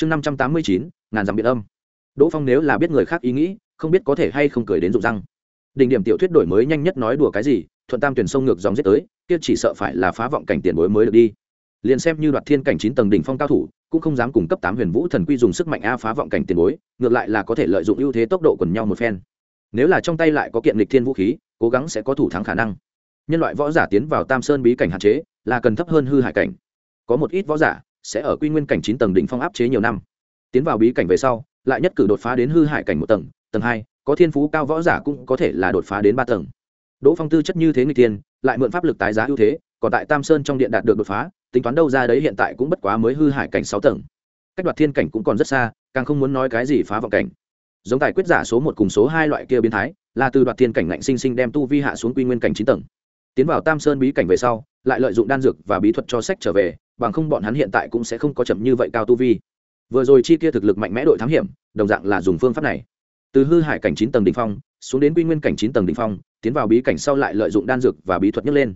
chương năm trăm tám mươi chín, ngàn dặm biệt âm. Đỗ phong nếu là biết người khác ý nghĩ, không biết có thể hay không cười đến rụng răng. Đỉnh điểm tiểu thuyết đổi mới nhanh nhất nói đùa cái gì, thuận tam tuyển sông ngược dòng giết tới, kia chỉ sợ phải là phá vọng cảnh tiền bối mới được đi. Liền xem như đoạt thiên cảnh chín tầng đỉnh phong cao thủ, cũng không dám cung cấp tám huyền vũ thần quy dùng sức mạnh a phá vọng cảnh tiền bối, ngược lại là có thể lợi dụng ưu thế tốc độ quần nhau một phen. Nếu là trong tay lại có kiện lịch thiên vũ khí, cố gắng sẽ có thủ thắng khả năng. Nhân loại võ giả tiến vào tam sơn bí cảnh hạn chế, là cần thấp hơn hư hải cảnh. Có một ít võ giả sẽ ở quy nguyên cảnh chín tầng đỉnh phong áp chế nhiều năm. Tiến vào bí cảnh về sau, lại nhất cử đột phá đến hư hại cảnh một tầng tầng hai, có thiên phú cao võ giả cũng có thể là đột phá đến ba tầng. Đỗ phong tư chất như thế người tiên lại mượn pháp lực tái giá ưu thế, còn tại tam sơn trong điện đạt được đột phá, tính toán đâu ra đấy hiện tại cũng bất quá mới hư hại cảnh sáu tầng. Cách đoạt thiên cảnh cũng còn rất xa, càng không muốn nói cái gì phá vọng cảnh. Giống tài quyết giả số một cùng số hai loại kia biến thái, là từ đoạt thiên cảnh lạnh sinh sinh đem tu vi hạ xuống quy nguyên cảnh chín tầng. Tiến vào tam sơn bí cảnh về sau, lại lợi dụng đan dược và bí thuật cho sách trở về bằng không bọn hắn hiện tại cũng sẽ không có chậm như vậy cao tu vi. Vừa rồi chi kia thực lực mạnh mẽ đội thám hiểm, đồng dạng là dùng phương pháp này. Từ hư hải cảnh chín tầng đ ỉ n h phong, xuống đến quy nguyên cảnh chín tầng đ ỉ n h phong, tiến vào bí cảnh sau lại lợi dụng đan dược và bí thuật nhấc lên.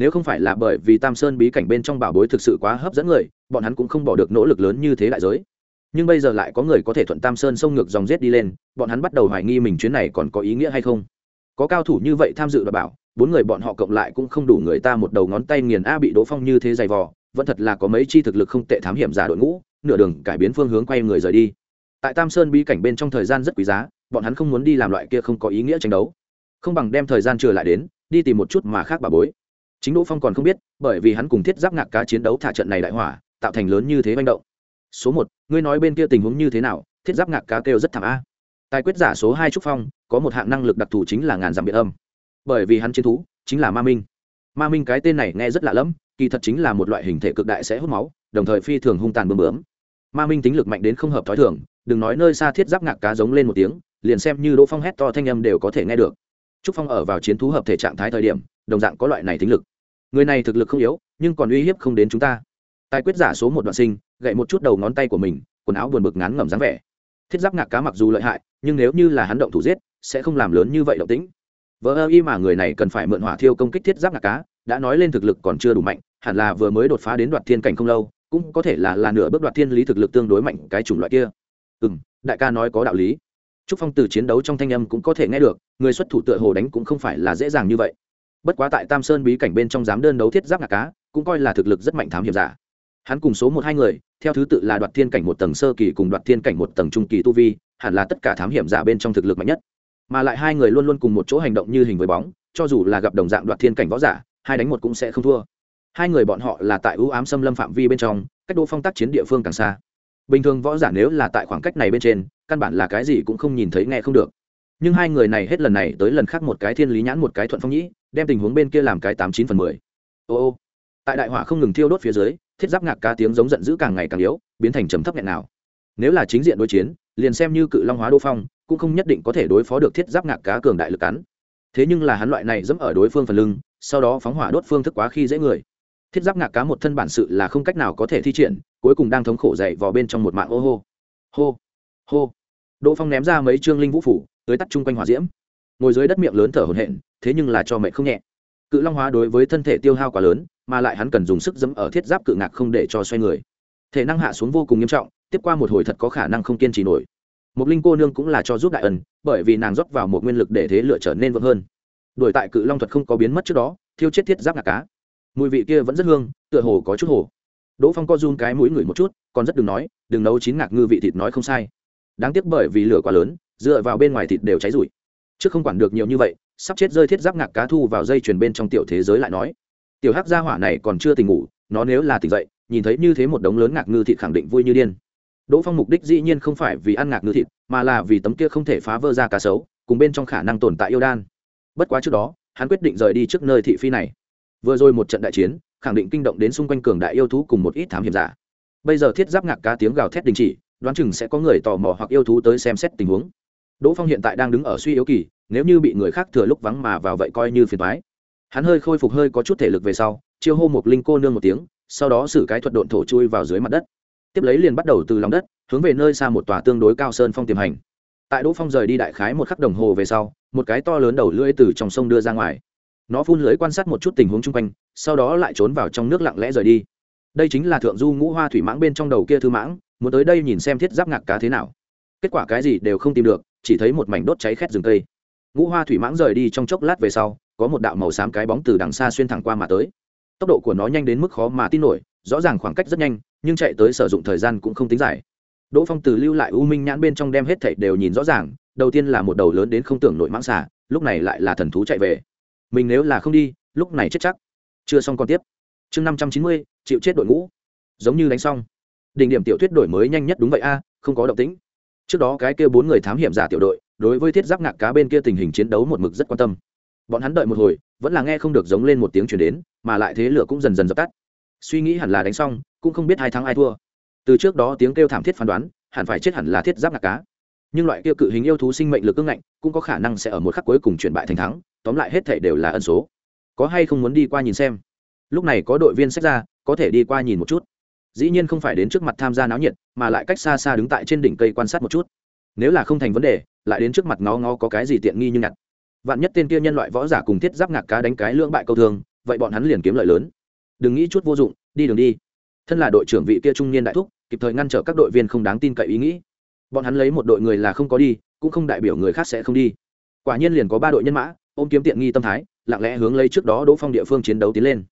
Nếu không phải là bởi vì tam sơn bí cảnh bên trong bảo bối thực sự quá hấp dẫn người, bọn hắn cũng không bỏ được nỗ lực lớn như thế đại giới. Nhưng bây giờ lại có người có thể thuận tam sơn sông ngược dòng rết đi lên, bọn hắn bắt đầu hoài nghi mình chuyến này còn có ý nghĩa hay không. Có cao thủ như vậy tham dự và bảo, bốn người bọn họ cộng lại cũng không đủ người ta một đầu ngón tay nghiền a bị đỗ phong như thế dày vò vẫn thật là có mấy chi thực lực không tệ thám hiểm giả đội ngũ, nửa đường cải biến phương hướng quay người rời đi. Tại tam sơn bí cảnh bên trong thời gian rất quý giá, bọn hắn không muốn đi làm loại kia không có ý nghĩa tranh đấu. Không bằng đem thời gian trừ lại đến, đi tìm một chút mà khác bà bối. Chính đỗ phong còn không biết, bởi vì hắn cùng thiết giáp ngạc cá chiến đấu thả trận này đại hỏa, tạo thành lớn như thế manh động. Số một, ngươi nói bên kia tình huống như thế nào? Thiết giáp ngạc cá kêu rất thảm a. Tài quyết giả số hai trúc phong, có một hạng năng lực đặc thù chính là ngàn dặm biệt âm. Bởi vì hắn chiến thú chính là ma minh. Ma minh cái tên này nghe rất lạ lẫm kỳ thật chính là một loại hình thể cực đại sẽ hút máu, đồng thời phi thường hung tàn bơm bướm. Ma minh tính lực mạnh đến không hợp t h ó i thường, đừng nói nơi xa thiết giáp ngạc cá giống lên một tiếng, liền xem như đỗ phong hét to thanh âm đều có thể nghe được. Trúc phong ở vào chiến thú hợp thể trạng thái thời điểm, đồng dạng có loại này tính lực. Người này thực lực không yếu, nhưng còn uy hiếp không đến chúng ta. Tài quyết giả số một đoạn sinh, gậy một chút đầu ngón tay của mình, quần áo buồn bực ngắn ngẩm dáng vẻ. Thiết giáp ngạc cá mặc dù lợi hại, nhưng nếu như là hắn động thủ giết, sẽ không làm lớn như vậy động tĩnh. Vỡ ơ y mà người này cần phải mượn hỏa thiêu công kích thiết giáp ngạc cá đã nói lên thực lực còn chưa đủ mạnh, hẳn là vừa mới đột phá đến đoạt thiên cảnh không lâu, cũng có thể là là nửa bước đoạt thiên lý thực lực tương đối mạnh cái chủng loại kia. Ừ m đại ca nói có đạo lý. Trúc phong từ chiến đấu trong thanh âm cũng có thể nghe được, người xuất thủ tựa hồ đánh cũng không phải là dễ dàng như vậy. Bất quá tại tam sơn bí cảnh bên trong dám đơn đấu thiết giáp ngạc cá cũng coi là thực lực rất mạnh thám hiểm giả. Hắn cùng số một hai người, theo thứ tự là đoạt thiên cảnh một tầng sơ kỳ cùng đoạt thiên cảnh một tầng trung kỳ tu vi, hẳn là tất cả thám hiểm giả bên trong thực lực mạnh nhất. Mà lại hai người luôn luôn cùng một chỗ hành động như hình với bóng, cho dù là gặp đồng dạng đoạt thiên cảnh võ giả hai đánh một cũng sẽ không thua. Hai người bọn họ là tại ưu ám xâm lâm phạm vi bên trong, cách đỗ phong tác chiến địa phương càng xa. Bình thường võ giả nếu là tại khoảng cách này bên trên, căn bản là cái gì cũng không nhìn thấy nghe không được. Nhưng hai người này hết lần này tới lần khác một cái thiên lý nhãn một cái thuận phong nhĩ, đem tình huống bên kia làm cái tám chín phần mười. Ô ô. Tại đại hỏa không ngừng thiêu đốt phía dưới, thiết giáp ngạc cá tiếng giống giận dữ càng ngày càng yếu, biến thành trầm thấp nghẹn nào. Nếu là chính diện đối chiến, liền xem như cự long hóa đô phong, cũng không nhất định có thể đối phó được thiết giáp ngạc cá cường đại lực cắn. Thế nhưng là hắn loại này dẫm ở đối phương phần lưng sau đó phóng hỏa đốt phương thức quá khi dễ người. Thiết giáp ngạc cá một thân bản sự là không cách nào có thể thi triển, cuối cùng đang thống khổ dậy vào bên trong một mạng ô hô. Hô hô. Đỗ phong ném ra mấy trương linh vũ phủ tới tắt chung quanh hỏa diễm. Ngồi dưới đất miệng lớn thở hổn hển, thế nhưng là cho mệnh không nhẹ. Cự long hóa đối với thân thể tiêu hao quá lớn, mà lại hắn cần dùng sức dẫm ở thiết giáp cự ngạc không để cho xoay người. Thể năng hạ xuống vô cùng nghiêm trọng, tiếp qua một hồi thật có khả năng không kiên trì nổi. Một linh cô nương cũng là cho giúp đại ân, bởi vì nàng rót vào một nguyên lực để thế lựa trở nên vững hơn đuổi tại cự long thuật không có biến mất trước đó, thiêu chết thiết giáp ngạc cá. Mùi vị kia vẫn rất hương, tựa hồ có chút hồ. Đỗ phong co run cái mũi ngửi một chút, còn rất đừng nói, đừng nấu chín ngạc ngư vị thịt nói không sai. Đáng tiếc bởi vì lửa quá lớn, dựa vào bên ngoài thịt đều cháy rụi. Trước không quản được nhiều như vậy, sắp chết rơi thiết giáp ngạc cá thu vào dây chuyền bên trong tiểu thế giới lại nói. Tiểu hắc gia hỏa này còn chưa tỉnh ngủ, nó nếu là tỉnh dậy, nhìn thấy như thế một đống lớn ngạc ngư thịt khẳng định vui như điên. Đỗ phong mục đích dĩ nhiên không phải vì ăn ngạc ngư thịt, mà là vì tấm kia không thể phá vỡ ra cá sấu, cùng bên trong khả năng tồn tại yêu đan bất quá trước đó, hắn quyết định rời đi trước nơi thị phi này. Vừa rồi một trận đại chiến, khẳng định kinh động đến xung quanh cường đại yêu thú cùng một ít thám hiểm giả. Bây giờ thiết giáp ngạc cá tiếng gào thét đình chỉ, đoán chừng sẽ có người tò mò hoặc yêu thú tới xem xét tình huống. Đỗ phong hiện tại đang đứng ở suy yếu kỳ, nếu như bị người khác thừa lúc vắng mà vào vậy coi như phiền thoái hắn hơi khôi phục hơi có chút thể lực về sau, chiêu hô một linh cô nương một tiếng, sau đó xử cái thuật độn thổ chui vào dưới mặt đất. Tiếp lấy liền bắt đầu từ lòng đất, hướng về nơi xa một tòa tương đối cao sơn phong tiềm hành tại đỗ phong rời đi đại khái một khắc đồng hồ về sau, một cái to lớn đầu lưỡi từ trong sông đưa ra ngoài. Nó phun lưới quan sát một chút tình huống chung quanh, sau đó lại trốn vào trong nước lặng lẽ rời đi. Đây chính là thượng du ngũ hoa thủy mãng bên trong đầu kia thư mãng, muốn tới đây nhìn xem thiết giáp ngạc cá thế nào. Kết quả cái gì đều không tìm được, chỉ thấy một mảnh đốt cháy khét rừng cây. Ngũ hoa thủy mãng rời đi trong chốc lát về sau, có một đạo màu xám cái bóng từ đằng xa xuyên thẳng qua mà tới. Tốc độ của nó nhanh đến mức khó mà tin nổi, rõ ràng khoảng cách rất nhanh, nhưng chạy tới sử dụng thời gian cũng không tính dài đỗ phong từ lưu lại u minh nhãn bên trong đem hết thảy đều nhìn rõ ràng, đầu tiên là một đầu lớn đến không tưởng nổi mãng xà, lúc này lại là thần thú chạy về. Mình nếu là không đi, lúc này chết chắc. Chưa xong còn tiếp. Chương năm trăm chín mươi, chịu chết đội ngũ. Giống như đánh xong. Đỉnh điểm tiểu thuyết đổi mới nhanh nhất đúng vậy a, không có động tĩnh. Trước đó cái kia bốn người thám hiểm giả tiểu đội, đối với thiết giáp ngạc cá bên kia tình hình chiến đấu một mực rất quan tâm. Bọn hắn đợi một hồi, vẫn là nghe không được giống lên một tiếng truyền đến, mà lại thế lửa cũng dần dần dập tắt. Suy nghĩ hẳn là đánh xong, cũng không biết hai thắng ai thua từ trước đó tiếng kêu thảm thiết phán đoán, hẳn phải chết hẳn là thiết giáp ngạc cá. Nhưng loại kia cự hình yêu thú sinh mệnh lực ưng ngạnh, cũng có khả năng sẽ ở một khắc cuối cùng chuyển bại thành thắng, tóm lại hết thể đều là ân số. Có hay không muốn đi qua nhìn xem? Lúc này có đội viên sách ra, có thể đi qua nhìn một chút. Dĩ nhiên không phải đến trước mặt tham gia náo nhiệt, mà lại cách xa xa đứng tại trên đỉnh cây quan sát một chút. Nếu là không thành vấn đề, lại đến trước mặt ngó ngó có cái gì tiện nghi như nhặt. Vạn nhất tên kia nhân loại võ giả cùng thiết giáp ngạc cá đánh cái lưỡng bại câu thường vậy bọn hắn liền kiếm lợi lớn. Đừng nghĩ chút vô dụng, đi đường đi thân là đội trưởng vị kia trung niên đại thúc, kịp thời ngăn trở các đội viên không đáng tin cậy ý nghĩ. Bọn hắn lấy một đội người là không có đi, cũng không đại biểu người khác sẽ không đi. Quả nhiên liền có ba đội nhân mã, ôm kiếm tiện nghi tâm thái, lặng lẽ hướng lấy trước đó đỗ phong địa phương chiến đấu tiến lên.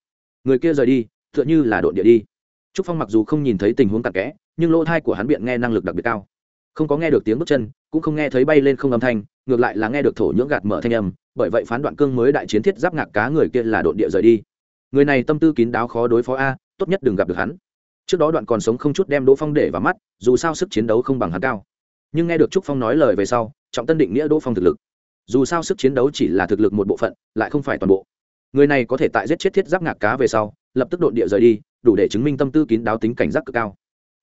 Người kia rời đi, tựa như là đội địa đi. Trúc phong mặc dù không nhìn thấy tình huống tặc kẽ, nhưng lỗ thai của hắn biện nghe năng lực đặc biệt cao. Không có nghe được tiếng bước chân, cũng không nghe thấy bay lên không âm thanh, ngược lại là nghe được thổ nhưỡng gạt mở thanh âm, bởi vậy phán đoạn cương mới đại chiến thiết giáp ngạc cá người kia là đội địa rời đi. Người này tâm tư kín đáo khó đối phó a tốt nhất đừng gặp được hắn. Trước đó đoạn còn sống không chút đem đỗ phong để vào mắt, dù sao sức chiến đấu không bằng hắn cao. Nhưng nghe được trúc phong nói lời về sau, trọng tân định nghĩa đỗ phong thực lực. Dù sao sức chiến đấu chỉ là thực lực một bộ phận, lại không phải toàn bộ. Người này có thể tại giết chết thiết giáp ngạc cá về sau, lập tức đội địa rời đi, đủ để chứng minh tâm tư kín đáo tính cảnh giác cực cao.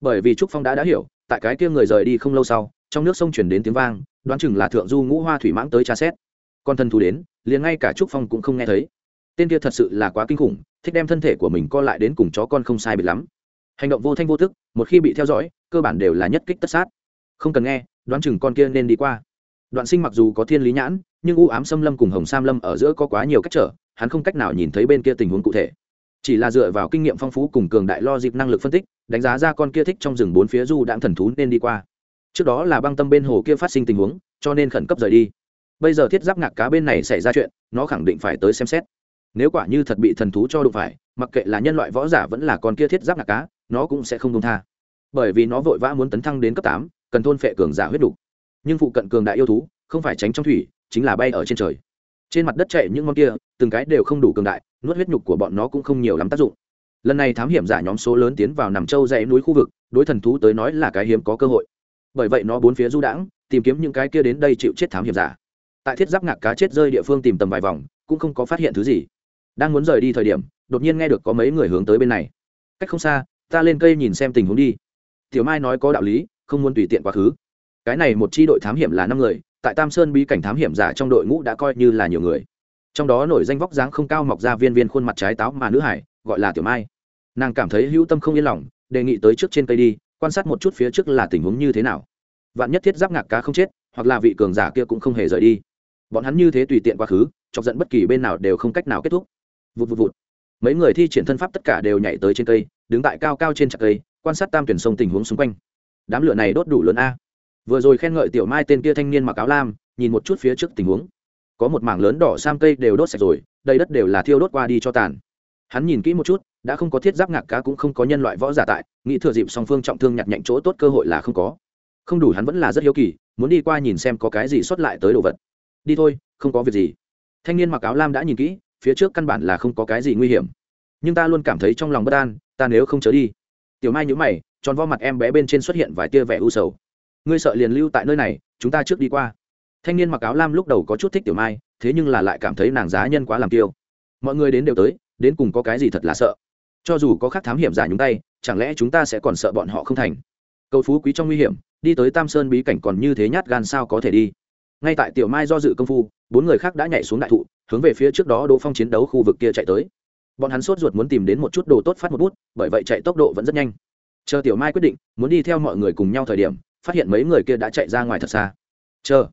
Bởi vì trúc phong đã đã hiểu, tại cái kia người rời đi không lâu sau, trong nước sông chuyển đến tiếng vang, đoán chừng là thượng du ngũ hoa thủy mãng tới tra xét. Con thần thù đến, liền ngay cả trúc phong cũng không nghe thấy tên kia thật sự là quá kinh khủng, thích đem thân thể của mình co lại đến cùng chó con không sai biệt lắm. Hành động vô thanh vô thức một khi bị theo dõi, cơ bản đều là nhất kích tất sát. Không cần nghe, đoán chừng con kia nên đi qua. Đoạn sinh mặc dù có thiên lý nhãn, nhưng u ám xâm lâm cùng hồng sam lâm ở giữa có quá nhiều cách trở, hắn không cách nào nhìn thấy bên kia tình huống cụ thể. Chỉ là dựa vào kinh nghiệm phong phú cùng cường đại lo dịp năng lực phân tích, đánh giá ra con kia thích trong rừng bốn phía du đãng thần thú nên đi qua. Trước đó là băng tâm bên hồ kia phát sinh tình huống, cho nên khẩn cấp rời đi. Bây giờ thiết giáp ngạc cá bên này xảy ra chuyện, nó khẳng định phải tới xem xét nếu quả như thật bị thần thú cho đụng phải, mặc kệ là nhân loại võ giả vẫn là con kia thiết giáp ngạc cá, nó cũng sẽ không công tha. Bởi vì nó vội vã muốn tấn thăng đến cấp tám, cần thôn phệ cường giả huyết đục nhưng phụ cận cường đại yêu thú, không phải tránh trong thủy, chính là bay ở trên trời. Trên mặt đất chạy những con kia, từng cái đều không đủ cường đại, nuốt huyết nhục của bọn nó cũng không nhiều lắm tác dụng. Lần này thám hiểm giả nhóm số lớn tiến vào nằm châu dãy núi khu vực, đối thần thú tới nói là cái hiếm có cơ hội. Bởi vậy nó bốn phía du đãng, tìm kiếm những cái kia đến đây chịu chết thám hiểm giả. Tại thiết giáp ngạc cá chết rơi địa phương tìm tầm vài vòng, cũng không có phát hiện thứ gì đang muốn rời đi thời điểm, đột nhiên nghe được có mấy người hướng tới bên này. Cách không xa, ta lên cây nhìn xem tình huống đi. Tiểu mai nói có đạo lý, không muốn tùy tiện quá khứ. Cái này một chi đội thám hiểm là năm người, tại tam sơn bí cảnh thám hiểm giả trong đội ngũ đã coi như là nhiều người. Trong đó nổi danh vóc dáng không cao mọc ra viên viên khuôn mặt trái táo mà nữ hải, gọi là tiểu mai. Nàng cảm thấy hữu tâm không yên lòng, đề nghị tới trước trên cây đi, quan sát một chút phía trước là tình huống như thế nào. Vạn nhất thiết giáp ngạc cá không chết, hoặc là vị cường giả kia cũng không hề rời đi. Bọn hắn như thế tùy tiện quá khứ, chọc giận bất kỳ bên nào đều không cách nào kết thúc vụt vụt vụt. Mấy người thi triển thân pháp tất cả đều nhảy tới trên cây, đứng tại cao cao trên chặt cây, quan sát tam tuyển sông tình huống xung quanh. Đám lửa này đốt đủ lớn a. Vừa rồi khen ngợi tiểu mai tên kia thanh niên mặc áo lam, nhìn một chút phía trước tình huống. Có một mảng lớn đỏ sam cây đều đốt sạch rồi, đầy đất đều là thiêu đốt qua đi cho tàn. Hắn nhìn kỹ một chút, đã không có thiết giáp ngạc cá cũng không có nhân loại võ giả tại, nghĩ thừa dịp song phương trọng thương nhặt nhạnh chỗ tốt cơ hội là không có. Không đủ hắn vẫn là rất hiếu kỳ, muốn đi qua nhìn xem có cái gì xuất lại tới đồ vật. Đi thôi, không có việc gì. Thanh niên mặc áo lam đã nhìn kỹ phía trước căn bản là không có cái gì nguy hiểm. Nhưng ta luôn cảm thấy trong lòng bất an, ta nếu không chớ đi. Tiểu mai nhữ mày, tròn vo mặt em bé bên trên xuất hiện vài tia vẻ u sầu. Ngươi sợ liền lưu tại nơi này, chúng ta trước đi qua. Thanh niên mặc áo lam lúc đầu có chút thích tiểu mai, thế nhưng là lại cảm thấy nàng giá nhân quá làm kiêu. Mọi người đến đều tới, đến cùng có cái gì thật là sợ. Cho dù có khác thám hiểm giả nhúng tay, chẳng lẽ chúng ta sẽ còn sợ bọn họ không thành? Cầu phú quý trong nguy hiểm, đi tới tam sơn bí cảnh còn như thế nhát gan sao có thể đi? Ngay tại tiểu mai do dự công phu, bốn người khác đã nhảy xuống đại thụ, hướng về phía trước đó đỗ phong chiến đấu khu vực kia chạy tới. Bọn hắn sốt ruột muốn tìm đến một chút đồ tốt phát một bút, bởi vậy chạy tốc độ vẫn rất nhanh. Chờ tiểu mai quyết định, muốn đi theo mọi người cùng nhau thời điểm, phát hiện mấy người kia đã chạy ra ngoài thật xa. Chờ.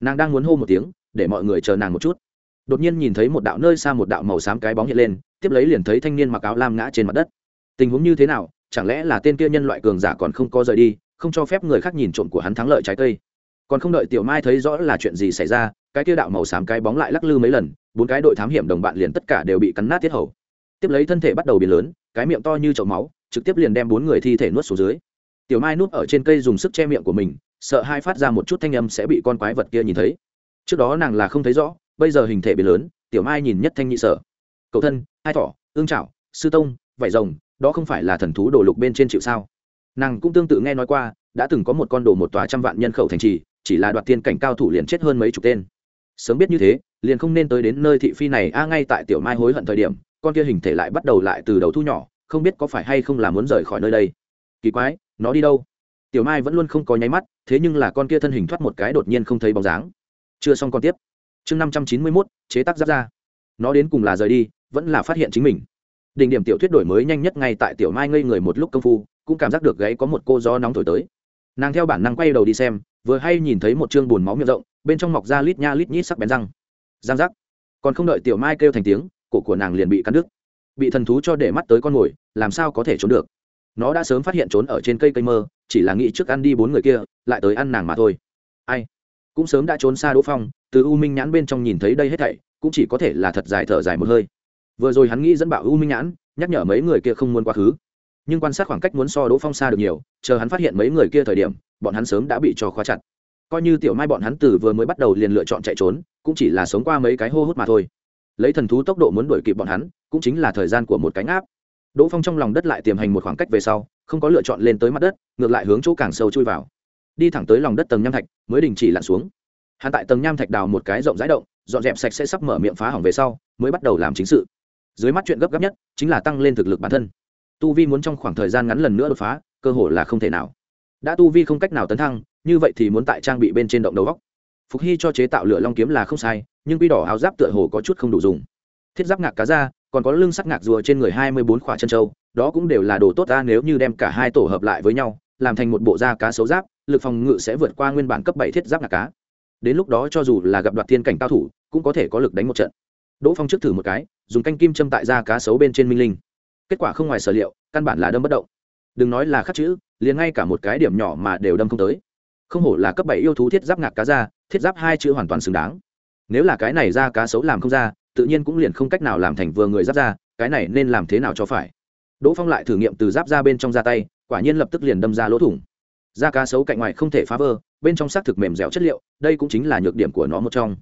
Nàng đang muốn hô một tiếng, để mọi người chờ nàng một chút. Đột nhiên nhìn thấy một đạo nơi xa một đạo màu xám cái bóng hiện lên, tiếp lấy liền thấy thanh niên mặc áo lam ngã trên mặt đất. Tình huống như thế nào? Chẳng lẽ là tên kia nhân loại cường giả còn không có rời đi, không cho phép người khác nhìn trộm của hắn thắng lợi trái cây? Còn không đợi tiểu mai thấy rõ là chuyện gì xảy ra, cái kia đạo màu xám cái bóng lại lắc lư mấy lần, bốn cái đội thám hiểm đồng bạn liền tất cả đều bị cắn nát tiết hầu. Tiếp lấy thân thể bắt đầu biến lớn, cái miệng to như chậu máu, trực tiếp liền đem bốn người thi thể nuốt xuống dưới. Tiểu mai nuốt ở trên cây dùng sức che miệng của mình, sợ hai phát ra một chút thanh âm sẽ bị con quái vật kia nhìn thấy. Trước đó nàng là không thấy rõ, bây giờ hình thể biến lớn, tiểu mai nhìn nhất thanh nhị sở. Cậu thân, hai thỏ, ương trảo sư tông, vải rồng, đó không phải là thần thú đồ lục bên trên chịu sao? Nàng cũng tương tự nghe nói qua, đã từng có một con đồ một tòa trăm vạn nhân khẩu thành trì chỉ là đoạt thiên cảnh cao thủ liền chết hơn mấy chục tên. Sớm biết như thế, liền không nên tới đến nơi thị phi này, a, ngay tại tiểu mai hối hận thời điểm, con kia hình thể lại bắt đầu lại từ đầu thu nhỏ, không biết có phải hay không là muốn rời khỏi nơi đây. Kỳ quái, nó đi đâu? Tiểu mai vẫn luôn không có nháy mắt, thế nhưng là con kia thân hình thoát một cái đột nhiên không thấy bóng dáng. Chưa xong con tiếp. Chương năm trăm chín mươi mốt, chế tác giáp ra nó đến cùng là rời đi, vẫn là phát hiện chính mình. Đỉnh điểm tiểu thuyết đổi mới nhanh nhất ngay tại tiểu mai ngây người một lúc công phu, cũng cảm giác được gáy có một cô gió nóng thổi tới nàng theo bản năng quay đầu đi xem, vừa hay nhìn thấy một chương bùn máu miệng rộng, bên trong mọc ra lít nha lít nhít sắc bén răng. Răng rắc còn không đợi tiểu mai kêu thành tiếng, cổ của nàng liền bị cắn đứt. Bị thần thú cho để mắt tới con mồi, làm sao có thể trốn được? Nó đã sớm phát hiện trốn ở trên cây cây mơ, chỉ là nghĩ trước ăn đi bốn người kia, lại tới ăn nàng mà thôi. Ai? Cũng sớm đã trốn xa đỗ phong, từ u minh nhãn bên trong nhìn thấy đây hết thảy, cũng chỉ có thể là thật dài thở dài một hơi. Vừa rồi hắn nghĩ dẫn bảo u minh nhãn, nhắc nhở mấy người kia không muốn quá khứ nhưng quan sát khoảng cách muốn so đỗ phong xa được nhiều, chờ hắn phát hiện mấy người kia thời điểm, bọn hắn sớm đã bị trò khóa chặt. Coi như tiểu mai bọn hắn từ vừa mới bắt đầu liền lựa chọn chạy trốn, cũng chỉ là sống qua mấy cái hô hút mà thôi. Lấy thần thú tốc độ muốn đuổi kịp bọn hắn, cũng chính là thời gian của một cánh áp. Đỗ phong trong lòng đất lại tiềm hành một khoảng cách về sau, không có lựa chọn lên tới mặt đất, ngược lại hướng chỗ càng sâu chui vào. Đi thẳng tới lòng đất tầng nham thạch, mới đình chỉ lặn xuống. Hắn tại tầng nham thạch đào một cái rộng rãi động, dọn dẹp sạch sẽ sắp mở miệng phá hỏng về sau, mới bắt đầu làm chính sự. Dưới mắt chuyện gấp gáp nhất, chính là tăng lên thực lực bản thân tu vi muốn trong khoảng thời gian ngắn lần nữa đột phá, cơ hội là không thể nào. Đã tu vi không cách nào tấn thăng, như vậy thì muốn tại trang bị bên trên động đầu góc. Phục hy cho chế tạo lửa long kiếm là không sai, nhưng quy đỏ áo giáp tựa hồ có chút không đủ dùng. Thiết giáp ngạc cá ra, còn có lưng sắt ngạc rùa trên người hai mươi bốn khỏa chân trâu đó cũng đều là đồ tốt ta nếu như đem cả hai tổ hợp lại với nhau, làm thành một bộ da cá xấu giáp, lực phòng ngự sẽ vượt qua nguyên bản cấp bảy thiết giáp ngạc cá. Đến lúc đó cho dù là gặp đoạt thiên cảnh cao thủ, cũng có thể có lực đánh một trận. Đỗ phong trước thử một cái, dùng canh kim châm tại da cá xấu bên trên minh linh kết quả không ngoài sở liệu, căn bản là đâm bất động. Đừng nói là khắc chữ, liền ngay cả một cái điểm nhỏ mà đều đâm không tới. Không hổ là cấp bảy yêu thú thiết giáp ngạc cá ra, thiết giáp hai chữ hoàn toàn xứng đáng. Nếu là cái này ra cá xấu làm không ra, tự nhiên cũng liền không cách nào làm thành vừa người giáp ra, cái này nên làm thế nào cho phải? Đỗ phong lại thử nghiệm từ giáp ra bên trong ra tay, quả nhiên lập tức liền đâm ra lỗ thủng. Da cá sấu cạnh ngoài không thể phá vỡ, bên trong xác thực mềm dẻo chất liệu, đây cũng chính là nhược điểm của nó một trong.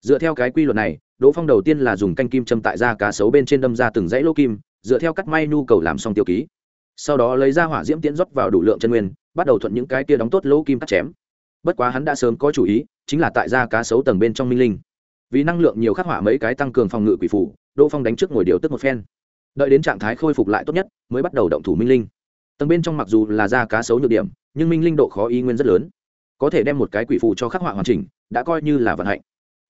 Dựa theo cái quy luật này, đỗ phong đầu tiên là dùng canh kim châm tại da cá sấu bên trên đâm ra từng dãy lỗ kim dựa theo cắt may nhu cầu làm xong tiêu ký. Sau đó lấy ra hỏa diễm tiễn rót vào đủ lượng chân nguyên, bắt đầu thuận những cái kia đóng tốt lỗ kim cắt chém. Bất quá hắn đã sớm có chủ ý, chính là tại ra cá sấu tầng bên trong minh linh. Vì năng lượng nhiều khắc hỏa mấy cái tăng cường phòng ngự quỷ phủ, đỗ phong đánh trước ngồi điều tức một phen. Đợi đến trạng thái khôi phục lại tốt nhất, mới bắt đầu động thủ minh linh. Tầng bên trong mặc dù là da cá sấu nhược điểm, nhưng minh linh độ khó y nguyên rất lớn. Có thể đem một cái quỷ phù cho khắc họa hoàn chỉnh, đã coi như là vận hạnh.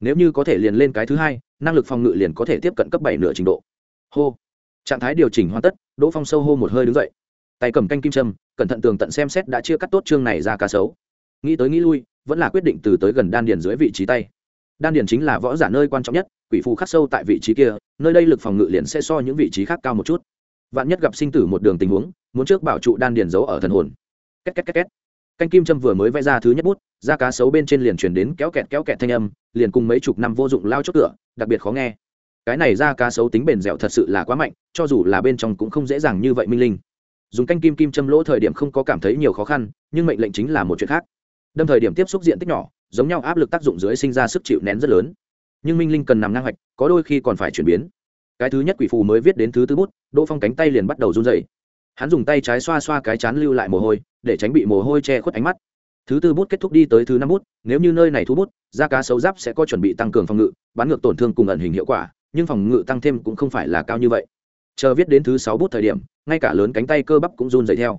Nếu như có thể liền lên cái thứ hai, năng lực phòng ngự liền có thể tiếp cận cấp bảy nửa trình độ. Hô trạng thái điều chỉnh hoàn tất, đỗ phong sâu hô một hơi đứng dậy. Tay cầm canh kim châm, cẩn thận tường tận xem xét đã chia cắt tốt chương này ra cá sấu. Nghĩ tới nghĩ lui, vẫn là quyết định từ tới gần đan điền dưới vị trí tay. Đan điền chính là võ giả nơi quan trọng nhất, quỷ phù khắc sâu tại vị trí kia, nơi đây lực phòng ngự liền sẽ so những vị trí khác cao một chút. Vạn nhất gặp sinh tử một đường tình huống, muốn trước bảo trụ đan điền giấu ở thần hồn. Két két két két. Canh kim châm vừa mới vẽ ra thứ nhất bút da cá sấu bên trên liền chuyển đến kéo kẹt kéo kẹt thanh âm, liền cùng mấy chục năm vô dụng lao chốt cửa, đặc biệt khó nghe cái này ra cá sấu tính bền dẻo thật sự là quá mạnh, cho dù là bên trong cũng không dễ dàng như vậy minh linh. Dùng canh kim kim châm lỗ thời điểm không có cảm thấy nhiều khó khăn, nhưng mệnh lệnh chính là một chuyện khác. Đâm thời điểm tiếp xúc diện tích nhỏ, giống nhau áp lực tác dụng dưới sinh ra sức chịu nén rất lớn. Nhưng minh linh cần nằm ngang hoạch, có đôi khi còn phải chuyển biến. Cái thứ nhất quỷ phù mới viết đến thứ tư bút, đỗ phong cánh tay liền bắt đầu run dày hắn dùng tay trái xoa xoa cái chán lưu lại mồ hôi, để tránh bị mồ hôi che khuất ánh mắt. Thứ tư bút kết thúc đi tới thứ năm bút, nếu như nơi này thu bút da cá sấu giáp sẽ có chuẩn bị tăng cường phòng ngự bán ngược tổn thương cùng ẩn hình hiệu quả nhưng phòng ngự tăng thêm cũng không phải là cao như vậy. Chờ viết đến thứ sáu bút thời điểm, ngay cả lớn cánh tay cơ bắp cũng run dày theo.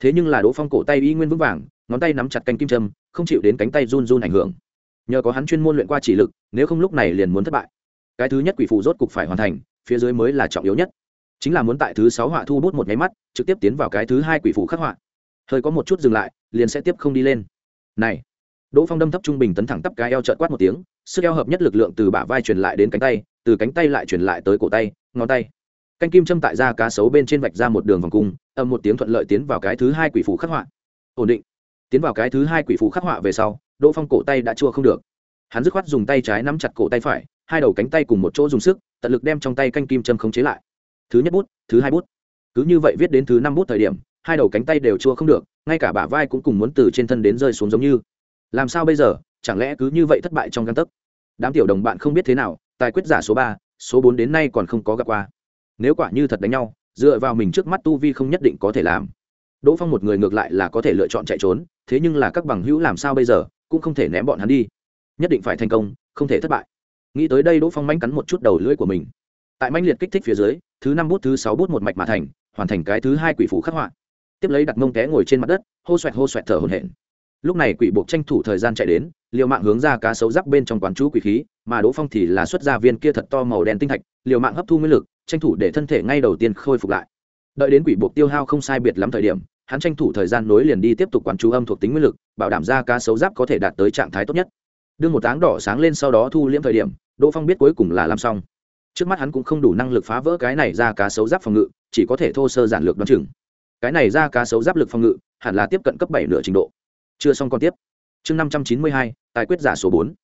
Thế nhưng là đỗ phong cổ tay y nguyên vững vàng, ngón tay nắm chặt canh kim châm, không chịu đến cánh tay run run ảnh hưởng. Nhờ có hắn chuyên môn luyện qua chỉ lực, nếu không lúc này liền muốn thất bại. Cái thứ nhất quỷ phụ rốt cục phải hoàn thành, phía dưới mới là trọng yếu nhất. Chính là muốn tại thứ sáu họa thu bút một nháy mắt, trực tiếp tiến vào cái thứ hai quỷ phụ khắc họa. Hơi có một chút dừng lại, liền sẽ tiếp không đi lên. Này! Đỗ phong đâm thấp trung bình tấn thẳng tắp cái eo trợn quát một tiếng, sức eo hợp nhất lực lượng từ bả vai truyền lại đến cánh tay từ cánh tay lại truyền lại tới cổ tay, ngón tay. Canh kim châm tại ra cá sấu bên trên vạch ra một đường vòng cung âm một tiếng thuận lợi tiến vào cái thứ hai quỷ phủ khắc họa. Ổn định. Tiến vào cái thứ hai quỷ phủ khắc họa về sau, đỗ phong cổ tay đã chua không được. Hắn dứt khoát dùng tay trái nắm chặt cổ tay phải, hai đầu cánh tay cùng một chỗ dùng sức, tận lực đem trong tay canh kim châm khống chế lại. Thứ nhất bút, thứ hai bút. Cứ như vậy viết đến thứ năm bút thời điểm, hai đầu cánh tay đều chua không được, ngay cả bả vai cũng cùng muốn từ trên thân đến rơi xuống giống như. Làm sao bây giờ? Chẳng lẽ cứ như vậy thất bại trong găng tấc? Đám tiểu đồng bạn không biết thế nào tài quyết giả số ba, số bốn đến nay còn không có gặp qua. Nếu quả như thật đánh nhau, dựa vào mình trước mắt tu vi không nhất định có thể làm. Đỗ phong một người ngược lại là có thể lựa chọn chạy trốn, thế nhưng là các bằng hữu làm sao bây giờ, cũng không thể ném bọn hắn đi. Nhất định phải thành công, không thể thất bại. Nghĩ tới đây đỗ phong manh cắn một chút đầu lưỡi của mình. Tại manh liệt kích thích phía dưới, thứ năm bút, thứ sáu bút một mạch mà thành, hoàn thành cái thứ hai quỷ phủ khắc họa. Tiếp lấy đặt mông té ngồi trên mặt đất, hô xoẹt hô xoẹt thở hổn hển. Lúc này quỷ buộc tranh thủ thời gian chạy đến liều mạng hướng ra cá sấu rắc bên trong quán chú quỷ khí, mà đỗ phong thì là xuất ra viên kia thật to màu đen tinh thạch, liều mạng hấp thu nguyên lực, tranh thủ để thân thể ngay đầu tiên khôi phục lại. Đợi đến quỷ buộc tiêu hao không sai biệt lắm thời điểm, hắn tranh thủ thời gian nối liền đi tiếp tục quán chú âm thuộc tính nguyên lực, bảo đảm ra cá sấu giáp có thể đạt tới trạng thái tốt nhất. Đương một áng đỏ sáng lên sau đó thu liễm thời điểm, đỗ phong biết cuối cùng là làm xong. Trước mắt hắn cũng không đủ năng lực phá vỡ cái này ra cá sấu giáp phòng ngự, chỉ có thể thô sơ giản lược đ o á n chừng. Cái này ra cá sấu giáp lực phòng ngự, hẳn là tiếp cận cấp bảy nửa trình độ. Chưa xong còn tiếp chương năm trăm chín mươi hai, tài quyết giả số bốn.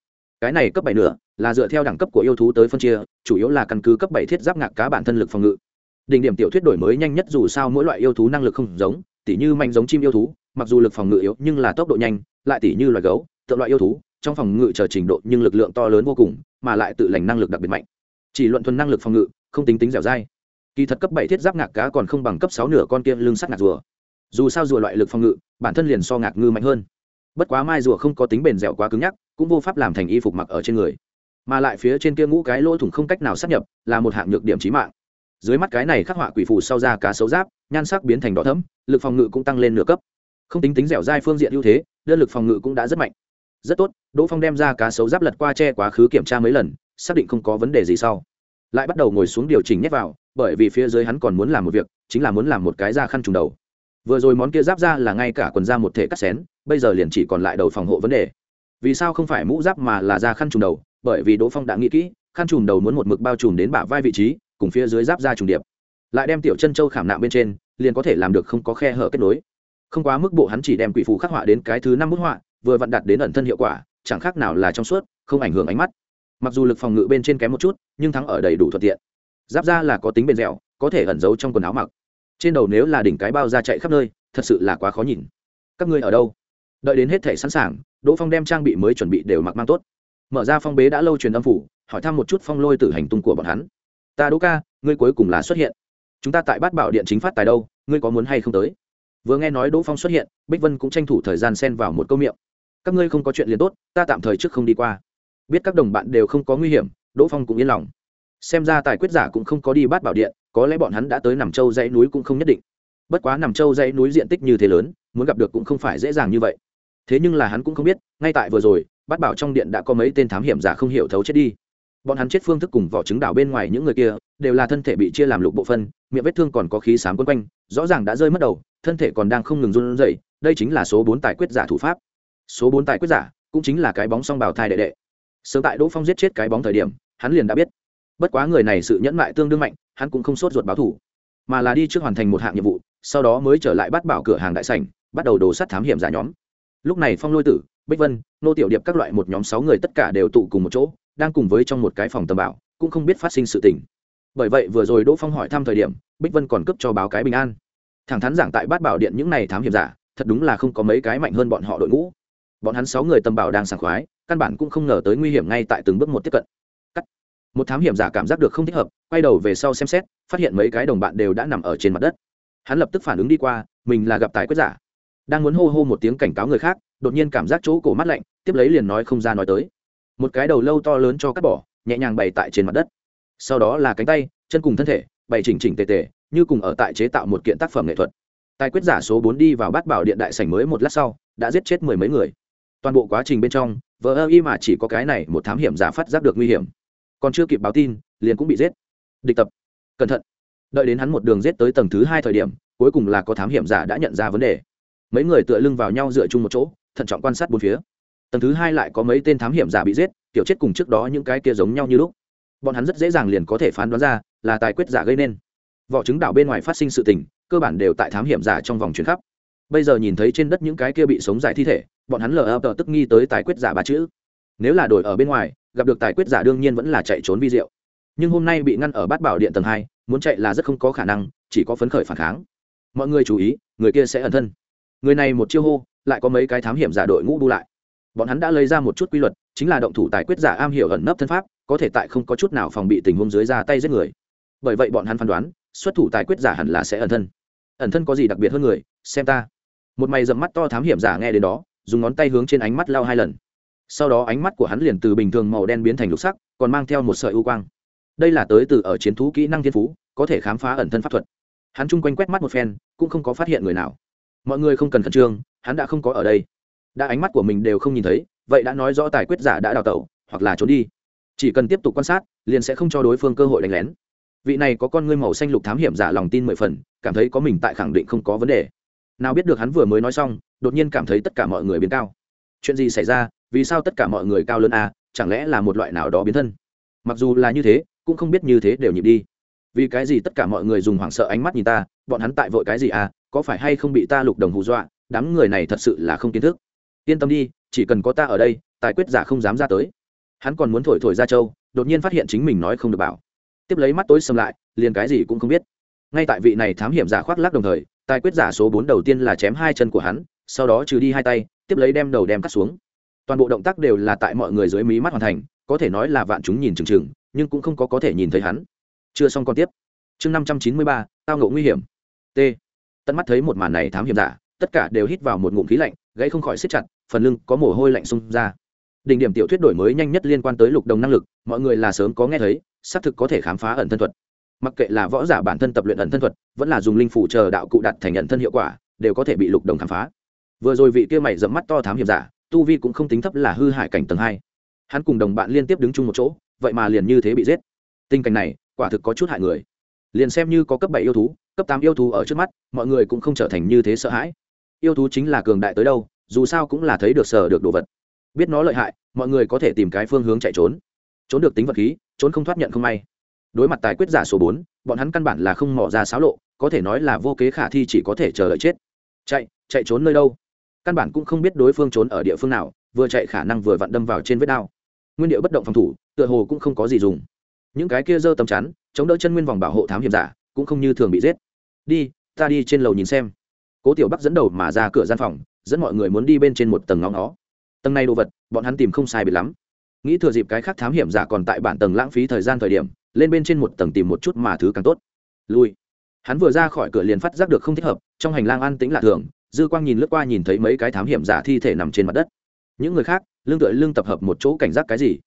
Cái này cấp bảy nửa là dựa theo đẳng cấp của yêu thú tới phân chia, chủ yếu là căn cứ cấp bảy thiết giáp ngạc cá bản thân lực phòng ngự. Đỉnh điểm tiểu thuyết đổi mới nhanh nhất dù sao mỗi loại yêu thú năng lực không giống, tỉ như mạnh giống chim yêu thú, mặc dù lực phòng ngự yếu nhưng là tốc độ nhanh, lại tỉ như loài gấu, tượng loại yêu thú, trong phòng ngự chờ trình độ nhưng lực lượng to lớn vô cùng, mà lại tự lành năng lực đặc biệt mạnh. Chỉ luận thuần năng lực phòng ngự, không tính tính dẻo dai. Kỳ thật cấp bảy thiết giáp ngạc cá còn không bằng cấp sáu nửa con kia lưng sắt ngạc rùa. Dù sao rùa loại lực phòng ngự, bản thân liền so ngạc ngư mạnh hơn bất quá mai rùa không có tính bền dẻo quá cứng nhắc, cũng vô pháp làm thành y phục mặc ở trên người. Mà lại phía trên kia ngũ cái lỗ thủng không cách nào sát nhập, là một hạng nhược điểm trí mạng. Dưới mắt cái này khắc họa quỷ phù sau ra cá sấu giáp, nhan sắc biến thành đỏ thấm lực phòng ngự cũng tăng lên nửa cấp. Không tính tính dẻo dai phương diện ưu thế, đơn lực phòng ngự cũng đã rất mạnh. Rất tốt, đỗ phong đem ra cá sấu giáp lật qua che quá khứ kiểm tra mấy lần, xác định không có vấn đề gì sau. Lại bắt đầu ngồi xuống điều chỉnh nhét vào, bởi vì phía dưới hắn còn muốn làm một việc, chính là muốn làm một cái da khăn trùng đầu. Vừa rồi món kia giáp ra là ngay cả quần da một thể cắt xén bây giờ liền chỉ còn lại đầu phòng hộ vấn đề. Vì sao không phải mũ giáp mà là da khăn trùm đầu? Bởi vì đỗ phong đã nghĩ kỹ, khăn trùm đầu muốn một mực bao trùm đến bả vai vị trí, cùng phía dưới giáp da trùng điệp. Lại đem tiểu chân châu khảm nạm bên trên, liền có thể làm được không có khe hở kết nối. Không quá mức bộ hắn chỉ đem quỷ phù khắc họa đến cái thứ năm bút họa, vừa vặn đặt đến ẩn thân hiệu quả, chẳng khác nào là trong suốt, không ảnh hưởng ánh mắt. Mặc dù lực phòng ngự bên trên kém một chút, nhưng thắng ở đầy đủ thuận tiện. Giáp da là có tính bền dẻo, có thể ẩn giấu trong quần áo mặc. Trên đầu nếu là đỉnh cái bao da chạy khắp nơi, thật sự là quá khó nhìn. Các ngươi ở đâu? Đợi đến hết thể sẵn sàng, đỗ phong đem trang bị mới chuẩn bị đều mặc mang tốt. Mở ra phong bế đã lâu truyền âm phủ, hỏi thăm một chút phong lôi từ hành tung của bọn hắn. Ta đỗ ca, ngươi cuối cùng là xuất hiện. Chúng ta tại bát bảo điện chính phát tài đâu, ngươi có muốn hay không tới? Vừa nghe nói đỗ phong xuất hiện, bích vân cũng tranh thủ thời gian xen vào một câu miệng. Các ngươi không có chuyện liền tốt, ta tạm thời trước không đi qua. Biết các đồng bạn đều không có nguy hiểm, đỗ phong cũng yên lòng. Xem ra tài quyết giả cũng không có đi bát bảo điện, có lẽ bọn hắn đã tới nằm châu dãy núi cũng không nhất định. Bất quá nằm châu dãy núi diện tích như thế lớn, muốn gặp được cũng không phải dễ dàng như vậy thế nhưng là hắn cũng không biết, ngay tại vừa rồi, bát bảo trong điện đã có mấy tên thám hiểm giả không hiểu thấu chết đi. Bọn hắn chết phương thức cùng vỏ trứng đảo bên ngoài những người kia, đều là thân thể bị chia làm lục bộ phân, miệng vết thương còn có khí sám quấn quanh, rõ ràng đã rơi mất đầu, thân thể còn đang không ngừng run rẩy, đây chính là số bốn tài quyết giả thủ pháp. Số bốn tài quyết giả cũng chính là cái bóng song bào thai đệ đệ. Sớm tại đỗ phong giết chết cái bóng thời điểm, hắn liền đã biết. Bất quá người này sự nhẫn mại tương đương mạnh, hắn cũng không sốt ruột báo thủ mà là đi trước hoàn thành một hạng nhiệm vụ, sau đó mới trở lại bắt bảo cửa hàng đại sảnh, bắt đầu đồ sắt thám hiểm giả nhóm lúc này phong lôi tử, bích vân, nô tiểu điệp các loại một nhóm sáu người tất cả đều tụ cùng một chỗ, đang cùng với trong một cái phòng tầm bảo, cũng không biết phát sinh sự tình. Bởi vậy vừa rồi đỗ phong hỏi thăm thời điểm, bích vân còn cấp cho báo cái bình an. Thẳng thắn giảng tại bát bảo điện những này thám hiểm giả, thật đúng là không có mấy cái mạnh hơn bọn họ đội ngũ. Bọn hắn sáu người tầm bảo đang sảng khoái, căn bản cũng không ngờ tới nguy hiểm ngay tại từng bước một tiếp cận. Cắt. một thám hiểm giả cảm giác được không thích hợp, quay đầu về sau xem xét, phát hiện mấy cái đồng bạn đều đã nằm ở trên mặt đất. Hắn lập tức phản ứng đi qua, mình là gặp tài quyết giả đang muốn hô hô một tiếng cảnh cáo người khác, đột nhiên cảm giác chỗ cổ mắt lạnh, tiếp lấy liền nói không ra nói tới. Một cái đầu lâu to lớn cho cắt bỏ, nhẹ nhàng bày tại trên mặt đất. Sau đó là cánh tay, chân cùng thân thể, bày chỉnh chỉnh tề tề, như cùng ở tại chế tạo một kiện tác phẩm nghệ thuật. Tài quyết giả số bốn đi vào bát bảo điện đại sảnh mới một lát sau, đã giết chết mười mấy người. Toàn bộ quá trình bên trong vợ ơ y mà chỉ có cái này một thám hiểm giả phát giác được nguy hiểm. Còn chưa kịp báo tin, liền cũng bị giết. Địch tập. Cẩn thận. Đợi đến hắn một đường giết tới tầng thứ hai thời điểm, cuối cùng là có thám hiểm giả đã nhận ra vấn đề mấy người tựa lưng vào nhau dựa chung một chỗ, thận trọng quan sát bốn phía. Tầng thứ hai lại có mấy tên thám hiểm giả bị giết, kiểu chết cùng trước đó những cái kia giống nhau như lúc. Bọn hắn rất dễ dàng liền có thể phán đoán ra, là tài quyết giả gây nên. Vỏ trứng đảo bên ngoài phát sinh sự tình, cơ bản đều tại thám hiểm giả trong vòng chuyến khắp. Bây giờ nhìn thấy trên đất những cái kia bị sống giải thi thể, bọn hắn lờ ập tức nghi tới tài quyết giả ba chữ. Nếu là đổi ở bên ngoài, gặp được tài quyết giả đương nhiên vẫn là chạy trốn vi diệu. Nhưng hôm nay bị ngăn ở bát bảo điện tầng hai, muốn chạy là rất không có khả năng, chỉ có phấn khởi phản kháng. Mọi người chú ý, người kia sẽ ẩn thân người này một chiêu hô, lại có mấy cái thám hiểm giả đội ngũ bu lại. Bọn hắn đã lấy ra một chút quy luật, chính là động thủ tài quyết giả am hiểu ẩn nấp thân pháp, có thể tại không có chút nào phòng bị tình huống dưới ra tay giết người. Bởi vậy bọn hắn phán đoán, xuất thủ tài quyết giả hẳn là sẽ ẩn thân. Ẩn thân có gì đặc biệt hơn người? Xem ta. Một mày dầm mắt to thám hiểm giả nghe đến đó, dùng ngón tay hướng trên ánh mắt lao hai lần. Sau đó ánh mắt của hắn liền từ bình thường màu đen biến thành lục sắc, còn mang theo một sợi ưu quang. Đây là tới từ ở chiến thú kỹ năng thiên phú, có thể khám phá ẩn thân pháp thuật. Hắn chung quanh quét mắt một phen, cũng không có phát hiện người nào mọi người không cần khẩn trương, hắn đã không có ở đây. Đã ánh mắt của mình đều không nhìn thấy, vậy đã nói rõ tài quyết giả đã đào tẩu, hoặc là trốn đi. Chỉ cần tiếp tục quan sát, liền sẽ không cho đối phương cơ hội đánh lén. Vị này có con ngươi màu xanh lục thám hiểm giả lòng tin mười phần, cảm thấy có mình tại khẳng định không có vấn đề. Nào biết được hắn vừa mới nói xong, đột nhiên cảm thấy tất cả mọi người biến cao. Chuyện gì xảy ra? Vì sao tất cả mọi người cao lớn à? Chẳng lẽ là một loại nào đó biến thân? Mặc dù là như thế, cũng không biết như thế đều nhịp đi vì cái gì tất cả mọi người dùng hoảng sợ ánh mắt nhìn ta, bọn hắn tại vội cái gì à có phải hay không bị ta lục đồng hù dọa, đám người này thật sự là không kiến thức. Yên tâm đi, chỉ cần có ta ở đây, tài quyết giả không dám ra tới. Hắn còn muốn thổi thổi ra châu, đột nhiên phát hiện chính mình nói không được bảo. Tiếp lấy mắt tối xâm lại, liền cái gì cũng không biết. Ngay tại vị này thám hiểm giả khoác lắc đồng thời, tài quyết giả số bốn đầu tiên là chém hai chân của hắn, sau đó trừ đi hai tay, tiếp lấy đem đầu đem cắt xuống. Toàn bộ động tác đều là tại mọi người dưới mí mắt hoàn thành, có thể nói là vạn chúng nhìn chừng chừng, nhưng cũng không có có thể nhìn thấy hắn chưa xong còn tiếp. Chương năm trăm chín mươi ba, tao ngộ nguy hiểm. T. Tận mắt thấy một màn này thám hiểm giả, tất cả đều hít vào một ngụm khí lạnh, gãy không khỏi siết chặt, phần lưng có mồ hôi lạnh xung ra. Đỉnh điểm tiểu thuyết đổi mới nhanh nhất liên quan tới lục đồng năng lực, mọi người là sớm có nghe thấy, xác thực có thể khám phá ẩn thân thuật. Mặc kệ là võ giả bản thân tập luyện ẩn thân thuật, vẫn là dùng linh phủ chờ đạo cụ đặt thành ẩn thân hiệu quả, đều có thể bị lục đồng khám phá. Vừa rồi vị kia mày dẫm mắt to thám hiểm giả, tu vi cũng không tính thấp là hư hại cảnh tầng hai. Hắn cùng đồng bạn liên tiếp đứng chung một chỗ, vậy mà liền như thế bị giết. Tình cảnh này quả thực có chút hại người. Liền xem như có cấp bảy yêu thú, cấp tám yêu thú ở trước mắt, mọi người cũng không trở thành như thế sợ hãi. Yêu thú chính là cường đại tới đâu, dù sao cũng là thấy được sở được đồ vật. Biết nó lợi hại, mọi người có thể tìm cái phương hướng chạy trốn. Trốn được tính vật khí, trốn không thoát nhận không may. Đối mặt tài quyết giả số bốn, bọn hắn căn bản là không mỏ ra xáo lộ, có thể nói là vô kế khả thi chỉ có thể chờ đợi chết. Chạy chạy trốn nơi đâu? Căn bản cũng không biết đối phương trốn ở địa phương nào, vừa chạy khả năng vừa vặn đâm vào trên vết đao. Nguyên liệu bất động phòng thủ, tựa hồ cũng không có gì dùng những cái kia giơ tầm chắn, chống đỡ chân nguyên vòng bảo hộ thám hiểm giả, cũng không như thường bị giết. Đi, ta đi trên lầu nhìn xem. Cố tiểu bắc dẫn đầu mà ra cửa gian phòng, dẫn mọi người muốn đi bên trên một tầng ngóng nó tầng này đồ vật, bọn hắn tìm không sai biệt lắm. Nghĩ thừa dịp cái khác thám hiểm giả còn tại bản tầng lãng phí thời gian thời điểm, lên bên trên một tầng tìm một chút mà thứ càng tốt. Lui. Hắn vừa ra khỏi cửa liền phát giác được không thích hợp, trong hành lang an tĩnh lạ thường, dư quang nhìn lướt qua nhìn thấy mấy cái thám hiểm giả thi thể nằm trên mặt đất. Những người khác lương tựa lương tập hợp một chỗ cảnh giác cái gì?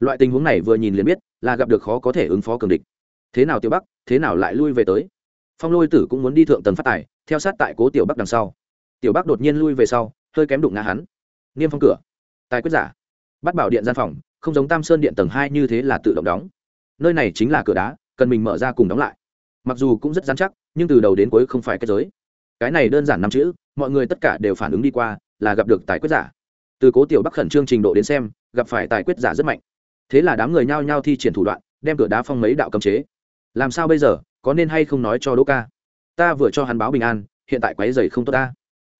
Loại tình huống này vừa nhìn liền biết là gặp được khó có thể ứng phó cường địch. Thế nào tiểu bắc, thế nào lại lui về tới? Phong lôi tử cũng muốn đi thượng tầng phát tài, theo sát tại cố tiểu bắc đằng sau. Tiểu bắc đột nhiên lui về sau, hơi kém đụng ngã hắn. Niêm phong cửa. Tài quyết giả. Bắt bảo điện gian phòng, không giống tam sơn điện tầng hai như thế là tự động đóng. Nơi này chính là cửa đá, cần mình mở ra cùng đóng lại. Mặc dù cũng rất dán chắc, nhưng từ đầu đến cuối không phải kết giới. Cái này đơn giản năm chữ, mọi người tất cả đều phản ứng đi qua, là gặp được tài quyết giả. Từ cố tiểu bắc khẩn trương trình độ đến xem, gặp phải tài quyết giả rất mạnh thế là đám người nhao nhao thi triển thủ đoạn, đem cửa đá phong mấy đạo cấm chế. Làm sao bây giờ, có nên hay không nói cho đỗ ca? Ta vừa cho hắn báo bình an, hiện tại quáy dày không tốt ta.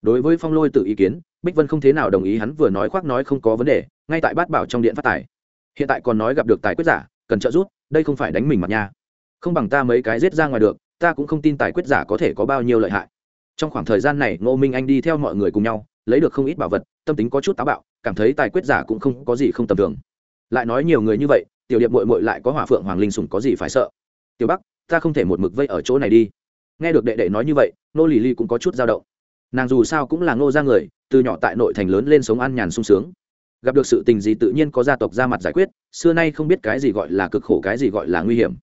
Đối với phong lôi tự ý kiến, bích vân không thế nào đồng ý hắn vừa nói khoác nói không có vấn đề, ngay tại bát bảo trong điện phát tài. Hiện tại còn nói gặp được tài quyết giả, cần trợ giúp, đây không phải đánh mình mặt nha. Không bằng ta mấy cái giết ra ngoài được, ta cũng không tin tài quyết giả có thể có bao nhiêu lợi hại. Trong khoảng thời gian này, ngô minh anh đi theo mọi người cùng nhau, lấy được không ít bảo vật, tâm tính có chút táo bạo, cảm thấy tài quyết giả cũng không có gì không tầm thường lại nói nhiều người như vậy, tiểu điệp mội mội lại có hỏa phượng hoàng linh sùng có gì phải sợ? Tiểu bắc, ta không thể một mực vây ở chỗ này đi. Nghe được đệ đệ nói như vậy, nô lì ly cũng có chút dao động. Nàng dù sao cũng là ngô ra người, từ nhỏ tại nội thành lớn lên sống ăn nhàn sung sướng. Gặp được sự tình gì tự nhiên có gia tộc ra mặt giải quyết, xưa nay không biết cái gì gọi là cực khổ, cái gì gọi là nguy hiểm.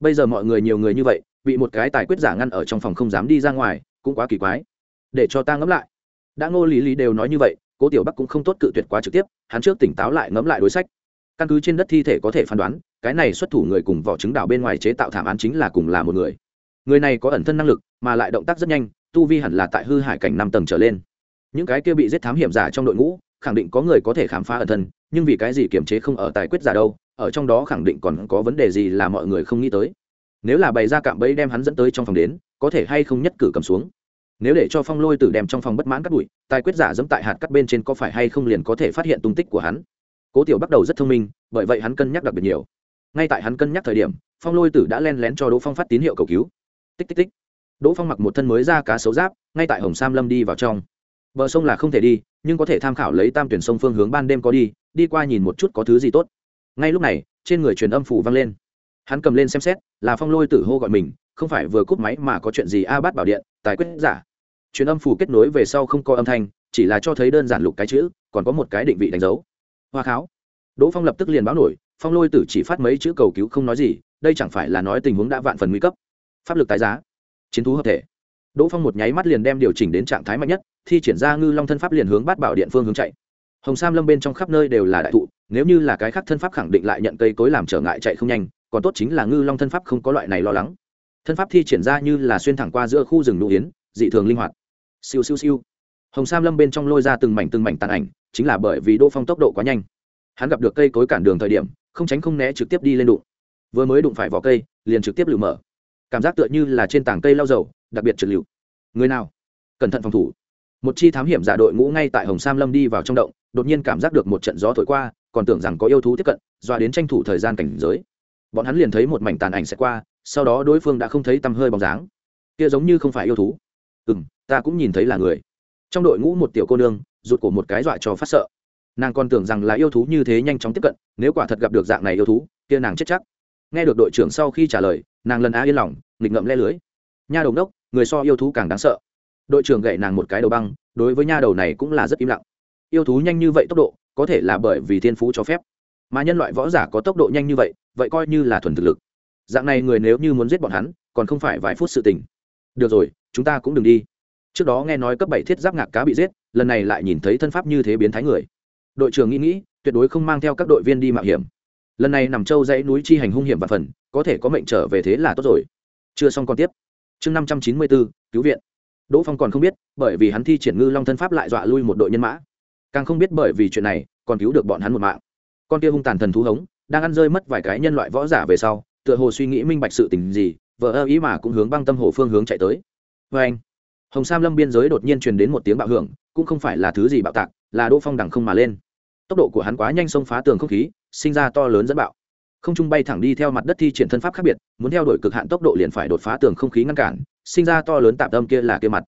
Bây giờ mọi người nhiều người như vậy, bị một cái tài quyết giả ngăn ở trong phòng không dám đi ra ngoài, cũng quá kỳ quái. Để cho ta ngẫm lại. Đã ngô lý lý đều nói như vậy, cố tiểu bắc cũng không tốt cự tuyệt quá trực tiếp, hắn trước tỉnh táo lại ngẫm lại đối sách căn cứ trên đất thi thể có thể phán đoán, cái này xuất thủ người cùng vỏ trứng đảo bên ngoài chế tạo thảm án chính là cùng là một người. Người này có ẩn thân năng lực, mà lại động tác rất nhanh, tu vi hẳn là tại hư hải cảnh năm tầng trở lên. Những cái kia bị giết thám hiểm giả trong đội ngũ, khẳng định có người có thể khám phá ẩn thân, nhưng vì cái gì kiềm chế không ở tài quyết giả đâu, ở trong đó khẳng định còn có vấn đề gì là mọi người không nghĩ tới. Nếu là bày ra cạm bẫy đem hắn dẫn tới trong phòng đến, có thể hay không nhất cử cầm xuống. Nếu để cho phong lôi tử đem trong phòng bất mãn cắt bụi, tài quyết giả dẫm tại hạt cắt bên trên có phải hay không liền có thể phát hiện tung tích của hắn cố tiểu bắt đầu rất thông minh, bởi vậy hắn cân nhắc đặc biệt nhiều. Ngay tại hắn cân nhắc thời điểm, phong lôi tử đã len lén cho đỗ phong phát tín hiệu cầu cứu. Tích tích tích. Đỗ phong mặc một thân mới ra cá sấu giáp, ngay tại hồng sam lâm đi vào trong. Bờ sông là không thể đi, nhưng có thể tham khảo lấy tam tuyển sông phương hướng ban đêm có đi đi qua nhìn một chút có thứ gì tốt. Ngay lúc này, trên người truyền âm phủ vang lên. Hắn cầm lên xem xét, là phong lôi tử hô gọi mình, không phải vừa cúp máy mà có chuyện gì a bát bảo điện, tài quyết giả. Truyền âm phủ kết nối về sau không có âm thanh, chỉ là cho thấy đơn giản lục cái chữ, còn có một cái định vị đánh dấu hoa kháo. Đỗ phong lập tức liền báo nổi, phong lôi tử chỉ phát mấy chữ cầu cứu không nói gì, đây chẳng phải là nói tình huống đã vạn phần nguy cấp. Pháp lực tái giá. Chiến thú hợp thể. Đỗ phong một nháy mắt liền đem điều chỉnh đến trạng thái mạnh nhất, thi triển ra ngư long thân pháp liền hướng bát bảo điện phương hướng chạy. Hồng sam lâm bên trong khắp nơi đều là đại thụ, nếu như là cái khác thân pháp khẳng định lại nhận cây cối làm trở ngại chạy không nhanh, còn tốt chính là ngư long thân pháp không có loại này lo lắng. Thân pháp thi triển ra như là xuyên thẳng qua giữa khu rừng nụ yến, dị thường linh hoạt. Siêu siêu siêu hồng sam lâm bên trong lôi ra từng mảnh từng mảnh tàn ảnh, chính là bởi vì đỗ phong tốc độ quá nhanh. Hắn gặp được cây cối cản đường thời điểm, không tránh không né trực tiếp đi lên đụng. Vừa mới đụng phải vỏ cây, liền trực tiếp lựu mở. Cảm giác tựa như là trên tảng cây lau dầu, đặc biệt trượt lựu người nào? Cẩn thận phòng thủ. Một chi thám hiểm giả đội ngũ ngay tại hồng sam lâm đi vào trong động, đột nhiên cảm giác được một trận gió thổi qua, còn tưởng rằng có yêu thú tiếp cận, doa đến tranh thủ thời gian cảnh giới. Bọn hắn liền thấy một mảnh tàn ảnh sẽ qua, sau đó đối phương đã không thấy tăm hơi bóng dáng. Kia giống như không phải yêu thú. Ừ m ta cũng nhìn thấy là người trong đội ngũ một tiểu cô nương, rụt cổ một cái dọa cho phát sợ. Nàng còn tưởng rằng là yêu thú như thế nhanh chóng tiếp cận, nếu quả thật gặp được dạng này yêu thú, kia nàng chết chắc. Nghe được đội trưởng sau khi trả lời, nàng lần á yên lòng, nghịch ngậm le lưới. Nha đầu đốc người so yêu thú càng đáng sợ. Đội trưởng gậy nàng một cái đầu băng, đối với nha đầu này cũng là rất im lặng. Yêu thú nhanh như vậy tốc độ, có thể là bởi vì thiên phú cho phép. Mà nhân loại võ giả có tốc độ nhanh như vậy vậy coi như là thuần thực lực. Dạng này người nếu như muốn giết bọn hắn, còn không phải vài phút sự tình. Được rồi, chúng ta cũng đừng đi trước đó nghe nói cấp bảy thiết giáp ngạc cá bị giết, lần này lại nhìn thấy thân pháp như thế biến thái người. Đội trưởng nghĩ nghĩ, tuyệt đối không mang theo các đội viên đi mạo hiểm. Lần này nằm châu dãy núi chi hành hung hiểm và phần, có thể có mệnh trở về thế là tốt rồi. Chưa xong còn tiếp. Chương năm trăm chín mươi bốn, cứu viện. Đỗ phong còn không biết, bởi vì hắn thi triển ngư long thân pháp lại dọa lui một đội nhân mã. Càng không biết bởi vì chuyện này, còn cứu được bọn hắn một mạng. Con kia hung tàn thần thú hống, đang ăn rơi mất vài cái nhân loại võ giả về sau, tựa hồ suy nghĩ minh bạch sự tình gì vợ ơ ý mà cũng hướng băng tâm hồ phương hướng chạy tới. Vê anh hồng sam lâm biên giới đột nhiên truyền đến một tiếng bạo hưởng, cũng không phải là thứ gì bạo tạc, là đỗ phong đằng không mà lên. Tốc độ của hắn quá nhanh xông phá tường không khí, sinh ra to lớn dẫn bạo. Không trung bay thẳng đi theo mặt đất thi triển thân pháp khác biệt, muốn theo đuổi cực hạn tốc độ liền phải đột phá tường không khí ngăn cản, sinh ra to lớn tạm tâm kia là kia mặt.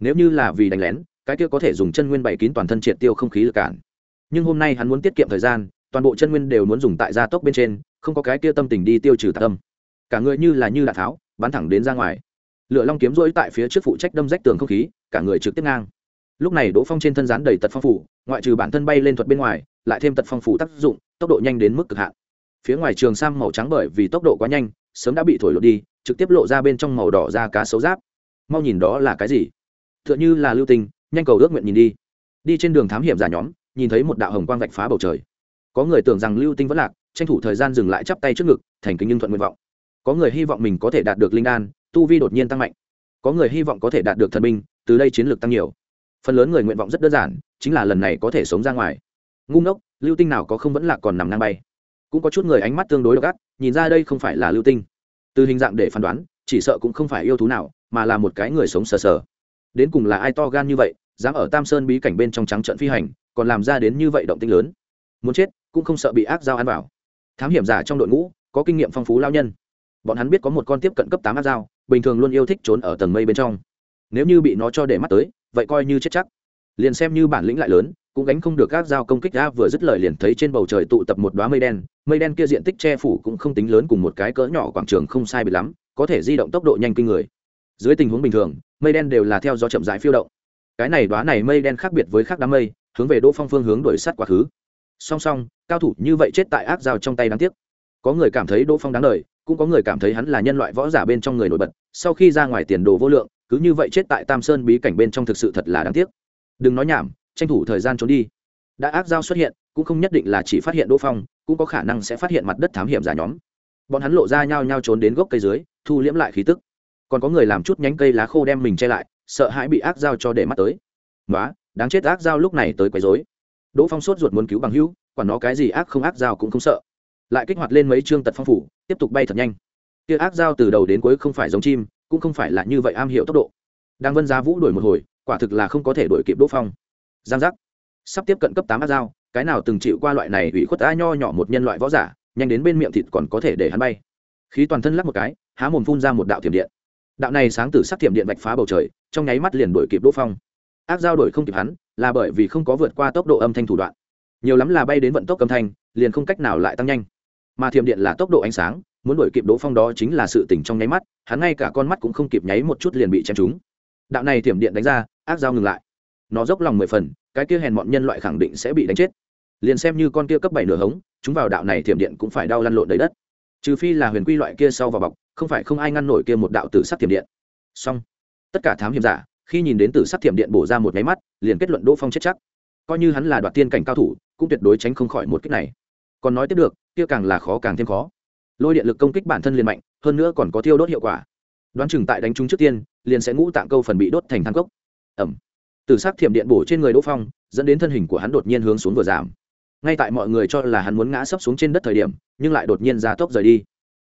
Nếu như là vì đánh lén, cái kia có thể dùng chân nguyên bày kín toàn thân triệt tiêu không khí lực cản. Nhưng hôm nay hắn muốn tiết kiệm thời gian, toàn bộ chân nguyên đều muốn dùng tại gia tốc bên trên, không có cái kia tâm tình đi tiêu trừ tạm tâm. Cả người như là như đạn tháo, bắn thẳng đến ra ngoài lửa long kiếm rỗi tại phía trước phụ trách đâm rách tường không khí, cả người trực tiếp ngang. Lúc này đỗ phong trên thân rán đầy tật phong phủ, ngoại trừ bản thân bay lên thuật bên ngoài, lại thêm tật phong phủ tác dụng, tốc độ nhanh đến mức cực hạn. Phía ngoài trường sam màu trắng bởi vì tốc độ quá nhanh, sớm đã bị thổi lột đi, trực tiếp lộ ra bên trong màu đỏ da cá xấu giáp. Mau nhìn đó là cái gì? T h ư ợ n h ư là lưu tình nhanh cầu ước nguyện nhìn đi. Đi trên đường thám hiểm giả nhóm, nhìn thấy một đạo hồng quang vạch phá bầu trời. Có người tưởng rằng lưu tinh vẫn lạc, tranh thủ thời gian dừng lại chắp tay trước ngực, thành kính nhưng thuận nguyện vọng. Có người hy vọng mình có thể đạt được linh đan tu vi đột nhiên tăng mạnh. Có người hy vọng có thể đạt được thần binh, từ đây chiến lược tăng nhiều. Phần lớn người nguyện vọng rất đơn giản, chính là lần này có thể sống ra ngoài. Ngu ngốc, lưu tinh nào có không vẫn là còn nằm ngang bay. Cũng có chút người ánh mắt tương đối độc ác, nhìn ra đây không phải là lưu tinh. Từ hình dạng để phán đoán, chỉ sợ cũng không phải yêu thú nào, mà là một cái người sống sờ sờ. Đến cùng là ai to gan như vậy, dám ở tam sơn bí cảnh bên trong trắng trận phi hành, còn làm ra đến như vậy động tinh lớn. Muốn chết, cũng không sợ bị ác dao ăn vào. Thám hiểm giả trong đội ngũ, có kinh nghiệm phong phú lao nhân. Bọn hắn biết có một con tiếp cận cấp tám ác dao bình thường luôn yêu thích trốn ở tầng mây bên trong. Nếu như bị nó cho để mắt tới, vậy coi như chết chắc. Liền xem như bản lĩnh lại lớn, cũng gánh không được các dao công kích đã vừa dứt lời liền thấy trên bầu trời tụ tập một đoá mây đen. Mây đen kia diện tích che phủ cũng không tính lớn cùng một cái cỡ nhỏ quảng trường không sai bị lắm, có thể di động tốc độ nhanh kinh người. Dưới tình huống bình thường, mây đen đều là theo gió chậm rãi phiêu động. Cái này đoá này mây đen khác biệt với khác đám mây, hướng về đỗ phong phương hướng đuổi sát quá khứ. Song song, cao thủ như vậy chết tại ác dao trong tay đáng tiếc. Có người cảm thấy đỗ phong đáng lời cũng có người cảm thấy hắn là nhân loại võ giả bên trong người nổi bật, sau khi ra ngoài tiền đồ vô lượng, cứ như vậy chết tại tam sơn bí cảnh bên trong thực sự thật là đáng tiếc. Đừng nói nhảm, tranh thủ thời gian trốn đi. Đã ác giao xuất hiện, cũng không nhất định là chỉ phát hiện đỗ phong, cũng có khả năng sẽ phát hiện mặt đất thám hiểm giả nhóm. Bọn hắn lộ ra nhau nhau trốn đến gốc cây dưới, thu liễm lại khí tức. Còn có người làm chút nhánh cây lá khô đem mình che lại, sợ hãi bị ác giao cho để mắt tới. Nói đáng chết ác giao lúc này tới quấy rối. Đỗ phong sốt ruột muốn cứu bằng hữu còn nó cái gì ác không ác giao cũng không sợ lại kích hoạt lên mấy chương tật phong phủ, tiếp tục bay thật nhanh. Kia ác dao từ đầu đến cuối không phải giống chim, cũng không phải là như vậy am hiểu tốc độ. Đang vân giá vũ đuổi một hồi, quả thực là không có thể đuổi kịp đỗ phong. Giang giác. Sắp tiếp cận cấp tám ác dao, cái nào từng chịu qua loại này ủy khuất a nho nhỏ một nhân loại võ giả, nhanh đến bên miệng thịt còn có thể để hắn bay. Khí toàn thân lắc một cái, há mồm phun ra một đạo thiểm điện. Đạo này sáng từ sắc thiểm điện vạch phá bầu trời, trong nháy mắt liền đuổi kịp đỗ phong. Ác dao đuổi không kịp hắn, là bởi vì không có vượt qua tốc độ âm thanh thủ đoạn. Nhiều lắm là bay đến vận tốc âm thanh, liền không cách nào lại tăng nhanh mà thiểm điện là tốc độ ánh sáng, muốn đuổi kịp đỗ phong đó chính là sự tỉnh trong nháy mắt, hắn ngay cả con mắt cũng không kịp nháy một chút liền bị chém trúng. Đạo này thiểm điện đánh ra, ác dao ngừng lại. Nó dốc lòng mười phần, cái kia hèn mọn nhân loại khẳng định sẽ bị đánh chết. Liền xem như con kia cấp bảy nửa hống, chúng vào đạo này thiểm điện cũng phải đau lăn lộn đầy đất. Trừ phi là huyền quy loại kia sau vào bọc, không phải không ai ngăn nổi kia một đạo tử sắc thiểm điện. Song tất cả thám hiểm giả, khi nhìn đến tử sắc thiểm điện bổ ra một máy mắt, liền kết luận đỗ phong chết chắc. Coi như hắn là đoạt tiên cảnh cao thủ, cũng tuyệt đối tránh không khỏi một cách này còn nói tiếp được, kia càng là khó càng thêm khó. Lôi điện lực công kích bản thân liền mạnh, hơn nữa còn có thiêu đốt hiệu quả. Đoán chừng tại đánh trúng trước tiên, liền sẽ ngũ tạng câu phần bị đốt thành thang cốc. Ẩm. Từ s ắ c thiểm điện bổ trên người đỗ phong, dẫn đến thân hình của hắn đột nhiên hướng xuống vừa giảm. Ngay tại mọi người cho là hắn muốn ngã sấp xuống trên đất thời điểm, nhưng lại đột nhiên ra tốc rời đi.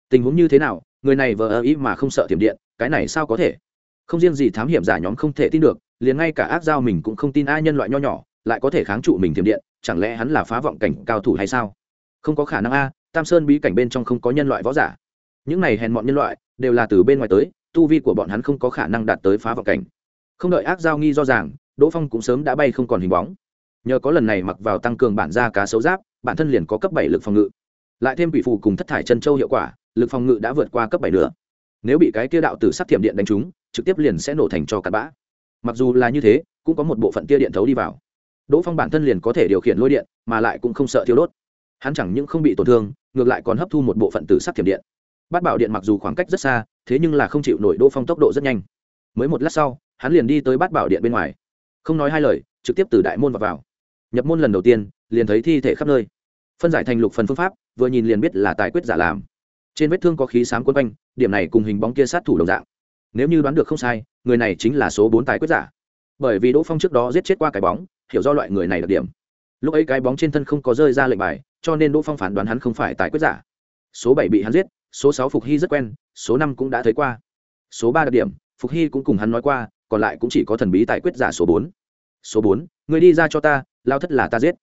Tình huống như thế nào, người này vờ ơ ý mà không sợ thiểm điện, cái này sao có thể? Không riêng gì thám hiểm giả nhóm không thể tin được, liền ngay cả ác giao mình cũng không tin ai nhân loại nho nhỏ, lại có thể kháng trụ mình thiểm điện, chẳng lẽ hắn là phá vọng cảnh cao thủ hay sao? Không có khả năng a, tam sơn bí cảnh bên trong không có nhân loại võ giả. Những này hèn mọn nhân loại đều là từ bên ngoài tới, tu vi của bọn hắn không có khả năng đạt tới phá vào cảnh. Không đợi ác giao nghi do ràng, đỗ phong cũng sớm đã bay không còn hình bóng. Nhờ có lần này mặc vào tăng cường bản da cá sấu giáp, bản thân liền có cấp bảy lực phòng ngự. Lại thêm quỷ phù cùng thất thải chân châu hiệu quả, lực phòng ngự đã vượt qua cấp bảy nữa. Nếu bị cái kia đạo tử sắc thiểm điện đánh trúng, trực tiếp liền sẽ nổ thành cho cặn bã. Mặc dù là như thế, cũng có một bộ phận tia điện thấu đi vào. Đỗ phong bản thân liền có thể điều khiển lôi điện, mà lại cũng không sợ thiếu đốt hắn chẳng những không bị tổn thương ngược lại còn hấp thu một bộ phận tử sắc thiểm điện. Bát bảo điện mặc dù khoảng cách rất xa thế nhưng là không chịu nổi đỗ phong tốc độ rất nhanh. Mới một lát sau hắn liền đi tới bát bảo điện bên ngoài. Không nói hai lời trực tiếp từ đại môn vào, vào. nhập môn lần đầu tiên liền thấy thi thể khắp nơi. Phân giải thành lục phần phương pháp vừa nhìn liền biết là tài quyết giả làm. Trên vết thương có khí sám quân quanh điểm này cùng hình bóng kia sát thủ đồng dạng. Nếu như đoán được không sai người này chính là số bốn tài quyết giả. Bởi vì đỗ phong trước đó giết chết qua cái bóng hiểu do loại người này đặc điểm. Lúc ấy cái bóng trên thân không có rơi ra lệnh bài cho nên đỗ phong phán đoán hắn không phải tài quyết giả. Số bảy bị hắn giết, số sáu phục hy rất quen, số năm cũng đã thấy qua. Số ba đặc điểm, phục hy cũng cùng hắn nói qua, còn lại cũng chỉ có thần bí tài quyết giả số bốn. Số bốn, người đi ra cho ta, lao thất là ta giết.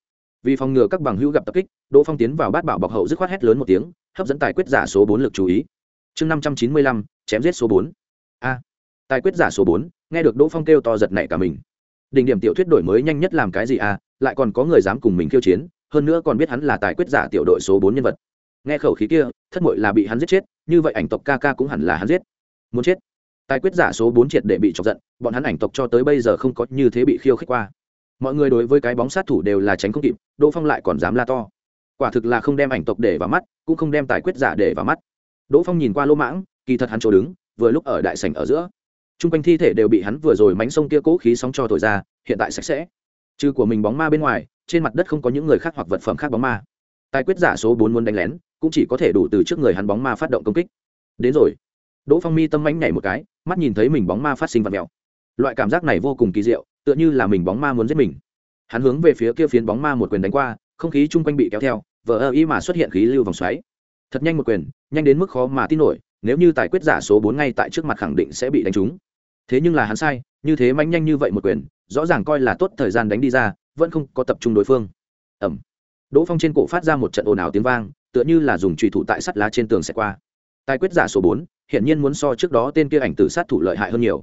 Vì phòng ngừa các bằng hữu gặp tập kích, đỗ phong tiến vào bát bảo bọc hậu dứt khoát hét lớn một tiếng, hấp dẫn tài quyết giả số bốn lực chú ý. Chương năm trăm chín mươi lăm, chém giết số bốn. A. Tài quyết giả số bốn, nghe được đỗ phong kêu to giật nảy cả mình. Đỉnh điểm tiểu thuyết đổi mới nhanh nhất làm cái gì à lại còn có người dám cùng mình khiêu chiến hơn nữa còn biết hắn là tài quyết giả tiểu đội số bốn nhân vật. Nghe khẩu khí kia, thất mội là bị hắn giết chết, như vậy ảnh tộc ca ca cũng hẳn là hắn giết. Muốn chết. Tài quyết giả số bốn triệt để bị chọc giận, bọn hắn ảnh tộc cho tới bây giờ không có như thế bị khiêu khích qua. Mọi người đối với cái bóng sát thủ đều là tránh không kịp, đỗ phong lại còn dám la to. Quả thực là không đem ảnh tộc để vào mắt, cũng không đem tài quyết giả để vào mắt. Đỗ phong nhìn qua lỗ mãng, kỳ thật hắn chỗ đứng, vừa lúc ở đại sảnh ở giữa. T r u n g quanh thi thể đều bị hắn vừa rồi mánh sông kia cố khí sóng cho thổi ra, hiện tại sạch sẽ. Trừ của mình bóng ma bên ngoài trên mặt đất không có những người khác hoặc vật phẩm khác bóng ma. Tài quyết giả số bốn muốn đánh lén, cũng chỉ có thể đủ từ trước người hắn bóng ma phát động công kích. Đến rồi. Đỗ phong mi tâm mánh nhảy một cái, mắt nhìn thấy mình bóng ma phát sinh vật mèo. Loại cảm giác này vô cùng kỳ diệu, tựa như là mình bóng ma muốn giết mình. Hắn hướng về phía kia phiến bóng ma một quyền đánh qua, không khí chung quanh bị kéo theo, vờ ơ ý mà xuất hiện khí lưu vòng xoáy. Thật nhanh một quyền, nhanh đến mức khó mà tin nổi, nếu như tài quyết giả số bốn ngay tại trước mặt khẳng định sẽ bị đánh trúng. Thế nhưng là hắn sai, như thế manh nhanh như vậy một quyền, rõ ràng coi là tốt thời gian đánh đi ra vẫn không có tập trung đối phương. Ẩm đỗ phong trên cổ phát ra một trận ồn ào tiếng vang, tựa như là dùng trùy thủ tại sắt lá trên tường xẹt qua. Tài quyết giả số bốn, hiển nhiên muốn so trước đó tên kia ảnh tử sát thủ lợi hại hơn nhiều.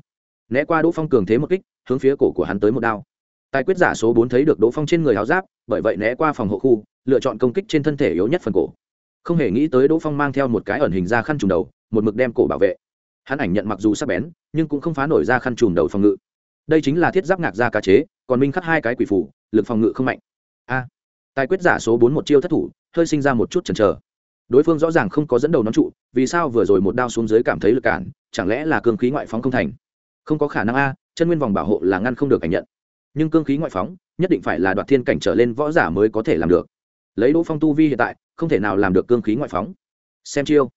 Né qua đỗ phong cường thế một kích, hướng phía cổ của hắn tới một đao. Tài quyết giả số bốn thấy được đỗ phong trên người áo giáp, bởi vậy né qua phòng hộ khu, lựa chọn công kích trên thân thể yếu nhất phần cổ. Không hề nghĩ tới đỗ phong mang theo một cái ẩn hình ra khăn trùm đầu, một mực đem cổ bảo vệ. Hắn ảnh nhận mặc dù sắc bén, nhưng cũng không phá nổi ra khăn trùm đầu phòng ngự. Đây chính là thiết giáp ngạc ra cá chế còn minh khắc hai cái quỷ phủ, lực phòng ngự không mạnh. A, tài quyết giả số bốn một chiêu thất thủ, hơi sinh ra một chút chần chờ. Đối phương rõ ràng không có dẫn đầu nón trụ, vì sao vừa rồi một đao xuống dưới cảm thấy lực cản, chẳng lẽ là cương khí ngoại phóng không thành? Không có khả năng a, chân nguyên vòng bảo hộ là ngăn không được cảnh nhận. Nhưng cương khí ngoại phóng, nhất định phải là đoạt thiên cảnh trở lên võ giả mới có thể làm được. Lấy đỗ phong tu vi hiện tại, không thể nào làm được cương khí ngoại phóng. Xem chiêu.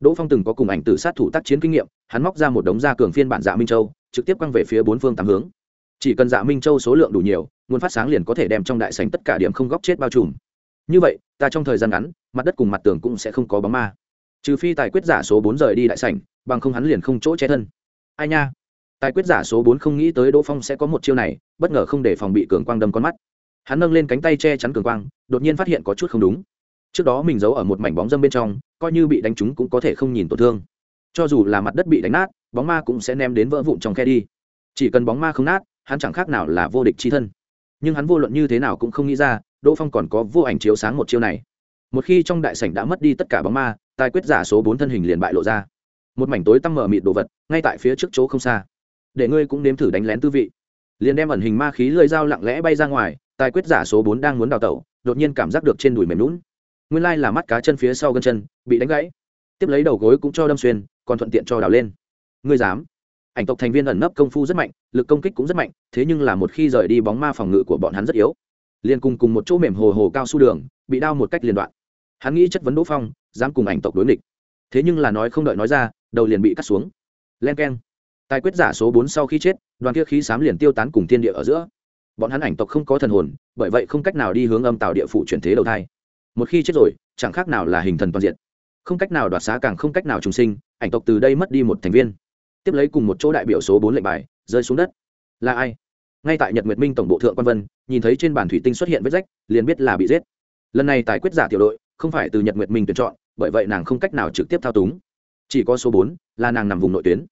Đỗ phong từng có cùng ảnh tử sát thủ tác chiến kinh nghiệm, hắn móc ra một đống gia cường phiên bản dạ minh châu, trực tiếp quăng về phía bốn phương tám hướng chỉ cần dạ minh châu số lượng đủ nhiều, nguồn phát sáng liền có thể đem trong đại sành tất cả điểm không góc chết bao trùm. Như vậy, ta trong thời gian ngắn, mặt đất cùng mặt tường cũng sẽ không có bóng ma. Trừ phi tài quyết giả số bốn rời đi đại sảnh, bằng không hắn liền không chỗ che thân. Ai nha? Tài quyết giả số bốn không nghĩ tới đỗ phong sẽ có một chiêu này, bất ngờ không để phòng bị cường quang đâm con mắt. Hắn nâng lên cánh tay che chắn cường quang, đột nhiên phát hiện có chút không đúng. Trước đó mình giấu ở một mảnh bóng dâm bên trong, coi như bị đánh trúng cũng có thể không nhìn tổn thương. Cho dù là mặt đất bị đánh nát, bóng ma cũng sẽ ném đến vỡ vụn trong khe đi. Chỉ cần bóng ma không nát hắn chẳng khác nào là vô địch chi thân. Nhưng hắn vô luận như thế nào cũng không nghĩ ra, đỗ phong còn có vô ảnh chiếu sáng một chiêu này. Một khi trong đại sảnh đã mất đi tất cả bóng ma, tài quyết giả số bốn thân hình liền bại lộ ra. Một mảnh tối tăm mở mịt đồ vật, ngay tại phía trước chỗ không xa. Để ngươi cũng nếm thử đánh lén tư vị. Liền đem ẩn hình ma khí lơi dao lặng lẽ bay ra ngoài, tài quyết giả số bốn đang muốn đào tẩu, đột nhiên cảm giác được trên đùi mềm lún nguyên lai là mắt cá chân phía sau gân chân, bị đánh gãy. Tiếp lấy đầu gối cũng cho đâm xuyên, còn thuận tiện cho đào lên. Ngươi dám? Ảnh tộc thành viên ẩn nấp công phu rất mạnh, lực công kích cũng rất mạnh, thế nhưng là một khi rời đi bóng ma phòng ngự của bọn hắn rất yếu. Liền cùng cùng một chỗ mềm hồ hồ cao su đường, bị đau một cách liên đoạn. Hắn nghĩ chất vấn đỗ phong, dám cùng ảnh tộc đối nghịch. Thế nhưng là nói không đợi nói ra, đầu liền bị cắt xuống. Len k e n tài quyết giả số bốn sau khi chết, đoàn kia khí sám liền tiêu tán cùng thiên địa ở giữa. Bọn hắn ảnh tộc không có thần hồn, bởi vậy không cách nào đi hướng âm tạo địa phủ chuyển thế đầu thai. Một khi chết rồi, chẳng khác nào là hình thần toàn diện. Không cách nào đoạt xá càng không cách nào trùng sinh, ảnh tộc từ đây mất đi một thành viên tiếp lấy cùng một chỗ đại biểu số bốn lệnh bài, rơi xuống đất. Là ai? Ngay tại nhật nguyệt minh tổng bộ thượng quan vân, nhìn thấy trên bàn thủy tinh xuất hiện vết rách, liền biết là bị giết. Lần này tài quyết giả tiểu đội, không phải từ nhật nguyệt minh tuyển chọn, bởi vậy nàng không cách nào trực tiếp thao túng. Chỉ có số bốn là nàng nằm vùng nội tuyến.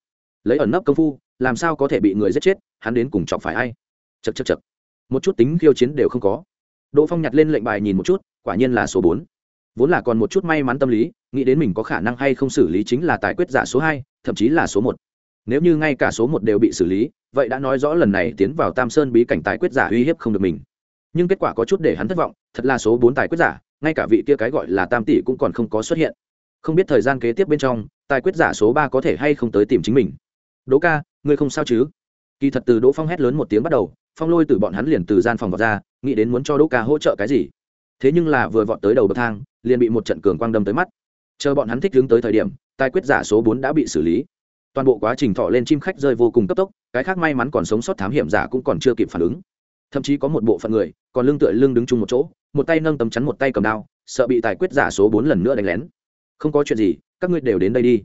Lấy ẩn nấp công phu, làm sao có thể bị người giết chết, hắn đến cùng chọc phải ai? Chật chật chật một chút tính khiêu chiến đều không có. Đỗ phong nhặt lên lệnh bài nhìn một chút, quả nhiên là số bốn. Vốn là còn một chút may mắn tâm lý, nghĩ đến mình có khả năng hay không xử lý chính là tài quyết giả số hai, thậm chí là số một nếu như ngay cả số một đều bị xử lý, vậy đã nói rõ lần này tiến vào tam sơn bí cảnh tài quyết giả uy hiếp không được mình. Nhưng kết quả có chút để hắn thất vọng, thật là số bốn tài quyết giả, ngay cả vị kia cái gọi là tam tỷ cũng còn không có xuất hiện. Không biết thời gian kế tiếp bên trong, tài quyết giả số ba có thể hay không tới tìm chính mình. Đỗ ca, ngươi không sao chứ? Kỳ thật từ đỗ phong hét lớn một tiếng bắt đầu, phong lôi từ bọn hắn liền từ gian phòng vào ra, nghĩ đến muốn cho đỗ ca hỗ trợ cái gì. Thế nhưng là vừa vọt tới đầu bậc thang, liền bị một trận cường quang đâm tới mắt. Chờ bọn hắn thích hướng tới thời điểm, tài quyết giả số bốn đã bị xử lý toàn bộ quá trình thọ lên chim khách rơi vô cùng cấp tốc, cái khác may mắn còn sống sót thám hiểm giả cũng còn chưa kịp phản ứng. Thậm chí có một bộ phận người còn lưng tựa lưng đứng chung một chỗ, một tay nâng tấm chắn một tay cầm đao, sợ bị tài quyết giả số bốn lần nữa đánh lén. Không có chuyện gì, các ngươi đều đến đây đi.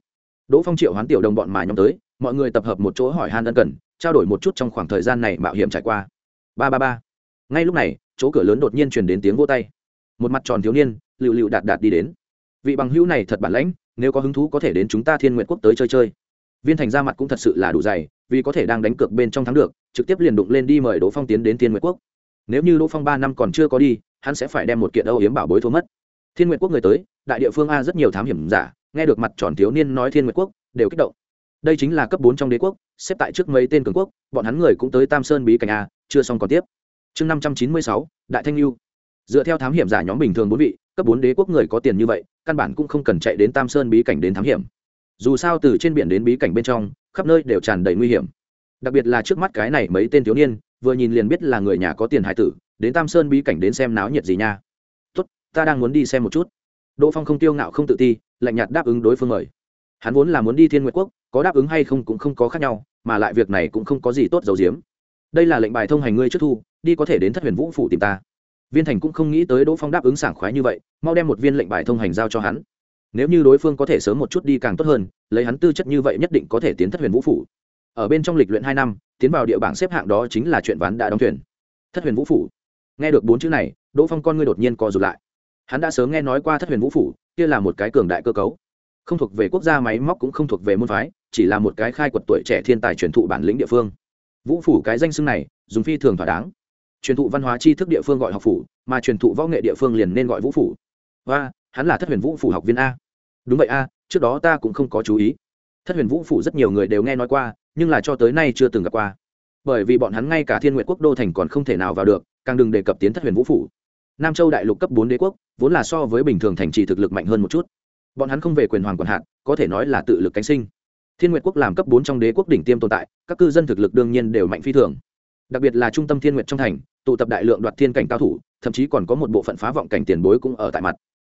Đỗ phong triệu hoán tiểu đồng bọn mà nhóm tới, mọi người tập hợp một chỗ hỏi han ân cần, trao đổi một chút trong khoảng thời gian này mạo hiểm trải qua. Ba ba ba. Ngay lúc này, chỗ cửa lớn đột nhiên truyền đến tiếng vô tay. Một mặt tròn thiếu niên, lựu lựu đạt đạt đi đến. Vị bằng hữu này thật bản lãnh, nếu có hứng thú có thể đến chúng ta thiên nguyện quốc tới chơi chơi viên thành ra mặt cũng thật sự là đủ dày, vì có thể đang đánh cược bên trong thắng được, trực tiếp liền đụng lên đi mời đỗ phong tiến đến thiên Nguyệt quốc. Nếu như đỗ phong ba năm còn chưa có đi, hắn sẽ phải đem một kiện âu hiếm bảo bối thua mất. Thiên Nguyệt quốc người tới, đại địa phương a rất nhiều thám hiểm giả, nghe được mặt tròn thiếu niên nói thiên Nguyệt quốc, đều kích động. Đây chính là cấp bốn trong đế quốc, xếp tại trước mấy tên cường quốc, bọn hắn người cũng tới tam sơn bí cảnh a, chưa xong còn tiếp. Chương năm trăm chín mươi sáu, đại thanh lưu. Dựa theo thám hiểm giả nhóm bình thường bốn vị, cấp bốn đế quốc người có tiền như vậy, căn bản cũng không cần chạy đến tam sơn bí cảnh đến thám hiểm dù sao từ trên biển đến bí cảnh bên trong, khắp nơi đều tràn đầy nguy hiểm. Đặc biệt là trước mắt cái này mấy tên thiếu niên, vừa nhìn liền biết là người nhà có tiền hải tử, đến tam sơn bí cảnh đến xem náo nhiệt gì nha. Tốt, ta đang muốn đi xem một chút. Đỗ phong không tiêu ngạo không tự ti, lạnh nhạt đáp ứng đối phương mời. Hắn vốn là muốn đi thiên nguyệt quốc, có đáp ứng hay không cũng không có khác nhau, mà lại việc này cũng không có gì tốt dầu diếm đây là lệnh bài thông hành ngươi trước thu, đi có thể đến thất huyền vũ phủ tìm ta. Viên thành cũng không nghĩ tới đỗ phong đáp ứng sảng khoái như vậy, mau đem một viên lệnh bài thông hành giao cho hắn nếu như đối phương có thể sớm một chút đi càng tốt hơn, lấy hắn tư chất như vậy nhất định có thể tiến thất huyền vũ phủ. Ở bên trong lịch luyện hai năm, tiến vào địa bảng xếp hạng đó chính là chuyện ván đã đóng thuyền. Thất huyền vũ phủ. Nghe được bốn chữ này, đỗ phong con ngươi đột nhiên co rụt lại. Hắn đã sớm nghe nói qua thất huyền vũ phủ, kia là một cái cường đại cơ cấu. Không thuộc về quốc gia máy móc cũng không thuộc về môn phái, chỉ là một cái khai quật tuổi trẻ thiên tài truyền thụ bản lĩnh địa phương. Vũ phủ cái danh xưng này, dùng phi thường thỏa đáng. Truyền thụ văn hóa tri thức địa phương gọi học phủ, mà truyền thụ võ nghệ địa phương liền nên gọi vũ phủ. Và, hắn là thất huyền vũ phủ học viên a đúng vậy a, trước đó ta cũng không có chú ý. Thất huyền vũ phủ rất nhiều người đều nghe nói qua, nhưng là cho tới nay chưa từng gặp qua. Bởi vì bọn hắn ngay cả thiên nguyện quốc đô thành còn không thể nào vào được, càng đừng đề cập tiến thất huyền vũ phủ. Nam châu đại lục cấp bốn đế quốc, vốn là so với bình thường thành trì thực lực mạnh hơn một chút. Bọn hắn không về quyền hoàng quản hạn có thể nói là tự lực cánh sinh. Thiên nguyệt quốc làm cấp bốn trong đế quốc đỉnh tiêm tồn tại, các cư dân thực lực đương nhiên đều mạnh phi thường. Đặc biệt là trung tâm thiên nguyệt trong thành, tụ tập đại lượng đoạt thiên cảnh cao thủ, thậm chí còn có một bộ phận phá vọng cảnh tiền bối cũng ở tại mặt.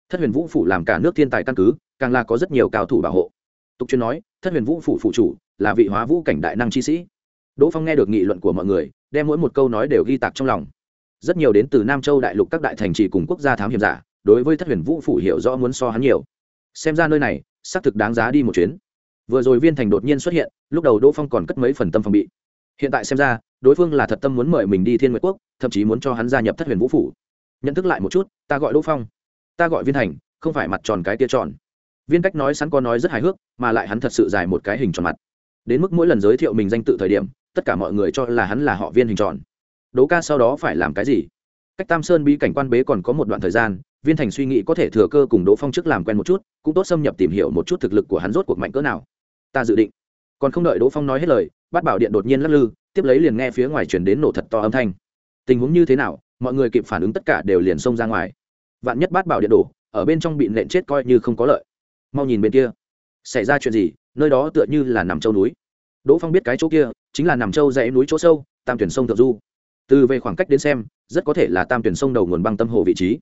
Thất huyền vũ phủ làm cả nước thiên tài căn cứ càng là có rất nhiều cao thủ bảo hộ. Tục chuyên nói, thất huyền vũ phủ phụ chủ, là vị hóa vũ cảnh đại năng chi sĩ. Đỗ phong nghe được nghị luận của mọi người, đem mỗi một câu nói đều ghi tạc trong lòng. Rất nhiều đến từ nam châu đại lục các đại thành trì cùng quốc gia thám hiểm giả, đối với thất huyền vũ phủ hiểu rõ muốn so hắn nhiều. Xem ra nơi này, xác thực đáng giá đi một chuyến. Vừa rồi viên thành đột nhiên xuất hiện, lúc đầu đỗ phong còn cất mấy phần tâm phòng bị. Hiện tại xem ra, đối phương là thật tâm muốn mời mình đi thiên nguyệt quốc, thậm chí muốn cho hắn gia nhập thất huyền vũ phủ. Nhận thức lại một chút, ta gọi đỗ phong. Ta gọi viên thành, không phải mặt tròn cái tia tròn viên cách nói sẵn có nói rất hài hước, mà lại hắn thật sự dài một cái hình tròn mặt. Đến mức mỗi lần giới thiệu mình danh tự thời điểm, tất cả mọi người cho là hắn là họ viên hình tròn. Đố ca sau đó phải làm cái gì? Cách tam sơn bí cảnh quan bế còn có một đoạn thời gian, viên thành suy nghĩ có thể thừa cơ cùng đỗ phong trước làm quen một chút, cũng tốt xâm nhập tìm hiểu một chút thực lực của hắn rốt cuộc mạnh cỡ nào. Ta dự định. Còn không đợi đỗ phong nói hết lời, bát bảo điện đột nhiên lắc lư, tiếp lấy liền nghe phía ngoài chuyển đến nổ thật to âm thanh. Tình huống như thế nào, mọi người kịp phản ứng tất cả đều liền xông ra ngoài. Vạn nhất bát bảo điện đổ, ở bên trong bị nện chết coi như không có lợi mau nhìn bên kia. Xảy ra chuyện gì? Nơi đó tựa như là nằm châu núi. Đỗ phong biết cái chỗ kia, chính là nằm châu dãy núi chỗ sâu, tam tuyển sông thượng du. Từ về khoảng cách đến xem, rất có thể là tam tuyển sông đầu nguồn băng tâm hồ vị trí.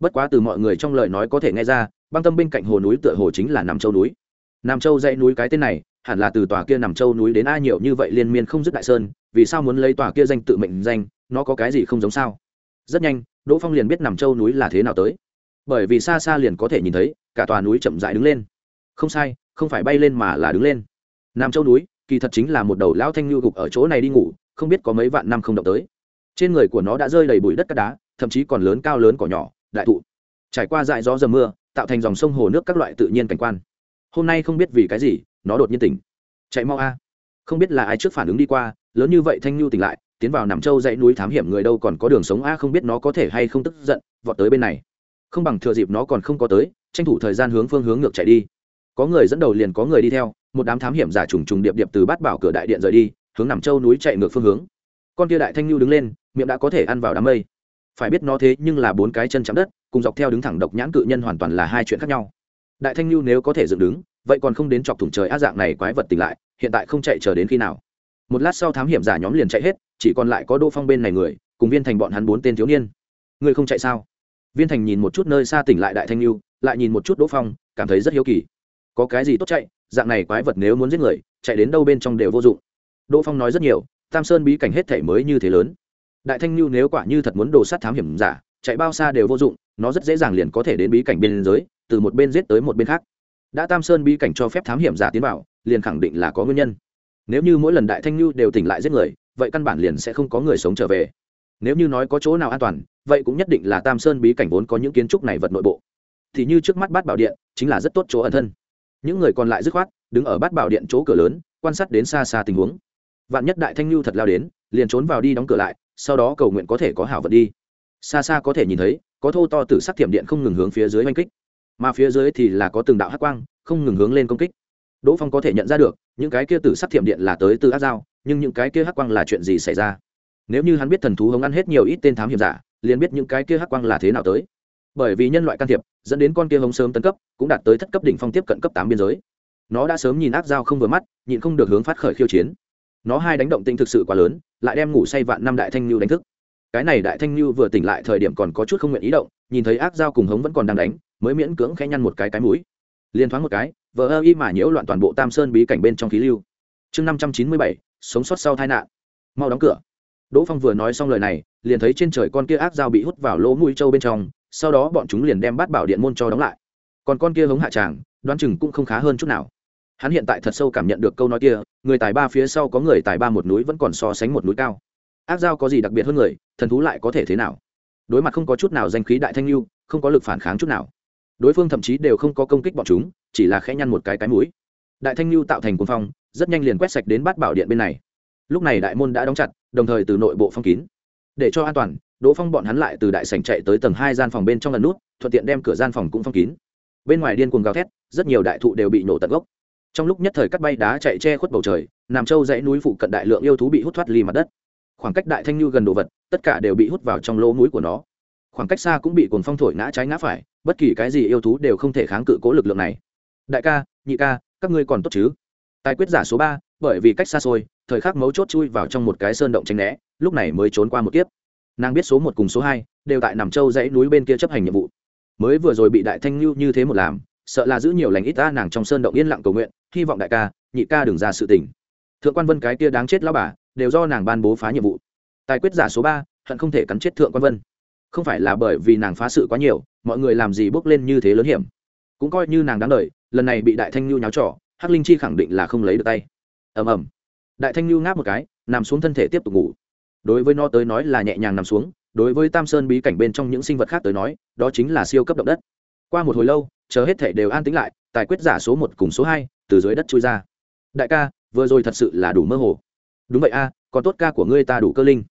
Bất quá từ mọi người trong lời nói có thể nghe ra, băng tâm bên cạnh hồ núi tựa hồ chính là nằm châu núi. Nam châu dãy núi cái tên này, hẳn là từ tòa kia nằm châu núi đến a nhiều như vậy liên miên không dứt đại sơn, vì sao muốn lấy tòa kia danh tự mệnh danh, nó có cái gì không giống sao? Rất nhanh, đỗ phong liền biết nằm châu núi là thế nào tới. Bởi vì xa xa liền có thể nhìn thấy cả tòa núi chậm rãi đứng lên. Không sai, không phải bay lên mà là đứng lên. Nam châu núi, kỳ thật chính là một đầu lão thanh lưu gục ở chỗ này đi ngủ, không biết có mấy vạn năm không động tới. Trên người của nó đã rơi đầy bụi đất cát đá, thậm chí còn lớn cao lớn cỏ nhỏ, đại thụ. Trải qua dại gió dầm mưa, tạo thành dòng sông hồ nước các loại tự nhiên cảnh quan. Hôm nay không biết vì cái gì, nó đột nhiên tỉnh. Chạy mau a. Không biết là ai trước phản ứng đi qua, lớn như vậy thanh lưu tỉnh lại, tiến vào nằm châu dãy núi thám hiểm người đâu còn có đường sống a, không biết nó có thể hay không tức giận, vọt tới bên này. Không bằng thừa dịp nó còn không có tới tranh thủ thời gian hướng phương hướng ngược chạy đi. Có người dẫn đầu liền có người đi theo, một đám thám hiểm giả trùng trùng điệp điệp từ bát bảo cửa đại điện rời đi, hướng nằm châu núi chạy ngược phương hướng. Con kia đại thanh lưu đứng lên, miệng đã có thể ăn vào đám mây. Phải biết nó thế nhưng là bốn cái chân chạm đất, cùng dọc theo đứng thẳng độc nhãn cự nhân hoàn toàn là hai chuyện khác nhau. Đại thanh lưu nếu có thể dựng đứng, vậy còn không đến chọc thủng trời á dạng này quái vật tỉnh lại, hiện tại không chạy chờ đến khi nào. Một lát sau thám hiểm giả nhóm liền chạy hết, chỉ còn lại có đỗ phong bên này người, cùng viên thành bọn hắn bốn tên thiếu niên. Người không chạy sao? Viên thành nhìn một chút nơi xa tỉnh lại đại thanh lưu lại nhìn một chút đỗ phong, cảm thấy rất hiếu kỳ. Có cái gì tốt chạy, dạng này quái vật nếu muốn giết người, chạy đến đâu bên trong đều vô dụng. Đỗ phong nói rất nhiều, tam sơn bí cảnh hết thể mới như thế lớn. Đại thanh lưu nếu quả như thật muốn đồ sát thám hiểm giả, chạy bao xa đều vô dụng, nó rất dễ dàng liền có thể đến bí cảnh biên giới, từ một bên giết tới một bên khác. Đã tam sơn bí cảnh cho phép thám hiểm giả tiến vào, liền khẳng định là có nguyên nhân. Nếu như mỗi lần đại thanh lưu đều tỉnh lại giết người, vậy căn bản liền sẽ không có người sống trở về. Nếu như nói có chỗ nào an toàn, vậy cũng nhất định là tam sơn bí cảnh vốn có những kiến trúc này vật nội bộ thì như trước mắt bát bảo điện, chính là rất tốt chỗ ẩn thân. Những người còn lại dứt khoát, đứng ở bát bảo điện chỗ cửa lớn, quan sát đến xa xa tình huống. Vạn nhất đại thanh lưu thật lao đến, liền trốn vào đi đóng cửa lại, sau đó cầu nguyện có thể có hảo vật đi. Xa xa có thể nhìn thấy, có thô to từ sắc thiểm điện không ngừng hướng phía dưới oanh kích. Mà phía dưới thì là có từng đạo hắc quang, không ngừng hướng lên công kích. Đỗ phong có thể nhận ra được, những cái kia từ sắc thiểm điện là tới từ ác dao, nhưng những cái kia hắc quang là chuyện gì xảy ra? Nếu như hắn biết thần thú hống ăn hết nhiều ít tên thám hiểm giả, liền biết những cái kia hắc quang là thế nào tới bởi vì nhân loại can thiệp, dẫn đến con kia hống sớm tấn cấp, cũng đạt tới thất cấp đỉnh phong tiếp cận cấp tám biên giới. Nó đã sớm nhìn ác dao không vừa mắt, nhịn không được hướng phát khởi khiêu chiến. Nó hai đánh động tinh thực sự quá lớn, lại đem ngủ say vạn năm đại thanh lưu đánh thức. Cái này đại thanh lưu vừa tỉnh lại thời điểm còn có chút không nguyện ý động, nhìn thấy ác dao cùng hống vẫn còn đang đánh, mới miễn cưỡng khẽ nhăn một cái cái mũi. Liên thoáng một cái, vờ ơ y mà nhiễu loạn toàn bộ tam sơn bí cảnh bên trong khí lưu. Chương năm trăm chín mươi bảy, sống sót sau tai nạn. Mau đóng cửa. Đỗ phong vừa nói xong lời này, liền thấy trên trời con kia ác dao bị hút vào lỗ mũi trâu bên trong sau đó bọn chúng liền đem bát bảo điện môn cho đóng lại. Còn con kia hống hạ tràng, đoán chừng cũng không khá hơn chút nào. Hắn hiện tại thật sâu cảm nhận được câu nói kia, người tài ba phía sau có người tài ba một núi vẫn còn so sánh một núi cao. Ác dao có gì đặc biệt hơn người, thần thú lại có thể thế nào? Đối mặt không có chút nào danh khí đại thanh lưu, không có lực phản kháng chút nào. Đối phương thậm chí đều không có công kích bọn chúng, chỉ là khẽ nhăn một cái cái mũi. Đại thanh lưu tạo thành cuồng phong, rất nhanh liền quét sạch đến bát bảo điện bên này. Lúc này đại môn đã đóng chặt, đồng thời từ nội bộ phong kín. Để cho an toàn đỗ phong bọn hắn lại từ đại sảnh chạy tới tầng hai gian phòng bên trong lần nút, thuận tiện đem cửa gian phòng cũng phong kín. Bên ngoài điên cuồng gào thét, rất nhiều đại thụ đều bị nổ tận gốc. Trong lúc nhất thời cắt bay đá chạy che khuất bầu trời, Nam châu dãy núi phụ cận đại lượng yêu thú bị hút thoát ly mặt đất. Khoảng cách đại thanh lưu gần đồ vật, tất cả đều bị hút vào trong lỗ mũi của nó. Khoảng cách xa cũng bị cuồng phong thổi ngã trái ngã phải, bất kỳ cái gì yêu thú đều không thể kháng cự cố lực lượng này. Đại ca, nhị ca, các ngươi còn tốt chứ? Tài quyết giả số ba, bởi vì cách xa xôi, thời khắc mấu chốt chui vào trong một cái sơn động tranh né, lúc này mới trốn qua một kiếp nàng biết số một cùng số hai đều tại nằm châu dãy núi bên kia chấp hành nhiệm vụ. Mới vừa rồi bị đại thanh lưu như thế một làm, sợ là giữ nhiều lành ít ta nàng trong sơn động yên lặng cầu nguyện, hy vọng đại ca, nhị ca đừng ra sự tình. Thượng quan vân cái kia đáng chết lao bà, đều do nàng ban bố phá nhiệm vụ. Tài quyết giả số ba, hận không thể cắn chết thượng quan vân. Không phải là bởi vì nàng phá sự quá nhiều, mọi người làm gì bước lên như thế lớn hiểm. Cũng coi như nàng đáng lời lần này bị đại thanh lưu nháo trỏ hắc linh chi khẳng định là không lấy được tay. Ầm ầm. Đại thanh lưu ngáp một cái, nằm xuống thân thể tiếp tục ngủ đối với nó tới nói là nhẹ nhàng nằm xuống, đối với tam sơn bí cảnh bên trong những sinh vật khác tới nói, đó chính là siêu cấp động đất. Qua một hồi lâu, chờ hết thể đều an tĩnh lại, tài quyết giả số một cùng số hai từ dưới đất chui ra. Đại ca, vừa rồi thật sự là đủ mơ hồ. Đúng vậy a, còn tốt ca của ngươi ta đủ cơ linh.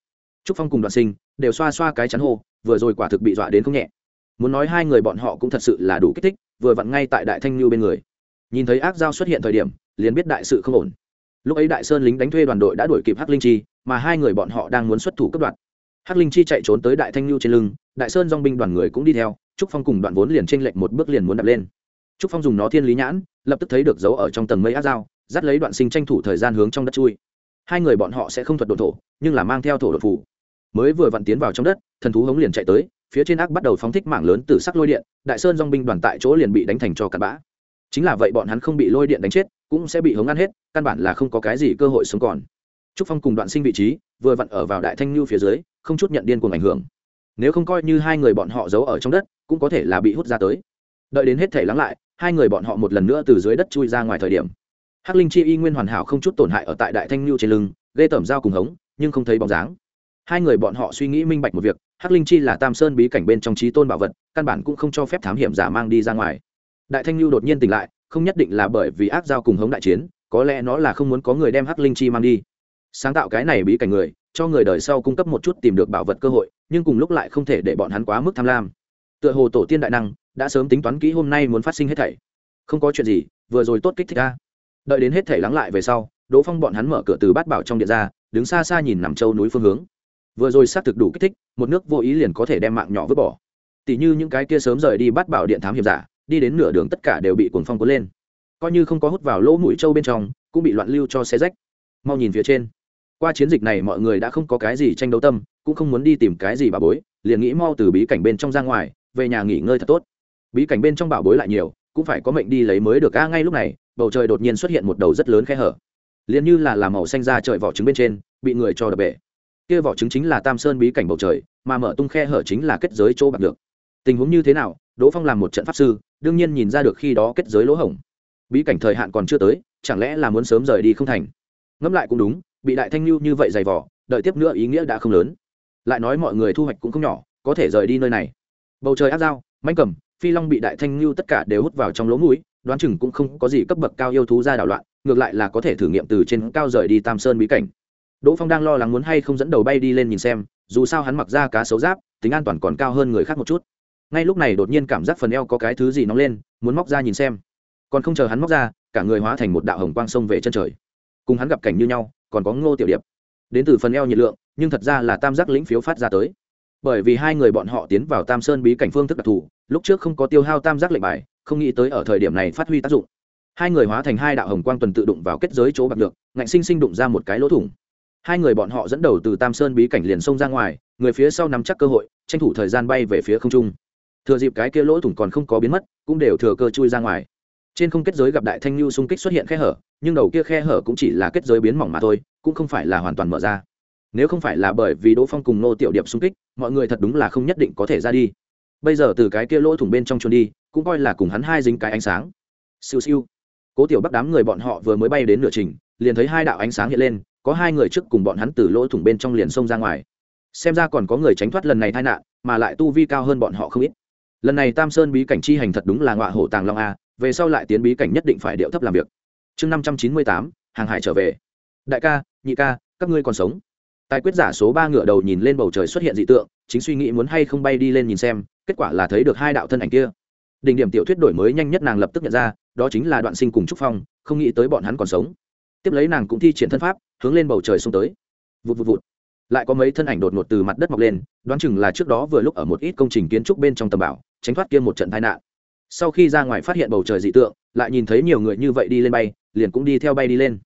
Trúc phong cùng đoạn sinh đều xoa xoa cái chắn hồ vừa rồi quả thực bị dọa đến không nhẹ. Muốn nói hai người bọn họ cũng thật sự là đủ kích thích, vừa vặn ngay tại đại thanh lưu bên người. Nhìn thấy ác giao xuất hiện thời điểm, liền biết đại sự không ổn. Lúc ấy đại sơn lính đánh thuê đoàn đội đã đuổi kịp hắc linh chi mà hai người bọn họ đang muốn xuất thủ cấp đoạn hắc linh chi chạy trốn tới đại thanh lưu trên lưng, đại sơn dong binh đoàn người cũng đi theo, trúc phong cùng đoạn vốn liền tranh lệch một bước liền muốn đập lên. Trúc phong dùng nó thiên lý nhãn, lập tức thấy được dấu ở trong tầng mây ác dao, dắt lấy đoạn sinh tranh thủ thời gian hướng trong đất chui. Hai người bọn họ sẽ không thuật đột thổ, nhưng là mang theo thổ đột phủ mới vừa vặn tiến vào trong đất, thần thú hống liền chạy tới, phía trên ác bắt đầu phóng thích mạng lớn từ sắc lôi điện, đại sơn dong binh đoàn tại chỗ liền bị đánh thành cho cặn bã. Chính là vậy bọn hắn không bị lôi điện đánh chết, cũng sẽ bị hống ăn hết, căn bản là không có cái gì cơ hội sống còn trúc phong cùng đoạn sinh vị trí vừa vặn ở vào đại thanh lưu phía dưới, không chút nhận điên cuồng ảnh hưởng. Nếu không coi như hai người bọn họ giấu ở trong đất, cũng có thể là bị hút ra tới. Đợi đến hết thể lắng lại, hai người bọn họ một lần nữa từ dưới đất chui ra ngoài thời điểm. Hắc linh chi y nguyên hoàn hảo không chút tổn hại ở tại đại thanh lưu trên lưng, ghê tẩm dao cùng hống, nhưng không thấy bóng dáng. Hai người bọn họ suy nghĩ minh bạch một việc, hắc linh chi là tam sơn bí cảnh bên trong trí tôn bảo vật, căn bản cũng không cho phép thám hiểm giả mang đi ra ngoài. Đại thanh lưu đột nhiên tỉnh lại, không nhất định là bởi vì ác giao cùng hống đại chiến, có lẽ nó là không muốn có người đem hắc linh chi mang đi sáng tạo cái này bí cảnh người, cho người đời sau cung cấp một chút tìm được bảo vật cơ hội, nhưng cùng lúc lại không thể để bọn hắn quá mức tham lam. Tựa hồ tổ tiên đại năng, đã sớm tính toán kỹ hôm nay muốn phát sinh hết thảy. Không có chuyện gì, vừa rồi tốt kích thích ra đợi đến hết thảy lắng lại về sau, đỗ phong bọn hắn mở cửa từ bát bảo trong điện ra, đứng xa xa nhìn nằm châu núi phương hướng. Vừa rồi xác thực đủ kích thích, một nước vô ý liền có thể đem mạng nhỏ vứt bỏ. Tỷ như những cái kia sớm rời đi bát bảo điện thám hiểm giả, đi đến nửa đường tất cả đều bị cuồng phong cuốn lên. Coi như không có hút vào lỗ mũi trâu bên trong, cũng bị loạn lưu cho xe rách. Mau nhìn phía trên qua chiến dịch này mọi người đã không có cái gì tranh đấu tâm, cũng không muốn đi tìm cái gì bà bối, liền nghĩ mau từ bí cảnh bên trong ra ngoài, về nhà nghỉ ngơi thật tốt. Bí cảnh bên trong bảo bối lại nhiều, cũng phải có mệnh đi lấy mới được, a, ngay lúc này, bầu trời đột nhiên xuất hiện một đầu rất lớn khe hở. Liền như là làm màu xanh ra trời vỏ trứng bên trên, bị người cho đập bể. Kia vỏ trứng chính là tam sơn bí cảnh bầu trời, mà mở tung khe hở chính là kết giới chỗ bạc được. Tình huống như thế nào, đỗ phong làm một trận pháp sư, đương nhiên nhìn ra được khi đó kết giới lỗ hổng. Bí cảnh thời hạn còn chưa tới, chẳng lẽ là muốn sớm rời đi không thành? Ngẫm lại cũng đúng bị đại thanh lưu như vậy dày vỏ đợi tiếp nữa ý nghĩa đã không lớn. Lại nói mọi người thu hoạch cũng không nhỏ, có thể rời đi nơi này. Bầu trời áp dao manh cầm, phi long bị đại thanh lưu tất cả đều hút vào trong lỗ mũi, đoán chừng cũng không có gì cấp bậc cao yêu thú ra đảo loạn, ngược lại là có thể thử nghiệm từ trên cao rời đi tam sơn bí cảnh. Đỗ phong đang lo lắng muốn hay không dẫn đầu bay đi lên nhìn xem, dù sao hắn mặc ra cá xấu giáp, tính an toàn còn cao hơn người khác một chút. Ngay lúc này đột nhiên cảm giác phần eo có cái thứ gì nóng lên, muốn móc ra nhìn xem. Còn không chờ hắn móc ra, cả người hóa thành một đạo hồng quang sông về chân trời. Cùng hắn gặp cảnh như nhau còn có ngô tiểu điệp. Đến từ phần eo nhiệt lượng, nhưng thật ra là tam giác lĩnh phiếu phát ra tới. Bởi vì hai người bọn họ tiến vào tam sơn bí cảnh phương thức đặc thù, lúc trước không có tiêu hao tam giác lệnh bài, không nghĩ tới ở thời điểm này phát huy tác dụng. Hai người hóa thành hai đạo hồng quang tuần tự đụng vào kết giới chỗ bạc được ngạnh sinh sinh đụng ra một cái lỗ thủng. Hai người bọn họ dẫn đầu từ tam sơn bí cảnh liền xông ra ngoài, người phía sau nắm chắc cơ hội, tranh thủ thời gian bay về phía không trung. Thừa dịp cái kia lỗ thủng còn không có biến mất, cũng đều thừa cơ chui ra ngoài trên không kết giới gặp đại thanh lưu xung kích xuất hiện khe hở, nhưng đầu kia khe hở cũng chỉ là kết giới biến mỏng mà thôi, cũng không phải là hoàn toàn mở ra. Nếu không phải là bởi vì đỗ phong cùng nô tiểu điệp xung kích, mọi người thật đúng là không nhất định có thể ra đi. Bây giờ từ cái kia lỗ thủng bên trong trốn đi, cũng coi là cùng hắn hai dính cái ánh sáng. Siêu siêu. Cố tiểu bắc đám người bọn họ vừa mới bay đến nửa trình, liền thấy hai đạo ánh sáng hiện lên, có hai người trước cùng bọn hắn từ lỗ thủng bên trong liền xông ra ngoài. Xem ra còn có người tránh thoát lần này tai nạn, mà lại tu vi cao hơn bọn họ không ít. Lần này tam sơn bí cảnh chi hành thật đúng là ngọa hổ tàng long a về sau lại tiến bí cảnh nhất định phải điệu thấp làm việc. Chương năm trăm chín mươi tám, hàng hải trở về. Đại ca, nhị ca, các ngươi còn sống. Tài quyết giả số ba ngựa đầu nhìn lên bầu trời xuất hiện dị tượng, chính suy nghĩ muốn hay không bay đi lên nhìn xem, kết quả là thấy được hai đạo thân ảnh kia. Đỉnh điểm tiểu thuyết đổi mới nhanh nhất nàng lập tức nhận ra, đó chính là đoạn sinh cùng trúc phong, không nghĩ tới bọn hắn còn sống. Tiếp lấy nàng cũng thi triển thân pháp, hướng lên bầu trời xông tới. Vụt vụt vụt. Lại có mấy thân ảnh đột ngột từ mặt đất mọc lên, đoán chừng là trước đó vừa lúc ở một ít công trình kiến trúc bên trong tầm bảo, tránh thoát kia một trận tai nạn sau khi ra ngoài phát hiện bầu trời dị tượng, lại nhìn thấy nhiều người như vậy đi lên bay, liền cũng đi theo bay đi lên.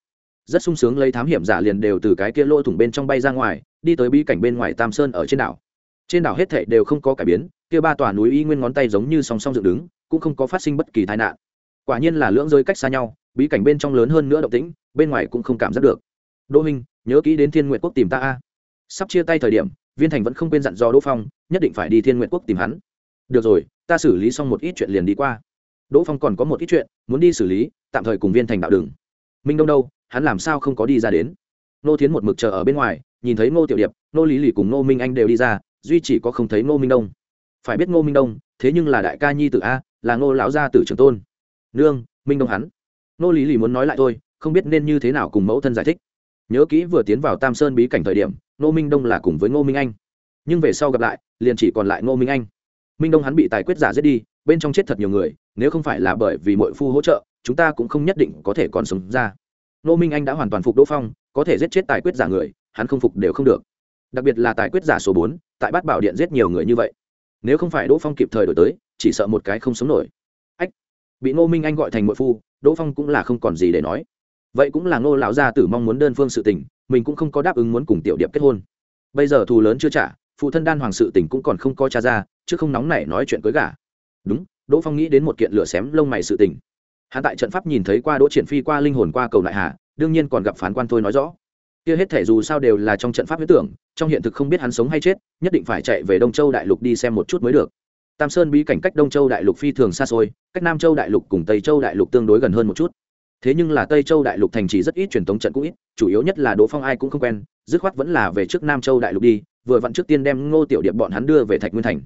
Rất sung sướng lấy thám hiểm giả liền đều từ cái kia lỗ thủng bên trong bay ra ngoài, đi tới bí cảnh bên ngoài tam sơn ở trên đảo. Trên đảo hết thệ đều không có cải biến, kia ba tòa núi y nguyên ngón tay giống như song song dựng đứng, cũng không có phát sinh bất kỳ tai nạn. Quả nhiên là lưỡng rơi cách xa nhau, bí cảnh bên trong lớn hơn nữa động tĩnh, bên ngoài cũng không cảm giác được. Đỗ minh nhớ kỹ đến thiên nguyện quốc tìm ta a. Sắp chia tay thời điểm, viên thành vẫn không quên dặn dò đỗ phong, nhất định phải đi thiên nguyện quốc tìm hắn. Được rồi ta xử lý xong một ít chuyện liền đi qua. Đỗ phong còn có một ít chuyện muốn đi xử lý, tạm thời cùng viên thành đạo đường. Minh đông đâu, hắn làm sao không có đi ra đến? Nô thiến một mực chờ ở bên ngoài, nhìn thấy ngô tiểu điệp nô lý lì cùng ngô minh anh đều đi ra, duy chỉ có không thấy ngô minh đông. Phải biết ngô minh đông, thế nhưng là đại ca nhi t a, là ngô lão gia tử trưởng tôn. Nương, minh đông hắn. Nô lý lì muốn nói lại thôi, không biết nên như thế nào cùng mẫu thân giải thích. Nhớ kỹ vừa tiến vào tam sơn bí cảnh thời điểm, ngô minh đông là cùng với ngô minh anh. Nhưng về sau gặp lại, liền chỉ còn lại ngô minh anh minh đông hắn bị tài quyết giả giết đi, bên trong chết thật nhiều người, nếu không phải là bởi vì mội phu hỗ trợ, chúng ta cũng không nhất định có thể còn sống ra. Nô minh anh đã hoàn toàn phục đỗ phong, có thể giết chết tài quyết giả người, hắn không phục đều không được. Đặc biệt là tài quyết giả số bốn, tại bát bảo điện giết nhiều người như vậy. Nếu không phải đỗ phong kịp thời đổi tới, chỉ sợ một cái không sống nổi. Ách, bị Nô minh anh gọi thành mội phu, đỗ phong cũng là không còn gì để nói. Vậy cũng là ngô lão gia tử mong muốn đơn phương sự tình, mình cũng không có đáp ứng muốn cùng tiểu điệp kết hôn. Bây giờ thù lớn chưa trả, phụ thân đan hoàng sự tình cũng còn không có cha ra chứ không nóng nảy nói chuyện cưới gả đúng, đỗ phong nghĩ đến một kiện lửa xém lông mày sự tình. Hắn tại trận pháp nhìn thấy qua đỗ triển phi, qua linh hồn, qua cầu lại hà, đương nhiên còn gặp phán quan thôi nói rõ. Kia hết thể dù sao đều là trong trận pháp huyết tưởng, trong hiện thực không biết hắn sống hay chết, nhất định phải chạy về đông châu đại lục đi xem một chút mới được. Tam sơn bí cảnh cách đông châu đại lục phi thường xa xôi, cách nam châu đại lục cùng tây châu đại lục tương đối gần hơn một chút. Thế nhưng là tây châu đại lục thành trì rất ít truyền thống trận cũng ít, chủ yếu nhất là đỗ phong ai cũng không quen, dứt khoát vẫn là về trước nam châu đại lục đi, vừa vặn trước tiên đem ngô tiểu điệp bọn hắn đưa về thạch nguyên thành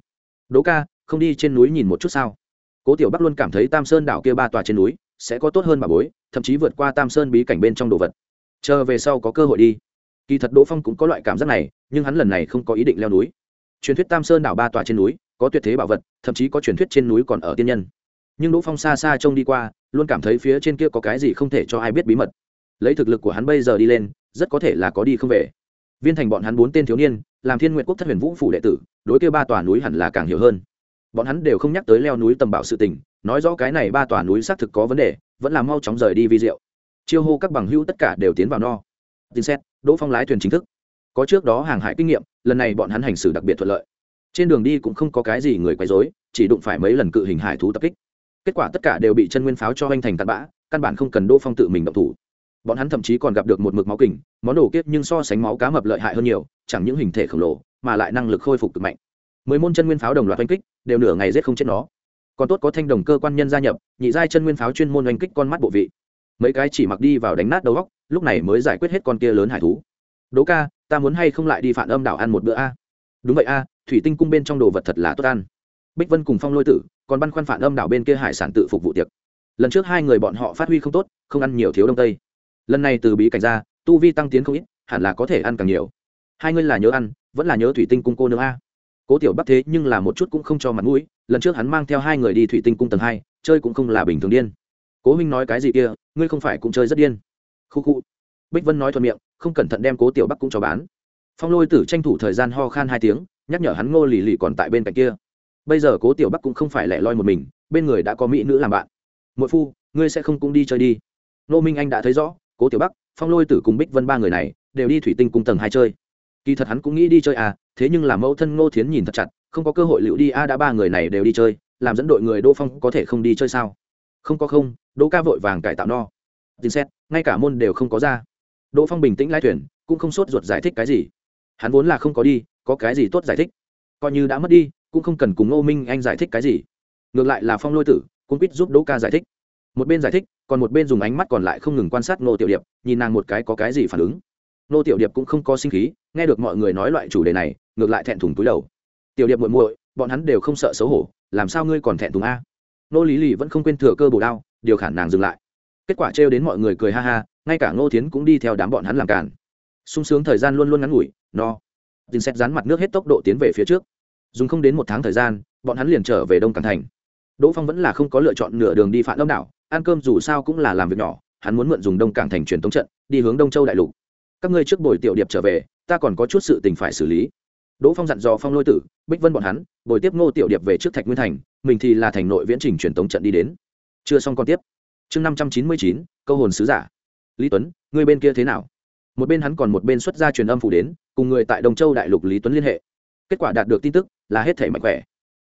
đỗ ca, không đi trên núi nhìn một chút sao? Cố tiểu bắc luôn cảm thấy tam sơn đảo kia ba tòa trên núi sẽ có tốt hơn bà bối, thậm chí vượt qua tam sơn bí cảnh bên trong đồ vật. Chờ về sau có cơ hội đi. Kỳ thật đỗ phong cũng có loại cảm giác này, nhưng hắn lần này không có ý định leo núi. Truyền thuyết tam sơn đảo ba tòa trên núi có tuyệt thế bảo vật, thậm chí có truyền thuyết trên núi còn ở tiên nhân. Nhưng đỗ phong xa xa trông đi qua, luôn cảm thấy phía trên kia có cái gì không thể cho ai biết bí mật. Lấy thực lực của hắn bây giờ đi lên, rất có thể là có đi không về. Viên thành bọn hắn bốn tên thiếu niên làm thiên nguyện quốc thất huyền vũ phủ đệ tử, đối kia ba tòa núi hẳn là càng hiểu hơn. Bọn hắn đều không nhắc tới leo núi tầm bảo sự tình, nói rõ cái này ba tòa núi xác thực có vấn đề, vẫn là mau chóng rời đi vi diệu. Chiêu hô các bằng hữu tất cả đều tiến vào no. Tin xét, đỗ phong lái thuyền chính thức. Có trước đó hàng hải kinh nghiệm, lần này bọn hắn hành xử đặc biệt thuận lợi. Trên đường đi cũng không có cái gì người quấy rối, chỉ đụng phải mấy lần cự hình hải thú tập kích. Kết quả tất cả đều bị chân nguyên pháo cho anh thành tạt bã, căn bản không cần đỗ phong tự mình động thủ bọn hắn thậm chí còn gặp được một mực máu kình, món đồ kiếp nhưng so sánh máu cá mập lợi hại hơn nhiều, chẳng những hình thể khổng lồ, mà lại năng lực khôi phục cực mạnh. Mười môn chân nguyên pháo đồng loạt oanh kích, đều nửa ngày giết không chết nó. Còn tốt có thanh đồng cơ quan nhân gia nhập, nhị giai chân nguyên pháo chuyên môn oanh kích con mắt bộ vị. Mấy cái chỉ mặc đi vào đánh nát đầu góc, lúc này mới giải quyết hết con kia lớn hải thú. Đỗ ca, ta muốn hay không lại đi phản âm đảo ăn một bữa a? Đúng vậy a, thủy tinh cung bên trong đồ vật thật là tốt ăn. Bích vân cùng phong lôi tử còn băn khoăn phản âm đảo bên kia hải sản tự phục vụ tiệc. Lần trước hai người bọn họ phát huy không tốt, không ăn nhiều thiếu đông tây lần này từ bí cảnh ra, tu vi tăng tiến không ít, hẳn là có thể ăn càng nhiều. Hai người là nhớ ăn, vẫn là nhớ thủy tinh cung cô nương a. Cố tiểu bắc thế nhưng là một chút cũng không cho mặt mũi, lần trước hắn mang theo hai người đi thủy tinh cung tầng hai, chơi cũng không là bình thường điên. Cố huynh nói cái gì kia, ngươi không phải cũng chơi rất điên. Khu khu. Bích vân nói thuận miệng, không cẩn thận đem cố tiểu bắc cũng cho bán. Phong lôi tử tranh thủ thời gian ho khan hai tiếng, nhắc nhở hắn ngô lì lì còn tại bên cạnh kia. Bây giờ cố tiểu bắc cũng không phải lẻ loi một mình, bên người đã có mỹ nữ làm bạn. Mỗi phu, ngươi sẽ không cũng đi chơi đi. Nô minh anh đã thấy rõ cố tiểu bắc phong lôi tử cùng bích vân ba người này đều đi thủy tinh cung tầng hai chơi kỳ thật hắn cũng nghĩ đi chơi à thế nhưng là mẫu thân ngô thiến nhìn thật chặt, không có cơ hội liệu đi, a à đã ba người này đều đi chơi, làm dẫn đội người đỗ phong có thể không đi chơi sao? Không có không, đỗ ca vội vàng cải tạo no. Tin xét, ngay cả môn đều không có ra. Đỗ phong bình tĩnh lai thuyền, cũng không sốt ruột giải thích cái gì. Hắn vốn là không có đi, có cái gì tốt giải thích? Coi như đã mất đi, cũng không cần cùng ngô minh anh giải thích cái gì. Ngược lại là phong lôi tử, cũng quýt giúp đỗ ca giải thích một bên giải thích, còn một bên dùng ánh mắt còn lại không ngừng quan sát Nô tiểu điệp, nhìn nàng một cái có cái gì phản ứng. Nô tiểu điệp cũng không có sinh khí, nghe được mọi người nói loại chủ đề này, ngược lại thẹn thùng túi đầu. Tiểu điệp muội muội, bọn hắn đều không sợ xấu hổ, làm sao ngươi còn thẹn thùng a? Nô lý lì vẫn không quên thừa cơ bổ đao, điều khả nàng dừng lại. Kết quả trêu đến mọi người cười ha ha, ngay cả ngô thiến cũng đi theo đám bọn hắn làm cản sung sướng thời gian luôn luôn ngắn ngủi, no. Tin xét rán mặt nước hết tốc độ tiến về phía trước. Dùng không đến một tháng thời gian, bọn hắn liền trở về đông cảng thành. Đỗ phong vẫn là không có lựa chọn nửa đường đi phản đông đảo ăn cơm dù sao cũng là làm việc nhỏ, hắn muốn mượn dùng đông cảng thành truyền tống trận, đi hướng đông châu đại lục. Các ngươi trước buổi tiểu điệp trở về, ta còn có chút sự tình phải xử lý. Đỗ phong dặn dò phong lôi tử, bích vân bọn hắn buổi tiếp ngô tiểu điệp về trước thạch nguyên thành, mình thì là thành nội viễn trình truyền tống trận đi đến. Chưa xong còn tiếp. Chương năm trăm chín mươi chín, câu hồn sứ giả. Lý tuấn người bên kia thế nào? Một bên hắn còn một bên xuất ra truyền âm phủ đến, cùng người tại đồng châu đại lục lý tuấn liên hệ. Kết quả đạt được tin tức, là hết thể mạnh khỏe.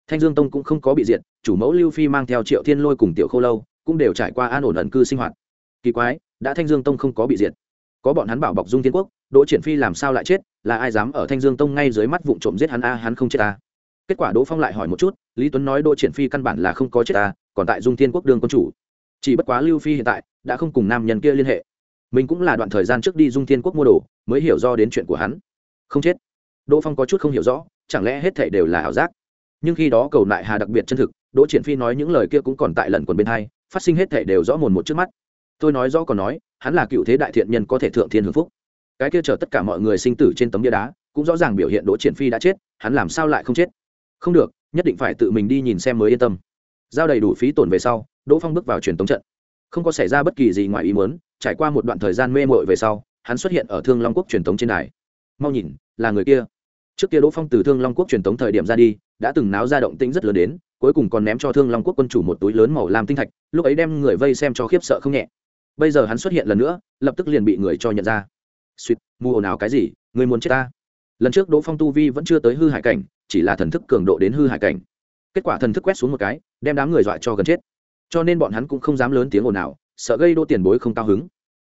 Thanh dương tông cũng không có bị diệt, chủ mẫu lưu phi mang theo triệu thiên lôi cùng tiểu khâu lâu cũng đều trải qua an ổn ẩn cư sinh hoạt. Kỳ quái, đã thanh dương tông không có bị diệt. Có bọn hắn bảo bọc dung thiên quốc, đỗ triển phi làm sao lại chết, là ai dám ở thanh dương tông ngay dưới mắt vụ trộm giết hắn a, hắn không chết ta kết quả đỗ phong lại hỏi một chút, lý tuấn nói đỗ triển phi căn bản là không có chết ta còn tại dung thiên quốc đường quân chủ. Chỉ bất quá lưu phi hiện tại, đã không cùng nam nhân kia liên hệ. Mình cũng là đoạn thời gian trước đi dung thiên quốc mua đồ, mới hiểu do đến chuyện của hắn. Không chết. Đỗ phong có chút không hiểu rõ, chẳng lẽ hết thảy đều là ảo giác? Nhưng khi đó cầu nại hà đặc biệt chân thực, đỗ triển phi nói những lời kia cũng còn tại lần quần bên hai phát sinh hết thể đều rõ mồn một trước mắt. Tôi nói rõ còn nói, hắn là cựu thế đại thiện nhân có thể thượng thiên hưởng phúc. Cái kia chở tất cả mọi người sinh tử trên tấm bia đá, cũng rõ ràng biểu hiện đỗ triển phi đã chết, hắn làm sao lại không chết? Không được, nhất định phải tự mình đi nhìn xem mới yên tâm. Giao đầy đủ phí tổn về sau, đỗ phong bước vào truyền tống trận. Không có xảy ra bất kỳ gì ngoài ý muốn, trải qua một đoạn thời gian mê mội về sau, hắn xuất hiện ở thương long quốc truyền tống trên đài. Mau nhìn, là người kia. Trước kia đỗ phong từ thương long quốc truyền tống thời điểm ra đi, đã từng náo ra động tĩnh rất lớn đến cuối cùng còn ném cho thương long quốc quân chủ một túi lớn màu làm tinh thạch, lúc ấy đem người vây xem cho khiếp sợ không nhẹ. Bây giờ hắn xuất hiện lần nữa, lập tức liền bị người cho nhận ra. Suýt, mù ồn ào cái gì, người muốn chết ta. Lần trước đỗ phong tu vi vẫn chưa tới hư hải cảnh, chỉ là thần thức cường độ đến hư hải cảnh. Kết quả thần thức quét xuống một cái, đem đám người dọa cho gần chết. Cho nên bọn hắn cũng không dám lớn tiếng ồn ào, sợ gây đô tiền bối không cao hứng.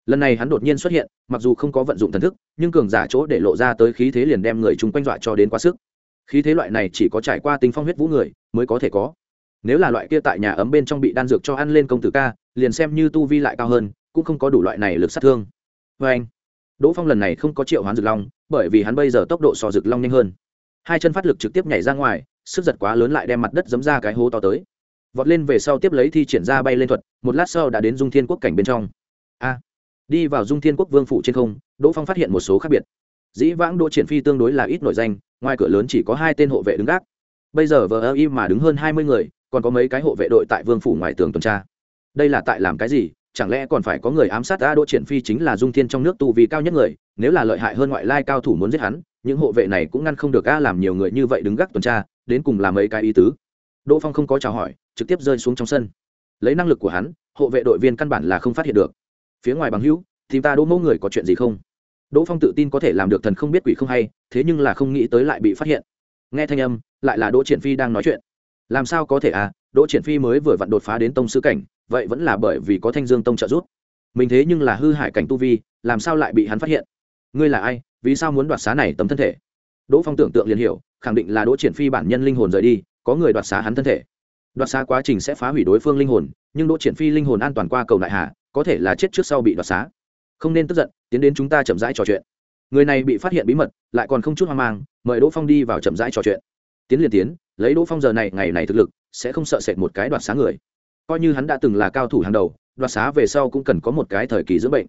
Lần này hắn đột nhiên xuất hiện, mặc dù không có vận dụng thần thức, nhưng cường giả chỗ để lộ ra tới khí thế liền đem người chung quanh dọa cho đến quá sức. Khí thế loại này chỉ có trải qua tinh phong huyết vũ người mới có thể có. Nếu là loại kia tại nhà ấm bên trong bị đan dược cho ăn lên công tử ca, liền xem như tu vi lại cao hơn, cũng không có đủ loại này lực sát thương. Vê anh, đỗ phong lần này không có triệu hoán dược long, bởi vì hắn bây giờ tốc độ so dược long nhanh hơn. Hai chân phát lực trực tiếp nhảy ra ngoài, sức giật quá lớn lại đem mặt đất giấm ra cái hố to tới. Vọt lên về sau tiếp lấy thi triển ra bay lên thuật, một lát sau đã đến dung thiên quốc cảnh bên trong. A, đi vào dung thiên quốc vương phủ trên không, đỗ phong phát hiện một số khác biệt. Dĩ vãng đỗ triển phi tương đối là ít nổi danh, ngoài cửa lớn chỉ có hai tên hộ vệ đứng gác bây giờ vờ ơ im mà đứng hơn hai mươi người, còn có mấy cái hộ vệ đội tại vương phủ ngoài tường tuần tra. Đây là tại làm cái gì? Chẳng lẽ còn phải có người ám sát a đỗ triển phi chính là dung thiên trong nước tu vì cao nhất người? Nếu là lợi hại hơn ngoại lai cao thủ muốn giết hắn, những hộ vệ này cũng ngăn không được a làm nhiều người như vậy đứng gác tuần tra, đến cùng làm mấy cái ý tứ? Đỗ phong không có chào hỏi, trực tiếp rơi xuống trong sân. Lấy năng lực của hắn, hộ vệ đội viên căn bản là không phát hiện được. Phía ngoài bằng hữu, thì ta đỗ mẫu người có chuyện gì không? Đỗ phong tự tin có thể làm được thần không biết quỷ không hay, thế nhưng là không nghĩ tới lại bị phát hiện nghe thanh âm, lại là đỗ triển phi đang nói chuyện. Làm sao có thể à? Đỗ triển phi mới vừa vặn đột phá đến tông sư cảnh, vậy vẫn là bởi vì có thanh dương tông trợ giúp. Mình thế nhưng là hư hại cảnh tu vi, làm sao lại bị hắn phát hiện? Ngươi là ai? Vì sao muốn đoạt xá này tấm thân thể? Đỗ phong tưởng tượng liền hiểu, khẳng định là đỗ triển phi bản nhân linh hồn rời đi, có người đoạt xá hắn thân thể. Đoạt xá quá trình sẽ phá hủy đối phương linh hồn, nhưng đỗ triển phi linh hồn an toàn qua cầu đại hà, có thể là chết trước sau bị đoạt xá. Không nên tức giận, tiến đến chúng ta chậm rãi trò chuyện người này bị phát hiện bí mật, lại còn không chút hoang mang, mời đỗ phong đi vào chậm rãi trò chuyện. Tiến liền tiến, lấy đỗ phong giờ này, ngày này thực lực, sẽ không sợ sệt một cái đoạt xá người. Coi như hắn đã từng là cao thủ hàng đầu, đoạt xá về sau cũng cần có một cái thời kỳ dưỡng bệnh.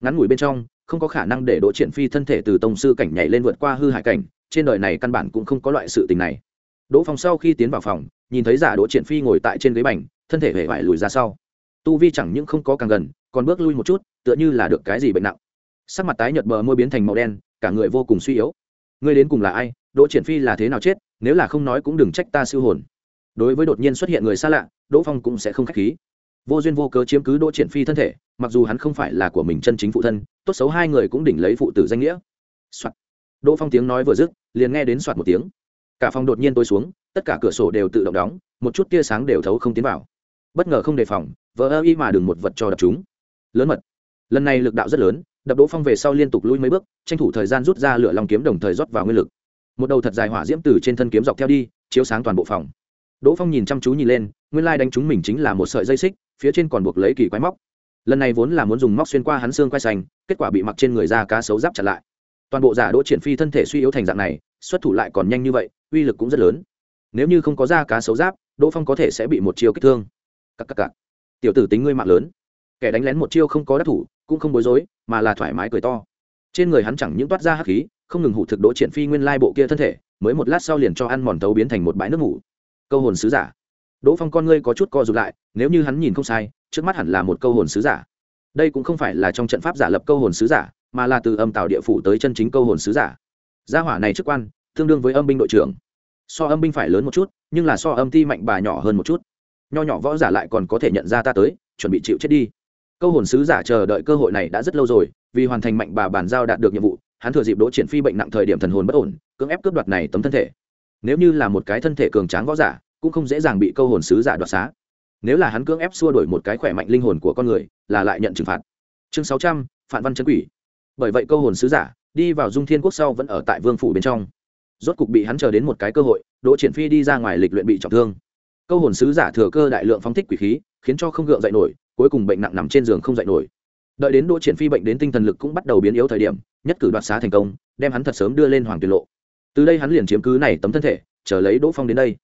Ngắn ngủi bên trong, không có khả năng để đỗ triển phi thân thể từ tông sư cảnh nhảy lên vượt qua hư hại cảnh, trên đời này căn bản cũng không có loại sự tình này. Đỗ phong sau khi tiến vào phòng, nhìn thấy giả đỗ triển phi ngồi tại trên ghế bành, thân thể hề vải lùi ra sau. Tu vi chẳng những không có càng gần, còn bước lui một chút, tựa như là được cái gì bệnh nặng sắc mặt tái nhợt bờ môi biến thành màu đen, cả người vô cùng suy yếu. Ngươi đến cùng là ai? Đỗ triển phi là thế nào chết? Nếu là không nói cũng đừng trách ta siêu hồn. Đối với đột nhiên xuất hiện người xa lạ, đỗ phong cũng sẽ không k h á c h khí. Vô duyên vô cớ chiếm cứ đỗ triển phi thân thể, mặc dù hắn không phải là của mình chân chính phụ thân, tốt xấu hai người cũng đỉnh lấy phụ tử danh nghĩa、Soạn. đỗ phong tiếng nói vừa dứt, liền nghe đến soạt một tiếng. Cả phòng đột nhiên tối xuống, tất cả cửa sổ đều tự động đóng, một chút tia sáng đều thấu không tiến vào. Bất ngờ không đề phòng vỡ ơ y mà đừng một vật cho đập chúng. Lớn mật. Lần này lực đạo rất lớn đập đỗ phong về sau liên tục lui mấy bước, tranh thủ thời gian rút ra lửa lòng kiếm đồng thời rót vào nguyên lực. Một đầu thật dài hỏa diễm từ trên thân kiếm dọc theo đi, chiếu sáng toàn bộ phòng. Đỗ phong nhìn chăm chú nhìn lên, nguyên lai đánh chúng mình chính là một sợi dây xích, phía trên còn buộc lấy kỳ quái móc. Lần này vốn là muốn dùng móc xuyên qua hắn xương quay xanh kết quả bị mặc trên người da cá sấu giáp chặt lại. Toàn bộ giả đỗ triển phi thân thể suy yếu thành dạng này, xuất thủ lại còn nhanh như vậy, uy lực cũng rất lớn. Nếu như không có da cá sấu giáp, đỗ phong có thể sẽ bị một chiêu kích thương. Cắc cắc cắc. tiểu tử tính ngươi mạng lớn. Kẻ đánh lén một chiêu không có đắc thủ cũng không bối rối, mà là thoải mái cười to. Trên người hắn chẳng những toát ra hắc khí, không ngừng hủ thực đỗ triển phi nguyên lai bộ kia thân thể, mới một lát sau liền cho ăn mòn tấu biến thành một bãi nước ngủ. Câu hồn sứ giả. Đỗ phong con ngươi có chút co rụt lại, nếu như hắn nhìn không sai, trước mắt hẳn là một câu hồn sứ giả. Đây cũng không phải là trong trận pháp giả lập câu hồn sứ giả, mà là từ âm tạo địa phủ tới chân chính câu hồn sứ giả. Gia hỏa này chức quan, tương đương với âm binh đội trưởng. So âm binh phải lớn một chút, nhưng là so âm ti mạnh bà nhỏ hơn một chút. Nho nhỏ võ giả lại còn có thể nhận ra ta tới, chuẩn bị chịu chết đi câu hồn sứ giả chờ đợi cơ hội này đã rất lâu rồi, vì hoàn thành mạnh bà bàn giao đạt được nhiệm vụ, hắn thừa dịp đỗ triển phi bệnh nặng thời điểm thần hồn bất ổn, cưỡng ép cướp đoạt này tấm thân thể. Nếu như là một cái thân thể cường tráng võ giả, cũng không dễ dàng bị câu hồn sứ giả đoạt xá. Nếu là hắn cưỡng ép xua đổi một cái khỏe mạnh linh hồn của con người, là lại nhận trừng phạt. Chương sáu trăm phản văn chấn quỷ. Bởi vậy câu hồn sứ giả đi vào dung thiên quốc sau vẫn ở tại vương phủ bên trong. Rốt cục bị hắn chờ đến một cái cơ hội, đỗ triển phi đi ra ngoài lịch luyện bị trọng thương. Câu hồn sứ giả thừa cơ đại lượng phóng thích quỷ khí, khiến cho không gượng dậy nổi cuối cùng bệnh nặng nằm trên giường không dậy nổi. Đợi đến đỗ triển phi bệnh đến tinh thần lực cũng bắt đầu biến yếu thời điểm, nhất cử đoạt xá thành công, đem hắn thật sớm đưa lên hoàng tuyệt lộ. Từ đây hắn liền chiếm cứ này tấm thân thể, chờ lấy đỗ phong đến đây.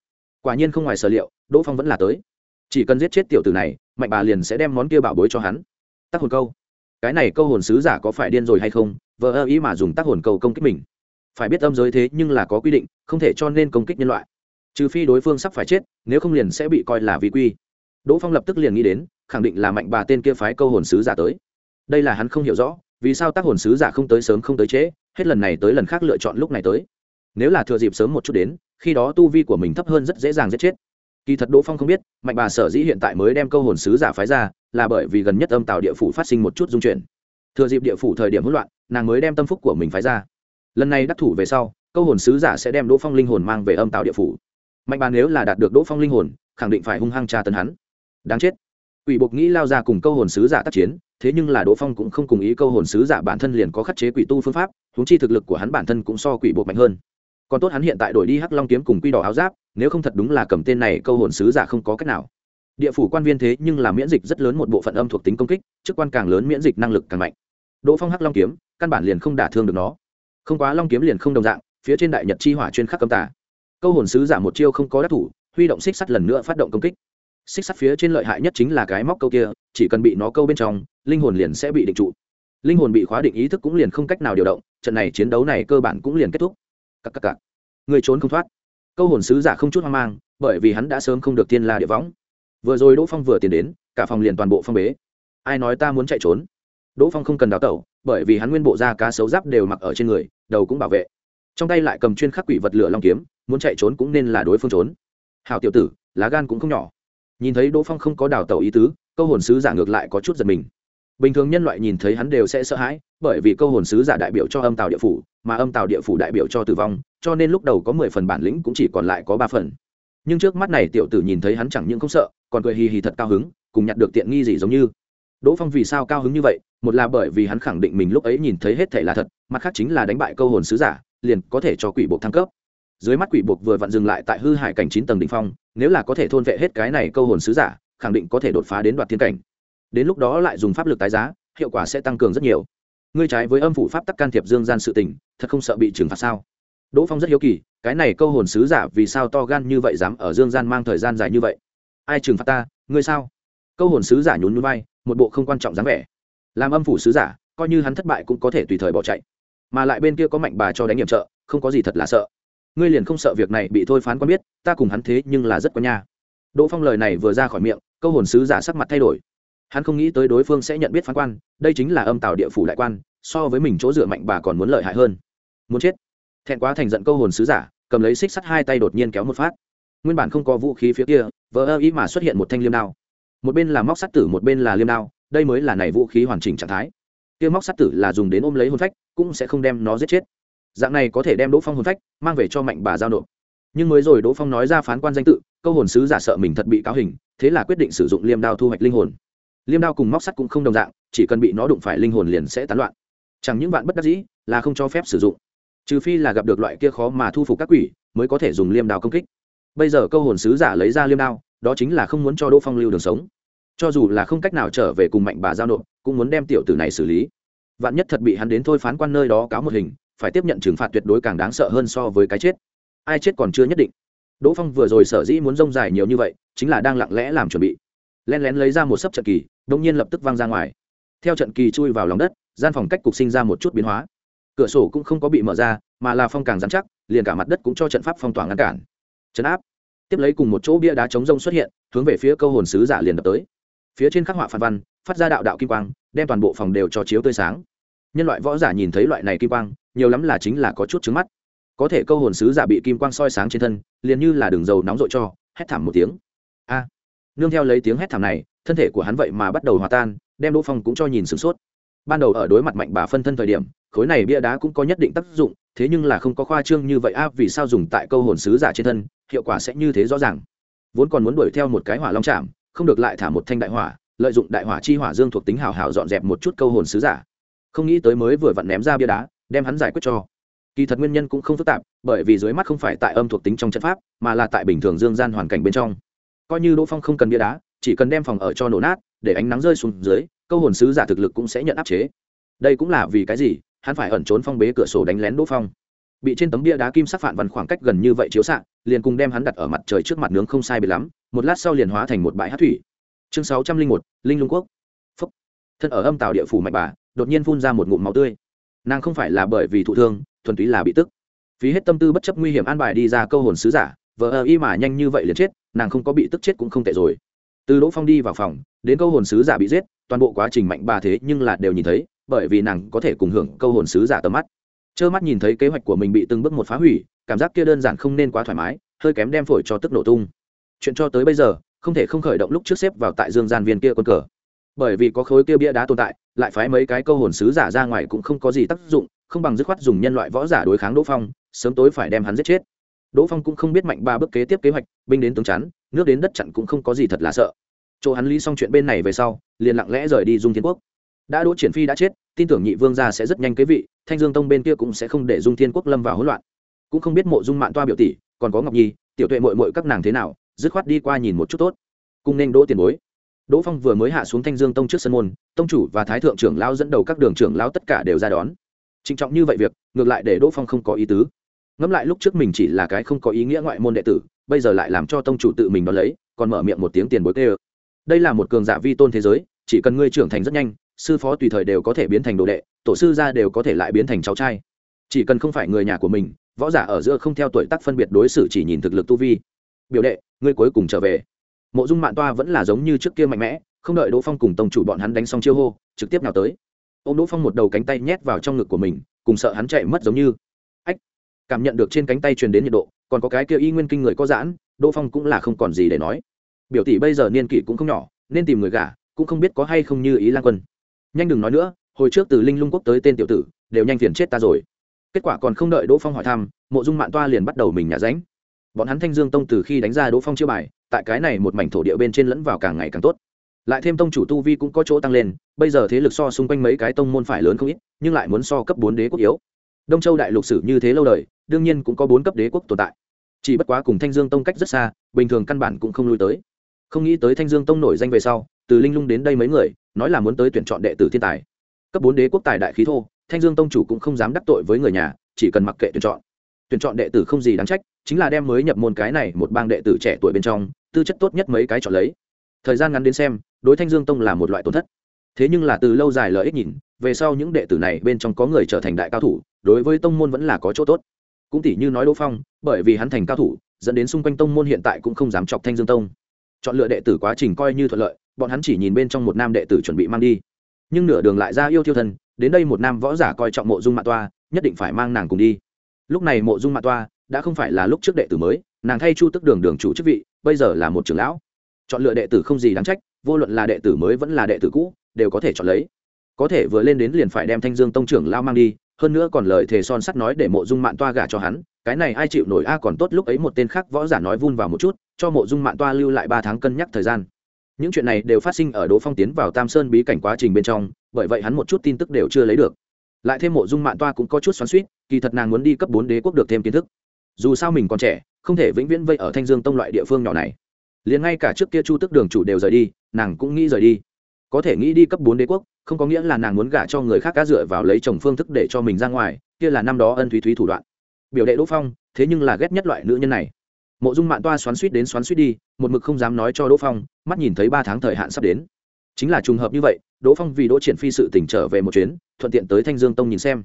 Quả nhiên không ngoài sở liệu, đỗ phong vẫn là tới. Chỉ cần giết chết tiểu tử này, mạnh bà liền sẽ đem món kia bảo bối cho hắn. Tác hồn câu. Cái này câu hồn sứ giả có phải điên rồi hay không? Vợ ơ ý mà dùng tác hồn câu công kích mình. Phải biết âm giới thế nhưng là có quy định, không thể cho nên công kích nhân loại. Trừ phi đối phương sắp phải chết, nếu không liền sẽ bị coi là vi quy đỗ phong lập tức liền nghĩ đến, khẳng định là mạnh bà tên kia phái câu hồn sứ giả tới. Đây là hắn không hiểu rõ, vì sao tác hồn sứ giả không tới sớm không tới trễ, hết lần này tới lần khác lựa chọn lúc này tới. Nếu là thừa dịp sớm một chút đến, khi đó tu vi của mình thấp hơn rất dễ dàng giết chết. Kỳ thật đỗ phong không biết, mạnh bà sở dĩ hiện tại mới đem câu hồn sứ giả phái ra, là bởi vì gần nhất âm tạo địa phủ phát sinh một chút dung chuyển. Thừa dịp địa phủ thời điểm hỗn loạn, nàng mới đem tâm phúc của mình phái ra. Lần này đắc thủ về sau, câu hồn sứ giả sẽ đem đỗ phong linh hồn mang về âm tạo địa phủ. Mạnh bà nếu là đạt được đỗ phong linh hồn, khẳng định phải hung hăng tra tấn hắn đáng chết. Quỷ buộc nghĩ lao ra cùng câu hồn sứ giả tác chiến, thế nhưng là đỗ phong cũng không cùng ý câu hồn sứ giả bản thân liền có khắc chế quỷ tu phương pháp húng chi thực lực của hắn bản thân cũng so quỷ buộc mạnh hơn. Còn tốt hắn hiện tại đổi đi hắc long kiếm cùng quy đỏ áo giáp, nếu không thật đúng là cầm tên này câu hồn sứ giả không có cách nào. Địa phủ quan viên thế nhưng là miễn dịch rất lớn một bộ phận âm thuộc tính công kích, chức quan càng lớn miễn dịch năng lực càng mạnh. Đỗ phong hắc long kiếm, căn bản liền không đả thương được nó. Không quá long kiếm liền không đồng dạng, phía trên đại nhật chi hỏa chuyên khắc cấm tả câu hồn sứ giả một chiêu không có đắc thủ, huy động xích sắt lần nữa phát động công kích xích sắt phía trên lợi hại nhất chính là cái móc câu kia, chỉ cần bị nó câu bên trong, linh hồn liền sẽ bị định trụ. Linh hồn bị khóa định ý thức cũng liền không cách nào điều động, trận này chiến đấu này cơ bản cũng liền kết thúc. Cặp cặp cặp người trốn không thoát. Câu hồn sứ giả không chút hoang mang, bởi vì hắn đã sớm không được tiên la địa võng. Vừa rồi đỗ phong vừa tiến đến, cả phòng liền toàn bộ phong bế. Ai nói ta muốn chạy trốn? Đỗ phong không cần đào tẩu, bởi vì hắn nguyên bộ da cá sấu giáp đều mặc ở trên người, đầu cũng bảo vệ. Trong tay lại cầm chuyên khắc quỷ vật lửa long kiếm, muốn chạy trốn cũng nên là đối phương trốn. Hào tiểu tử, lá gan cũng không nhỏ nhìn thấy đỗ phong không có đào tẩu ý tứ, câu hồn sứ giả ngược lại có chút giật mình. Bình thường nhân loại nhìn thấy hắn đều sẽ sợ hãi, bởi vì câu hồn sứ giả đại biểu cho âm tàu địa phủ, mà âm tàu địa phủ đại biểu cho tử vong, cho nên lúc đầu có mười phần bản lĩnh cũng chỉ còn lại có ba phần. Nhưng trước mắt này tiểu tử nhìn thấy hắn chẳng những không sợ, còn cười hì hì thật cao hứng, cùng nhặt được tiện nghi gì giống như. Đỗ phong vì sao cao hứng như vậy? Một là bởi vì hắn khẳng định mình lúc ấy nhìn thấy hết thể là thật, mặt khác chính là đánh bại câu hồn sứ giả, liền có thể cho quỷ buộc thăng cấp. Dưới mắt quỷ buộc vừa vặn dừng lại tại hư hải cảnh chín tầng đ ỉ n h phong nếu là có thể thôn vệ hết cái này câu hồn sứ giả, khẳng định có thể đột phá đến đoạt thiên cảnh. Đến lúc đó lại dùng pháp lực tái giá, hiệu quả sẽ tăng cường rất nhiều. Ngươi trái với âm phủ pháp tắc can thiệp dương gian sự tình, thật không sợ bị trừng phạt sao? Đỗ phong rất hiếu kỳ, cái này câu hồn sứ giả vì sao to gan như vậy dám ở dương gian mang thời gian dài như vậy? Ai trừng phạt ta, ngươi sao? Câu hồn sứ giả nhún núi bay một bộ không quan trọng dáng vẻ. Làm âm phủ sứ giả, coi như hắn thất bại cũng có thể tùy thời bỏ chạy. Mà lại bên kia có mạnh bà cho đánh nhiệm trợ, không có gì thật là sợ ngươi liền không sợ việc này bị thôi phán quan biết, ta cùng hắn thế nhưng là rất có nha. Đỗ phong lời này vừa ra khỏi miệng, câu hồn sứ giả sắc mặt thay đổi. Hắn không nghĩ tới đối phương sẽ nhận biết phán quan, đây chính là âm tào địa phủ đại quan, so với mình chỗ dựa mạnh bà còn muốn lợi hại hơn. Muốn chết. Thẹn quá thành giận câu hồn sứ giả, cầm lấy xích sắt hai tay đột nhiên kéo một phát. Nguyên bản không có vũ khí phía kia vỡ ơ ý mà xuất hiện một thanh liêm đao. Một bên là móc sắt tử, một bên là liêm đao, đây mới là này vũ khí hoàn chỉnh trạng thái. Kia móc sắt tử là dùng đến ôm lấy hồn phách, cũng sẽ không đem nó giết chết dạng này có thể đem đỗ phong hồn phách mang về cho mạnh bà giao nộp. Nhưng mới rồi đỗ phong nói ra phán quan danh tự, câu hồn sứ giả sợ mình thật bị cáo hình, thế là quyết định sử dụng liêm đao thu hoạch linh hồn. Liêm đao cùng móc sắt cũng không đồng dạng, chỉ cần bị nó đụng phải linh hồn liền sẽ tán loạn. Chẳng những bạn bất đắc dĩ, là không cho phép sử dụng. Trừ phi là gặp được loại kia khó mà thu phục các quỷ, mới có thể dùng liêm đao công kích. Bây giờ câu hồn sứ giả lấy ra liêm đao, đó chính là không muốn cho đỗ phong lưu đường sống. Cho dù là không cách nào trở về cùng mạnh bà giao nộp, cũng muốn đem tiểu tử này xử lý. Vạn nhất thật bị hắn đến thôi phán quan nơi đó cáo một hình phải tiếp nhận trừng phạt tuyệt đối càng đáng sợ hơn so với cái chết. Ai chết còn chưa nhất định. Đỗ phong vừa rồi sở dĩ muốn rông dài nhiều như vậy, chính là đang lặng lẽ làm chuẩn bị. Len lén lấy ra một sấp trận kỳ đông nhiên lập tức văng ra ngoài. Theo trận kỳ chui vào lòng đất, gian phòng cách cục sinh ra một chút biến hóa. Cửa sổ cũng không có bị mở ra, mà là phong càng dám chắc, liền cả mặt đất cũng cho trận pháp phong tỏa ngăn cản. Trấn áp. Tiếp lấy cùng một chỗ bia đá chống rông xuất hiện, hướng về phía câu hồn sứ giả liền đập tới. Phía trên khắc họa phan văn, phát ra đạo đạo kim quang, đem toàn bộ phòng đều cho chiếu tươi sáng nhân loại võ giả nhìn thấy loại này kim quang, nhiều lắm là chính là có chút trứng mắt. Có thể câu hồn sứ giả bị kim quang soi sáng trên thân, liền như là đường dầu nóng rội cho, hét thảm một tiếng. A! Nương theo lấy tiếng hét thảm này, thân thể của hắn vậy mà bắt đầu hòa tan, đem đỗ phong cũng cho nhìn sửng sốt. Ban đầu ở đối mặt mạnh bà phân thân thời điểm, khối này bia đá cũng có nhất định tác dụng, thế nhưng là không có khoa trương như vậy a, vì sao dùng tại câu hồn sứ giả trên thân, hiệu quả sẽ như thế rõ ràng? Vốn còn muốn đuổi theo một cái hỏa long chạm, không được lại thả một thanh đại hỏa, lợi dụng đại hỏa chi hỏa dương thuộc tính hào hào dọn dẹp một chút câu hồn sứ giả không nghĩ tới mới vừa vặn ném ra bia đá, đem hắn giải quyết cho. Kỳ thật nguyên nhân cũng không phức tạp, bởi vì dưới mắt không phải tại âm thuộc tính trong trận pháp, mà là tại bình thường dương gian hoàn cảnh bên trong. Coi như đỗ phong không cần bia đá, chỉ cần đem phòng ở cho nổ nát, để ánh nắng rơi xuống dưới, câu hồn sứ giả thực lực cũng sẽ nhận áp chế. Đây cũng là vì cái gì? Hắn phải ẩn trốn phong bế cửa sổ đánh lén đỗ phong. Bị trên tấm bia đá kim sắc phản văn khoảng cách gần như vậy chiếu xạ, liền cùng đem hắn đặt ở mặt trời trước mặt nướng không sai bị lắm, một lát sau liền hóa thành một bãi hát thủy. Chương sáu trăm linh một, linh lung quốc. Phúc. Thân ở âm tàu địa phủ mạnh bà đột nhiên phun ra một ngụm máu tươi. Nàng không phải là bởi vì thụ thương, thuần túy là bị tức. Phí hết tâm tư bất chấp nguy hiểm an bài đi ra câu hồn sứ giả vợ ờ y mà nhanh như vậy liền chết, nàng không có bị tức chết cũng không tệ rồi. Từ đỗ phong đi vào phòng, đến câu hồn sứ giả bị giết, toàn bộ quá trình mạnh bà thế nhưng là đều nhìn thấy, bởi vì nàng có thể cùng hưởng câu hồn sứ giả tầm mắt. Trơ mắt nhìn thấy kế hoạch của mình bị từng bước một phá hủy, cảm giác kia đơn giản không nên quá thoải mái, hơi kém đem phổi cho tức nổ tung. Chuyện cho tới bây giờ, không thể không khởi động lúc trước xếp vào tại dương gian viên kia quân cờ. Bởi vì có khối kia bia đá tồn tại lại phái mấy cái câu hồn sứ giả ra ngoài cũng không có gì tác dụng, không bằng dứt khoát dùng nhân loại võ giả đối kháng đỗ phong, sớm tối phải đem hắn giết chết. Đỗ phong cũng không biết mạnh ba bước kế tiếp kế hoạch, binh đến tướng chắn, nước đến đất chặn cũng không có gì thật là sợ. Chỗ hắn lý xong chuyện bên này về sau, liền lặng lẽ rời đi dung thiên quốc. Đã đỗ triển phi đã chết, tin tưởng nhị vương gia sẽ rất nhanh kế vị, thanh dương tông bên kia cũng sẽ không để dung thiên quốc lâm vào hỗn loạn. Cũng không biết mộ dung mạng toa biểu tỷ, còn có ngọc nhi, tiểu tuệ mội mội các nàng thế nào, dứt khoát đi qua nhìn một chút tốt. Cùng nên đỗ tiền bối đỗ phong vừa mới hạ xuống thanh dương tông trước sân môn, tông chủ và thái thượng trưởng lão dẫn đầu các đường trưởng lão tất cả đều ra đón. Trịnh trọng như vậy việc, ngược lại để đỗ phong không có ý tứ. Ngẫm lại lúc trước mình chỉ là cái không có ý nghĩa ngoại môn đệ tử, bây giờ lại làm cho tông chủ tự mình đón lấy, còn mở miệng một tiếng tiền bối tê. đây là một cường giả vi tôn thế giới, chỉ cần ngươi trưởng thành rất nhanh, sư phó tùy thời đều có thể biến thành đồ đệ, tổ sư gia đều có thể lại biến thành cháu trai. Chỉ cần không phải người nhà của mình, võ giả ở giữa không theo tuổi tác phân biệt đối xử chỉ nhìn thực lực tu vi. Biểu đệ, ngươi cuối cùng trở về mộ dung mạng toa vẫn là giống như trước kia mạnh mẽ, không đợi đỗ phong cùng tông chủ bọn hắn đánh xong chiêu hô, trực tiếp nào tới. Ô m đỗ phong một đầu cánh tay nhét vào trong ngực của mình, cùng sợ hắn chạy mất giống như. Ách! Cảm nhận được trên cánh tay truyền đến nhiệt độ, còn có cái kia y nguyên kinh người có giãn, đỗ phong cũng là không còn gì để nói. Biểu tỷ bây giờ niên kỷ cũng không nhỏ, nên tìm người gả, cũng không biết có hay không như ý lan quân. Nhanh đừng nói nữa, hồi trước từ linh lung quốc tới tên tiểu tử, đều nhanh phiền chết ta rồi. Kết quả còn không đợi đỗ phong hỏi thăm, mộ dung mạng toa liền bắt đầu mình nhả ránh. Bọn hắn thanh dương tông từ khi đánh ra đỗ phong chiêu bài tại cái này một mảnh thổ địa bên trên lẫn vào càng ngày càng tốt. Lại thêm tông chủ tu vi cũng có chỗ tăng lên, bây giờ thế lực so xung quanh mấy cái tông môn phải lớn không ít, nhưng lại muốn so cấp bốn đế quốc yếu. Đông châu đại lục sử như thế lâu đời, đương nhiên cũng có bốn cấp đế quốc tồn tại. Chỉ bất quá cùng thanh dương tông cách rất xa, bình thường căn bản cũng không lui tới. Không nghĩ tới thanh dương tông nổi danh về sau, từ linh lung đến đây mấy người, nói là muốn tới tuyển chọn đệ tử thiên tài. Cấp bốn đế quốc tài đại khí thô, thanh dương tông chủ cũng không dám đắc tội với người nhà, chỉ cần mặc kệ tuyển chọn. Tuyển chọn đệ tử không gì đáng trách, chính là đem mới nhập môn cái này một bang đệ tử trẻ tuổi bên trong tư chất tốt nhất mấy cái chọn lấy. Thời gian ngắn đến xem, đối thanh dương tông là một loại tổn thất. Thế nhưng là từ lâu dài lợi ích nhìn, về sau những đệ tử này bên trong có người trở thành đại cao thủ, đối với tông môn vẫn là có chỗ tốt. Cũng tỷ như nói đỗ phong, bởi vì hắn thành cao thủ, dẫn đến xung quanh tông môn hiện tại cũng không dám chọc thanh dương tông. Chọn lựa đệ tử quá trình coi như thuận lợi, bọn hắn chỉ nhìn bên trong một nam đệ tử chuẩn bị mang đi. Nhưng nửa đường lại ra yêu thiêu thân đến đây một nam võ giả coi trọng mộ dung mạ toa, nhất định phải mang nàng cùng đi. Lúc này mộ dung mạ toa đã không phải là lúc trước đệ tử mới, nàng thay chu tức đường đường chủ chức vị bây giờ là một trưởng lão. Chọn lựa đệ tử không gì đáng trách, vô luận là đệ tử mới vẫn là đệ tử cũ, đều có thể chọn lấy. Có thể vừa lên đến liền phải đem thanh dương tông trưởng lao mang đi, hơn nữa còn lời thề son sắt nói để mộ dung mạn toa gả cho hắn, cái này ai chịu nổi a, còn tốt lúc ấy một tên khác võ giả nói vun vào một chút, cho mộ dung mạn toa lưu lại ba tháng cân nhắc thời gian. Những chuyện này đều phát sinh ở đỗ phong tiến vào tam sơn bí cảnh quá trình bên trong, bởi vậy hắn một chút tin tức đều chưa lấy được. Lại thêm mộ dung mạn toa cũng có chút xoắn suýt kỳ thật nàng muốn đi cấp bốn đế quốc được thêm kiến thức. Dù sao mình còn trẻ không thể vĩnh viễn vây ở thanh dương tông loại địa phương nhỏ này. Liền ngay cả trước kia chu tức đường chủ đều rời đi, nàng cũng nghĩ rời đi. Có thể nghĩ đi cấp bốn đế quốc, không có nghĩa là nàng muốn gả cho người khác cá dựa vào lấy chồng phương thức để cho mình ra ngoài, kia là năm đó ân thúy thúy thủ đoạn. Biểu đệ đỗ phong, thế nhưng là ghét nhất loại nữ nhân này. Mộ dung mạn toa xoắn suýt đến xoắn suýt đi, một mực không dám nói cho đỗ phong, mắt nhìn thấy ba tháng thời hạn sắp đến. Chính là trùng hợp như vậy, đỗ phong vì đỗ triển phi sự tỉnh trở về một chuyến, thuận tiện tới thanh dương tông nhìn xem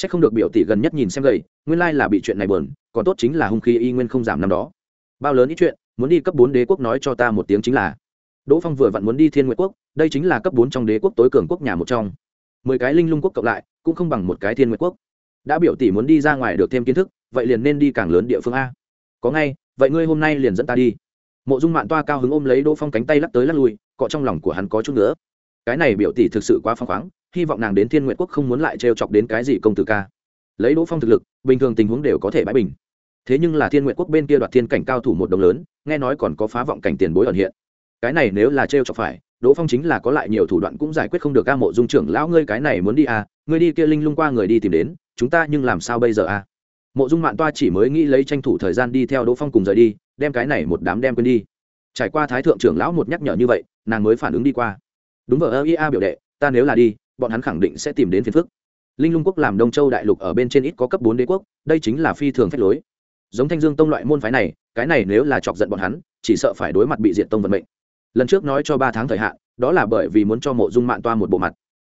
c h ắ c không được biểu tỷ gần nhất nhìn xem gầy, nguyên lai là bị chuyện này bờn còn tốt chính là hung khí y nguyên không giảm năm đó. Bao lớn ít chuyện, muốn đi cấp bốn đế quốc nói cho ta một tiếng chính là. Đỗ phong vừa vặn muốn đi thiên nguyệt quốc, đây chính là cấp bốn trong đế quốc tối cường quốc nhà một trong. Mười cái linh lung quốc cộng lại, cũng không bằng một cái thiên nguyệt quốc. Đã biểu tỷ muốn đi ra ngoài được thêm kiến thức, vậy liền nên đi càng lớn địa phương a. Có ngay, vậy ngươi hôm nay liền dẫn ta đi. Mộ dung mạn toa cao hứng ôm lấy đỗ phong cánh tay lắc tới lắc lui, cọ trong lòng của hắn có chút nữa. Cái này biểu tỷ thực sự quá phăng khoáng hy vọng nàng đến thiên nguyện quốc không muốn lại trêu chọc đến cái gì công tử ca. Lấy đỗ phong thực lực, bình thường tình huống đều có thể bãi bình. Thế nhưng là thiên nguyện quốc bên kia đoạt thiên cảnh cao thủ một đồng lớn, nghe nói còn có phá vọng cảnh tiền bối ẩn hiện. Cái này nếu là trêu chọc phải, đỗ phong chính là có lại nhiều thủ đoạn cũng giải quyết không được ca mộ dung trưởng lão ngươi cái này muốn đi à ngươi đi kia linh lung qua người đi tìm đến, chúng ta nhưng làm sao bây giờ à? Mộ dung mạn toa chỉ mới nghĩ lấy tranh thủ thời gian đi theo đỗ phong cùng rời đi, đem cái này một đám đem quên đi. Trải qua thái thượng trưởng lão một nhắc nhở như vậy, nàng mới phản ứng đi qua. Đúng vợ, ơ ia biểu đệ, ta nếu là đi bọn hắn khẳng định sẽ tìm đến phiền phức. Linh lung quốc làm đông châu đại lục ở bên trên ít có cấp bốn đế quốc, đây chính là phi thường phép lối. Giống thanh dương tông loại môn phái này, cái này nếu là chọc giận bọn hắn, chỉ sợ phải đối mặt bị diện tông vận mệnh. Lần trước nói cho ba tháng thời hạn, đó là bởi vì muốn cho mộ dung mạng toa một bộ mặt.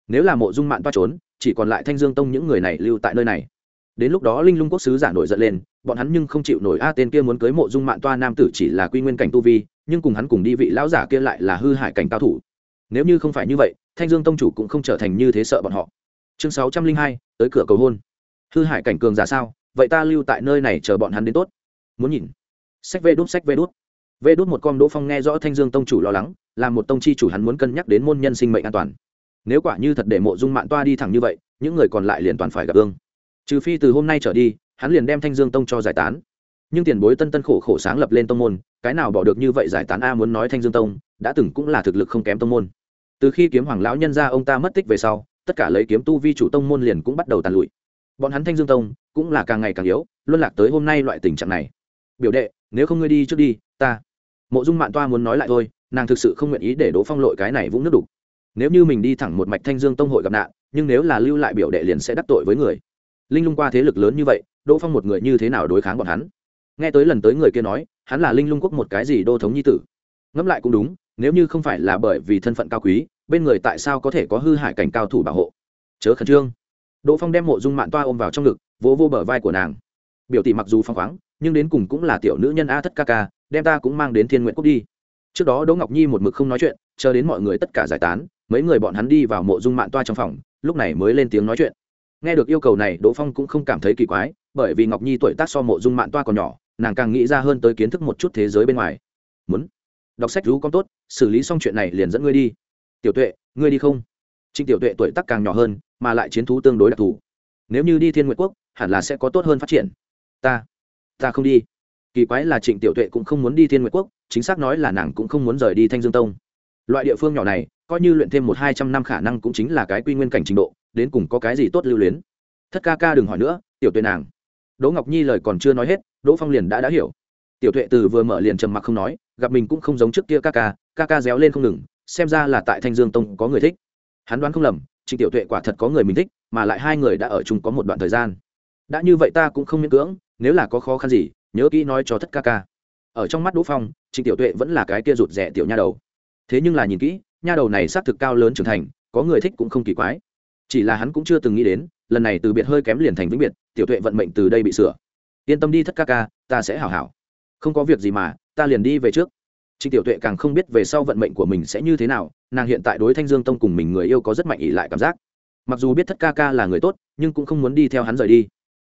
Nếu là mộ dung mạng toa trốn, chỉ còn lại thanh dương tông những người này lưu tại nơi này. Đến lúc đó linh lung quốc sứ giả nổi giận lên, bọn hắn nhưng không chịu nổi a tên kia muốn cưới mộ dung mạng toa nam tử chỉ là quy nguyên cảnh tu vi, nhưng cùng hắn cùng đi vị lão giả kia lại là hư hại cảnh cao thủ. Nếu như không phải như vậy thanh dương tông chủ cũng không trở thành như thế sợ bọn họ. Chương sáu trăm linh hai, tới cửa cầu hôn. Hư Hải cảnh cường giả sao? Vậy ta lưu tại nơi này chờ bọn hắn đến tốt. Muốn nhìn. Sách vê đút, sách vê đút. Vê đút một con đỗ phong nghe rõ thanh dương tông chủ lo lắng, là một tông chi chủ hắn muốn cân nhắc đến môn nhân sinh mệnh an toàn. Nếu quả như thật để mộ dung mạng toa đi thẳng như vậy, những người còn lại liền toàn phải gặp ương trừ phi từ hôm nay trở đi, hắn liền đem thanh dương tông cho giải tán. Nhưng tiền bối tân tân khổ khổ sáng lập lên tông môn, cái nào bỏ được như vậy giải tán a muốn nói thanh dương tông, đã từng cũng là thực lực không kém tông môn từ khi kiếm hoàng lão nhân ra ông ta mất tích về sau, tất cả lấy kiếm tu vi chủ tông môn liền cũng bắt đầu tàn lụi. Bọn hắn thanh dương tông cũng là càng ngày càng yếu, luân lạc tới hôm nay loại tình trạng này. Biểu đệ, nếu không ngươi đi trước đi, ta, mộ dung mạn toa muốn nói lại thôi, nàng thực sự không nguyện ý để đỗ phong lội cái này vũng nước đục. Nếu như mình đi thẳng một mạch thanh dương tông hội gặp nạn, nhưng nếu là lưu lại biểu đệ liền sẽ đắc tội với người. Linh lung qua thế lực lớn như vậy, đỗ phong một người như thế nào đối kháng bọn hắn? Nghe tới lần tới người kia nói, hắn là linh lung quốc một cái gì đô thống nhi tử. Ngẫm lại cũng đúng nếu như không phải là bởi vì thân phận cao quý, bên người tại sao có thể có hư hại cảnh cao thủ bảo hộ? Chớ khẩn trương. Đỗ phong đem mộ dung mạn toa ôm vào trong ngực, vỗ vô bờ vai của nàng. Biểu tỷ mặc dù phong khoáng, nhưng đến cùng cũng là tiểu nữ nhân a thất ca ca, đem ta cũng mang đến thiên nguyện quốc đi. Trước đó đỗ ngọc nhi một mực không nói chuyện, chờ đến mọi người tất cả giải tán, mấy người bọn hắn đi vào mộ dung mạn toa trong phòng, lúc này mới lên tiếng nói chuyện. Nghe được yêu cầu này, đỗ phong cũng không cảm thấy kỳ quái, bởi vì ngọc nhi tuổi tác so mộ dung mạn toa còn nhỏ, nàng càng nghĩ ra hơn tới kiến thức một chút thế giới bên ngoài. Muốn đọc sách rú con tốt, xử lý xong chuyện này liền dẫn ngươi đi. Tiểu tuệ, ngươi đi không? Trịnh tiểu tuệ tuổi tác càng nhỏ hơn, mà lại chiến thú tương đối đặc thù. Nếu như đi thiên nguyện quốc, hẳn là sẽ có tốt hơn phát triển. Ta ta không đi. Kỳ quái là trịnh tiểu tuệ cũng không muốn đi thiên nguyện quốc, chính xác nói là nàng cũng không muốn rời đi thanh dương tông. Loại địa phương nhỏ này, coi như luyện thêm một hai trăm năm khả năng cũng chính là cái quy nguyên cảnh trình độ, đến cùng có cái gì tốt lưu luyến. Thất ca ca đừng hỏi nữa, tiểu tuệ nàng. Đỗ ngọc nhi lời còn chưa nói hết, đỗ phong liền đã đã hiểu tiểu tuệ từ vừa mở liền trầm mặc không nói, gặp mình cũng không giống trước kia ca ca ca ca réo lên không ngừng, xem ra là tại thanh dương tông có người thích. Hắn đoán không lầm, trịnh tiểu tuệ quả thật có người mình thích, mà lại hai người đã ở chung có một đoạn thời gian. Đã như vậy ta cũng không miễn cưỡng, nếu là có khó khăn gì, nhớ kỹ nói cho thất ca ca. Ở trong mắt đỗ phong, trịnh tiểu tuệ vẫn là cái kia rụt rẻ tiểu nha đầu. Thế nhưng là nhìn kỹ, nha đầu này xác thực cao lớn trưởng thành, có người thích cũng không kỳ quái. Chỉ là hắn cũng chưa từng nghĩ đến, lần này từ biệt hơi kém liền thành vĩnh biệt, tiểu tuệ vận mệnh từ đây bị sửa. Yên tâm đi thất ca ca, ta sẽ hảo hảo không có việc gì mà, ta liền đi về trước. Trịnh tiểu tuệ càng không biết về sau vận mệnh của mình sẽ như thế nào, nàng hiện tại đối thanh dương tông cùng mình người yêu có rất mạnh ỉ lại cảm giác. Mặc dù biết thất ca ca là người tốt, nhưng cũng không muốn đi theo hắn rời đi.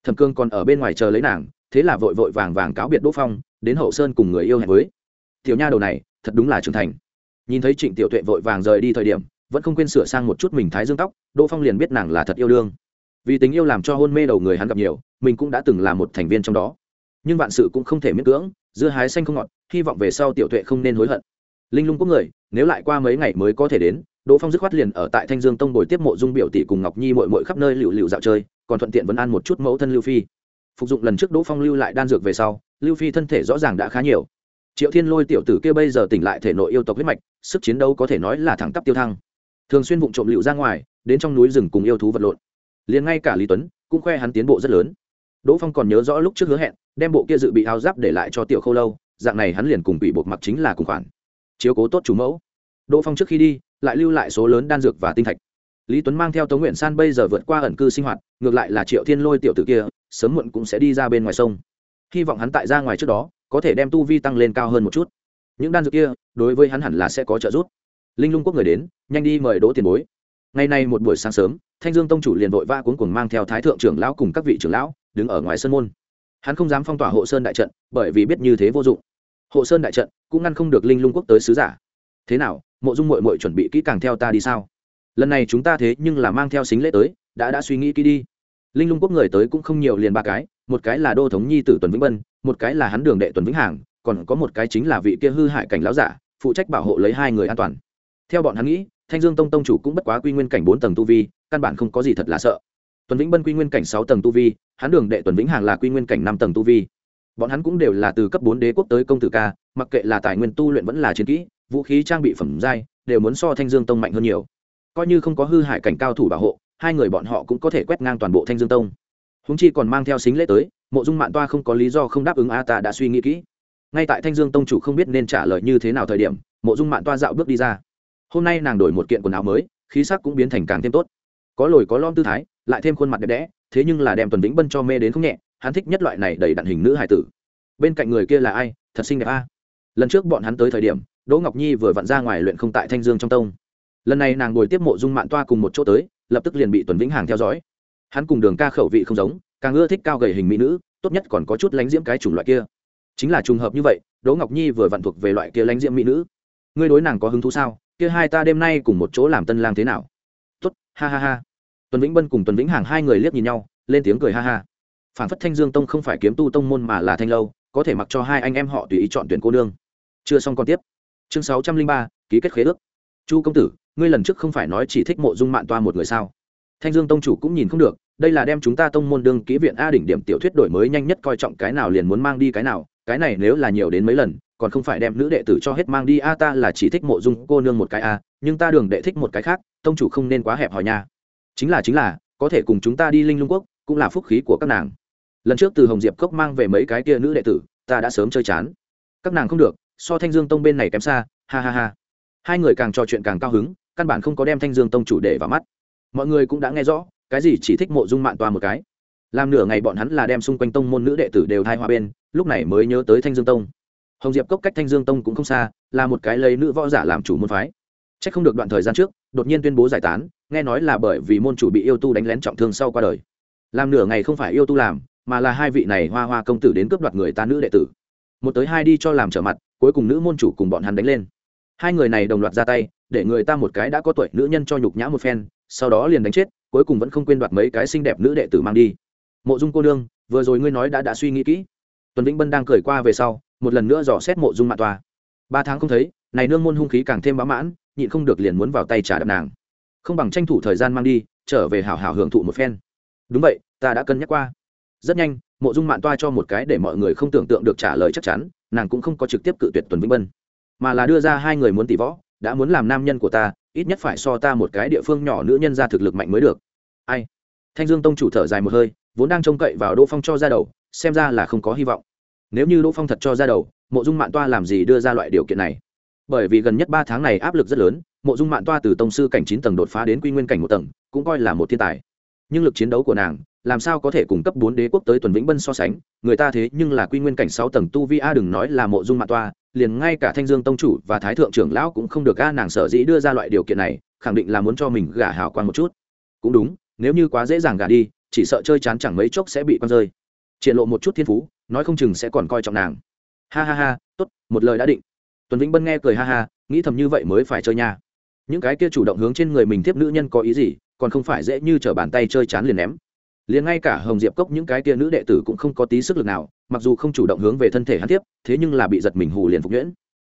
Thẩm cương còn ở bên ngoài chờ lấy nàng, thế là vội vội vàng vàng cáo biệt đỗ phong, đến hậu sơn cùng người yêu hẹn với. Tiểu nha đầu này, thật đúng là trưởng thành. Nhìn thấy trịnh tiểu tuệ vội vàng rời đi thời điểm, vẫn không quên sửa sang một chút mình thái dương tóc, đỗ phong liền biết nàng là thật yêu đương. Vì tình yêu làm cho hôn mê đầu người hắn gặp nhiều, mình cũng đã từng là một thành viên trong đó nhưng vạn sự cũng không thể miễn cưỡng, dưa hái xanh không ngọt, hy vọng về sau tiểu tuệ không nên hối hận. Linh lung quốc người, nếu lại qua mấy ngày mới có thể đến, đỗ phong dứt khoát liền ở tại thanh dương tông bồi tiếp mộ dung biểu tỷ cùng ngọc nhi mội mội khắp nơi lựu lựu dạo chơi, còn thuận tiện vẫn ăn một chút mẫu thân lưu phi. Phục dụng lần trước đỗ phong lưu lại đan dược về sau, lưu phi thân thể rõ ràng đã khá nhiều. Triệu thiên lôi tiểu tử kia bây giờ tỉnh lại thể nội yêu tộc huyết mạch, sức chiến đấu có thể nói là thẳng tắp tiêu thăng. Thường xuyên vụ trộm lựu ra ngoài, đến trong núi rừng cùng yêu thú vật lộn. Liền ngay cả lý tuấn, cũng khoe hắn tiến bộ rất lớn đỗ phong còn nhớ rõ lúc trước hứa hẹn, đem bộ kia dự bị áo giáp để lại cho tiểu khâu lâu, dạng này hắn liền cùng bị buộc mặc chính là cùng khoản. Chiếu cố tốt chủ mẫu. Đỗ phong trước khi đi, lại lưu lại số lớn đan dược và tinh thạch. Lý tuấn mang theo tống nguyện san bây giờ vượt qua ẩn cư sinh hoạt, ngược lại là triệu thiên lôi tiểu tử kia, sớm muộn cũng sẽ đi ra bên ngoài sông. Hy vọng hắn tại ra ngoài trước đó, có thể đem tu vi tăng lên cao hơn một chút. Những đan dược kia, đối với hắn hẳn là sẽ có trợ giúp. Linh lung quốc người đến, nhanh đi mời đỗ tiền bối. Ngày nay một buổi sáng sớm, thanh dương tông chủ liền vội vã cuốn cuồng mang theo thái thượng trưởng lão cùng các vị trưởng lão đứng ở ngoài sân môn. Hắn không dám phong tỏa hộ sơn đại trận, bởi vì biết như thế vô dụng. Hộ sơn đại trận cũng ngăn không được linh lung quốc tới sứ giả. Thế nào, mộ dung mội mội chuẩn bị kỹ càng theo ta đi sao? Lần này chúng ta thế nhưng là mang theo xính lễ tới, đã đã suy nghĩ kỹ đi. Linh lung quốc người tới cũng không nhiều liền ba cái, một cái là đô thống nhi tử tuần vĩnh bân, một cái là hắn đường đệ tuần vĩnh hàng còn có một cái chính là vị kia hư hại cảnh lão giả, phụ trách bảo hộ lấy hai người an toàn. Theo bọn hắn nghĩ, thanh dương tông tông chủ cũng bất quá quy nguyên cảnh bốn tầng tu vi, căn bản không có gì thật là sợ tuần vĩnh bân quy nguyên cảnh sáu tầng tu vi, hắn đường đệ tuần vĩnh hàng là quy nguyên cảnh năm tầng tu vi. Bọn hắn cũng đều là từ cấp bốn đế quốc tới công tử ca, mặc kệ là tài nguyên tu luyện vẫn là chiến kỹ, vũ khí trang bị phẩm giai, đều muốn so thanh dương tông mạnh hơn nhiều. Coi như không có hư hại cảnh cao thủ bảo hộ, hai người bọn họ cũng có thể quét ngang toàn bộ thanh dương tông. Húng chi còn mang theo xính lễ tới, mộ dung mạn toa không có lý do không đáp ứng a ta đã suy nghĩ kỹ. Ngay tại thanh dương tông chủ không biết nên trả lời như thế nào thời điểm, mộ dung mạn toa dạo bước đi ra. Hôm nay nàng đổi một kiện quần áo mới, khí sắc cũng biến thành càng thêm tốt. Có lồi có lom tư thái lại thêm khuôn mặt đẹp đẽ, thế nhưng là đem tuần vĩnh bân cho mê đến không nhẹ, hắn thích nhất loại này đầy đặn hình nữ hải tử. Bên cạnh người kia là ai? Thật xinh đẹp a. Lần trước bọn hắn tới thời điểm, đỗ ngọc nhi vừa vặn ra ngoài luyện không tại thanh dương trong tông. Lần này nàng ngồi tiếp mộ dung mạng toa cùng một chỗ tới, lập tức liền bị tuần vĩnh hàng theo dõi. Hắn cùng đường ca khẩu vị không giống, càng ưa thích cao gầy hình mỹ nữ, tốt nhất còn có chút lánh diễm cái chủng loại kia. Chính là trùng hợp như vậy, đỗ ngọc nhi vừa vặn thuộc về loại kia lánh diễm mỹ nữ. Ngươi đối nàng có hứng thú sao? Kia hai ta đêm nay cùng một chỗ làm tân lang thế nào? Tốt, ha ha ha tuần vĩnh bân cùng tuần vĩnh hàng hai người liếc nhìn nhau, lên tiếng cười ha ha. Phản phất thanh dương tông không phải kiếm tu tông môn mà là thanh lâu, có thể mặc cho hai anh em họ tùy ý chọn tuyển cô nương. Chưa xong còn tiếp. Chương sáu trăm linh ba, ký kết khế ước. Chu công tử, ngươi lần trước không phải nói chỉ thích mộ dung mạn toa một người sao? Thanh dương tông chủ cũng nhìn không được, đây là đem chúng ta tông môn đương ký viện a đỉnh điểm tiểu thuyết đổi mới nhanh nhất coi trọng cái nào liền muốn mang đi cái nào, cái này nếu là nhiều đến mấy lần, còn không phải đem nữ đệ tử cho hết mang đi, a ta là chỉ thích mộ dung cô nương một cái a, nhưng ta đường đệ thích một cái khác, tông chủ không nên quá hẹp hòi nha chính là chính là, có thể cùng chúng ta đi linh lung quốc, cũng là phúc khí của các nàng. Lần trước từ hồng diệp cốc mang về mấy cái kia nữ đệ tử, ta đã sớm chơi chán. Các nàng không được, so thanh dương tông bên này kém xa, ha ha ha. Hai người càng trò chuyện càng cao hứng, căn bản không có đem thanh dương tông chủ đề vào mắt. Mọi người cũng đã nghe rõ, cái gì chỉ thích mộ dung mạng toa một cái. Làm nửa ngày bọn hắn là đem xung quanh tông môn nữ đệ tử đều thai hoa bên, lúc này mới nhớ tới thanh dương tông. Hồng diệp cốc cách thanh dương tông cũng không xa, là một cái lấy nữ võ giả làm chủ môn phái. C h ắ c không được đoạn thời gian trước, đột nhiên tuyên bố giải tán nghe nói là bởi vì môn chủ bị yêu tu đánh lén trọng thương sau qua đời. Làm nửa ngày không phải yêu tu làm, mà là hai vị này hoa hoa công tử đến cướp đoạt người ta nữ đệ tử. Một tới hai đi cho làm trở mặt, cuối cùng nữ môn chủ cùng bọn hắn đánh lên. Hai người này đồng loạt ra tay, để người ta một cái đã có tuổi nữ nhân cho nhục nhã một phen, sau đó liền đánh chết, cuối cùng vẫn không quên đoạt mấy cái xinh đẹp nữ đệ tử mang đi. Mộ dung cô nương, vừa rồi ngươi nói đã đã suy nghĩ kỹ. Tuần vĩnh bân đang cười qua về sau, một lần nữa dò xét mộ dung mạng toa ba tháng không thấy, này nương môn hung khí càng thêm bá mãn, nhịn không được liền muốn vào tay trả đập nàng không bằng tranh thủ thời gian mang đi, trở về hảo hảo hưởng thụ một phen. Đúng vậy, ta đã cân nhắc qua. Rất nhanh, mộ dung mạn toa cho một cái để mọi người không tưởng tượng được trả lời chắc chắn, nàng cũng không có trực tiếp cự tuyệt tuần vĩnh bân mà là đưa ra hai người muốn tỷ võ, đã muốn làm nam nhân của ta, ít nhất phải so ta một cái địa phương nhỏ nữ nhân ra thực lực mạnh mới được. Ai? Thanh dương tông chủ thở dài một hơi, vốn đang trông cậy vào đỗ phong cho ra đầu, xem ra là không có hy vọng. Nếu như đỗ phong thật cho ra đầu, mộ dung mạn toa làm gì đưa ra loại điều kiện này? Bởi vì gần nhất ba tháng này áp lực rất lớn mộ dung mạn toa từ tông sư cảnh chín tầng đột phá đến quy nguyên cảnh một tầng, cũng coi là một thiên tài. Nhưng lực chiến đấu của nàng, làm sao có thể cung cấp bốn đế quốc tới tuần vĩnh bân so sánh? Người ta thế nhưng là quy nguyên cảnh sáu tầng tu vi a, đừng nói là mộ dung mạn toa, liền ngay cả thanh dương tông chủ và thái thượng trưởng lão cũng không được a, nàng sở dĩ đưa ra loại điều kiện này, khẳng định là muốn cho mình gả hào quan một chút. Cũng đúng, nếu như quá dễ dàng gả đi, chỉ sợ chơi chán chẳng mấy chốc sẽ bị con rơi. Triển lộ một chút thiên phú, nói không chừng sẽ còn coi trọng nàng. Ha ha ha, tốt, một lời đã định. Tuần vĩnh bân nghe cười ha ha, nghĩ thầm như vậy mới phải chơi nha những cái kia chủ động hướng trên người mình tiếp nữ nhân có ý gì, còn không phải dễ như t r ở bàn tay chơi chán liền ném. Liền ngay cả hồng diệp cốc những cái kia nữ đệ tử cũng không có tí sức lực nào, mặc dù không chủ động hướng về thân thể hắn tiếp thế nhưng là bị giật mình hù liền phục nhuyễn.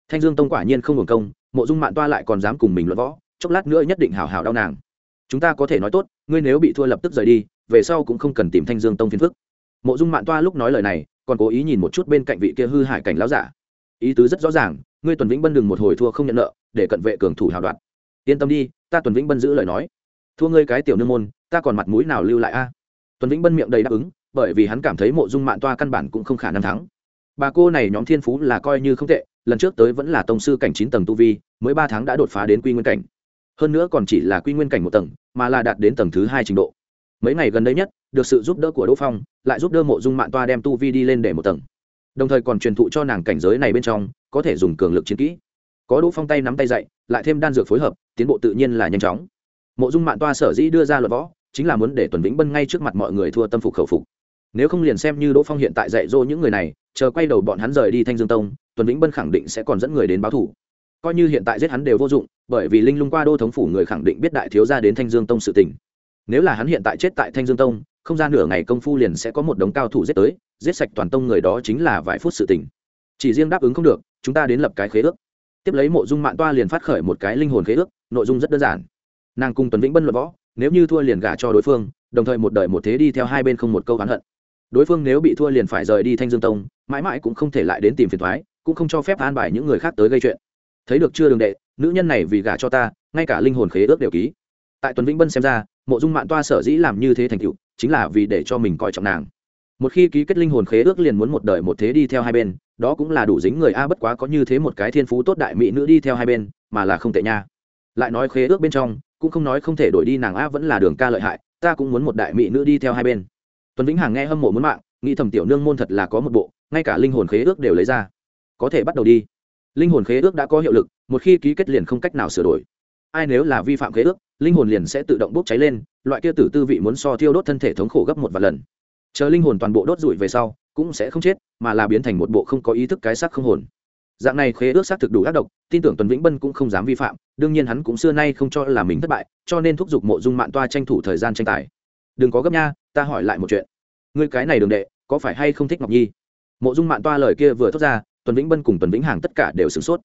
Thanh dương tông quả nhiên không hưởng công, mộ dung mạn toa lại còn dám cùng mình luận võ, chốc lát nữa nhất định hào hào đau nàng. Chúng ta có thể nói tốt, ngươi nếu bị thua lập tức rời đi, về sau cũng không cần tìm thanh dương tông phiền phức. Mộ dung mạn toa lúc nói lời này, còn cố ý nhìn một chút bên cạnh vị kia hư hại cảnh láo giả. Ý tứ rất rõ ràng, ngươi tuần vĩnh bân đừng một hồi thua không nhận nợ, để cận vệ cường thủ hào đoạt yên tâm đi, ta tuần vĩnh bân giữ lời nói. Thua ngươi cái tiểu nương môn, ta còn mặt mũi nào lưu lại a? Tuần vĩnh bân miệng đầy đáp ứng, bởi vì hắn cảm thấy mộ dung mạn toa căn bản cũng không khả năng thắng. Bà cô này nhóm thiên phú là coi như không tệ, lần trước tới vẫn là tông sư cảnh chín tầng tu vi, mới ba tháng đã đột phá đến quy nguyên cảnh. Hơn nữa còn chỉ là quy nguyên cảnh một tầng, mà là đạt đến tầng thứ hai trình độ. Mấy ngày gần đây nhất, được sự giúp đỡ của đỗ phong, lại giúp đỡ mộ dung mạn toa đem tu vi đi lên để một tầng. Đồng thời còn truyền thụ cho nàng cảnh giới này bên trong, có thể dùng cường lực chiến kỹ có đỗ phong tay nắm tay dậy lại thêm đan dược phối hợp, tiến bộ tự nhiên là nhanh chóng. Mộ dung mạn toa sở dĩ đưa ra luật võ, chính là muốn để tuần vĩnh bân ngay trước mặt mọi người thua tâm phục khẩu phục. Nếu không liền xem như đỗ phong hiện tại dạy dỗ những người này, chờ quay đầu bọn hắn rời đi thanh dương tông, tuần vĩnh bân khẳng định sẽ còn dẫn người đến báo thủ. Coi như hiện tại giết hắn đều vô dụng, bởi vì linh lung qua đô thống phủ người khẳng định biết đại thiếu ra đến thanh dương tông sự tình. Nếu là hắn hiện tại chết tại thanh dương tông, không ra nửa ngày công phu liền sẽ có một đống cao thủ giết tới, giết sạch toàn tông người đó chính là vài phút sự tình. Chỉ riêng đáp ứng không được, chúng ta đến lập cái khế ước tiếp lấy mộ dung mạng toa liền phát khởi một cái linh hồn khế ước, nội dung rất đơn giản. Nàng cùng tuấn vĩnh bân luận võ, nếu như thua liền gả cho đối phương, đồng thời một đời một thế đi theo hai bên không một câu oán hận. Đối phương nếu bị thua liền phải rời đi thanh dương tông, mãi mãi cũng không thể lại đến tìm phiền thoái cũng không cho phép an bài những người khác tới gây chuyện. Thấy được chưa đường đệ, nữ nhân này vì gả cho ta, ngay cả linh hồn khế ước đều ký. Tại tuấn vĩnh bân xem ra, mộ dung mạng toa sở dĩ làm như thế thành cựu chính là vì để cho mình coi trọng nàng một khi ký kết linh hồn khế ước liền muốn một đời một thế đi theo hai bên, đó cũng là đủ dính người a, bất quá có như thế một cái thiên phú tốt đại mỹ nữ đi theo hai bên, mà là không tệ nha. Lại nói khế ước bên trong, cũng không nói không thể đổi đi nàng a vẫn là đường ca lợi hại, ta cũng muốn một đại mỹ nữ đi theo hai bên. Tuấn vĩnh hằng nghe hâm mộ muốn mạng, nghĩ thầm tiểu nương môn thật là có một bộ, ngay cả linh hồn khế ước đều lấy ra. Có thể bắt đầu đi. Linh hồn khế ước đã có hiệu lực, một khi ký kết liền không cách nào sửa đổi. Ai nếu là vi phạm khế ước, linh hồn liền sẽ tự động bốc cháy lên, loại kia tử tư vị muốn so thiêu đốt thân thể thống khổ gấp một vài lần chờ linh hồn toàn bộ đốt rụi về sau, cũng sẽ không chết, mà là biến thành một bộ không có ý thức cái xác không hồn. Dạng này khế ước xác thực đủ ác độc, tin tưởng tuần vĩnh bân cũng không dám vi phạm, đương nhiên hắn cũng xưa nay không cho là mình thất bại, cho nên thúc giục mộ dung mạng toa tranh thủ thời gian tranh tài. Đừng có gấp nha, ta hỏi lại một chuyện. Ngươi cái này đường đệ, có phải hay không thích ngọc nhi? Mộ dung mạng toa lời kia vừa thốt ra, tuần vĩnh bân cùng tuần vĩnh hàng tất cả đều sửng sốt.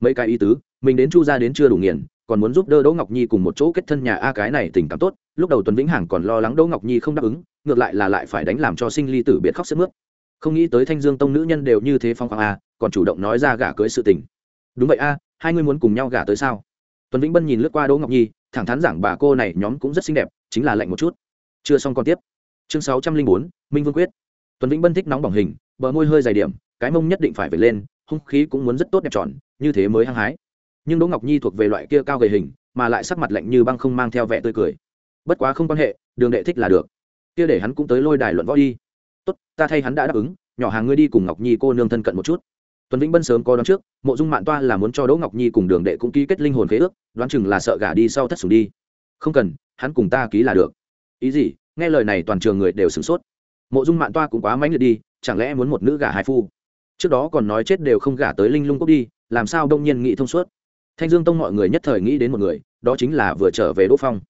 Mấy cái ý tứ, mình đến chu ra đến chưa đủ nghiền, còn muốn giúp đỡ đỗ ngọc nhi cùng một chỗ kết thân nhà a cái này tình cảm tốt lúc đầu tuần vĩnh hằng còn lo lắng đỗ ngọc nhi không đáp ứng, ngược lại là lại phải đánh làm cho sinh ly tử biệt khóc sức mướt. Không nghĩ tới thanh dương tông nữ nhân đều như thế phong khoáng a, còn chủ động nói ra gả cưới sự tình. Đúng vậy a, hai người muốn cùng nhau gả tới sao? Tuần vĩnh bân nhìn lướt qua đỗ ngọc nhi, thẳng thắn giảng bà cô này nhóm cũng rất xinh đẹp, chính là lạnh một chút. Chưa xong còn tiếp. Chương sáu trăm linh bốn, minh vương quyết. Tuần vĩnh bân thích nóng bỏng hình, bờ môi hơi dày điểm, cái mông nhất định phải về lên, hung khí cũng muốn rất tốt đẹp tròn, như thế mới hăng hái. Nhưng đỗ ngọc nhi thuộc về loại kia cao gầy hình, mà lại sắc mặt lạnh như băng không mang theo vẻ tươi cười bất quá không quan hệ, đường đệ thích là được. Kia để hắn cũng tới lôi đài luận võ đi. Tốt, ta thay hắn đã đáp ứng, nhỏ hàng ngươi đi cùng ngọc nhi cô nương thân cận một chút. Tuấn vĩnh bân sớm có đoán trước, mộ dung mạn toa là muốn cho đỗ ngọc nhi cùng đường đệ cũng ký kết linh hồn khế ước, đoán chừng là sợ gả đi sau thất sùng đi. Không cần, hắn cùng ta ký là được. Ý gì? Nghe lời này toàn trường người đều sửng sốt. Mộ dung mạn toa cũng quá mãnh liệt đi, chẳng lẽ muốn một nữ gả hai phu? Trước đó còn nói chết đều không gả tới linh lung cốc đi, làm sao đông nhiên nghĩ thông suốt? Thanh dương tông mọi người nhất thời nghĩ đến một người, đó chính là vừa trở về đỗ phong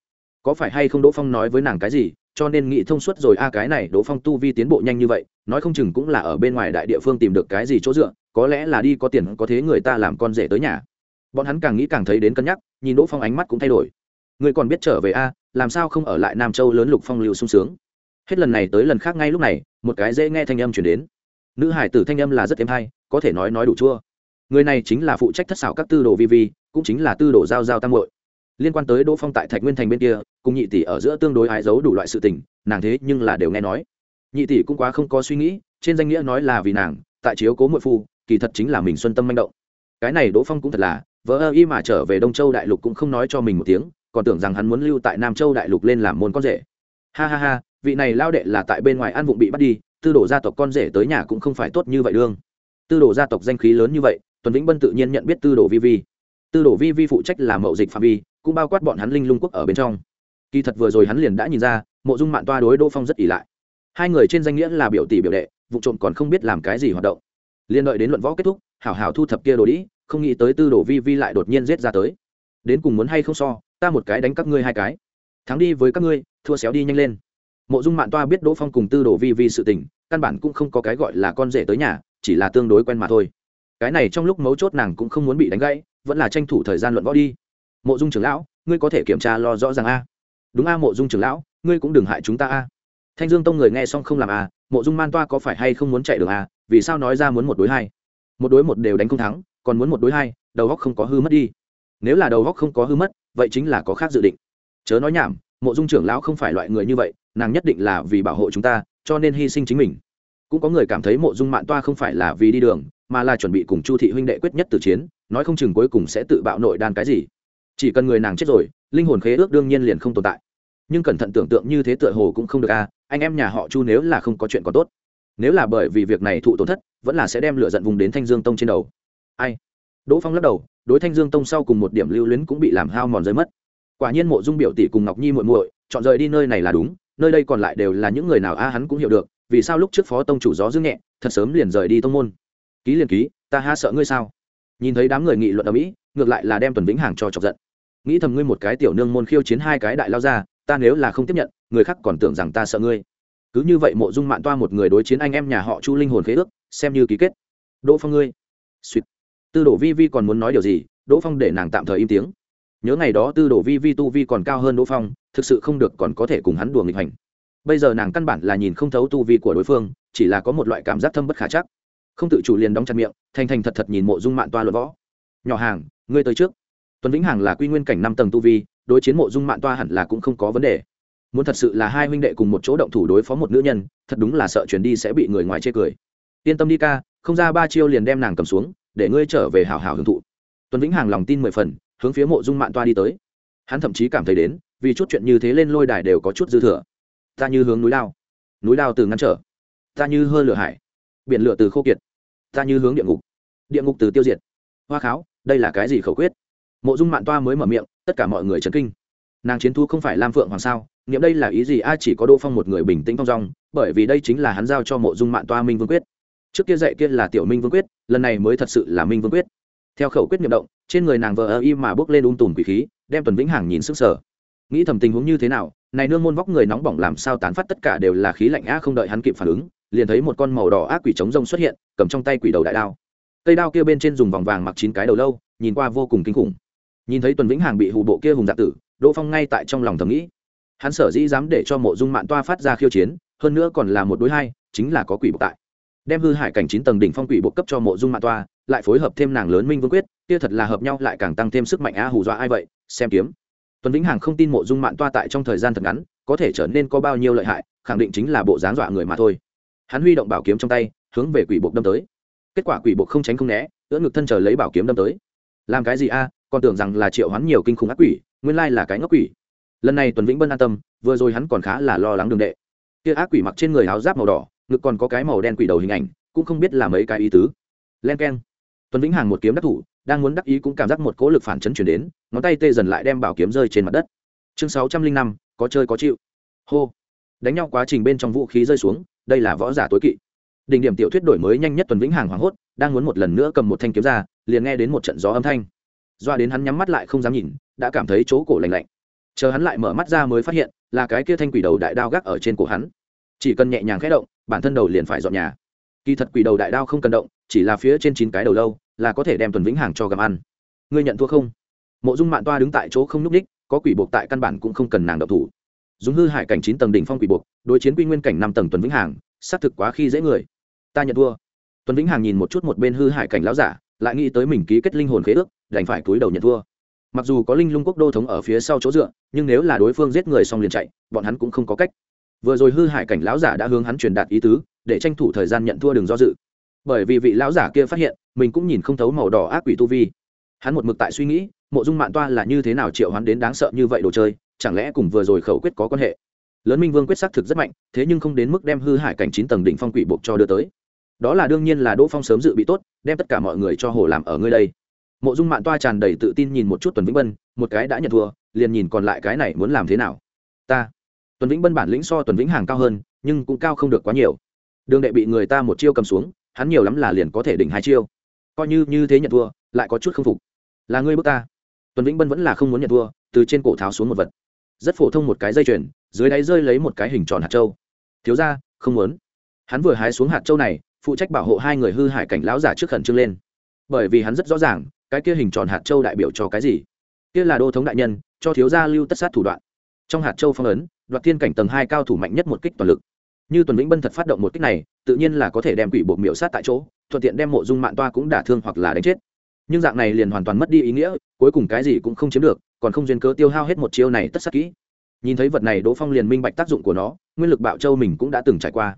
có phải hay không đỗ phong nói với nàng cái gì, cho nên nghĩ thông suốt rồi, a, cái này đỗ phong tu vi tiến bộ nhanh như vậy, nói không chừng cũng là ở bên ngoài đại địa phương tìm được cái gì chỗ dựa, có lẽ là đi có tiền, có thế người ta làm con rể tới nhà. Bọn hắn càng nghĩ càng thấy đến cân nhắc, nhìn đỗ phong ánh mắt cũng thay đổi. Người còn biết trở về a, làm sao không ở lại nam châu lớn lục phong lưu sung sướng. Hết lần này tới lần khác ngay lúc này, một cái dễ nghe thanh âm chuyển đến. Nữ hải tử thanh âm là rất êm hay, có thể nói nói đủ chua. Người này chính là phụ trách thất xảo các tư đồ vi vi, cũng chính là tư đồ giao giao tam hội liên quan tới đỗ phong tại thạch nguyên thành bên kia, cùng nhị tỷ ở giữa tương đối ái giấu đủ loại sự tình, nàng thế nhưng là đều nghe nói. Nhị tỷ cũng quá không có suy nghĩ, trên danh nghĩa nói là vì nàng, tại chiếu cố muội phu, kỳ thật chính là mình xuân tâm manh động. Cái này đỗ phong cũng thật là vợ ơ y mà trở về đông châu đại lục cũng không nói cho mình một tiếng, còn tưởng rằng hắn muốn lưu tại nam châu đại lục lên làm môn con rể. Ha ha ha, vị này lao đệ là tại bên ngoài an vụng bị bắt đi, tư đồ gia tộc con rể tới nhà cũng không phải tốt như vậy đương. Tư đồ gia tộc danh khí lớn như vậy, tuần vĩnh bân tự nhiên nhận biết tư đồ vi vi. Tư đồ vi vi phụ trách làm mậu dịch phạm vi cũng bao quát bọn hắn linh lung quốc ở bên trong. Kỳ thật vừa rồi hắn liền đã nhìn ra, mộ dung mạng toa đối đỗ phong rất ỉ lại. Hai người trên danh nghĩa là biểu tỷ biểu đệ, vụ trộm còn không biết làm cái gì hoạt động. Liên đợi đến luận võ kết thúc, hảo hảo thu thập kia đồ đĩ, không nghĩ tới tư đồ vi vi lại đột nhiên giết ra tới. Đến cùng muốn hay không so, ta một cái đánh các ngươi hai cái. Thắng đi với các ngươi, thua xéo đi nhanh lên. Mộ dung mạng toa biết đỗ phong cùng tư đồ vi vi sự tình, căn bản cũng không có cái gọi là con rể tới nhà, chỉ là tương đối quen mà thôi. Cái này trong lúc mấu chốt nàng cũng không muốn bị đánh gãy, vẫn là tranh thủ thời gian luận võ đi mộ dung trưởng lão, ngươi có thể kiểm tra lo rõ ràng a. Đúng a, mộ dung trưởng lão, ngươi cũng đừng hại chúng ta a. Thanh dương tông người nghe xong không làm a mộ dung man toa có phải hay không muốn chạy đường a à, vì sao nói ra muốn một đối hai? Một đối một đều đánh không thắng, còn muốn một đối hai, đầu góc không có hư mất đi. Nếu là đầu góc không có hư mất, vậy chính là có khác dự định. Chớ nói nhảm, mộ dung trưởng lão không phải loại người như vậy, nàng nhất định là vì bảo hộ chúng ta, cho nên hy sinh chính mình. Cũng có người cảm thấy mộ dung mạn toa không phải là vì đi đường, mà là chuẩn bị cùng chu thị huynh đệ quyết nhất từ chiến, nói không chừng cuối cùng sẽ tự bạo nội đan cái gì chỉ cần người nàng chết rồi, linh hồn khế ước đương nhiên liền không tồn tại. Nhưng cẩn thận tưởng tượng như thế tựa hồ cũng không được a anh em nhà họ chu nếu là không có chuyện còn tốt. Nếu là bởi vì việc này thụ tổn thất, vẫn là sẽ đem lửa giận vùng đến thanh dương tông trên đầu. Ai? Đỗ phong lắc đầu, đối thanh dương tông sau cùng một điểm lưu luyến cũng bị làm hao mòn rơi mất. Quả nhiên mộ dung biểu tỷ cùng ngọc nhi muội muội, chọn rời đi nơi này là đúng, nơi đây còn lại đều là những người nào a hắn cũng hiểu được, vì sao lúc trước phó tông chủ gió dương nhẹ, thật sớm liền rời đi tông môn. Ký liền ký, ta ha sợ ngươi sao? Nhìn thấy đám người nghị luận ở mỹ, ngược lại là đem tuần vĩnh hàng cho chọc giận nghĩ thầm ngươi một cái tiểu nương môn khiêu chiến hai cái đại lao ra ta nếu là không tiếp nhận, người khác còn tưởng rằng ta sợ ngươi. Cứ như vậy mộ dung mạn toa một người đối chiến anh em nhà họ chu linh hồn khế ước, xem như ký kết. Đỗ phong ngươi. Suýt. Tư đồ vi vi còn muốn nói điều gì, đỗ phong để nàng tạm thời im tiếng. Nhớ ngày đó tư đồ vi vi tu vi còn cao hơn đỗ phong, thực sự không được còn có thể cùng hắn đùa nghịch hành. Bây giờ nàng căn bản là nhìn không thấu tu vi của đối phương, chỉ là có một loại cảm giác thâm bất khả chắc. Không tự chủ liền đóng chặt miệng, thành thành thật thật nhìn mộ dung mạn toa luận võ. Nhỏ hàng, ngươi tới trước tuấn vĩnh hằng là quy nguyên cảnh năm tầng tu vi, đối chiến mộ dung mạn toa hẳn là cũng không có vấn đề. Muốn thật sự là hai huynh đệ cùng một chỗ động thủ đối phó một nữ nhân, thật đúng là sợ chuyển đi sẽ bị người ngoài chê cười. Yên tâm đi ca, không ra ba chiêu liền đem nàng cầm xuống, để ngươi trở về hào hào hưởng thụ. Tuấn vĩnh hằng lòng tin mười phần, hướng phía mộ dung mạn toa đi tới. Hắn thậm chí cảm thấy đến, vì chút chuyện như thế lên lôi đài đều có chút dư thừa. Ta như hướng núi lao. Núi lao từ ngăn trở. Ta như hơ lửa hải. Biển lửa từ khô kiệt. Ta như hướng địa ngục. Địa ngục từ tiêu diệt. Hoa kháo, đây là cái gì khẩu quyết? Mộ dung mạn toa mới mở miệng, tất cả mọi người chấn kinh. Nàng chiến thu không phải lam phượng hoàng sao? Nghiệm đây là ý gì? A, chỉ có đỗ phong một người bình tĩnh thong dong, bởi vì đây chính là hắn giao cho mộ dung mạn toa minh vương quyết. Trước kia dạy kia là tiểu minh vương quyết, lần này mới thật sự là minh vương quyết. Theo khẩu quyết n động, trên người nàng vờ ơ y mà bước lên ung tùm quỷ khí, đem tuần vĩnh hằng nhìn sức sở nghĩ thầm tình huống như thế nào, này nương môn vóc người nóng bỏng làm sao tán phát tất cả đều là khí lạnh á, không đợi hắn kịp phản ứng, liền thấy một con màu đỏ ác quỷ trống rông xuất hiện, cầm trong tay quỷ đầu đại đao. Cây đao kia bên trên dùng vòng vàng mặc chín cái đầu lâu, nhìn qua vô cùng kinh khủng nhìn thấy tuần vĩnh hằng bị hù bộ kia hùng dạ tử, đỗ phong ngay tại trong lòng thầm nghĩ. Hắn sở dĩ dám để cho mộ dung mạn toa phát ra khiêu chiến, hơn nữa còn là một đối hai, chính là có quỷ bộ tại. Đem hư hải cảnh chín tầng đỉnh phong quỷ bộ cấp cho mộ dung mạn toa, lại phối hợp thêm nàng lớn minh vương quyết, kia thật là hợp nhau lại càng tăng thêm sức mạnh a hù dọa ai vậy, xem kiếm. Tuần vĩnh hằng không tin mộ dung mạn toa tại trong thời gian thật ngắn, có thể trở nên có bao nhiêu lợi hại, khẳng định chính là bộ dáng dọa người mà thôi. Hắn huy động bảo kiếm trong tay, hướng về quỷ bộ đâm tới. Kết quả quỷ bộ không tránh không né, ưỡn ngực thân chờ lấy bảo kiếm đâm tới. Làm cái gì a? Còn tưởng rằng là triệu hắn nhiều kinh khủng ác quỷ, nguyên lai là cái ngốc quỷ. Lần này tuần vĩnh bân an tâm, vừa rồi hắn còn khá là lo lắng đường đệ. Kia ác quỷ mặc trên người áo giáp màu đỏ, ngực còn có cái màu đen quỷ đầu hình ảnh, cũng không biết là mấy cái ý tứ. Len k e n tuần vĩnh hàng một kiếm đắc thủ, đang muốn đắc ý cũng cảm giác một cỗ lực phản chấn chuyển đến, ngón tay tê dần lại đem bảo kiếm rơi trên mặt đất. Chương sáu trăm linh năm, có chơi có chịu. Hô. Đánh nhau quá trình bên trong vũ khí rơi xuống, đây là võ giả tối kỵ. Đỉnh điểm tiểu thuyết đổi mới nhanh nhất tuần vĩnh hàng hoảng hốt, đang muốn một lần nữa cầm một thanh kiếm ra, liền nghe đến một trận gió âm thanh doa đến hắn nhắm mắt lại không dám nhìn, đã cảm thấy chỗ cổ lạnh lạnh. Chờ hắn lại mở mắt ra mới phát hiện, là cái kia thanh quỷ đầu đại đao gác ở trên cổ hắn. Chỉ cần nhẹ nhàng khẽ động, bản thân đầu liền phải dọn nhà. Kỳ thật quỷ đầu đại đao không cần động, chỉ là phía trên chín cái đầu lâu, là có thể đem tuần vĩnh hàng cho gặm ăn. Ngươi nhận thua không? Mộ dung mạn toa đứng tại chỗ không n ú c ních có quỷ buộc tại căn bản cũng không cần nàng độc thủ. Dùng hư hại cảnh chín tầng đỉnh phong quỷ buộc, đối chiến quy nguyên cảnh năm tầng tuần vĩnh hàng xác thực quá khi dễ người. Ta nhận thua. Tuần vĩnh hàng nhìn một chút một bên hư hại cảnh láo giả, lại nghĩ tới mình ký kết linh hồn khế ước đành phải túi đầu nhận thua. Mặc dù có linh lung quốc đô thống ở phía sau chỗ dựa, nhưng nếu là đối phương giết người xong liền chạy, bọn hắn cũng không có cách. Vừa rồi hư hại cảnh lão giả đã hướng hắn truyền đạt ý tứ, để tranh thủ thời gian nhận thua đừng do dự. Bởi vì vị lão giả kia phát hiện, mình cũng nhìn không thấu màu đỏ ác quỷ tu vi. Hắn một mực tại suy nghĩ, mộ dung mạn toa là như thế nào triệu hắn đến đáng sợ như vậy đồ chơi, chẳng lẽ cùng vừa rồi khẩu quyết có quan hệ? Lớn minh vương quyết xác thực rất mạnh, thế nhưng không đến mức đem hư hại cảnh chín tầng đỉnh phong quỷ buộc cho đưa tới. Đó là đương nhiên là đỗ phong sớm dự bị tốt, đem tất cả mọi người cho hồ làm ở ngươi đây mộ dung mạn toa tràn đầy tự tin nhìn một chút tuần vĩnh bân, một cái đã nhận thua, liền nhìn còn lại cái này muốn làm thế nào. Ta, tuần vĩnh bân bản lĩnh so tuần vĩnh hàng cao hơn, nhưng cũng cao không được quá nhiều. Đường đệ bị người ta một chiêu cầm xuống, hắn nhiều lắm là liền có thể đỉnh hai chiêu. Coi như như thế nhận thua, lại có chút không phục. Là ngươi bước ta. Tuần vĩnh bân vẫn là không muốn nhận thua, từ trên cổ tháo xuống một vật. Rất phổ thông một cái dây chuyền, dưới đáy rơi lấy một cái hình tròn hạt trâu thiếu ra không muốn. Hắn vừa hái xuống hạt trâu này, phụ trách bảo hộ hai người hư hải cảnh lão giả trước khẩn trương lên bởi vì hắn rất rõ ràng, cái kia hình tròn hạt châu đại biểu cho cái gì. Kia là đô thống đại nhân, cho thiếu gia lưu tất sát thủ đoạn. Trong hạt châu phong ấn, đoạt thiên cảnh tầng hai cao thủ mạnh nhất một kích toàn lực. Như tuần vĩnh bân thật phát động một kích này, tự nhiên là có thể đem quỷ bộ miểu sát tại chỗ, thuận tiện đem mộ dung mạng toa cũng đả thương hoặc là đánh chết. Nhưng dạng này liền hoàn toàn mất đi ý nghĩa, cuối cùng cái gì cũng không chiếm được, còn không duyên cớ tiêu hao hết một chiêu này tất sát kỹ. Nhìn thấy vật này, đỗ phong liền minh bạch tác dụng của nó, nguyên lực bạo châu mình cũng đã từng trải qua.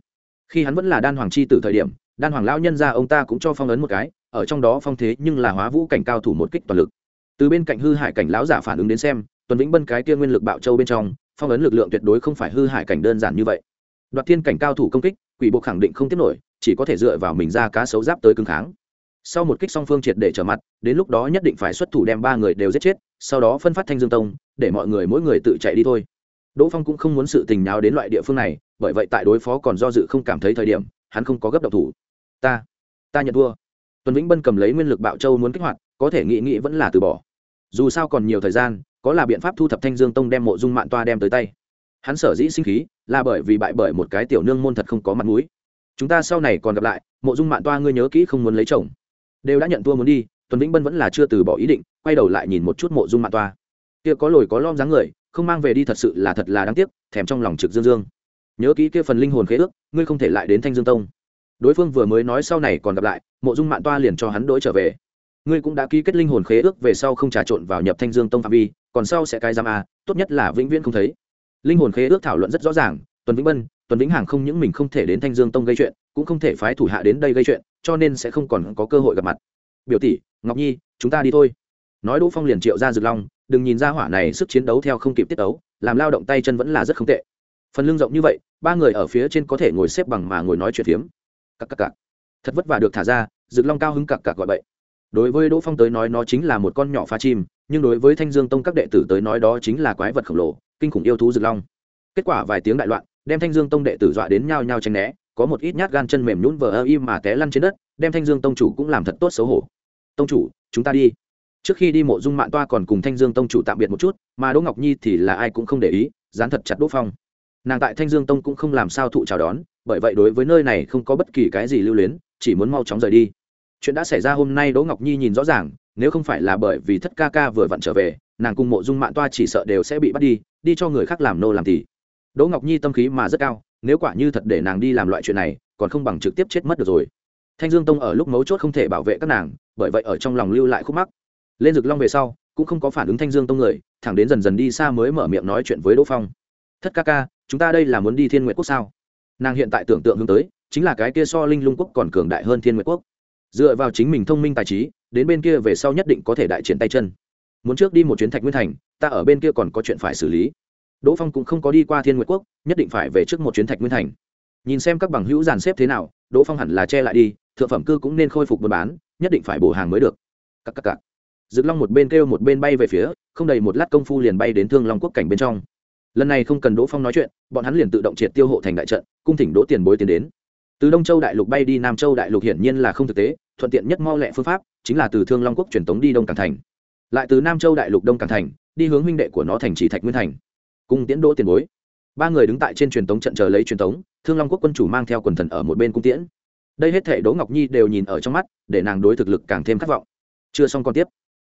Khi hắn vẫn là đan hoàng chi từ thời điểm, đan hoàng lão nhân ra ông ta cũng cho phong ấn một cái ở trong đó phong thế nhưng là hóa vũ cảnh cao thủ một kích toàn lực. Từ bên cạnh hư hải cảnh lão giả phản ứng đến xem, tuần vĩnh bân cái kia nguyên lực bạo châu bên trong, phong ấn lực lượng tuyệt đối không phải hư hải cảnh đơn giản như vậy. Đoạt thiên cảnh cao thủ công kích, quỷ bộ khẳng định không tiếp nổi, chỉ có thể dựa vào mình ra cá sấu giáp tới cứng kháng. Sau một kích song phương triệt để trở mặt, đến lúc đó nhất định phải xuất thủ đem ba người đều giết chết, sau đó phân phát thanh dương tông, để mọi người mỗi người tự chạy đi thôi. Đỗ phong cũng không muốn sự tình nào đến loại địa phương này, bởi vậy tại đối phó còn do dự không cảm thấy thời điểm, hắn không có gấp độc thủ. Ta ta nhận thua tuần vĩnh bân cầm lấy nguyên lực bạo châu muốn kích hoạt, có thể nghĩ nghĩ vẫn là từ bỏ. Dù sao còn nhiều thời gian, có là biện pháp thu thập thanh dương tông đem mộ dung mạng toa đem tới tay. Hắn sở dĩ sinh khí, là bởi vì bại bởi một cái tiểu nương môn thật không có mặt mũi. Chúng ta sau này còn gặp lại, mộ dung mạng toa ngươi nhớ kỹ không muốn lấy chồng. Đều đã nhận thua muốn đi, tuần vĩnh bân vẫn là chưa từ bỏ ý định, quay đầu lại nhìn một chút mộ dung mạng toa. Kia có lồi có lom dáng người, không mang về đi thật sự là thật là đáng tiếc, thèm trong lòng trực dương dương. Nhớ kỹ kia phần linh hồn khế ước, ngươi không thể lại đến thanh dương tông đối phương vừa mới nói sau này còn gặp lại, mộ dung mạn toa liền cho hắn đổi trở về. Ngươi cũng đã ký kết linh hồn khế ước, về sau không trà trộn vào nhập thanh dương tông phạm vi, còn sau sẽ cái giam a tốt nhất là vĩnh viễn không thấy. Linh hồn khế ước thảo luận rất rõ ràng, tuần vĩnh bân, tuần vĩnh hàng không những mình không thể đến thanh dương tông gây chuyện, cũng không thể phái thủ hạ đến đây gây chuyện, cho nên sẽ không còn có cơ hội gặp mặt. Biểu tỷ, ngọc nhi, chúng ta đi thôi. Nói đỗ phong liền triệu ra rực long, đừng nhìn ra hỏa này sức chiến đấu theo không kịp tiết đấu làm lao động tay chân vẫn là rất không tệ. Phần lưng rộng như vậy, ba người ở phía trên có thể ngồi xếp bằng mà ngồi nói chuyện phiếm cặc cặc cặc. Thật vất vả được thả ra rực long cao hứng cặc cặc gọi bậy. đối với đỗ phong tới nói nó chính là một con nhỏ pha chim, nhưng đối với thanh dương tông các đệ tử tới nói đó chính là quái vật khổng lồ, kinh khủng yêu thú rực long. Kết quả vài tiếng đại loạn, đem thanh dương tông đệ tử dọa đến nhao nhao tranh né, có một ít nhát gan chân mềm nhún vờ ơ im mà té lăn trên đất, đem thanh dương tông chủ cũng làm thật tốt xấu hổ. Tông chủ, chúng ta đi. Trước khi đi mộ dung mạng toa còn cùng thanh dương tông chủ tạm biệt một chút, mà đỗ ngọc nhi thì là ai cũng không để ý, dán thật chặt đỗ phong. Nàng tại thanh dương tông cũng không làm sao thụ chào đón bởi vậy đối với nơi này không có bất kỳ cái gì lưu luyến, chỉ muốn mau chóng rời đi. Chuyện đã xảy ra hôm nay đỗ ngọc nhi nhìn rõ ràng, nếu không phải là bởi vì thất ca ca vừa vặn trở về, nàng cùng mộ dung mạng toa chỉ sợ đều sẽ bị bắt đi đi cho người khác làm nô làm thì đỗ ngọc nhi tâm khí mà rất cao, nếu quả như thật để nàng đi làm loại chuyện này, còn không bằng trực tiếp chết mất được rồi. Thanh dương tông ở lúc mấu chốt không thể bảo vệ các nàng, bởi vậy ở trong lòng lưu lại khúc mắc. Lên rực long về sau, cũng không có phản ứng thanh dương tông người, thẳng đến dần dần đi xa mới mở miệng nói chuyện với đỗ phong. Thất ca ca, chúng ta đây là muốn đi thiên nguyện quốc sao? Nàng hiện tại tưởng tượng hướng tới chính là cái kia so linh lung quốc còn cường đại hơn thiên nguyệt quốc. Dựa vào chính mình thông minh tài trí đến bên kia về sau nhất định có thể đại triển tay chân. Muốn trước đi một chuyến thạch nguyên thành ta ở bên kia còn có chuyện phải xử lý. Đỗ phong cũng không có đi qua thiên nguyệt quốc nhất định phải về trước một chuyến thạch nguyên thành. Nhìn xem các bằng hữu dàn xếp thế nào đỗ phong hẳn là che lại đi thượng phẩm cư cũng nên khôi phục buôn bán nhất định phải bổ hàng mới được. Cắc cắc cắc. Dực Long một bên kêu một bên bay về phía, không đầy một lát công phu liền bay đến Thương Long quốc cảnh bên trong. Lần này không cần Đỗ Phong nói chuyện, bọn hắn liền tự động triệt tiêu hộ thành đại trận, cung thỉnh Đỗ Tiền Bối tiến đến. Từ Đông Châu đại lục bay đi Nam Châu đại lục hiển nhiên là không thực tế, thuận tiện nhất mau lẹ phương pháp chính là từ Thương Long quốc truyền tống đi Đông càng thành. Lại từ Nam Châu đại lục Đông càng thành, đi hướng huynh đệ của nó thành trì Thạch Nguyên thành. Cung tiễn Đỗ Tiền Bối. Ba người đứng tại trên truyền tống trận chờ lấy truyền tống, Thương Long quốc quân chủ mang theo quần thần ở một bên cung tiễn. Đây hết thảy Đỗ Ngọc Nhi đều nhìn ở trong mắt, để nàng đối thực lực càng thêm khát vọng. Chưa xong còn tiếp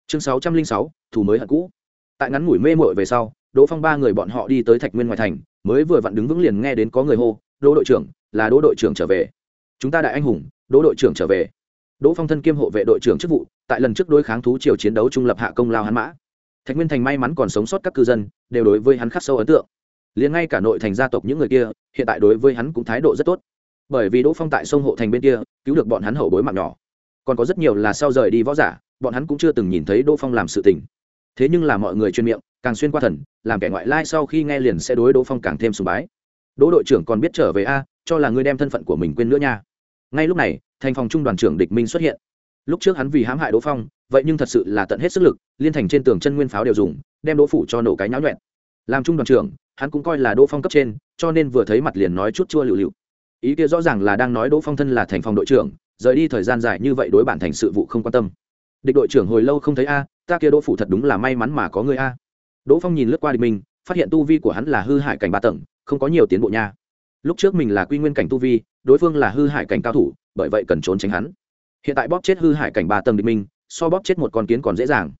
chương sáu trăm linh sáu thủ mới hận cũ tại ngắn ngủi mê mội về sau đỗ phong ba người bọn họ đi tới thạch nguyên ngoài thành, mới vừa vặn đứng vững liền nghe đến có người hô, đỗ đội trưởng, là đỗ đội trưởng trở về. Chúng ta đại anh hùng, đỗ đội trưởng trở về. Đỗ phong thân kiêm hộ vệ đội trưởng chức vụ, tại lần trước đối kháng thú triều chiến đấu trung lập hạ công lao hắn mã. Thạch nguyên thành may mắn còn sống sót các cư dân, đều đối với hắn khắc sâu ấn tượng. Liền ngay cả nội thành gia tộc những người kia, hiện tại đối với hắn cũng thái độ rất tốt. Bởi vì đỗ phong tại sông hộ thành bên kia, cứu được bọn hắn hậu bối mạng nhỏ. Còn có rất nhiều là sau rời đi võ giả, bọn hắn cũng chưa từng nhìn thấy đỗ phong làm sự tình thế nhưng là mọi người chuyên miệng, càng xuyên qua thần, làm kẻ ngoại lai sau khi nghe liền sẽ đối đỗ phong càng thêm sùng bái. Đỗ đội trưởng còn biết trở về a, cho là ngươi đem thân phận của mình quên nữa nha. Ngay lúc này, thành phòng trung đoàn trưởng địch minh xuất hiện. Lúc trước hắn vì hãm hại đỗ phong, vậy nhưng thật sự là tận hết sức lực, liên thành trên tường chân nguyên pháo đều dùng, đem đỗ phủ cho nổ cái nháo nhuẹn. Làm trung đoàn trưởng, hắn cũng coi là đỗ phong cấp trên, cho nên vừa thấy mặt liền nói chút chua lựu lựu. Ý kia rõ ràng là đang nói đỗ phong thân là thành phòng đội trưởng, rời đi thời gian dài như vậy đối bản thành sự vụ không quan tâm. Địch đội trưởng hồi lâu không thấy a ta kia đỗ phủ thật đúng là may mắn mà có người a. Đỗ phong nhìn lướt qua địch mình, phát hiện tu vi của hắn là hư hại cảnh ba tầng, không có nhiều tiến bộ nha. Lúc trước mình là quy nguyên cảnh tu vi, đối phương là hư hại cảnh cao thủ, bởi vậy cần trốn tránh hắn. Hiện tại bóp chết hư hại cảnh ba tầng địch minh so bóp chết một con kiến còn dễ dàng.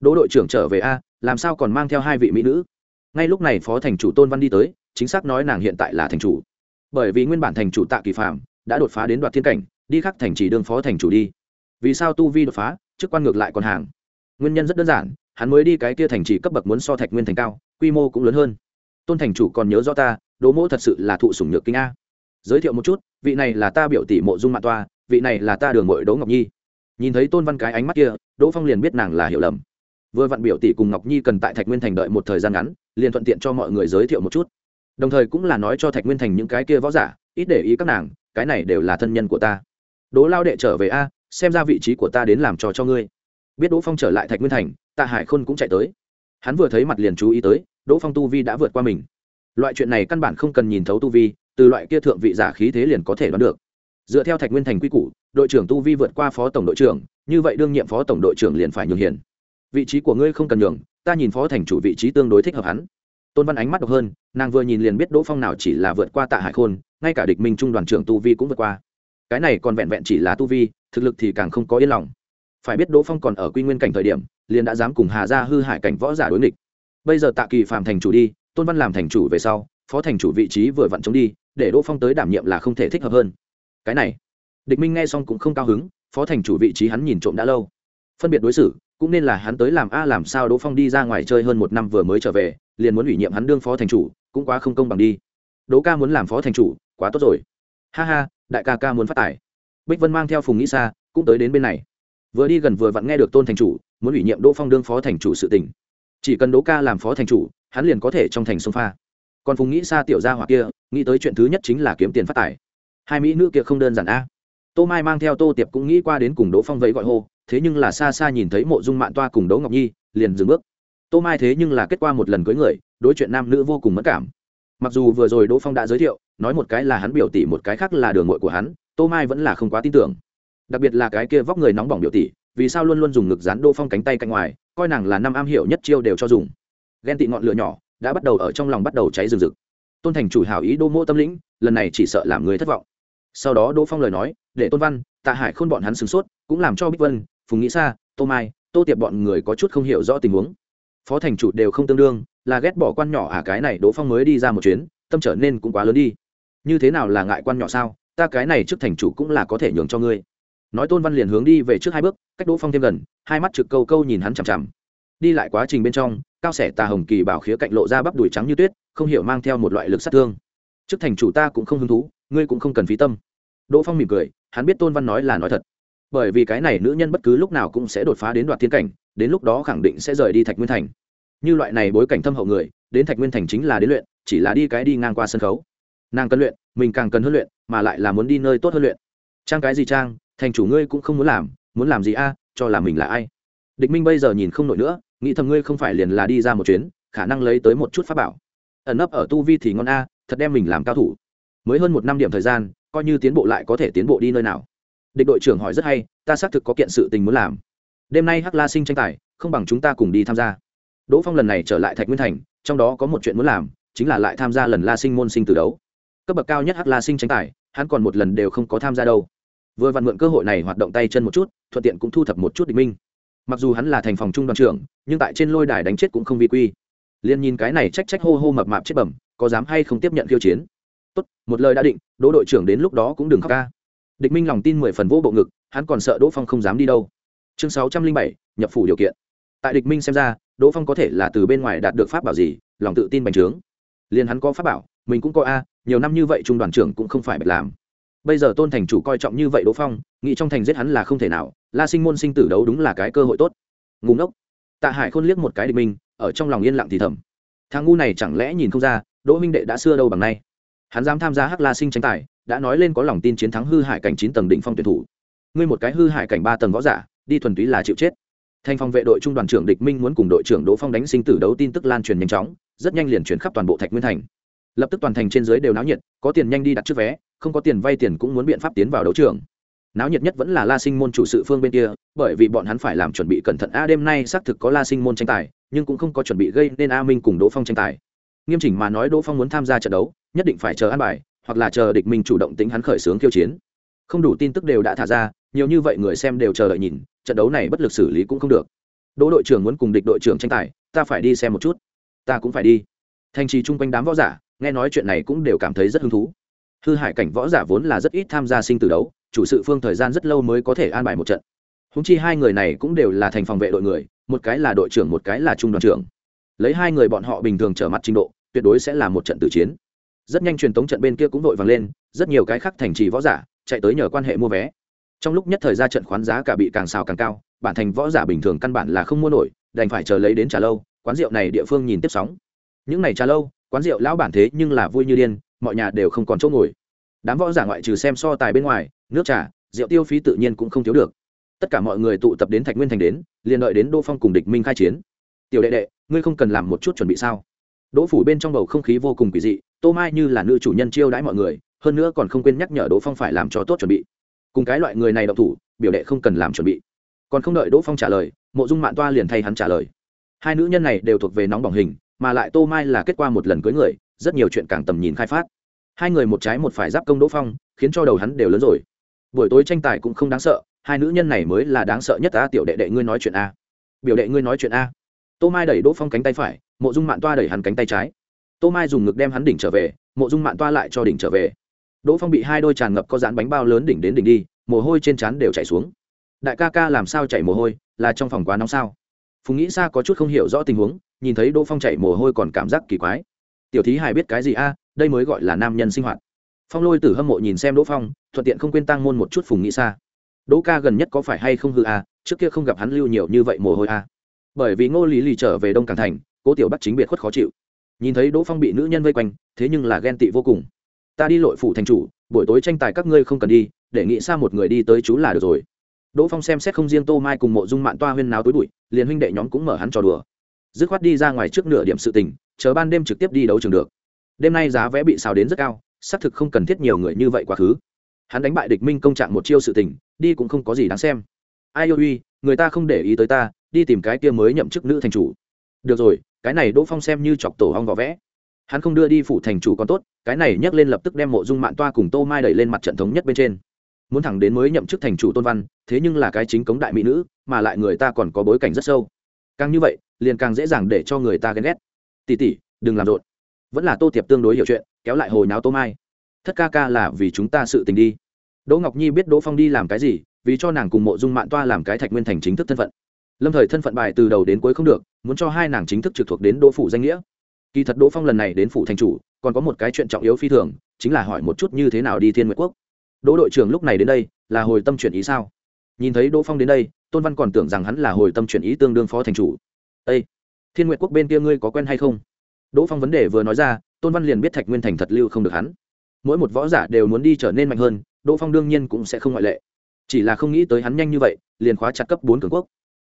Đỗ đội trưởng trở về a, làm sao còn mang theo hai vị mỹ nữ? Ngay lúc này phó thành chủ tôn văn đi tới, chính xác nói nàng hiện tại là thành chủ. Bởi vì nguyên bản thành chủ tạ kỳ phạm đã đột phá đến đoạt thiên cảnh, đi khắc thành chỉ đương phó thành chủ đi. Vì sao tu vi đột phá, chức quan ngược lại còn hàng? Nguyên nhân rất đơn giản, hắn mới đi cái kia thành trì cấp bậc muốn so thạch nguyên thành cao, quy mô cũng lớn hơn. Tôn thành chủ còn nhớ rõ ta, đỗ mỗ thật sự là thụ sủng nhược kinh a. Giới thiệu một chút, vị này là ta biểu tỷ mộ dung mạng toa, vị này là ta đường mội đỗ ngọc nhi. Nhìn thấy tôn văn cái ánh mắt kia, đỗ phong liền biết nàng là hiểu lầm. Vừa vặn biểu tỷ cùng ngọc nhi cần tại thạch nguyên thành đợi một thời gian ngắn, liền thuận tiện cho mọi người giới thiệu một chút. Đồng thời cũng là nói cho thạch nguyên thành những cái kia võ giả, ít để ý các nàng, cái này đều là thân nhân của ta. Đỗ lao đệ trở về a, xem ra vị trí của ta đến làm trò cho ngươi biết đỗ phong trở lại thạch nguyên thành tạ hải khôn cũng chạy tới hắn vừa thấy mặt liền chú ý tới đỗ phong tu vi đã vượt qua mình loại chuyện này căn bản không cần nhìn thấu tu vi từ loại kia thượng vị giả khí thế liền có thể đoán được dựa theo thạch nguyên thành quy củ đội trưởng tu vi vượt qua phó tổng đội trưởng như vậy đương nhiệm phó tổng đội trưởng liền phải nhường hiền vị trí của ngươi không cần nhường ta nhìn phó thành chủ vị trí tương đối thích hợp hắn tôn văn ánh mắt độc hơn nàng vừa nhìn liền biết đỗ phong nào chỉ là vượt qua tạ hải khôn ngay cả địch minh trung đoàn trưởng tu vi cũng vượt qua cái này còn vẹn vẹn chỉ là tu vi thực lực thì càng không có yên lòng phải biết đỗ phong còn ở quy nguyên cảnh thời điểm, liền đã dám cùng hà ra hư hại cảnh võ giả đối nghịch. Bây giờ tạ kỳ phạm thành chủ đi, tôn văn làm thành chủ về sau, phó thành chủ vị trí vừa vặn chống đi, để đỗ phong tới đảm nhiệm là không thể thích hợp hơn. Cái này, địch minh nghe xong cũng không cao hứng, phó thành chủ vị trí hắn nhìn trộm đã lâu. Phân biệt đối xử, cũng nên là hắn tới làm a làm sao đỗ phong đi ra ngoài chơi hơn một năm vừa mới trở về, liền muốn ủy nhiệm hắn đương phó thành chủ, cũng quá không công bằng đi. Đỗ ca muốn làm phó thành chủ, quá tốt rồi. Ha ha, đại ca ca muốn phát tài. Bích vân mang theo phùng nghĩ xa cũng tới đến bên này vừa đi gần vừa vặn nghe được tôn thành chủ, muốn ủy nhiệm đỗ phong đương phó thành chủ sự tỉnh chỉ cần đỗ ca làm phó thành chủ, hắn liền có thể trong thành sông pha. Còn phùng nghĩ xa tiểu gia hoặc kia, nghĩ tới chuyện thứ nhất chính là kiếm tiền phát tài. Hai mỹ nữ kia không đơn giản a. Tô mai mang theo tô tiệp cũng nghĩ qua đến cùng đỗ phong vẫy gọi hô, thế nhưng là xa xa nhìn thấy mộ dung mạn toa cùng đỗ ngọc nhi, liền dừng bước. Tô mai thế nhưng là kết quả một lần cưới người, đối chuyện nam nữ vô cùng mất cảm. Mặc dù vừa rồi đỗ phong đã giới thiệu, nói một cái là hắn biểu tỷ, một cái khác là đường ngội của hắn, tô mai vẫn là không quá tin tưởng đặc biệt là cái kia vóc người nóng bỏng biểu tỷ, vì sao luôn luôn dùng ngực dán đô phong cánh tay cạnh ngoài, coi nàng là năm am hiểu nhất chiêu đều cho dùng. Ghen tị ngọn lửa nhỏ đã bắt đầu ở trong lòng bắt đầu cháy rừng rực. Tôn thành chủ hảo ý đô mô tâm lĩnh, lần này chỉ sợ làm người thất vọng. Sau đó đỗ phong lời nói, để tôn văn, tạ hải khôn bọn hắn sửng sốt, cũng làm cho bích vân, phùng nghĩ xa tô mai, tô tiệp bọn người có chút không hiểu rõ tình huống. Phó thành chủ đều không tương đương, là ghét bỏ quan nhỏ à cái này đỗ phong mới đi ra một chuyến, tâm trở nên cũng quá lớn đi. Như thế nào là ngại quan nhỏ sao? Ta cái này trước thành chủ cũng là có thể nhường cho ngươi nói tôn văn liền hướng đi về trước hai bước, cách đỗ phong thêm gần, hai mắt trực câu câu nhìn hắn chằm chằm. Đi lại quá trình bên trong, cao sẻ tà hồng kỳ bảo khía cạnh lộ ra bắp đùi trắng như tuyết, không hiểu mang theo một loại lực sát thương. Trước thành chủ ta cũng không hứng thú, ngươi cũng không cần phí tâm. Đỗ phong mỉm cười, hắn biết tôn văn nói là nói thật. Bởi vì cái này nữ nhân bất cứ lúc nào cũng sẽ đột phá đến đoạt thiên cảnh, đến lúc đó khẳng định sẽ rời đi thạch nguyên thành. Như loại này bối cảnh thâm hậu người, đến thạch nguyên thành chính là đến luyện, chỉ là đi cái đi ngang qua sân khấu. Nàng cần luyện, mình càng cần hơn luyện, mà lại là muốn đi nơi tốt hơn luyện. Trang cái gì trang? Thành chủ ngươi cũng không muốn làm muốn làm gì a, cho là mình là ai? Địch minh bây giờ nhìn không nổi nữa, nghĩ thầm ngươi không phải liền là đi ra một chuyến, khả năng lấy tới một chút pháp bảo. Ẩn nấp ở tu vi thì ngon a, thật đem mình làm cao thủ. Mới hơn một năm điểm thời gian, coi như tiến bộ lại có thể tiến bộ đi nơi nào. Địch đội trưởng hỏi rất hay, ta xác thực có kiện sự tình muốn làm. Đêm nay hắc la sinh tranh tài, không bằng chúng ta cùng đi tham gia. Đỗ phong lần này trở lại thạch nguyên thành, trong đó có một chuyện muốn làm, chính là lại tham gia lần la sinh môn sinh từ đấu. Cấp bậc cao nhất hắc la sinh tranh tài, hắn còn một lần đều không có tham gia đâu vừa vặn mượn cơ hội này hoạt động tay chân một chút, thuận tiện cũng thu thập một chút địch minh. Mặc dù hắn là thành phòng trung đoàn trưởng, nhưng tại trên lôi đài đánh chết cũng không vi quy. Liền nhìn cái này trách trách hô hô mập mạp chết bẩm, có dám hay không tiếp nhận khiêu chiến? Tốt, một lời đã định, đỗ đội trưởng đến lúc đó cũng đừng khóc ca. Địch minh lòng tin mười phần vỗ bộ ngực, hắn còn sợ đỗ phong không dám đi đâu. Chương sáu trăm linh bảy, nhập phủ điều kiện. Tại địch minh xem ra, đỗ phong có thể là từ bên ngoài đạt được pháp bảo gì, lòng tự tin bành trướng. Liền hắn có pháp bảo, mình cũng có a, nhiều năm như vậy trung đoàn trưởng cũng không phải bạch làm bây giờ tôn thành chủ coi trọng như vậy đỗ phong, nghĩ trong thành giết hắn là không thể nào, la sinh môn sinh tử đấu đúng là cái cơ hội tốt. Ngủ ngốc. Tạ hải khôn liếc một cái địch minh ở trong lòng yên lặng thì thầm. Thằng ngu này chẳng lẽ nhìn không ra, đỗ minh đệ đã xưa đâu bằng nay. Hắn dám tham gia hắc la sinh tranh tài, đã nói lên có lòng tin chiến thắng hư hại cảnh chín tầng đỉnh phong tuyển thủ. Ngươi một cái hư hại cảnh ba tầng võ giả, đi thuần túy là chịu chết. Thành phòng vệ đội trung đoàn trưởng địch minh muốn cùng đội trưởng đỗ phong đánh sinh tử đấu tin tức lan truyền nhanh chóng, rất nhanh liền chuyển khắp toàn bộ thạch nguyên thành lập tức toàn thành trên dưới đều náo nhiệt, có tiền nhanh đi đặt trước vé, không có tiền vay tiền cũng muốn biện pháp tiến vào đấu trường. Náo nhiệt nhất vẫn là la sinh môn chủ sự phương bên kia, bởi vì bọn hắn phải làm chuẩn bị cẩn thận. A, đêm nay xác thực có la sinh môn tranh tài, nhưng cũng không có chuẩn bị gây nên a minh cùng đỗ phong tranh tài. Nghiêm chỉnh mà nói đỗ phong muốn tham gia trận đấu, nhất định phải chờ an bài, hoặc là chờ địch minh chủ động tính hắn khởi xướng khiêu chiến. Không đủ tin tức đều đã thả ra, nhiều như vậy người xem đều chờ đợi nhìn, trận đấu này bất lực xử lý cũng không được. Đỗ đội trưởng muốn cùng địch đội trưởng tranh tài, ta phải đi xem một chút. Ta cũng phải đi. Thành trì chung quanh đám võ giả nghe nói chuyện này cũng đều cảm thấy rất hứng thú. Hư Hải cảnh võ giả vốn là rất ít tham gia sinh tử đấu, chủ sự phương thời gian rất lâu mới có thể an bài một trận. Húng chi hai người này cũng đều là thành phòng vệ đội người, một cái là đội trưởng, một cái là trung đoàn trưởng. Lấy hai người bọn họ bình thường trở mặt trình độ, tuyệt đối sẽ là một trận tử chiến. Rất nhanh truyền tống trận bên kia cũng vội vàng lên, rất nhiều cái khác thành trì võ giả chạy tới nhờ quan hệ mua vé. Trong lúc nhất thời ra trận khoán giá cả bị càng xào càng cao, bản thành võ giả bình thường căn bản là không mua nổi, đành phải chờ lấy đến trà lâu, quán rượu này địa phương nhìn tiếp sóng. Những này trà lâu quán rượu lão bản thế nhưng là vui như điên, mọi nhà đều không còn chỗ ngồi. Đám võ giả ngoại trừ xem so tài bên ngoài, nước trà, rượu tiêu phí tự nhiên cũng không thiếu được. Tất cả mọi người tụ tập đến thạch nguyên thành đến, liền đợi đến đô phong cùng địch minh khai chiến. Tiểu đệ đệ, ngươi không cần làm một chút chuẩn bị sao? Đỗ phủ bên trong bầu không khí vô cùng quỷ dị, tô mai như là nữ chủ nhân chiêu đãi mọi người, hơn nữa còn không quên nhắc nhở đỗ phong phải làm cho tốt chuẩn bị. Cùng cái loại người này đậu thủ, biểu đệ không cần làm chuẩn bị. Còn không đợi đỗ phong trả lời, mộ dung mạn toa liền thay hắn trả lời. Hai nữ nhân này đều thuộc về nóng bỏng hình mà lại tô mai là kết quả một lần cưới người, rất nhiều chuyện càng tầm nhìn khai phát. Hai người một trái một phải giáp công đỗ phong, khiến cho đầu hắn đều lớn rồi. Buổi tối tranh tài cũng không đáng sợ, hai nữ nhân này mới là đáng sợ nhất ta tiểu đệ đệ ngươi nói chuyện a. Biểu đệ ngươi nói chuyện a. Tô mai đẩy đỗ phong cánh tay phải, mộ dung mạn toa đẩy hắn cánh tay trái. Tô mai dùng ngực đem hắn đỉnh trở về, mộ dung mạn toa lại cho đỉnh trở về. Đỗ phong bị hai đôi tràn ngập có dán bánh bao lớn đỉnh đến đỉnh đi, mồ hôi trên trán đều chảy xuống. Đại ca ca làm sao chảy mồ hôi, là trong phòng quá nóng sao? Phùng nghĩ xa có chút không hiểu rõ tình huống nhìn thấy đỗ phong chảy mồ hôi còn cảm giác kỳ quái. Tiểu thí hài biết cái gì a, đây mới gọi là nam nhân sinh hoạt. Phong lôi tử hâm mộ nhìn xem đỗ phong, thuận tiện không quên tăng môn một chút phùng nghĩ xa. Đỗ ca gần nhất có phải hay không hư a, trước kia không gặp hắn lưu nhiều như vậy mồ hôi a. Bởi vì ngô lý lì trở về đông càng thành, cố tiểu bắt chính biệt khuất khó chịu. Nhìn thấy đỗ phong bị nữ nhân vây quanh, thế nhưng là ghen tị vô cùng. Ta đi lội phủ thành chủ, buổi tối tranh tài các ngươi không cần đi, để nghĩ xa một người đi tới chú là được rồi. Đỗ phong xem xét không riêng tô mai cùng mộ dung mạn toa huyên náo tối bụi, liền huynh đệ nhóm cũng mở hắn trò đùa dứt khoát đi ra ngoài trước nửa điểm sự tình, chờ ban đêm trực tiếp đi đấu trường được. Đêm nay giá vé bị xào đến rất cao, xác thực không cần thiết nhiều người như vậy quá khứ. Hắn đánh bại địch minh công trạng một chiêu sự tình, đi cũng không có gì đáng xem. Ai yêu uy người ta không để ý tới ta, đi tìm cái kia mới nhậm chức nữ thành chủ. Được rồi, cái này đỗ phong xem như chọc tổ hong vỏ vẽ. Hắn không đưa đi phủ thành chủ còn tốt, cái này nhắc lên lập tức đem mộ dung mạng toa cùng tô mai đẩy lên mặt trận thống nhất bên trên. Muốn thẳng đến mới nhậm chức thành chủ tôn văn, thế nhưng là cái chính cống đại mỹ nữ, mà lại người ta còn có bối cảnh rất sâu. Càng như vậy liền càng dễ dàng để cho người ta ghen ghét. Tỉ tỉ, đừng làm rộn. Vẫn là tô tiệp tương đối hiểu chuyện, kéo lại hồi náo tô mai. Thất ca ca là vì chúng ta sự tình đi. Đỗ ngọc nhi biết đỗ phong đi làm cái gì, vì cho nàng cùng mộ dung mạng toa làm cái thạch nguyên thành chính thức thân phận. Lâm thời thân phận bài từ đầu đến cuối không được, muốn cho hai nàng chính thức trực thuộc đến đỗ phủ danh nghĩa. Kỳ thật đỗ phong lần này đến phủ thành chủ, còn có một cái chuyện trọng yếu phi thường, chính là hỏi một chút như thế nào đi thiên nguyệt quốc. Đỗ đội trưởng lúc này đến đây, là hồi tâm chuyển ý sao? Nhìn thấy đỗ phong đến đây, tôn văn còn tưởng rằng hắn là hồi tâm chuyển ý tương đương phó thành chủ. Ê! thiên nguyệt quốc bên kia ngươi có quen hay không? Đỗ phong vấn đề vừa nói ra, tôn văn liền biết thạch nguyên thành thật lưu không được hắn. Mỗi một võ giả đều muốn đi trở nên mạnh hơn, đỗ phong đương nhiên cũng sẽ không ngoại lệ. Chỉ là không nghĩ tới hắn nhanh như vậy, liền khóa chặt cấp bốn cường quốc.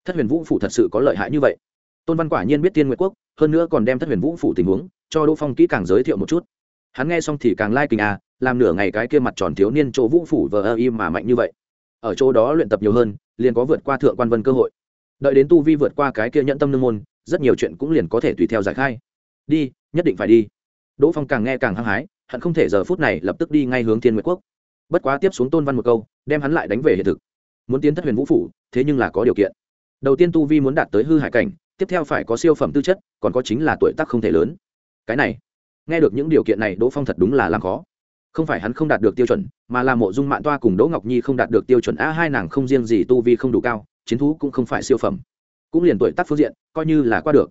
Thất huyền vũ phủ thật sự có lợi hại như vậy. Tôn văn quả nhiên biết tiên nguyệt quốc, hơn nữa còn đem thất huyền vũ phủ tình huống cho đỗ phong kỹ càng giới thiệu một chút. Hắn nghe xong thì càng lai、like、kinh à làm nửa ngày cái kia mặt tròn thiếu niên chỗ vũ phủ vờ ơ im mà mạnh như vậy. Ở chỗ đó luyện tập nhiều hơn, liền có vượt qua thượng quan vân cơ hội đợi đến tu vi vượt qua cái kia nhẫn tâm nương môn, rất nhiều chuyện cũng liền có thể tùy theo giải khai. Đi, nhất định phải đi. Đỗ phong càng nghe càng hăng hái, hận không thể giờ phút này lập tức đi ngay hướng thiên nguyệt quốc. Bất quá tiếp xuống tôn văn một câu, đem hắn lại đánh về hiện thực. Muốn tiến thất huyền vũ phủ, thế nhưng là có điều kiện. Đầu tiên tu vi muốn đạt tới hư hải cảnh, tiếp theo phải có siêu phẩm tư chất, còn có chính là tuổi tác không thể lớn. Cái này, nghe được những điều kiện này, đỗ phong thật đúng là làm khó. Không phải hắn không đạt được tiêu chuẩn, mà là mộ dung mạng toa cùng đỗ ngọc nhi không đạt được tiêu chuẩn a hai nàng không riêng gì tu vi không đủ cao chiến thú cũng không phải siêu phẩm. Cũng liền tuổi tác phương diện, coi như là qua được.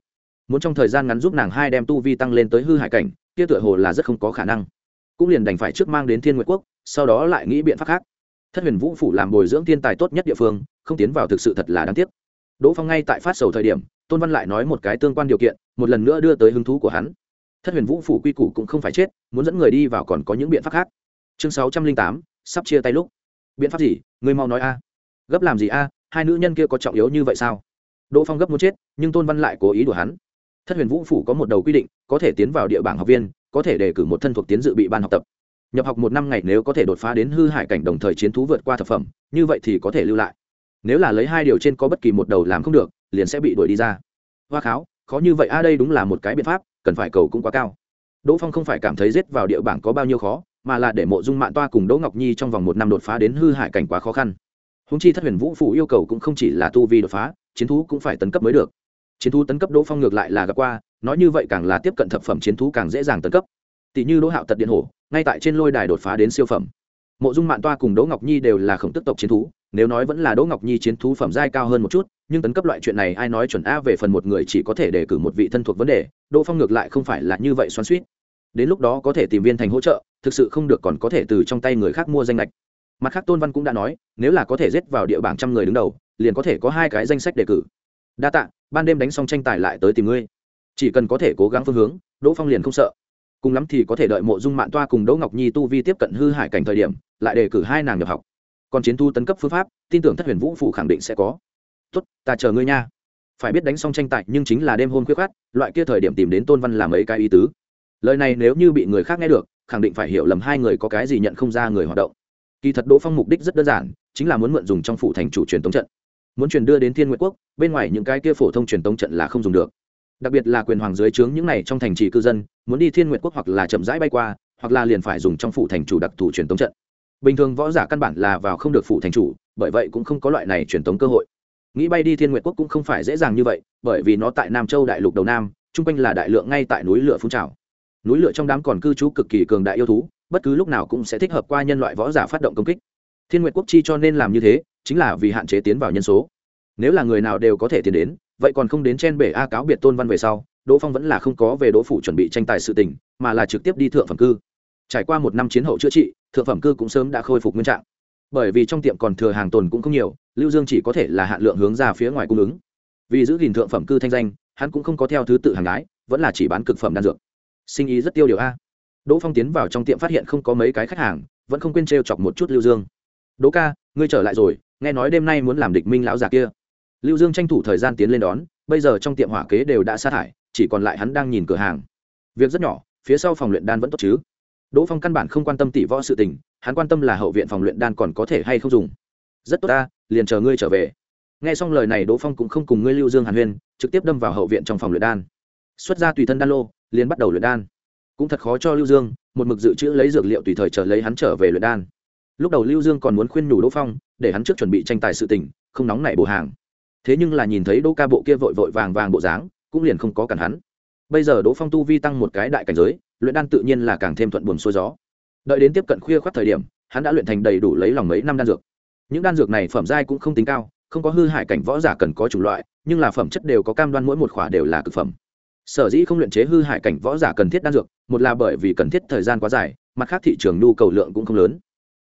Muốn trong thời gian ngắn giúp nàng hai đem tu vi tăng lên tới hư hải cảnh, kia tựa hồ là rất không có khả năng. Cũng liền đành phải trước mang đến thiên nguyệt quốc, sau đó lại nghĩ biện pháp khác. Thất huyền vũ phủ làm bồi dưỡng thiên tài tốt nhất địa phương, không tiến vào thực sự thật là đáng tiếc. Đỗ phong ngay tại phát sầu thời điểm, tôn văn lại nói một cái tương quan điều kiện, một lần nữa đưa tới hứng thú của hắn. Thất huyền vũ phủ quy củ cũng không phải chết, muốn dẫn người đi vào còn có những biện pháp khác. Chương sáu trăm linh tám, sắp chia tay lúc. Biện pháp gì? Người mau nói a. Gấp làm gì a? Hai nữ nhân kia có trọng yếu như vậy sao? Đỗ phong gấp muốn chết, nhưng tôn văn lại cố ý đùa hắn. Thất huyền vũ phủ có một đầu quy định, có thể tiến vào địa bảng học viên, có thể đề cử một thân thuộc tiến dự bị ban học tập. Nhập học một năm ngày nếu có thể đột phá đến hư hại cảnh đồng thời chiến thú vượt qua thập phẩm, như vậy thì có thể lưu lại. Nếu là lấy hai điều trên có bất kỳ một đầu làm không được, liền sẽ bị đuổi đi ra. Hoa kháo, khó như vậy a, đây đúng là một cái biện pháp, cần phải cầu cũng quá cao. Đỗ phong không phải cảm thấy giết vào địa bảng có bao nhiêu khó, mà là để mộ dung mạng toa cùng đỗ ngọc nhi trong vòng một năm đột phá đến hư hại cảnh quá khó khăn húng chi thất huyền vũ phủ yêu cầu cũng không chỉ là tu vi đột phá, chiến thú cũng phải tấn cấp mới được. Chiến thú tấn cấp đỗ phong ngược lại là gặp qua, nói như vậy càng là tiếp cận thập phẩm chiến thú càng dễ dàng tấn cấp. Tỷ như đỗ hạo tật điện hổ, ngay tại trên lôi đài đột phá đến siêu phẩm. Mộ dung mạng toa cùng đỗ ngọc nhi đều là khổng tức tộc chiến thú, nếu nói vẫn là đỗ ngọc nhi chiến thú phẩm giai cao hơn một chút, nhưng tấn cấp loại chuyện này ai nói chuẩn a về phần một người chỉ có thể đề cử một vị thân thuộc vấn đề, đỗ phong ngược lại không phải là như vậy xoắn suýt đến lúc đó có thể tìm viên thành hỗ trợ, thực sự không được còn có thể từ trong tay người khác mua danh lệch mặt khác tôn văn cũng đã nói, nếu là có thể giết vào địa bảng trăm người đứng đầu, liền có thể có hai cái danh sách đề cử. Đa tạ, ban đêm đánh xong tranh tài lại tới tìm ngươi. Chỉ cần có thể cố gắng phương hướng, đỗ phong liền không sợ. Cùng lắm thì có thể đợi mộ dung mạng toa cùng đỗ ngọc nhi tu vi tiếp cận hư hại cảnh thời điểm, lại đề cử hai nàng nhập học. Còn chiến thu tấn cấp phương pháp, tin tưởng thất huyền vũ phụ khẳng định sẽ có. Tốt, ta chờ ngươi nha. Phải biết đánh xong tranh tài nhưng chính là đêm hôm khuyết khát loại kia thời điểm tìm đến tôn văn làm ấy cái ý tứ. Lời này nếu như bị người khác nghe được, khẳng định phải hiểu lầm hai người có cái gì nhận không ra người hoạt động kỳ thật đỗ phong mục đích rất đơn giản, chính là muốn mượn dùng trong phủ thành chủ truyền tống trận. Muốn truyền đưa đến thiên nguyệt quốc, bên ngoài những cái kia phổ thông truyền tống trận là không dùng được. Đặc biệt là quyền hoàng dưới trướng những này trong thành trì cư dân, muốn đi thiên nguyệt quốc hoặc là chậm rãi bay qua, hoặc là liền phải dùng trong phủ thành chủ đặc thù truyền tống trận. Bình thường võ giả căn bản là vào không được phủ thành chủ, bởi vậy cũng không có loại này truyền tống cơ hội. Nghĩ bay đi thiên nguyệt quốc cũng không phải dễ dàng như vậy, bởi vì nó tại nam châu đại lục đầu nam chung quanh là đại lượng ngay tại núi lửa phun trào. Núi lửa trong đám còn cư trú cực kỳ cường đại yêu thú bất cứ lúc nào cũng sẽ thích hợp qua nhân loại võ giả phát động công kích. Thiên nguyệt quốc chi cho nên làm như thế, chính là vì hạn chế tiến vào nhân số. Nếu là người nào đều có thể tiến đến, vậy còn không đến chen bể a cáo biệt tôn văn về sau, đỗ phong vẫn là không có về đỗ phủ chuẩn bị tranh tài sự tình, mà là trực tiếp đi thượng phẩm cư. Trải qua một năm chiến hậu chữa trị, thượng phẩm cư cũng sớm đã khôi phục nguyên trạng. Bởi vì trong tiệm còn thừa hàng tồn cũng không nhiều, lưu dương chỉ có thể là hạn lượng hướng ra phía ngoài cung ứng. Vì giữ gìn thượng phẩm cư thanh danh, hắn cũng không có theo thứ tự hàng gái, vẫn là chỉ bán cực phẩm đan dược. Sinh ý rất tiêu điều a đỗ phong tiến vào trong tiệm phát hiện không có mấy cái khách hàng, vẫn không quên t chọc một chút lưu dương. Đỗ ca, ngươi trở lại rồi, nghe nói đêm nay muốn làm địch minh lão già kia. Lưu dương tranh thủ thời gian tiến lên đón, bây giờ trong tiệm hỏa kế đều đã sa thải, chỉ còn lại hắn đang nhìn cửa hàng. Việc rất nhỏ, phía sau phòng luyện đan vẫn tốt chứ? Đỗ phong căn bản không quan tâm tỷ võ sự tình, hắn quan tâm là hậu viện phòng luyện đan còn có thể hay không dùng. Rất tốt ta, liền chờ ngươi trở về. Nghe xong lời này, đỗ phong cũng không cùng ngươi lưu dương hàn huyên, trực tiếp đâm vào hậu viện trong phòng luyện đan. Xuất ra tùy thân đan lô, liền bắt đầu luyện đan cũng thật khó cho lưu dương, một mực dự trữ lấy dược liệu tùy thời chờ lấy hắn trở về luyện đan. Lúc đầu lưu dương còn muốn khuyên nhủ đỗ phong, để hắn trước chuẩn bị tranh tài sự tình, không nóng nảy bổ hàng. Thế nhưng là nhìn thấy đỗ ca bộ kia vội vội vàng vàng bộ dáng, cũng liền không có cản hắn. Bây giờ đỗ phong tu vi tăng một cái đại cảnh giới, luyện đan tự nhiên là càng thêm thuận buồm xuôi gió. Đợi đến tiếp cận khuya khoác thời điểm, hắn đã luyện thành đầy đủ lấy lòng mấy năm đan dược. Những đan dược này phẩm giai cũng không tính cao, không có hư hại cảnh võ giả cần có chủng loại, nhưng là phẩm chất đều có cam đoan mỗi một khỏa đều là cực phẩm sở dĩ không luyện chế hư hại cảnh võ giả cần thiết đan dược, một là bởi vì cần thiết thời gian quá dài, mặt khác thị trường nhu cầu lượng cũng không lớn.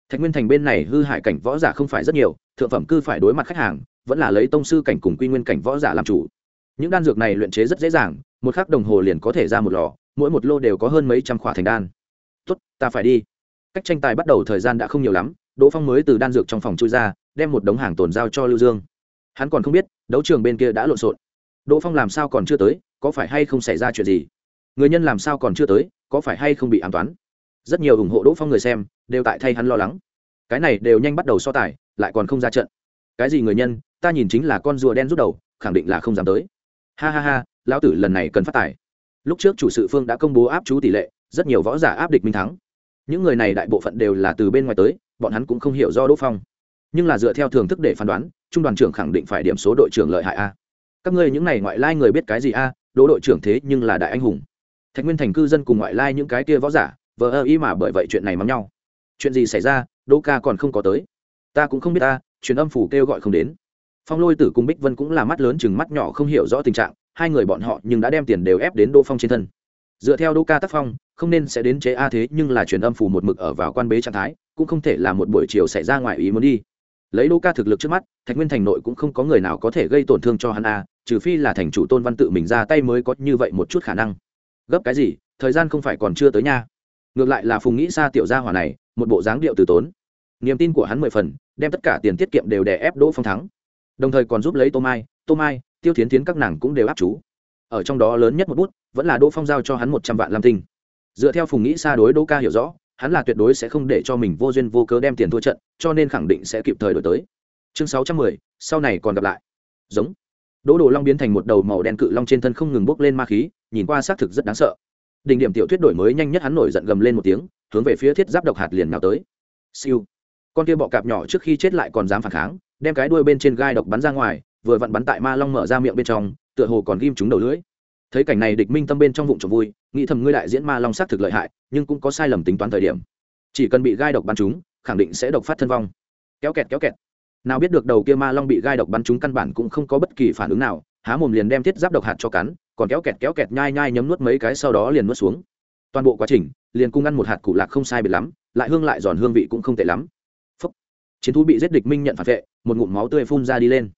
Thạch nguyên thành bên này hư hại cảnh võ giả không phải rất nhiều, thượng phẩm cư phải đối mặt khách hàng, vẫn là lấy tông sư cảnh cùng quy nguyên cảnh võ giả làm chủ. Những đan dược này luyện chế rất dễ dàng, một khắc đồng hồ liền có thể ra một lò, mỗi một lô đều có hơn mấy trăm khỏa thành đan. Tốt, ta phải đi. Cách tranh tài bắt đầu thời gian đã không nhiều lắm, đỗ phong mới từ đan dược trong phòng chui ra, đem một đống hàng tồn giao cho lưu dương. Hắn còn không biết, đấu trường bên kia đã lộn xộn. Đỗ phong làm sao còn chưa tới có phải hay không xảy ra chuyện gì? Người nhân làm sao còn chưa tới, có phải hay không bị an toán? Rất nhiều ủng hộ đỗ phong người xem đều tại thay hắn lo lắng. Cái này đều nhanh bắt đầu so tài, lại còn không ra trận. Cái gì người nhân, ta nhìn chính là con rùa đen rút đầu, khẳng định là không dám tới. Ha ha ha, lão tử lần này cần phát tài. Lúc trước chủ sự phương đã công bố áp chú tỷ lệ, rất nhiều võ giả áp địch minh thắng. Những người này đại bộ phận đều là từ bên ngoài tới, bọn hắn cũng không hiểu do đỗ phong. Nhưng là dựa theo thưởng thức để phán đoán, trung đoàn trưởng khẳng định phải điểm số đội trưởng lợi hại a. Các ngươi những này ngoại lai người biết cái gì a đỗ đội trưởng thế nhưng là đại anh hùng. Thạch nguyên thành cư dân cùng ngoại lai những cái kia võ giả, vờ ơ ý mà bởi vậy chuyện này mắm nhau. Chuyện gì xảy ra, đỗ ca còn không có tới. Ta cũng không biết ta, truyền âm phủ kêu gọi không đến. Phong lôi tử cùng bích vân cũng là mắt lớn chừng mắt nhỏ không hiểu rõ tình trạng, hai người bọn họ nhưng đã đem tiền đều ép đến đỗ phong trên thân. Dựa theo đỗ ca tác phong, không nên sẽ đến chế a thế nhưng là truyền âm phủ một mực ở vào quan bế trạng thái, cũng không thể là một buổi chiều xảy ra ngoài ý muốn đi. Lấy đỗ ca thực lực trước mắt, thạch nguyên thành nội cũng không có người nào có thể gây tổn thương cho hắn a trừ phi là thành chủ tôn văn tự mình ra tay mới có như vậy một chút khả năng. Gấp cái gì? Thời gian không phải còn chưa tới nha. Ngược lại là phùng nghĩ xa tiểu gia hỏa này, một bộ dáng điệu từ tốn. Niềm tin của hắn mười phần, đem tất cả tiền tiết kiệm đều đè ép đỗ phong thắng. Đồng thời còn giúp lấy tô mai tô mai, tiêu thiến tiến các nàng cũng đều áp chú. Ở trong đó lớn nhất một bút, vẫn là đỗ phong giao cho hắn một trăm vạn lam tinh. Dựa theo phùng nghĩ xa đối đỗ ca hiểu rõ, hắn là tuyệt đối sẽ không để cho mình vô duyên vô cớ đem tiền thua trận, cho nên khẳng định sẽ kịp thời đổi tới. Chương sáu trăm mười, sau này còn gặp lại. Giống đỗ đồ long biến thành một đầu màu đen cự long trên thân không ngừng bốc lên ma khí, nhìn qua xác thực rất đáng sợ. Đỉnh điểm tiểu thuyết đổi mới nhanh nhất hắn nổi giận gầm lên một tiếng, hướng về phía thiết giáp độc hạt liền nào tới. Siêu. Con kia bọ cạp nhỏ trước khi chết lại còn dám phản kháng, đem cái đuôi bên trên gai độc bắn ra ngoài, vừa vặn bắn tại ma long mở ra miệng bên trong, tựa hồ còn ghim chúng đầu lưỡi. Thấy cảnh này địch minh tâm bên trong bụng trộm vui, nghĩ thầm ngươi đại diễn ma long xác thực lợi hại, nhưng cũng có sai lầm tính toán thời điểm. Chỉ cần bị gai độc bắn chúng khẳng định sẽ độc phát thân vong. Kéo kẹt kéo kẹt nào biết được đầu kia ma long bị gai độc bắn chúng căn bản cũng không có bất kỳ phản ứng nào, há mồm liền đem thiết giáp độc hạt cho cắn, còn kéo kẹt kéo kẹt nhai nhai nhấm nuốt mấy cái sau đó liền nuốt xuống. Toàn bộ quá trình, liền cung ăn một hạt củ lạc không sai biệt lắm, lại hương lại giòn hương vị cũng không tệ lắm. Phúc. chiến thú bị giết địch minh nhận phản vệ, một ngụm máu tươi phun ra đi lên.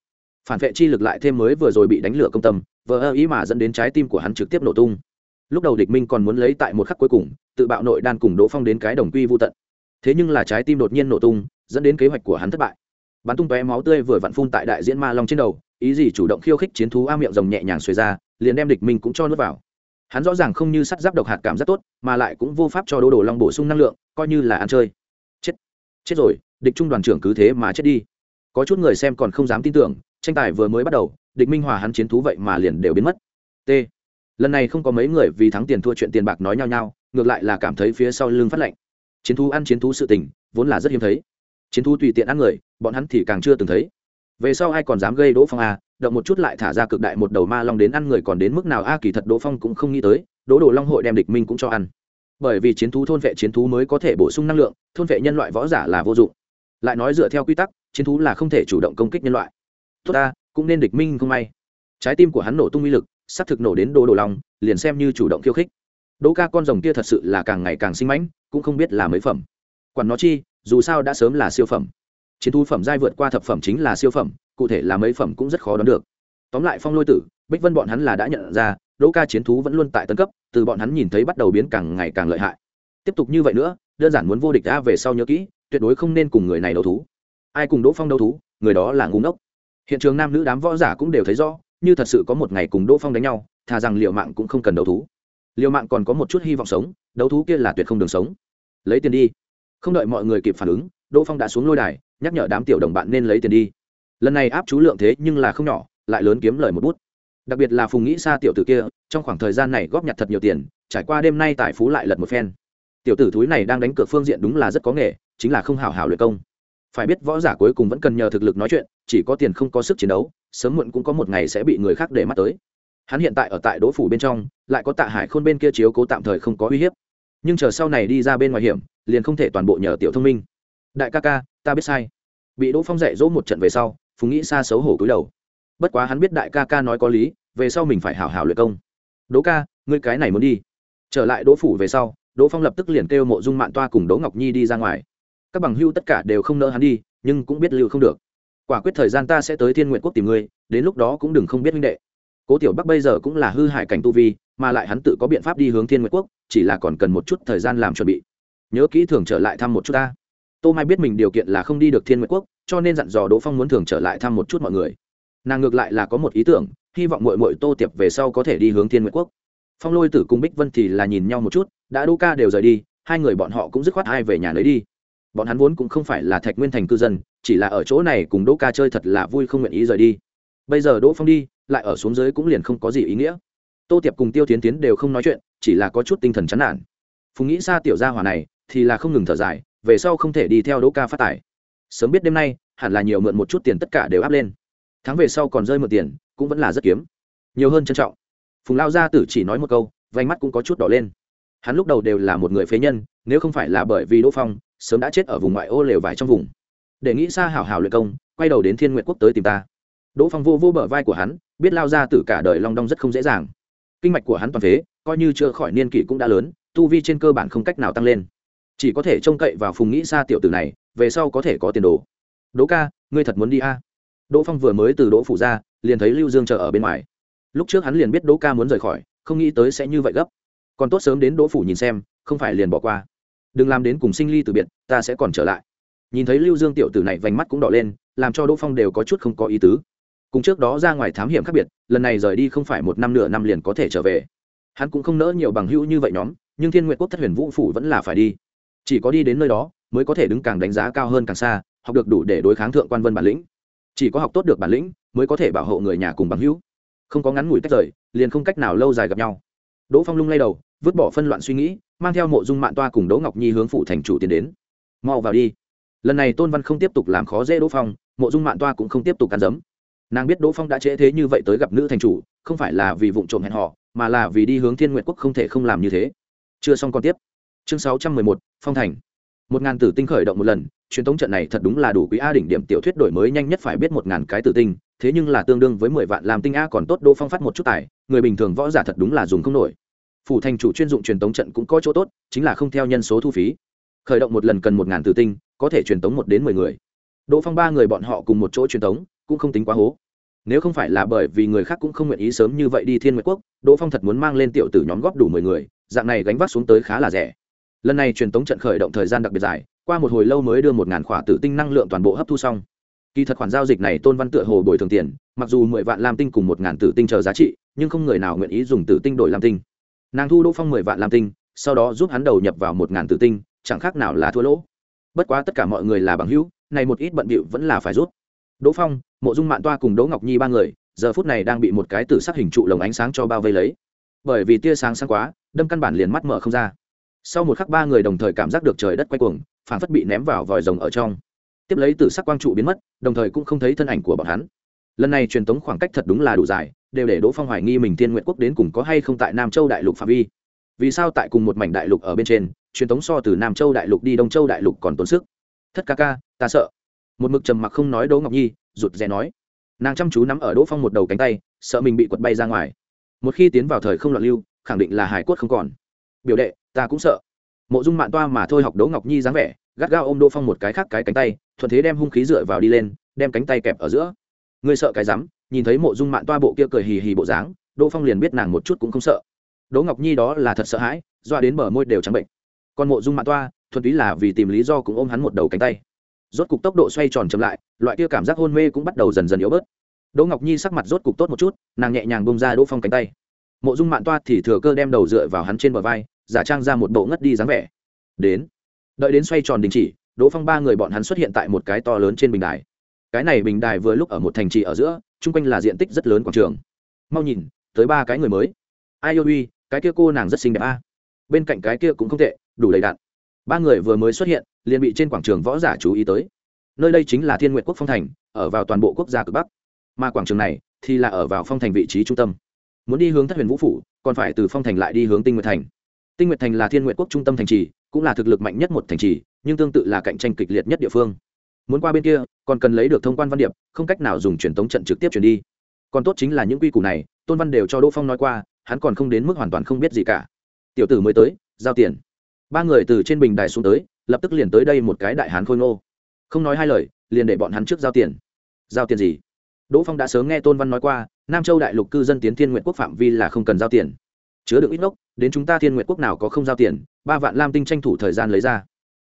Phản vệ chi lực lại thêm mới vừa rồi bị đánh lửa công tâm, vờ ơ ý mà dẫn đến trái tim của hắn trực tiếp nổ tung. Lúc đầu địch minh còn muốn lấy tại một khắc cuối cùng, tự bạo nội đan cùng đỗ phong đến cái đồng quy vô tận. Thế nhưng là trái tim đột nhiên nổ tung, dẫn đến kế hoạch của hắn thất bại bắn tung tóe máu tươi vừa vặn phun tại đại diễn ma long trên đầu, ý gì chủ động khiêu khích chiến thú a miệng rồng nhẹ nhàng xuề ra, liền đem địch minh cũng cho nuốt vào. Hắn rõ ràng không như sắt giáp độc hạt cảm rất tốt, mà lại cũng vô pháp cho đô đồ long bổ sung năng lượng, coi như là ăn chơi. Chết chết rồi, địch trung đoàn trưởng cứ thế mà chết đi. Có chút người xem còn không dám tin tưởng, tranh tài vừa mới bắt đầu, địch minh hòa hắn chiến thú vậy mà liền đều biến mất. T. Lần này không có mấy người vì thắng tiền thua chuyện tiền bạc nói nhau nhau, ngược lại là cảm thấy phía sau lưng phát lạnh chiến thú ăn chiến thú sự tình, vốn là rất hiếm thấy. Chiến thú tùy tiện ăn người bọn hắn thì càng chưa từng thấy. Về sau ai còn dám gây đỗ phong a động một chút lại thả ra cực đại một đầu ma long đến ăn người còn đến mức nào, a, kỳ thật đỗ phong cũng không nghĩ tới, đỗ đồ long hội đem địch minh cũng cho ăn. Bởi vì chiến thú, thôn vệ chiến thú mới có thể bổ sung năng lượng, thôn vệ nhân loại võ giả là vô dụng. Lại nói dựa theo quy tắc, chiến thú là không thể chủ động công kích nhân loại. Tốt ta, cũng nên địch minh không may. Trái tim của hắn nổ tung uy lực, sắp thực nổ đến đỗ đồ long, liền xem như chủ động khiêu khích. Đỗ ca con rồng kia thật sự là càng ngày càng sinh mãnh, cũng không biết là mấy phẩm. Quản nó chi, dù sao đã sớm là siêu phẩm chiến thu phẩm giai vượt qua thập phẩm chính là siêu phẩm, cụ thể là mấy phẩm cũng rất khó đoán được. Tóm lại phong lôi tử, bích vân bọn hắn là đã nhận ra, đỗ ca chiến thú vẫn luôn tại tân cấp, từ bọn hắn nhìn thấy bắt đầu biến càng ngày càng lợi hại. Tiếp tục như vậy nữa, đơn giản muốn vô địch đã về sau nhớ kỹ, tuyệt đối không nên cùng người này đấu thú. Ai cùng đỗ phong đấu thú, người đó là ngu ngốc. Hiện trường nam nữ đám võ giả cũng đều thấy rõ, như thật sự có một ngày cùng đỗ phong đánh nhau, thà rằng liệu mạng cũng không cần đấu thú. Liệu mạng còn có một chút hy vọng sống, đấu thú kia là tuyệt không đường sống. Lấy tiền đi. Không đợi mọi người kịp phản ứng, đỗ phong đã xuống lôi đài nhắc nhở đám tiểu đồng bạn nên lấy tiền đi. Lần này áp chú lượng thế nhưng là không nhỏ, lại lớn kiếm lời một bút. Đặc biệt là phùng nghĩ xa tiểu tử kia, trong khoảng thời gian này góp nhặt thật nhiều tiền, trải qua đêm nay tại phú lại lật một phen. Tiểu tử thúi này đang đánh cược phương diện đúng là rất có nghề, chính là không hào hào luyện công. Phải biết võ giả cuối cùng vẫn cần nhờ thực lực nói chuyện, chỉ có tiền không có sức chiến đấu, sớm muộn cũng có một ngày sẽ bị người khác để mắt tới. Hắn hiện tại ở tại đỗ phủ bên trong, lại có tạ hải khôn bên kia chiếu cố tạm thời không có uy hiếp. Nhưng chờ sau này đi ra bên ngoài hiểm, liền không thể toàn bộ nhờ tiểu thông minh đại ca ca, ta biết sai. Bị đỗ phong dạy dỗ một trận về sau, phùng nghĩ xa xấu hổ cúi đầu. Bất quá hắn biết đại ca ca nói có lý, về sau mình phải hảo hảo luyện công. Đỗ ca, ngươi cái này muốn đi. Trở lại đỗ phủ về sau, đỗ phong lập tức liền kêu mộ dung mạn toa cùng đỗ ngọc nhi đi ra ngoài. Các bằng hưu tất cả đều không nỡ hắn đi, nhưng cũng biết lưu không được. Quả quyết thời gian ta sẽ tới thiên nguyện quốc tìm ngươi, đến lúc đó cũng đừng không biết minh đệ. Cố tiểu bắc bây giờ cũng là hư hại cảnh tu vi, mà lại hắn tự có biện pháp đi hướng thiên nguyện quốc, chỉ là còn cần một chút thời gian làm chuẩn bị. Nhớ kỹ thường trở lại thăm một chút ta tô mai biết mình điều kiện là không đi được thiên Nguyệt quốc, cho nên dặn dò đỗ phong muốn thường trở lại thăm một chút mọi người. Nàng ngược lại là có một ý tưởng, hy vọng mội mội tô tiệp về sau có thể đi hướng thiên Nguyệt quốc. Phong lôi tử cùng bích vân thì là nhìn nhau một chút, đã đỗ ca đều rời đi, hai người bọn họ cũng dứt khoát hai về nhà lấy đi. Bọn hắn vốn cũng không phải là thạch nguyên thành cư dân, chỉ là ở chỗ này cùng đỗ ca chơi thật là vui không nguyện ý rời đi. Bây giờ đỗ phong đi, lại ở xuống dưới cũng liền không có gì ý nghĩa. Tô tiệp cùng tiêu tiến tiến đều không nói chuyện, chỉ là có chút tinh thần chán nản. Phùng nghĩ xa tiểu gia hỏa này, thì là không ngừng thở dài về sau không thể đi theo đỗ ca phát tải. Sớm biết đêm nay, hẳn là nhiều mượn một chút tiền tất cả đều áp lên. Tháng về sau còn rơi một tiền, cũng vẫn là rất kiếm. Nhiều hơn trân trọng. Phùng lao gia tử chỉ nói một câu vánh mắt cũng có chút đỏ lên. Hắn lúc đầu đều là một người phế nhân, nếu không phải là bởi vì đỗ phong, sớm đã chết ở vùng ngoại ô lều vải trong vùng. Để nghĩ xa hảo hảo luyện công, quay đầu đến thiên nguyện quốc tới tìm ta. Đỗ phong vô vô bờ vai của hắn, biết lao ra từ cả đời long đong rất không dễ dàng. Kinh mạch của hắn toàn phế, coi như chưa khỏi niên kỷ cũng đã lớn, tu vi trên cơ bản không cách nào tăng lên chỉ có thể trông cậy vào phùng nghĩ xa tiểu tử này, về sau có thể có tiền đồ. Đỗ ca, ngươi thật muốn đi a? À? đỗ phong vừa mới từ đỗ phủ ra, liền thấy lưu dương chờ ở bên ngoài. Lúc trước hắn liền biết đỗ ca muốn rời khỏi, không nghĩ tới sẽ như vậy gấp. Còn tốt sớm đến đỗ phủ nhìn xem, không phải liền bỏ qua. Đừng làm đến cùng sinh ly từ biệt, ta sẽ còn trở lại. Nhìn thấy lưu dương tiểu tử này vành mắt cũng đỏ lên, làm cho đỗ phong đều có chút không có ý tứ. Cùng trước đó ra ngoài thám hiểm khác biệt, lần này rời đi không phải một năm nửa năm liền có thể trở về. Hắn cũng không nỡ nhiều bằng hữu như vậy nhóm, nhưng thiên nguyện quốc thất huyền vũ phủ vẫn là phải đi chỉ có đi đến nơi đó mới có thể đứng càng đánh giá cao hơn càng xa, học được đủ để đối kháng thượng quan vân bản lĩnh. Chỉ có học tốt được bản lĩnh mới có thể bảo hộ người nhà cùng bằng hữu. Không có ngắn ngủi tách rời, liền không cách nào lâu dài gặp nhau. Đỗ phong lung lay đầu, vứt bỏ phân loạn suy nghĩ, mang theo mộ dung mạng toa cùng đỗ ngọc nhi hướng phụ thành chủ tiến đến. Mau vào đi. Lần này tôn văn không tiếp tục làm khó dễ đỗ phong, mộ dung mạng toa cũng không tiếp tục cắn dấm nàng biết đỗ phong đã trễ thế như vậy tới gặp nữ thành chủ, không phải là vì vụ trộm hẹn họ mà là vì đi hướng thiên nguyện quốc không thể không làm như thế. Chưa xong còn tiếp chương sáu trăm mười một, phong thành. Một ngàn tử tinh khởi động một lần, truyền thống trận này thật đúng là đủ quý a đỉnh điểm tiểu thuyết đổi mới nhanh nhất phải biết một ngàn cái tử tinh, thế nhưng là tương đương với mười vạn làm tinh a còn tốt đỗ phong phát một chút tài, người bình thường võ giả thật đúng là dùng không nổi. Phủ thành chủ chuyên dụng truyền tống trận cũng có chỗ tốt, chính là không theo nhân số thu phí. Khởi động một lần cần một ngàn tử tinh, có thể truyền tống một đến mười người. Đỗ phong ba người bọn họ cùng một chỗ truyền tống, cũng không tính quá hố. Nếu không phải là bởi vì người khác cũng không nguyện ý sớm như vậy đi thiên nguyệt quốc, đỗ phong thật muốn mang lên tiểu tử nhóm góp đủ mười người, dạng này gánh vác xuống tới khá là rẻ lần này truyền tống trận khởi động thời gian đặc biệt dài, qua một hồi lâu mới đưa một ngàn khỏa tử tinh năng lượng toàn bộ hấp thu xong. Kỳ thật khoản giao dịch này tôn văn tựa hồ bồi thường tiền, mặc dù mười vạn lam tinh cùng một ngàn tử tinh chờ giá trị, nhưng không người nào nguyện ý dùng tử tinh đổi lam tinh. Nàng thu đỗ phong mười vạn lam tinh, sau đó giúp hắn đầu nhập vào một ngàn tử tinh, chẳng khác nào là thua lỗ. Bất quá tất cả mọi người là bằng hữu, này một ít bận bịu vẫn là phải rút. Đỗ phong, mộ dung mạn toa cùng đỗ ngọc nhi ba người, giờ phút này đang bị một cái tử sắc hình trụ lồng ánh sáng cho bao vây lấy. Bởi vì tia sáng sáng quá, đâm căn bản liền mắt mở không ra sau một khắc ba người đồng thời cảm giác được trời đất quay cuồng phản phất bị ném vào vòi rồng ở trong. Tiếp lấy tử sắc quang trụ biến mất, đồng thời cũng không thấy thân ảnh của bọn hắn. Lần này truyền tống khoảng cách thật đúng là đủ dài, đều để đỗ phong hoài nghi mình thiên nguyện quốc đến cùng có hay không tại nam châu đại lục phạm vi. Vì sao tại cùng một mảnh đại lục ở bên trên, truyền thống so từ nam châu đại lục đi đông châu đại lục còn tốn sức? Thất ca ca, ta sợ. Một mực trầm mặc không nói đỗ ngọc nhi, rụt rè nói. Nàng chăm chú nắm ở đỗ phong một đầu cánh tay, sợ mình bị quật bay ra ngoài. Một khi tiến vào thời không loạn lưu, khẳng định là hải quất không còn. Biểu đệ ta cũng sợ. Mộ dung mạn toa mà thôi học đỗ ngọc nhi dáng vẻ, gắt gao ôm đỗ phong một cái khác cái cánh tay, thuận thế đem hung khí dựa vào đi lên, đem cánh tay kẹp ở giữa. Ngươi sợ cái rắm, nhìn thấy mộ dung mạn toa bộ kia cười hì hì bộ dáng, đỗ phong liền biết nàng một chút cũng không sợ. Đỗ ngọc nhi đó là thật sợ hãi, doa đến bờ môi đều trắng bệnh. Còn mộ dung mạn toa, thuần túy là vì tìm lý do cũng ôm hắn một đầu cánh tay. Rốt cục tốc độ xoay tròn chậm lại, loại kia cảm giác hôn mê cũng bắt đầu dần dần yếu bớt. Đỗ ngọc nhi sắc mặt rốt cục tốt một chút, nàng nhẹ nhàng bông ra đỗ phong cánh tay. Mộ dung mạn toa thì thừa cơ đem đầu dựa vào hắn trên bờ vai giả trang ra một bộ ngất đi dáng vẻ. Đến. Đợi đến xoay tròn đình chỉ, đỗ phong ba người bọn hắn xuất hiện tại một cái to lớn trên bình đài. Cái này bình đài vừa lúc ở một thành trì ở giữa, chung quanh là diện tích rất lớn quảng trường. Mau nhìn, tới ba cái người mới. Ai yêu uy, cái kia cô nàng rất xinh đẹp a. Bên cạnh cái kia cũng không tệ, đủ đầy đạn ba người vừa mới xuất hiện, liền bị trên quảng trường võ giả chú ý tới. Nơi đây chính là thiên nguyện quốc phong thành, ở vào toàn bộ quốc gia cực bắc. Mà quảng trường này thì là ở vào phong thành vị trí trung tâm. Muốn đi hướng thất huyền vũ phủ, còn phải từ phong thành lại đi hướng tinh nguyệt thành tinh nguyệt thành là thiên nguyện quốc trung tâm thành trì, cũng là thực lực mạnh nhất một thành trì, nhưng tương tự là cạnh tranh kịch liệt nhất địa phương. Muốn qua bên kia, còn cần lấy được thông quan văn điệp, không cách nào dùng truyền tống trận trực tiếp chuyển đi. Còn tốt chính là những quy củ này, tôn văn đều cho đỗ phong nói qua, hắn còn không đến mức hoàn toàn không biết gì cả. Tiểu tử mới tới, giao tiền. Ba người từ trên bình đài xuống tới, lập tức liền tới đây một cái đại hán khôi ngô. Không nói hai lời, liền để bọn hắn trước giao tiền. Giao tiền gì? Đỗ phong đã sớm nghe tôn văn nói qua, nam châu đại lục cư dân tiến thiên nguyện quốc phạm vi là không cần giao tiền chứa được ít ngốc đến chúng ta thiên nguyện quốc nào có không giao tiền, ba vạn lam tinh tranh thủ thời gian lấy ra.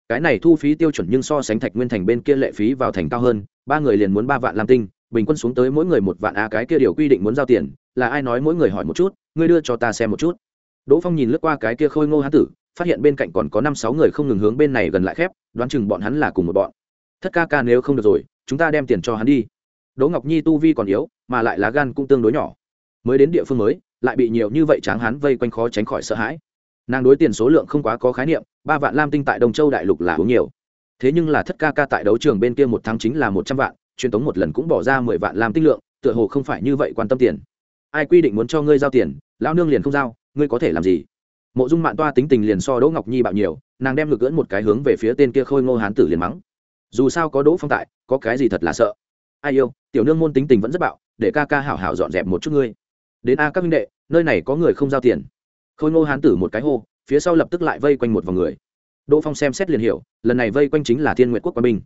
Cái này thu phí tiêu chuẩn nhưng so sánh thạch nguyên thành bên kia lệ phí vào thành cao hơn, ba người liền muốn ba vạn lam tinh, bình quân xuống tới mỗi người một vạn a cái kia điều quy định muốn giao tiền, là ai nói mỗi người hỏi một chút, ngươi đưa cho ta xem một chút. Đỗ phong nhìn lướt qua cái kia khôi ngô hán tử, phát hiện bên cạnh còn có năm sáu người không ngừng hướng bên này gần lại khép, đoán chừng bọn hắn là cùng một bọn. Thất ca ca nếu không được rồi, chúng ta đem tiền cho hắn đi. Đỗ ngọc nhi tu vi còn yếu, mà lại lá gan cũng tương đối nhỏ. Mới đến địa phương mới lại bị nhiều như vậy tráng hán vây quanh khó tránh khỏi sợ hãi. Nàng đối tiền số lượng không quá có khái niệm, ba vạn lam tinh tại đông châu đại lục là uống nhiều. Thế nhưng là thất ca ca tại đấu trường bên kia một tháng chính là một trăm vạn, truyền tống một lần cũng bỏ ra mười vạn lam tinh lượng, tựa hồ không phải như vậy quan tâm tiền. Ai quy định muốn cho ngươi giao tiền, lão nương liền không giao, ngươi có thể làm gì? Mộ dung mạng toa tính tình liền so đỗ ngọc nhi bạo nhiều, nàng đem ngược gỡn một cái hướng về phía tên kia khôi ngô hán tử liền mắng. Dù sao có đỗ phong tại, có cái gì thật là sợ? Ai yêu, tiểu nương môn tính tình vẫn rất bạo, để ca ca hảo hảo dọn dẹp một chút ngươi đến a các minh đệ, nơi này có người không giao tiền. Khôi ngô hán tử một cái hô, phía sau lập tức lại vây quanh một vòng người. Đỗ phong xem xét liền hiểu, lần này vây quanh chính là thiên nguyện quốc quân binh.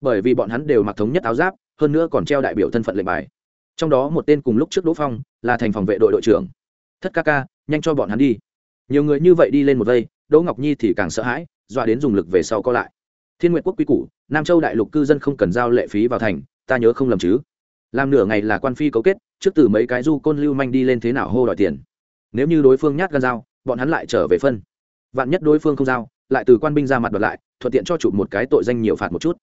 Bởi vì bọn hắn đều mặc thống nhất áo giáp, hơn nữa còn treo đại biểu thân phận lệnh bài. Trong đó một tên cùng lúc trước đỗ phong, là thành phòng vệ đội đội trưởng. Thất ca ca, nhanh cho bọn hắn đi. Nhiều người như vậy đi lên một vây, đỗ ngọc nhi thì càng sợ hãi, dọa đến dùng lực về sau co lại. Thiên nguyện quốc quy củ, nam châu đại lục cư dân không cần giao lệ phí vào thành, ta nhớ không lầm chứ? Làm nửa ngày là quan phi cấu kết, trước từ mấy cái du côn lưu manh đi lên thế nào hô đòi tiền. Nếu như đối phương nhát gan dao bọn hắn lại trở về phân. Vạn nhất đối phương không giao, lại từ quan binh ra mặt đoạt lại, thuận tiện cho chụp một cái tội danh nhiều phạt một chút.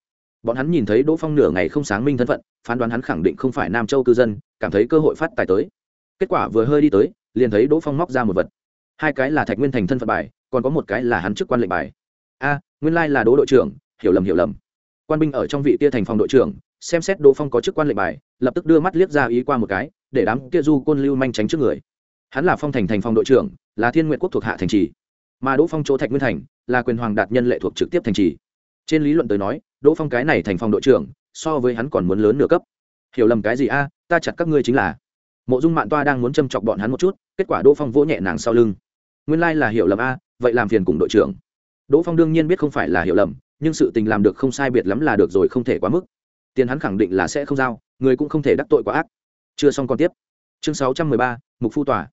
Bọn hắn nhìn thấy đỗ phong nửa ngày không sáng minh thân phận, phán đoán hắn khẳng định không phải nam châu cư dân, cảm thấy cơ hội phát tài tới. Kết quả vừa hơi đi tới, liền thấy đỗ phong móc ra một vật. Hai cái là thạch nguyên thành thân phận bài, còn có một cái là hắn chức quan lệnh bài. A, nguyên lai là đỗ đội trưởng, hiểu lầm hiểu lầm. Quan binh ở trong vị tia thành phòng đội trưởng xem xét đỗ phong có chức quan lệnh bài, lập tức đưa mắt liếc ra ý qua một cái, để đám kia du côn lưu manh tránh trước người. Hắn là phong thành thành phòng đội trưởng, là thiên nguyện quốc thuộc hạ thành trì. Mà đỗ phong chỗ thạch nguyên thành, là quyền hoàng đạt nhân lệ thuộc trực tiếp thành trì. Trên lý luận tới nói, đỗ phong cái này thành phòng đội trưởng, so với hắn còn muốn lớn nửa cấp. Hiểu lầm cái gì a, ta chặt các ngươi chính là. Mộ dung mạng toa đang muốn châm chọc bọn hắn một chút, kết quả đỗ phong vỗ nhẹ nàng sau lưng. Nguyên lai là hiểu lầm a, vậy làm phiền cùng đội trưởng. Đỗ phong đương nhiên biết không phải là hiểu lầm, nhưng sự tình làm được không sai biệt lắm là được rồi, không thể quá mức tiền hắn khẳng định là sẽ không giao, người cũng không thể đắc tội quá ác. Chưa xong còn tiếp. Chương sáu trăm mười ba, mục phu tòa.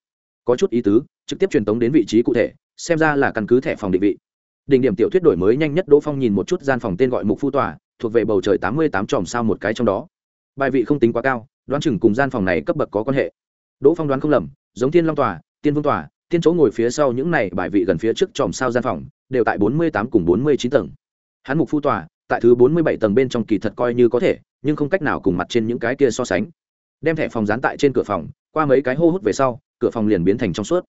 Có chút ý tứ, trực tiếp truyền tống đến vị trí cụ thể, xem ra là căn cứ thẻ phòng định vị. Đỉnh điểm tiểu thuyết đổi mới nhanh nhất đỗ phong nhìn một chút gian phòng tên gọi mục phu tòa, thuộc về bầu trời tám mươi tám tròm sao một cái trong đó. Bài vị không tính quá cao, đoán chừng cùng gian phòng này cấp bậc có quan hệ. Đỗ phong đoán không lầm, giống thiên long tòa, tiên vương tòa, tiên chỗ ngồi phía sau những này bài vị gần phía trước tròm sao gian phòng, đều tại bốn mươi tám cùng bốn mươi chín tầng. Hắn mục phu tòa tại thứ bốn mươi bảy tầng bên trong kỳ thật coi như có thể, nhưng không cách nào cùng mặt trên những cái kia so sánh. Đem thẻ phòng dán tại trên cửa phòng, qua mấy cái hô hút về sau, cửa phòng liền biến thành trong suốt.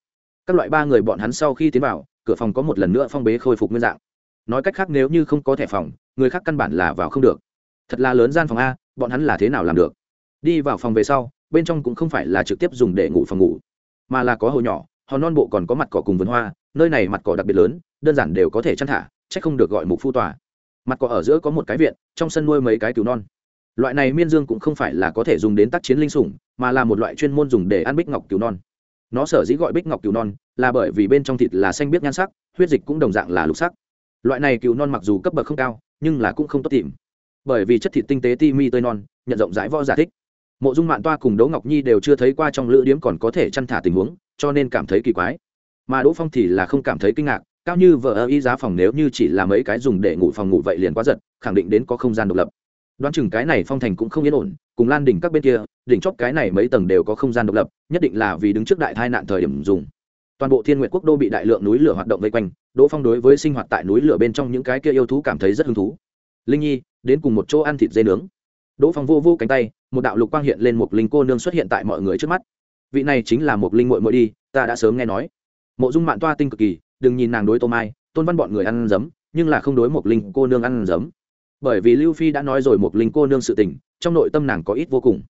Các loại ba người bọn hắn sau khi tiến vào, cửa phòng có một lần nữa phong bế khôi phục nguyên dạng. Nói cách khác nếu như không có thẻ phòng, người khác căn bản là vào không được. Thật là lớn gian phòng a, bọn hắn là thế nào làm được? Đi vào phòng về sau, bên trong cũng không phải là trực tiếp dùng để ngủ phòng ngủ, mà là có hồ nhỏ, hòn non bộ còn có mặt cỏ cùng vườn hoa, nơi này mặt cỏ đặc biệt lớn, đơn giản đều có thể chăn thả c h ắ c không được gọi mục phu tòa mặt cỏ ở giữa có một cái viện, trong sân nuôi mấy cái cứu non. Loại này miên dương cũng không phải là có thể dùng đến tác chiến linh sủng, mà là một loại chuyên môn dùng để ăn bích ngọc cứu non. Nó sở dĩ gọi bích ngọc cứu non là bởi vì bên trong thịt là xanh biết nhan sắc, huyết dịch cũng đồng dạng là lục sắc. Loại này cứu non mặc dù cấp bậc không cao, nhưng là cũng không tốt tìm. Bởi vì chất thịt tinh tế ti mi tươi non, nhận rộng rãi võ giả thích. Mộ dung mạn toa cùng đỗ ngọc nhi đều chưa thấy qua trong lữ điếm còn có thể chăn thả tình huống, cho nên cảm thấy kỳ quái. Mà đỗ phong thì là không cảm thấy kinh ngạc cao như vợ ơ y giá phòng nếu như chỉ là mấy cái dùng để ngủ phòng ngủ vậy liền quá giật, khẳng định đến có không gian độc lập. Đoán chừng cái này phong thành cũng không yên ổn, cùng lan đỉnh các bên kia, đỉnh chóp cái này mấy tầng đều có không gian độc lập, nhất định là vì đứng trước đại tai nạn thời điểm dùng. Toàn bộ thiên nguyện quốc đô bị đại lượng núi lửa hoạt động vây quanh, đỗ phong đối với sinh hoạt tại núi lửa bên trong những cái kia yêu thú cảm thấy rất hứng thú. Linh nhi, đến cùng một chỗ ăn thịt dê nướng. Đỗ phong vô vô cánh tay, một đạo lục quang hiện lên một linh cô nương xuất hiện tại mọi người trước mắt. Vị này chính là một linh mội mội đi, ta đã sớm nghe nói. Mộ dung mạn toa tinh cực kỳ đừng nhìn nàng đối tô mai, tôn văn bọn người ăn giấm, nhưng là không đối một linh cô nương ăn giấm. Bởi vì lưu phi đã nói rồi một linh cô nương sự tình, trong nội tâm nàng có ít vô cùng.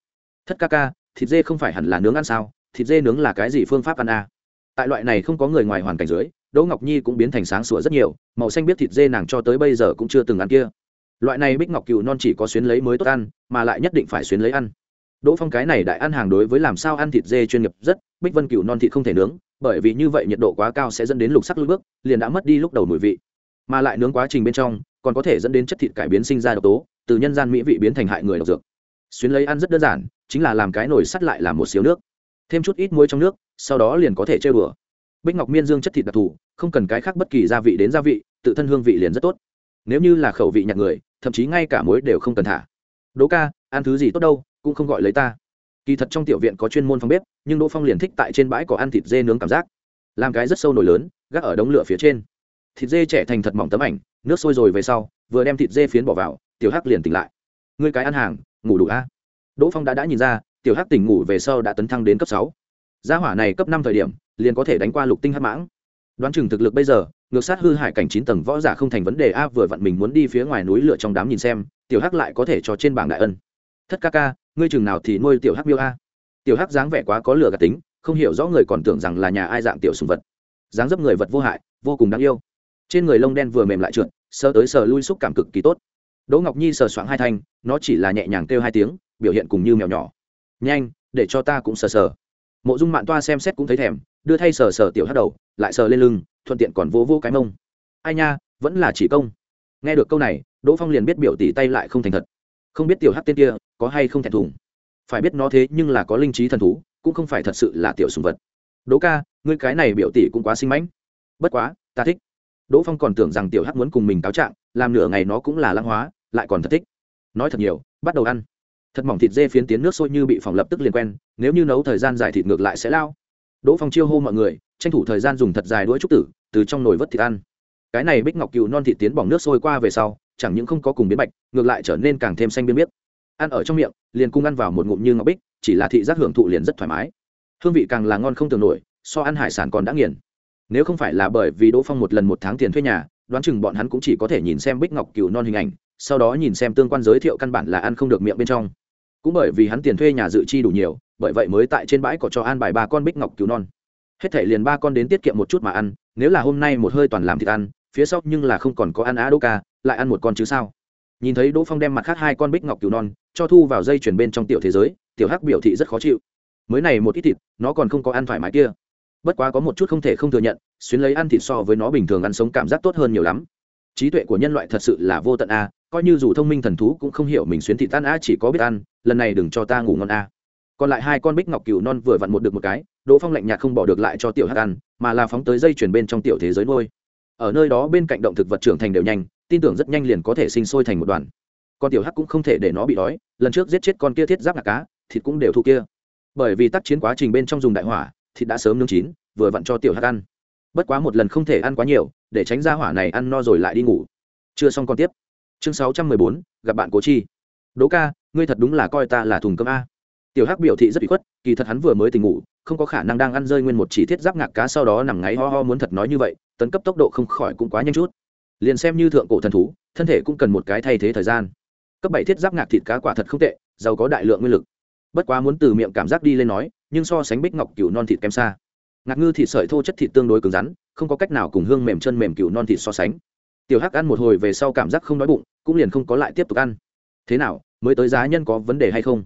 Thất ca ca, thịt dê không phải hẳn là nướng ăn sao? Thịt dê nướng là cái gì phương pháp ăn à? tại loại này không có người ngoài hoàn cảnh dưới, đỗ ngọc nhi cũng biến thành sáng sủa rất nhiều, màu xanh biết thịt dê nàng cho tới bây giờ cũng chưa từng ăn kia. Loại này bích ngọc cựu non chỉ có xuyến lấy mới tốt ăn, mà lại nhất định phải xuyến lấy ăn đỗ phong cái này đại ăn hàng đối với làm sao ăn thịt dê chuyên nghiệp rất, bích vân cựu non thịt không thể nướng, bởi vì như vậy nhiệt độ quá cao sẽ dẫn đến lục sắc lưu bước, liền đã mất đi lúc đầu mùi vị. Mà lại nướng quá trình bên trong, còn có thể dẫn đến chất thịt cải biến sinh ra độc tố, từ nhân gian mỹ vị biến thành hại người độc dược. Xuyến lấy ăn rất đơn giản, chính là làm cái nồi sắt lại làm một xíu nước. Thêm chút ít muối trong nước, sau đó liền có thể chơi bừa bích ngọc miên dương chất thịt đặc thù, không cần cái khác bất kỳ gia vị đến gia vị, tự thân hương vị liền rất tốt. Nếu như là khẩu vị nhạt người, thậm chí ngay cả muối đều không cần thả. Đỗ ca, ăn thứ gì tốt đâu? Cũng không gọi lấy ta. Kỳ thật trong tiểu viện có chuyên môn phòng bếp, nhưng đỗ phong liền thích tại trên bãi có ăn thịt dê nướng cảm giác. Làm cái rất sâu nổi lớn, gác ở đống lửa phía trên. Thịt dê trẻ thành thật mỏng tấm ảnh, nước sôi rồi về sau, vừa đem thịt dê phiến bỏ vào, tiểu hắc liền tỉnh lại. Ngươi cái ăn hàng, ngủ đủ a? Đỗ phong đã đã nhìn ra, tiểu hắc tỉnh ngủ về sau đã tấn thăng đến cấp sáu. Gia hỏa này cấp năm thời điểm, liền có thể đánh qua lục tinh hắc mãng. Đoán chừng thực lực bây giờ, ngược sát hư hải cảnh chín tầng võ giả không thành vấn đề a, vừa vặn mình muốn đi phía ngoài núi lửa trong đám nhìn xem, tiểu hắc lại có thể cho trên bảng đại ân thất ca ca, ngươi chừng nào thì nuôi tiểu hắc miêu a? Tiểu hắc dáng vẻ quá có lửa gạt tính, không hiểu rõ người còn tưởng rằng là nhà ai dạng tiểu sùng vật. Dáng dấp người vật vô hại, vô cùng đáng yêu. Trên người lông đen vừa mềm lại trượt sơ tới sờ lui xúc cảm cực kỳ tốt. Đỗ ngọc nhi sờ soạng hai thanh, nó chỉ là nhẹ nhàng kêu hai tiếng, biểu hiện cùng như mèo nhỏ. Nhanh, để cho ta cũng sờ sờ. Mộ dung mạn toa xem xét cũng thấy thèm, đưa thay sờ sờ tiểu hắc đầu, lại sờ lên lưng, thuận tiện còn vô vô cái mông. Ai nha, vẫn là chỉ công. Nghe được câu này, đỗ phong liền biết biểu tỷ tay lại không thành thật. Không biết tiểu hắc tên kia có hay không thẹn thùng? Phải biết nó thế nhưng là có linh trí thần thú, cũng không phải thật sự là tiểu sùng vật. Đỗ ca, ngươi cái này biểu tỷ cũng quá sinh mãnh. Bất quá, ta thích. Đỗ phong còn tưởng rằng tiểu hắc muốn cùng mình cáo trạng, làm nửa ngày nó cũng là lăng hóa, lại còn thật thích. Nói thật nhiều, bắt đầu ăn. Thật mỏng thịt dê phiến tiến nước sôi như bị phòng lập tức liền quen, nếu như nấu thời gian dài thịt ngược lại sẽ lao. Đỗ phong chiêu hô mọi người, tranh thủ thời gian dùng thật dài đuôi trúc tử, từ trong nồi vớt thịt ăn. Cái này bích ngọc cừu non thịt tiến bỏng nước sôi qua về sau, chẳng những không có cùng biến bạch ngược lại trở nên càng thêm xanh biên biết ăn ở trong miệng, liền cung ăn vào một ngụm như ngọc bích, chỉ là thị giác hưởng thụ liền rất thoải mái. Hương vị càng là ngon không tưởng nổi, so ăn hải sản còn đã nghiền. Nếu không phải là bởi vì đỗ phong một lần một tháng tiền thuê nhà, đoán chừng bọn hắn cũng chỉ có thể nhìn xem bích ngọc cừu non hình ảnh, sau đó nhìn xem tương quan giới thiệu căn bản là ăn không được miệng bên trong. Cũng bởi vì hắn tiền thuê nhà dự chi đủ nhiều, bởi vậy mới tại trên bãi có cho an bài ba con bích ngọc cừu non. Hết thể liền ba con đến tiết kiệm một chút mà ăn, nếu là hôm nay một hơi toàn làm thịt ăn, phía sau nhưng là không còn có ăn á đô ca, lại ăn một con chứ sao? Nhìn thấy đỗ phong đem mặt khác hai con bích ngọc cừu non cho thu vào dây chuyển bên trong tiểu thế giới, tiểu hắc biểu thị rất khó chịu. Mới này một ít thịt, nó còn không có ăn thoải mái kia. Bất quá có một chút không thể không thừa nhận, xuyến lấy ăn thịt so với nó bình thường ăn sống cảm giác tốt hơn nhiều lắm. Trí tuệ của nhân loại thật sự là vô tận a, coi như dù thông minh thần thú cũng không hiểu mình xuyến thịt tan a chỉ có biết ăn, lần này đừng cho ta ngủ ngon a. Còn lại hai con bích ngọc cừu non vừa vặn một được một cái, đỗ phong lạnh nhạt không bỏ được lại cho tiểu hắc ăn, mà là phóng tới dây chuyển bên trong tiểu thế giới nuôi. Ở nơi đó bên cạnh động thực vật trưởng thành đều nhanh tin tưởng rất nhanh liền có thể sinh sôi thành một đoàn. Con tiểu hắc cũng không thể để nó bị đói, lần trước giết chết con kia thiết giáp ngạc cá, thịt cũng đều thu kia. Bởi vì tác chiến quá trình bên trong dùng đại hỏa, thịt đã sớm nướng chín, vừa vặn cho tiểu hắc ăn. Bất quá một lần không thể ăn quá nhiều, để tránh ra hỏa này ăn no rồi lại đi ngủ. Chưa xong còn tiếp. Chương sáu trăm mười bốn, gặp bạn cố chi. Đỗ ca, ngươi thật đúng là coi ta là thùng cơm a. Tiểu hắc biểu thị rất bị khuất, kỳ thật hắn vừa mới tỉnh ngủ, không có khả năng đang ăn rơi nguyên một chỉ thiết giáp ngạc cá sau đó nằm ngáy ho ho muốn thật nói như vậy, tấn cấp tốc độ không khỏi cũng quá nhanh chút liền xem như thượng cổ thần thú, thân thể cũng cần một cái thay thế thời gian. Cấp bảy thiết giáp ngạc thịt cá quả thật không tệ, giàu có đại lượng nguyên lực. Bất quá muốn từ miệng cảm giác đi lên nói, nhưng so sánh bích ngọc cừu non thịt kém xa. Ngạc ngư thịt sợi thô chất thịt tương đối cứng rắn, không có cách nào cùng hương mềm chân mềm cừu non thịt so sánh. Tiểu hắc ăn một hồi về sau cảm giác không đói bụng, cũng liền không có lại tiếp tục ăn. Thế nào, mới tới giá nhân có vấn đề hay không?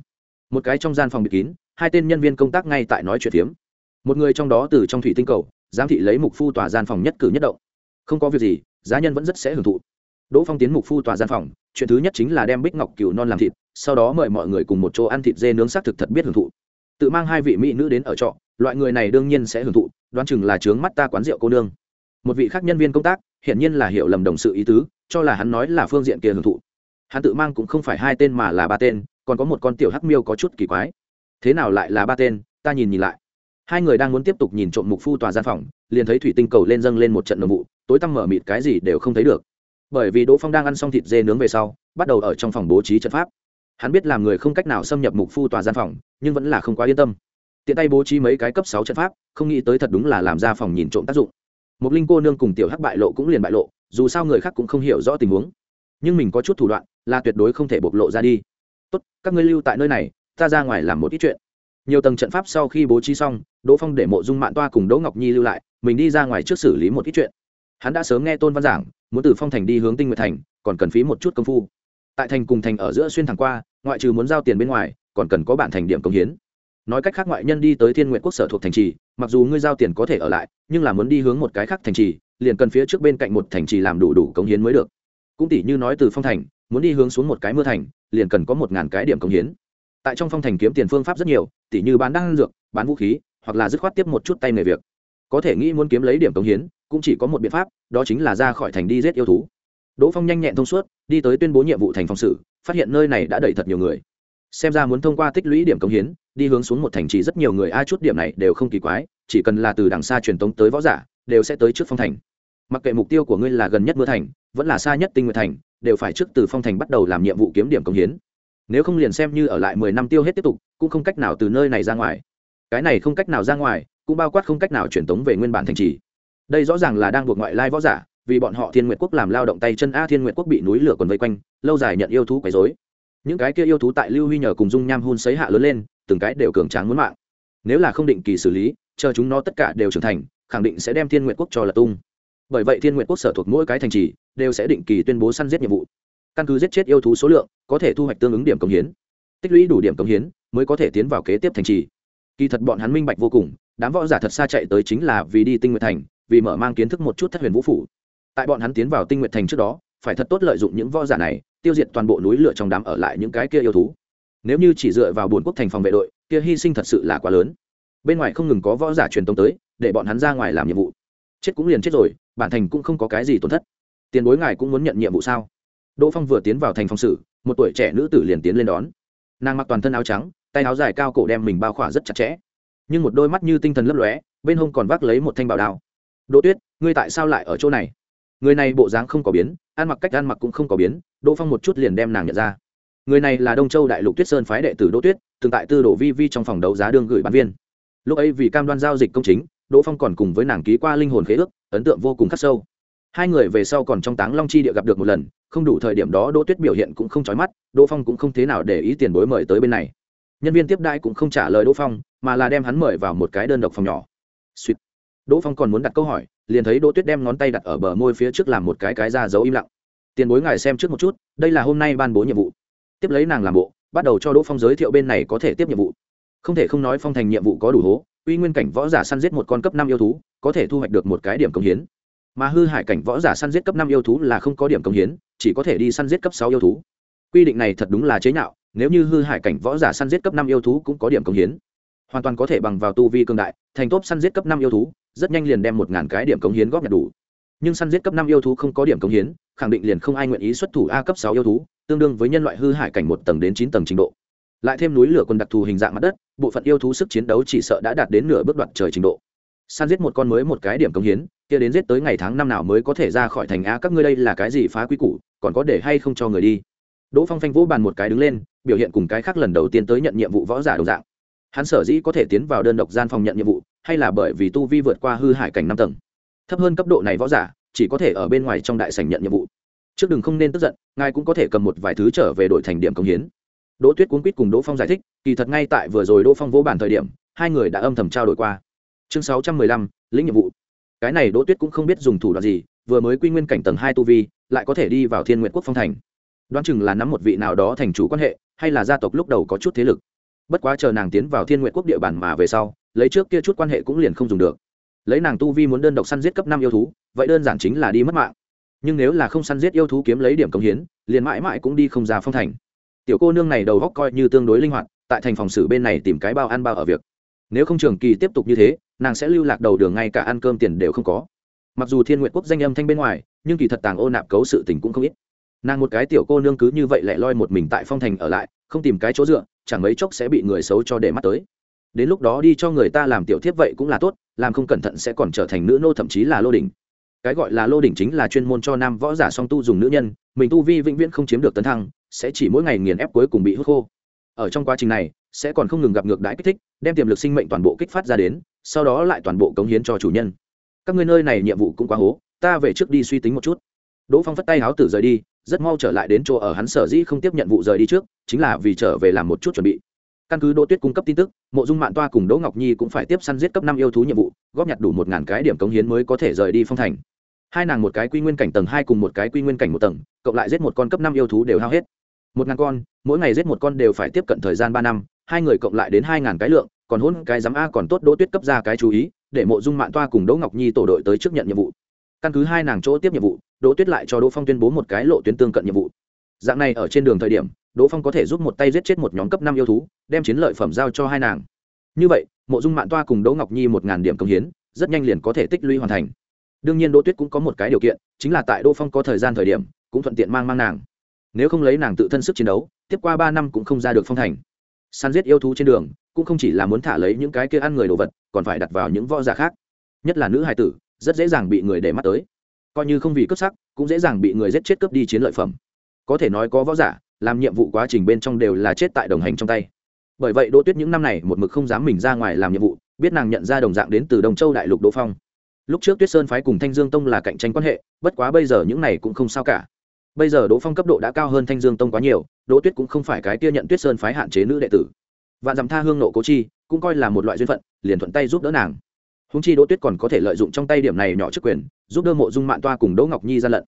Một cái trong gian phòng bịt kín, hai tên nhân viên công tác ngay tại nói chuyện phiếm. Một người trong đó từ trong thủy tinh cầu, giám thị lấy mục phu tòa gian phòng nhất cử nhất động. Không có việc gì giá nhân vẫn rất sẽ hưởng thụ. Đỗ phong tiến mục phu tòa gian phòng, chuyện thứ nhất chính là đem bích ngọc cừu non làm thịt, sau đó mời mọi người cùng một chỗ ăn thịt dê nướng xác thực thật biết hưởng thụ. Tự mang hai vị mỹ nữ đến ở trọ, loại người này đương nhiên sẽ hưởng thụ, đoán chừng là trướng mắt ta quán rượu cô nương. Một vị khác nhân viên công tác, hiển nhiên là hiểu lầm đồng sự ý tứ, cho là hắn nói là phương diện kia hưởng thụ. Hắn tự mang cũng không phải hai tên mà là ba tên, còn có một con tiểu hắc miêu có chút kỳ quái. Thế nào lại là ba tên, ta nhìn nhìn lại. Hai người đang muốn tiếp tục nhìn trộm mục phu tòa gian phòng, liền thấy thủy tinh cầu lên dâng lên một trận nồng vụ tối tăm mở mịt cái gì đều không thấy được. Bởi vì đỗ phong đang ăn xong thịt dê nướng về sau, bắt đầu ở trong phòng bố trí trận pháp. Hắn biết làm người không cách nào xâm nhập mục phu tòa gian phòng, nhưng vẫn là không quá yên tâm. Tiện tay bố trí mấy cái cấp sáu trận pháp, không nghĩ tới thật đúng là làm ra phòng nhìn trộm tác dụng. Một linh cô nương cùng tiểu hắc bại lộ cũng liền bại lộ, dù sao người khác cũng không hiểu rõ tình huống. Nhưng mình có chút thủ đoạn, là tuyệt đối không thể bộc lộ ra đi. Tốt, các ngươi lưu tại nơi này, ta ra ngoài làm một ít chuyện. Nhiều tầng trận pháp sau khi bố trí xong, đỗ phong để mộ dung mạng toa cùng đỗ ngọc nhi lưu lại, mình đi ra ngoài trước xử lý một ít chuyện hắn đã sớm nghe tôn văn giảng, muốn từ phong thành đi hướng tinh nguyệt thành, còn cần phí một chút công phu. Tại thành cùng thành ở giữa xuyên thẳng qua, ngoại trừ muốn giao tiền bên ngoài, còn cần có bản thành điểm công hiến. Nói cách khác ngoại nhân đi tới thiên nguyện quốc sở thuộc thành trì, mặc dù ngươi giao tiền có thể ở lại, nhưng là muốn đi hướng một cái khác thành trì, liền cần phía trước bên cạnh một thành trì làm đủ đủ công hiến mới được. Cũng tỷ như nói từ phong thành, muốn đi hướng xuống một cái mưa thành, liền cần có một ngàn cái điểm công hiến. Tại trong phong thành kiếm tiền phương pháp rất nhiều tỷ như bán đan dược, bán vũ khí, hoặc là dứt khoát tiếp một chút tay nghề việc. Có thể nghĩ muốn kiếm lấy điểm công hiến cũng chỉ có một biện pháp, đó chính là ra khỏi thành đi giết yêu thú. Đỗ phong nhanh nhẹn thông suốt, đi tới tuyên bố nhiệm vụ thành phòng sự phát hiện nơi này đã đầy thật nhiều người. Xem ra muốn thông qua tích lũy điểm công hiến, đi hướng xuống một thành trì rất nhiều người ai chút điểm này đều không kỳ quái, chỉ cần là từ đằng xa truyền tống tới võ giả, đều sẽ tới trước phong thành. Mặc kệ mục tiêu của ngươi là gần nhất mưa thành, vẫn là xa nhất tinh nguyện thành, đều phải trước từ phong thành bắt đầu làm nhiệm vụ kiếm điểm công hiến. Nếu không liền xem như ở lại mười năm tiêu hết tiếp tục, cũng không cách nào từ nơi này ra ngoài. Cái này không cách nào ra ngoài, cũng bao quát không cách nào truyền tống về nguyên bản thành trì đây rõ ràng là đang buộc ngoại lai võ giả, vì bọn họ thiên nguyệt quốc làm lao động tay chân a thiên nguyệt quốc bị núi lửa còn vây quanh, lâu dài nhận yêu thú quấy dối những cái kia yêu thú tại lưu huy nhờ cùng dung nham hun xấy hạ lớn lên, từng cái đều cường tráng muốn mạng. Nếu là không định kỳ xử lý, chờ chúng nó tất cả đều trưởng thành, khẳng định sẽ đem thiên nguyệt quốc cho là tung. Bởi vậy thiên nguyệt quốc sở thuộc mỗi cái thành trì, đều sẽ định kỳ tuyên bố săn giết nhiệm vụ. Căn cứ giết chết yêu thú số lượng, có thể thu hoạch tương ứng điểm công hiến. Tích lũy đủ điểm công hiến, mới có thể tiến vào kế tiếp thành trì. Kỳ thật bọn hắn minh bạch vô cùng, đám võ giả thật xa chạy tới chính là vì đi tinh nguyệt thành vì mở mang kiến thức một chút thất huyền vũ phủ. Tại bọn hắn tiến vào tinh nguyện thành trước đó, phải thật tốt lợi dụng những võ giả này, tiêu diệt toàn bộ núi lửa trong đám ở lại những cái kia yêu thú. Nếu như chỉ dựa vào bồn quốc thành phòng vệ đội, kia hy sinh thật sự là quá lớn. Bên ngoài không ngừng có võ giả truyền tống tới, để bọn hắn ra ngoài làm nhiệm vụ. Chết cũng liền chết rồi, bản thành cũng không có cái gì tổn thất. Tiền bối ngài cũng muốn nhận nhiệm vụ sao? Đỗ phong vừa tiến vào thành phòng sử một tuổi trẻ nữ tử liền tiến lên đón. Nàng mặc toàn thân áo trắng, tay áo dài cao cổ đem mình bao khỏa rất chặt chẽ. Nhưng một đôi mắt như tinh thần lấp lóe, bên hông còn vác lấy một thanh bảo đao đỗ tuyết, ngươi tại sao lại ở chỗ này? Người này bộ dáng không có biến, ăn mặc cách ăn mặc cũng không có biến, đỗ phong một chút liền đem nàng nhận ra. Người này là đông châu đại lục tuyết sơn phái đệ tử đỗ tuyết, từng tại tư đồ vi vi trong phòng đấu giá đương gửi bán viên. Lúc ấy vì cam đoan giao dịch công chính, đỗ phong còn cùng với nàng ký qua linh hồn khế ước, ấn tượng vô cùng khắc sâu. Hai người về sau còn trong táng long chi địa gặp được một lần, không đủ thời điểm đó đỗ tuyết biểu hiện cũng không trói mắt, đỗ phong cũng không thế nào để ý tiền bối mời tới bên này. Nhân viên tiếp đai cũng không trả lời đỗ phong, mà là đem hắn mời vào một cái đơn độc phòng nhỏ. Suýt đỗ phong còn muốn đặt câu hỏi, liền thấy đỗ tuyết đem ngón tay đặt ở bờ môi phía trước làm một cái cái ra dấu im lặng. Tiền bối ngài xem trước một chút, đây là hôm nay ban bố nhiệm vụ. Tiếp lấy nàng làm bộ, bắt đầu cho đỗ phong giới thiệu bên này có thể tiếp nhiệm vụ. Không thể không nói phong thành nhiệm vụ có đủ hố, uy nguyên cảnh võ giả săn giết một con cấp năm yêu thú, có thể thu hoạch được một cái điểm công hiến. Mà hư hại cảnh võ giả săn giết cấp năm yêu thú là không có điểm công hiến, chỉ có thể đi săn giết cấp sáu yêu thú. Quy định này thật đúng là chế nhạo, nếu như hư hại cảnh võ giả săn giết cấp năm yêu thú cũng có điểm công hiến hoàn toàn có thể bằng vào tu vi cương đại, thành tốt săn giết cấp năm yêu thú, rất nhanh liền đem một ngàn cái điểm cống hiến góp nhặt đủ. Nhưng săn giết cấp năm yêu thú không có điểm cống hiến, khẳng định liền không ai nguyện ý xuất thủ a cấp sáu yêu thú, tương đương với nhân loại hư hại cảnh một tầng đến chín tầng trình độ. Lại thêm núi lửa quân đặc thù hình dạng mặt đất, bộ phận yêu thú sức chiến đấu chỉ sợ đã đạt đến nửa bước đoạn trời trình độ. Săn giết một con mới một cái điểm cống hiến, kia đến giết tới ngày tháng năm nào mới có thể ra khỏi thành á các ngươi đây là cái gì phá quy củ, còn có để hay không cho người đi? Đỗ phong phanh vỗ bàn một cái đứng lên, biểu hiện cùng cái khác lần đầu tiên tới nhận nhiệm vụ võ giả đồng dạng hắn sở dĩ có thể tiến vào đơn độc gian phòng nhận nhiệm vụ, hay là bởi vì tu vi vượt qua hư hải cảnh năm tầng. Thấp hơn cấp độ này võ giả, chỉ có thể ở bên ngoài trong đại sảnh nhận nhiệm vụ. Trước đừng không nên tức giận, ngài cũng có thể cầm một vài thứ trở về đổi thành điểm công hiến. Đỗ tuyết cuốn quýt cùng đỗ phong giải thích, kỳ thật ngay tại vừa rồi đỗ phong vỗ bản thời điểm, hai người đã âm thầm trao đổi qua. Chương sáu trăm mười lăm, lĩnh nhiệm vụ. Cái này đỗ tuyết cũng không biết dùng thủ đoạn gì, vừa mới quy nguyên cảnh tầng hai tu vi, lại có thể đi vào thiên nguyện quốc phong thành. Đoán chừng là nắm một vị nào đó thành chủ quan hệ, hay là gia tộc lúc đầu có chút thế lực bất quá chờ nàng tiến vào thiên nguyện quốc địa bàn mà về sau, lấy trước kia chút quan hệ cũng liền không dùng được. Lấy nàng tu vi muốn đơn độc săn giết cấp năm yêu thú, vậy đơn giản chính là đi mất mạng. Nhưng nếu là không săn giết yêu thú kiếm lấy điểm công hiến, liền mãi mãi cũng đi không ra phong thành. Tiểu cô nương này đầu góc coi như tương đối linh hoạt, tại thành phòng xử bên này tìm cái bao ăn bao ở việc. Nếu không trường kỳ tiếp tục như thế, nàng sẽ lưu lạc đầu đường ngay cả ăn cơm tiền đều không có. Mặc dù thiên nguyện quốc danh âm thanh bên ngoài, nhưng kỳ thật tàng ô nạp cấu sự tình cũng không ít nàng một cái tiểu cô nương cứ như vậy lẻ loi một mình tại phong thành ở lại, không tìm cái chỗ dựa, chẳng mấy chốc sẽ bị người xấu cho để mắt tới. Đến lúc đó đi cho người ta làm tiểu thiếp vậy cũng là tốt, làm không cẩn thận sẽ còn trở thành nữ nô thậm chí là lô đỉnh. Cái gọi là lô đỉnh chính là chuyên môn cho nam võ giả song tu dùng nữ nhân, mình tu vi vĩnh viễn không chiếm được tấn thăng, sẽ chỉ mỗi ngày nghiền ép cuối cùng bị hút khô. Ở trong quá trình này, sẽ còn không ngừng gặp ngược đãi kích thích, đem tiềm lực sinh mệnh toàn bộ kích phát ra đến, sau đó lại toàn bộ cống hiến cho chủ nhân. Các ngươi nơi này nhiệm vụ cũng quá hố, ta về trước đi suy tính một chút. Đỗ phong phất tay háo tử rời đi rất mau trở lại đến chỗ ở hắn sở dĩ không tiếp nhận vụ rời đi trước, chính là vì trở về làm một chút chuẩn bị. Căn cứ đỗ tuyết cung cấp tin tức, mộ dung mạng toa cùng đỗ ngọc nhi cũng phải tiếp săn giết cấp năm yêu thú nhiệm vụ, góp nhặt đủ một ngàn cái điểm cống hiến mới có thể rời đi phong thành. Hai nàng một cái quy nguyên cảnh tầng hai cùng một cái quy nguyên cảnh một tầng, cộng lại giết một con cấp năm yêu thú đều hao hết. Một ngàn con, mỗi ngày giết một con đều phải tiếp cận thời gian ba năm, hai người cộng lại đến hai ngàn cái lượng, còn hôn cái giám a còn tốt đỗ tuyết cấp ra cái chú ý, để mộ dung mạng toa cùng đỗ ngọc nhi tổ đội tới trước nhận nhiệm vụ. Căn cứ hai nàng chỗ tiếp nhiệm vụ đỗ tuyết lại cho đỗ phong tuyên bố một cái lộ tuyến tương cận nhiệm vụ. Dạng này ở trên đường thời điểm, đỗ phong có thể giúp một tay giết chết một nhóm cấp năm yêu thú, đem chiến lợi phẩm giao cho hai nàng. Như vậy, mộ dung mạng toa cùng đỗ ngọc nhi một ngàn điểm công hiến, rất nhanh liền có thể tích lũy hoàn thành. Đương nhiên đỗ tuyết cũng có một cái điều kiện, chính là tại đỗ phong có thời gian thời điểm, cũng thuận tiện mang mang nàng. Nếu không lấy nàng tự thân sức chiến đấu, tiếp qua ba năm cũng không ra được phong thành. Săn giết yêu thú trên đường, cũng không chỉ là muốn thả lấy những cái kia ăn người đồ vật, còn phải đặt vào những võ giả khác. Nhất là nữ hài tử, rất dễ dàng bị người để mắt tới coi như không vì cướp sắc, cũng dễ dàng bị người giết chết cướp đi chiến lợi phẩm. Có thể nói có võ giả, làm nhiệm vụ quá trình bên trong đều là chết tại đồng hành trong tay. Bởi vậy đỗ tuyết những năm này một mực không dám mình ra ngoài làm nhiệm vụ, biết nàng nhận ra đồng dạng đến từ đồng châu đại lục đỗ phong. Lúc trước tuyết sơn phái cùng thanh dương tông là cạnh tranh quan hệ, bất quá bây giờ những này cũng không sao cả. Bây giờ đỗ phong cấp độ đã cao hơn thanh dương tông quá nhiều, đỗ tuyết cũng không phải cái kia nhận tuyết sơn phái hạn chế nữ đệ tử. Vạn dằm tha hương nộ cố chi, cũng coi là một loại duyên phận, liền thuận tay giúp đỡ nàng húng chi đỗ tuyết còn có thể lợi dụng trong tay điểm này nhỏ chức quyền, giúp đỡ mộ dung mạng toa cùng đỗ ngọc nhi gian lận.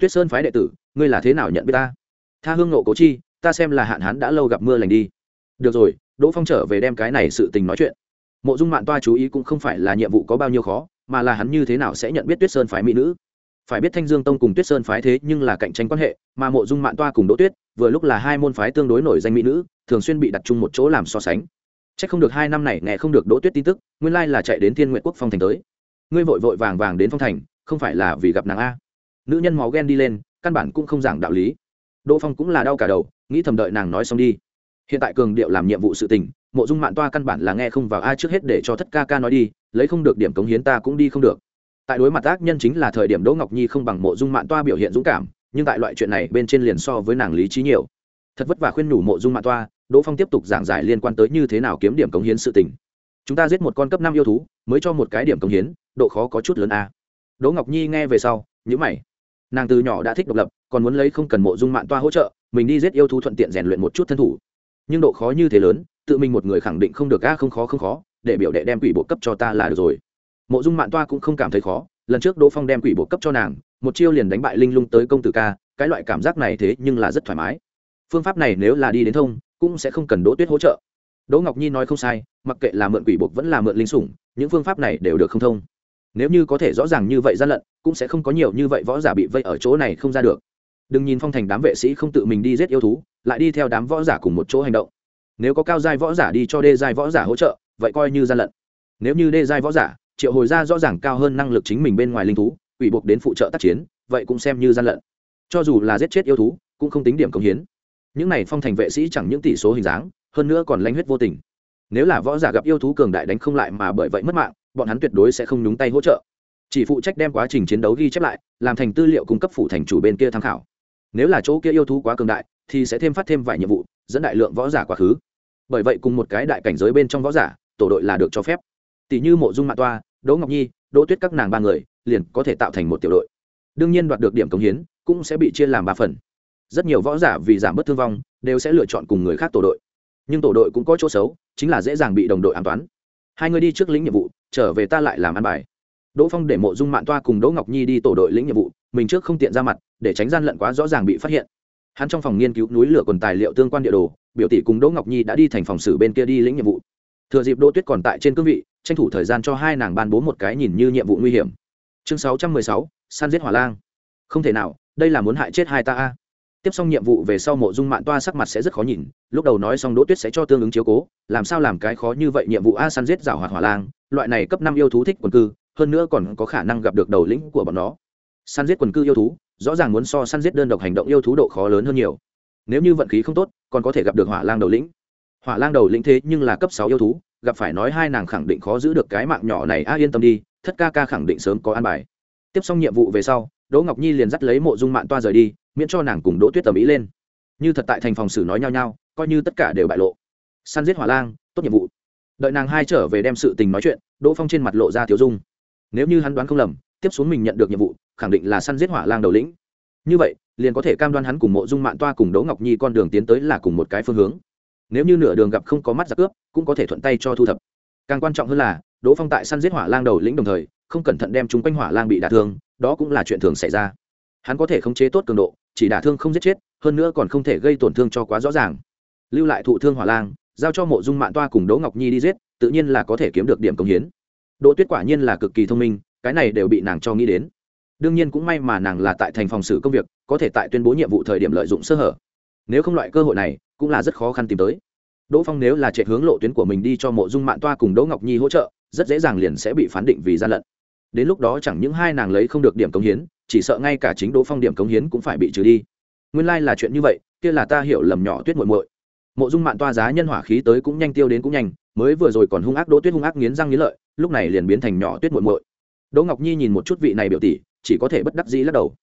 Tuyết sơn phái đệ tử, ngươi là thế nào nhận biết ta? Tha hương nộ cố chi, ta xem là hạn hán đã lâu gặp mưa lành đi. Được rồi, đỗ phong trở về đem cái này sự tình nói chuyện. Mộ dung mạng toa chú ý cũng không phải là nhiệm vụ có bao nhiêu khó, mà là hắn như thế nào sẽ nhận biết tuyết sơn phái mỹ nữ. Phải biết thanh dương tông cùng tuyết sơn phái thế nhưng là cạnh tranh quan hệ, mà mộ dung mạng toa cùng đỗ tuyết, vừa lúc là hai môn phái tương đối nổi danh mỹ nữ, thường xuyên bị đặt chung một chỗ làm so sánh. Chắc không được hai năm này nghe không được đỗ tuyết tin tức, nguyên lai là chạy đến thiên Nguyệt quốc phong thành tới. Ngươi vội vội vàng vàng đến phong thành, không phải là vì gặp nàng a. Nữ nhân máu ghen đi lên, căn bản cũng không giảng đạo lý. Đỗ phong cũng là đau cả đầu, nghĩ thầm đợi nàng nói xong đi. Hiện tại cường điệu làm nhiệm vụ sự tình, mộ dung Mạn toa căn bản là nghe không vào ai trước hết để cho thất ca ca nói đi, lấy không được điểm cống hiến ta cũng đi không được. Tại đối mặt ác nhân chính là thời điểm đỗ ngọc nhi không bằng mộ dung Mạn toa biểu hiện dũng cảm, nhưng tại loại chuyện này bên trên liền so với nàng lý trí nhiều. Thật vất vả khuyên nhủ mộ dung Mạn toa đỗ phong tiếp tục giảng giải liên quan tới như thế nào kiếm điểm cống hiến sự tình. Chúng ta giết một con cấp năm yêu thú, mới cho một cái điểm cống hiến, độ khó có chút lớn a. Đỗ ngọc nhi nghe về sau nhữ mày. Nàng từ nhỏ đã thích độc lập, còn muốn lấy không cần mộ dung mạng toa hỗ trợ, mình đi giết yêu thú thuận tiện rèn luyện một chút thân thủ. Nhưng độ khó như thế lớn, tự mình một người khẳng định không được a, không khó không khó, để biểu đệ đem quỷ bộ cấp cho ta là được rồi. Mộ dung mạng toa cũng không cảm thấy khó, lần trước đỗ phong đem quỷ bộ cấp cho nàng, một chiêu liền đánh bại linh lung tới công tử ca, cái loại cảm giác này thế nhưng là rất thoải mái. Phương pháp này nếu là đi đến thông cũng sẽ không cần đỗ tuyết hỗ trợ. Đỗ ngọc nhi nói không sai, mặc kệ là mượn quỷ buộc vẫn là mượn linh sủng, những phương pháp này đều được không thông. Nếu như có thể rõ ràng như vậy gian lận, cũng sẽ không có nhiều như vậy võ giả bị vây ở chỗ này không ra được. Đừng nhìn phong thành đám vệ sĩ không tự mình đi giết yêu thú, lại đi theo đám võ giả cùng một chỗ hành động. Nếu có cao giai võ giả đi cho đê giai võ giả hỗ trợ, vậy coi như gian lận. Nếu như đê giai võ giả, triệu hồi ra rõ ràng cao hơn năng lực chính mình bên ngoài linh thú ủy buộc đến phụ trợ tác chiến, vậy cũng xem như gian lận. Cho dù là giết chết yêu thú, cũng không tính điểm công hiến những này phong thành vệ sĩ chẳng những tỷ số hình dáng, hơn nữa còn lanh huyết vô tình. Nếu là võ giả gặp yêu thú cường đại đánh không lại mà bởi vậy mất mạng, bọn hắn tuyệt đối sẽ không nhúng tay hỗ trợ. Chỉ phụ trách đem quá trình chiến đấu ghi chép lại, làm thành tư liệu cung cấp phủ thành chủ bên kia tham khảo. Nếu là chỗ kia yêu thú quá cường đại, thì sẽ thêm phát thêm vài nhiệm vụ, dẫn đại lượng võ giả quá khứ. Bởi vậy cùng một cái đại cảnh giới bên trong võ giả, tổ đội là được cho phép. Tỷ như mộ dung mạ toa, đỗ ngọc nhi, đỗ tuyết các nàng ba người, liền có thể tạo thành một tiểu đội. Đương nhiên đoạt được điểm công hiến, cũng sẽ bị chia làm ba phần rất nhiều võ giả vì giảm bớt thương vong, đều sẽ lựa chọn cùng người khác tổ đội. Nhưng tổ đội cũng có chỗ xấu, chính là dễ dàng bị đồng đội an toán hai người đi trước lĩnh nhiệm vụ, trở về ta lại làm ăn bài. Đỗ phong để mộ dung mạng toa cùng đỗ ngọc nhi đi tổ đội lĩnh nhiệm vụ, mình trước không tiện ra mặt, để tránh gian lận quá rõ ràng bị phát hiện. Hắn trong phòng nghiên cứu núi lửa còn tài liệu tương quan địa đồ, biểu tỷ cùng đỗ ngọc nhi đã đi thành phòng xử bên kia đi lĩnh nhiệm vụ. Thừa dịp đỗ tuyết còn tại trên cương vị, tranh thủ thời gian cho hai nàng ban bố một cái nhìn như nhiệm vụ nguy hiểm. Chương sáu trăm mười sáu săn giết hỏa lang. Không thể nào, đây là muốn hại chết hai ta a tiếp xong nhiệm vụ về sau mộ dung mạng toa sắc mặt sẽ rất khó nhìn, lúc đầu nói xong đỗ tuyết sẽ cho tương ứng chiếu cố, làm sao làm cái khó như vậy nhiệm vụ a săn giết rào hoạt hỏa lang, loại này cấp năm yêu thú thích quần cư, hơn nữa còn có khả năng gặp được đầu lĩnh của bọn nó. Săn giết quần cư yêu thú, rõ ràng muốn so săn giết đơn độc hành động yêu thú độ khó lớn hơn nhiều. Nếu như vận khí không tốt, còn có thể gặp được hỏa lang đầu lĩnh. Hỏa lang đầu lĩnh thế nhưng là cấp sáu yêu thú, gặp phải nói hai nàng khẳng định khó giữ được cái mạng nhỏ này, a yên tâm đi, thất ca ca khẳng định sớm có an bài. Tiếp xong nhiệm vụ về sau, đỗ ngọc nhi liền dắt lấy mộ dung mạng toa rời đi miễn cho nàng cùng đỗ tuyết tầm ý lên như thật tại thành phòng xử nói nhau nhau coi như tất cả đều bại lộ săn giết hỏa lang tốt nhiệm vụ đợi nàng hai trở về đem sự tình nói chuyện đỗ phong trên mặt lộ ra thiếu dung nếu như hắn đoán không lầm tiếp xuống mình nhận được nhiệm vụ khẳng định là săn giết hỏa lang đầu lĩnh như vậy liền có thể cam đoan hắn cùng mộ dung mạng toa cùng đỗ ngọc nhi con đường tiến tới là cùng một cái phương hướng nếu như nửa đường gặp không có mắt giặc cướp cũng có thể thuận tay cho thu thập càng quan trọng hơn là đỗ phong tại săn giết hỏa lang đầu lĩnh đồng thời không cẩn thận đem chúng quanh hỏa lang bị đả thương đó cũng là chuyện thường xảy ra hắn có thể khống chế tốt cường độ chỉ đả thương không giết chết, hơn nữa còn không thể gây tổn thương cho quá rõ ràng. Lưu lại thụ thương hỏa lang, giao cho mộ dung mạng toa cùng đỗ ngọc nhi đi giết, tự nhiên là có thể kiếm được điểm công hiến. Đỗ tuyết quả nhiên là cực kỳ thông minh, cái này đều bị nàng cho nghĩ đến. Đương nhiên cũng may mà nàng là tại thành phòng xử công việc, có thể tại tuyên bố nhiệm vụ thời điểm lợi dụng sơ hở. Nếu không loại cơ hội này, cũng là rất khó khăn tìm tới. Đỗ phong nếu là chạy hướng lộ tuyến của mình đi cho mộ dung mạng toa cùng đỗ ngọc nhi hỗ trợ, rất dễ dàng liền sẽ bị phán định vì gian lận đến lúc đó chẳng những hai nàng lấy không được điểm cống hiến, chỉ sợ ngay cả chính đỗ phong điểm cống hiến cũng phải bị trừ đi. Nguyên lai là chuyện như vậy, kia là ta hiểu lầm nhỏ tuyết muội muội. Mộ dung Mạn toa giá nhân hỏa khí tới cũng nhanh tiêu đến cũng nhanh, mới vừa rồi còn hung ác đỗ tuyết hung ác nghiến răng nghiến lợi, lúc này liền biến thành nhỏ tuyết muội muội. Đỗ ngọc nhi nhìn một chút vị này biểu tỷ, chỉ có thể bất đắc dĩ lắc đầu.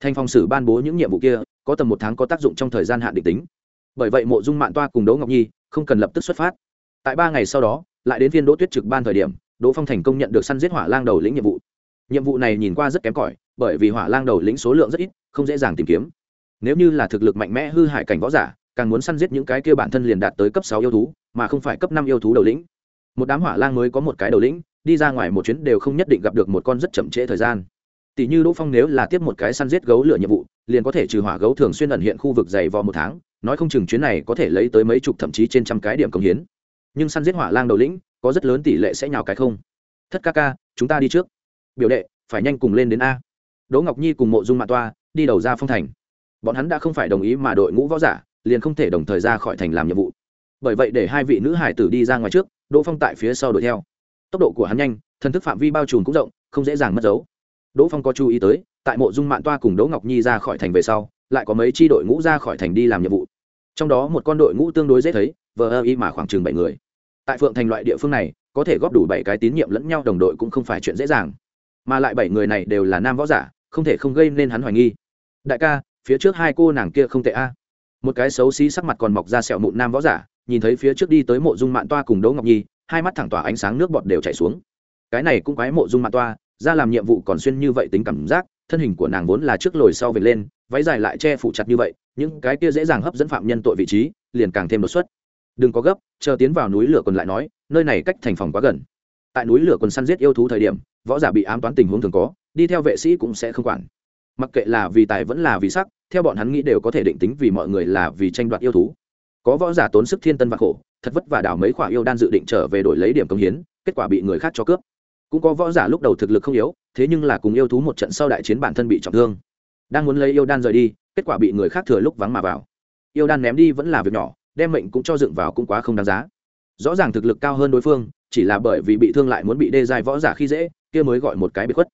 Thành phòng sử ban bố những nhiệm vụ kia, có tầm một tháng có tác dụng trong thời gian hạn định tính. Bởi vậy mộ dung Mạn toa cùng đỗ ngọc nhi không cần lập tức xuất phát. Tại ba ngày sau đó, lại đến viên đỗ tuyết trực ban thời điểm đỗ phong thành công nhận được săn giết hỏa lang đầu lĩnh nhiệm vụ. Nhiệm vụ này nhìn qua rất kém cỏi, bởi vì hỏa lang đầu lĩnh số lượng rất ít, không dễ dàng tìm kiếm. Nếu như là thực lực mạnh mẽ hư hại cảnh võ giả, càng muốn săn giết những cái kia bản thân liền đạt tới cấp sáu yêu thú, mà không phải cấp năm yêu thú đầu lĩnh. Một đám hỏa lang mới có một cái đầu lĩnh, đi ra ngoài một chuyến đều không nhất định gặp được một con rất chậm trễ thời gian. Tỷ như đỗ phong nếu là tiếp một cái săn giết gấu lửa nhiệm vụ, liền có thể trừ hỏa gấu thường xuyên ẩn hiện khu vực dày vò một tháng, nói không chừng chuyến này có thể lấy tới mấy chục thậm chí trên trăm cái điểm công hiến nhưng săn giết hỏa lang đầu lĩnh, có rất lớn tỷ lệ sẽ nhào cái không. Thất ca ca, chúng ta đi trước. Biểu đệ, phải nhanh cùng lên đến a. Đỗ ngọc nhi cùng mộ dung mạ toa, đi đầu ra phong thành. Bọn hắn đã không phải đồng ý mà đội ngũ võ giả, liền không thể đồng thời ra khỏi thành làm nhiệm vụ. Bởi vậy để hai vị nữ hải tử đi ra ngoài trước, đỗ phong tại phía sau đuổi theo. Tốc độ của hắn nhanh, thần thức phạm vi bao trùm cũng rộng, không dễ dàng mất dấu. Đỗ phong có chú ý tới, tại mộ dung mạng toa cùng đỗ ngọc nhi ra khỏi thành về sau, lại có mấy tri đội ngũ ra khỏi thành đi làm nhiệm vụ. Trong đó một con đội ngũ tương đối dễ thấy, vờ ơ y mà khoảng chừng bảy người tại phượng thành loại địa phương này, có thể góp đủ bảy cái tín nhiệm lẫn nhau đồng đội cũng không phải chuyện dễ dàng. Mà lại bảy người này đều là nam võ giả, không thể không gây nên hắn hoài nghi. Đại ca, phía trước hai cô nàng kia không tệ a. Một cái xấu xí sắc mặt còn mọc ra sẹo mụn nam võ giả, nhìn thấy phía trước đi tới mộ dung mạn toa cùng đỗ ngọc nhi, hai mắt thẳng tỏa ánh sáng nước bọt đều chảy xuống. Cái này cũng quái mộ dung mạn toa, ra làm nhiệm vụ còn xuyên như vậy tính cảm giác, thân hình của nàng vốn là trước lồi sau về lên, váy dài lại che phủ chặt như vậy, những cái kia dễ dàng hấp dẫn phạm nhân tội vị trí, liền càng thêm đột xuất đừng có gấp, chờ tiến vào núi lửa quần lại nói, nơi này cách thành phòng quá gần. Tại núi lửa quần săn giết yêu thú thời điểm, võ giả bị ám toán tình huống thường có, đi theo vệ sĩ cũng sẽ không quản. Mặc kệ là vì tài vẫn là vì sắc, theo bọn hắn nghĩ đều có thể định tính vì mọi người là vì tranh đoạt yêu thú. Có võ giả tốn sức thiên tân và khổ, thật vất vả đào mấy khoả yêu đan dự định trở về đổi lấy điểm công hiến, kết quả bị người khác cho cướp. Cũng có võ giả lúc đầu thực lực không yếu, thế nhưng là cùng yêu thú một trận sau đại chiến bản thân bị trọng thương. Đang muốn lấy yêu đan rời đi, kết quả bị người khác thừa lúc vắng mà vào. Yêu đan ném đi vẫn là việc nhỏ đem mệnh cũng cho dựng vào cũng quá không đáng giá. Rõ ràng thực lực cao hơn đối phương, chỉ là bởi vì bị thương lại muốn bị đê dài võ giả khi dễ, kia mới gọi một cái bị khuất.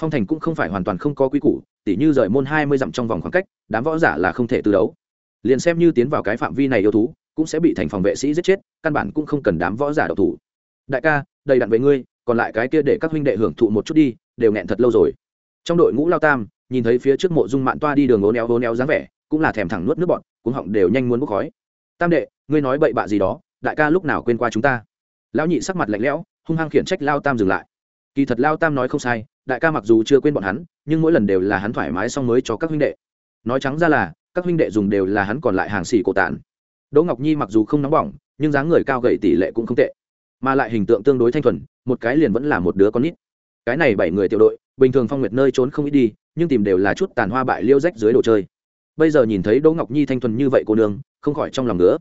Phong thành cũng không phải hoàn toàn không có quy củ, tỉ như rời môn hai mươi dặm trong vòng khoảng cách, đám võ giả là không thể từ đấu. Liền xem như tiến vào cái phạm vi này yêu thú, cũng sẽ bị thành phòng vệ sĩ giết chết, căn bản cũng không cần đám võ giả độc thủ. Đại ca, đầy đặn với ngươi, còn lại cái kia để các huynh đệ hưởng thụ một chút đi, đều nghẹn thật lâu rồi. Trong đội ngũ lao tam, nhìn thấy phía trước mộ dung mạn toa đi đường ố néo ố néo dáng vẻ, cũng là thèm thẳng nuốt nước bọt, cuống họng đều nhanh muốn bốc khói tam đệ, ngươi nói bậy bạ gì đó, đại ca lúc nào quên qua chúng ta? Lão nhị sắc mặt lạnh lẽo, hung hăng khiển trách lao tam dừng lại. Kỳ thật lao tam nói không sai, đại ca mặc dù chưa quên bọn hắn, nhưng mỗi lần đều là hắn thoải mái xong mới cho các huynh đệ. Nói trắng ra là, các huynh đệ dùng đều là hắn còn lại hàng xì cổ tản. Đỗ ngọc nhi mặc dù không nóng bỏng, nhưng dáng người cao gầy tỷ lệ cũng không tệ. Mà lại hình tượng tương đối thanh thuần, một cái liền vẫn là một đứa con nít. Cái này bảy người tiểu đội, bình thường phong nguyệt nơi trốn không ít đi, nhưng tìm đều là chút tàn hoa bại liêu rách dưới đồ chơi. Bây giờ nhìn thấy đỗ ngọc nhi thanh thuần như vậy cô nương không khỏi trong lòng nữa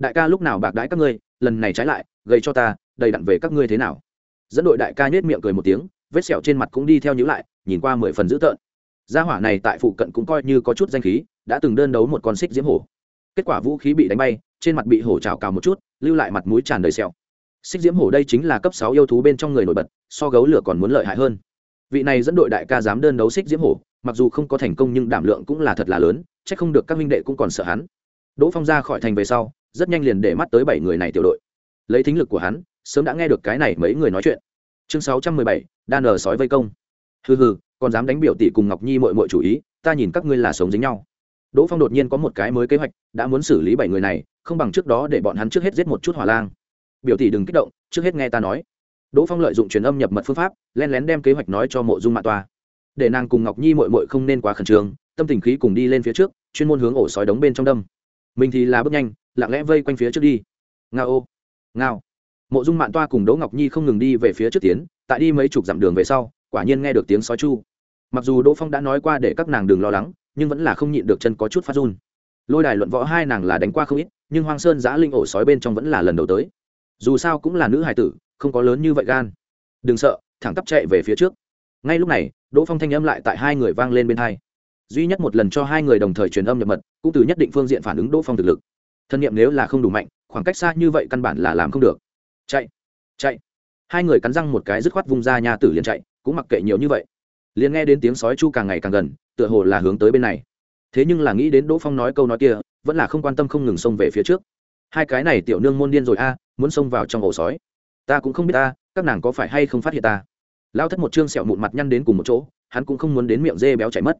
đại ca lúc nào bạc đãi các ngươi, lần này trái lại gây cho ta, đầy đặn về các ngươi thế nào? Dẫn đội đại ca nhếch miệng cười một tiếng, vết sẹo trên mặt cũng đi theo nhữ lại, nhìn qua mười phần dữ tợn. Gia hỏa này tại phụ cận cũng coi như có chút danh khí, đã từng đơn đấu một con xích diễm hổ. Kết quả vũ khí bị đánh bay, trên mặt bị hổ trào cào một chút, lưu lại mặt mũi tràn đầy sẹo. Xích diễm hổ đây chính là cấp sáu yêu thú bên trong người nổi bật, so gấu lửa còn muốn lợi hại hơn. Vị này dẫn đội đại ca dám đơn đấu xích diễm hổ, mặc dù không có thành công nhưng đảm lượng cũng là thật là lớn c h ắ c không được các minh đệ cũng còn sợ hắn đỗ phong ra khỏi thành về sau, rất nhanh liền để mắt tới bảy người này tiểu đội. Lấy thính lực của hắn, sớm đã nghe được cái này mấy người nói chuyện. Chương sáu trăm mười bảy, đan nờ sói vây công. Hừ hừ, còn dám đánh biểu tỷ cùng ngọc nhi mội mội chủ ý, ta nhìn các ngươi là sống dính nhau. Đỗ phong đột nhiên có một cái mới kế hoạch, đã muốn xử lý bảy người này, không bằng trước đó để bọn hắn trước hết giết một chút hỏa lang. Biểu tỷ đừng kích động, trước hết nghe ta nói. Đỗ phong lợi dụng truyền âm nhập mật phương pháp len lén đem kế hoạch nói cho mộ dung mạ toa. Để nàng cùng ngọc nhi mội mội không nên quá khẩn trương, tâm tình khí cùng đi lên phía trước, chuyên môn hướng ổ sói đóng bên trong đâm mình thì là bước nhanh, lặng lẽ vây quanh phía trước đi. Nga ô ngao. Mộ dung mạn toa cùng đỗ ngọc nhi không ngừng đi về phía trước tiến, tại đi mấy chục dặm đường về sau, quả nhiên nghe được tiếng sói chu. Mặc dù đỗ phong đã nói qua để các nàng đừng lo lắng, nhưng vẫn là không nhịn được chân có chút phát run. Lôi đài luận võ hai nàng là đánh qua không ít, nhưng hoang sơn giã linh ổ sói bên trong vẫn là lần đầu tới. Dù sao cũng là nữ hài tử, không có lớn như vậy gan. Đừng sợ, thẳng tắp chạy về phía trước. Ngay lúc này, đỗ phong thanh âm lại tại hai người vang lên bên hai duy nhất một lần cho hai người đồng thời truyền âm nhập mật, cũng từ nhất định phương diện phản ứng đỗ phong thực lực. Thân nhiệm nếu là không đủ mạnh, khoảng cách xa như vậy căn bản là làm không được. Chạy chạy. Hai người cắn răng một cái dứt khoát vung ra nhà tử liền chạy, cũng mặc kệ nhiều như vậy. Liền nghe đến tiếng sói chu càng ngày càng gần, tựa hồ là hướng tới bên này. Thế nhưng là nghĩ đến đỗ phong nói câu nói kia, vẫn là không quan tâm không ngừng xông về phía trước. Hai cái này tiểu nương môn điên rồi a, muốn xông vào trong ổ sói. Ta cũng không biết ta, các nàng có phải hay không phát hiện ta? Lao thất một chương sẹo mụn mặt nhăn đến cùng một chỗ, hắn cũng không muốn đến miệng dê béo chạy mất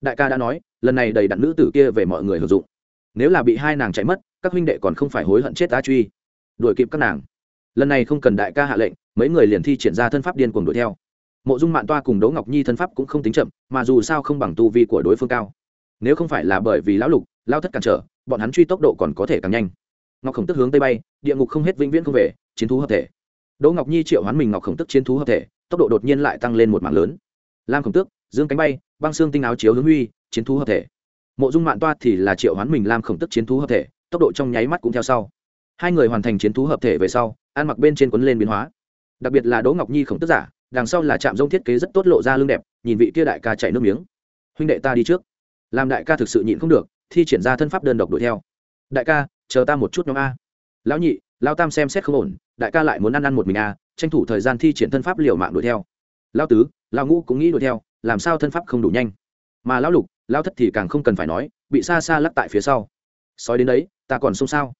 đại ca đã nói, lần này đầy đặn nữ tử kia về mọi người hưởng dụng. Nếu là bị hai nàng chạy mất, các huynh đệ còn không phải hối hận chết ta truy. Đuổi kịp các nàng. Lần này không cần đại ca hạ lệnh, mấy người liền thi triển ra thân pháp điên cuồng đuổi theo. Mộ dung mạn toa cùng đỗ ngọc nhi thân pháp cũng không tính chậm, mà dù sao không bằng tu vi của đối phương cao. Nếu không phải là bởi vì lão lục lao thất cản trở, bọn hắn truy tốc độ còn có thể càng nhanh. Ngọc khổng tức hướng tây bay, địa ngục không hết vĩnh viễn không về, chiến thú hợp thể. Đỗ ngọc nhi triệu hoán mình ngọc khổng tức chiến thú hợp thể, tốc độ đột nhiên lại tăng lên một mạng lớn. Lam khổng tước dương cánh bay, băng xương tinh áo chiếu hướng huy, chiến thú hợp thể. Mộ dung mạn toa thì là triệu hoán mình làm khổng tức chiến thú hợp thể, tốc độ trong nháy mắt cũng theo sau. Hai người hoàn thành chiến thú hợp thể về sau, ăn mặc bên trên quấn lên biến hóa. Đặc biệt là đỗ ngọc nhi khổng tức giả, đằng sau là trạm rông thiết kế rất tốt lộ ra lưng đẹp, nhìn vị kia đại ca chạy nước miếng. Huynh đệ ta đi trước. Làm đại ca thực sự nhịn không được, thi triển ra thân pháp đơn độc đuổi theo. Đại ca, chờ ta một chút nhóm a. Lão nhị lao tam xem xét không ổn, đại ca lại muốn ăn ăn một mình a, tranh thủ thời gian thi triển thân pháp liều mạng đuổi theo. Lao tứ lao ngũ cũng nghĩ đuổi theo làm sao thân pháp không đủ nhanh? Mà lão lục lao thất thì càng không cần phải nói, bị xa xa lắc tại phía sau. Sói đến đấy, ta còn xông sao?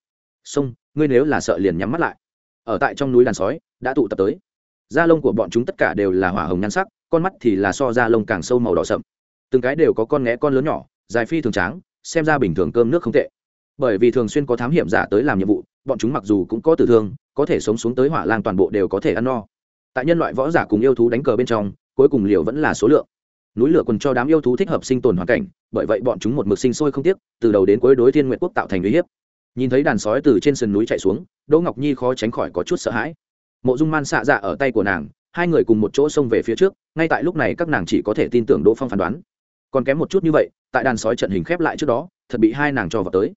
Xông, ngươi nếu là sợ liền nhắm mắt lại. Ở tại trong núi đàn sói, đã tụ tập tới. Da lông của bọn chúng tất cả đều là hỏa hồng nhan sắc, con mắt thì là so da lông càng sâu màu đỏ sậm. Từng cái đều có con nghé con lớn nhỏ, dài phi thường tráng, xem ra bình thường cơm nước không tệ. Bởi vì thường xuyên có thám hiểm giả tới làm nhiệm vụ, bọn chúng mặc dù cũng có tử thương, có thể sống xuống tới hỏa lang toàn bộ đều có thể ăn no. Tại nhân loại võ giả cùng yêu thú đánh cờ bên trong, cuối cùng liều vẫn là số lượng núi lửa còn cho đám yêu thú thích hợp sinh tồn hoàn cảnh, bởi vậy bọn chúng một mực sinh sôi không tiếc, từ đầu đến cuối đối thiên nguyện quốc tạo thành uy hiếp. Nhìn thấy đàn sói từ trên sườn núi chạy xuống, đỗ ngọc nhi khó tránh khỏi có chút sợ hãi. Mộ dung man xạ dạ ở tay của nàng, hai người cùng một chỗ xông về phía trước, ngay tại lúc này các nàng chỉ có thể tin tưởng đỗ phong phán đoán. Còn kém một chút như vậy, tại đàn sói trận hình khép lại trước đó, thật bị hai nàng cho vào tới.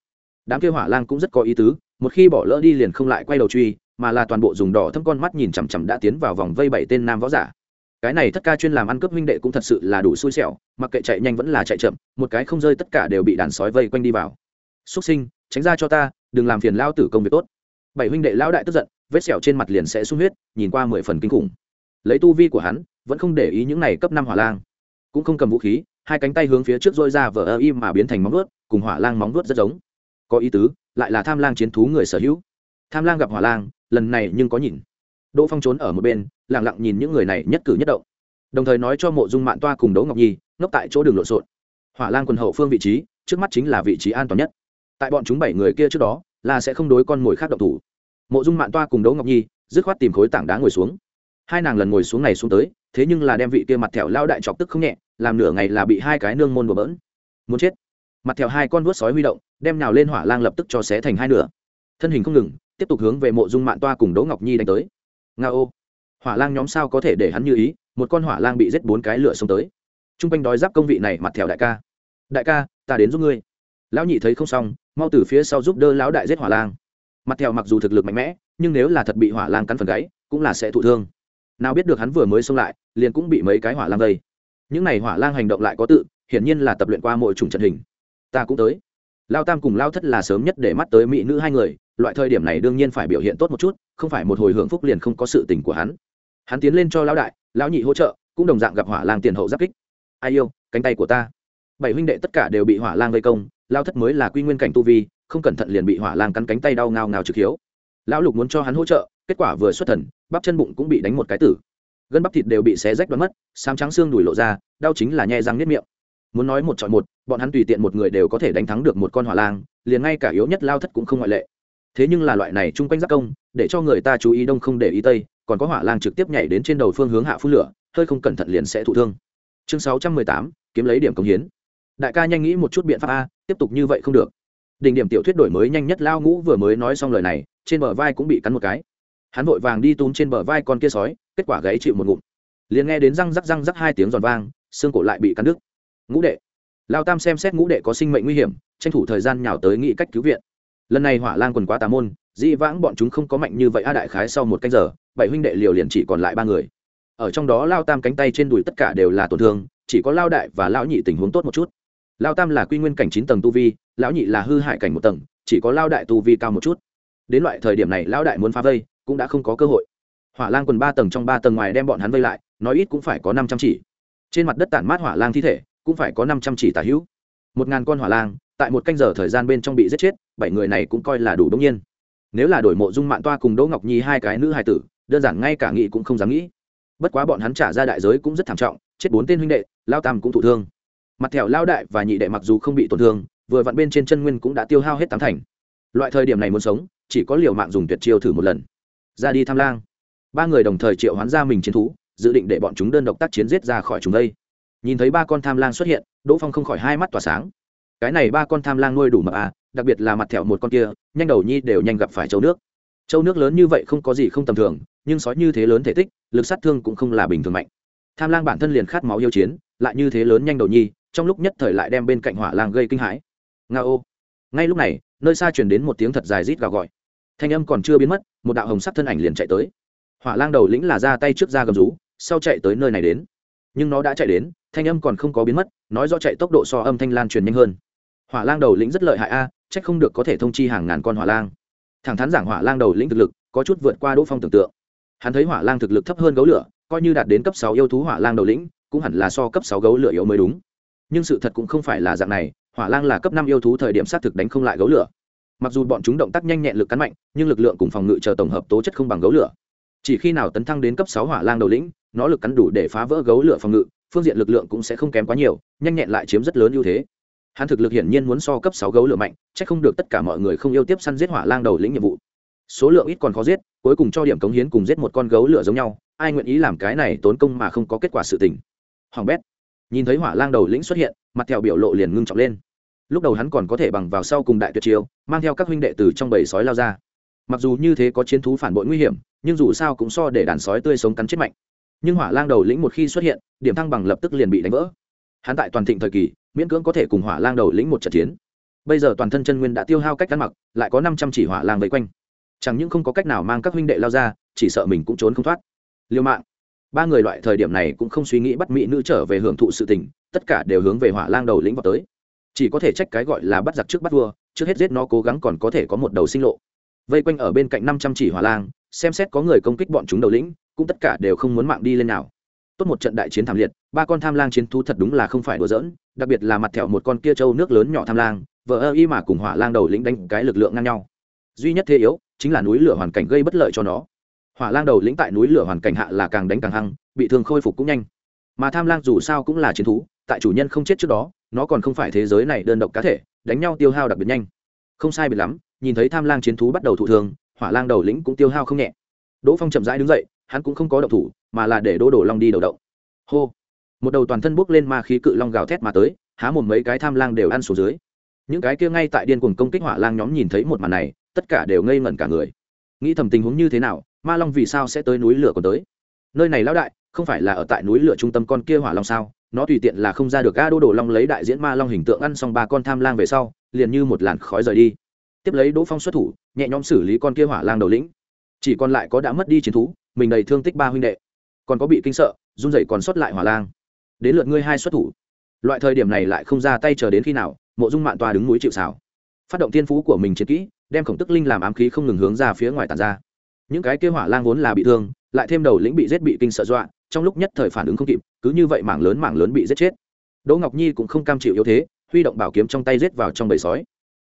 Đám kêu hỏa lang cũng rất có ý tứ, một khi bỏ lỡ đi liền không lại quay đầu truy, mà là toàn bộ dùng đỏ thâm con mắt nhìn chằm chằm đã tiến vào vòng vây bảy tên nam võ giả cái này thất ca chuyên làm ăn cướp huynh đệ cũng thật sự là đủ xui xẻo, mặc kệ chạy nhanh vẫn là chạy chậm, một cái không rơi tất cả đều bị đàn sói vây quanh đi vào. Xuất sinh, tránh ra cho ta, đừng làm phiền lao tử công việc tốt. Bảy huynh đệ lão đại tức giận, vết sẹo trên mặt liền sẽ sung huyết, nhìn qua mười phần kinh khủng. Lấy tu vi của hắn, vẫn không để ý những này cấp năm hỏa lang. Cũng không cầm vũ khí, hai cánh tay hướng phía trước dôi ra vờ ơ im mà biến thành móng vuốt, cùng hỏa lang móng vuốt rất giống. Có ý tứ, lại là tham lang chiến thú người sở hữu. Tham lang gặp hỏa lang, lần này nhưng có nhìn đỗ phong trốn ở một bên lẳng lặng nhìn những người này nhất cử nhất động. Đồng thời nói cho mộ dung mạn toa cùng đỗ ngọc nhi, ngốc tại chỗ đường lộn xộn. Hỏa lan quần hậu phương vị trí, trước mắt chính là vị trí an toàn nhất. Tại bọn chúng bảy người kia trước đó, là sẽ không đối con mồi khác động thủ. Mộ dung mạn toa cùng đỗ ngọc nhi, dứt khoát tìm khối tảng đá ngồi xuống. Hai nàng lần ngồi xuống này xuống tới, thế nhưng là đem vị kia mặt thẹo lao đại chọc tức không nhẹ, làm nửa ngày là bị hai cái nương môn bừa bỡn. Muốn chết. Mặt theo hai con vuốt sói huy động, đem nào lên hỏa lang lập tức cho xé thành hai nửa. Thân hình không ngừng, tiếp tục hướng về mộ dung mạn toa cùng đỗ ngọc nhi đánh tới nga ô. Hỏa lang nhóm sao có thể để hắn như ý? Một con hỏa lang bị giết bốn cái lửa xông tới. T r u n g quanh đói giáp công vị này mặt theo đại ca. Đại ca, ta đến giúp ngươi. Lão nhị thấy không xong, mau từ phía sau giúp đỡ lão đại giết hỏa lang. Mặt theo mặc dù thực lực mạnh mẽ, nhưng nếu là thật bị hỏa lang cắn phần gáy, cũng là sẽ thụ thương. Nào biết được hắn vừa mới xông lại, liền cũng bị mấy cái hỏa lang gây những n à y hỏa lang hành động lại có tự, hiển nhiên là tập luyện qua mỗi chủng trận hình. Ta cũng tới lao tam cùng lao thất là sớm nhất để mắt tới mỹ nữ hai người, loại thời điểm này đương nhiên phải biểu hiện tốt một chút, không phải một hồi hưởng phúc liền không có sự tình của hắn. Hắn tiến lên cho lão đại, lão nhị hỗ trợ, cũng đồng dạng gặp hỏa lang tiền hậu giáp kích. Ai yêu, cánh tay của ta. Bảy huynh đệ tất cả đều bị hỏa lang gây công, lao thất mới là quy nguyên cảnh tu vi, không cẩn thận liền bị hỏa lang cắn cánh tay đau ngao ngao trực hiếu. Lão lục muốn cho hắn hỗ trợ, kết quả vừa xuất thần, bắp chân bụng cũng bị đánh một cái tử. Gân bắp thịt đều bị xé rách đoán mất, xám trắng xương đùi lộ ra, đau chính là nhẹ răng nếp miệng. Muốn nói một chọn một bọn hắn tùy tiện một người đều có thể đánh thắng được một con hỏa lang, liền ngay cả yếu nhất lao thất cũng không ngoại lệ. Thế nhưng là loại này chung quanh giác công, để cho người ta chú ý đông không để ý tây, còn có hỏa lang trực tiếp nhảy đến trên đầu phương hướng hạ phun lửa, hơi không cẩn thận liền sẽ thụ thương. Chương sáu trăm mười tám, kiếm lấy điểm công hiến. Đại ca nhanh nghĩ một chút biện pháp a, tiếp tục như vậy không được. Đỉnh điểm tiểu thuyết đổi mới nhanh nhất lao ngũ vừa mới nói xong lời này, trên bờ vai cũng bị cắn một cái. Hắn vội vàng đi túm trên bờ vai con kia sói, kết quả gáy chịu một ngụm. Liền nghe đến răng rắc răng rắc hai tiếng giòn vang, xương cổ lại bị cắn đứt. Ngũ đệ lao tam xem xét ngũ đệ có sinh mệnh nguy hiểm, tranh thủ thời gian nhào tới nghĩ cách cứu viện. Lần này hỏa lang quần quá tà môn, dĩ vãng bọn chúng không có mạnh như vậy a đại khái sau một canh giờ, bảy huynh đệ liều liền chỉ còn lại ba người. Ở trong đó lao tam cánh tay trên đùi tất cả đều là tổn thương, chỉ có lao đại và lão nhị tình huống tốt một chút. Lao tam là quy nguyên cảnh chín tầng tu vi, lão nhị là hư hại cảnh một tầng, chỉ có lao đại tu vi cao một chút. Đến loại thời điểm này lão đại muốn phá vây, cũng đã không có cơ hội. Hỏa lang quần ba tầng trong ba tầng ngoài đem bọn hắn vây lại, nói ít cũng phải có năm trăm chỉ. Trên mặt đất tản mát hỏa lang thi thể cũng phải có năm trăm chỉ tả hữu. Một ngàn con hỏa lang, tại một canh giờ thời gian bên trong bị giết chết, bảy người này cũng coi là đủ đông nhiên. Nếu là đổi mộ dung mạng toa cùng đỗ ngọc nhi hai cái nữ hài tử, đơn giản ngay cả nghĩ cũng không dám nghĩ. Bất quá bọn hắn trả ra đại giới cũng rất thảm trọng, chết bốn tên huynh đệ, lao tam cũng thụ thương. Mặt thẹo lao đại và nhị đệ mặc dù không bị tổn thương, vừa vặn bên trên chân nguyên cũng đã tiêu hao hết tám thành. Loại thời điểm này muốn sống, chỉ có liều mạng dùng tuyệt chiêu thử một lần. Ra đi tham lang. Ba người đồng thời triệu hoán ra mình chiến thú, dự định để bọn chúng đơn độc tác chiến giết ra khỏi chúng đây nhìn thấy ba con tham lang xuất hiện, đỗ phong không khỏi hai mắt tỏa sáng. Cái này ba con tham lang nuôi đủ mập à đặc biệt là mặt thẹo một con kia, nhanh đầu nhi đều nhanh gặp phải châu nước. Châu nước lớn như vậy không có gì không tầm thường, nhưng sói như thế lớn thể tích, lực sát thương cũng không là bình thường mạnh. Tham lang bản thân liền khát máu yêu chiến, lại như thế lớn nhanh đầu nhi, trong lúc nhất thời lại đem bên cạnh hỏa lang gây kinh hãi. Nga ô. Ngay lúc này, nơi xa chuyển đến một tiếng thật dài rít gào gọi. Thanh âm còn chưa biến mất, một đạo hồng sắc thân ảnh liền chạy tới. Hỏa lang đầu lĩnh là ra tay trước ra gầm rú, sau chạy tới nơi này đến nhưng nó đã chạy đến thanh âm còn không có biến mất nói do chạy tốc độ so âm thanh lan truyền nhanh hơn. Hỏa lang đầu lĩnh rất lợi hại a à, trách không được có thể thông chi hàng ngàn con hỏa lang. Thẳng thắn giảng hỏa lang đầu lĩnh thực lực có chút vượt qua đỗ phong tưởng tượng. Hắn thấy hỏa lang thực lực thấp hơn gấu lửa coi như đạt đến cấp sáu yêu thú hỏa lang đầu lĩnh cũng hẳn là so cấp sáu gấu lửa yếu mới đúng. Nhưng sự thật cũng không phải là dạng này hỏa lang là cấp năm yêu thú thời điểm xác thực đánh không lại gấu lửa. Mặc dù bọn chúng động tác nhanh nhẹn lực cắn mạnh nhưng lực lượng cùng phòng ngự chờ tổng hợp tố chất không bằng gấu lửa. Chỉ khi nào tấn thăng đến cấp sáu hỏa lang đầu lĩnh nó lực cắn đủ để phá vỡ gấu lửa phòng ngự, phương diện lực lượng cũng sẽ không kém quá nhiều, nhanh nhẹn lại chiếm rất lớn ưu thế. Hắn thực lực hiển nhiên muốn so cấp sáu gấu lửa mạnh c h ắ c không được tất cả mọi người không yêu tiếp săn giết hỏa lang đầu lĩnh nhiệm vụ. Số lượng ít còn khó giết, cuối cùng cho điểm cống hiến cùng giết một con gấu lửa giống nhau, ai nguyện ý làm cái này tốn công mà không có kết quả sự tình. Hoàng bét nhìn thấy hỏa lang đầu lĩnh xuất hiện, mặt theo biểu lộ liền ngưng trọng lên. Lúc đầu hắn còn có thể bằng vào sau cùng đại tuyệt chiêu, mang theo các huynh đệ từ trong bầy sói lao ra. Mặc dù như thế có chiến thú phản bội nguy hiểm, nhưng dù sao cũng so để đàn sói tươi sống cắn chết mạnh nhưng hỏa lang đầu lĩnh một khi xuất hiện, điểm thăng bằng lập tức liền bị đánh vỡ. Hắn tại toàn thịnh thời kỳ, miễn cưỡng có thể cùng hỏa lang đầu lĩnh một trận chiến. Bây giờ toàn thân chân nguyên đã tiêu hao cách ăn mặc, lại có năm trăm chỉ hỏa lang vây quanh. Chẳng những không có cách nào mang các huynh đệ lao ra, chỉ sợ mình cũng trốn không thoát. Liêu mạng. Ba người loại thời điểm này cũng không suy nghĩ bắt mỹ nữ trở về hưởng thụ sự tình, tất cả đều hướng về hỏa lang đầu lĩnh vào tới. Chỉ có thể trách cái gọi là bắt giặc trước bắt vua, trước hết giết nó cố gắng còn có thể có một đầu sinh lộ. Vây quanh ở bên cạnh năm trăm chỉ hỏa lang, xem xét có người công kích bọn chúng đầu lĩnh cũng tất cả đều không muốn mạng đi lên nào. Tốt một trận đại chiến thảm liệt, ba con tham lang chiến thú thật đúng là không phải đùa giỡn, đặc biệt là mặt thẹo một con kia trâu nước lớn nhỏ tham lang vợ ơ y mà cùng hỏa lang đầu lĩnh đánh cái lực lượng ngang nhau. Duy nhất thế yếu, chính là núi lửa hoàn cảnh gây bất lợi cho nó. Hỏa lang đầu lĩnh tại núi lửa hoàn cảnh hạ là càng đánh càng hăng, bị thương khôi phục cũng nhanh. Mà tham lang dù sao cũng là chiến thú, tại chủ nhân không chết trước đó, nó còn không phải thế giới này đơn độc cá thể, đánh nhau tiêu hao đặc biệt nhanh. Không sai biệt lắm, nhìn thấy tham lang chiến thú bắt đầu thụ thương, hỏa lang đầu lĩnh cũng tiêu hao không nhẹ. Đỗ phong chậm rãi đứng dậy hắn cũng không có động thủ, mà là để đỗ đổ long đi đầu động. Hô! Một đầu toàn thân bốc lên ma khí cự long gào thét mà tới, há một mấy cái tham lang đều ăn xuống dưới. Những cái kia ngay tại điên cuồng công kích hỏa lang nhóm nhìn thấy một màn này, tất cả đều ngây ngẩn cả người. Nghĩ thầm tình huống như thế nào, ma long vì sao sẽ tới núi lửa còn tới? Nơi này lão đại, không phải là ở tại núi lửa trung tâm con kia hỏa long sao? Nó tùy tiện là không ra được ga đô đồ long lấy đại diễn ma long hình tượng ăn xong ba con tham lang về sau, liền như một làn khói rời đi. Tiếp lấy đỗ phong xuất thủ, nhẹ nhõm xử lý con kia hỏa lang đầu lĩnh. Chỉ còn lại có đã mất đi chiến thú mình đầy thương tích ba huynh đệ. Còn có bị kinh sợ, run dậy còn sót lại hỏa lang. Đến lượt ngươi hai xuất thủ. Loại thời điểm này lại không ra tay chờ đến khi nào, mộ dung mạn toa đứng núi chịu xảo phát động thiên phú của mình chiến kỹ, đem khổng tức linh làm ám khí không ngừng hướng ra phía ngoài tàn ra. Những cái kia hỏa lang vốn là bị thương, lại thêm đầu lĩnh bị giết bị kinh sợ dọa, trong lúc nhất thời phản ứng không kịp, cứ như vậy mảng lớn mảng lớn bị giết chết. Đỗ ngọc nhi cũng không cam chịu yếu thế, huy động bảo kiếm trong tay giết vào trong bầy sói.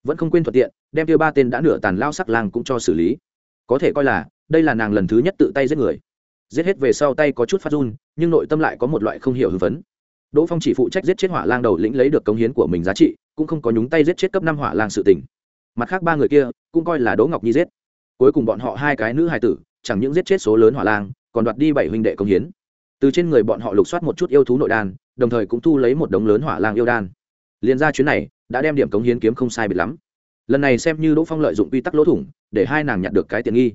Vẫn không quên thuận tiện, đem tiêu ba tên đã nửa tàn lao sắc lang cũng cho xử lý. Có thể coi là đây là nàng lần thứ nhất tự tay giết người. Giết hết về sau tay có chút phát run, nhưng nội tâm lại có một loại không hiểu hưng phấn. Đỗ phong chỉ phụ trách giết chết hỏa lang đầu lĩnh lấy được cống hiến của mình giá trị, cũng không có nhúng tay giết chết cấp năm hỏa lang sự tình. Mặt khác ba người kia, cũng coi là đỗ ngọc nhi giết. Cuối cùng bọn họ hai cái nữ hài tử, chẳng những giết chết số lớn hỏa lang, còn đoạt đi bảy huynh đệ công hiến. Từ trên người bọn họ lục soát một chút yêu thú nội đan, đồng thời cũng thu lấy một đống lớn hỏa lang yêu đan. Liền ra chuyến này, đã đem điểm cống hiến kiếm không sai biệt lắm. Lần này xem như đỗ phong lợi dụng quy tắc lỗ thủng, để hai nàng nhặt được cái tiện nghi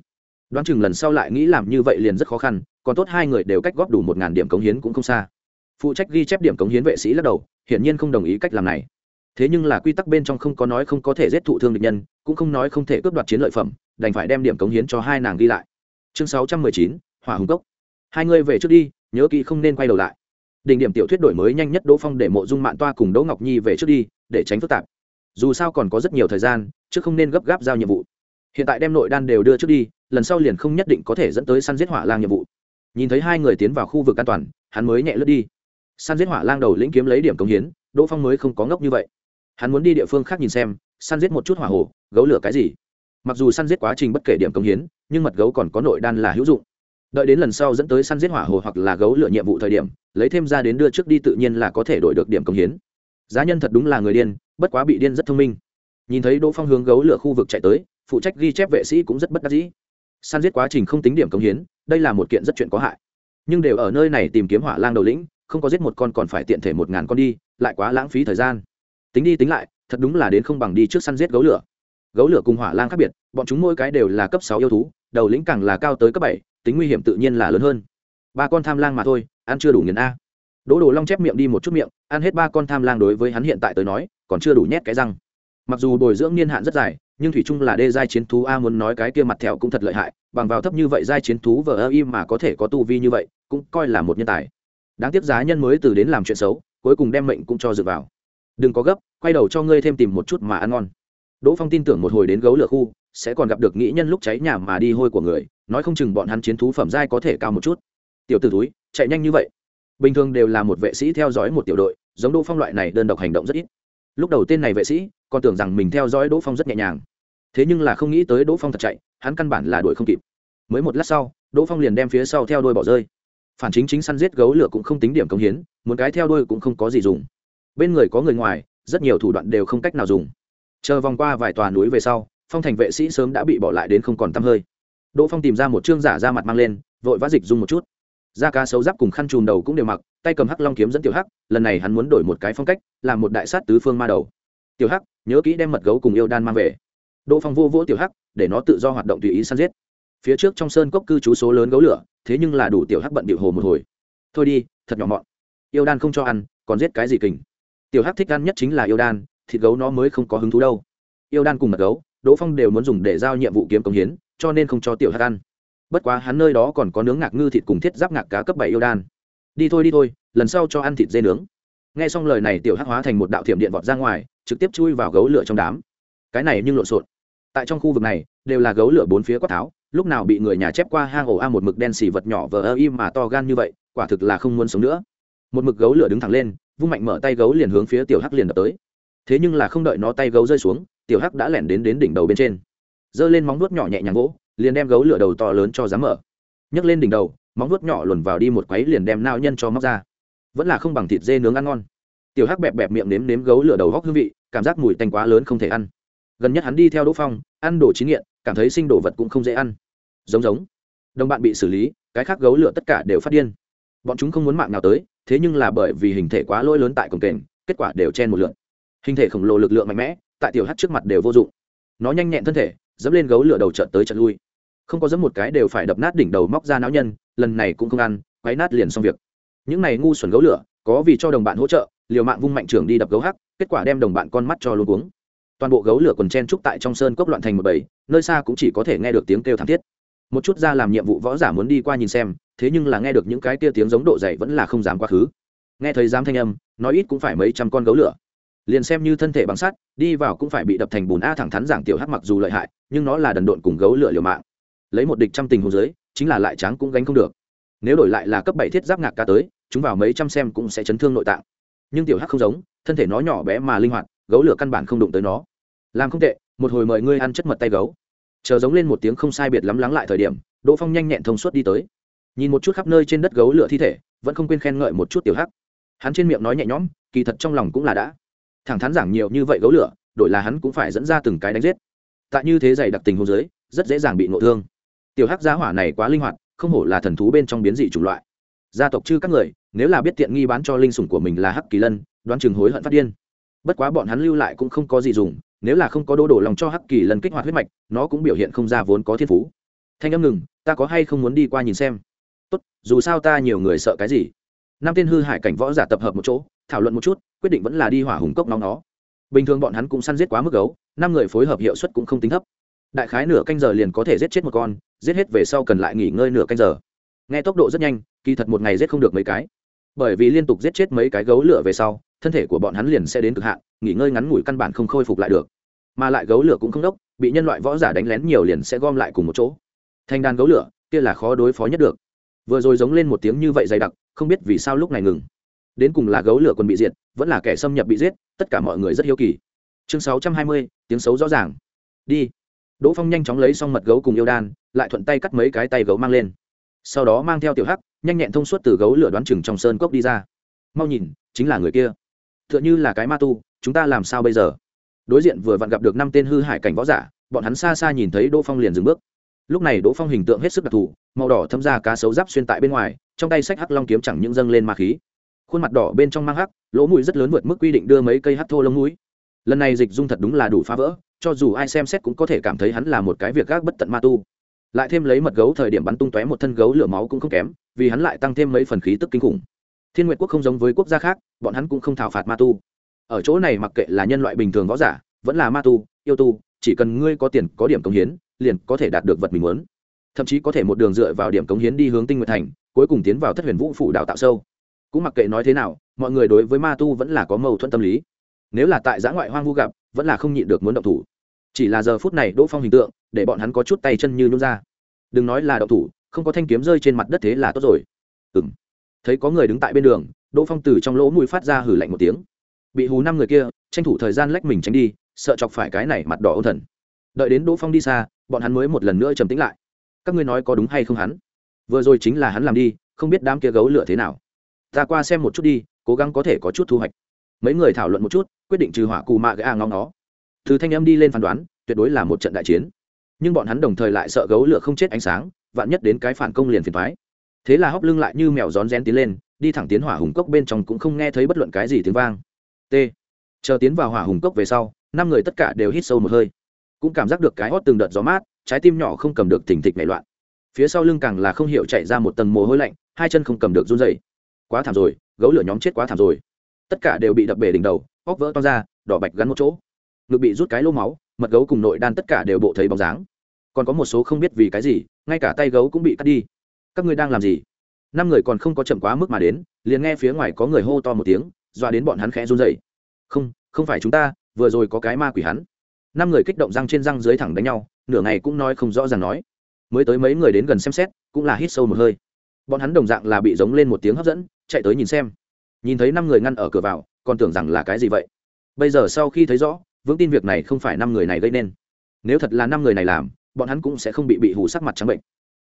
đoán chừng lần sau lại nghĩ làm như vậy liền rất khó khăn, còn tốt hai người đều cách góp đủ một ngàn điểm cống hiến cũng không xa. Phụ trách ghi chép điểm cống hiến vệ sĩ lắc đầu, hiển nhiên không đồng ý cách làm này. Thế nhưng là quy tắc bên trong không có nói không có thể giết thụ thương địch nhân, cũng không nói không thể cướp đoạt chiến lợi phẩm, đành phải đem điểm cống hiến cho hai nàng ghi lại. Chương sáu trăm mười chín, hỏa hùng cốc. Hai người về trước đi, nhớ kỹ không nên quay đầu lại. Đỉnh điểm tiểu thuyết đổi mới nhanh nhất đỗ phong để mộ dung mạng toa cùng đỗ ngọc nhi về trước đi, để tránh phức tạp. Dù sao còn có rất nhiều thời gian, chứ không nên gấp gáp giao nhiệm vụ. Hiện tại đem nội đan đều đưa trước đi lần sau liền không nhất định có thể dẫn tới săn giết hỏa lang nhiệm vụ. Nhìn thấy hai người tiến vào khu vực an toàn, hắn mới nhẹ lướt đi. Săn giết hỏa lang đầu lĩnh kiếm lấy điểm công hiến, đỗ phong mới không có ngốc như vậy. Hắn muốn đi địa phương khác nhìn xem, săn giết một chút hỏa hồ, gấu lửa cái gì. Mặc dù săn giết quá trình bất kể điểm công hiến, nhưng mật gấu còn có nội đan là hữu dụng. Đợi đến lần sau dẫn tới săn giết hỏa hồ hoặc là gấu lửa nhiệm vụ thời điểm, lấy thêm ra đến đưa trước đi tự nhiên là có thể đổi được điểm công hiến. Giá nhân thật đúng là người điên, bất quá bị điên rất thông minh. Nhìn thấy đỗ phong hướng gấu lửa khu vực chạy tới, phụ trách ghi chép vệ sĩ cũng rất bất đắc dĩ săn giết quá trình không tính điểm cống hiến, đây là một kiện rất chuyện có hại. Nhưng đều ở nơi này tìm kiếm hỏa lang đầu lĩnh, không có giết một con còn phải tiện thể một ngàn con đi, lại quá lãng phí thời gian. Tính đi tính lại, thật đúng là đến không bằng đi trước săn giết gấu lửa. Gấu lửa cùng hỏa lang khác biệt, bọn chúng mỗi cái đều là cấp sáu yêu thú, đầu lĩnh càng là cao tới cấp bảy, tính nguy hiểm tự nhiên là lớn hơn. Ba con tham lang mà thôi, ăn chưa đủ nghiền a. Đỗ đồ long chép miệng đi một chút miệng, ăn hết ba con tham lang đối với hắn hiện tại tới nói, còn chưa đủ nhét cái răng mặc dù bồi dưỡng niên hạn rất dài, nhưng thủy chung là đê giai chiến thú, a muốn nói cái kia mặt thẹo cũng thật lợi hại, bằng vào thấp như vậy giai chiến thú vờ ơ im mà có thể có tu vi như vậy, cũng coi là một nhân tài. Đáng tiếc giá nhân mới từ đến làm chuyện xấu, cuối cùng đem mệnh cũng cho dựa vào. Đừng có gấp, quay đầu cho ngươi thêm tìm một chút mà ăn ngon. Đỗ phong tin tưởng một hồi đến gấu lửa khu, sẽ còn gặp được nghĩ nhân lúc cháy nhà mà đi hôi của người, nói không chừng bọn hắn chiến thú phẩm giai có thể cao một chút. Tiểu t ử túi chạy nhanh như vậy. Bình thường đều là một vệ sĩ theo dõi một tiểu đội, giống đỗ phong loại này đơn độc hành động rất ít lúc đầu tên này vệ sĩ còn tưởng rằng mình theo dõi đỗ phong rất nhẹ nhàng. Thế nhưng là không nghĩ tới đỗ phong thật chạy, hắn căn bản là đuổi không kịp. Mới một lát sau, đỗ phong liền đem phía sau theo đuôi bỏ rơi. Phản chính chính săn giết gấu lửa cũng không tính điểm công hiến một cái theo đuôi cũng không có gì dùng. Bên người có người ngoài, rất nhiều thủ đoạn đều không cách nào dùng. Chờ vòng qua vài tòa núi về sau, phong thành vệ sĩ sớm đã bị bỏ lại đến không còn tăm hơi. Đỗ phong tìm ra một chương giả ra mặt mang lên, vội vã dịch dung một chút da cá sấu giáp cùng khăn chùm đầu cũng đều mặc, tay cầm hắc long kiếm dẫn tiểu hắc, lần này hắn muốn đổi một cái phong cách, làm một đại sát tứ phương ma đầu. Tiểu hắc, nhớ kỹ đem mật gấu cùng yêu đan mang về. Đỗ phong vô vỗ tiểu hắc, để nó tự do hoạt động tùy ý săn giết. Phía trước trong sơn cốc cư trú số lớn gấu lửa, thế nhưng là đủ tiểu hắc bận bịu hồ một hồi. Thôi đi, thật nhỏ mọn. Yêu đan không cho ăn, còn giết cái gì kình? Tiểu hắc thích ăn nhất chính là yêu đan, thịt gấu nó mới không có hứng thú đâu. Yêu đan cùng mật gấu, đỗ phong đều muốn dùng để giao nhiệm vụ kiếm công hiến, cho nên không cho tiểu hắc ăn bất quá hắn nơi đó còn có nướng ngạc ngư thịt cùng thiết giáp ngạc cá cấp bảy yêu đan. Đi thôi đi thôi, lần sau cho ăn thịt dê nướng. Nghe xong lời này tiểu hắc hóa thành một đạo thiểm điện vọt ra ngoài, trực tiếp chui vào gấu lửa trong đám. Cái này nhưng lộn xộn. Tại trong khu vực này, đều là gấu lửa bốn phía quát tháo, lúc nào bị người nhà chép qua hang ổ a một mực đen xì vật nhỏ vờ ơ im mà to gan như vậy, quả thực là không muốn sống nữa. Một mực gấu lửa đứng thẳng lên, vung mạnh mở tay gấu liền hướng phía tiểu hắc liền đập tới. Thế nhưng là không đợi nó tay gấu rơi xuống, tiểu hắc đã lẻn đến đến đỉnh đầu bên trên. Giơ lên móng nuốt nhỏ nhẹ nhàng gỗ liền đem gấu lửa đầu to lớn cho dám mở. Nhấc lên đỉnh đầu, móng vuốt nhỏ luồn vào đi một quấy liền đem nao nhân cho móc ra. Vẫn là không bằng thịt dê nướng ăn ngon. Tiểu hắc bẹp bẹp miệng nếm nếm gấu lửa đầu góc hương vị, cảm giác mùi tanh quá lớn không thể ăn. Gần nhất hắn đi theo đỗ phong, ăn đồ chín nghiện, cảm thấy sinh đồ vật cũng không dễ ăn. Giống giống. Đồng bạn bị xử lý, cái khác gấu lửa tất cả đều phát điên. Bọn chúng không muốn mạng nào tới, thế nhưng là bởi vì hình thể quá lỗi lớn tại cổng kềnh, kết quả đều chen một lượn. Hình thể khổng lồ lực lượng mạnh mẽ, tại tiểu hắc trước mặt đều vô dụng. Nó nhanh nhẹn thân thể, dẫm lên gấu lửa đầu trợt tới trợt lui không có dẫm một cái đều phải đập nát đỉnh đầu móc ra não nhân, lần này cũng không ăn, quấy nát liền xong việc. Những này ngu xuẩn gấu lửa, có vì cho đồng bạn hỗ trợ, liều mạng vung mạnh trưởng đi đập gấu hắc, kết quả đem đồng bạn con mắt cho luôn cuống. Toàn bộ gấu lửa còn chen trúc tại trong sơn cốc loạn thành một bầy, nơi xa cũng chỉ có thể nghe được tiếng kêu thảm thiết. Một chút ra làm nhiệm vụ võ giả muốn đi qua nhìn xem, thế nhưng là nghe được những cái kia tiếng giống độ dày vẫn là không dám quá khứ. Nghe thấy dám thanh âm, nói ít cũng phải mấy trăm con gấu lửa. Liền xem như thân thể bằng sắt, đi vào cũng phải bị đập thành bùn a thẳng thắn giảng tiểu hắc mặc dù lợi hại, nhưng nó là đần độn cùng gấu lửa liều mạng lấy một địch trăm tình hồ dưới, chính là lại tráng cũng gánh không được. Nếu đổi lại là cấp bảy thiết giáp ngạc ca tới, chúng vào mấy trăm xem cũng sẽ chấn thương nội tạng. Nhưng tiểu hắc không giống, thân thể nó nhỏ bé mà linh hoạt, gấu lửa căn bản không đụng tới nó. Làm không tệ, một hồi mời ngươi ăn chất mật tay gấu. Chờ giống lên một tiếng không sai biệt lắm lắng lại thời điểm, đỗ phong nhanh nhẹn thông suốt đi tới. Nhìn một chút khắp nơi trên đất gấu lửa thi thể, vẫn không quên khen ngợi một chút tiểu hắc. Hắn trên miệng nói nhẹ nhõm, kỳ thật trong lòng cũng là đã. Thẳng thắn giảng nhiều như vậy gấu lửa, đổi là hắn cũng phải dẫn ra từng cái đánh giết. Tại như thế dày đặc tình hồ dưới, rất dễ dàng bị ngộ thương tiểu hắc giá hỏa này quá linh hoạt, không hổ là thần thú bên trong biến dị chủng loại. Gia tộc chư các người, nếu là biết tiện nghi bán cho linh sủng của mình là hắc kỳ lân, đoán chừng hối hận phát điên. Bất quá bọn hắn lưu lại cũng không có gì dùng, nếu là không có đô đổ lòng cho hắc kỳ lân kích hoạt huyết mạch, nó cũng biểu hiện không ra vốn có thiên phú. Thanh âm ngừng, ta có hay không muốn đi qua nhìn xem? Tốt, dù sao ta nhiều người sợ cái gì? Năm tên hư Hải cảnh võ giả tập hợp một chỗ, thảo luận một chút, quyết định vẫn là đi hỏa hùng cốc nóng nó. Bình thường bọn hắn cũng săn giết quá mức gấu, năm người phối hợp hiệu suất cũng không tính thấp. Đại khái nửa canh giờ liền có thể giết chết một con giết hết về sau cần lại nghỉ ngơi nửa canh giờ. Nghe tốc độ rất nhanh, kỳ thật một ngày giết không được mấy cái. Bởi vì liên tục giết chết mấy cái gấu lửa về sau, thân thể của bọn hắn liền sẽ đến cực hạn, nghỉ ngơi ngắn ngủi căn bản không khôi phục lại được. Mà lại gấu lửa cũng không đốc, bị nhân loại võ giả đánh lén nhiều liền sẽ gom lại cùng một chỗ. Thành đàn gấu lửa, kia là khó đối phó nhất được. Vừa rồi giống lên một tiếng như vậy dày đặc, không biết vì sao lúc này ngừng. Đến cùng là gấu lửa còn bị diệt, vẫn là kẻ xâm nhập bị giết, tất cả mọi người rất hiếu kỳ. Chương sáu trăm hai mươi, tiếng xấu rõ ràng. Đi. Đỗ phong nhanh chóng lấy xong mật gấu cùng yêu đan lại thuận tay cắt mấy cái tay gấu mang lên. Sau đó mang theo tiểu hắc, nhanh nhẹn thông suốt từ gấu lửa đoán chừng trong sơn cốc đi ra. Mau nhìn, chính là người kia. T h ư ợ n h ư là cái ma tu, chúng ta làm sao bây giờ? Đối diện vừa vặn gặp được năm tên hư hải cảnh võ giả, bọn hắn xa xa nhìn thấy đỗ phong liền dừng bước. Lúc này đỗ phong hình tượng hết sức đặc thù, màu đỏ thâm ra cá sấu giáp xuyên tại bên ngoài, trong tay sách hắc long kiếm chẳng những dâng lên ma khí, khuôn mặt đỏ bên trong mang hắc, lỗ mũi rất lớn vượt mức quy định đưa mấy cây hắc thô lông mũi. Lần này dịch dung thật đúng là đủ phá vỡ, cho dù ai xem xét cũng có thể cảm thấy hắn là một cái việc gác bất tận ma tu lại thêm lấy mật gấu thời điểm bắn tung tóe một thân gấu lửa máu cũng không kém, vì hắn lại tăng thêm mấy phần khí tức kinh khủng. Thiên nguyệt quốc không giống với quốc gia khác, bọn hắn cũng không thảo phạt ma tu. Ở chỗ này mặc kệ là nhân loại bình thường võ giả, vẫn là ma tu, yêu tu, chỉ cần ngươi có tiền, có điểm cống hiến, liền có thể đạt được vật mình muốn. Thậm chí có thể một đường dựa vào điểm cống hiến đi hướng tinh nguyệt thành, cuối cùng tiến vào thất huyền vũ phủ đào tạo sâu. Cũng mặc kệ nói thế nào, mọi người đối với ma tu vẫn là có mâu thuẫn tâm lý. Nếu là tại giã ngoại hoang vu gặp, vẫn là không nhịn được muốn động thủ chỉ là giờ phút này đỗ phong hình tượng, để bọn hắn có chút tay chân như nhún ra. Đừng nói là đậu thủ, không có thanh kiếm rơi trên mặt đất thế là tốt rồi. Ừng thấy có người đứng tại bên đường, đỗ phong từ trong lỗ mũi phát ra hử lạnh một tiếng. Bị hù năm người kia, tranh thủ thời gian lách mình tránh đi, sợ chọc phải cái này mặt đỏ ôn thần. Đợi đến đỗ phong đi xa, bọn hắn mới một lần nữa trầm tĩnh lại. Các ngươi nói có đúng hay không hắn? Vừa rồi chính là hắn làm đi, không biết đám kia gấu lửa thế nào. Ta qua xem một chút đi, cố gắng có thể có chút thu hoạch. Mấy người thảo luận một chút, quyết định trừ hỏa cù mạ gã ngóng nó từ thanh âm đi lên phán đoán, tuyệt đối là một trận đại chiến. Nhưng bọn hắn đồng thời lại sợ gấu lửa không chết ánh sáng, vạn nhất đến cái phản công liền phiền thoái thế là hóc lưng lại như mèo rón rén tiến lên, đi thẳng tiến hỏa hùng cốc bên trong cũng không nghe thấy bất luận cái gì tiếng vang. T. Chờ tiến vào hỏa hùng cốc về sau, năm người tất cả đều hít sâu một hơi. Cũng cảm giác được cái hót từng đợt gió mát, trái tim nhỏ không cầm được thỉnh thịch nảy loạn. Phía sau lưng càng là không hiểu chạy ra một tầng mồ hôi lạnh, hai chân không cầm được run dày quá thảm rồi, gấu lửa nhóm chết quá thảm rồi. Tất cả đều bị đập bể đỉnh đầu, óc vỡ to ra, đỏ bạch gắn một chỗ ngực bị rút cái lô máu, mật gấu cùng nội đan tất cả đều bộ thấy bóng dáng. Còn có một số không biết vì cái gì, ngay cả tay gấu cũng bị cắt đi. Các ngươi đang làm gì? Năm người còn không có chậm quá mức mà đến, liền nghe phía ngoài có người hô to một tiếng doa đến bọn hắn khẽ run dậy không không phải chúng ta, vừa rồi có cái ma quỷ hắn. Năm người kích động răng trên răng dưới thẳng đánh nhau, nửa ngày cũng nói không rõ ràng nói. Mới tới mấy người đến gần xem xét, cũng là hít sâu một hơi. Bọn hắn đồng dạng là bị giống lên một tiếng hấp dẫn, chạy tới nhìn xem. Nhìn thấy năm người ngăn ở cửa vào, còn tưởng rằng là cái gì vậy? Bây giờ sau khi thấy rõ vững tin việc này không phải năm người này gây nên. Nếu thật là năm người này làm, bọn hắn cũng sẽ không bị bị hủ sắc mặt trắng bệnh.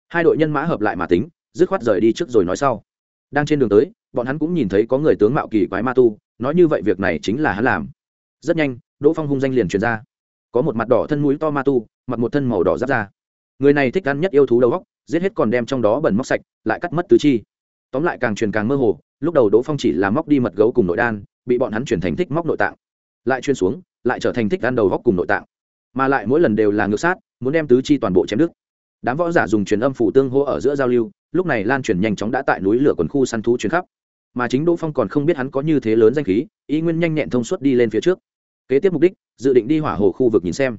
Hai đội nhân mã hợp lại mà tính, dứt khoát rời đi trước rồi nói sau. Đang trên đường tới, bọn hắn cũng nhìn thấy có người tướng mạo kỳ quái ma tu, nói như vậy việc này chính là hắn làm. Rất nhanh, đỗ phong hung danh liền truyền ra. Có một mặt đỏ thân mũi to ma tu mặt một thân màu đỏ giáp ra người này thích ăn nhất yêu thú đầu góc, giết hết còn đem trong đó bẩn móc sạch, lại cắt mất tứ chi. Tóm lại càng truyền càng mơ hồ, lúc đầu đỗ phong chỉ là móc đi mật gấu cùng nội đan, bị bọn hắn chuyển thành thích móc nội tạng. Lại chuyên xuống lại trở thành thích ăn đầu góc cùng nội tạng. Mà lại mỗi lần đều là ngược sát, muốn đem tứ chi toàn bộ chém đứt. Đám võ giả dùng truyền âm phủ tương hô ở giữa giao lưu, lúc này lan truyền nhanh chóng đã tại núi lửa quần khu săn thú chuyến khắp. Mà chính đỗ phong còn không biết hắn có như thế lớn danh khí, Y nguyên nhanh nhẹn thông suốt đi lên phía trước. Kế tiếp mục đích, dự định đi hỏa hồ khu vực nhìn xem.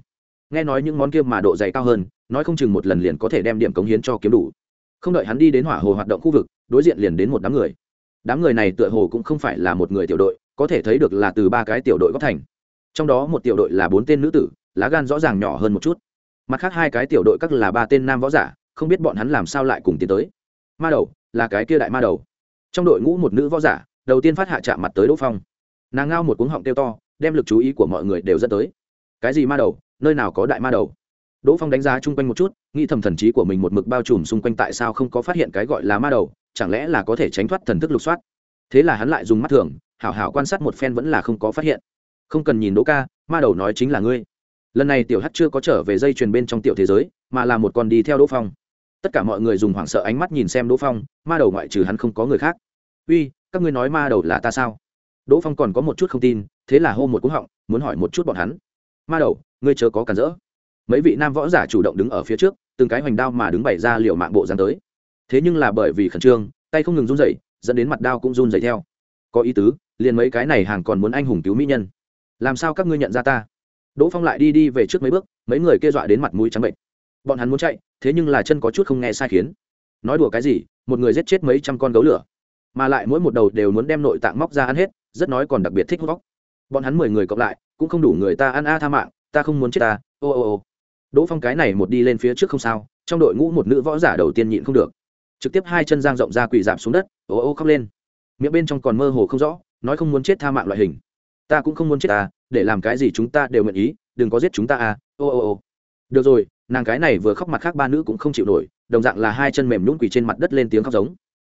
Nghe nói những món kia mà độ dày cao hơn, nói không chừng một lần liền có thể đem điểm cống hiến cho kiếm đủ. Không đợi hắn đi đến hỏa hồ hoạt động khu vực, đối diện liền đến một đám người. Đám người này tựa hồ cũng không phải là một người tiểu đội, có thể thấy được là từ ba cái tiểu đội góp thành trong đó một tiểu đội là bốn tên nữ tử, lá gan rõ ràng nhỏ hơn một chút. Mặt khác hai cái tiểu đội các là ba tên nam võ giả, không biết bọn hắn làm sao lại cùng tiến tới. Ma đầu, là cái kia đại ma đầu. Trong đội ngũ một nữ võ giả, đầu tiên phát hạ chạm mặt tới đỗ phong. Nàng ngao một cuống họng tiêu to, đem lực chú ý của mọi người đều dẫn tới. Cái gì ma đầu, nơi nào có đại ma đầu? Đỗ phong đánh giá chung quanh một chút, nghĩ thầm thần trí của mình một mực bao trùm xung quanh tại sao không có phát hiện cái gọi là ma đầu, chẳng lẽ là có thể tránh thoát thần thức lục soát? Thế là hắn lại dùng mắt thường, hảo hảo quan sát một phen vẫn là không có phát hiện không cần nhìn đỗ ca, ma đầu nói chính là ngươi. Lần này tiểu hát chưa có trở về dây chuyền bên trong tiểu thế giới, mà là một con đi theo đỗ phong. Tất cả mọi người dùng hoảng sợ ánh mắt nhìn xem đỗ phong, ma đầu ngoại trừ hắn không có người khác. Uy, các ngươi nói ma đầu là ta sao? Đỗ phong còn có một chút không tin, thế là hô một cú họng, muốn hỏi một chút bọn hắn. Ma đầu, ngươi chớ có cản rỡ. Mấy vị nam võ giả chủ động đứng ở phía trước, từng cái hoành đao mà đứng bày ra liệu mạng bộ dán tới. Thế nhưng là bởi vì khẩn trương, tay không ngừng run dậy dẫn đến mặt đao cũng run dậy theo. Có ý tứ, liền mấy cái này hàng còn muốn anh hùng cứu mỹ nhân làm sao các ngươi nhận ra ta? Đỗ phong lại đi đi về trước mấy bước, mấy người kêu dọa đến mặt mũi trắng bệnh bọn hắn muốn chạy, thế nhưng là chân có chút không nghe sai khiến. Nói đùa cái gì, một người giết chết mấy trăm con gấu lửa. Mà lại mỗi một đầu đều muốn đem nội tạng móc ra ăn hết, rất nói còn đặc biệt thích hút vóc bọn hắn mười người cộng lại, cũng không đủ người ta ăn a tha mạng, ta không muốn chết ta, ô ô ô. Đỗ phong cái này một đi lên phía trước không sao, trong đội ngũ một nữ võ giả đầu tiên nhịn không được. Trực tiếp hai chân giang rộng ra quỳ giảm xuống đất, ô ô khóc lên. Miệng bên trong còn mơ hồ không rõ, nói không muốn chết tha mạng loại hình ta cũng không muốn chết ta, để làm cái gì chúng ta đều nguyện ý, đừng có giết chúng ta à ô ô ô. Được rồi, nàng cái này vừa khóc mặt khác ba nữ cũng không chịu nổi, đồng dạng là hai chân mềm nhún quỳ trên mặt đất lên tiếng khóc giống.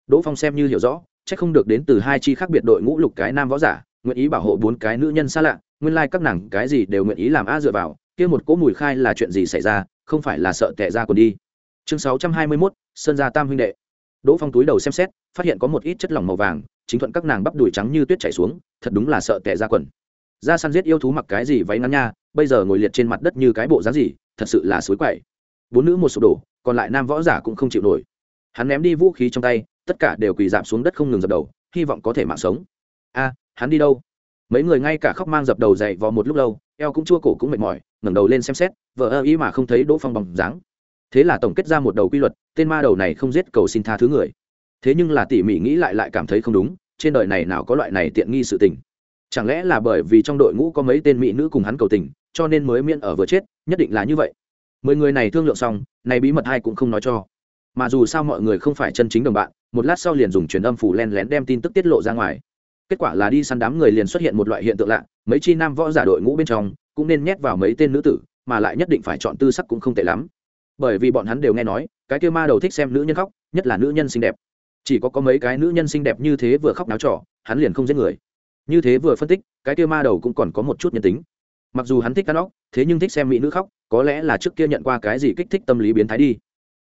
Đỗ phong xem như hiểu rõ c h ắ c không được đến từ hai chi khác biệt đội ngũ lục cái nam võ giả, nguyện ý bảo hộ bốn cái nữ nhân xa lạ, nguyên lai、like、các nàng cái gì đều nguyện ý làm a dựa vào, kia một cỗ mùi khai là chuyện gì xảy ra, không phải là sợ tệ ra còn đi. Chương sáu trăm hai mươi mốt, sơn gia tam huynh đệ. Đỗ phong túi đầu xem xét, phát hiện có một ít chất lỏng màu vàng chính thuận các nàng bắp đùi trắng như tuyết chảy xuống, thật đúng là sợ tệ ra quần. Ra săn giết yêu thú mặc cái gì váy ngắn nha, bây giờ ngồi liệt trên mặt đất như cái bộ dáng gì, thật sự là suối quậy. Bốn nữ một sụp đổ, còn lại nam võ giả cũng không chịu nổi. Hắn ném đi vũ khí trong tay, tất cả đều quỳ dạp xuống đất không ngừng dập đầu, hy vọng có thể mạng sống. A, hắn đi đâu? Mấy người ngay cả khóc mang dập đầu dậy vào một lúc lâu, eo cũng chua cổ cũng mệt mỏi, ngẩng đầu lên xem xét vợ ơ ý mà không thấy đỗ phong bằng dáng. Thế là tổng kết ra một đầu quy luật, tên ma đầu này không giết cầu xin tha thứ người thế nhưng là tỉ mỉ nghĩ lại lại cảm thấy không đúng, trên đời này nào có loại này tiện nghi sự tình. Chẳng lẽ là bởi vì trong đội ngũ có mấy tên mỹ nữ cùng hắn cầu tình, cho nên mới miễn ở vừa chết, nhất định là như vậy. Mười người này thương lượng xong, này bí mật hai cũng không nói cho. Mà dù sao mọi người không phải chân chính đồng bạn, một lát sau liền dùng truyền âm phủ len lén đem tin tức tiết lộ ra ngoài. Kết quả là đi săn đám người liền xuất hiện một loại hiện tượng lạ, mấy chi nam võ giả đội ngũ bên trong, cũng nên nhét vào mấy tên nữ tử, mà lại nhất định phải chọn tư sắc cũng không tệ lắm. Bởi vì bọn hắn đều nghe nói, cái kêu ma đầu thích xem nữ nhân khóc, nhất là nữ nhân xinh đẹp chỉ có có mấy cái nữ nhân xinh đẹp như thế vừa khóc náo trỏ hắn liền không giết người. Như thế vừa phân tích, cái kia ma đầu cũng còn có một chút nhân tính. Mặc dù hắn thích cắt óc thế nhưng thích xem mỹ nữ khóc, có lẽ là trước kia nhận qua cái gì kích thích tâm lý biến thái đi.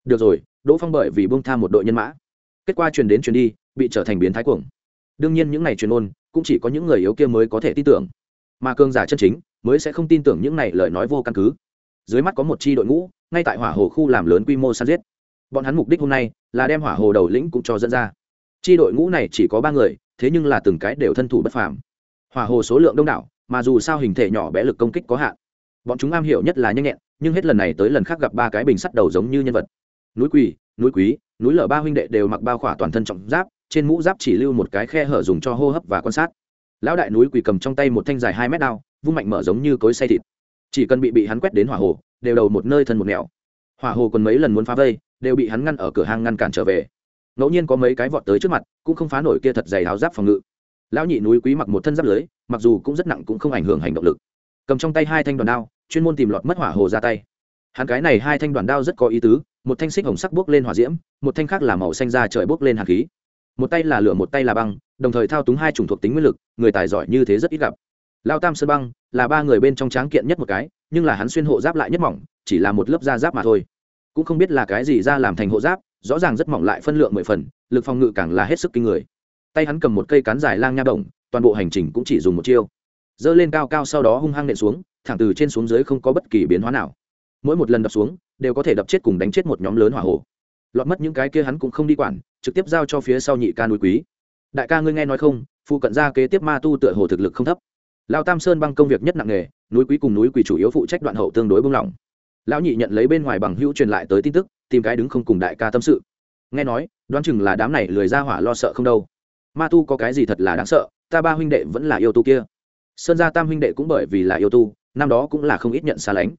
Được rồi, đỗ phong bởi vì bông tham một đội nhân mã. Kết quả truyền đến truyền đi, bị trở thành biến thái cuồng. Đương nhiên những này truyền ôn, cũng chỉ có những người yếu kia mới có thể tin tưởng. Mà cường giả chân chính, mới sẽ không tin tưởng những này lời nói vô căn cứ. Dưới mắt có một chi đội ngũ, ngay tại hỏa hồ khu làm lớn quy mô săn giết bọn hắn mục đích hôm nay là đem hỏa hồ đầu lĩnh cũng cho dẫn ra. Chi đội ngũ này chỉ có ba người, thế nhưng là từng cái đều thân thủ bất phàm. Hỏa hồ số lượng đông đảo, mà dù sao hình thể nhỏ bé lực công kích có hạn. Bọn chúng am hiểu nhất là nhanh nhẹn, nhưng hết lần này tới lần khác gặp ba cái bình sắt đầu giống như nhân vật. Núi quỳ, núi quý, núi lở ba huynh đệ đều mặc bao khỏa toàn thân trọng giáp, trên mũ giáp chỉ lưu một cái khe hở dùng cho hô hấp và quan sát. Lão đại núi quỳ cầm trong tay một thanh dài hai mét đao, vung mạnh mở giống như cối xay thịt. Chỉ cần bị bị hắn quét đến hỏa hồ, đều đầu một nơi thân một nẻo. Hỏa hồ còn mấy lần muốn phá vây đều bị hắn ngăn ở cửa hang ngăn cản trở về. Ngẫu nhiên có mấy cái vọt tới trước mặt, cũng không phá nổi kia thật dày áo giáp phòng ngự. Lão nhị núi quý mặc một thân giáp lưới, mặc dù cũng rất nặng cũng không ảnh hưởng hành động lực. Cầm trong tay hai thanh đoàn đao, chuyên môn tìm lọt mất hỏa hồ ra tay. Hắn cái này hai thanh đoàn đao rất có ý tứ, một thanh xích hồng sắc bước lên hỏa diễm, một thanh khác là màu xanh da trời bước lên hạt khí. Một tay là lửa, một tay là băng, đồng thời thao túng hai chủng thuộc tính nguyên lực, người tài giỏi như thế rất ít gặp. Lao tam sơn băng là ba người bên trong tráng kiện nhất một cái, nhưng là hắn xuyên hộ giáp lại nhất mỏng, chỉ là một lớp da giáp mà thôi cũng không biết là cái gì ra làm thành hộ giáp, rõ ràng rất mỏng lại phân lượng mười phần, lực phòng ngự càng là hết sức kinh người. Tay hắn cầm một cây cán dài lang nha động toàn bộ hành trình cũng chỉ dùng một chiêu. Dơ lên cao cao sau đó hung hăng nện xuống, thẳng từ trên xuống dưới không có bất kỳ biến hóa nào. Mỗi một lần đập xuống, đều có thể đập chết cùng đánh chết một nhóm lớn hỏa hổ. Lọt mất những cái kia hắn cũng không đi quản, trực tiếp giao cho phía sau nhị ca núi quý. Đại ca ngươi nghe nói không, phụ cận gia kế tiếp ma tu tựa hồ thực lực không thấp. Lao tam sơn băng công việc nhất nặng nghề núi quý cùng núi quý chủ yếu phụ trách đoạn hậu tương đối bung lỏng lão nhị nhận lấy bên ngoài bằng hữu truyền lại tới tin tức, tìm cái đứng không cùng đại ca tâm sự. Nghe nói, đoán chừng là đám này lười ra hỏa lo sợ không đâu. Ma tu có cái gì thật là đáng sợ, ta ba huynh đệ vẫn là yêu tu kia. Sơn gia tam huynh đệ cũng bởi vì là yêu tu, năm đó cũng là không ít nhận xa lánh.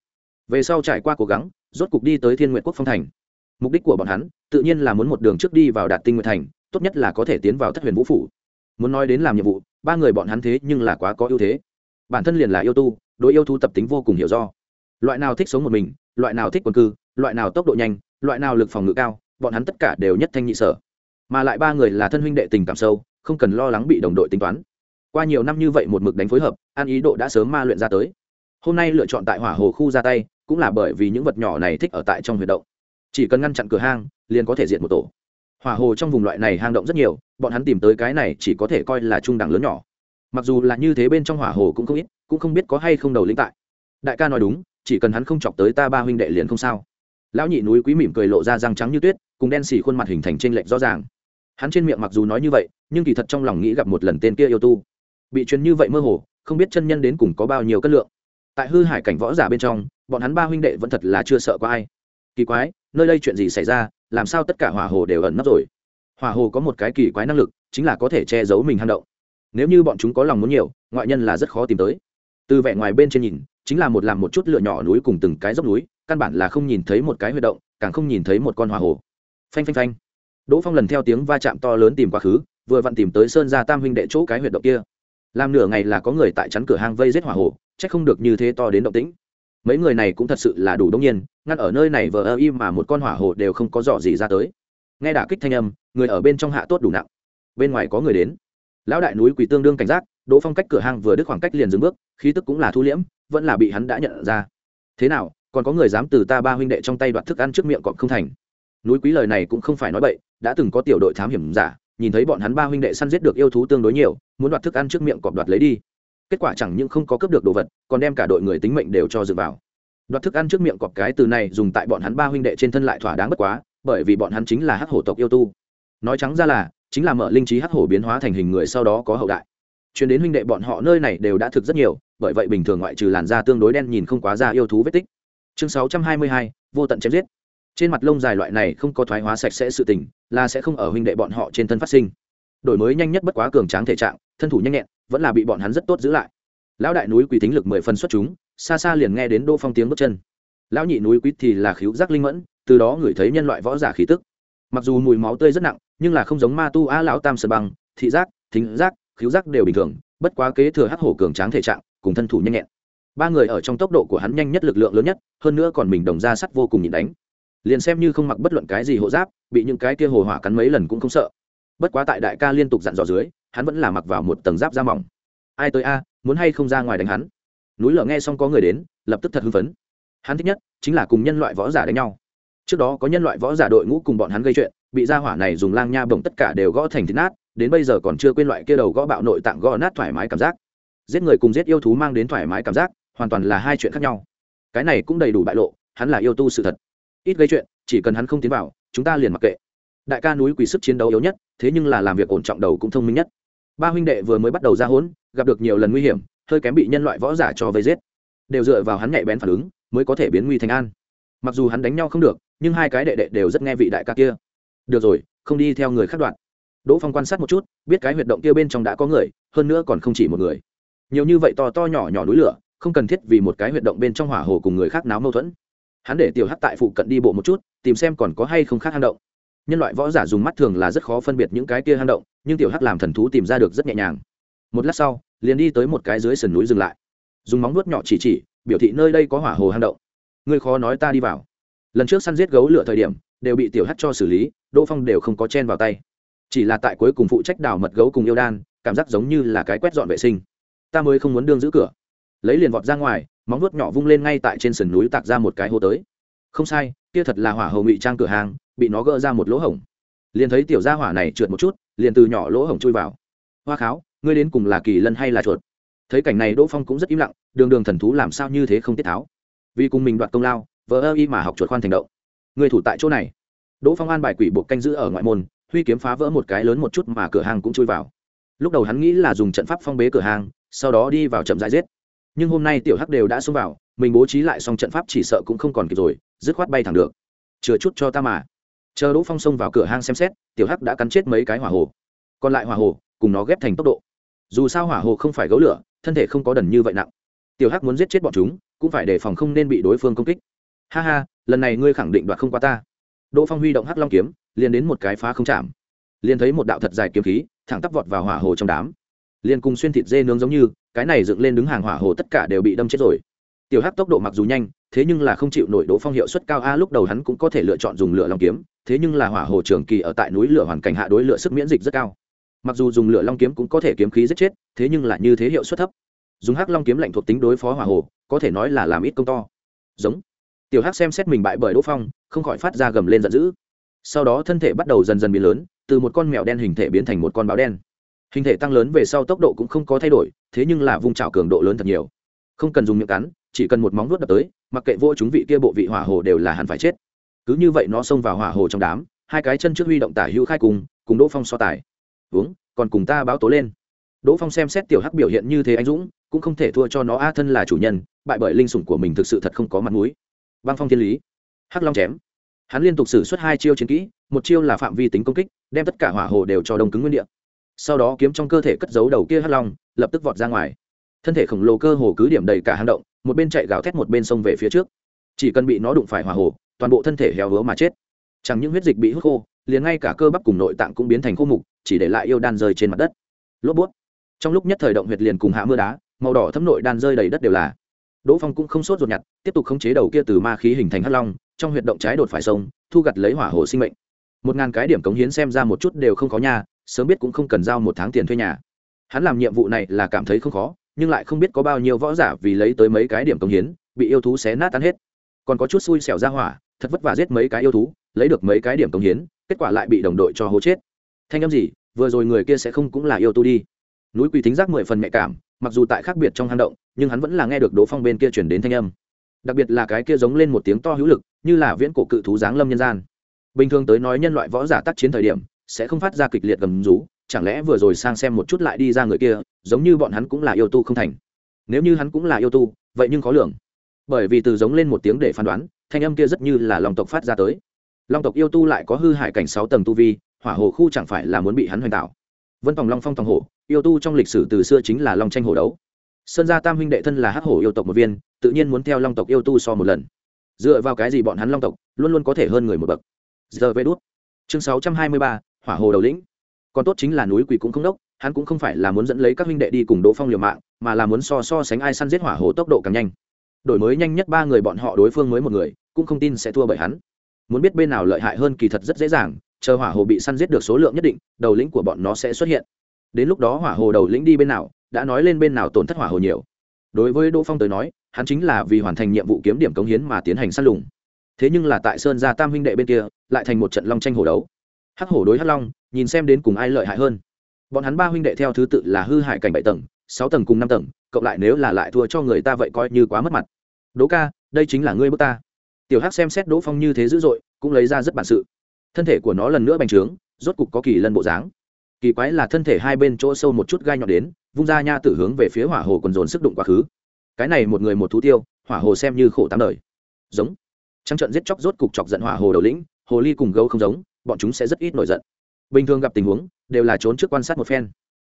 Về sau trải qua cố gắng, rốt cục đi tới thiên nguyện quốc phong thành. Mục đích của bọn hắn, tự nhiên là muốn một đường trước đi vào đạt tinh nguyện thành, tốt nhất là có thể tiến vào thất huyền vũ phủ. Muốn nói đến làm nhiệm vụ, ba người bọn hắn thế nhưng là quá có ưu thế. Bản thân liền là yêu tu, đối yêu thú tập tính vô cùng hiểu do loại nào thích sống một mình, loại nào thích quần cư, loại nào tốc độ nhanh, loại nào lực phòng ngự cao, bọn hắn tất cả đều nhất thanh nhị sở. Mà lại ba người là thân huynh đệ tình cảm sâu, không cần lo lắng bị đồng đội tính toán. Qua nhiều năm như vậy một mực đánh phối hợp, an ý độ đã sớm ma luyện ra tới. Hôm nay lựa chọn tại hỏa hồ khu ra tay, cũng là bởi vì những vật nhỏ này thích ở tại trong huyệt động. Chỉ cần ngăn chặn cửa hang, liền có thể diệt một tổ. Hỏa hồ trong vùng loại này hang động rất nhiều, bọn hắn tìm tới cái này chỉ có thể coi là trung đẳng lớn nhỏ. Mặc dù là như thế bên trong hỏa hồ cũng không ít, cũng không biết có hay không đầu lĩnh tại. Đại ca nói đúng chỉ cần hắn không chọc tới ta ba huynh đệ liền không sao. Lão nhị núi quý mỉm cười lộ ra răng trắng như tuyết, cùng đen xì khuôn mặt hình thành t r ê n lệch rõ ràng. Hắn trên miệng mặc dù nói như vậy, nhưng kỳ thật trong lòng nghĩ gặp một lần tên kia yêu tu. Bị truyền như vậy mơ hồ, không biết chân nhân đến cùng có bao nhiêu cân lượng. Tại hư hải cảnh võ giả bên trong, bọn hắn ba huynh đệ vẫn thật là chưa sợ có ai. Kỳ quái, nơi đây chuyện gì xảy ra, làm sao tất cả hỏa hồ đều ẩn nấp rồi? Hỏa hồ có một cái kỳ quái năng lực, chính là có thể che giấu mình hang động. Nếu như bọn chúng có lòng muốn nhiều, ngoại nhân là rất khó tìm tới. Từ vẻ ngoài bên trên nhìn chính là một làm một chút lựa nhỏ núi cùng từng cái dốc núi, căn bản là không nhìn thấy một cái huy động, càng không nhìn thấy một con hoa hồ. Phanh phanh phanh. Đỗ phong lần theo tiếng va chạm to lớn tìm quá khứ, vừa vặn tìm tới sơn gia tam huynh đệ chỗ cái huyệt động kia. Làm nửa ngày là có người tại chắn cửa hang vây giết hỏa hồ c h ắ c không được như thế to đến động tĩnh. Mấy người này cũng thật sự là đủ đông nhiên, ngăn ở nơi này vờ ơ im mà một con hỏa hồ đều không có dọ gì ra tới. Nghe đả kích thanh âm, người ở bên trong hạ tốt đủ nặng. Bên ngoài có người đến. Lão đại núi quỳ tương đương cảnh giác đỗ phong cách cửa hang vừa đứt khoảng cách liền dừng bước, khí tức cũng là thu liễm, vẫn là bị hắn đã nhận ra. Thế nào, còn có người dám từ ta ba huynh đệ trong tay đoạt thức ăn trước miệng cọp không thành? Núi quý lời này cũng không phải nói bậy, đã từng có tiểu đội thám hiểm giả, nhìn thấy bọn hắn ba huynh đệ săn giết được yêu thú tương đối nhiều, muốn đoạt thức ăn trước miệng cọp đoạt lấy đi. Kết quả chẳng những không có cướp được đồ vật, còn đem cả đội người tính mệnh đều cho dựa vào. Đoạt thức ăn trước miệng cọp cái từ này dùng tại bọn hắn ba huynh đệ trên thân lại thỏa đáng bất quá, bởi vì bọn hắn chính là hắc hổ tộc yêu tu. Nói trắng ra là, chính là mở linh trí hắc hổ biến hóa thành hình người sau đó có hậu đại chuyến đến huynh đệ bọn họ nơi này đều đã thực rất nhiều, bởi vậy bình thường ngoại trừ làn da tương đối đen nhìn không quá ra yêu thú vết tích. Chương sáu trăm hai mươi hai, vô tận chém giết. Trên mặt lông dài loại này không có thoái hóa sạch sẽ sự tình, là sẽ không ở huynh đệ bọn họ trên thân phát sinh. Đổi mới nhanh nhất bất quá cường tráng thể trạng, thân thủ nhanh nhẹn, vẫn là bị bọn hắn rất tốt giữ lại. Lão đại núi quý tính lực mười phân xuất chúng, xa xa liền nghe đến đô phong tiếng bước chân. Lão nhị núi quý thì là khíu giác linh mẫn, từ đó ngửi thấy nhân loại võ giả khí tức. Mặc dù mùi máu tươi rất nặng, nhưng là không giống ma tu a lão tam sờ bằng, thị giác, thính giác khiếu giác đều bình thường, bất quá kế thừa hắc hổ cường tráng thể trạng, cùng thân thủ nhanh nhẹn. Ba người ở trong tốc độ của hắn nhanh nhất lực lượng lớn nhất, hơn nữa còn mình đồng ra sắt vô cùng nhịn đánh. Liền xem như không mặc bất luận cái gì hộ giáp, bị những cái kia hồ hỏa cắn mấy lần cũng không sợ. Bất quá tại đại ca liên tục dặn dò dưới, hắn vẫn là mặc vào một tầng giáp da mỏng. Ai tới a, muốn hay không ra ngoài đánh hắn? Núi lở nghe xong có người đến, lập tức thật hưng phấn. Hắn thích nhất chính là cùng nhân loại võ giả đánh nhau. Trước đó có nhân loại võ giả đội ngũ cùng bọn hắn gây chuyện, bị gia hỏa này dùng lang nha bổng tất cả đều gõ thành thịt nát đến bây giờ còn chưa quên loại kia đầu gõ bạo nội tạng gõ nát thoải mái cảm giác. Giết người cùng giết yêu thú mang đến thoải mái cảm giác, hoàn toàn là hai chuyện khác nhau. Cái này cũng đầy đủ bại lộ, hắn là yêu tu sự thật. Ít gây chuyện, chỉ cần hắn không tiến vào, chúng ta liền mặc kệ. Đại ca núi quỳ sức chiến đấu yếu nhất, thế nhưng là làm việc ổn trọng đầu cũng thông minh nhất. Ba huynh đệ vừa mới bắt đầu ra hỗn gặp được nhiều lần nguy hiểm, hơi kém bị nhân loại võ giả cho vây giết. Đều dựa vào hắn nhạy bén phản ứng, mới có thể biến nguy thành an. Mặc dù hắn đánh nhau không được, nhưng hai cái đệ đệ đều rất nghe vị đại ca kia. Được rồi, không đi theo người khác đoạn đỗ phong quan sát một chút, biết cái huyệt động kia bên trong đã có người, hơn nữa còn không chỉ một người. Nhiều như vậy to to nhỏ nhỏ núi lửa, không cần thiết vì một cái huyệt động bên trong hỏa hồ cùng người khác náo mâu thuẫn. Hắn để tiểu hắc tại phụ cận đi bộ một chút, tìm xem còn có hay không khác hang động. Nhân loại võ giả dùng mắt thường là rất khó phân biệt những cái kia hang động, nhưng tiểu hắc làm thần thú tìm ra được rất nhẹ nhàng. Một lát sau, liền đi tới một cái dưới sườn núi dừng lại. Dùng móng vuốt nhỏ chỉ chỉ, biểu thị nơi đây có hỏa hồ hang động. Ngươi khó nói ta đi vào. Lần trước săn giết gấu lửa thời điểm, đều bị tiểu hắc cho xử lý, đỗ phong đều không có chen vào tay chỉ là tại cuối cùng phụ trách đào mật gấu cùng yêu đan, cảm giác giống như là cái quét dọn vệ sinh. Ta mới không muốn đương giữ cửa. Lấy liền vọt ra ngoài, móng vuốt nhỏ vung lên ngay tại trên sườn núi tạc ra một cái hố tới. Không sai, kia thật là hỏa hầu ngụy trang cửa hàng, bị nó gỡ ra một lỗ hổng. Liền thấy tiểu gia hỏa này trượt một chút, liền từ nhỏ lỗ hổng chui vào. Hoa kháo, ngươi đến cùng là kỳ lân hay là chuột? Thấy cảnh này đỗ phong cũng rất im lặng, đường đường thần thú làm sao như thế không tiết tháo? Vì cùng mình đoạt công lao vỡ ơ y mà học chuột khoan thành động. Người thủ tại chỗ này. Đỗ phong an bài quỷ buộc canh giữ ở ngoại môn huy kiếm phá vỡ một cái lớn một chút mà cửa hàng cũng chui vào. Lúc đầu hắn nghĩ là dùng trận pháp phong bế cửa hàng, sau đó đi vào chậm rãi giết. Nhưng hôm nay tiểu hắc đều đã xông vào, mình bố trí lại xong trận pháp chỉ sợ cũng không còn kịp rồi, dứt khoát bay thẳng được. Chừa chút cho ta mà. Chờ đỗ phong xông vào cửa hang xem xét, tiểu hắc đã cắn chết mấy cái hỏa hồ. Còn lại hỏa hồ, cùng nó ghép thành tốc độ. Dù sao hỏa hồ không phải gấu lửa, thân thể không có đần như vậy nặng. Tiểu hắc muốn giết chết bọn chúng, cũng phải đề phòng không nên bị đối phương công kích. Ha ha, lần này ngươi khẳng định đoạt không qua ta. Đỗ phong huy động hắc long kiếm liền đến một cái phá không chạm. Liền thấy một đạo thật dài kiếm khí, thẳng tắp vọt vào hỏa hồ trong đám. Liền cùng xuyên thịt dê nướng giống như, cái này dựng lên đứng hàng hỏa hồ tất cả đều bị đâm chết rồi. Tiểu hắc tốc độ mặc dù nhanh, thế nhưng là không chịu nổi đỗ phong hiệu suất cao a, lúc đầu hắn cũng có thể lựa chọn dùng lửa long kiếm, thế nhưng là hỏa hồ trường kỳ ở tại núi lửa hoàn cảnh hạ đối lửa sức miễn dịch rất cao. Mặc dù dùng lửa long kiếm cũng có thể kiếm khí giết chết, thế nhưng là như thế hiệu suất thấp. Dùng hắc long kiếm lạnh thuộc tính đối phó hỏa hồ, có thể nói là làm ít công to. Giống. Tiểu hắc xem xét mình bại bởi đỗ phong, không khỏi phát ra gầm lên giận dữ sau đó thân thể bắt đầu dần dần biến lớn, từ một con mèo đen hình thể biến thành một con báo đen. Hình thể tăng lớn về sau tốc độ cũng không có thay đổi, thế nhưng là vung trào cường độ lớn thật nhiều. Không cần dùng miệng cắn, chỉ cần một móng vuốt đập tới, mặc kệ vô chúng vị kia bộ vị hỏa hồ đều là hẳn phải chết. Cứ như vậy nó xông vào hỏa hồ trong đám, hai cái chân trước huy động tả hữu khai cùng cùng đỗ phong so tài. Uống, còn cùng ta báo tố lên. Đỗ phong xem xét tiểu hắc biểu hiện như thế anh dũng, cũng không thể thua cho nó, a thân là chủ nhân, bại bởi linh sủng của mình thực sự thật không có mặt mũi. Băng phong thiên lý. Hắc long chém hắn liên tục xử suất hai chiêu chiến kỹ, một chiêu là phạm vi tính công kích, đem tất cả hỏa hồ đều cho đông cứng nguyên địa. Sau đó kiếm trong cơ thể cất giấu đầu kia hắc long, lập tức vọt ra ngoài. Thân thể khổng lồ cơ hồ cứ điểm đầy cả hang động, một bên chạy gào thét một bên sông về phía trước. Chỉ cần bị nó đụng phải hỏa hồ, toàn bộ thân thể héo hứa mà chết. Chẳng những huyết dịch bị hút khô, liền ngay cả cơ bắp cùng nội tạng cũng biến thành khô mục, chỉ để lại yêu đan rơi trên mặt đất. Lốp bút. Trong lúc nhất thời động huyệt liền cùng hạ mưa đá, màu đỏ thấm nội đan rơi đầy đất đều là. Đỗ phong cũng không sốt ruột nhặt, tiếp tục khống chế đầu kia từ ma khí hình thành hắc long trong huyệt động trái đột phải sông, thu gặt lấy hỏa hồ sinh mệnh. Một ngàn cái điểm cống hiến xem ra một chút đều không khó nha, sớm biết cũng không cần giao một tháng tiền thuê nhà. Hắn làm nhiệm vụ này là cảm thấy không khó, nhưng lại không biết có bao nhiêu võ giả vì lấy tới mấy cái điểm cống hiến, bị yêu thú xé nát tan hết. Còn có chút xui xẻo ra hỏa, thật vất vả giết mấy cái yêu thú, lấy được mấy cái điểm cống hiến, kết quả lại bị đồng đội cho hố chết. Thanh âm gì, vừa rồi người kia sẽ không cũng là yêu tu đi. Núi quỳ thính giác mười phần nhạy cảm, mặc dù tại khác biệt trong hang động, nhưng hắn vẫn là nghe được đỗ phong bên kia chuyển đến thanh âm. Đặc biệt là cái kia giống lên một tiếng to hữu lực như là viễn cổ cự thú giáng lâm nhân gian. Bình thường tới nói nhân loại võ giả tác chiến thời điểm, sẽ không phát ra kịch liệt gầm rú, chẳng lẽ vừa rồi sang xem một chút lại đi ra người kia, giống như bọn hắn cũng là yêu tu không thành. Nếu như hắn cũng là yêu tu, vậy nhưng khó lường. Bởi vì từ giống lên một tiếng để phán đoán, thanh âm kia rất như là lòng tộc phát ra tới. Long tộc yêu tu lại có hư hại cảnh sáu tầng tu vi, hỏa hồ khu chẳng phải là muốn bị hắn hoành tạo. Vân tòng long phong tòng hổ, yêu tu trong lịch sử từ xưa chính là long tranh hổ đấu. Sơn gia tam huynh đệ thân là hắc hổ yêu tộc một viên, tự nhiên muốn theo long tộc yêu tu so một lần dựa vào cái gì bọn hắn long tộc luôn luôn có thể hơn người một bậc giờ vê đốt chương sáu trăm hai mươi ba, hỏa hồ đầu lĩnh còn tốt chính là núi quỷ cũng không đốc, hắn cũng không phải là muốn dẫn lấy các huynh đệ đi cùng đỗ phong liều mạng, mà là muốn so so sánh ai săn giết hỏa hồ tốc độ càng nhanh. đổi mới nhanh nhất ba người bọn họ đối phương mới một người, cũng không tin sẽ thua bởi hắn. muốn biết bên nào lợi hại hơn kỳ thật rất dễ dàng, chờ hỏa hồ bị săn giết được số lượng nhất định, đầu lĩnh của bọn nó sẽ xuất hiện. đến lúc đó hỏa hồ đầu lĩnh đi bên nào, đã nói lên bên nào tổn thất hỏa hồ nhiều. đối với đỗ phong tới nói hắn chính là vì hoàn thành nhiệm vụ kiếm điểm cống hiến mà tiến hành săn lùng. Thế nhưng là tại sơn gia tam huynh đệ bên kia, lại thành một trận long tranh hổ đấu. Hắc hổ đối hắc long, nhìn xem đến cùng ai lợi hại hơn. Bọn hắn ba huynh đệ theo thứ tự là hư hại cảnh bảy tầng, sáu tầng cùng năm tầng, cộng lại nếu là lại thua cho người ta vậy coi như quá mất mặt. Đỗ ca, đây chính là ngươi bước ta. Tiểu hắc xem xét đỗ phong như thế dữ dội, cũng lấy ra rất bản sự. Thân thể của nó lần nữa bành trướng, rốt cục có kỳ lân bộ dáng. Kỳ quái là thân thể hai bên chỗ sâu một chút gai nhọn đến, vung ra nha tử hướng về phía hỏa hồ còn dồn sức đụng quá khứ cái này một người một thú tiêu, hỏa hồ xem như khổ tám đời. Giống. Trăng trận giết chóc rốt cục chọc giận hỏa hồ đầu lĩnh, hồ ly cùng gấu không giống, bọn chúng sẽ rất ít nổi giận. Bình thường gặp tình huống, đều là trốn trước quan sát một phen.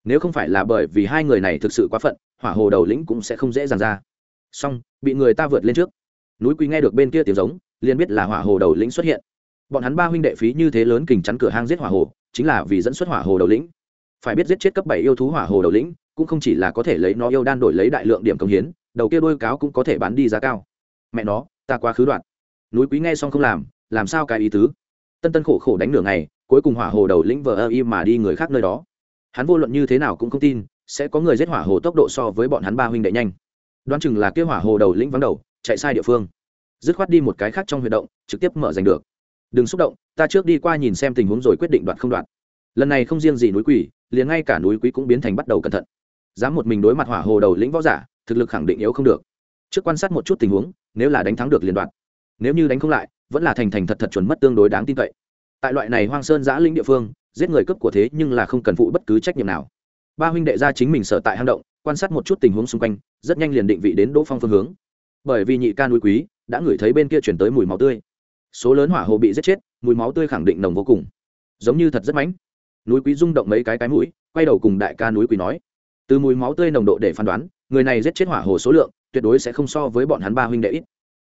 Nếu không phải là bởi vì hai người này thực sự quá phận, hỏa hồ đầu lĩnh cũng sẽ không dễ dàng ra. Song bị người ta vượt lên trước. Núi quý nghe được bên kia tiếng giống, liền biết là hỏa hồ đầu lĩnh xuất hiện. Bọn hắn ba huynh đệ phí như thế lớn kình chắn cửa hang giết hỏa hồ, chính là vì dẫn xuất hỏa hồ đầu lĩnh. Phải biết giết chết cấp bảy yêu thú hỏa hồ đầu lĩnh, cũng không chỉ là có thể lấy nó yêu đan đổi lấy đại lượng điểm công hiến đầu kia đôi cáo cũng có thể bán đi giá cao. Mẹ nó, ta quá khứ đoạn. Núi quý nghe xong không làm làm sao cái ý tứ? Tân tân khổ khổ đánh nửa ngày, cuối cùng hỏa hồ đầu lĩnh vờ ơ y mà đi người khác nơi đó. Hắn vô luận như thế nào cũng không tin, sẽ có người giết hỏa hồ tốc độ so với bọn hắn ba huynh đệ nhanh. Đoán chừng là kêu hỏa hồ đầu lĩnh vắng đầu, chạy sai địa phương. Dứt khoát đi một cái khác trong huy động, trực tiếp mở giành được. Đừng xúc động, ta trước đi qua nhìn xem tình huống rồi quyết định đoạt không đoạt. Lần này không riêng gì núi quỷ, liền ngay cả núi quý cũng biến thành bắt đầu cẩn thận. Dám một mình đối mặt hỏa hồ đầu lĩnh võ giả thực lực khẳng định yếu không được. Trước quan sát một chút tình huống, nếu là đánh thắng được liên đoạn. Nếu như đánh không lại, vẫn là thành thành thật thật chuẩn mất tương đối đáng tin cậy. Tại loại này hoang sơn giã lĩnh địa phương, giết người cấp của thế nhưng là không cần phụ bất cứ trách nhiệm nào. Ba huynh đệ ra chính mình sở tại hang động, quan sát một chút tình huống xung quanh, rất nhanh liền định vị đến đỗ phong phương hướng. Bởi vì nhị ca núi quý đã ngửi thấy bên kia chuyển tới mùi máu tươi. Số lớn hỏa hồ bị giết chết, mùi máu tươi khẳng định nồng vô cùng. Giống như thật rất mãnh. Núi quý rung động mấy cái cái mũi, quay đầu cùng đại ca núi quý nói. Từ mùi máu tươi nồng độ để phán đoán người này giết chết hỏa hồ số lượng, tuyệt đối sẽ không so với bọn hắn ba huynh đệ ít.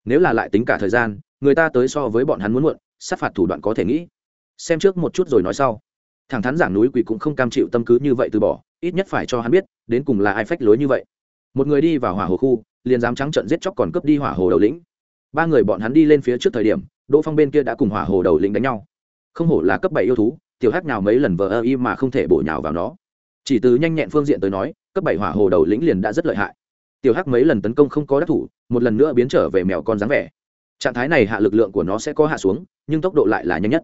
Nếu là lại tính cả thời gian, người ta tới so với bọn hắn muốn muộn, sát phạt thủ đoạn có thể nghĩ. Xem trước một chút rồi nói sau. Thẳng thắn giảng núi quỷ cũng không cam chịu tâm cứ như vậy từ bỏ, ít nhất phải cho hắn biết, đến cùng là ai phách lối như vậy. Một người đi vào hỏa hồ khu, liền dám trắng trận giết chóc còn cướp đi hỏa hồ đầu lĩnh. Ba người bọn hắn đi lên phía trước thời điểm, đỗ phong bên kia đã cùng hỏa hồ đầu lĩnh đánh nhau. Không hổ là cấp bảy yêu thú, tiểu hắc nào mấy lần vờ ơ y mà không thể bổ nhào vào nó. Chỉ từ nhanh nhẹn phương diện tới nói cấp bảy hỏa hồ đầu lĩnh liền đã rất lợi hại. Tiểu hắc mấy lần tấn công không có đắc thủ, một lần nữa biến trở về mèo con dáng vẻ. Trạng thái này hạ lực lượng của nó sẽ có hạ xuống, nhưng tốc độ lại là nhanh nhất.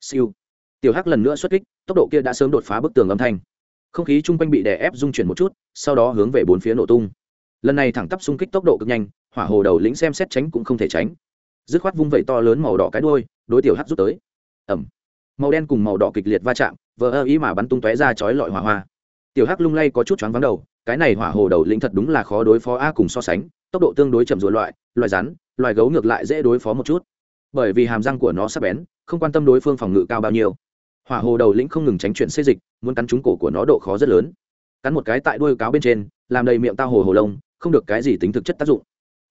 Siêu. Tiểu hắc lần nữa xuất kích, tốc độ kia đã sớm đột phá bức tường âm thanh. Không khí chung quanh bị đè ép dung chuyển một chút, sau đó hướng về bốn phía nổ tung. Lần này thẳng tắp xung kích tốc độ cực nhanh, hỏa hồ đầu lĩnh xem xét tránh cũng không thể tránh. Dứt khoát vung vẩy to lớn màu đỏ cái đuôi, đối tiểu hắc rút tới. Ẩm màu đen cùng màu đỏ kịch liệt va chạm, vờ ơ ý mà bắn tung tóe ra chói lọi hỏa hoa tiểu hắc lung lay có chút choáng vắng đầu, cái này hỏa hồ đầu lĩnh thật đúng là khó đối phó a cùng so sánh, tốc độ tương đối chậm rồi loại, loài rắn, loài gấu ngược lại dễ đối phó một chút. Bởi vì hàm răng của nó sắp bén, không quan tâm đối phương phòng ngự cao bao nhiêu. Hỏa hồ đầu lĩnh không ngừng tránh chuyện xê dịch, muốn cắn trúng cổ của nó độ khó rất lớn. Cắn một cái tại đuôi cáo bên trên, làm đầy miệng tao hồ hồ lông, không được cái gì tính thực chất tác dụng.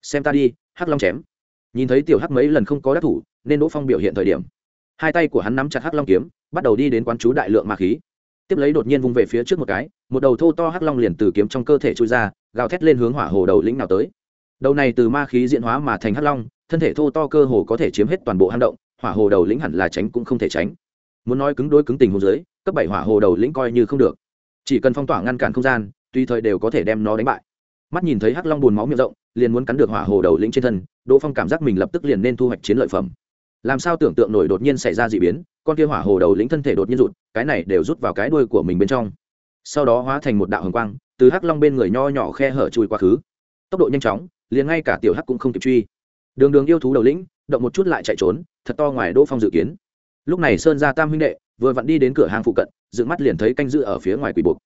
Xem ta đi, hắc long chém. Nhìn thấy tiểu hắc mấy lần không có đắc thủ, nên đỗ phong biểu hiện thời điểm. Hai tay của hắn nắm chặt hắc long kiếm, bắt đầu đi đến quán chú đại lượng ma khí tiếp lấy đột nhiên vung về phía trước một cái, một đầu thô to hắc long liền từ kiếm trong cơ thể trôi ra, gào thét lên hướng hỏa hồ đầu lĩnh nào tới. Đầu này từ ma khí diễn hóa mà thành hắc long, thân thể thô to cơ hồ có thể chiếm hết toàn bộ hang động, hỏa hồ đầu lĩnh hẳn là tránh cũng không thể tránh. Muốn nói cứng đối cứng tình hồ dưới, cấp bảy hỏa hồ đầu lĩnh coi như không được. Chỉ cần phong tỏa ngăn cản không gian, tùy thời đều có thể đem nó đánh bại. Mắt nhìn thấy hắc long bùn máu miệng rộng, liền muốn cắn được hỏa hồ đầu lĩnh trên thân, đỗ phong cảm giác mình lập tức liền nên thu hoạch chiến lợi phẩm làm sao tưởng tượng nổi đột nhiên xảy ra d ị biến, con kia hỏa hồ đầu lĩnh thân thể đột nhiên rụt, cái này đều rút vào cái đuôi của mình bên trong. Sau đó hóa thành một đạo hồng quang, từ hắc long bên người nho nhỏ khe hở chui quá khứ. Tốc độ nhanh chóng, liền ngay cả tiểu hắc cũng không kịp truy. Đường đường yêu thú đầu lĩnh, động một chút lại chạy trốn, thật to ngoài đỗ phong dự kiến. Lúc này sơn gia tam huynh đệ, vừa vặn đi đến cửa hàng phụ cận, dựng mắt liền thấy canh giữ ở phía ngoài quỷ buộc.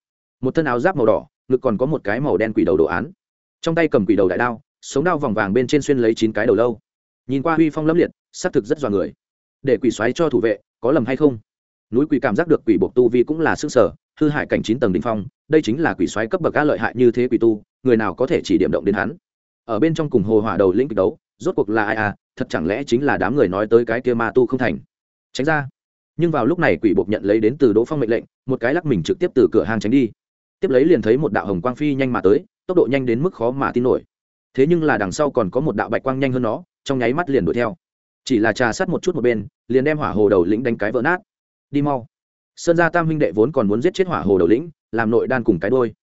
Một thân áo giáp màu đỏ, ngực còn có một cái màu đen quỷ đầu đồ án. Trong tay cầm quỷ đầu đại đao, sống đao vòng vàng bên trên xuyên lấy chín cái đầu lâu. Nhìn qua huy phong lâm liệt xác thực rất dọa người. Để quỷ xoáy cho thủ vệ, có lầm hay không? Núi quỷ cảm giác được quỷ buộc tu vi cũng là sức sở, hư hại cảnh chín tầng đ ỉ n h phong, đây chính là quỷ xoáy cấp bậc ca lợi hại như thế quỷ tu, người nào có thể chỉ điểm động đến hắn? Ở bên trong cùng hồ hỏa đầu lĩnh kịch đấu, rốt cuộc là ai à? Thật chẳng lẽ chính là đám người nói tới cái kia ma tu không thành? Tránh ra. Nhưng vào lúc này quỷ buộc nhận lấy đến từ đỗ phong mệnh lệnh, một cái lắc mình trực tiếp từ cửa hàng tránh đi. Tiếp lấy liền thấy một đạo hồng quang phi nhanh mà tới, tốc độ nhanh đến mức khó mà tin nổi. Thế nhưng là đằng sau còn có một đạo bạch quang nhanh hơn nó, trong nháy mắt liền đuổi theo chỉ là trà sát một chút một bên, liền đem hỏa hồ đầu lĩnh đánh cái vỡ nát. Đi mau. Sơn gia tam huynh đệ vốn còn muốn giết chết hỏa hồ đầu lĩnh, làm nội đan cùng cái đôi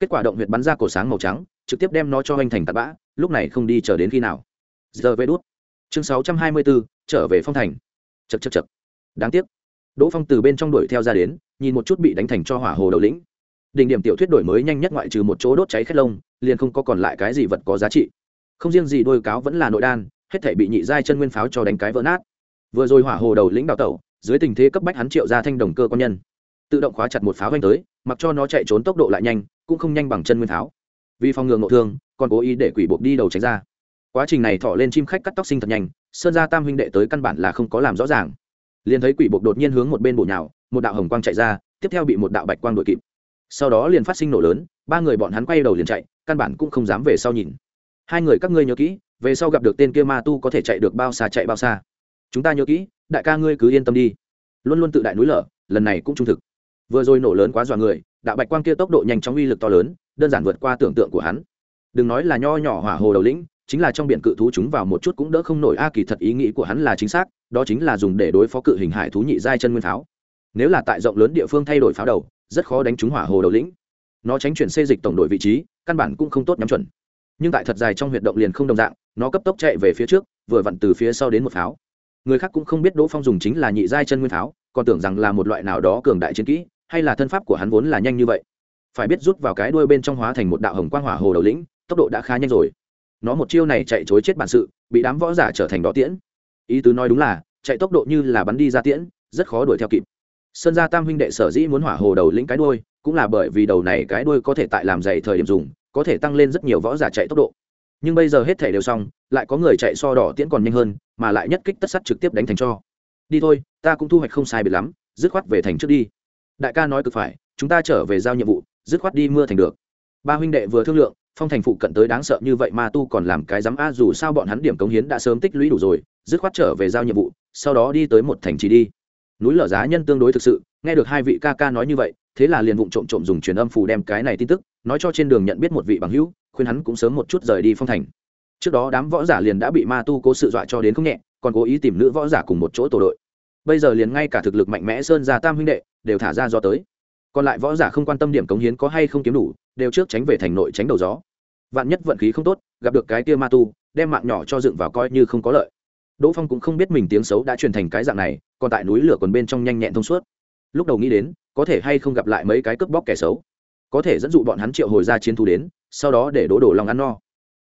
kết quả động huyệt bắn ra cổ sáng màu trắng, trực tiếp đem nó cho anh thành tạt bã, lúc này không đi chờ đến khi nào. Giờ về đút. Chương sáu trăm hai mươi bốn, trở về phong thành. Chật chật chật đáng tiếc. Đỗ phong từ bên trong đuổi theo ra đến, nhìn một chút bị đánh thành cho hỏa hồ đầu lĩnh. Đỉnh điểm tiểu thuyết đổi mới nhanh nhất ngoại trừ một chỗ đốt cháy khét lông, liền không có còn lại cái gì vật có giá trị. Không riêng gì đôi cáo vẫn là nội đan hết thể bị nhị giai chân nguyên pháo cho đánh cái vỡ nát. Vừa rồi hỏa hồ đầu lĩnh đào tẩu, dưới tình thế cấp bách hắn triệu ra thanh đồng cơ quan nhân. Tự động khóa chặt một pháo vanh tới, mặc cho nó chạy trốn tốc độ lại nhanh, cũng không nhanh bằng chân nguyên pháo. Vì phòng ngừa ngộ thương, còn cố ý để quỷ buộc đi đầu tránh ra. Quá trình này thọ lên chim khách cắt tóc sinh thật nhanh, sơn gia tam huynh đệ tới căn bản là không có làm rõ ràng. Liền thấy quỷ buộc đột nhiên hướng một bên bổ nhào, một đạo hồng quang chạy ra, tiếp theo bị một đạo bạch quang đuổi kịp. Sau đó liền phát sinh nổ lớn, ba người bọn hắn quay đầu liền chạy, căn bản cũng không dám về sau nhìn. Hai người các ngươi nhớ kỹ về sau gặp được tên kia ma tu có thể chạy được bao xa chạy bao xa. Chúng ta nhớ kỹ, đại ca ngươi cứ yên tâm đi. Luôn luôn tự đại núi lở, lần này cũng trung thực. Vừa rồi nổ lớn quá dọa người, đạo bạch quang kia tốc độ nhanh chóng uy lực to lớn, đơn giản vượt qua tưởng tượng của hắn. Đừng nói là nho nhỏ hỏa hồ đầu lĩnh, chính là trong biển cự thú chúng vào một chút cũng đỡ không nổi a, kỳ thật ý nghĩ của hắn là chính xác, đó chính là dùng để đối phó cự hình hải thú nhị giai chân nguyên pháo. Nếu là tại rộng lớn địa phương thay đổi pháo đầu, rất khó đánh trúng hỏa hồ đầu lĩnh. Nó tránh chuyển xê dịch tổng đội vị trí, căn bản cũng không tốt nhắm chuẩn nhưng tại thật dài trong huyệt động liền không đồng dạng, nó cấp tốc chạy về phía trước, vừa vặn từ phía sau đến một pháo. Người khác cũng không biết đỗ phong dùng chính là nhị giai chân nguyên pháo, còn tưởng rằng là một loại nào đó cường đại chiến kỹ, hay là thân pháp của hắn vốn là nhanh như vậy. Phải biết rút vào cái đuôi bên trong hóa thành một đạo hồng quang hỏa hồ đầu lĩnh, tốc độ đã khá nhanh rồi. Nó một chiêu này chạy chối chết bản sự, bị đám võ giả trở thành đó tiễn. Ý tứ nói đúng là, chạy tốc độ như là bắn đi ra tiễn, rất khó đuổi theo kịp. Sơn gia tam huynh đệ sở dĩ muốn hỏa hồ đầu lĩnh cái đuôi, cũng là bởi vì đầu này cái đuôi có thể tại làm dày thời điểm dùng có thể tăng lên rất nhiều võ giả chạy tốc độ. Nhưng bây giờ hết thể đều xong, lại có người chạy so đỏ tiễn còn nhanh hơn, mà lại nhất kích tất sắt trực tiếp đánh thành cho. Đi thôi, ta cũng thu hoạch không sai biệt lắm, dứt khoát về thành trước đi. Đại ca nói cực phải, chúng ta trở về giao nhiệm vụ, dứt khoát đi mưa thành được. Ba huynh đệ vừa thương lượng, phong thành phụ cận tới đáng sợ như vậy ma tu còn làm cái dám a, dù sao bọn hắn điểm cống hiến đã sớm tích lũy đủ rồi, dứt khoát trở về giao nhiệm vụ, sau đó đi tới một thành trì đi. Núi lở giá nhân tương đối thực sự nghe được hai vị ca ca nói như vậy, thế là liền vụng trộm trộm dùng truyền âm phù đem cái này tin tức, nói cho trên đường nhận biết một vị bằng hữu, khuyên hắn cũng sớm một chút rời đi phong thành. Trước đó đám võ giả liền đã bị ma tu cố sự dọa cho đến không nhẹ, còn cố ý tìm nữ võ giả cùng một chỗ tổ đội. Bây giờ liền ngay cả thực lực mạnh mẽ sơn gia tam huynh đệ đều thả ra do tới. Còn lại võ giả không quan tâm điểm cống hiến có hay không kiếm đủ, đều trước tránh về thành nội tránh đầu gió. Vạn nhất vận khí không tốt, gặp được cái kia ma tu, đem mạng nhỏ cho dựng vào coi như không có lợi. Đỗ phong cũng không biết mình tiếng xấu đã truyền thành cái dạng này, còn tại núi lửa còn bên trong nhanh nhẹn thông suốt lúc đầu nghĩ đến, có thể hay không gặp lại mấy cái cướp bóc kẻ xấu. Có thể dẫn dụ bọn hắn triệu hồi ra chiến thú đến, sau đó để đỗ đổ lòng ăn no.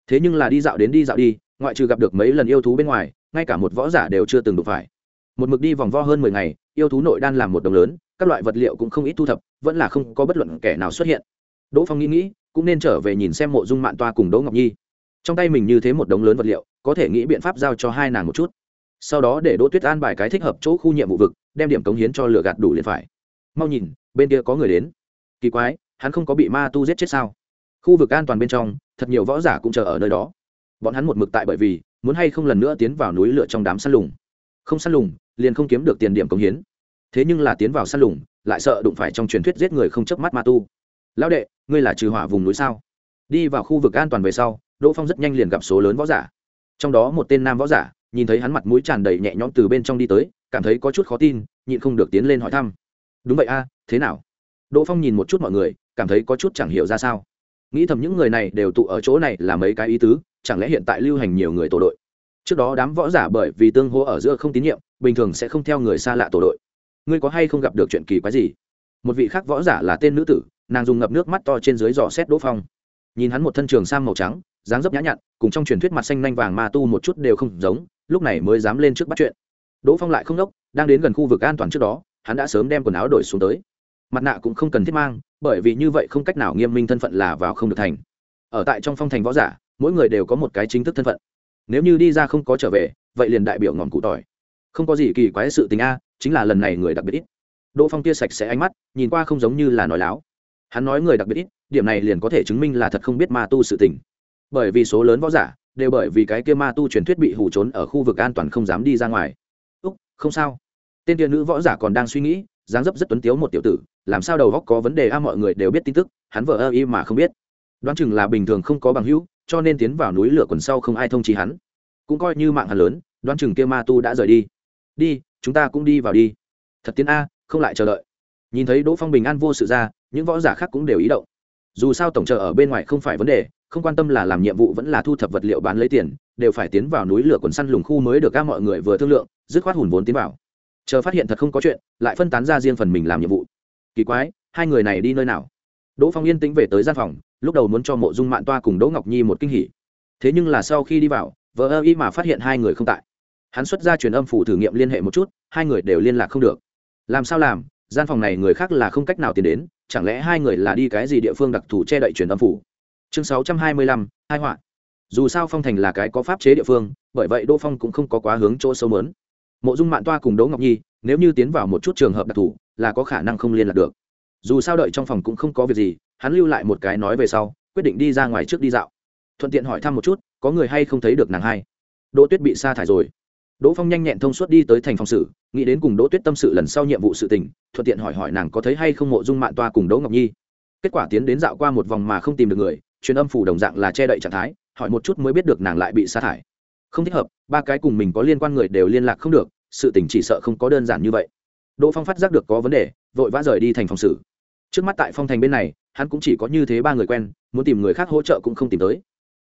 Thế nhưng là đi dạo đến đi dạo đi, ngoại trừ gặp được mấy lần yêu thú bên ngoài, ngay cả một võ giả đều chưa từng đụng phải. Một mực đi vòng vo hơn mười ngày, yêu thú nội đan làm một đồng lớn, các loại vật liệu cũng không ít thu thập, vẫn là không có bất luận kẻ nào xuất hiện. Đỗ phong nghĩ nghĩ, cũng nên trở về nhìn xem mộ dung mạn toa cùng đỗ ngọc nhi. Trong tay mình như thế một đống lớn vật liệu, có thể nghĩ biện pháp giao cho hai nàng một chút. Sau đó để đỗ tuyết an bài cái thích hợp chỗ khu nhiệm vụ vực đem điểm cống hiến cho lửa gạt đủ liền phải. Mau nhìn, bên kia có người đến. Kỳ quái, hắn không có bị ma tu giết chết sao? Khu vực an toàn bên trong, thật nhiều võ giả cũng chờ ở nơi đó. Bọn hắn một mực tại bởi vì, muốn hay không lần nữa tiến vào núi lửa trong đám săn lùng. Không săn lùng, liền không kiếm được tiền điểm cống hiến. Thế nhưng là tiến vào săn lùng, lại sợ đụng phải trong truyền thuyết giết người không chớp mắt ma tu. Lão đệ, ngươi là trừ hỏa vùng núi sao? Đi vào khu vực an toàn về sau, đỗ phong rất nhanh liền gặp số lớn võ giả. Trong đó một tên nam võ giả, nhìn thấy hắn mặt mũi tràn đầy nhẹ nhõm từ bên trong đi tới cảm thấy có chút khó tin, nhịn không được tiến lên hỏi thăm. Đúng vậy a, thế nào? Đỗ phong nhìn một chút mọi người, cảm thấy có chút chẳng hiểu ra sao. Nghĩ thầm những người này đều tụ ở chỗ này là mấy cái ý tứ, chẳng lẽ hiện tại lưu hành nhiều người tổ đội? Trước đó đám võ giả bởi vì tương hô ở giữa không tín nhiệm, bình thường sẽ không theo người xa lạ tổ đội. Ngươi có hay không gặp được chuyện kỳ quái gì? Một vị khác võ giả là tên nữ tử, nàng dùng ngập nước mắt to trên dưới giò xét đỗ phong. Nhìn hắn một thân trường sang màu trắng, dáng dấp nhã nhặn, cùng trong truyền thuyết mặt xanh nanh vàng ma tu một chút đều không giống, lúc này mới dám lên trước bắt chuyện đỗ phong lại không đốc, đang đến gần khu vực an toàn trước đó, hắn đã sớm đem quần áo đổi xuống tới. Mặt nạ cũng không cần thiết mang, bởi vì như vậy không cách nào nghiêm minh thân phận là vào không được thành. Ở tại trong phong thành võ giả, mỗi người đều có một cái chính thức thân phận. Nếu như đi ra không có trở về, vậy liền đại biểu ngọn cụ tỏi. Không có gì kỳ quái sự tình a, chính là lần này người đặc biệt ít. Đỗ phong tia sạch sẽ ánh mắt, nhìn qua không giống như là nói láo. Hắn nói người đặc biệt ít, điểm này liền có thể chứng minh là thật không biết ma tu sự tình. Bởi vì số lớn võ giả, đều bởi vì cái kia ma tu truyền thuyết bị hủ trốn ở khu vực an toàn không dám đi ra ngoài không sao. Tên tiên nữ võ giả còn đang suy nghĩ, dáng dấp rất tuấn tiếu một tiểu tử, làm sao đầu góc có vấn đề a, mọi người đều biết tin tức, hắn vợ ơ y mà không biết. Đoán chừng là bình thường không có bằng hữu, cho nên tiến vào núi lửa quần sau không ai thông trí hắn. Cũng coi như mạng hắn lớn, đoán chừng kia ma tu đã rời đi. Đi, chúng ta cũng đi vào đi. Thật tiến a, không lại chờ đợi. Nhìn thấy đỗ phong bình an vô sự ra, những võ giả khác cũng đều ý động. Dù sao tổng trợ ở bên ngoài không phải vấn đề, không quan tâm là làm nhiệm vụ vẫn là thu thập vật liệu bán lấy tiền đều phải tiến vào núi lửa quần săn lùng khu mới được các mọi người vừa thương lượng, dứt khoát hùn vốn tiến vào. Chờ phát hiện thật không có chuyện, lại phân tán ra riêng phần mình làm nhiệm vụ. Kỳ quái, hai người này đi nơi nào? Đỗ phong yên tĩnh về tới gian phòng, lúc đầu muốn cho mộ dung mạn toa cùng đỗ ngọc nhi một kinh hỉ. Thế nhưng là sau khi đi vào, vợ ơ y mà phát hiện hai người không tại. Hắn xuất ra truyền âm phủ thử nghiệm liên hệ một chút, hai người đều liên lạc không được. Làm sao làm? Gian phòng này người khác là không cách nào tiến đến, chẳng lẽ hai người là đi cái gì địa phương đặc thù che đậy truyền âm phủ? Chương sáu trăm hai mươi lăm, hai họa dù sao phong thành là cái có pháp chế địa phương, bởi vậy đỗ phong cũng không có quá hướng chỗ sâu mớn mộ dung mạn toa cùng đỗ ngọc nhi, nếu như tiến vào một chút trường hợp đặc thù, là có khả năng không liên lạc được. Dù sao đợi trong phòng cũng không có việc gì, hắn lưu lại một cái nói về sau, quyết định đi ra ngoài trước đi dạo. Thuận tiện hỏi thăm một chút, có người hay không thấy được nàng hay. đỗ tuyết bị sa thải rồi. Đỗ phong nhanh nhẹn thông suốt đi tới thành phòng sự, nghĩ đến cùng đỗ tuyết tâm sự lần sau nhiệm vụ sự tình, thuận tiện hỏi hỏi nàng có thấy hay không mộ dung mạn toa cùng đỗ ngọc nhi. Kết quả tiến đến dạo qua một vòng mà không tìm được người, truyền âm phủ đồng dạng là che đậy trạng thái hỏi một chút mới biết được nàng lại bị sa thải. Không thích hợp, ba cái cùng mình có liên quan người đều liên lạc không được, sự tình chỉ sợ không có đơn giản như vậy. Đỗ phong phát giác được có vấn đề, vội vã rời đi thành phòng xử. Trước mắt tại phong thành bên này, hắn cũng chỉ có như thế ba người quen, muốn tìm người khác hỗ trợ cũng không tìm tới.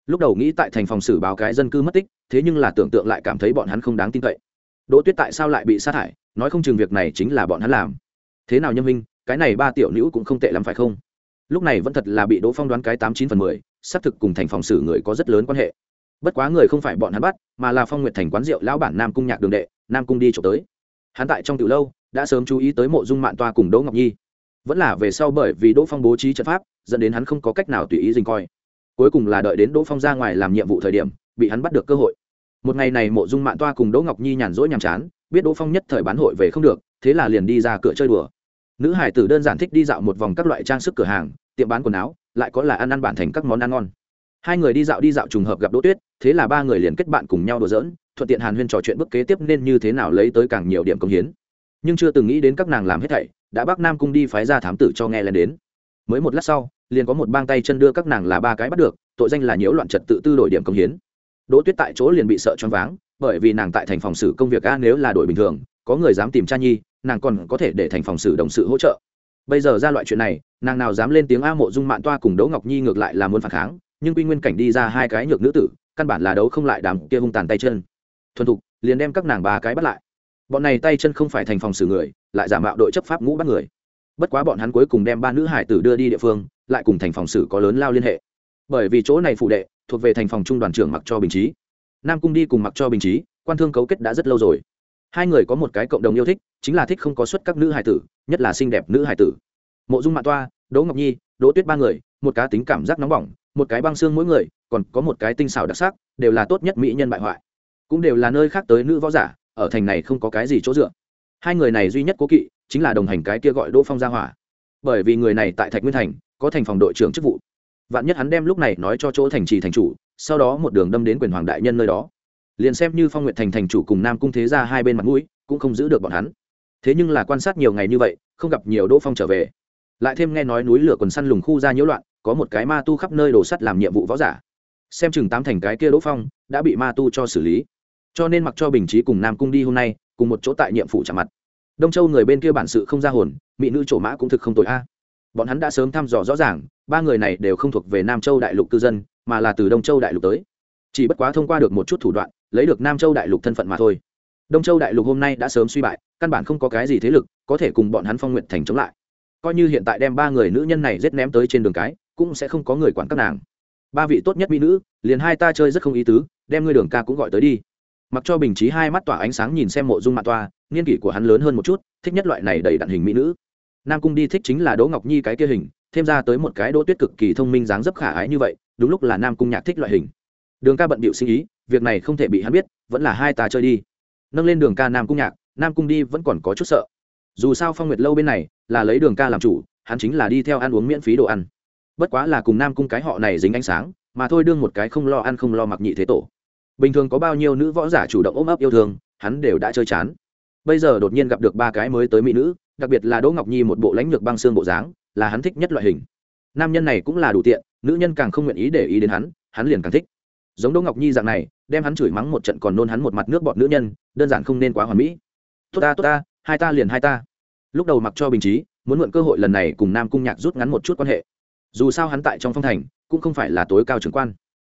Lúc đầu nghĩ tại thành phòng xử báo cái dân cư mất tích, thế nhưng là tưởng tượng lại cảm thấy bọn hắn không đáng tin cậy. Đỗ tuyết tại sao lại bị sát hại nói không chừng việc này chính là bọn hắn làm. Thế nào nhâm minh, cái này ba tiểu nữ cũng không tệ lắm phải không? Lúc này vẫn thật là bị đỗ phong đoán cái tám chín phần mười xác thực cùng thành phòng xử người có rất lớn quan hệ. Bất quá người không phải bọn hắn bắt, mà là phong nguyệt thành quán rượu lão bản nam cung nhạc đường đệ, nam cung đi trộm tới. Hắn tại trong từ lâu, đã sớm chú ý tới mộ dung mạng toa cùng đỗ ngọc nhi. Vẫn là về sau bởi vì đỗ phong bố trí trận pháp, dẫn đến hắn không có cách nào tùy ý dình coi. Cuối cùng là đợi đến đỗ phong ra ngoài làm nhiệm vụ thời điểm, bị hắn bắt được cơ hội. Một ngày này mộ dung mạng toa cùng đỗ ngọc nhi nhàn rỗi nhàm chán, biết đỗ phong nhất thời bán hội về không được, thế là liền đi ra cửa chơi đùa. Nữ hải tử đơn giản thích đi dạo một vòng các loại trang sức cửa hàng tiệm bán quần áo, lại có là ăn ăn bản thành các món ăn ngon. Hai người đi dạo đi dạo trùng hợp gặp đỗ tuyết, thế là ba người liền kết bạn cùng nhau đùa giỡn, thuận tiện hàn huyên trò chuyện bước kế tiếp nên như thế nào lấy tới càng nhiều điểm công hiến. Nhưng chưa từng nghĩ đến các nàng làm hết thảy, đã bắc nam cung đi phái ra thám tử cho nghe lên đến. Mới một lát sau, liền có một bang tay chân đưa các nàng là ba cái bắt được, tội danh là nhiễu loạn trật tự tư đổi điểm công hiến. Đỗ tuyết tại chỗ liền bị sợ choáng váng, bởi vì nàng tại thành phòng xử công việc a nếu là đổi bình thường, có người dám tìm cha nhi, nàng còn có thể để thành phòng xử đồng sự hỗ trợ. Bây giờ ra loại chuyện này nàng nào dám lên tiếng a mộ dung mạn toa cùng đỗ ngọc nhi ngược lại là muốn phản kháng, nhưng quy nguyên cảnh đi ra hai cái nhược nữ tử, căn bản là đấu không lại đám kia hung tàn tay chân. Thuần thục, liền đem các nàng ba cái bắt lại. Bọn này tay chân không phải thành phòng xử người, lại giả mạo đội chấp pháp ngũ bắt người. Bất quá bọn hắn cuối cùng đem ba nữ hải tử đưa đi địa phương, lại cùng thành phòng xử có lớn lao liên hệ. Bởi vì chỗ này phụ đệ, thuộc về thành phòng trung đoàn trưởng mặc cho bình trí nam cung đi cùng mặc cho bình trí quan thương cấu kết đã rất lâu rồi. Hai người có một cái cộng đồng yêu thích, chính là thích không có xuất các nữ hải tử, nhất là xinh đẹp nữ hải tử mộ dung mạ toa, đỗ ngọc nhi, đỗ tuyết ba người, một cá tính cảm giác nóng bỏng, một cái băng xương mỗi người, còn có một cái tinh xảo đặc sắc, đều là tốt nhất mỹ nhân bại hoại. Cũng đều là nơi khác tới nữ võ giả, ở thành này không có cái gì chỗ dựa. Hai người này duy nhất cố kỵ, chính là đồng hành cái kia gọi đỗ phong gia hỏa. Bởi vì người này tại thạch nguyên thành, có thành phòng đội trưởng chức vụ. Vạn nhất hắn đem lúc này nói cho chỗ thành trì thành chủ, sau đó một đường đâm đến quyền hoàng đại nhân nơi đó. Liền xem như phong nguyện thành thành chủ cùng nam cung thế ra hai bên mặt mũi, cũng không giữ được bọn hắn. Thế nhưng là quan sát nhiều ngày như vậy, không gặp nhiều đỗ phong trở về lại thêm nghe nói núi lửa quần săn lùng khu ra nhiễu loạn, có một cái ma tu khắp nơi đổ sắt làm nhiệm vụ võ giả. Xem chừng tám thành cái kia đỗ phong đã bị ma tu cho xử lý. Cho nên mặc cho bình trí cùng nam cung đi hôm nay, cùng một chỗ tại nhiệm vụ chạm mặt. Đông châu người bên kia bản sự không ra hồn, mỹ nữ trổ mã cũng thực không tội a. Bọn hắn đã sớm thăm dò rõ ràng, ba người này đều không thuộc về nam châu đại lục cư dân, mà là từ đông châu đại lục tới. Chỉ bất quá thông qua được một chút thủ đoạn, lấy được nam châu đại lục thân phận mà thôi. Đông châu đại lục hôm nay đã sớm suy bại, căn bản không có cái gì thế lực có thể cùng bọn hắn phong nguyện thành chống lại coi như hiện tại đem ba người nữ nhân này rết ném tới trên đường cái, cũng sẽ không có người quản các nàng. Ba vị tốt nhất mỹ nữ, liền hai ta chơi rất không ý tứ, đem ngươi đường ca cũng gọi tới đi. Mặc cho bình trí hai mắt tỏa ánh sáng nhìn xem mộ dung mạ toa, niên kỷ của hắn lớn hơn một chút, thích nhất loại này đầy đặn hình mỹ nữ. Nam cung đi thích chính là đỗ ngọc nhi cái kia hình, thêm ra tới một cái đỗ tuyết cực kỳ thông minh dáng dấp khả ái như vậy, đúng lúc là nam cung nhạc thích loại hình. Đường ca bận bịu sinh ý việc này không thể bị hắn biết, vẫn là hai ta chơi đi. Nâng lên đường ca nam cung nhạc, nam cung đi vẫn còn có chút sợ dù sao phong nguyệt lâu bên này là lấy đường ca làm chủ, hắn chính là đi theo ăn uống miễn phí đồ ăn. Bất quá là cùng nam cung cái họ này dính ánh sáng, mà thôi đương một cái không lo ăn không lo mặc nhị thế tổ. Bình thường có bao nhiêu nữ võ giả chủ động ôm ấp yêu thương, hắn đều đã chơi chán. Bây giờ đột nhiên gặp được ba cái mới tới mỹ nữ, đặc biệt là đỗ ngọc nhi một bộ lãnh lược băng xương bộ dáng, là hắn thích nhất loại hình. Nam nhân này cũng là đủ tiện, nữ nhân càng không nguyện ý để ý đến hắn hắn liền càng thích. Giống đỗ ngọc nhi dạng này, đem hắn chửi mắng một trận còn nôn hắn một mặt nước bọt nữ nhân, đơn giản không nên quá hoàn mỹ. Tốt ta tốt ta hai ta liền hai ta. Lúc đầu mặc cho bình trí muốn mượn cơ hội lần này cùng nam cung nhạc rút ngắn một chút quan hệ. Dù sao hắn tại trong phong thành, cũng không phải là tối cao trưởng quan.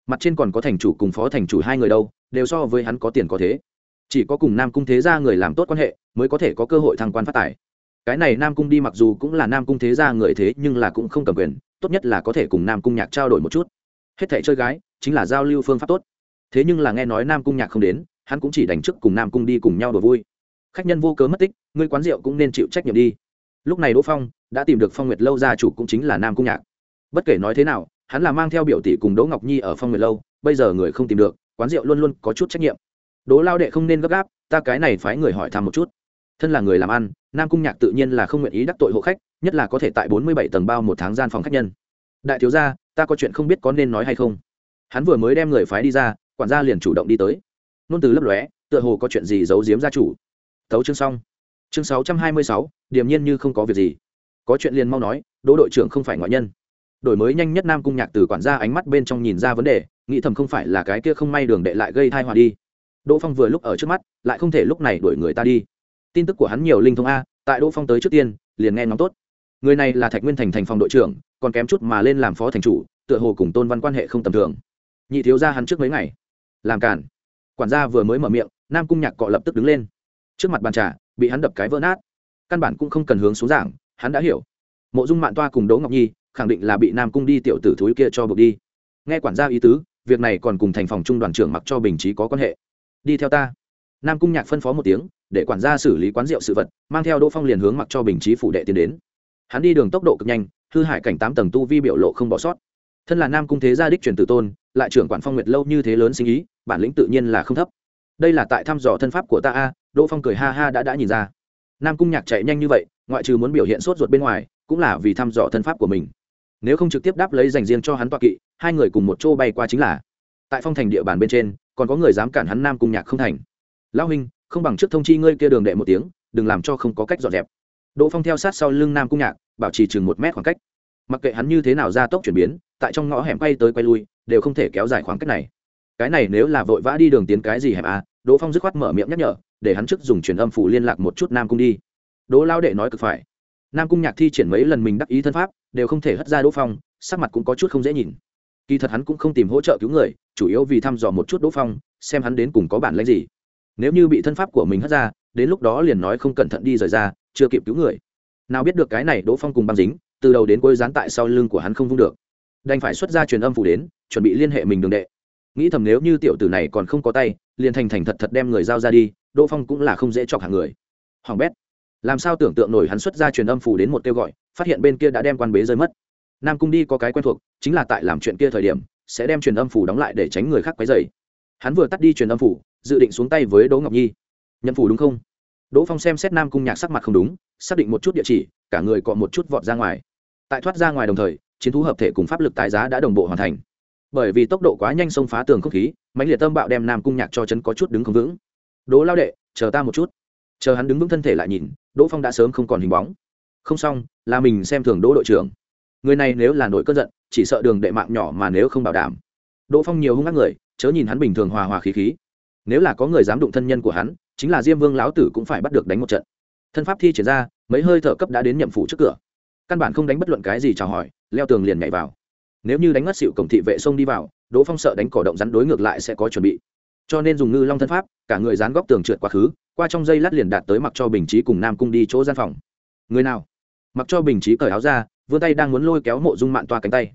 Mặt trên còn có thành chủ cùng phó thành chủ hai người đâu, đều so với hắn có tiền có thế. Chỉ có cùng nam cung thế gia người làm tốt quan hệ, mới có thể có cơ hội thăng quan phát tài. Cái này nam cung đi mặc dù cũng là nam cung thế gia người thế, nhưng là cũng không cầm quyền, tốt nhất là có thể cùng nam cung nhạc trao đổi một chút. Hết thể chơi gái, chính là giao lưu phương pháp tốt. Thế nhưng là nghe nói nam cung nhạc không đến, hắn cũng chỉ đánh chức cùng nam cung đi cùng nhau đùa vui khách nhân vô cớ mất tích người quán rượu cũng nên chịu trách nhiệm đi. Lúc này đỗ phong đã tìm được phong nguyệt lâu gia chủ cũng chính là nam cung nhạc. Bất kể nói thế nào, hắn là mang theo biểu tỷ cùng đỗ ngọc nhi ở phong nguyệt lâu, bây giờ người không tìm được, quán rượu luôn luôn có chút trách nhiệm. Đỗ lao đệ không nên gấp gáp, ta cái này phái người hỏi thăm một chút. Thân là người làm ăn, nam cung nhạc tự nhiên là không nguyện ý đắc tội hộ khách, nhất là có thể tại bốn mươi bảy tầng bao một tháng gian phòng khách nhân. Đại thiếu gia, ta có chuyện không biết có nên nói hay không? Hắn vừa mới đem người phái đi ra, quản gia liền chủ động đi tới. Nôn từ lấp lóe, tựa hồ có chuyện gì giấu giếm gia chủ thấu chương xong. Chương sáu trăm hai mươi sáu, điềm nhiên như không có việc gì. Có chuyện liền mau nói, đỗ đội trưởng không phải ngoại nhân. Đổi mới nhanh nhất nam cung nhạc từ quản gia ánh mắt bên trong nhìn ra vấn đề, nghĩ thầm không phải là cái kia không may đường đệ lại gây thai hòa đi. Đỗ phong vừa lúc ở trước mắt, lại không thể lúc này đuổi người ta đi. Tin tức của hắn nhiều linh thông a, tại đỗ phong tới trước tiên, liền nghe ngóng tốt. Người này là thạch nguyên thành thành phòng đội trưởng, còn kém chút mà lên làm phó thành chủ, tựa hồ cùng tôn văn quan hệ không tầm thường. Nhị thiếu ra hắn trước mấy ngày. Làm cản quản gia vừa mới mở miệng, nam cung nhạc cọ lập tức đứng lên trước mặt bàn trà, bị hắn đập cái vỡ nát. Căn bản cũng không cần hướng xuống giảng, hắn đã hiểu. Mộ dung mạn toa cùng đỗ ngọc nhi, khẳng định là bị nam cung đi tiểu tử thúi kia cho buộc đi. Nghe quản gia ý tứ, việc này còn cùng thành phòng trung đoàn trưởng mặc cho bình trí có quan hệ. Đi theo ta. Nam cung nhạc phân phó một tiếng, để quản gia xử lý quán rượu sự vật, mang theo đỗ phong liền hướng mặc cho bình trí phủ đệ tiến đến. Hắn đi đường tốc độ cực nhanh, hư hại cảnh tám tầng tu vi biểu lộ không bỏ sót. Thân là nam cung thế gia đích truyền tử tôn, lại trưởng quản phong nguyệt lâu như thế lớn sinh ý, bản lĩnh tự nhiên là không thấp đây là tại thăm dò thân pháp của ta a, đỗ phong cười ha ha đã đã nhìn ra. Nam cung nhạc chạy nhanh như vậy, ngoại trừ muốn biểu hiện sốt ruột bên ngoài, cũng là vì thăm dò thân pháp của mình. Nếu không trực tiếp đáp lấy dành riêng cho hắn toa kỵ, hai người cùng một chỗ bay qua chính là tại phong thành địa bàn bên trên, còn có người dám cản hắn nam cung nhạc không thành. Lão huynh, không bằng trước thông chi ngươi kia đường đệ một tiếng, đừng làm cho không có cách dọn dẹp. Đỗ phong theo sát sau lưng nam cung nhạc, bảo trì chừng một mét khoảng cách. Mặc kệ hắn như thế nào ra tốc chuyển biến, tại trong ngõ hẻm quay tới quay lui, đều không thể kéo dài khoảng cách này. Cái này nếu là vội vã đi đường tiến cái gì hẻm à đỗ phong dứt khoát mở miệng nhắc nhở, để hắn trước dùng truyền âm phủ liên lạc một chút nam cung đi. Đỗ lao đệ nói cực phải. Nam cung nhạc thi triển mấy lần mình đắc ý thân pháp, đều không thể hất ra đỗ phong, sắc mặt cũng có chút không dễ nhìn. Kỳ thật hắn cũng không tìm hỗ trợ cứu người, chủ yếu vì thăm dò một chút đỗ phong, xem hắn đến cùng có bản lãnh gì. Nếu như bị thân pháp của mình hất ra, đến lúc đó liền nói không cẩn thận đi rời ra, chưa kịp cứu người. Nào biết được cái này đỗ phong cùng băng dính, từ đầu đến cuối dán tại sau lưng của hắn không vung được. Đành phải xuất ra truyền âm phủ đến, chuẩn bị liên hệ mình đường đệ nghĩ thầm nếu như tiểu tử này còn không có tay, liền thành thành thật thật đem người giao ra đi, đỗ phong cũng là không dễ chọc hàng người. Hoàng bét, làm sao tưởng tượng nổi hắn xuất ra truyền âm phủ đến một kêu gọi, phát hiện bên kia đã đem quan bế rơi mất. Nam cung đi có cái quen thuộc, chính là tại làm chuyện kia thời điểm, sẽ đem truyền âm phủ đóng lại để tránh người khác quấy dày hắn vừa tắt đi truyền âm phủ, dự định xuống tay với đỗ ngọc nhi. Nhận phủ đúng không? Đỗ phong xem xét nam cung nhạc sắc mặt không đúng, xác định một chút địa chỉ, cả người cọ một chút vọt ra ngoài. Tại thoát ra ngoài đồng thời, chiến thú hợp thể cùng pháp lực tái giá đã đồng bộ hoàn thành bởi vì tốc độ quá nhanh xông phá tường không khí, mãnh liệt tâm bạo đem nam cung nhạc cho chân có chút đứng không vững. Đỗ lao đệ, chờ ta một chút. Chờ hắn đứng vững thân thể lại nhìn, đỗ phong đã sớm không còn hình bóng. Không xong, là mình xem thường đỗ đội trưởng. Người này nếu là nổi cơn giận, chỉ sợ đường đệ mạng nhỏ mà nếu không bảo đảm. Đỗ phong nhiều hung ác người, chớ nhìn hắn bình thường hòa hòa khí khí. Nếu là có người dám đụng thân nhân của hắn, chính là diêm vương lão tử cũng phải bắt được đánh một trận. Thân pháp thi triển ra, mấy hơi thở cấp đã đến nhậm phủ trước cửa. Căn bản không đánh bất luận cái gì chào hỏi, leo tường liền nhảy vào nếu như đánh ngất xịu cổng thị vệ xông đi vào, đỗ phong sợ đánh cỏ động rắn đối ngược lại sẽ có chuẩn bị. Cho nên dùng ngư long thân pháp, cả người dán góc tường trượt quá khứ, qua trong dây lát liền đạt tới mặc cho bình trí cùng nam cung đi chỗ gian phòng. Người nào? Mặc cho bình trí cởi áo ra, vươn tay đang muốn lôi kéo mộ dung mạn toa cánh tay.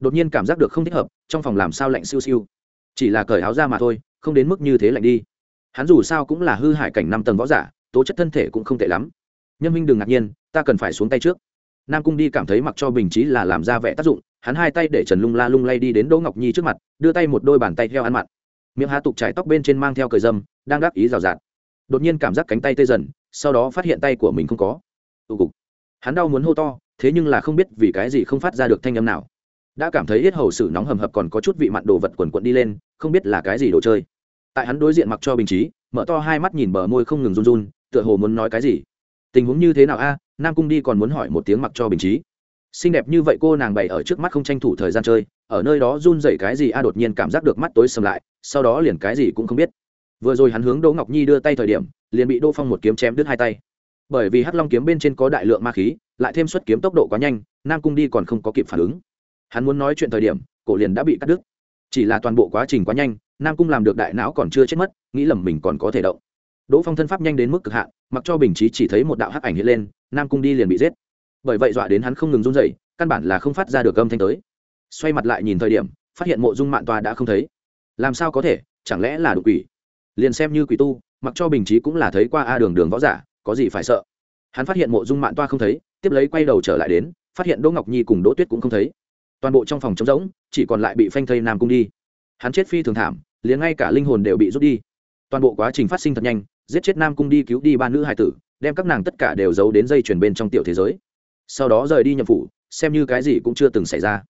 Đột nhiên cảm giác được không thích hợp, trong phòng làm sao lạnh siêu siêu. Chỉ là cởi áo ra mà thôi, không đến mức như thế lạnh đi. Hắn dù sao cũng là hư hại cảnh năm tầng võ giả, tố chất thân thể cũng không tệ lắm. Nhân minh đừng ngạc nhiên, ta cần phải xuống tay trước nam cung đi cảm thấy mặc cho bình trí là làm ra vẻ tác dụng, hắn hai tay để trần lung la lung lay đi đến đỗ ngọc nhi trước mặt, đưa tay một đôi bàn tay theo ăn mặn. Miệng há tục trái tóc bên trên mang theo cờ dâm, đang đáp ý rào rạt. Đột nhiên cảm giác cánh tay tê dần, sau đó phát hiện tay của mình không có. Tụ cục. Hắn đau muốn hô to, thế nhưng là không biết vì cái gì không phát ra được thanh âm nào. Đã cảm thấy hết hầu sự nóng hầm hập còn có chút vị mặn đồ vật quần quận đi lên, không biết là cái gì đồ chơi. Tại hắn đối diện mặc cho bình trí mở to hai mắt nhìn bờ môi không ngừng run run, tựa hồ muốn nói cái gì tình huống như thế nào a? À, nam cung đi còn muốn hỏi một tiếng mặc cho bình trí. Xinh đẹp như vậy cô nàng bày ở trước mắt không tranh thủ thời gian chơi, ở nơi đó run dậy cái gì a? À, đột nhiên cảm giác được mắt tối sầm lại, sau đó liền cái gì cũng không biết. Vừa rồi hắn hướng đỗ ngọc nhi đưa tay thời điểm, liền bị đỗ phong một kiếm chém đứt hai tay. Bởi vì hắc long kiếm bên trên có đại lượng ma khí, lại thêm xuất kiếm tốc độ quá nhanh, nam cung đi còn không có kịp phản ứng. Hắn muốn nói chuyện thời điểm, cổ liền đã bị cắt đứt. Chỉ là toàn bộ quá trình quá nhanh, nam cung làm được đại não còn chưa chết mất, nghĩ lầm mình còn có thể động đỗ phong thân pháp nhanh đến mức cực hạn, mặc cho bình trí chỉ thấy một đạo hắc ảnh hiện lên, nam cung đi liền bị giết. Bởi vậy dọa đến hắn không ngừng run dậy căn bản là không phát ra được âm thanh tới. Xoay mặt lại nhìn thời điểm, phát hiện mộ dung mạng toa đã không thấy. Làm sao có thể, chẳng lẽ là đột quỷ? Liền xem như quỷ tu, mặc cho bình trí cũng là thấy qua a đường đường võ giả, có gì phải sợ? Hắn phát hiện mộ dung mạng toa không thấy, tiếp lấy quay đầu trở lại đến, phát hiện đỗ ngọc nhi cùng đỗ tuyết cũng không thấy. Toàn bộ trong phòng trống rỗng, chỉ còn lại bị phanh thây nam cung đi. Hắn chết phi thường thảm, liền ngay cả linh hồn đều bị rút đi. Toàn bộ quá trình phát sinh thật nhanh giết chết nam cung đi cứu đi ba nữ hải tử, đem các nàng tất cả đều giấu đến dây chuyền bên trong tiểu thế giới. Sau đó rời đi nhậm phủ, xem như cái gì cũng chưa từng xảy ra.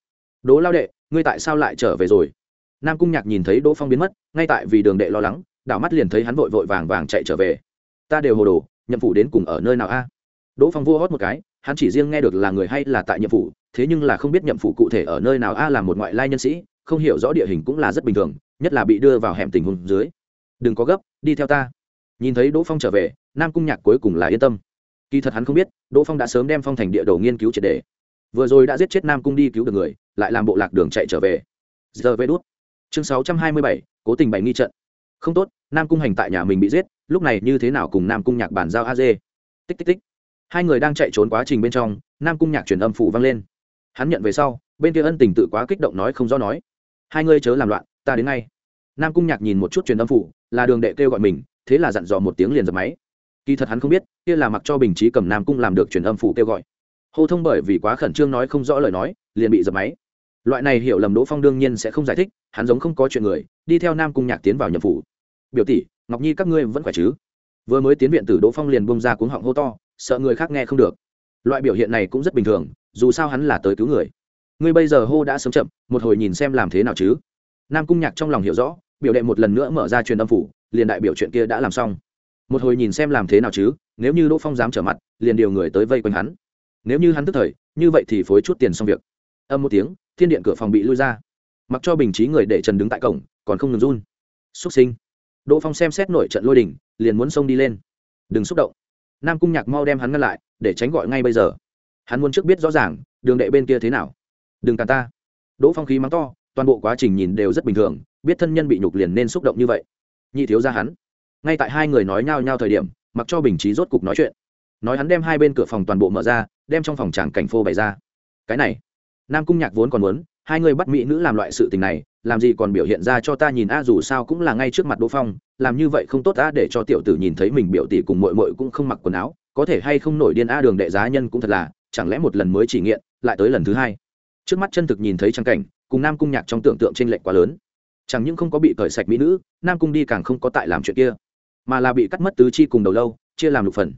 Đỗ lao đệ, ngươi tại sao lại trở về rồi? Nam cung nhạc nhìn thấy đỗ phong biến mất, ngay tại vì đường đệ lo lắng, đảo mắt liền thấy hắn vội vội vàng vàng chạy trở về. Ta đều hồ đồ, nhậm phủ đến cùng ở nơi nào a? Đỗ phong vua hót một cái, hắn chỉ riêng nghe được là người hay là tại nhậm phủ, thế nhưng là không biết nhậm phủ cụ thể ở nơi nào a là một ngoại lai nhân sĩ, không hiểu rõ địa hình cũng là rất bình thường, nhất là bị đưa vào hẻm tình huống dưới. Đừng có gấp, đi theo ta nhìn thấy đỗ phong trở về, nam cung nhạc cuối cùng là yên tâm. Kỳ thật hắn không biết, đỗ phong đã sớm đem phong thành địa đồ nghiên cứu triệt đề vừa rồi đã giết chết nam cung đi cứu được người, lại làm bộ lạc đường chạy trở về. Giờ về đốt chương sáu trăm hai mươi bảy, cố tình bày nghi trận. Không tốt, nam cung hành tại nhà mình bị giết, lúc này như thế nào cùng nam cung nhạc bàn giao a dê tích tích tích. Hai người đang chạy trốn quá trình bên trong, nam cung nhạc truyền âm phủ vang lên. Hắn nhận về sau, bên kia ân tình tự quá kích động nói không rõ nói. Hai ngươi chớ làm loạn, ta đến ngay. Nam cung nhạc nhìn một chút truyền âm phủ, là đường đệ kêu gọi mình thế là dặn dò một tiếng liền dập máy. Kỳ thật hắn không biết, kia là mặc cho bình trí cầm nam cung làm được truyền âm phủ kêu gọi. Hô thông bởi vì quá khẩn trương nói không rõ lời nói, liền bị dập máy. Loại này hiểu lầm đỗ phong đương nhiên sẽ không giải thích, hắn giống không có chuyện người, đi theo nam cung nhạc tiến vào nhậm phủ. Biểu tỷ, ngọc nhi các ngươi vẫn khỏe chứ? Vừa mới tiến viện tử đỗ phong liền bông ra cuống họng hô to, sợ người khác nghe không được. Loại biểu hiện này cũng rất bình thường, dù sao hắn là tới cứu người. Ngươi bây giờ hô đã sớm chậm, một hồi nhìn xem làm thế nào chứ? Nam cung nhạc trong lòng hiểu rõ, biểu đệ một lần nữa mở ra truyền âm phủ liền đại biểu chuyện kia đã làm xong. Một hồi nhìn xem làm thế nào chứ, nếu như đỗ phong dám trở mặt, liền điều người tới vây quanh hắn. Nếu như hắn tức thời, như vậy thì phối chút tiền xong việc. Âm một tiếng, thiên điện cửa phòng bị lui ra. Mặc cho bình trí người để trần đứng tại cổng, còn không ngừng run. Xúc sinh. Đỗ phong xem xét nổi trận lôi đình, liền muốn xông đi lên. Đừng xúc động. Nam cung nhạc mau đem hắn ngăn lại, để tránh gọi ngay bây giờ. Hắn muốn trước biết rõ ràng, đường đệ bên kia thế nào. Đừng cả ta. Đỗ phong khí mắng to, toàn bộ quá trình nhìn đều rất bình thường, biết thân nhân bị nhục liền nên xúc động như vậy nhị thiếu ra hắn. Ngay tại hai người nói nhao nhao thời điểm, mặc cho bình trí rốt cục nói chuyện. Nói hắn đem hai bên cửa phòng toàn bộ mở ra, đem trong phòng tràng cảnh phô bày ra. Cái này, nam cung nhạc vốn còn muốn, hai người bắt mỹ nữ làm loại sự tình này, làm gì còn biểu hiện ra cho ta nhìn a, dù sao cũng là ngay trước mặt đỗ phong, làm như vậy không tốt a, để cho tiểu tử nhìn thấy mình biểu tỷ cùng mội mội cũng không mặc quần áo, có thể hay không nổi điên a, đường đệ giá nhân cũng thật là, chẳng lẽ một lần mới chỉ nghiện, lại tới lần thứ hai. Trước mắt chân thực nhìn thấy trang cảnh, cùng nam cung nhạc trong tưởng tượng t r ê n lệch quá lớn chẳng những không có bị cởi sạch mỹ nữ, nam cung đi càng không có tại làm chuyện kia, mà là bị cắt mất tứ chi cùng đầu lâu, chia làm lục phần.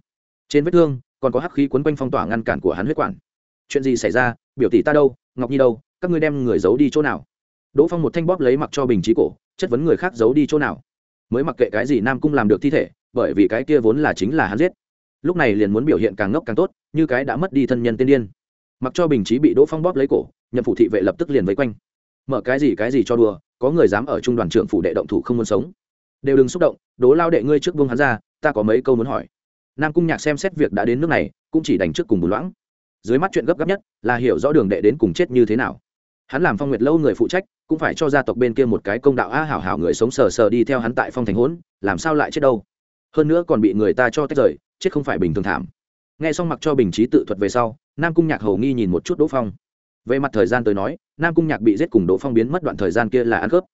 Trên vết thương, còn có hắc khí quấn quanh phong tỏa ngăn cản của hắn huyết quản. Chuyện gì xảy ra, biểu tỷ ta đâu, ngọc nhi đâu, các ngươi đem người giấu đi chỗ nào? Đỗ phong một thanh bóp lấy mặc cho bình trí cổ, chất vấn người khác giấu đi chỗ nào? Mới mặc kệ cái gì nam cung làm được thi thể, bởi vì cái kia vốn là chính là hắn giết. Lúc này liền muốn biểu hiện càng ngốc càng tốt, như cái đã mất đi thân nhân tiên điên. Mặc cho bình trí bị đỗ phong bóp lấy cổ, nhậm phủ thị vệ lập tức liền vây quanh. Mở cái gì cái gì cho đùa có người dám ở trung đoàn trưởng phủ đệ động thủ không muốn sống. Đều đừng xúc động, đố lao đệ ngươi trước vương hắn ra, ta có mấy câu muốn hỏi. Nam cung nhạc xem xét việc đã đến nước này, cũng chỉ đành trước cùng bùn loãng. Dưới mắt chuyện gấp gáp nhất là hiểu rõ đường đệ đến cùng chết như thế nào. Hắn làm phong nguyệt lâu người phụ trách, cũng phải cho gia tộc bên kia một cái công đạo a hảo hảo người sống sờ sờ đi theo hắn tại phong thành hỗn làm sao lại chết đâu. Hơn nữa còn bị người ta cho tách rời, chết không phải bình thường thảm. Nghe xong mặc cho bình trí tự thuật về sau, nam cung nhạc hầu nghi nhìn một chút đỗ phong về mặt thời gian tới nói, nam cung nhạc bị giết cùng đỗ phong biến mất đoạn thời gian kia là ăn cướp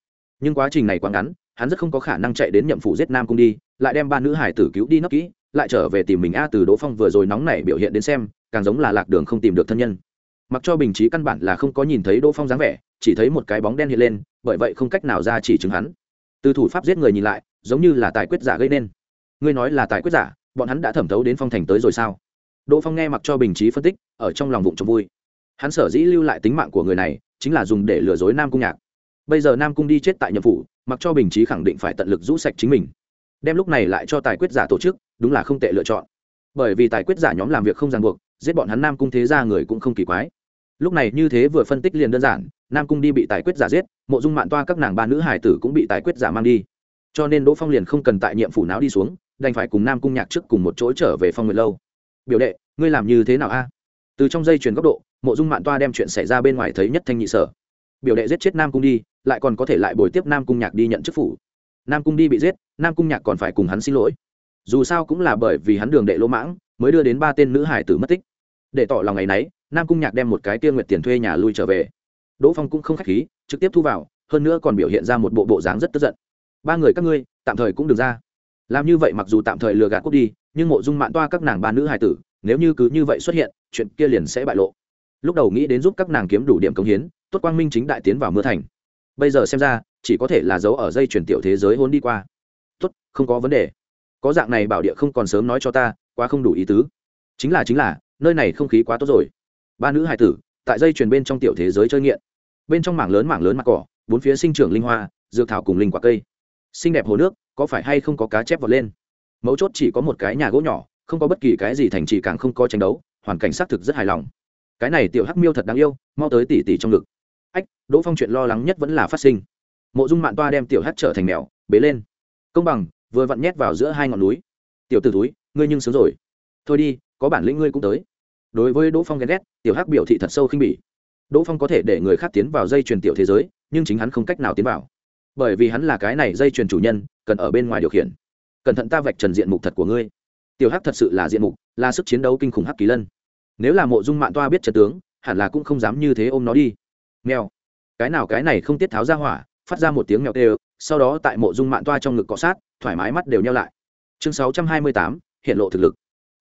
nhưng quá trình này quá ngắn, hắn rất không có khả năng chạy đến nhậm phủ giết nam cung đi, lại đem ba nữ hải tử cứu đi nấp kỹ, lại trở về tìm mình a từ đỗ phong vừa rồi nóng nảy biểu hiện đến xem, càng giống là lạc đường không tìm được thân nhân. Mặc cho bình trí căn bản là không có nhìn thấy đỗ phong dáng vẻ, chỉ thấy một cái bóng đen hiện lên, bởi vậy không cách nào ra chỉ chứng hắn. Từ thủ pháp giết người nhìn lại, giống như là tài quyết giả gây nên. Ngươi nói là tài quyết giả, bọn hắn đã thẩm thấu đến phong thành tới rồi sao? Đỗ phong nghe mặc cho bình trí phân tích, ở trong lòng vụng trông vui hắn sở dĩ lưu lại tính mạng của người này chính là dùng để lừa dối nam cung nhạc. Bây giờ nam cung đi chết tại nhiệm vụ, mặc cho bình trí khẳng định phải tận lực rũ sạch chính mình. Đem lúc này lại cho tài quyết giả tổ chức đúng là không tệ lựa chọn. Bởi vì tài quyết giả nhóm làm việc không ràng buộc giết bọn hắn nam cung thế ra người cũng không kỳ quái. Lúc này như thế vừa phân tích liền đơn giản nam cung đi bị tài quyết giả giết mộ dung mạng toa các nàng ba nữ hải tử cũng bị tài quyết giả mang đi. Cho nên đỗ phong liền không cần tại nhiệm phủ não đi xuống đành phải cùng nam cung nhạc trước cùng một chỗ trở về phong nguyệt lâu. Biểu đệ ngươi làm như thế nào a? Từ trong dây chuyền góc độ, mộ dung mạn toa đem chuyện xảy ra bên ngoài thấy nhất thanh nhị sở. Biểu đệ giết chết nam cung đi, lại còn có thể lại bồi tiếp nam cung nhạc đi nhận chức phủ. Nam cung đi bị giết, nam cung nhạc còn phải cùng hắn xin lỗi. Dù sao cũng là bởi vì hắn đường đệ lỗ mãng, mới đưa đến ba tên nữ hải tử mất tích. Để tỏ lòng ngày nấy, nam cung nhạc đem một cái tiên nguyệt tiền thuê nhà lui trở về. Đỗ phong cũng không k h á c h khí, trực tiếp thu vào, hơn nữa còn biểu hiện ra một bộ bộ dáng rất tức giận. Ba người các ngươi, tạm thời cũng được ra. Làm như vậy mặc dù tạm thời lừa gạt cúc đi, nhưng mộ dung mạn toa các nàng ba nữ hải tử, nếu như cứ như vậy xuất hiện chuyện kia liền sẽ bại lộ. Lúc đầu nghĩ đến giúp các nàng kiếm đủ điểm công hiến, tốt quang minh chính đại tiến vào mưa thành. Bây giờ xem ra, chỉ có thể là giấu ở dây chuyển tiểu thế giới hôn đi qua. Tốt, không có vấn đề. Có dạng này bảo địa không còn sớm nói cho ta, quá không đủ ý tứ. Chính là chính là, nơi này không khí quá tốt rồi. Ba nữ hài tử, tại dây chuyền bên trong tiểu thế giới chơi nghiện. Bên trong mảng lớn mảng lớn mặt cỏ, bốn phía sinh trưởng linh hoa, dược thảo cùng linh quả cây. Xinh đẹp hồ nước, có phải hay không có cá chép vọt lên? Mấu chốt chỉ có một cái nhà gỗ nhỏ, không có bất kỳ cái gì thành trì càng không có tranh đấu hoàn cảnh xác thực rất hài lòng. Cái này tiểu hắc miêu thật đáng yêu, mau tới tỉ tỉ trong ngực. Ách, đỗ phong chuyện lo lắng nhất vẫn là phát sinh. Mộ dung mạn toa đem tiểu hắc trở thành mèo, bế lên. Công bằng, vừa vặn nhét vào giữa hai ngọn núi. Tiểu t ử túi, ngươi nhưng sướng rồi. Thôi đi, có bản lĩnh ngươi cũng tới. Đối với đỗ phong ghen ghét, tiểu hắc biểu thị thật sâu khinh bỉ. Đỗ phong có thể để người khác tiến vào dây truyền tiểu thế giới, nhưng chính hắn không cách nào tiến vào. Bởi vì hắn là cái này dây truyền chủ nhân, cần ở bên ngoài điều khiển. Cẩn thận ta vạch trần diện mục thật của ngươi. Tiểu hắc thật sự là diện mục, là sức chiến đấu kinh khủng hắc kỳ lân nếu là mộ dung mạng toa biết trật tướng, hẳn là cũng không dám như thế ôm nó đi. Mèo. Cái nào cái này không tiết tháo ra hỏa, phát ra một tiếng mèo tê sau đó tại mộ dung mạng toa trong ngực cọ sát, thoải mái mắt đều nhau lại. Chương sáu trăm hai mươi tám, hiện lộ thực lực.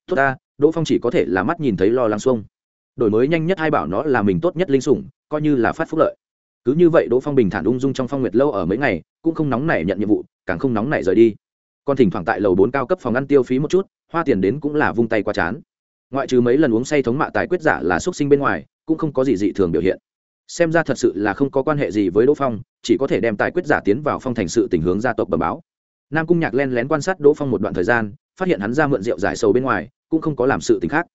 Tốt ta, đỗ phong chỉ có thể là mắt nhìn thấy lo lắng xuông. Đổi mới nhanh nhất hai bảo nó là mình tốt nhất linh sủng, coi như là phát phúc lợi. Cứ như vậy đỗ phong bình thản ung dung trong phong nguyệt lâu ở mấy ngày, cũng không nóng nảy nhận nhiệm vụ, càng không nóng nảy rời đi. Còn thỉnh thoảng tại lầu bốn cao cấp phòng ăn tiêu phí một chút, hoa tiền đến cũng là vung tay qua chán ngoại trừ mấy lần uống say thống mạ tài quyết giả là xuất sinh bên ngoài, cũng không có gì dị thường biểu hiện. Xem ra thật sự là không có quan hệ gì với đỗ phong, chỉ có thể đem tài quyết giả tiến vào phong thành sự tình hướng gia tộc bờ báo. Nam cung nhạc len lén quan sát đỗ phong một đoạn thời gian, phát hiện hắn ra mượn rượu giải sầu bên ngoài, cũng không có làm sự tình khác.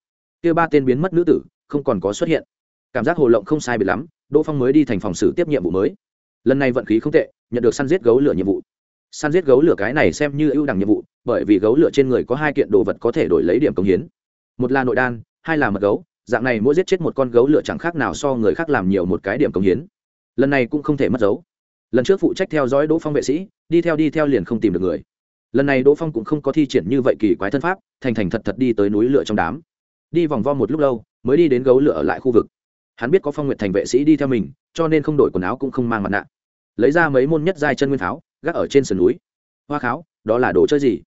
Kia ba tên biến mất nữ tử, không còn có xuất hiện. Cảm giác hồ lộng không sai biệt lắm, đỗ phong mới đi thành phòng xử tiếp nhiệm vụ mới. Lần này vận khí không tệ, nhận được săn giết gấu lửa nhiệm vụ. Săn giết gấu lửa cái này xem như ưu đẳng nhiệm vụ, bởi vì gấu lửa trên người có hai kiện đồ vật có thể đổi lấy điểm công hiến một là nội đan, hai là mật gấu. Dạng này mỗi giết chết một con gấu lửa chẳng khác nào so người khác làm nhiều một cái điểm công hiến. Lần này cũng không thể mất dấu. Lần trước phụ trách theo dõi đỗ phong vệ sĩ, đi theo đi theo liền không tìm được người. Lần này đỗ phong cũng không có thi triển như vậy kỳ quái thân pháp, thành thành thật thật đi tới núi lửa trong đám. Đi vòng vo một lúc lâu, mới đi đến gấu lửa ở lại khu vực. Hắn biết có phong nguyện thành vệ sĩ đi theo mình, cho nên không đổi quần áo cũng không mang mặt nạ. Lấy ra mấy môn nhất giai chân nguyên pháo, gác ở trên sườn núi. Hoa kháo, đó là đồ chơi gì?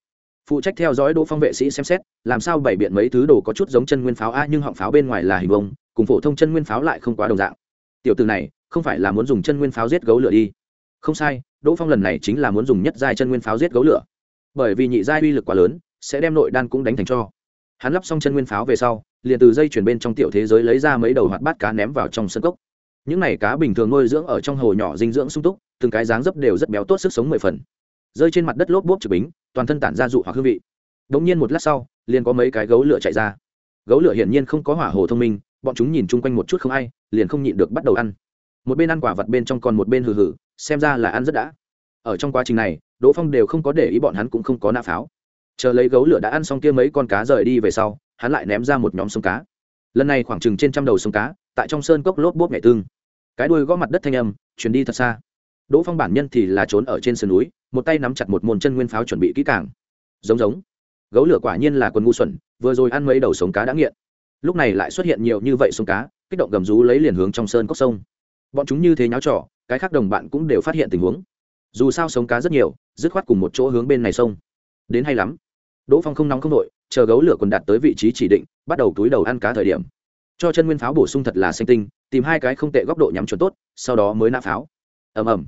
Phụ trách theo dõi đỗ phong vệ sĩ xem xét, làm sao bày biện mấy thứ đồ có chút giống chân nguyên pháo a, nhưng họng pháo bên ngoài là hình bông cùng phổ thông chân nguyên pháo lại không quá đồng dạng. Tiểu từ này, không phải là muốn dùng chân nguyên pháo giết gấu lửa đi. Không sai, đỗ phong lần này chính là muốn dùng nhất giai chân nguyên pháo giết gấu lửa. Bởi vì nhị giai uy lực quá lớn, sẽ đem nội đan cũng đánh thành cho. Hắn lắp xong chân nguyên pháo về sau, liền từ dây chuyển bên trong tiểu thế giới lấy ra mấy đầu hoạt bát cá ném vào trong sân cốc. Những này cá bình thường nuôi dưỡng ở trong hồ nhỏ dinh dưỡng sung túc, từng cái dáng dấp đều rất béo tốt sức sống mười phần rơi trên mặt đất lốp bốp trực bính, toàn thân tản ra dụ hoặc hương vị. Đ ỗ n g nhiên một lát sau, liền có mấy cái gấu lửa chạy ra. Gấu lửa hiển nhiên không có hỏa hồ thông minh, bọn chúng nhìn chung quanh một chút không ai, liền không nhịn được bắt đầu ăn. Một bên ăn quả vật bên trong còn một bên hừ hừ, xem ra là ăn rất đã. Ở trong quá trình này, đỗ phong đều không có để ý bọn hắn cũng không có nạ pháo. Chờ lấy gấu lửa đã ăn xong kia mấy con cá rời đi về sau, hắn lại ném ra một nhóm sông cá. Lần này khoảng chừng trên trăm đầu sông cá, tại trong sơn cốc lốp bốp nhẹ tương. Cái đuôi gõ mặt đất thanh âm chuyển đi thật xa đỗ phong bản nhân thì là trốn ở trên sườn núi, một tay nắm chặt một môn chân nguyên pháo chuẩn bị kỹ càng. Giống giống. Gấu lửa quả nhiên là quần ngu xuẩn, vừa rồi ăn mấy đầu sống cá đã nghiện. Lúc này lại xuất hiện nhiều như vậy sống cá, kích động gầm rú lấy liền hướng trong sơn cốc sông. Bọn chúng như thế nháo trò, cái khác đồng bạn cũng đều phát hiện tình huống. Dù sao sống cá rất nhiều, dứt khoát cùng một chỗ hướng bên này sông. Đến hay lắm. Đỗ phong không nóng không nội chờ gấu lửa còn đạt tới vị trí chỉ định, bắt đầu túi đầu ăn cá thời điểm. Cho chân nguyên pháo bổ sung thật là xanh tinh, tìm hai cái không tệ góc độ nhắm chuẩn tốt, sau đó mới nã pháo. Ầm ầm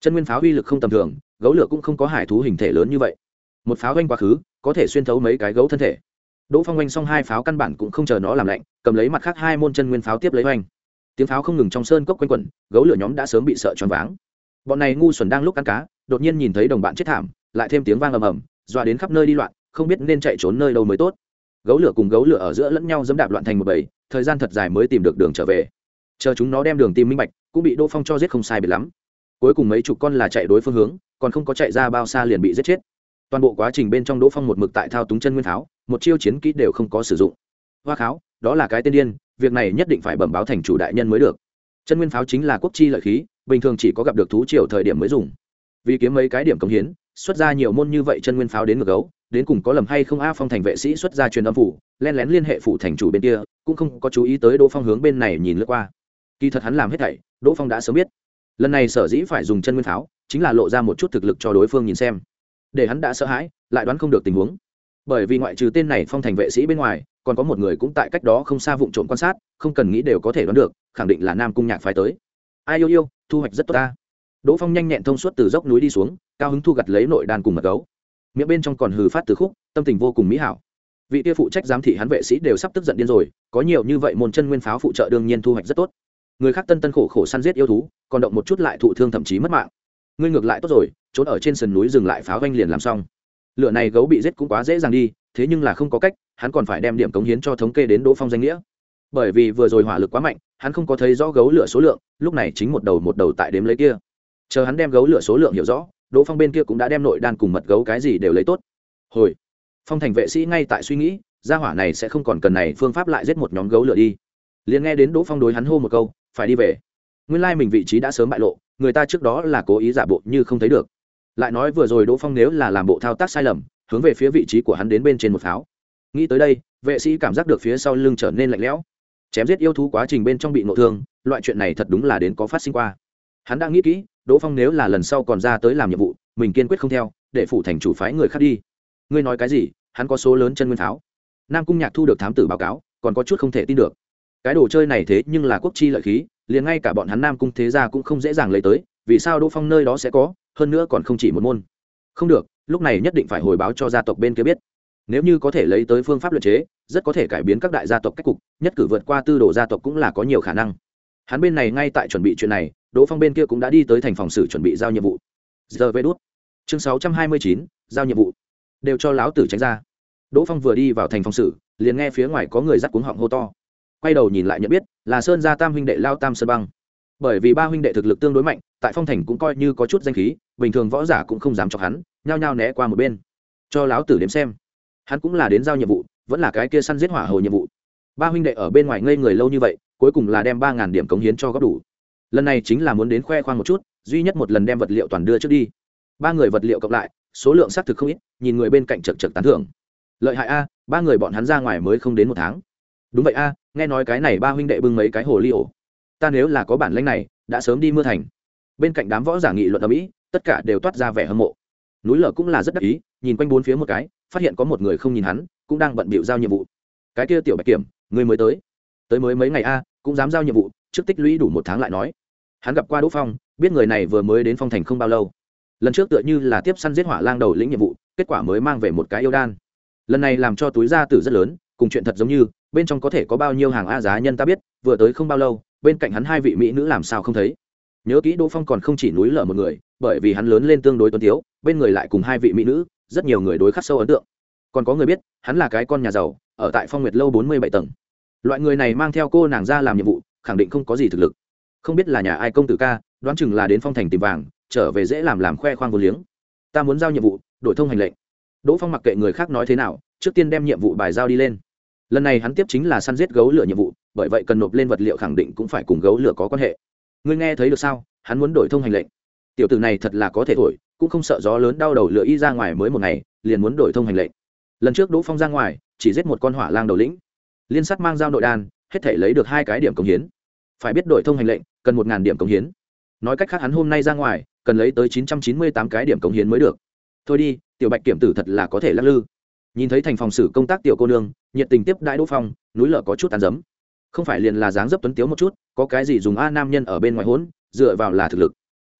chân nguyên pháo uy lực không tầm thường, gấu lửa cũng không có hải thú hình thể lớn như vậy. Một pháo oanh quá khứ, có thể xuyên thấu mấy cái gấu thân thể. Đỗ phong oanh xong hai pháo căn bản cũng không chờ nó làm lạnh, cầm lấy mặt khác hai môn chân nguyên pháo tiếp lấy oanh. Tiếng pháo không ngừng trong sơn cốc quanh quẩn, gấu lửa nhóm đã sớm bị sợ choáng váng. Bọn này ngu xuẩn đang lúc ăn cá, đột nhiên nhìn thấy đồng bạn chết thảm, lại thêm tiếng vang ầm ầm, dọa đến khắp nơi đi loạn, không biết nên chạy trốn nơi đâu mới tốt. Gấu lửa cùng gấu lửa ở giữa lẫn nhau dẫm đạp loạn thành một bầy, thời gian thật dài mới tìm được đường trở về. Chờ chúng nó đem đường tìm minh bạch, cũng bị đỗ phong cho giết không sai biệt lắm cuối cùng mấy chục con là chạy đối phương hướng, còn không có chạy ra bao xa liền bị giết chết. Toàn bộ quá trình bên trong đỗ phong một mực tại thao túng chân nguyên pháo một chiêu chiến kỹ đều không có sử dụng. Hoa kháo, đó là cái tên điên, việc này nhất định phải bẩm báo thành chủ đại nhân mới được. Chân nguyên pháo chính là quốc chi lợi khí, bình thường chỉ có gặp được thú triều thời điểm mới dùng. Vì kiếm mấy cái điểm cống hiến, xuất ra nhiều môn như vậy chân nguyên pháo đến ngược gấu, đến cùng có lầm hay không a phong thành vệ sĩ xuất ra truyền âm phủ, len lén liên hệ phủ thành chủ bên kia, cũng không có chú ý tới đỗ phong hướng bên này nhìn lướt qua. Kỳ thật hắn làm hết thảy, đỗ phong đã sớm biết lần này sở dĩ phải dùng chân nguyên pháo, chính là lộ ra một chút thực lực cho đối phương nhìn xem. Để hắn đã sợ hãi, lại đoán không được tình huống. Bởi vì ngoại trừ tên này phong thành vệ sĩ bên ngoài, còn có một người cũng tại cách đó không xa vụ trộm quan sát, không cần nghĩ đều có thể đoán được, khẳng định là nam cung nhạc phái tới. Ai yêu yêu, thu hoạch rất tốt ta. Đỗ phong nhanh nhẹn thông suốt từ dốc núi đi xuống, cao hứng thu gặt lấy nội đàn cùng mật gấu. Miệng bên trong còn hừ phát từ khúc, tâm tình vô cùng mỹ hảo. Vị kia phụ trách giám thị hắn vệ sĩ đều sắp tức giận điên rồi, có nhiều như vậy môn chân nguyên pháo phụ trợ đương nhiên thu hoạch rất tốt người khác tân tân khổ khổ săn giết yêu thú, còn động một chút lại thụ thương thậm chí mất mạng. Ngươi ngược lại tốt rồi, trốn ở trên sườn núi dừng lại pháo vanh liền làm xong. Lựa này gấu bị giết cũng quá dễ dàng đi, thế nhưng là không có cách, hắn còn phải đem điểm cống hiến cho thống kê đến đỗ phong danh nghĩa. Bởi vì vừa rồi hỏa lực quá mạnh, hắn không có thấy rõ gấu lửa số lượng, lúc này chính một đầu một đầu tại đếm lấy kia. Chờ hắn đem gấu lửa số lượng hiểu rõ, đỗ phong bên kia cũng đã đem nội đan cùng mật gấu cái gì đều lấy tốt. Hồi, phong thành vệ sĩ ngay tại suy nghĩ, gia hỏa này sẽ không còn cần này phương pháp lại giết một nhóm gấu lửa đi. Liền nghe đến đỗ phong đối hắn hô một câu phải đi về. Nguyên lai、like、mình vị trí đã sớm bại lộ, người ta trước đó là cố ý giả bộ như không thấy được. Lại nói vừa rồi đỗ phong nếu là làm bộ thao tác sai lầm, hướng về phía vị trí của hắn đến bên trên một pháo. Nghĩ tới đây, vệ sĩ cảm giác được phía sau lưng trở nên lạnh lẽo. Chém giết yêu thú quá trình bên trong bị nộ thương, loại chuyện này thật đúng là đến có phát sinh qua. Hắn đã nghĩ kỹ, đỗ phong nếu là lần sau còn ra tới làm nhiệm vụ, mình kiên quyết không theo, để phủ thành chủ phái người khác đi. Ngươi nói cái gì, hắn có số lớn chân nguyên pháo. Nam cung nhạc thu được thám tử báo cáo, còn có chút không thể tin được cái đồ chơi này thế nhưng là quốc chi lợi khí, liền ngay cả bọn hắn nam cung thế gia cũng không dễ dàng lấy tới, vì sao đỗ phong nơi đó sẽ có, hơn nữa còn không chỉ một môn. Không được, lúc này nhất định phải hồi báo cho gia tộc bên kia biết. Nếu như có thể lấy tới phương pháp luật chế, rất có thể cải biến các đại gia tộc cách cục, nhất cử vượt qua tư đồ gia tộc cũng là có nhiều khả năng. Hắn bên này ngay tại chuẩn bị chuyện này, đỗ phong bên kia cũng đã đi tới thành phòng xử chuẩn bị giao nhiệm vụ. Giờ vê đốt chương sáu trăm hai mươi chín, giao nhiệm vụ. Đều cho láo tử tránh ra. Đỗ phong vừa đi vào thành phòng xử, liền nghe phía ngoài có người dắt cuống họng hô to quay đầu nhìn lại nhận biết là sơn gia tam huynh đệ lao tam sơn băng. Bởi vì ba huynh đệ thực lực tương đối mạnh, tại phong thành cũng coi như có chút danh khí, bình thường võ giả cũng không dám chọc hắn, nhao nhao né qua một bên. Cho láo tử đếm xem. Hắn cũng là đến giao nhiệm vụ, vẫn là cái kia săn giết hỏa hồ nhiệm vụ. Ba huynh đệ ở bên ngoài ngây người lâu như vậy, cuối cùng là đem ba ngàn điểm cống hiến cho góp đủ. Lần này chính là muốn đến khoe khoang một chút, duy nhất một lần đem vật liệu toàn đưa trước đi. Ba người vật liệu cộng lại, số lượng xác thực không ít, nhìn người bên cạnh chật chật tán thưởng. Lợi hại a, ba người bọn hắn ra ngoài mới không đến một tháng. Đúng vậy a nghe nói cái này ba huynh đệ bưng mấy cái hồ ly ổ. Ta nếu là có bản lãnh này, đã sớm đi mưa thành. Bên cạnh đám võ giả nghị luận ở mỹ, tất cả đều toát ra vẻ hâm mộ. Núi lở cũng là rất đắc ý, nhìn quanh bốn phía một cái, phát hiện có một người không nhìn hắn, cũng đang bận bịu giao nhiệm vụ. Cái kia tiểu bạch kiểm, người mới tới. Tới mới mấy ngày a, cũng dám giao nhiệm vụ, trước tích lũy đủ một tháng lại nói. Hắn gặp qua đỗ phong, biết người này vừa mới đến phong thành không bao lâu. Lần trước tựa như là tiếp săn giết hỏa lang đầu lĩnh nhiệm vụ, kết quả mới mang về một cái yêu đan. Lần này làm cho túi gia tử rất lớn cùng chuyện thật giống như, bên trong có thể có bao nhiêu hàng a giá nhân ta biết, vừa tới không bao lâu, bên cạnh hắn hai vị mỹ nữ làm sao không thấy. Nhớ kỹ đỗ phong còn không chỉ núi lở một người, bởi vì hắn lớn lên tương đối tuân tiếu, bên người lại cùng hai vị mỹ nữ, rất nhiều người đối khắc sâu ấn tượng. Còn có người biết, hắn là cái con nhà giàu, ở tại phong nguyệt lâu bốn mươi bảy tầng. Loại người này mang theo cô nàng ra làm nhiệm vụ, khẳng định không có gì thực lực. Không biết là nhà ai công tử ca, đoán chừng là đến phong thành tìm vàng, trở về dễ làm làm khoe khoang vô liếng. Ta muốn giao nhiệm vụ, đổi thông hành lệnh. Đỗ phong mặc kệ người khác nói thế nào, trước tiên đem nhiệm vụ bài giao đi lên lần này hắn tiếp chính là săn giết gấu lửa nhiệm vụ, bởi vậy cần nộp lên vật liệu khẳng định cũng phải cùng gấu lửa có quan hệ. Ngươi nghe thấy được sao? Hắn muốn đổi thông hành lệnh. Tiểu tử này thật là có thể thổi, cũng không sợ gió lớn đau đầu lửa y ra ngoài mới một ngày, liền muốn đổi thông hành lệnh. Lần trước đỗ phong ra ngoài, chỉ giết một con hỏa lang đầu lĩnh. Liên sắt mang dao nội đan, hết thể lấy được hai cái điểm công hiến. Phải biết đổi thông hành lệnh, cần một điểm công hiến. Nói cách khác hắn hôm nay ra ngoài, cần lấy tới chín trăm chín mươi tám cái điểm công hiến mới được. Thôi đi, tiểu bạch kiểm tử thật là có thể lắc lư nhìn thấy thành phòng xử công tác tiểu cô nương, nhiệt tình tiếp đại đỗ phong, núi lở có chút tàn dấm không phải liền là dáng dấp tuấn tiếu một chút, có cái gì dùng a nam nhân ở bên ngoài hốn dựa vào là thực lực.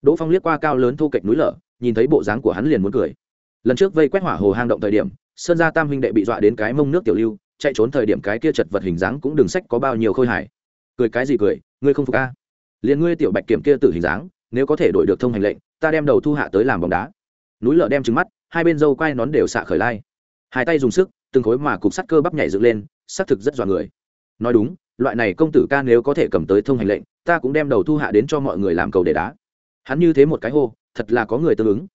Đỗ phong liếc qua cao lớn thu kệch núi lở, nhìn thấy bộ dáng của hắn liền muốn cười. Lần trước vây quét hỏa hồ hang động thời điểm, sơn gia tam huynh đệ bị dọa đến cái mông nước tiểu lưu, chạy trốn thời điểm cái kia chật vật hình dáng cũng đừng sách có bao nhiêu khôi hài. Cười cái gì cười, ngươi không phục a? Liền ngươi tiểu bạch kiểm kia tử hình dáng, nếu có thể đổi được thông hành lệnh, ta đem đầu thu hạ tới làm bóng đá. Núi lở đem trứng mắt, hai bên dâu quai nón đều xạ khởi lai hai tay dùng sức, từng khối mà cục sắt cơ bắp nhảy dựng lên, xác thực rất dọa người. Nói đúng, loại này công tử ca nếu có thể cầm tới thông hành lệnh, ta cũng đem đầu thu hạ đến cho mọi người làm cầu để đá. Hắn như thế một cái hô, thật là có người tương ứng.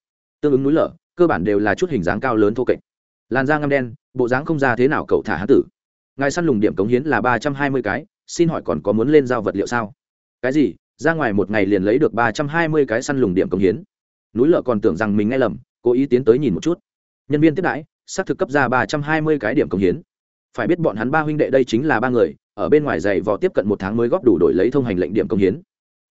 Tương ứng núi lở, cơ bản đều là chút hình dáng cao lớn thô kệch. Làn da ngăm đen, bộ dáng không ra thế nào cậu thả hán tử. Ngài săn lùng điểm cống hiến là ba trăm hai mươi cái, xin hỏi còn có muốn lên giao vật liệu sao? Cái gì? Ra ngoài một ngày liền lấy được ba trăm hai mươi cái săn lùng điểm cống hiến. Núi lở còn tưởng rằng mình nghe lầm, cố ý tiến tới nhìn một chút. Nhân viên tiếp đãi xác thực cấp ra ba trăm hai mươi cái điểm công hiến. Phải biết bọn hắn ba huynh đệ đây chính là ba người, ở bên ngoài giày vò tiếp cận một tháng mới góp đủ đổi lấy thông hành lệnh điểm công hiến.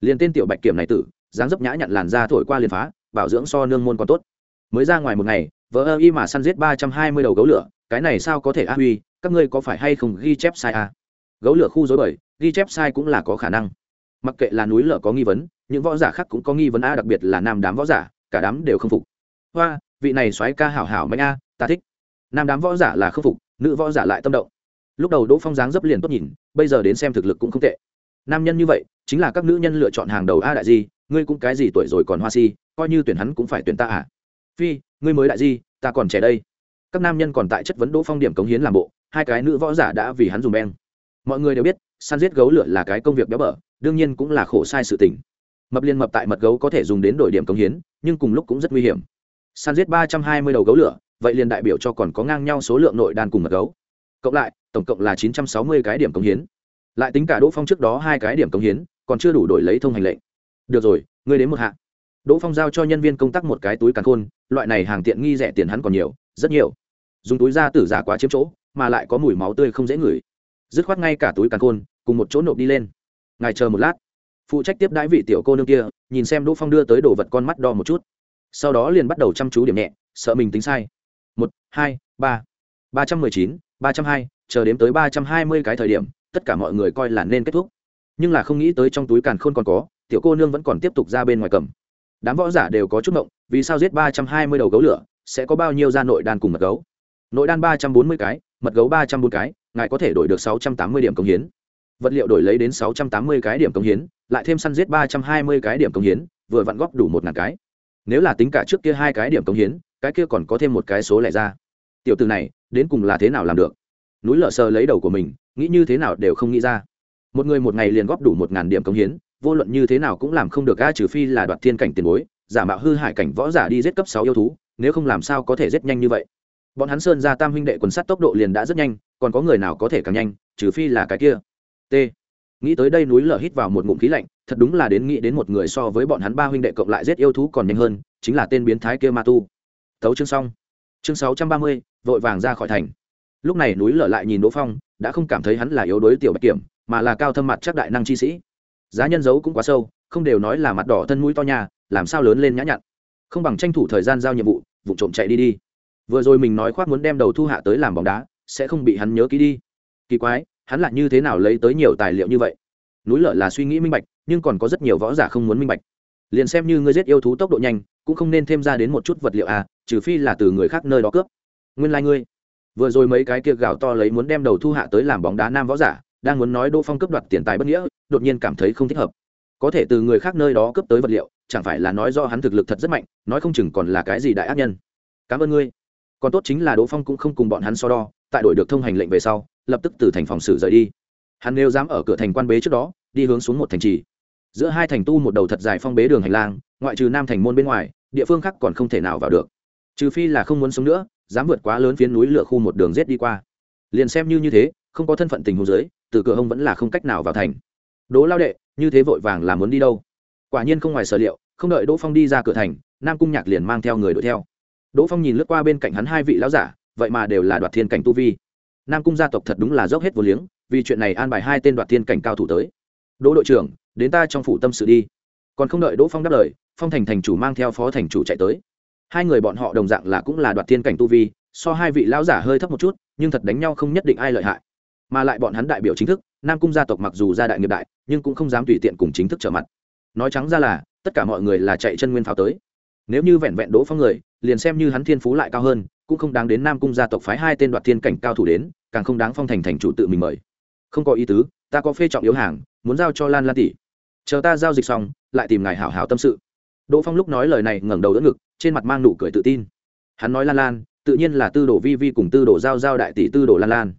Liền tên tiểu bạch kiểm này tử, dáng dấp nhã nhặn làn da thổi qua liền phá, bảo dưỡng so nương môn còn tốt. Mới ra ngoài một ngày, vợ ơ y mà săn giết ba trăm hai mươi đầu gấu lửa, cái này sao có thể a huy, các ngươi có phải hay không ghi chép sai a gấu lửa khu dối bời, ghi chép sai cũng là có khả năng. Mặc kệ là núi lửa có nghi vấn, những võ giả khác cũng có nghi vấn a, đặc biệt là nam đám võ giả, cả đám đều không phục. Hoa, vị này soái ca hảo hảo mạnh a, ta thích nam đám võ giả là khâm phục, nữ võ giả lại tâm động. Lúc đầu đỗ phong dáng dấp liền tốt nhìn, bây giờ đến xem thực lực cũng không tệ. Nam nhân như vậy, chính là các nữ nhân lựa chọn hàng đầu a đại di, ngươi cũng cái gì tuổi rồi còn hoa si, coi như tuyển hắn cũng phải tuyển ta à? Phi, ngươi mới đại di, ta còn trẻ đây. Các nam nhân còn tại chất vấn đỗ phong điểm cống hiến làm bộ, hai cái nữ võ giả đã vì hắn dùng beng. Mọi người đều biết, săn giết gấu lửa là cái công việc béo bở, đương nhiên cũng là khổ sai sự tình. Mập liên mập tại mật gấu có thể dùng đến đổi điểm cống hiến, nhưng cùng lúc cũng rất nguy hiểm. Săn giết ba trăm hai mươi đầu gấu lửa vậy liền đại biểu cho còn có ngang nhau số lượng nội đan cùng mật gấu. Cộng lại, tổng cộng là chín trăm sáu mươi cái điểm cống hiến. Lại tính cả đỗ phong trước đó hai cái điểm cống hiến, còn chưa đủ đổi lấy thông hành lệnh. Được rồi, ngươi đến một hạng. đỗ phong giao cho nhân viên công tác một cái túi càn khôn, loại này hàng tiện nghi rẻ tiền hắn còn nhiều, rất nhiều. Dùng túi da tử giả quá chiếm chỗ, mà lại có mùi máu tươi không dễ ngửi. Dứt khoát ngay cả túi càn khôn, cùng một chỗ nộp đi lên. Ngài chờ một lát. Phụ trách tiếp đãi vị tiểu cô nương kia, nhìn xem đỗ phong đưa tới đồ vật con mắt đo một chút. Sau đó liền bắt đầu chăm chú điểm nhẹ, sợ mình tính sai một, hai, ba. ba trăm mười chín, ba trăm hai, chờ đếm tới ba trăm hai mươi cái thời điểm, tất cả mọi người coi là nên kết thúc. Nhưng là không nghĩ tới trong túi càn khôn còn có, tiểu cô nương vẫn còn tiếp tục ra bên ngoài cầm. Đám võ giả đều có chút mộng vì sao giết ba trăm hai mươi đầu gấu lửa, sẽ có bao nhiêu ra nội đan cùng mật gấu? Nội đan ba trăm bốn mươi cái, mật gấu ba trăm bốn cái, ngài có thể đổi được sáu trăm tám mươi điểm công hiến. Vật liệu đổi lấy đến sáu trăm tám mươi cái điểm công hiến, lại thêm săn giết ba trăm hai mươi cái điểm công hiến, vừa vặn góp đủ một ngàn cái. Nếu là tính cả trước kia hai cái điểm công hiến cái kia còn có thêm một cái số lẻ ra. Tiểu từ này, đến cùng là thế nào làm được? Núi lở sờ lấy đầu của mình, nghĩ như thế nào đều không nghĩ ra. Một người một ngày liền góp đủ một ngàn điểm công hiến, vô luận như thế nào cũng làm không được a, trừ phi là đoạt thiên cảnh tiền bối, giả mạo hư hại cảnh võ giả đi giết cấp sáu yêu thú, nếu không làm sao có thể giết nhanh như vậy. Bọn hắn sơn ra tam huynh đệ quần sắt tốc độ liền đã rất nhanh, còn có người nào có thể càng nhanh, trừ phi là cái kia. T. Nghĩ tới đây núi lở hít vào một ngụm khí lạnh, thật đúng là đến nghĩ đến một người so với bọn hắn ba huynh đệ cộng lại giết yêu thú còn nhanh hơn, chính là tên biến thái kia ma tu thấu chương xong. Chương sáu trăm ba mươi, vội vàng ra khỏi thành. Lúc này núi lở lại nhìn đỗ phong, đã không cảm thấy hắn là yếu đuối tiểu bạch kiểm, mà là cao thâm mặt chắc đại năng chi sĩ. Giá nhân dấu cũng quá sâu, không đều nói là mặt đỏ thân mũi to nhà, làm sao lớn lên nhã nhặn. Không bằng tranh thủ thời gian giao nhiệm vụ vụ trộm chạy đi đi. Vừa rồi mình nói khoác muốn đem đầu thu hạ tới làm bóng đá, sẽ không bị hắn nhớ kỹ đi. Kỳ quái, hắn lại như thế nào lấy tới nhiều tài liệu như vậy? Núi lở là suy nghĩ minh bạch, nhưng còn có rất nhiều võ giả không muốn minh bạch. Liền xem như ngươi giết yêu thú tốc độ nhanh cũng không nên thêm ra đến một chút vật liệu à trừ phi là từ người khác nơi đó cướp. Nguyên lai、like、ngươi, vừa rồi mấy cái kia gào to lấy muốn đem đầu thu hạ tới làm bóng đá nam võ giả, đang muốn nói đỗ phong cướp đoạt tiền tài bất nghĩa, đột nhiên cảm thấy không thích hợp. Có thể từ người khác nơi đó cướp tới vật liệu, chẳng phải là nói do hắn thực lực thật rất mạnh, nói không chừng còn là cái gì đại ác nhân. Cảm ơn ngươi. Còn tốt chính là đỗ phong cũng không cùng bọn hắn so đo, tại đổi được thông hành lệnh về sau, lập tức từ thành phòng xử rời đi. Hắn nếu dám ở cửa thành quan bế trước đó, đi hướng xuống một thành trì. Giữa hai thành tu một đầu thật dài phong bế đường hành lang ngoại trừ nam thành môn bên ngoài, địa phương khác còn không thể nào vào được. Trừ phi là không muốn sống nữa, dám vượt quá lớn phiến núi lửa khu một đường rết đi qua. Liền xem như như thế, không có thân phận tình hồ dưới, từ cửa hông vẫn là không cách nào vào thành. Đỗ lao đệ, như thế vội vàng là muốn đi đâu? Quả nhiên không ngoài sở liệu, không đợi đỗ phong đi ra cửa thành, nam cung nhạc liền mang theo người đuổi theo. Đỗ phong nhìn lướt qua bên cạnh hắn hai vị lão giả, vậy mà đều là đoạt thiên cảnh tu vi. Nam cung gia tộc thật đúng là dốc hết vô liếng, vì chuyện này an bài hai tên đoạt thiên cảnh cao thủ tới. Đỗ đội trưởng, đến ta trong phủ tâm sự đi còn không đợi đỗ phong đáp lời, phong thành thành chủ mang theo phó thành chủ chạy tới. Hai người bọn họ đồng dạng là cũng là đoạt thiên cảnh tu vi, so hai vị lão giả hơi thấp một chút, nhưng thật đánh nhau không nhất định ai lợi hại. Mà lại bọn hắn đại biểu chính thức, nam cung gia tộc mặc dù gia đại nghiệp đại, nhưng cũng không dám tùy tiện cùng chính thức trở mặt. Nói trắng ra là, tất cả mọi người là chạy chân nguyên pháo tới. Nếu như vẹn vẹn đỗ phong người, liền xem như hắn thiên phú lại cao hơn, cũng không đáng đến nam cung gia tộc phái hai tên đoạt thiên cảnh cao thủ đến, càng không đáng phong thành thành chủ tự mình mời. Không có ý tứ, ta có phê trọng yếu hàng, muốn giao cho lan lan tỷ. Chờ ta giao dịch xong lại tìm ngài hảo hảo tâm sự. Đỗ phong lúc nói lời này ngẩng đầu đỡ ngực, trên mặt mang nụ cười tự tin. Hắn nói lan lan, tự nhiên là tư đồ vi vi cùng tư đồ giao giao đại tỷ tư đồ lan lan.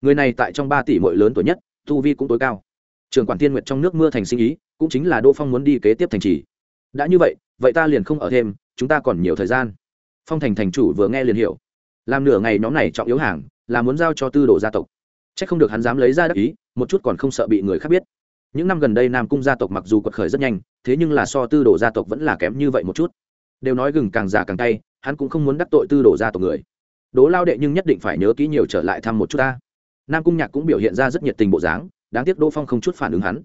Người này tại trong ba tỷ mội lớn tuổi nhất, tu vi cũng tối cao. Trường quản tiên nguyệt trong nước mưa thành sinh ý, cũng chính là đỗ phong muốn đi kế tiếp thành trì. Đã như vậy vậy ta liền không ở thêm, chúng ta còn nhiều thời gian. Phong thành thành chủ vừa nghe liền hiểu. Làm nửa ngày nhóm này trọng yếu hàng, là muốn giao cho tư đồ gia tộc. C h ắ c không được hắn dám lấy ra đắc ý, một chút còn không sợ bị người khác biết những năm gần đây nam cung gia tộc mặc dù quật khởi rất nhanh, thế nhưng là so tư đồ gia tộc vẫn là kém như vậy một chút. Đều nói gừng càng già càng tay hắn cũng không muốn đắc tội tư đồ gia tộc người. Đố lao đệ nhưng nhất định phải nhớ kỹ nhiều trở lại thăm một chút ta. Nam cung nhạc cũng biểu hiện ra rất nhiệt tình bộ dáng, đáng tiếc đỗ phong không chút phản ứng hắn.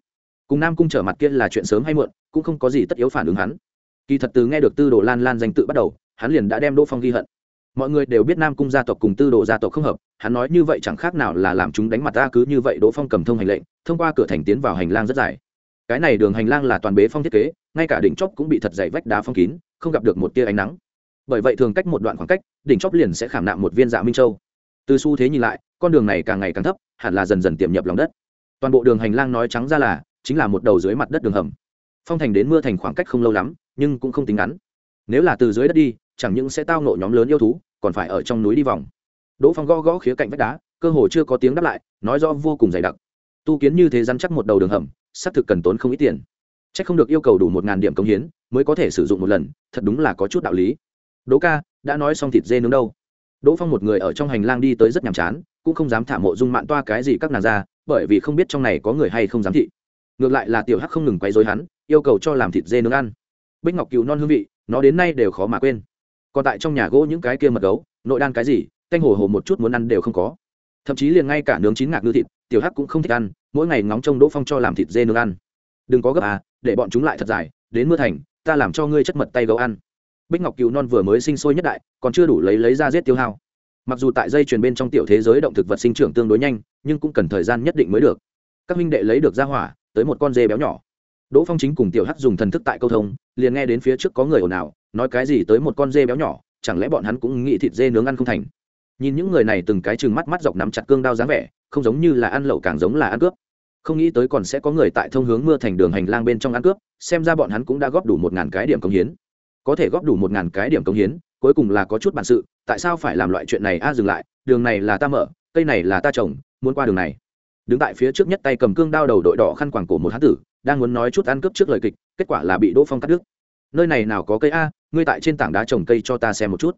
Cùng nam cung trở mặt kia là chuyện sớm hay muộn, cũng không có gì tất yếu phản ứng hắn. Kỳ thật từ nghe được tư đồ lan lan danh tự bắt đầu, hắn liền đã đem đỗ phong ghi hận. Mọi người đều biết nam cung gia tộc cùng tư đồ gia tộc không hợp, hắn nói như vậy chẳng khác nào là làm chúng đánh mặt ta cứ như vậy đỗ phong cầm thông hành lệnh thông qua cửa thành tiến vào hành lang rất dài. Cái này đường hành lang là toàn bế phong thiết kế, ngay cả đỉnh chóp cũng bị thật dày vách đá phong kín, không gặp được một tia ánh nắng. Bởi vậy thường cách một đoạn khoảng cách, đỉnh chóp liền sẽ khảm nạm một viên dạ minh châu. Từ xu thế nhìn lại, con đường này càng ngày càng thấp, hẳn là dần dần tiềm nhập lòng đất. Toàn bộ đường hành lang nói trắng ra là, chính là một đầu dưới mặt đất đường hầm. Phong thành đến mưa thành khoảng cách không lâu lắm, nhưng cũng không tính ngắn. Nếu là từ dưới đất đi, chẳng những sẽ tao nộ nhóm lớn yêu thú, còn phải ở trong núi đi vòng. Đỗ phong gõ gõ khía cạnh vách đá, cơ hồ chưa có tiếng đáp lại, nói rõ vô cùng dày đặc tu kiến như thế rắn chắc một đầu đường hầm, xác thực cần tốn không ít tiền. C h ắ c không được yêu cầu đủ một ngàn điểm công hiến, mới có thể sử dụng một lần, thật đúng là có chút đạo lý. Đỗ ca, đã nói xong thịt dê nướng đâu? Đỗ phong một người ở trong hành lang đi tới rất nhàm chán, cũng không dám thả mộ dung mạn toa cái gì các nàng ra, bởi vì không biết trong này có người hay không dám thị. Ngược lại là tiểu hắc không ngừng quấy dối hắn, yêu cầu cho làm thịt dê nướng ăn. Bích ngọc cừu non hương vị, nó đến nay đều khó mà quên. Còn tại trong nhà gỗ những cái kia mật gấu, nội đan cái gì canh hồ hồ một chút muốn ăn đều không có thậm chí liền ngay cả nướng chín ngạc ngư thịt, tiểu hắc cũng không thích ăn, mỗi ngày ngóng trông đỗ phong cho làm thịt dê nướng ăn. Đừng có gấp à để bọn chúng lại thật dài, đến mưa thành, ta làm cho ngươi chất mật tay gấu ăn. Bích ngọc cừu non vừa mới sinh sôi nhất đại, còn chưa đủ lấy lấy ra giết tiêu hao. Mặc dù tại dây chuyền bên trong tiểu thế giới động thực vật sinh trưởng tương đối nhanh, nhưng cũng cần thời gian nhất định mới được. Các huynh đệ lấy được ra hỏa, tới một con dê béo nhỏ. Đỗ phong chính cùng tiểu hắc dùng thần thức tại câu thông, liền nghe đến phía trước có người ồn ào, nói cái gì tới một con dê béo nhỏ, chẳng lẽ bọn hắn cũng nghĩ thịt dê nướng ăn không thành? Nhìn những người này từng cái chừng mắt mắt dọc nắm chặt cương đao dáng vẻ, không giống như là ăn lậu càng giống là ăn cướp. Không nghĩ tới còn sẽ có người tại thông hướng mưa thành đường hành lang bên trong ăn cướp, xem ra bọn hắn cũng đã góp đủ một ngàn cái điểm công hiến. Có thể góp đủ một ngàn cái điểm công hiến, cuối cùng là có chút bản sự, tại sao phải làm loại chuyện này a, dừng lại, đường này là ta mở, cây này là ta trồng, muốn qua đường này. Đứng tại phía trước nhất tay cầm cương đao đầu đội đỏ khăn quàng cổ một hán tử, đang muốn nói chút ăn cướp trước lời kịch, kết quả là bị đỗ phong cắt đứt. Nơi này nào có cây a, ngươi tại trên tảng đá trồng cây cho ta xem một chút.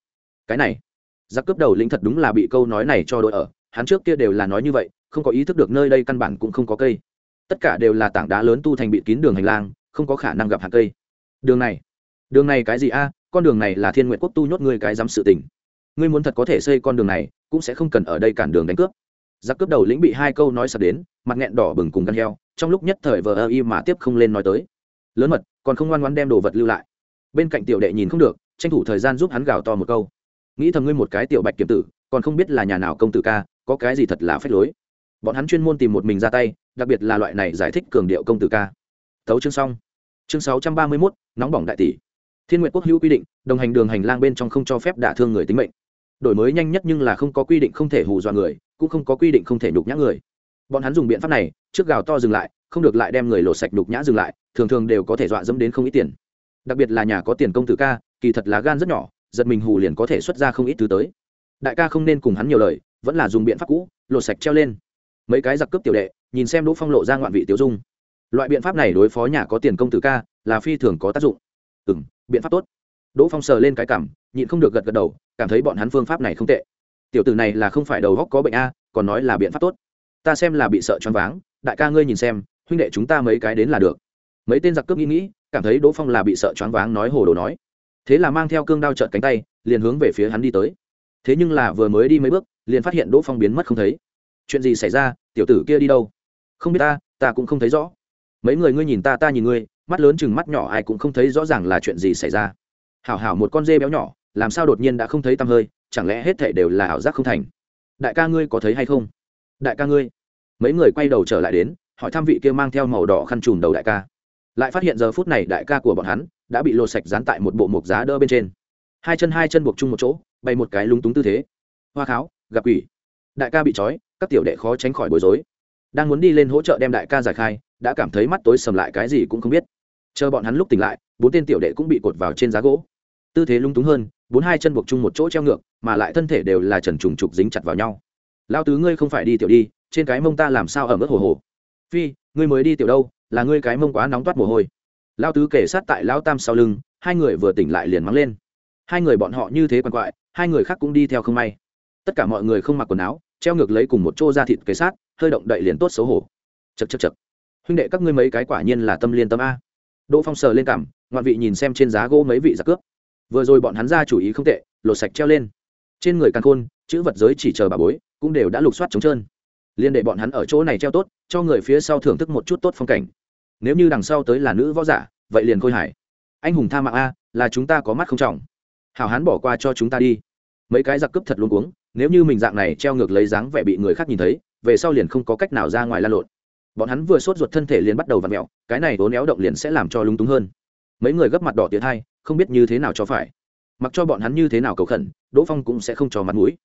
Cái này giặc cướp đầu lĩnh thật đúng là bị câu nói này cho đội ở, hắn trước kia đều là nói như vậy, không có ý thức được nơi đây căn bản cũng không có cây. Tất cả đều là tảng đá lớn tu thành bị kín đường hành lang, không có khả năng gặp hạt cây. Đường này đường này cái gì a? Con đường này là thiên nguyện quốc tu nhốt ngươi cái dám sự tình. Ngươi muốn thật có thể xây con đường này, cũng sẽ không cần ở đây cản đường đánh cướp. Giặc cướp đầu lĩnh bị hai câu nói sập đến, mặt nghẹn đỏ bừng cùng gan heo, trong lúc nhất thời vờ ơ y mà tiếp không lên nói tới. Lớn mật, còn không ngoan ngoan đem đồ vật lưu lại. Bên cạnh tiểu đệ nhìn không được, tranh thủ thời gian giúp hắn gào to một câu nghĩ thầm ngươi một cái tiểu bạch kiểm tử, còn không biết là nhà nào công tử ca, có cái gì thật là phép lối. Bọn hắn chuyên môn tìm một mình ra tay, đặc biệt là loại này giải thích cường điệu công tử ca. Thấu chương xong. Chương sáu trăm ba mươi mốt, nóng bỏng đại tỷ. Thiên nguyện quốc hữu quy định, đồng hành đường hành lang bên trong không cho phép đả thương người tính mệnh. Đổi mới nhanh nhất nhưng là không có quy định không thể hù dọa người, cũng không có quy định không thể nhục nhã người. Bọn hắn dùng biện pháp này, trước gào to dừng lại, không được lại đem người lột sạch nhục nhã dừng lại, thường thường đều có thể dọa dẫm đến không ít tiền. Đặc biệt là nhà có tiền công tử ca, kỳ thật là gan rất nhỏ giật mình hù liền có thể xuất ra không ít thứ tới. Đại ca không nên cùng hắn nhiều lời, vẫn là dùng biện pháp cũ, lột sạch treo lên. Mấy cái giặc cướp tiểu đệ, nhìn xem đỗ phong lộ ra ngoạn vị tiêu dung. Loại biện pháp này đối phó nhà có tiền công tử ca, là phi thường có tác dụng. Ừ m biện pháp tốt. Đỗ phong sờ lên cái cảm, nhịn không được gật gật đầu, cảm thấy bọn hắn phương pháp này không tệ. Tiểu tử này là không phải đầu góc có bệnh a, còn nói là biện pháp tốt. Ta xem là bị sợ choáng váng, đại ca ngươi nhìn xem, huynh đệ chúng ta mấy cái đến là được. Mấy tên giặc cướp nghĩ nghĩ, cảm thấy đỗ phong là bị sợ choáng váng nói hồ đồ nói thế là mang theo cương đao trợn cánh tay, liền hướng về phía hắn đi tới. Thế nhưng là vừa mới đi mấy bước, liền phát hiện đỗ phong biến mất không thấy. Chuyện gì xảy ra? Tiểu tử kia đi đâu? Không biết ta ta cũng không thấy rõ. Mấy người ngươi nhìn ta ta nhìn ngươi, mắt lớn chừng mắt nhỏ, ai cũng không thấy rõ ràng là chuyện gì xảy ra. Hảo hảo một con dê béo nhỏ, làm sao đột nhiên đã không thấy tăm hơi, chẳng lẽ hết thể đều là ảo giác không thành? Đại ca ngươi có thấy hay không? Đại ca ngươi. Mấy người quay đầu trở lại đến, hỏi thăm vị kia mang theo màu đỏ khăn trùm đầu đại ca lại phát hiện giờ phút này đại ca của bọn hắn đã bị lột sạch dán tại một bộ mộc giá đỡ bên trên. Hai chân hai chân buộc chung một chỗ bay một cái lúng túng tư thế. Hoa kháo, gặp quỷ. Đại ca bị trói, các tiểu đệ khó tránh khỏi bối rối. Đang muốn đi lên hỗ trợ đem đại ca giải khai, đã cảm thấy mắt tối sầm lại cái gì cũng không biết. Chờ bọn hắn lúc tỉnh lại, bốn tên tiểu đệ cũng bị cột vào trên giá gỗ. Tư thế lung túng hơn, bốn hai chân buộc chung một chỗ treo ngược, mà lại thân thể đều là trần trùng trục dính chặt vào nhau. Lao tứ ngươi không phải đi tiểu đi, trên cái mông ta làm sao ở mức hồ hồ? Phi, ngươi mới đi tiểu đâu là ngươi cái mông quá nóng toát mồ hôi. Lao tứ kể sát tại lao tam sau lưng, hai người vừa tỉnh lại liền mắng lên. Hai người bọn họ như thế quằn quại, hai người khác cũng đi theo không may. Tất cả mọi người không mặc quần áo, treo ngược lấy cùng một chỗ ra thịt kế sát, hơi động đậy liền tốt xấu hổ. Chật chật chật huynh đệ các ngươi mấy cái quả nhiên là tâm liên tâm a. Đỗ phong sờ lên cảm, ngoạn vị nhìn xem trên giá gỗ mấy vị giặc cướp. Vừa rồi bọn hắn ra chủ ý không tệ, lột sạch treo lên. Trên người căn khôn, chữ vật giới chỉ chờ bà bối, cũng đều đã lục soát trống trơn. Liên đệ bọn hắn ở chỗ này treo tốt, cho người phía sau thưởng thức một chút tốt phong cảnh nếu như đằng sau tới là nữ võ giả, vậy liền khôi hải anh hùng tha mạng a, là chúng ta có mắt không trọng. Hào hán bỏ qua cho chúng ta đi. Mấy cái giặc cướp thật luôn cuống, nếu như mình dạng này treo ngược lấy dáng vẻ bị người khác nhìn thấy, về sau liền không có cách nào ra ngoài la lộn. Bọn hắn vừa sốt ruột thân thể liền bắt đầu v ặ mẹo cái này vốn éo động liền sẽ làm cho lung túng hơn. Mấy người gấp mặt đỏ tiến hai, không biết như thế nào cho phải. Mặc cho bọn hắn như thế nào cầu khẩn, đỗ phong cũng sẽ không cho mặt mũi.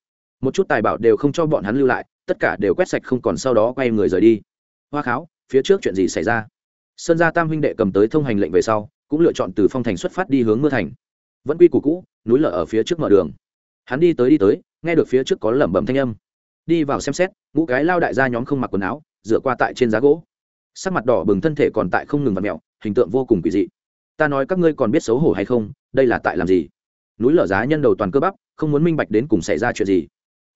Một chút tài bảo đều không cho bọn hắn lưu lại, tất cả đều quét sạch không còn sau đó quay người rời đi. Hoa kháo, phía trước chuyện gì xảy ra? Sơn gia tam huynh đệ cầm tới thông hành lệnh về sau, cũng lựa chọn từ phong thành xuất phát đi hướng mưa thành. Vẫn quy củ cũ, núi lở ở phía trước mở đường. Hắn đi tới đi tới, nghe được phía trước có lẩm bẩm thanh âm. Đi vào xem xét, ngũ cái lao đại gia nhóm không mặc quần áo, dựa qua tại trên giá gỗ. Sắc mặt đỏ bừng thân thể còn tại không ngừng vặt mẹo hình tượng vô cùng kỳ dị. Ta nói các ngươi còn biết xấu hổ hay không, đây là tại làm gì? Núi lở giá nhân đầu toàn cơ bắp, không muốn minh bạch đến cùng xảy ra chuyện gì.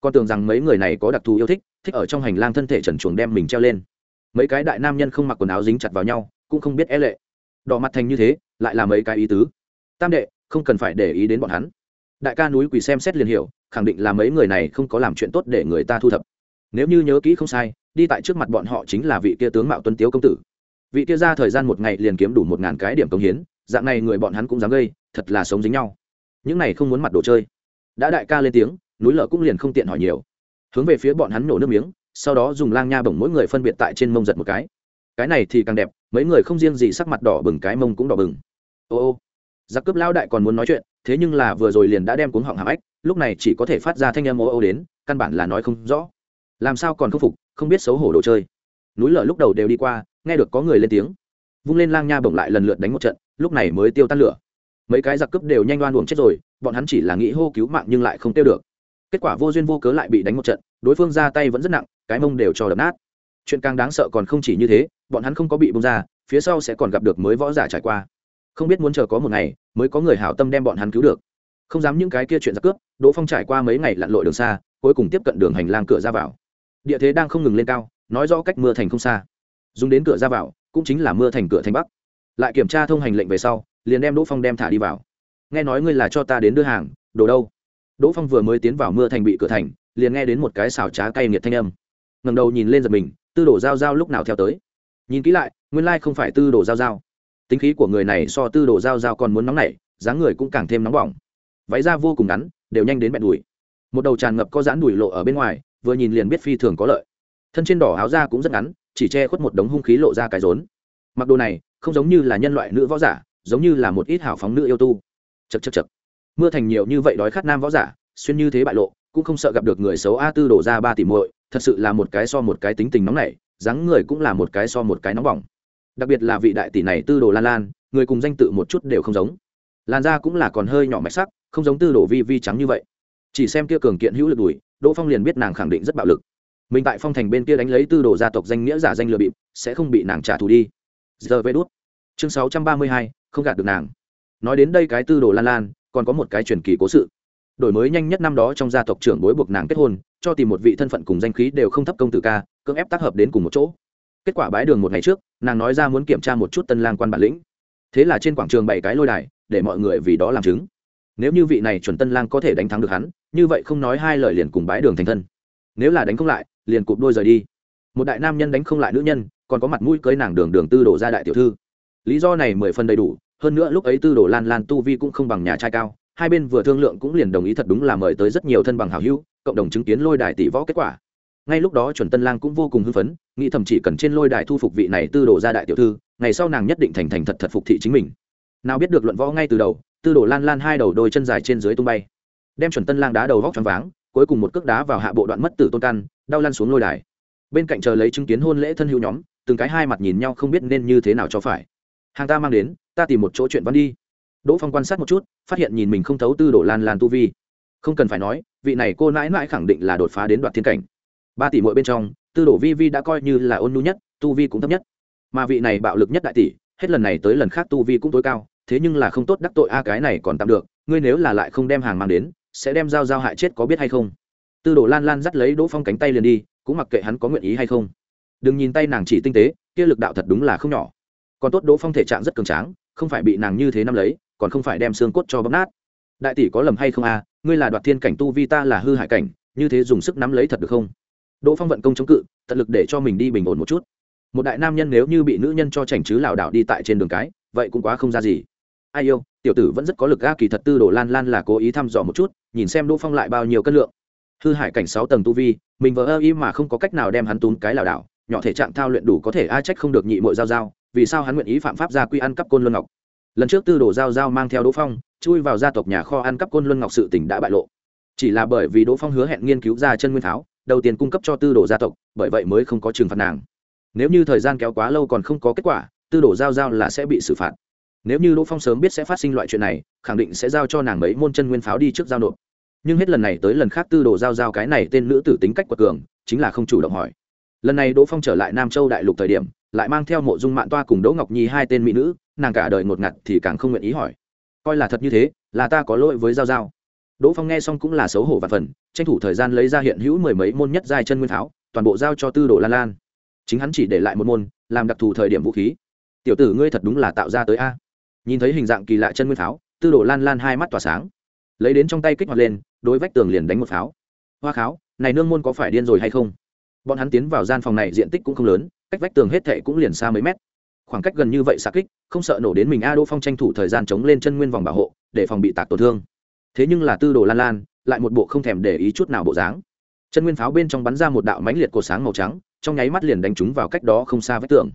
Con tưởng rằng mấy người này có đặc thù yêu thích thích ở trong hành lang thân thể trần chuồng đem mình treo lên mấy cái đại nam nhân không mặc quần áo dính chặt vào nhau, cũng không biết e lệ. Đỏ mặt thành như thế, lại là mấy cái ý tứ. Tam đệ, không cần phải để ý đến bọn hắn. Đại ca núi quỳ xem xét liền hiểu, khẳng định là mấy người này không có làm chuyện tốt để người ta thu thập. Nếu như nhớ kỹ không sai, đi tại trước mặt bọn họ chính là vị kia tướng mạo tuấn tiếu công tử. Vị kia ra thời gian một ngày liền kiếm đủ một ngàn cái điểm công hiến, dạng này người bọn hắn cũng dám gây, thật là sống dính nhau. Những này không muốn mặt đồ chơi. Đã đại ca lên tiếng, núi lở cũng liền không tiện hỏi nhiều. Hướng về phía bọn hắn nổ nước miếng sau đó dùng lang nha bổng mỗi người phân biệt tại trên mông giật một cái. Cái này thì càng đẹp, mấy người không riêng gì sắc mặt đỏ bừng cái mông cũng đỏ bừng. Ô ô, giặc cướp lao đại còn muốn nói chuyện, thế nhưng là vừa rồi liền đã đem cuống họng hàm ách lúc này chỉ có thể phát ra thanh âm ô ô đến, căn bản là nói không rõ. Làm sao còn không phục, không biết xấu hổ đồ chơi. Núi lở lúc đầu đều đi qua, nghe được có người lên tiếng. Vung lên lang nha bổng lại lần lượt đánh một trận, lúc này mới tiêu tan lửa. Mấy cái giặc cướp đều nhanh đoan uổng chết rồi, bọn hắn chỉ là nghĩ hô cứu mạng nhưng lại không tiêu được. Kết quả vô duyên vô cớ lại bị đánh một trận đối phương ra tay vẫn rất nặng, cái mông đều cho đập nát. Chuyện càng đáng sợ còn không chỉ như thế, bọn hắn không có bị bông ra, phía sau sẽ còn gặp được mới võ giả trải qua. Không biết muốn chờ có một ngày, mới có người hảo tâm đem bọn hắn cứu được. Không dám những cái kia chuyện giặc cướp, đỗ phong trải qua mấy ngày lặn lội đường xa, cuối cùng tiếp cận đường hành lang cửa ra vào. Địa thế đang không ngừng lên cao, nói rõ cách mưa thành không xa. Dùng đến cửa ra vào, cũng chính là mưa thành cửa thành bắc. Lại kiểm tra thông hành lệnh về sau, liền đem đỗ phong đem thả đi vào. Nghe nói ngươi là cho ta đến đưa hàng, đồ đâu? Đỗ phong vừa mới tiến vào mưa thành bị cửa thành liền nghe đến một cái xào trá cay nghiệt thanh âm. Ngầm đầu nhìn lên giật mình, tư đồ giao giao lúc nào theo tới? Nhìn kỹ lại, nguyên lai không phải tư đồ giao giao. Tính khí của người này so tư đồ giao giao còn muốn nóng nảy, dáng người cũng càng thêm nóng bỏng. Váy da vô cùng ngắn, đều nhanh đến bẹn đùi. Một đầu tràn ngập có dãn đùi lộ ở bên ngoài, vừa nhìn liền biết phi thường có lợi. Thân trên đỏ áo da cũng rất ngắn, chỉ che khuất một đống hung khí lộ ra cái rốn. Mặc đồ này, không giống như là nhân loại nữ võ giả, giống như là một ít hảo phóng nữ yêu tu. Chật chật chật mưa thành nhiều như vậy đói khát nam võ giả, xuyên như thế bại lộ cũng không sợ gặp được người xấu a tư đổ ra ba tỷ muội, thật sự là một cái so một cái tính tình nóng nảy, dáng người cũng là một cái so một cái nóng bỏng. Đặc biệt là vị đại tỷ này tư đồ lan lan, người cùng danh tự một chút đều không giống. Lan da cũng là còn hơi nhỏ mạch sắc, không giống tư đồ vi vi trắng như vậy. Chỉ xem kia cường kiện hữu lực đùi, đỗ phong liền biết nàng khẳng định rất bạo lực. Mình tại phong thành bên kia đánh lấy tư đồ gia tộc danh nghĩa giả danh lừa bịp, sẽ không bị nàng trả thù đi. Giờ vê đốt chương sáu trăm ba mươi hai, không gạt được nàng. Nói đến đây cái tư đồ lan lan, còn có một cái truyền kỳ cố sự đổi mới nhanh nhất năm đó trong gia tộc trưởng bối buộc nàng kết hôn, cho tìm một vị thân phận cùng danh khí đều không thấp công tử ca, cưỡng ép tác hợp đến cùng một chỗ. Kết quả bái đường một ngày trước, nàng nói ra muốn kiểm tra một chút tân lang quan bản lĩnh. Thế là trên quảng trường bảy cái lôi đài, để mọi người vì đó làm chứng. Nếu như vị này chuẩn tân lang có thể đánh thắng được hắn, như vậy không nói hai lời liền cùng bái đường thành thân. Nếu là đánh không lại, liền cụp đôi rời đi. Một đại nam nhân đánh không lại nữ nhân, còn có mặt mũi cưới nàng đường đường tư đổ ra đại tiểu thư. Lý do này mười phần đầy đủ, hơn nữa lúc ấy tư đồ lan lan tu vi cũng không bằng nhà trai cao hai bên vừa thương lượng cũng liền đồng ý thật đúng là mời tới rất nhiều thân bằng hảo hữu, cộng đồng chứng kiến lôi đài tỷ võ kết quả. Ngay lúc đó chuẩn tân lang cũng vô cùng hưng phấn, nghĩ thậm chỉ cần trên lôi đài thu phục vị này tư đồ ra đại tiểu thư, ngày sau nàng nhất định thành thành thật thật phục thị chính mình. Nào biết được luận võ ngay từ đầu, tư đồ lan lan hai đầu đôi chân dài trên dưới tung bay. Đem chuẩn tân lang đá đầu vóc choáng váng, cuối cùng một cước đá vào hạ bộ đoạn mất tử tôn căn, đau lăn xuống lôi đài. Bên cạnh chờ lấy chứng kiến hôn lễ thân hữu nhóm, từng cái hai mặt nhìn nhau không biết nên như thế nào cho phải. Hàng ta mang đến, ta tìm một chỗ chuyện văn đi đỗ phong quan sát một chút, phát hiện nhìn mình không thấu tư đồ lan lan tu vi. Không cần phải nói, vị này cô nãi nãi khẳng định là đột phá đến đoạt thiên cảnh. Ba tỷ mỗi bên trong, tư đồ vi vi đã coi như là ôn nhu nhất, tu vi cũng thấp nhất. Mà vị này bạo lực nhất đại tỷ, hết lần này tới lần khác tu vi cũng tối cao, thế nhưng là không tốt đắc tội a, cái này còn tạm được, ngươi nếu là lại không đem hàng mang đến, sẽ đem dao dao hại chết có biết hay không? Tư đồ lan lan dắt lấy đỗ phong cánh tay liền đi, cũng mặc kệ hắn có nguyện ý hay không. Đừng nhìn tay nàng chỉ tinh tế, kia lực đạo thật đúng là không nhỏ. Còn tốt đỗ phong thể trạng rất cường tráng, không phải bị nàng như thế năm lấy còn không phải đem xương cốt cho bấm nát. Đại tỷ có lầm hay không a ngươi là đoạt thiên cảnh tu vi ta là hư hải cảnh, như thế dùng sức nắm lấy thật được không? Đỗ phong vận công chống cự, tận lực để cho mình đi bình ổn một chút. Một đại nam nhân nếu như bị nữ nhân cho chảnh chứ lảo đảo đi tại trên đường cái, vậy cũng quá không ra gì. Ai yêu, tiểu tử vẫn rất có lực ga kỳ thật tư đồ lan lan là cố ý thăm dò một chút, nhìn xem đỗ phong lại bao nhiêu cân lượng. Hư hải cảnh sáu tầng tu vi, mình vừa ơ y mà không có cách nào đem hắn túm cái lảo đảo, nhỏ thể trạng thao luyện đủ có thể ai trách không được nhị mội giao giao, vì sao hắn nguyện ý phạm pháp gia quy ăn cắp côn luân ngọc lần trước tư đồ giao giao mang theo đỗ phong, chui vào gia tộc nhà kho ăn cắp côn luân ngọc sự tỉnh đã bại lộ. Chỉ là bởi vì đỗ phong hứa hẹn nghiên cứu ra chân nguyên tháo, đầu tiên cung cấp cho tư đồ gia tộc, bởi vậy mới không có trừng phạt nàng. Nếu như thời gian kéo quá lâu còn không có kết quả, tư đồ giao giao là sẽ bị xử phạt. Nếu như đỗ phong sớm biết sẽ phát sinh loại chuyện này, khẳng định sẽ giao cho nàng mấy môn chân nguyên pháo đi trước giao nộp. Nhưng hết lần này tới lần khác tư đồ giao giao cái này tên nữ tử tính cách quật cường, chính là không chủ động hỏi. Lần này đỗ phong trở lại nam châu đại lục thời điểm, lại mang theo mộ dung mạng toa cùng đỗ ngọc nhi hai tên mỹ nữ nàng cả đời ngột ngặt thì càng không nguyện ý hỏi. Coi là thật như thế, là ta có lỗi với giao giao. Đỗ phong nghe xong cũng là xấu hổ và phần, tranh thủ thời gian lấy ra hiện hữu mười mấy môn nhất giai chân nguyên tháo, toàn bộ giao cho tư đồ lan lan. Chính hắn chỉ để lại một môn, làm đặc thù thời điểm vũ khí. Tiểu tử ngươi thật đúng là tạo ra tới a. Nhìn thấy hình dạng kỳ lạ chân nguyên pháo tư đồ lan lan hai mắt tỏa sáng. Lấy đến trong tay kích hoạt lên, đối vách tường liền đánh một pháo. Hoa kháo, này nương môn có phải điên rồi hay không? Bọn hắn tiến vào gian phòng này diện tích cũng không lớn, cách vách tường hết thệ cũng liền xa mấy mét khoảng cách gần như vậy xạ kích, không sợ nổ đến mình a đỗ phong tranh thủ thời gian chống lên chân nguyên vòng bảo hộ, để phòng bị tạc tổn thương. Thế nhưng là tư đồ lan lan, lại một bộ không thèm để ý chút nào bộ dáng. Chân nguyên pháo bên trong bắn ra một đạo mãnh liệt cột sáng màu trắng, trong nháy mắt liền đánh trúng vào cách đó không xa vách tường.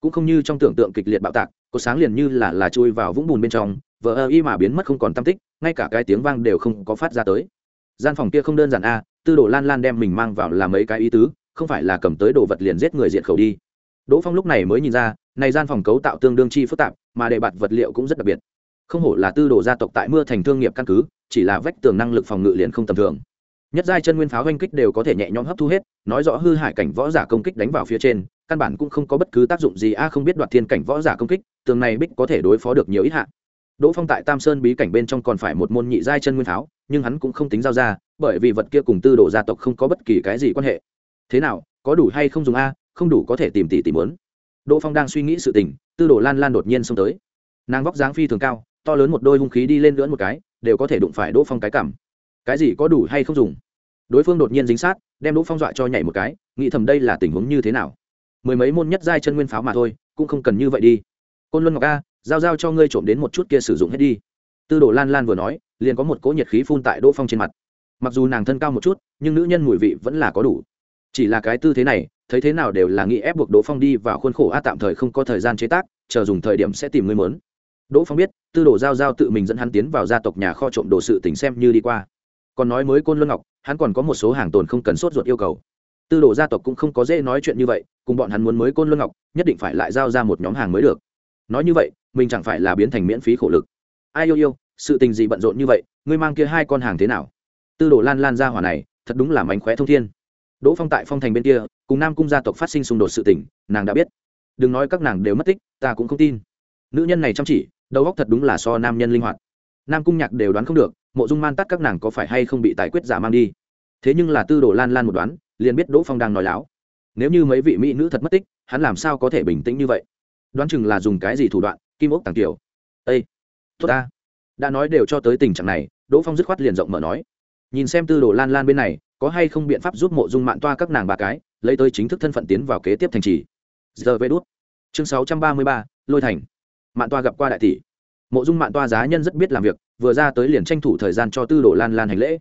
Cũng không như trong tưởng tượng kịch liệt bạo tạc cột sáng liền như là là chui vào vũng bùn bên trong vỡ ơ y mà biến mất không còn tam tích, ngay cả cái tiếng vang đều không có phát ra tới. Gian phòng kia không đơn giản a, tư đồ lan lan đem mình mang vào làm mấy cái ý tứ, không phải là cầm tới đồ vật liền giết người diện khẩu đi đỗ phong lúc này mới nhìn ra, này gian phòng cấu tạo tương đương chi phức tạp, mà đề bạt vật liệu cũng rất đặc biệt. Không hổ là tư đồ gia tộc tại mưa thành thương nghiệp căn cứ, chỉ là vách tường năng lực phòng ngự liền không tầm thường. Nhất giai chân nguyên pháo oanh kích đều có thể nhẹ nhõm hấp thu hết, nói rõ hư hại cảnh võ giả công kích đánh vào phía trên, căn bản cũng không có bất cứ tác dụng gì, a, không biết đoạt thiên cảnh võ giả công kích, tường này bích có thể đối phó được nhiều ít hạ. Đỗ phong tại tam sơn bí cảnh bên trong còn phải một môn nhị giai chân nguyên pháo, nhưng hắn cũng không tính giao ra, bởi vì vật kia cùng tư đồ gia tộc không có bất kỳ cái gì quan hệ. Thế nào, có đủ hay không dùng a? Không đủ có thể tìm tỷ tỷ muốn. Đỗ phong đang suy nghĩ sự tình, tư đồ lan lan đột nhiên xông tới. Nàng vóc dáng phi thường cao, to lớn một đôi hung khí đi lên lưỡn một cái, đều có thể đụng phải đỗ phong cái cảm. Cái gì có đủ hay không dùng? Đối phương đột nhiên dính sát, đem đỗ phong dọa cho nhảy một cái, nghĩ thầm đây là tình huống như thế nào. Mười mấy môn nhất giai chân nguyên pháo mà thôi, cũng không cần như vậy đi. Côn luân ngọc a, giao giao cho ngươi trộm đến một chút kia sử dụng hết đi. Tư đồ lan lan vừa nói, liền có một cỗ nhiệt khí phun tại đỗ phong trên mặt. Mặc dù nàng thân cao một chút, nhưng nữ nhân mùi vị vẫn là có đủ chỉ là cái tư thế này, thấy thế nào đều là nghĩ ép buộc đỗ phong đi vào khuôn khổ a tạm thời không có thời gian chế tác, chờ dùng thời điểm sẽ tìm người mớn đỗ phong biết, tư đồ giao giao tự mình dẫn hắn tiến vào gia tộc nhà kho trộm đồ sự tình xem như đi qua. Còn nói mới côn luân ngọc, hắn còn có một số hàng tồn không cần sốt ruột yêu cầu. Tư đồ gia tộc cũng không có dễ nói chuyện như vậy, cùng bọn hắn muốn mới côn luân ngọc, nhất định phải lại giao ra một nhóm hàng mới được. Nói như vậy, mình chẳng phải là biến thành miễn phí khổ lực. Ai yêu yêu, sự tình gì bận rộn như vậy, ngươi mang kia hai con hàng thế nào? Tư đồ lan lan ra hỏa này, thật đúng là mánh khóe thông thiên đỗ phong tại phong thành bên kia, cùng nam cung gia tộc phát sinh xung đột sự tình, nàng đã biết. Đừng nói các nàng đều mất tích, ta cũng không tin. Nữ nhân này chăm chỉ, đầu óc thật đúng là so nam nhân linh hoạt. Nam cung nhạc đều đoán không được, mộ dung man tắt các nàng có phải hay không bị tài quyết giả mang đi. Thế nhưng là tư đồ lan lan một đoán, liền biết đỗ phong đang nói láo. Nếu như mấy vị mỹ nữ thật mất tích, hắn làm sao có thể bình tĩnh như vậy? Đoán chừng là dùng cái gì thủ đoạn, kim ốc tàng tiểu ây tốt ta. Đã nói đều cho tới tình trạng này, đỗ phong dứt khoát liền rộng mở nói. Nhìn xem tư đồ lan lan bên này có hay không biện pháp giúp mộ dung mạng toa các nàng ba cái, lấy tới chính thức thân phận tiến vào kế tiếp thành trì. Giờ vê đốt chương sáu trăm ba mươi ba, lôi thành. Mạng toa gặp qua đại tỷ. Mộ dung mạng toa giá nhân rất biết làm việc, vừa ra tới liền tranh thủ thời gian cho tư đồ lan lan hành lễ.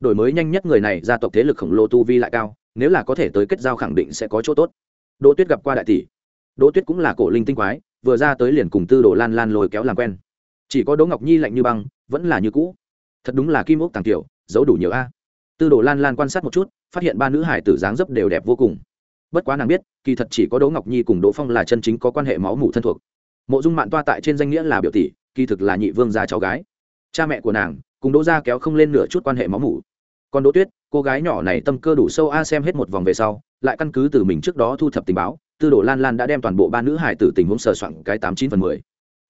Đổi mới nhanh nhất người này, gia tộc thế lực khổng lồ tu vi lại cao, nếu là có thể tới kết giao khẳng định sẽ có chỗ tốt. Đỗ tuyết gặp qua đại tỷ. Đỗ tuyết cũng là cổ linh tinh quái, vừa ra tới liền cùng tư đồ lan lan lôi kéo làm quen. Chỉ có đỗ ngọc nhi lạnh như băng, vẫn là như cũ. Thật đúng là kim ốc tàng tiểu, giấu đủ nhiều a tư đồ lan lan quan sát một chút, phát hiện ba nữ hải tử dáng dấp đều đẹp vô cùng. Bất quá nàng biết, kỳ thật chỉ có đỗ ngọc nhi cùng đỗ phong là chân chính có quan hệ máu mủ thân thuộc. Mộ dung mạn toa tại trên danh nghĩa là biểu tỷ, kỳ thực là nhị vương gia cháu gái. Cha mẹ của nàng, cùng đỗ gia kéo không lên nửa chút quan hệ máu mủ. Còn đỗ tuyết, cô gái nhỏ này tâm cơ đủ sâu a xem hết một vòng về sau, lại căn cứ từ mình trước đó thu thập tình báo, tư đồ lan lan đã đem toàn bộ ba nữ hải tử tình huống sờ soạn cái tám chín phần mười.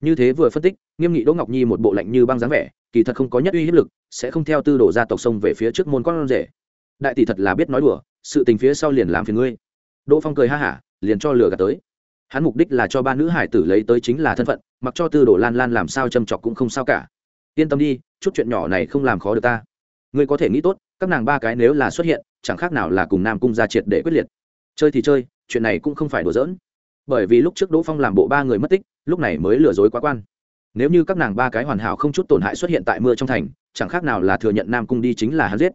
Như thế vừa phân tích, nghiêm nghị đỗ ngọc nhi một bộ lạnh như băng dáng vẻ, kỳ thật không có nhất uy hiếp lực sẽ không theo tư đồ gia tộc sông về phía trước môn con rể. Đại tỷ thật là biết nói đùa, sự tình phía sau liền làm phiền ngươi. Đỗ phong cười ha hả, liền cho lừa gạt tới. Hắn mục đích là cho ba nữ hải tử lấy tới chính là thân phận, mặc cho tư đồ lan lan làm sao châm chọc cũng không sao cả. Yên tâm đi, chút chuyện nhỏ này không làm khó được ta. Ngươi có thể nghĩ tốt, các nàng ba cái nếu là xuất hiện, chẳng khác nào là cùng nam cung gia triệt để quyết liệt. Chơi thì chơi, chuyện này cũng không phải đùa giỡn. Bởi vì lúc trước đỗ phong làm bộ ba người mất tích, lúc này mới lừa dối quá quan. Nếu như các nàng ba cái hoàn hảo không chút tổn hại xuất hiện tại mưa trong thành chẳng khác nào là thừa nhận nam cung đi chính là hắn giết.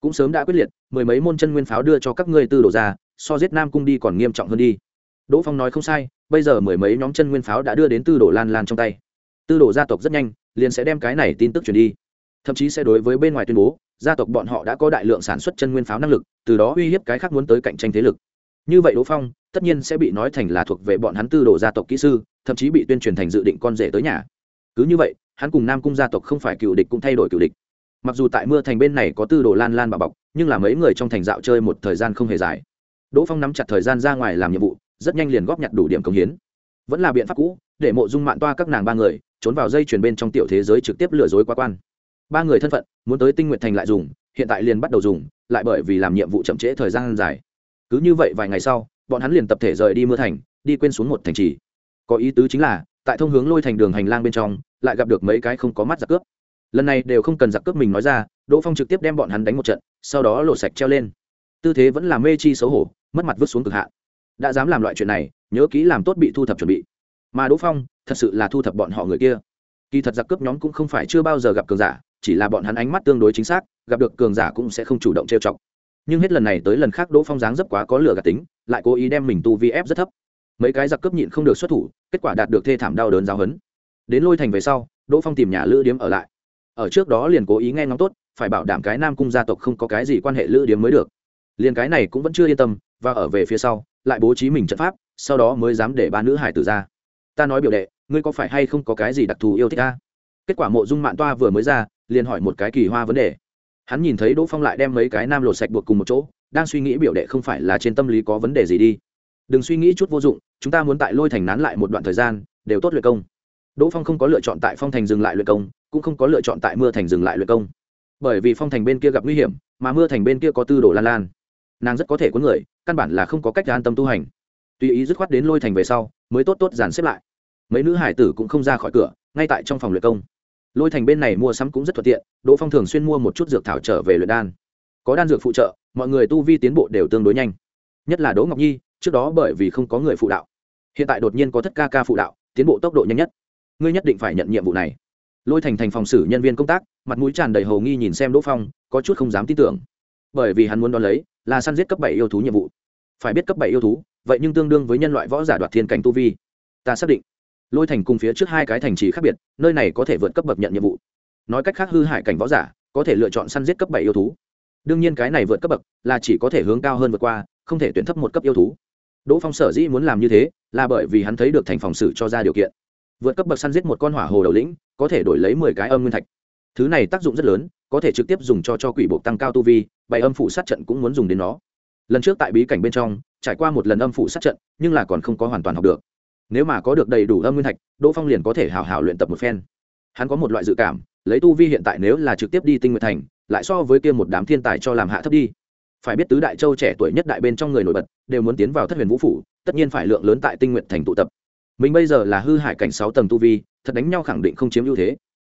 Cũng sớm đã quyết liệt, mười mấy môn chân nguyên pháo đưa cho các ngươi tư Độ ra, so giết nam cung đi còn nghiêm trọng hơn đi. Đỗ phong nói không sai, bây giờ mười mấy nhóm chân nguyên pháo đã đưa đến tư đồ lan lan trong tay. Tư đồ gia tộc rất nhanh, liền sẽ đem cái này tin tức truyền đi. Thậm chí sẽ đối với bên ngoài tuyên bố, gia tộc bọn họ đã có đại lượng sản xuất chân nguyên pháo năng lực, từ đó uy hiếp cái khác muốn tới cạnh tranh thế lực. Như vậy đỗ phong, tất nhiên sẽ bị nói thành là thuộc về bọn hắn tư đồ gia tộc kỹ sư, thậm chí bị tuyên truyền thành dự định con rể tới nhà. Cứ như vậy hắn cùng nam cung gia tộc không phải cựu địch cũng thay đổi cựu địch. Mặc dù tại mưa thành bên này có tư đồ lan lan bà bọc, nhưng là mấy người trong thành dạo chơi một thời gian không hề dài. Đỗ phong nắm chặt thời gian ra ngoài làm nhiệm vụ, rất nhanh liền góp nhặt đủ điểm công hiến. Vẫn là biện pháp cũ, để mộ dung mạng toa các nàng ba người, trốn vào dây chuyền bên trong tiểu thế giới trực tiếp lừa dối quá quan. Ba người thân phận, muốn tới tinh nguyện thành lại dùng, hiện tại liền bắt đầu dùng, lại bởi vì làm nhiệm vụ chậm trễ thời gian dài. Cứ như vậy vài ngày sau, bọn hắn liền tập thể rời đi mưa thành, đi quên xuống một thành trì. Có ý tứ chính là, tại thông hướng lôi thành đường hành lang bên trong lại gặp được mấy cái không có mắt giặc cướp. Lần này đều không cần giặc cướp mình nói ra, đỗ phong trực tiếp đem bọn hắn đánh một trận, sau đó lột sạch treo lên. Tư thế vẫn là mê chi xấu hổ, mất mặt vứt xuống cực hạ. đã dám làm loại chuyện này, nhớ kỹ làm tốt bị thu thập chuẩn bị. Mà đỗ phong, thật sự là thu thập bọn họ người kia. Kỳ thật giặc cướp nhóm cũng không phải chưa bao giờ gặp cường giả, chỉ là bọn hắn ánh mắt tương đối chính xác, gặp được cường giả cũng sẽ không chủ động trêu chọc. Nhưng hết lần này tới lần khác đỗ phong dáng dấp quá có lửa gạt tính, lại cố ý đem mình tu vi ép rất thấp. Mấy cái giặc cướp nhịn không được xuất thủ, kết quả đạt được thê thảm đau đớn giáo hấn đến lôi thành về sau, đỗ phong tìm nhà lữ điếm ở lại. Ở trước đó liền cố ý nghe ngóng tốt, phải bảo đảm cái nam cung gia tộc không có cái gì quan hệ lữ điếm mới được. Liền cái này cũng vẫn chưa yên tâm, và ở về phía sau, lại bố trí mình trận pháp, sau đó mới dám để ba nữ hải tử ra. Ta nói biểu đệ, ngươi có phải hay không có cái gì đặc thù yêu thích ta? Kết quả mộ dung mạng toa vừa mới ra, liền hỏi một cái kỳ hoa vấn đề. Hắn nhìn thấy đỗ phong lại đem mấy cái nam lột sạch buộc cùng một chỗ, đang suy nghĩ biểu đệ không phải là trên tâm lý có vấn đề gì đi. Đừng suy nghĩ chút vô dụng, chúng ta muốn tại lôi thành nán lại một đoạn thời gian, đều tốt luyện công đỗ phong không có lựa chọn tại phong thành dừng lại luyện công, cũng không có lựa chọn tại mưa thành dừng lại luyện công. Bởi vì phong thành bên kia gặp nguy hiểm, mà mưa thành bên kia có tư đồ lan lan. Nàng rất có thể có người, căn bản là không có cách an tâm tu hành. Tùy ý dứt khoát đến lôi thành về sau, mới tốt tốt dàn xếp lại. Mấy nữ hải tử cũng không ra khỏi cửa, ngay tại trong phòng luyện công. Lôi thành bên này mua sắm cũng rất thuận tiện, đỗ phong thường xuyên mua một chút dược thảo trở về luyện đan. Có đan dược phụ trợ, mọi người tu vi tiến bộ đều tương đối nhanh. Nhất là đỗ ngọc nhi, trước đó bởi vì không có người phụ đạo. Hiện tại đột nhiên có thất ca ca phụ đạo, tiến bộ tốc độ nhanh nhất ngươi nhất định phải nhận nhiệm vụ này. Lôi thành thành phòng xử nhân viên công tác, mặt mũi tràn đầy hầu nghi nhìn xem đỗ phong, có chút không dám tin tưởng. Bởi vì hắn muốn đón lấy, là săn giết cấp bảy yêu thú nhiệm vụ. Phải biết cấp bảy yêu thú, vậy nhưng tương đương với nhân loại võ giả đoạt thiên cảnh tu vi. Ta xác định. Lôi thành cùng phía trước hai cái thành trì khác biệt, nơi này có thể vượt cấp bậc nhận nhiệm vụ. Nói cách khác hư hại cảnh võ giả, có thể lựa chọn săn giết cấp bảy yêu thú. Đương nhiên cái này vượt cấp bậc, là chỉ có thể hướng cao hơn vượt qua, không thể tuyển thấp một cấp yêu thú. Đỗ phong sở dĩ muốn làm như thế, là bởi vì hắn thấy được thành phòng sử cho ra điều kiện vượt cấp bậc săn giết một con hỏa hồ đầu lĩnh, có thể đổi lấy mười cái âm nguyên thạch. Thứ này tác dụng rất lớn, có thể trực tiếp dùng cho cho quỷ buộc tăng cao tu vi bảy âm phủ sát trận cũng muốn dùng đến nó. Lần trước tại bí cảnh bên trong, trải qua một lần âm phủ sát trận, nhưng là còn không có hoàn toàn học được. Nếu mà có được đầy đủ âm nguyên thạch, đỗ phong liền có thể hào hào luyện tập một phen. Hắn có một loại dự cảm, lấy tu vi hiện tại nếu là trực tiếp đi tinh nguyện thành, lại so với kia một đám thiên tài cho làm hạ thấp đi. Phải biết tứ đại châu trẻ tuổi nhất đại bên trong người nổi bật, đều muốn tiến vào thất huyền vũ phủ, tất nhiên phải lượng lớn tại tinh nguyện thành tụ tập mình bây giờ là hư hải cảnh sáu tầng tu vi, thật đánh nhau khẳng định không chiếm ưu thế.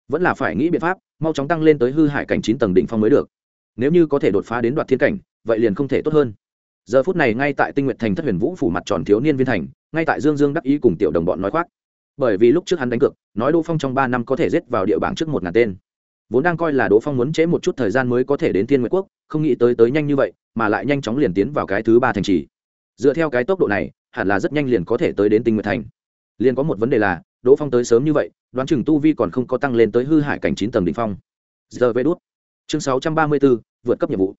Vẫn là phải nghĩ biện pháp, mau chóng tăng lên tới hư hải cảnh chín tầng đỉnh phong mới được. Nếu như có thể đột phá đến đoạt thiên cảnh, vậy liền không thể tốt hơn. Giờ phút này ngay tại tinh nguyện thành thất huyền vũ phủ mặt tròn thiếu niên viên thành, ngay tại dương dương đắc ý cùng tiểu đồng bọn nói khoác. Bởi vì lúc trước hắn đánh cược, nói đỗ phong trong ba năm có thể rết vào địa bảng trước một ngàn tên. Vốn đang coi là đỗ phong muốn chế một chút thời gian mới có thể đến thiên nguyện quốc, không nghĩ tới tới nhanh như vậy, mà lại nhanh chóng liền tiến vào cái thứ ba thành trì. Dựa theo cái tốc độ này, hẳn là rất nhanh liền có thể tới đến tinh nguyện thành liền có một vấn đề là, đỗ phong tới sớm như vậy, đoán chừng tu vi còn không có tăng lên tới hư hải cảnh chín tầng đ ỉ n h phong. Giờ vê đốt chương sáu trăm ba mươi b ố vượt cấp nhiệm vụ.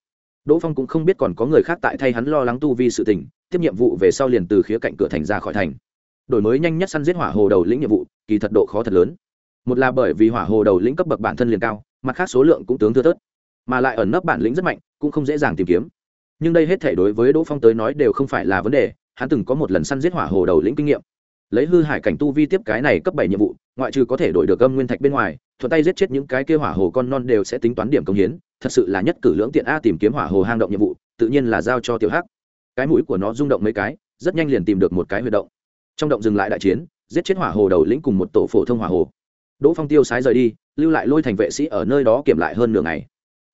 Đỗ phong cũng không biết còn có người khác tại thay hắn lo lắng tu vi sự tình, tiếp nhiệm vụ về sau liền từ khía cạnh cửa thành ra khỏi thành. Đổi mới nhanh nhất săn giết hỏa hồ đầu lĩnh nhiệm vụ, kỳ thật độ khó thật lớn. Một là bởi vì hỏa hồ đầu lĩnh cấp bậc bản thân liền cao, mặt khác số lượng cũng tướng thưa thớt. Mà lại ẩn nấp bản lĩnh rất mạnh, cũng không dễ dàng tìm kiếm. Nhưng đây hết thể đối với đỗ phong tới nói đều không phải là vấn đề, hắn từng có một lần săn giết hỏa hồ đầu lĩnh kinh nghiệm lấy hư hải cảnh tu vi tiếp cái này cấp bảy nhiệm vụ, ngoại trừ có thể đổi được âm nguyên thạch bên ngoài, thuận tay giết chết những cái kia hỏa hồ con non đều sẽ tính toán điểm công hiến, thật sự là nhất cử lưỡng tiện a tìm kiếm hỏa hồ hang động nhiệm vụ, tự nhiên là giao cho tiểu hắc. Cái mũi của nó rung động mấy cái, rất nhanh liền tìm được một cái huy động. Trong động dừng lại đại chiến, giết chết hỏa hồ đầu lĩnh cùng một tổ phổ thông hỏa hồ. Đỗ phong tiêu sái rời đi, lưu lại lôi thành vệ sĩ ở nơi đó kiểm lại hơn nửa ngày.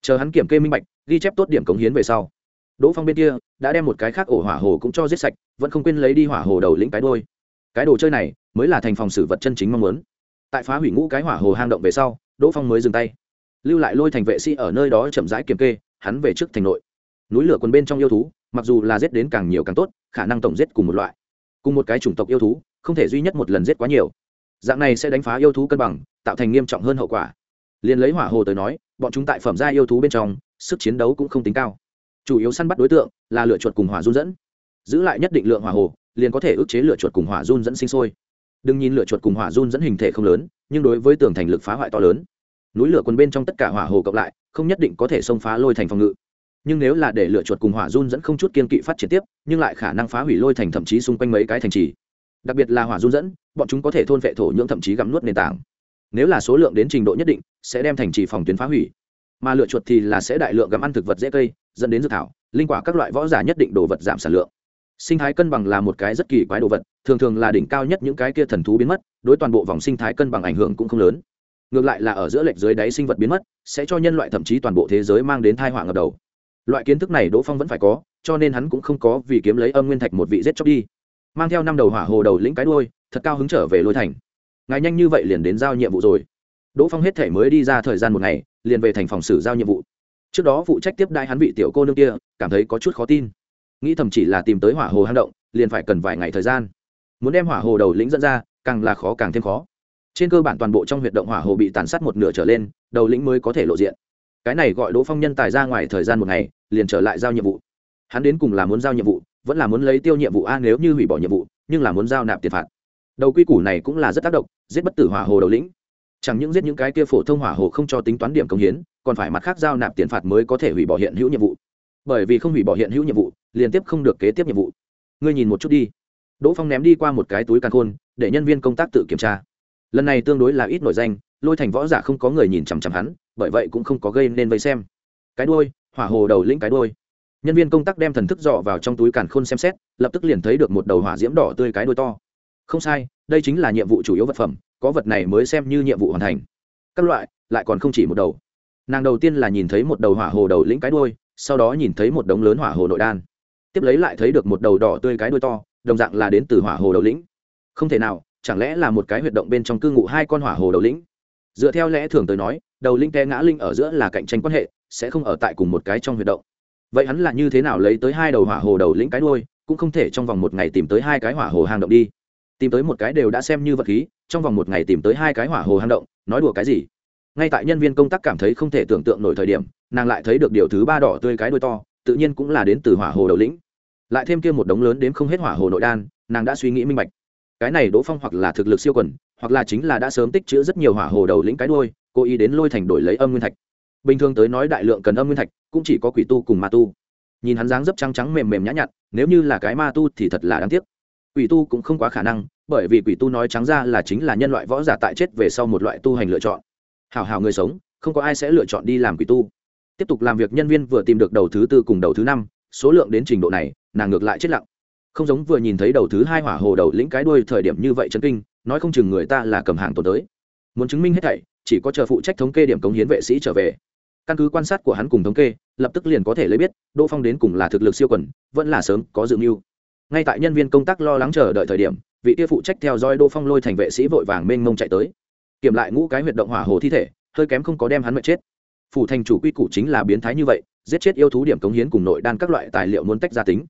Chờ hắn kiểm kê minh bạch, ghi chép tốt điểm cống hiến về sau. Đỗ phong bên kia, đã đem một cái khác ổ hỏa hồ cũng cho giết sạch, vẫn không quên lấy đi hỏa hồ đầu lĩnh cái đôi cái đồ chơi này mới là thành phòng xử vật chân chính mong muốn. Tại phá hủy ngũ cái hỏa hồ hang động về sau, đỗ phong mới dừng tay. Lưu lại lôi thành vệ sĩ ở nơi đó chậm rãi kiểm kê, hắn về trước thành nội. Núi lửa quần bên trong yêu thú, mặc dù là giết đến càng nhiều càng tốt, khả năng tổng giết cùng một loại. Cùng một cái chủng tộc yêu thú, không thể duy nhất một lần giết quá nhiều. Dạng này sẽ đánh phá yêu thú cân bằng, tạo thành nghiêm trọng hơn hậu quả. Liền lấy hỏa hồ tới nói, bọn chúng tại phẩm gia yêu thú bên trong, sức chiến đấu cũng không tính cao. Chủ yếu săn bắt đối tượng là lựa chuột cùng hỏa run dẫn. Giữ lại nhất định lượng hỏa hồ liền có thể ức chế lựa chuột cùng hỏa run dẫn sinh sôi. Đừng nhìn lựa chuột cùng hỏa run dẫn hình thể không lớn, nhưng đối với tường thành lực phá hoại to lớn. Núi lửa quần bên trong tất cả hỏa hồ cộng lại, không nhất định có thể xông phá lôi thành phòng ngự. Nhưng nếu là để lựa chuột cùng hỏa run dẫn không chút kiên kỵ phát triển tiếp, nhưng lại khả năng phá hủy lôi thành thậm chí xung quanh mấy cái thành trì. Đặc biệt là hỏa run dẫn, bọn chúng có thể thôn vệ thổ nhưỡng thậm chí gặm nuốt nền tảng. Nếu là số lượng đến trình độ nhất định, sẽ đem thành trì phòng tuyến phá hủy. Mà lựa chuột thì là sẽ đại lượng gặm ăn thực vật dễ cây, dẫn đến dược thảo, linh quả các loại võ giả nhất định đồ vật giảm sản lượng sinh thái cân bằng là một cái rất kỳ quái đồ vật, thường thường là đỉnh cao nhất những cái kia thần thú biến mất, đối toàn bộ vòng sinh thái cân bằng ảnh hưởng cũng không lớn. Ngược lại là ở giữa lệch dưới đáy sinh vật biến mất, sẽ cho nhân loại thậm chí toàn bộ thế giới mang đến thai họa ngập đầu. Loại kiến thức này đỗ phong vẫn phải có, cho nên hắn cũng không có vì kiếm lấy âm nguyên thạch một vị giết chóc đi. Mang theo năm đầu hỏa hồ đầu lĩnh cái đuôi, thật cao hứng trở về lôi thành. Ngài nhanh như vậy liền đến giao nhiệm vụ rồi. Đỗ phong hết thể mới đi ra thời gian một ngày, liền về thành phòng xử giao nhiệm vụ. Trước đó phụ trách tiếp đại hắn vị tiểu cô nương kia, cảm thấy có chút khó tin nghĩ thầm chỉ là tìm tới hỏa hồ hang động, liền phải cần vài ngày thời gian. Muốn đem hỏa hồ đầu lĩnh dẫn ra, càng là khó càng thêm khó. Trên cơ bản toàn bộ trong huyệt động hỏa hồ bị tàn sát một nửa trở lên, đầu lĩnh mới có thể lộ diện. Cái này gọi đỗ phong nhân tài ra ngoài thời gian một ngày, liền trở lại giao nhiệm vụ. Hắn đến cùng là muốn giao nhiệm vụ, vẫn là muốn lấy tiêu nhiệm vụ a, nếu như hủy bỏ nhiệm vụ, nhưng là muốn giao nạp tiền phạt. Đầu quy củ này cũng là rất tác động, giết bất tử hỏa hồ đầu lĩnh. Chẳng những giết những cái kia phổ thông hỏa hồ không cho tính toán điểm công hiến, còn phải mặt khác giao nạp tiền phạt mới có thể hủy bỏ hiện hữu nhiệm vụ. Bởi vì không hủy bỏ hiện hữu nhiệm vụ liên tiếp không được kế tiếp nhiệm vụ. Ngươi nhìn một chút đi. Đỗ phong ném đi qua một cái túi càn khôn, để nhân viên công tác tự kiểm tra. Lần này tương đối là ít nổi danh, lôi thành võ giả không có người nhìn chằm chằm hắn, bởi vậy cũng không có gây nên vây xem. Cái đôi hỏa hồ đầu lĩnh cái đôi nhân viên công tác đem thần thức dọ vào trong túi càn khôn xem xét, lập tức liền thấy được một đầu hỏa diễm đỏ tươi cái đôi to. Không sai, đây chính là nhiệm vụ chủ yếu vật phẩm, có vật này mới xem như nhiệm vụ hoàn thành. Các loại, lại còn không chỉ một đầu. Nàng đầu tiên là nhìn thấy một đầu hỏa hồ đầu lĩnh cái đôi sau đó nhìn thấy một đống lớn hỏa hồ nội đan tiếp lấy lại thấy được một đầu đỏ tươi cái đuôi to, đồng dạng là đến từ hỏa hồ đầu lĩnh. Không thể nào, chẳng lẽ là một cái huyệt động bên trong cư ngụ hai con hỏa hồ đầu lĩnh? Dựa theo lẽ thường tới nói, đầu linh té ngã linh ở giữa là cạnh tranh quan hệ, sẽ không ở tại cùng một cái trong huyệt động. Vậy hắn là như thế nào lấy tới hai đầu hỏa hồ đầu lĩnh cái đuôi, cũng không thể trong vòng một ngày tìm tới hai cái hỏa hồ hang động đi. Tìm tới một cái đều đã xem như vật khí, trong vòng một ngày tìm tới hai cái hỏa hồ hang động, nói đùa cái gì? Ngay tại nhân viên công tác cảm thấy không thể tưởng tượng nổi thời điểm, nàng lại thấy được điều thứ ba đỏ tươi cái đuôi to, tự nhiên cũng là đến từ hỏa hồ đầu lĩnh lại thêm kia một đống lớn đến không hết hỏa hồ nội đan, nàng đã suy nghĩ minh bạch. Cái này đỗ phong hoặc là thực lực siêu quần, hoặc là chính là đã sớm tích chữ rất nhiều hỏa hồ đầu lĩnh cái đôi cố ý đến lôi thành đổi lấy âm nguyên thạch. Bình thường tới nói đại lượng cần âm nguyên thạch, cũng chỉ có quỷ tu cùng ma tu. Nhìn hắn dáng dấp trắng trắng mềm mềm nhã nhặn, nếu như là cái ma tu thì thật là đáng tiếc. Quỷ tu cũng không quá khả năng, bởi vì quỷ tu nói trắng ra là chính là nhân loại võ giả tại chết về sau một loại tu hành lựa chọn. Hào hào người sống, không có ai sẽ lựa chọn đi làm quỷ tu. Tiếp tục làm việc nhân viên vừa tìm được đầu thứ tư cùng đầu thứ năm, số lượng đến trình độ này nàng ngược lại chết lặng. Không giống vừa nhìn thấy đầu thứ hai hỏa hồ đầu lĩnh cái đuôi thời điểm như vậy chấn kinh, nói không chừng người ta là cầm hàng tồn tới. Muốn chứng minh hết thảy, chỉ có chờ phụ trách thống kê điểm cống hiến vệ sĩ trở về. Căn cứ quan sát của hắn cùng thống kê, lập tức liền có thể lấy biết, đỗ phong đến cùng là thực lực siêu quần, vẫn là sớm có dự mưu. Ngay tại nhân viên công tác lo lắng chờ đợi thời điểm, vị kia phụ trách theo dõi đỗ phong lôi thành vệ sĩ vội vàng mênh mông chạy tới. Kiểm lại ngũ cái huyệt động hỏa hồ thi thể, hơi kém không có đem hắn mệt chết. Phủ thành chủ quy củ chính là biến thái như vậy, giết chết yêu thú điểm cống hiến cùng nội đan các loại tài liệu muốn tách ra tính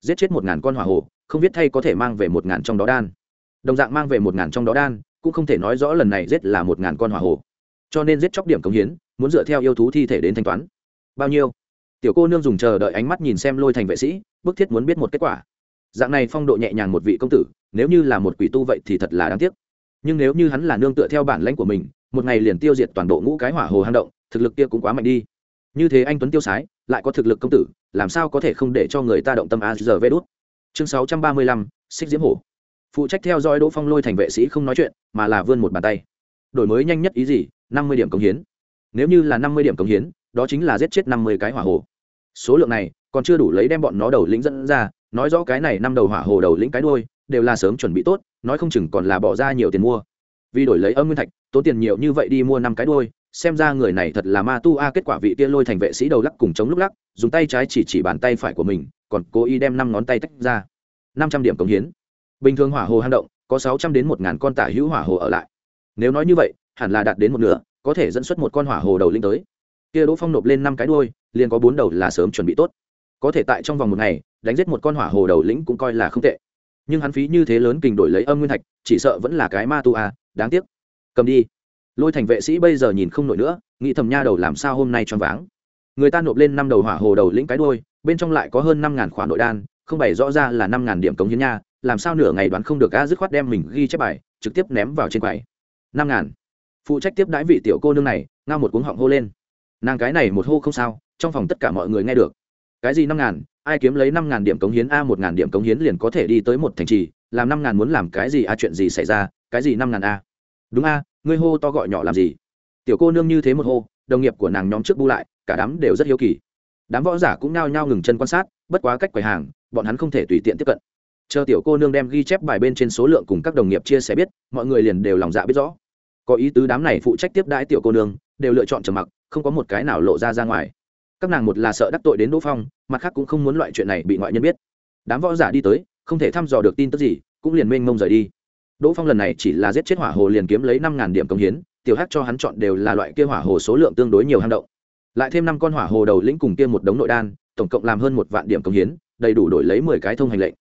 giết chết một ngàn con hỏa hồ, không biết thay có thể mang về một ngàn trong đó đan. Đồng dạng mang về một ngàn trong đó đan, cũng không thể nói rõ lần này giết là một ngàn con hỏa hồ. Cho nên giết chóc điểm cống hiến, muốn dựa theo yêu thú thi thể đến thanh toán. Bao nhiêu? Tiểu cô nương dùng chờ đợi ánh mắt nhìn xem lôi thành vệ sĩ, bức thiết muốn biết một kết quả. Dạng này phong độ nhẹ nhàng một vị công tử, nếu như là một quỷ tu vậy thì thật là đáng tiếc. Nhưng nếu như hắn là nương tựa theo bản lãnh của mình, một ngày liền tiêu diệt toàn bộ ngũ cái hỏa hồ hang động, thực lực kia cũng quá mạnh đi. Như thế anh tuấn tiêu sái, lại có thực lực công tử làm sao có thể không để cho người ta động tâm a giờ vê đốt chương sáu trăm ba mươi lăm, xích diễm hổ. Phụ trách theo dõi đỗ phong lôi thành vệ sĩ không nói chuyện, mà là vươn một bàn tay. Đổi mới nhanh nhất ý gì? năm mươi điểm công hiến. Nếu như là năm mươi điểm công hiến, đó chính là giết chết năm mươi cái hỏa hồ. Số lượng này, còn chưa đủ lấy đem bọn nó đầu lĩnh dẫn ra, nói rõ cái này năm đầu hỏa hồ đầu lĩnh cái đôi đều là sớm chuẩn bị tốt, nói không chừng còn là bỏ ra nhiều tiền mua. Vì đổi lấy âm nguyên thạch, tốn tiền nhiều như vậy đi mua năm cái đôi xem ra người này thật là ma tu a, kết quả vị kia lôi thành vệ sĩ đầu lắc cùng chống lúc lắc, dùng tay trái chỉ chỉ bàn tay phải của mình, còn cố ý đem năm ngón tay tách ra. Năm trăm điểm cống hiến. Bình thường hỏa hồ hang động, có sáu trăm đến một ngàn con tả hữu hỏa hồ ở lại. Nếu nói như vậy, hẳn là đạt đến một nửa, có thể dẫn xuất một con hỏa hồ đầu linh tới. Kia đỗ phong nộp lên năm cái đuôi, liền có bốn đầu là sớm chuẩn bị tốt. Có thể tại trong vòng một ngày, đánh giết một con hỏa hồ đầu lĩnh cũng coi là không tệ. Nhưng hắn phí như thế lớn kình đổi lấy âm nguyên thạch, chỉ sợ vẫn là cái ma tu a, đáng tiếc. Cầm đi lôi thành vệ sĩ bây giờ nhìn không nổi nữa, nghĩ thầm nha đầu làm sao hôm nay choáng váng. Người ta nộp lên năm đầu hỏa hồ đầu lĩnh cái đôi bên trong lại có hơn năm ngàn khoản nội đan, không bày rõ ra là năm ngàn điểm cống hiến nha, làm sao nửa ngày đoán không được a dứt khoát đem mình ghi chép bài, trực tiếp ném vào trên quầy. Năm ngàn. Phụ trách tiếp đãi vị tiểu cô nương này, ngao một cuống họng hô lên. Nàng cái này một hô không sao, trong phòng tất cả mọi người nghe được. Cái gì năm ngàn? Ai kiếm lấy năm ngàn điểm cống hiến a, một ngàn điểm cống hiến liền có thể đi tới một thành trì, làm năm ngàn muốn làm cái gì a, chuyện gì xảy ra, cái gì năm ngàn a? Đúng a ngươi hô to gọi nhỏ làm gì? Tiểu cô nương như thế một hô, đồng nghiệp của nàng nhóm trước bu lại, cả đám đều rất hiếu kỳ. Đám võ giả cũng nao nhao ngừng chân quan sát, bất quá cách quầy hàng, bọn hắn không thể tùy tiện tiếp cận. Chờ tiểu cô nương đem ghi chép bài bên trên số lượng cùng các đồng nghiệp chia sẻ biết, mọi người liền đều lòng dạ biết rõ. Có ý tứ đám này phụ trách tiếp đãi tiểu cô nương, đều lựa chọn trầm mặc, không có một cái nào lộ ra ra ngoài. Các nàng một là sợ đắc tội đến đỗ phong, mặt khác cũng không muốn loại chuyện này bị ngoại nhân biết. Đám võ giả đi tới, không thể thăm dò được tin tức gì, cũng liền mênh mông rời đi đỗ phong lần này chỉ là giết chết hỏa hồ liền kiếm lấy năm ngàn điểm công hiến, tiểu hát cho hắn chọn đều là loại kia hỏa hồ số lượng tương đối nhiều hang động. Lại thêm năm con hỏa hồ đầu lĩnh cùng kia một đống nội đan, tổng cộng làm hơn một vạn điểm công hiến, đầy đủ đổi lấy mười cái thông hành lệnh.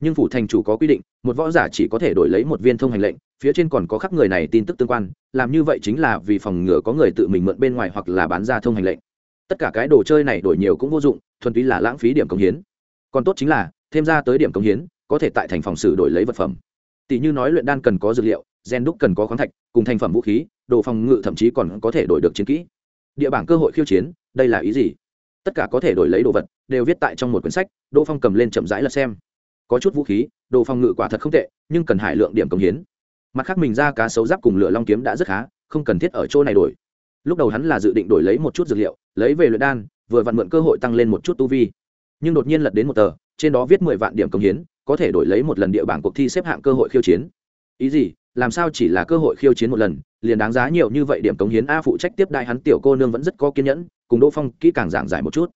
Nhưng phủ thành chủ có quy định, một võ giả chỉ có thể đổi lấy một viên thông hành lệnh, phía trên còn có khắc người này tin tức tương quan, làm như vậy chính là vì phòng ngừa có người tự mình mượn bên ngoài hoặc là bán ra thông hành lệnh. Tất cả cái đồ chơi này đổi nhiều cũng vô dụng, thuần túy là lãng phí điểm công hiến. Còn tốt chính là, thêm ra tới điểm công hiến, có thể tại thành phòng sử đổi lấy vật phẩm tỷ như nói luyện đan cần có dược liệu, gen đúc cần có khoáng thạch, cùng thành phẩm vũ khí, đồ phòng ngự thậm chí còn có thể đổi được chiến kỹ. Địa bảng cơ hội khiêu chiến, đây là ý gì? Tất cả có thể đổi lấy đồ vật, đều viết tại trong một quyển sách, đỗ phong cầm lên chậm rãi lật xem. Có chút vũ khí, đồ phòng ngự quả thật không tệ, nhưng cần hải lượng điểm công hiến. Mặt khác mình ra cá sấu giáp cùng lửa long kiếm đã rất khá, không cần thiết ở chỗ này đổi. Lúc đầu hắn là dự định đổi lấy một chút dược liệu, lấy về luyện đan, vừa vặn mượn cơ hội tăng lên một chút tu vi. Nhưng đột nhiên lật đến một tờ, trên đó viết mười vạn điểm công hiến có thể đổi lấy một lần địa bảng cuộc thi xếp hạng cơ hội khiêu chiến. Ý gì? Làm sao chỉ là cơ hội khiêu chiến một lần? Liền đáng giá nhiều như vậy điểm cống hiến a phụ trách tiếp đại hắn tiểu cô nương vẫn rất có kiên nhẫn, cùng đỗ phong kỹ càng giảng giải một chút.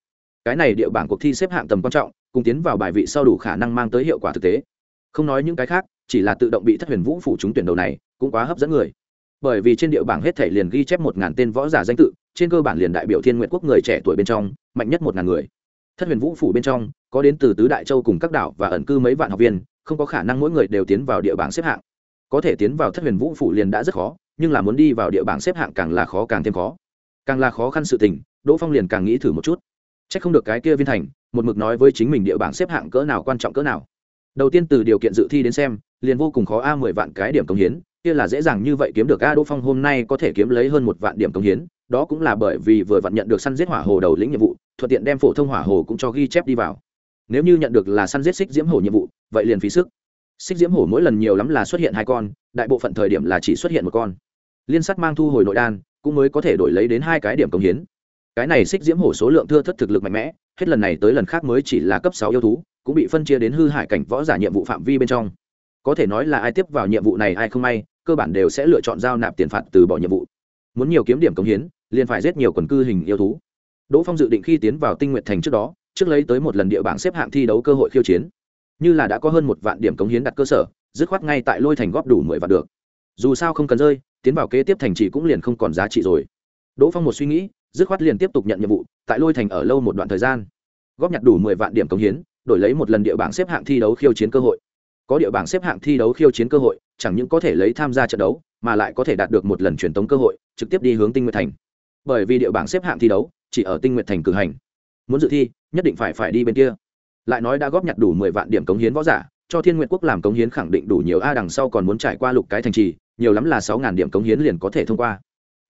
Cái này địa bảng cuộc thi xếp hạng tầm quan trọng, cùng tiến vào bài vị sau đủ khả năng mang tới hiệu quả thực tế. Không nói những cái khác, chỉ là tự động bị thất huyền vũ phủ trúng tuyển đầu này, cũng quá hấp dẫn người. Bởi vì trên địa bảng hết thể liền ghi chép một ngàn tên võ giả danh tự, trên cơ bản liền đại biểu thiên nguyện quốc người trẻ tuổi bên trong, mạnh nhất một ngàn người thất huyền vũ phủ bên trong, có đến từ tứ đại châu cùng các đảo và ẩn cư mấy vạn học viên, không có khả năng mỗi người đều tiến vào địa bảng xếp hạng. Có thể tiến vào thất huyền vũ phủ liền đã rất khó, nhưng là muốn đi vào địa bảng xếp hạng càng là khó càng thêm khó. Càng là khó khăn sự tình, đỗ phong liền càng nghĩ thử một chút. C h ắ c không được cái kia viên thành, một mực nói với chính mình địa bảng xếp hạng cỡ nào quan trọng cỡ nào. Đầu tiên từ điều kiện dự thi đến xem, liền vô cùng khó a mười vạn cái điểm công hiến, kia là dễ dàng như vậy kiếm được a đỗ phong hôm nay có thể kiếm lấy hơn một vạn điểm công hiến, đó cũng là bởi vì vừa vặn nhận được săn giết hỏa hồ đầu lĩnh nhiệm vụ thuận tiện đem phổ thông hỏa hồ cũng cho ghi chép đi vào. Nếu như nhận được là săn giết xích diễm hổ nhiệm vụ, vậy liền phí sức. Xích diễm hổ mỗi lần nhiều lắm là xuất hiện hai con, đại bộ phận thời điểm là chỉ xuất hiện một con. Liên sắt mang thu hồi nội đan, cũng mới có thể đổi lấy đến hai cái điểm công hiến. Cái này xích diễm hổ số lượng thưa thất thực lực mạnh mẽ, hết lần này tới lần khác mới chỉ là cấp sáu yêu thú, cũng bị phân chia đến hư hại cảnh võ giả nhiệm vụ phạm vi bên trong. Có thể nói là ai tiếp vào nhiệm vụ này ai không may, cơ bản đều sẽ lựa chọn giao nạp tiền phạt từ bỏ nhiệm vụ. Muốn nhiều kiếm điểm công hiến, liền phải giết nhiều quần cư hình yêu thú đỗ phong dự định khi tiến vào tinh Nguyệt thành trước đó, trước lấy tới một lần địa bảng xếp hạng thi đấu cơ hội khiêu chiến. Như là đã có hơn một vạn điểm cống hiến đặt cơ sở, dứt khoát ngay tại lôi thành góp đủ mười vạn được. Dù sao không cần rơi, tiến vào kế tiếp thành trì cũng liền không còn giá trị rồi. Đỗ phong một suy nghĩ, dứt khoát liền tiếp tục nhận nhiệm vụ, tại lôi thành ở lâu một đoạn thời gian. Góp nhặt đủ mười vạn điểm cống hiến, đổi lấy một lần địa bảng xếp hạng thi đấu khiêu chiến cơ hội. Có địa bảng xếp hạng thi đấu khiêu chiến cơ hội, chẳng những có thể lấy tham gia trận đấu, mà lại có thể đạt được một lần truyền tống cơ hội, trực tiếp đi hướng tinh Nguyệt thành. Bởi vì địa bảng xếp hạng thi đấu chỉ ở tinh nguyện thành cử hành. Muốn dự thi, nhất định phải phải đi bên kia. Lại nói đã góp nhặt đủ mười vạn điểm cống hiến võ giả, cho thiên nguyện quốc làm cống hiến khẳng định đủ nhiều a đằng sau còn muốn trải qua lục cái thành trì, nhiều lắm là sáu ngàn điểm cống hiến liền có thể thông qua.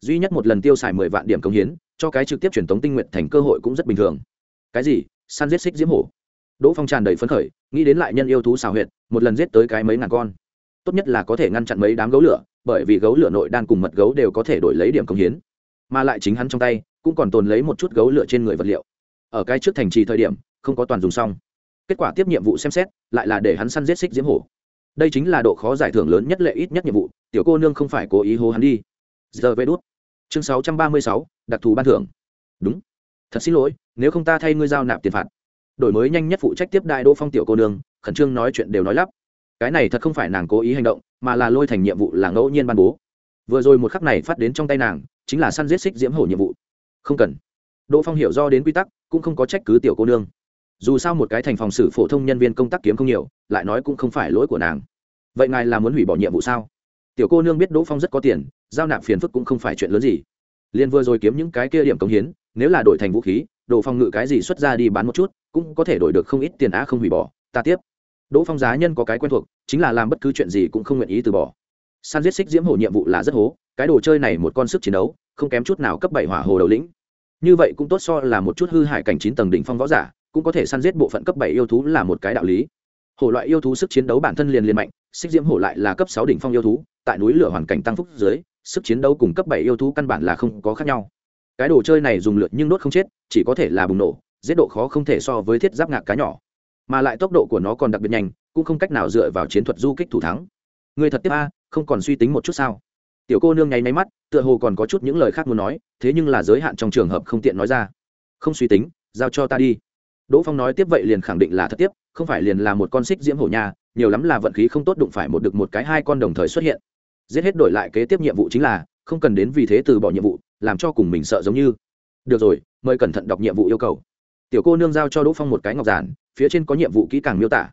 Duy nhất một lần tiêu xài mười vạn điểm cống hiến, cho cái trực tiếp truyền tống tinh nguyện thành cơ hội cũng rất bình thường. Cái gì? Săn giết xích diễm hổ. Đỗ phong tràn đầy phấn khởi, nghĩ đến lại nhân yêu thú xào huyệt, một lần giết tới cái mấy ngàn con. Tốt nhất là có thể ngăn chặn mấy đám gấu lửa, bởi vì gấu lửa nội đan cùng mật gấu đều có thể đổi lấy điểm cống hiến mà lại chính hắn trong tay cũng còn tồn lấy một chút gấu lửa trên người vật liệu. Ở cái trước thành trì thời điểm, không có toàn dùng xong. Kết quả tiếp nhiệm vụ xem xét, lại là để hắn săn giết xích diễm hổ. Đây chính là độ khó giải thưởng lớn nhất, lệ ít nhất nhiệm vụ, tiểu cô nương không phải cố ý hô hắn đi. Giờ vê đốt chương sáu trăm ba mươi sáu, đặc thù ban thưởng. Đúng. Thật xin lỗi, nếu không ta thay ngươi giao nạp tiền phạt. Đổi mới nhanh nhất phụ trách tiếp đại đỗ phong tiểu cô nương, khẩn trương nói chuyện đều nói lắp. Cái này thật không phải nàng cố ý hành động, mà là lôi thành nhiệm vụ là ngẫu nhiên ban bố. Vừa rồi một khắc này phát đến trong tay nàng chính là săn giết xích diễm hổ nhiệm vụ. Không cần. Đỗ phong hiểu do đến quy tắc, cũng không có trách cứ tiểu cô nương. Dù sao một cái thành phòng xử phổ thông nhân viên công tác kiếm không nhiều, lại nói cũng không phải lỗi của nàng. Vậy ngài là muốn hủy bỏ nhiệm vụ sao? Tiểu cô nương biết đỗ phong rất có tiền, giao nạp phiền phức cũng không phải chuyện lớn gì. Liên vừa rồi kiếm những cái kia điểm công hiến, nếu là đổi thành vũ khí đồ phong ngự cái gì xuất ra đi bán một chút, cũng có thể đổi được không ít tiền á không hủy bỏ, ta tiếp. Đỗ phong giá nhân có cái quen thuộc, chính là làm bất cứ chuyện gì cũng không nguyện ý từ bỏ. San giết xích diễm hổ nhiệm vụ là rất hố cái đồ chơi này một con sức chiến đấu, không kém chút nào cấp bảy hỏa hồ đầu lĩnh. Như vậy cũng tốt so là một chút hư hại cảnh chín tầng đỉnh phong võ giả, cũng có thể săn giết bộ phận cấp bảy yêu thú là một cái đạo lý. Hổ loại yêu thú sức chiến đấu bản thân liền liền mạnh, xích diễm hổ lại là cấp sáu đỉnh phong yêu thú, tại núi lửa hoàn cảnh tăng phúc dưới, sức chiến đấu cùng cấp bảy yêu thú căn bản là không có khác nhau. Cái đồ chơi này dùng lượt nhưng đốt không chết, chỉ có thể là bùng nổ, giết độ khó không thể so với thiết giáp ngạc cá nhỏ. Mà lại tốc độ của nó còn đặc biệt nhanh, cũng không cách nào dựa vào chiến thuật du kích thủ thắng. Người thật tiếp a, không còn suy tính một chút sao? Tiểu cô nương nháy máy mắt, tựa hồ còn có chút những lời khác muốn nói, thế nhưng là giới hạn trong trường hợp không tiện nói ra. Không suy tính, giao cho ta đi. Đỗ phong nói tiếp vậy liền khẳng định là thật tiếp, không phải liền là một con xích diễm hổ nhà nhiều lắm là vận khí không tốt đụng phải một được một cái hai con đồng thời xuất hiện. Giết hết đổi lại kế tiếp nhiệm vụ chính là, không cần đến vì thế từ bỏ nhiệm vụ, làm cho cùng mình sợ giống như. Được rồi, mời cẩn thận đọc nhiệm vụ yêu cầu. Tiểu cô nương giao cho đỗ phong một cái ngọc giản, phía trên có nhiệm vụ kỹ càng miêu tả.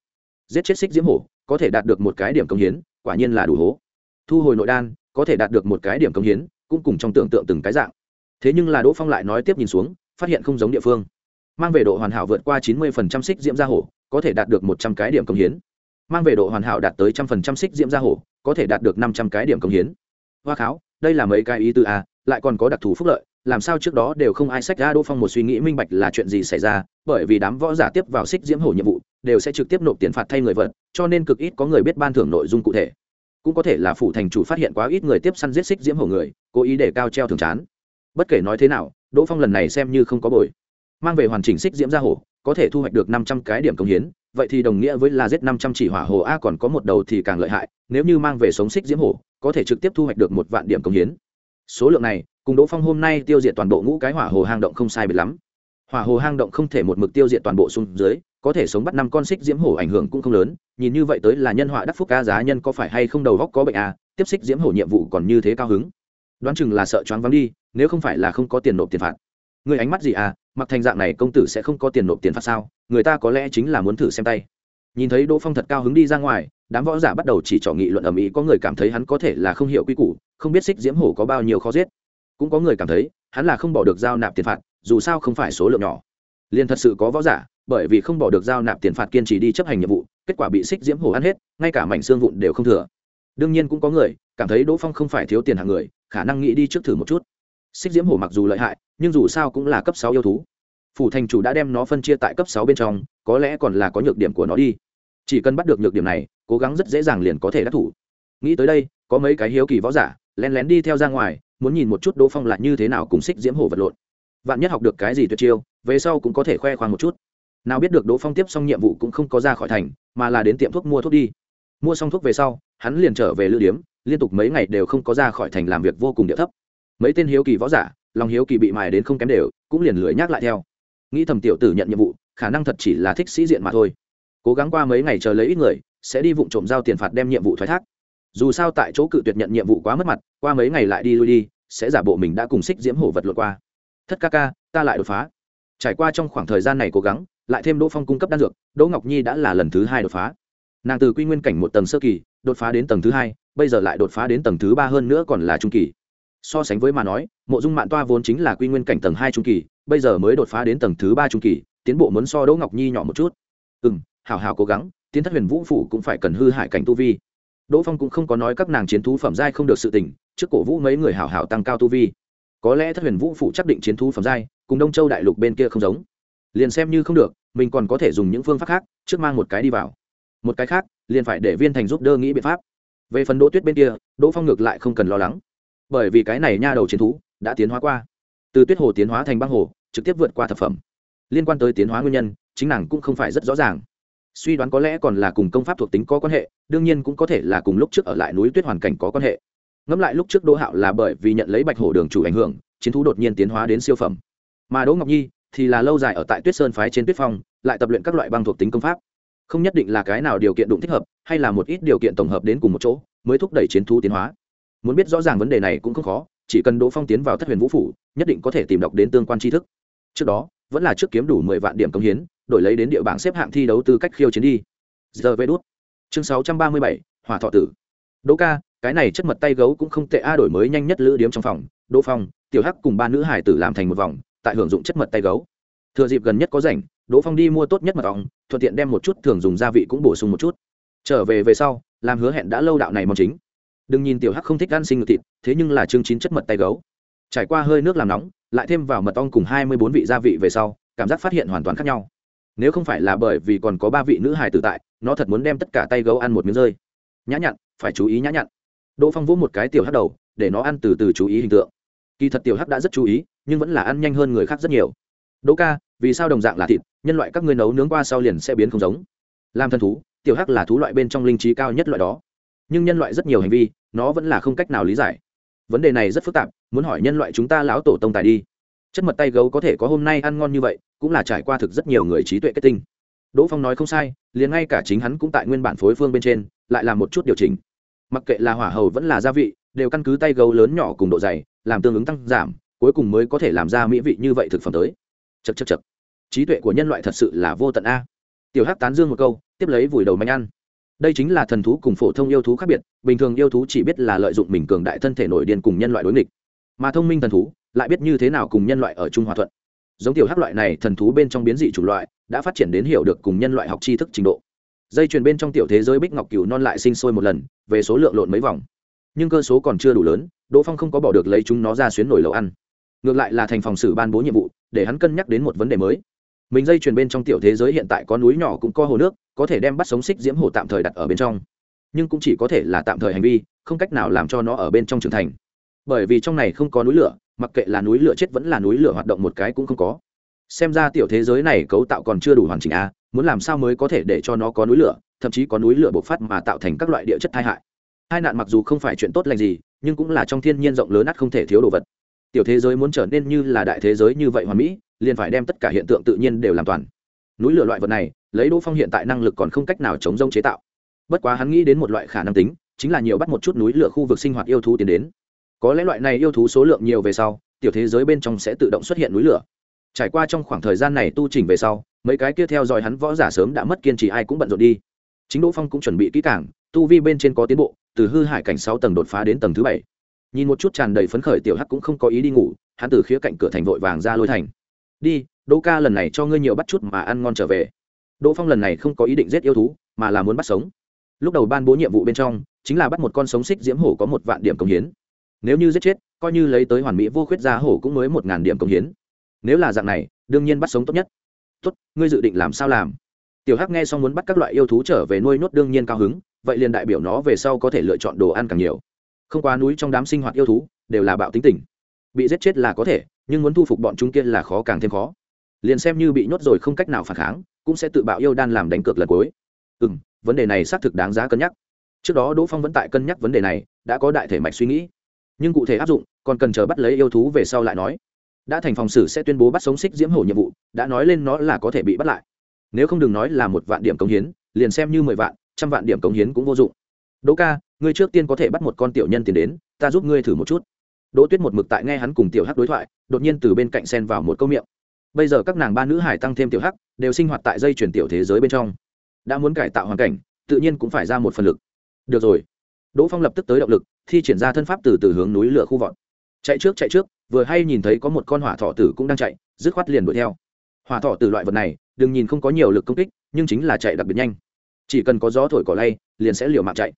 Giết chết xích diễm hổ, có thể đạt được một cái điểm công hiến, quả nhiên là đủ hố. Thu hồi nội đan có thể đạt được một cái điểm công hiến, cũng cùng trong tưởng tượng từng cái dạng. Thế nhưng là đỗ phong lại nói tiếp nhìn xuống, phát hiện không giống địa phương. Mang về độ hoàn hảo vượt qua chín mươi phần trăm xích diễm gia hổ, có thể đạt được một trăm cái điểm công hiến. Mang về độ hoàn hảo đạt tới trăm phần trăm xích diễm gia hổ, có thể đạt được năm trăm cái điểm công hiến. Hoa kháo, đây là mấy cái ý tư a lại còn có đặc thù phúc lợi, làm sao trước đó đều không ai sách ra đỗ phong một suy nghĩ minh bạch là chuyện gì xảy ra, bởi vì đám võ giả tiếp vào xích diễm hổ nhiệm vụ, đều sẽ trực tiếp nộp tiền phạt thay người vật cho nên cực ít có người biết ban thưởng nội dung cụ thể cũng có thể là phủ thành chủ phát hiện quá ít người tiếp săn giết xích diễm hổ người, cố ý để cao treo thường chán. Bất kể nói thế nào, đỗ phong lần này xem như không có bồi. Mang về hoàn chỉnh xích diễm ra hổ, có thể thu hoạch được năm trăm cái điểm công hiến, vậy thì đồng nghĩa với là giết năm trăm chỉ hỏa hồ a, còn có một đầu thì càng lợi hại, nếu như mang về sống xích diễm hổ, có thể trực tiếp thu hoạch được một vạn điểm công hiến. Số lượng này, cùng đỗ phong hôm nay tiêu diệt toàn bộ ngũ cái hỏa hồ hang động không sai biệt lắm. Hỏa hồ hang động không thể một mực tiêu diệt toàn bộ xuống dưới, có thể sống bắt năm con xích diễm hổ ảnh hưởng cũng không lớn nhìn như vậy tới là nhân họa đắc phúc ca giá nhân có phải hay không đầu góc có bệnh à tiếp xích diễm hổ nhiệm vụ còn như thế cao hứng. Đoán chừng là sợ choáng vắng đi, nếu không phải là không có tiền nộp tiền phạt. Người ánh mắt gì à mặc thành dạng này công tử sẽ không có tiền nộp tiền phạt sao, người ta có lẽ chính là muốn thử xem tay. Nhìn thấy đỗ phong thật cao hứng đi ra ngoài, đám võ giả bắt đầu chỉ trỏ nghị luận ầm ĩ, có người cảm thấy hắn có thể là không hiểu quy củ, không biết xích diễm hổ có bao nhiêu khó giết. Cũng có người cảm thấy, hắn là không bỏ được giao nạp tiền phạt, dù sao không phải số lượng nhỏ. Liền thật sự có võ giả, bởi vì không bỏ được giao nạp tiền phạt kiên trì đi chấp hành nhiệm vụ kết quả bị xích diễm hổ ăn hết, ngay cả mảnh xương vụn đều không thừa. Đương nhiên cũng có người cảm thấy đỗ phong không phải thiếu tiền hàng người, khả năng nghĩ đi trước thử một chút. Xích diễm hổ mặc dù lợi hại, nhưng dù sao cũng là cấp sáu yêu thú. Phủ thành chủ đã đem nó phân chia tại cấp sáu bên trong, có lẽ còn là có nhược điểm của nó đi. Chỉ cần bắt được nhược điểm này, cố gắng rất dễ dàng liền có thể đắc thủ. Nghĩ tới đây, có mấy cái hiếu kỳ võ giả lén lén đi theo ra ngoài, muốn nhìn một chút đỗ phong là như thế nào cùng xích diễm hổ vật lộn. Vạn nhất học được cái gì tuyệt chiêu, về sau cũng có thể khoe khoang một chút nào biết được đỗ phong tiếp xong nhiệm vụ cũng không có ra khỏi thành, mà là đến tiệm thuốc mua thuốc đi. Mua xong thuốc về sau, hắn liền trở về lữ điếm, liên tục mấy ngày đều không có ra khỏi thành làm việc vô cùng địa thấp. Mấy tên hiếu kỳ võ giả, lòng hiếu kỳ bị mài đến không kém đều, cũng liền lưỡi nhắc lại theo. Nghĩ thầm tiểu tử nhận nhiệm vụ, khả năng thật chỉ là thích sĩ diện mà thôi. Cố gắng qua mấy ngày chờ lấy ít người, sẽ đi vụ trộm giao tiền phạt đem nhiệm vụ thoái thác. Dù sao tại chỗ cự tuyệt nhận nhiệm vụ quá mất mặt, qua mấy ngày lại đi lui đi, sẽ giả bộ mình đã cùng xích diễm hổ vật lượt qua. Thất ca ca, ta lại đột phá. Trải qua trong khoảng thời gian này cố gắng lại thêm đỗ phong cung cấp đan dược, đỗ ngọc nhi đã là lần thứ hai đột phá. Nàng từ quy nguyên cảnh một tầng sơ kỳ, đột phá đến tầng thứ hai, bây giờ lại đột phá đến tầng thứ ba hơn nữa còn là trung kỳ. So sánh với mà nói, mộ dung mạng toa vốn chính là quy nguyên cảnh tầng hai trung kỳ, bây giờ mới đột phá đến tầng thứ ba trung kỳ, tiến bộ muốn so đỗ ngọc nhi nhỏ một chút. Ừ m hào hào cố gắng, tiến thất huyền vũ phủ cũng phải cần hư hại cảnh tu vi. Đỗ phong cũng không có nói các nàng chiến thú phẩm giai không được sự tỉnh trước cổ vũ mấy người hào hào tăng cao tu vi. Có lẽ thất huyền vũ phủ chắc định chiến thú phẩm giai, cùng đông châu đại lục bên kia không giống liền xem như không được, mình còn có thể dùng những phương pháp khác, trước mang một cái đi vào. Một cái khác, liền phải để viên thành giúp đỡ nghĩ biện pháp. Về phần đỗ tuyết bên kia, đỗ phong ngược lại không cần lo lắng. Bởi vì cái này nha đầu chiến thú, đã tiến hóa qua. Từ tuyết hồ tiến hóa thành băng hồ, trực tiếp vượt qua thập phẩm. Liên quan tới tiến hóa nguyên nhân, chính nàng cũng không phải rất rõ ràng. Suy đoán có lẽ còn là cùng công pháp thuộc tính có quan hệ, đương nhiên cũng có thể là cùng lúc trước ở lại núi tuyết hoàn cảnh có quan hệ. Ngẫm lại lúc trước đỗ hạo là bởi vì nhận lấy bạch hổ đường chủ ảnh hưởng, chiến thú đột nhiên tiến hóa đến siêu phẩm. Mà đỗ ngọc nhi thì là lâu dài ở tại tuyết sơn phái trên tuyết phong, lại tập luyện các loại băng thuộc tính công pháp. Không nhất định là cái nào điều kiện đụng thích hợp, hay là một ít điều kiện tổng hợp đến cùng một chỗ, mới thúc đẩy chiến thú tiến hóa. Muốn biết rõ ràng vấn đề này cũng không khó, chỉ cần đỗ phong tiến vào thất huyền vũ phủ, nhất định có thể tìm đọc đến tương quan tri thức. Trước đó, vẫn là trước kiếm đủ mười vạn điểm công hiến, đổi lấy đến địa bảng xếp hạng thi đấu tư cách khiêu chiến đi. Giờ vê đốt chương sáu trăm ba mươi bảy, hỏa thọ tử. Đỗ ca, cái này chất mật tay gấu cũng không tệ a, đổi mới nhanh nhất lữ điếm trong phòng. Đỗ phong, tiểu hắc cùng ba nữ hải tử làm thành một vòng tại hưởng dụng chất mật tay gấu. Thừa dịp gần nhất có rảnh, đỗ phong đi mua tốt nhất mật ong, thuận tiện đem một chút thường dùng gia vị cũng bổ sung một chút. Trở về về sau, làm hứa hẹn đã lâu đạo này món chính. Đừng nhìn tiểu hắc không thích ăn sinh ngực thịt, thế nhưng là chương chín chất mật tay gấu. Trải qua hơi nước làm nóng, lại thêm vào mật ong cùng hai mươi bốn vị gia vị về sau, cảm giác phát hiện hoàn toàn khác nhau. Nếu không phải là bởi vì còn có ba vị nữ hài tử tại, nó thật muốn đem tất cả tay gấu ăn một miếng rơi. Nhã nhặn, phải chú ý nhã nhặn. Đỗ phong vỗ một cái tiểu hắc đầu, để nó ăn từ từ chú ý hình tượng. Kỳ thật tiểu hắc đã rất chú ý nhưng vẫn là ăn nhanh hơn người khác rất nhiều. Đỗ ca, vì sao đồng dạng là thịt, nhân loại các ngươi nấu nướng qua sau liền sẽ biến không giống? Làm thân thú, tiểu hắc là thú loại bên trong linh trí cao nhất loại đó. Nhưng nhân loại rất nhiều hành vi, nó vẫn là không cách nào lý giải. Vấn đề này rất phức tạp, muốn hỏi nhân loại chúng ta lão tổ tông tài đi. Chất mật tay gấu có thể có hôm nay ăn ngon như vậy, cũng là trải qua thực rất nhiều người trí tuệ kết tinh. Đỗ phong nói không sai, liền ngay cả chính hắn cũng tại nguyên bản phối phương bên trên, lại làm một chút điều chỉnh. Mặc kệ là hỏa hầu vẫn là gia vị, đều căn cứ tay gấu lớn nhỏ cùng độ dày, làm tương ứng tăng giảm cuối cùng mới có thể làm ra mỹ vị như vậy thực phẩm tới. Chật chật chật trí tuệ của nhân loại thật sự là vô tận a. Tiểu hắc tán dương một câu, tiếp lấy vùi đầu manh ăn. Đây chính là thần thú cùng phổ thông yêu thú khác biệt, bình thường yêu thú chỉ biết là lợi dụng mình cường đại thân thể nổi điên cùng nhân loại đối nghịch. Mà thông minh thần thú lại biết như thế nào cùng nhân loại ở chung hòa thuận. Giống tiểu hắc loại này, thần thú bên trong biến dị chủng loại đã phát triển đến hiểu được cùng nhân loại học tri thức trình độ. Dây chuyền bên trong tiểu thế giới bích ngọc cừu non lại sinh sôi một lần, về số lượng lộn mấy vòng. Nhưng cơ số còn chưa đủ lớn, đỗ phong không có bỏ được lấy chúng nó ra xuyến nổi lầu ăn ngược lại là thành phòng xử ban bố nhiệm vụ, để hắn cân nhắc đến một vấn đề mới. Mình dây chuyền bên trong tiểu thế giới hiện tại có núi nhỏ cũng có hồ nước, có thể đem bắt sống xích diễm hồ tạm thời đặt ở bên trong. Nhưng cũng chỉ có thể là tạm thời hành vi, không cách nào làm cho nó ở bên trong trưởng thành. Bởi vì trong này không có núi lửa, mặc kệ là núi lửa chết vẫn là núi lửa hoạt động một cái cũng không có. Xem ra tiểu thế giới này cấu tạo còn chưa đủ hoàn chỉnh a muốn làm sao mới có thể để cho nó có núi lửa, thậm chí có núi lửa bộc phát mà tạo thành các loại địa chất tai hại. Hai nạn mặc dù không phải chuyện tốt lành gì, nhưng cũng là trong thiên nhiên rộng lớn ắt không thể thiếu đồ vật tiểu thế giới muốn trở nên như là đại thế giới như vậy hoàn mỹ, liền phải đem tất cả hiện tượng tự nhiên đều làm toàn. Núi lửa loại vật này, lấy đỗ phong hiện tại năng lực còn không cách nào chống rông chế tạo. Bất quá hắn nghĩ đến một loại khả năng tính, chính là nhiều bắt một chút núi lửa khu vực sinh hoạt yêu thú tiến đến. Có lẽ loại này yêu thú số lượng nhiều về sau, tiểu thế giới bên trong sẽ tự động xuất hiện núi lửa. Trải qua trong khoảng thời gian này tu trình về sau, mấy cái kia theo dõi hắn võ giả sớm đã mất kiên trì, ai cũng bận rộn đi. Chính đỗ phong cũng chuẩn bị kỹ cảng tu vi bên trên có tiến bộ, từ hư hải cảnh sáu tầng đột phá đến tầng thứ bảy nhìn một chút tràn đầy phấn khởi tiểu hắc cũng không có ý đi ngủ, hắn từ khía cạnh cửa thành vội vàng ra lôi thành. Đi, đỗ ca, lần này cho ngươi nhiều bắt chút mà ăn ngon trở về. Đỗ phong lần này không có ý định giết yêu thú, mà là muốn bắt sống. Lúc đầu ban bố nhiệm vụ bên trong, chính là bắt một con sống xích diễm hổ có một vạn điểm công hiến. Nếu như giết chết, coi như lấy tới hoàn mỹ vô khuyết ra hổ cũng mới một ngàn điểm công hiến. Nếu là dạng này, đương nhiên bắt sống tốt nhất. Tốt, ngươi dự định làm sao làm? Tiểu hắc nghe xong muốn bắt các loại yêu thú trở về nuôi nuốt đương nhiên cao hứng, vậy liền đại biểu nó về sau có thể lựa chọn đồ ăn càng nhiều không quá núi trong đám sinh hoạt yêu thú, đều là bạo tính tình. Bị giết chết là có thể, nhưng muốn thu phục bọn chúng kia là khó càng thêm khó. Liền xem như bị nhốt rồi không cách nào phản kháng, cũng sẽ tự bạo yêu đan làm đánh cược lần cuối. Ừ m vấn đề này xác thực đáng giá cân nhắc. Trước đó đỗ phong vẫn tại cân nhắc vấn đề này, đã có đại thể mạch suy nghĩ. Nhưng cụ thể áp dụng, còn cần chờ bắt lấy yêu thú về sau lại nói. Đã thành phòng xử sẽ tuyên bố bắt sống xích diễm hổ nhiệm vụ, đã nói lên nó là có thể bị bắt lại. Nếu không đừng nói là một vạn điểm cống hiến, liền xem như mười vạn, trăm vạn điểm cống hiến cũng vô dụng. Đỗ ca ngươi trước tiên có thể bắt một con tiểu nhân tiền đến, ta giúp ngươi thử một chút. Đỗ tuyết một mực tại nghe hắn cùng tiểu hắc đối thoại, đột nhiên từ bên cạnh xen vào một câu miệng. Bây giờ các nàng ba nữ hải tăng thêm tiểu hắc, đều sinh hoạt tại dây chuyển tiểu thế giới bên trong. Đã muốn cải tạo hoàn cảnh, tự nhiên cũng phải ra một phần lực. Được rồi. Đỗ phong lập tức tới động lực, thi triển ra thân pháp từ từ hướng núi lửa khu vọt. Chạy trước chạy trước, vừa hay nhìn thấy có một con hỏa thọ tử cũng đang chạy, dứt khoát liền đuổi theo. Hỏa thọ tử loại vật này, đừng nhìn không có nhiều lực công kích, nhưng chính là chạy đặc biệt nhanh. Chỉ cần có gió thổi cỏ lay, liền sẽ liều mạng chạy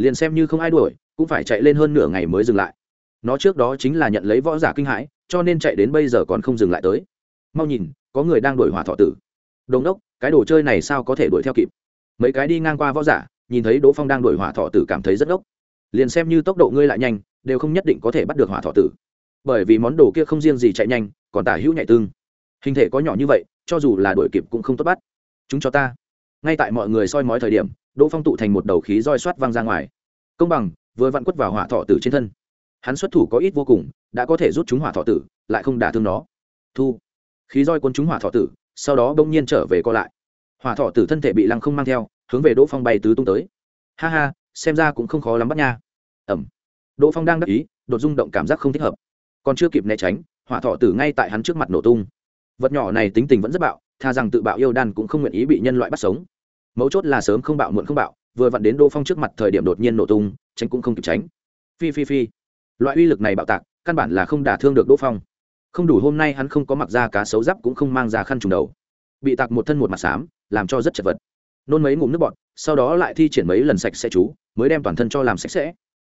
liền xem như không ai đuổi, cũng phải chạy lên hơn nửa ngày mới dừng lại. Nó trước đó chính là nhận lấy võ giả kinh hãi, cho nên chạy đến bây giờ còn không dừng lại tới. Mau nhìn, có người đang đuổi hỏa thọ tử. Đồn đốc, cái đồ chơi này sao có thể đuổi theo kịp? Mấy cái đi ngang qua võ giả, nhìn thấy đỗ phong đang đuổi hỏa thọ tử cảm thấy rất ốc liền xem như tốc độ ngươi lại nhanh, đều không nhất định có thể bắt được hỏa thọ tử. Bởi vì món đồ kia không riêng gì chạy nhanh, còn tả hữu nhạy tương. Hình thể có nhỏ như vậy, cho dù là đuổi kịp cũng không tốt bắt. Chúng cho ta. Ngay tại mọi người soi mói thời điểm đỗ phong tụ thành một đầu khí roi soát văng ra ngoài. Công bằng, vừa vặn quất vào hỏa thọ tử trên thân. Hắn xuất thủ có ít vô cùng, đã có thể rút chúng hỏa thọ tử, lại không đả thương nó. Thu. Khí roi quân chúng hỏa thọ tử, sau đó bỗng nhiên trở về co lại. Hỏa thọ tử thân thể bị lăng không mang theo, hướng về đỗ phong bay tứ tung tới. Ha ha, xem ra cũng không khó lắm bắt nha. Ẩm. Đỗ phong đang đắc ý, đột rung động cảm giác không thích hợp. Còn chưa kịp né tránh, hỏa thọ tử ngay tại hắn trước mặt nổ tung. Vật nhỏ này tính tình vẫn rất bạo, tha rằng tự bạo yêu đan cũng không nguyện ý bị nhân loại bắt sống mấu chốt là sớm không bạo muộn không bạo, vừa vặn đến đỗ phong trước mặt thời điểm đột nhiên nổ tung, tránh cũng không kịp tránh. Phi phi phi. Loại uy lực này bạo tạc, căn bản là không đả thương được đỗ phong. Không đủ hôm nay hắn không có mặc da cá sấu giáp cũng không mang ra khăn trùng đầu. Bị tạc một thân một mặt xám, làm cho rất chật vật. Nôn mấy ngụm nước bọt, sau đó lại thi triển mấy lần sạch sẽ chú, mới đem toàn thân cho làm sạch sẽ.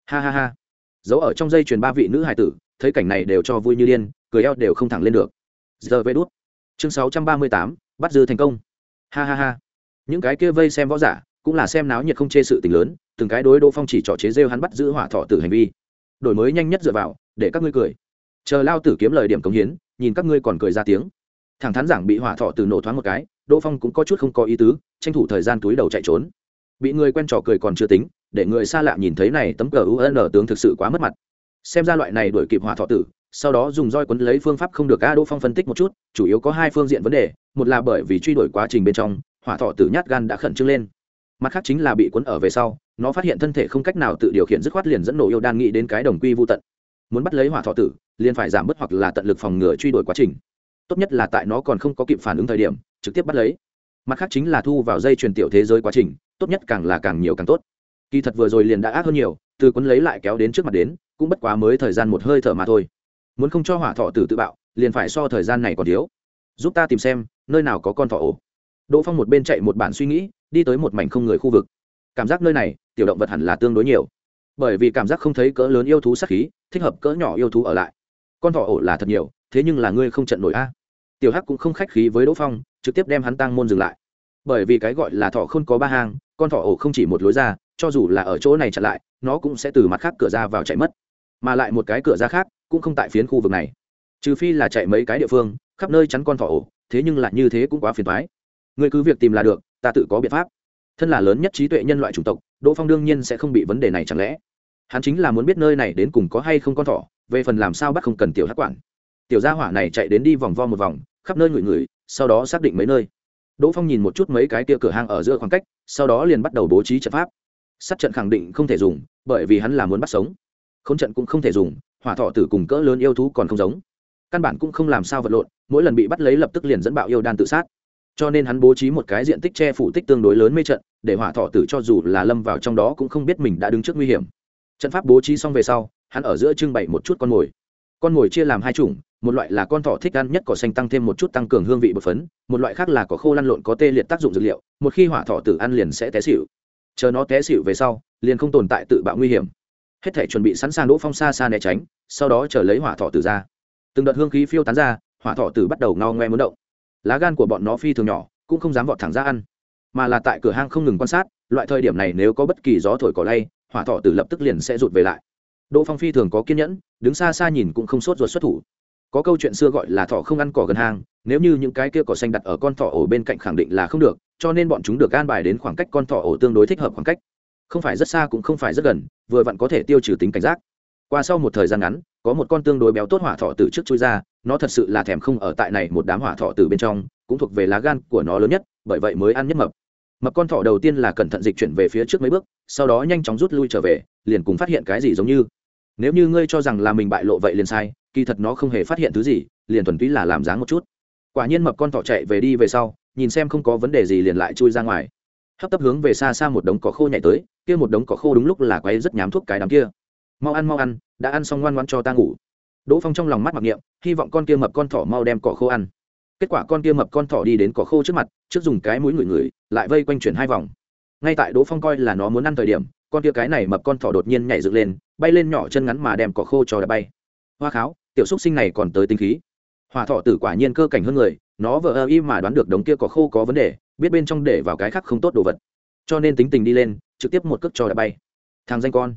Ha ha ha. Giấu ở trong dây chuyền ba vị nữ hải tử, thấy cảnh này đều cho vui như điên, cười eo đều không thẳng lên được. Giờ vê đốt chương sáu trăm ba mươi tám, bắt dư thành công. Ha ha ha những cái kia vây xem võ giả, cũng là xem náo nhiệt không chê sự tình lớn, từng cái đối đỗ phong chỉ trỏ chế rêu hắn bắt giữ hỏa thọ tử hành vi. Đổi mới nhanh nhất dựa vào, để các ngươi cười. Chờ lao tử kiếm lời điểm cống hiến, nhìn các ngươi còn cười ra tiếng. Thẳng thắn giảng bị hỏa thọ tử nổ thoáng một cái, đỗ phong cũng có chút không có ý tứ, tranh thủ thời gian túi đầu chạy trốn. Bị người quen trò cười còn chưa tính, để người xa lạ nhìn thấy này tấm cờ un tướng thực sự quá mất mặt. Xem ra loại này đuổi kịp hỏa thọ tử, sau đó dùng roi quấn lấy phương pháp không được, a, đỗ phong phân tích một chút, chủ yếu có hai phương diện vấn đề, một là bởi vì truy đuổi quá trình bên trong hỏa thọ tử nhát gan đã khẩn trương lên. Mặt khác chính là bị cuốn ở về sau, nó phát hiện thân thể không cách nào tự điều khiển dứt khoát liền dẫn nổ yêu đan nghĩ đến cái đồng quy vô tận. Muốn bắt lấy hỏa thọ tử, liền phải giảm bớt hoặc là tận lực phòng ngừa truy đuổi quá trình. Tốt nhất là tại nó còn không có kịp phản ứng thời điểm, trực tiếp bắt lấy. Mặt khác chính là thu vào dây truyền tiểu thế giới quá trình, tốt nhất càng là càng nhiều càng tốt. Kỳ thật vừa rồi liền đã ác hơn nhiều, từ quấn lấy lại kéo đến trước mặt đến, cũng bất quá mới thời gian một hơi thở mà thôi. Muốn không cho hỏa thọ tử tự bạo, liền phải so thời gian này còn thiếu. Giúp ta tìm xem, nơi nào có con thọ. ổ đỗ phong một bên chạy một bản suy nghĩ, đi tới một mảnh không người khu vực. Cảm giác nơi này, tiểu động vật hẳn là tương đối nhiều. Bởi vì cảm giác không thấy cỡ lớn yêu thú sát khí, thích hợp cỡ nhỏ yêu thú ở lại. Con thỏ ổ là thật nhiều, thế nhưng là ngươi không trận nổi a. Tiểu hắc cũng không khách khí với đỗ phong, trực tiếp đem hắn tăng môn dừng lại. Bởi vì cái gọi là thỏ không có ba hang, con thỏ ổ không chỉ một lối ra, cho dù là ở chỗ này chặn lại, nó cũng sẽ từ mặt khác cửa ra vào chạy mất. Mà lại một cái cửa ra khác, cũng không tại phiến khu vực này. Trừ phi là chạy mấy cái địa phương, khắp nơi chắn con thỏ ổ, thế nhưng lại như thế cũng quá phiền thoái ngươi cứ việc tìm là được, ta tự có biện pháp. Thân là lớn nhất trí tuệ nhân loại chủng tộc, đỗ phong đương nhiên sẽ không bị vấn đề này chẳng lẽ. Hắn chính là muốn biết nơi này đến cùng có hay không con thỏ, về phần làm sao bắt không cần tiểu hát quản. Tiểu gia hỏa này chạy đến đi vòng vo một vòng, khắp nơi ngửi ngửi, sau đó xác định mấy nơi. Đỗ phong nhìn một chút mấy cái kia cửa hàng ở giữa khoảng cách, sau đó liền bắt đầu bố trí trận pháp. Sát trận khẳng định không thể dùng, bởi vì hắn là muốn bắt sống. K h n trận cũng không thể dùng, hỏa thọ tử cùng cỡ lớn yêu thú còn không giống. Căn bản cũng không làm sao vật lộn, mỗi lần bị bắt lấy lập tức liền dẫn bạo yêu đan tự sát cho nên hắn bố trí một cái diện tích che phủ tích tương đối lớn mê trận, để hỏa thọ tử cho dù là lâm vào trong đó cũng không biết mình đã đứng trước nguy hiểm. Trận pháp bố trí xong về sau, hắn ở giữa trưng bày một chút con mồi. Con mồi chia làm hai chủng, một loại là con thỏ thích ăn nhất cỏ xanh tăng thêm một chút tăng cường hương vị bột phấn, một loại khác là có khô lăn lộn có tê liệt tác dụng dược liệu, một khi hỏa thọ tử ăn liền sẽ té xịu chờ nó té xịu về sau, liền không tồn tại tự bạo nguy hiểm. Hết thể chuẩn bị sẵn sàng đỗ phong xa xa né tránh, sau đó chờ lấy hỏa thọ tử ra. Từng đợt hương khí phiêu tán ra, hỏa thọ tử bắt đầu ngao ngoe muốn động lá gan của bọn nó phi thường nhỏ, cũng không dám vọt thẳng ra ăn. Mà là tại cửa hang không ngừng quan sát, loại thời điểm này nếu có bất kỳ gió thổi cỏ lay, hỏa thọ tử lập tức liền sẽ rụt về lại. Đỗ phong phi thường có kiên nhẫn, đứng xa xa nhìn cũng không sốt ruột xuất thủ. Có câu chuyện xưa gọi là thọ không ăn cỏ gần hang, nếu như những cái kia cỏ xanh đặt ở con thọ ổ bên cạnh khẳng định là không được, cho nên bọn chúng được an bài đến khoảng cách con thọ ổ tương đối thích hợp khoảng cách. Không phải rất xa cũng không phải rất gần, vừa vặn có thể tiêu trừ tính cảnh giác. Qua sau một thời gian ngắn, có một con tương đối béo tốt hỏa thọ từ trước chui ra nó thật sự là thèm không ở tại này một đám hỏa thọ từ bên trong, cũng thuộc về lá gan của nó lớn nhất, bởi vậy mới ăn nhất mập. Mập con thỏ đầu tiên là cẩn thận dịch chuyển về phía trước mấy bước, sau đó nhanh chóng rút lui trở về, liền cùng phát hiện cái gì giống như. Nếu như ngươi cho rằng là mình bại lộ vậy liền sai, kỳ thật nó không hề phát hiện thứ gì, liền thuần túy là làm dáng một chút. Quả nhiên mập con thỏ chạy về đi về sau, nhìn xem không có vấn đề gì liền lại chui ra ngoài. Hấp tấp hướng về xa xa một đống cỏ khô nhảy tới, kia một đống cỏ khô đúng lúc là quay rất nhám thuốc cái đám kia. Mau ăn mau ăn, đã ăn xong ngoan ngoan cho ta ngủ đỗ phong trong lòng mắt mặc niệm, hy vọng con kia mập con thỏ mau đem cỏ khô ăn. Kết quả con kia mập con thỏ đi đến cỏ khô trước mặt, trước dùng cái mũi ngửi ngửi, lại vây quanh chuyển hai vòng. Ngay tại đỗ phong coi là nó muốn ăn thời điểm, con kia cái này mập con thỏ đột nhiên nhảy dựng lên, bay lên nhỏ chân ngắn mà đem cỏ khô cho đã bay. Hoa kháo, tiểu xúc sinh này còn tới tinh khí. Hòa thọ tử quả nhiên cơ cảnh hơn người, nó vờ ơ y mà đoán được đống kia cỏ khô có vấn đề, biết bên trong để vào cái khác không tốt đồ vật. Cho nên tính tình đi lên, trực tiếp một cước cho đã bay. Thằng danh con.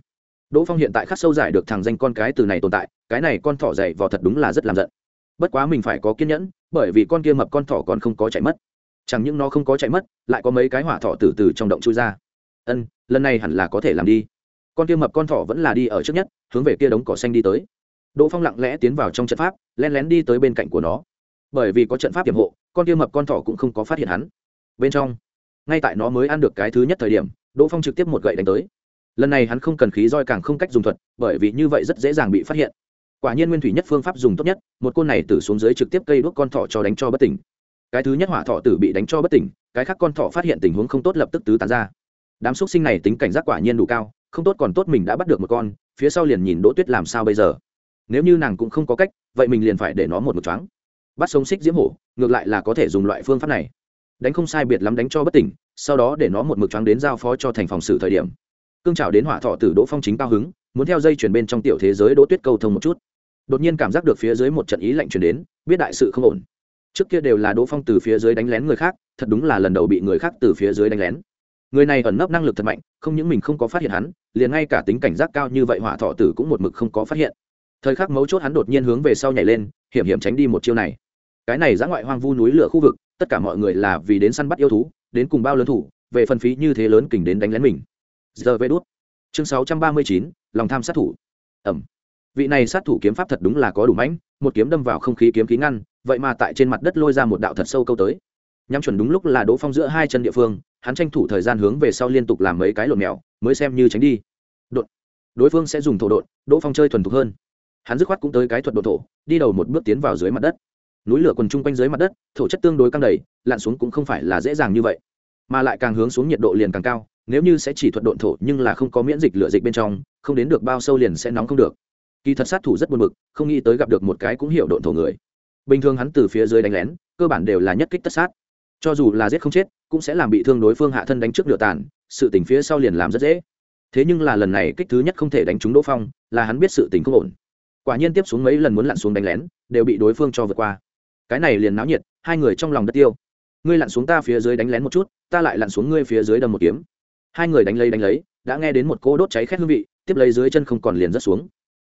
Đỗ phong hiện tại khắc sâu giải được thằng danh con cái từ này tồn tại cái này con thỏ dày vò thật đúng là rất làm giận. Bất quá mình phải có kiên nhẫn, bởi vì con kia mập con thỏ còn không có chạy mất. Chẳng những nó không có chạy mất, lại có mấy cái hỏa thỏ từ từ trong động chui ra. Ân, lần này hẳn là có thể làm đi. Con kia mập con thỏ vẫn là đi ở trước nhất, hướng về kia đống cỏ xanh đi tới. Đỗ phong lặng lẽ tiến vào trong trận pháp len lén đi tới bên cạnh của nó. Bởi vì có trận pháp tiềm hộ, con kia mập con thỏ cũng không có phát hiện hắn. Bên trong, ngay tại nó mới ăn được cái thứ nhất thời điểm, đỗ phong trực tiếp một gậy đánh tới. Lần này hắn không cần khí roi càng không cách dùng thuật, bởi vì như vậy rất dễ dàng bị phát hiện quả nhiên nguyên thủy nhất phương pháp dùng tốt nhất, một côn này tử xuống dưới trực tiếp cây đuốc con thỏ cho đánh cho bất tỉnh. Cái thứ nhất hỏa thọ tử bị đánh cho bất tỉnh, cái khác con thỏ phát hiện tình huống không tốt lập tức tứ tán ra. Đám xúc sinh này tính cảnh giác quả nhiên đủ cao, không tốt còn tốt mình đã bắt được một con, phía sau liền nhìn đỗ tuyết làm sao bây giờ. Nếu như nàng cũng không có cách, vậy mình liền phải để nó một một choáng. Bắt sống xích diễm hổ, ngược lại là có thể dùng loại phương pháp này. Đánh không sai biệt lắm đánh cho bất tỉnh, sau đó để nó một mực choáng đến giao phó cho thành phòng xử thời điểm. Cương trào đến hỏa thọ tử đỗ phong chính cao hứng muốn theo dây chuyển bên trong tiểu thế giới đỗ tuyết câu thông một chút. Đột nhiên cảm giác được phía dưới một trận ý lạnh chuyển đến biết đại sự không ổn. Trước kia đều là đỗ phong từ phía dưới đánh lén người khác thật đúng là lần đầu bị người khác từ phía dưới đánh lén. Người này ẩn nấp năng lực thật mạnh không những mình không có phát hiện hắn liền ngay cả tính cảnh giác cao như vậy hỏa thọ tử cũng một mực không có phát hiện. Thời khắc mấu chốt hắn đột nhiên hướng về sau nhảy lên hiểm hiểm tránh đi một chiêu này. Cái này giã ngoại hoang vu núi lửa khu vực tất cả mọi người là vì đến săn bắt yêu thú đến cùng bao lớn thủ về phân phí như thế lớn kình đến đánh lén mình. Giờ về đốt chương 639, lòng tham sát thủ. Ẩm vị này sát thủ kiếm pháp thật đúng là có đủ mãnh, một kiếm đâm vào không khí kiếm khí ngăn, vậy mà tại trên mặt đất lôi ra một đạo thật sâu câu tới. Nhắm chuẩn đúng lúc là đỗ phong giữa hai chân địa phương, hắn tranh thủ thời gian hướng về sau liên tục làm mấy cái lộn mèo, mới xem như tránh đi. Đột. Đối phương sẽ dùng thổ đột, đỗ phong chơi thuần thục hơn. Hắn dứt khoát cũng tới cái thuật độ thổ, đi đầu một bước tiến vào dưới mặt đất. Núi lửa quần chung quanh dưới mặt đất, thổ chất tương đối căng đầy, lặn xuống cũng không phải là dễ dàng như vậy mà lại càng hướng xuống nhiệt độ liền càng cao, nếu như sẽ chỉ thuật độn thổ nhưng là không có miễn dịch lửa dịch bên trong, không đến được bao sâu liền sẽ nóng không được. Kỳ thật sát thủ rất buồn bực, không nghĩ tới gặp được một cái cũng hiểu độn thổ người. Bình thường hắn từ phía dưới đánh lén, cơ bản đều là nhất kích tất sát. Cho dù là giết không chết, cũng sẽ làm bị thương đối phương hạ thân đánh trước lửa tàn, sự tình phía sau liền làm rất dễ. Thế nhưng là lần này kích thứ nhất không thể đánh trúng đỗ phong, là hắn biết sự tình không ổn. Quả nhiên tiếp xuống mấy lần muốn lặn xuống đánh lén, đều bị đối phương cho vượt qua. Cái này liền náo nhiệt, hai người trong lòng đất tiêu ngươi lặn xuống ta phía dưới đánh lén một chút, ta lại lặn xuống ngươi phía dưới đâm một kiếm. Hai người đánh lấy đánh lấy, đã nghe đến một cỗ đốt cháy khét hương vị, tiếp lấy dưới chân không còn liền rất xuống.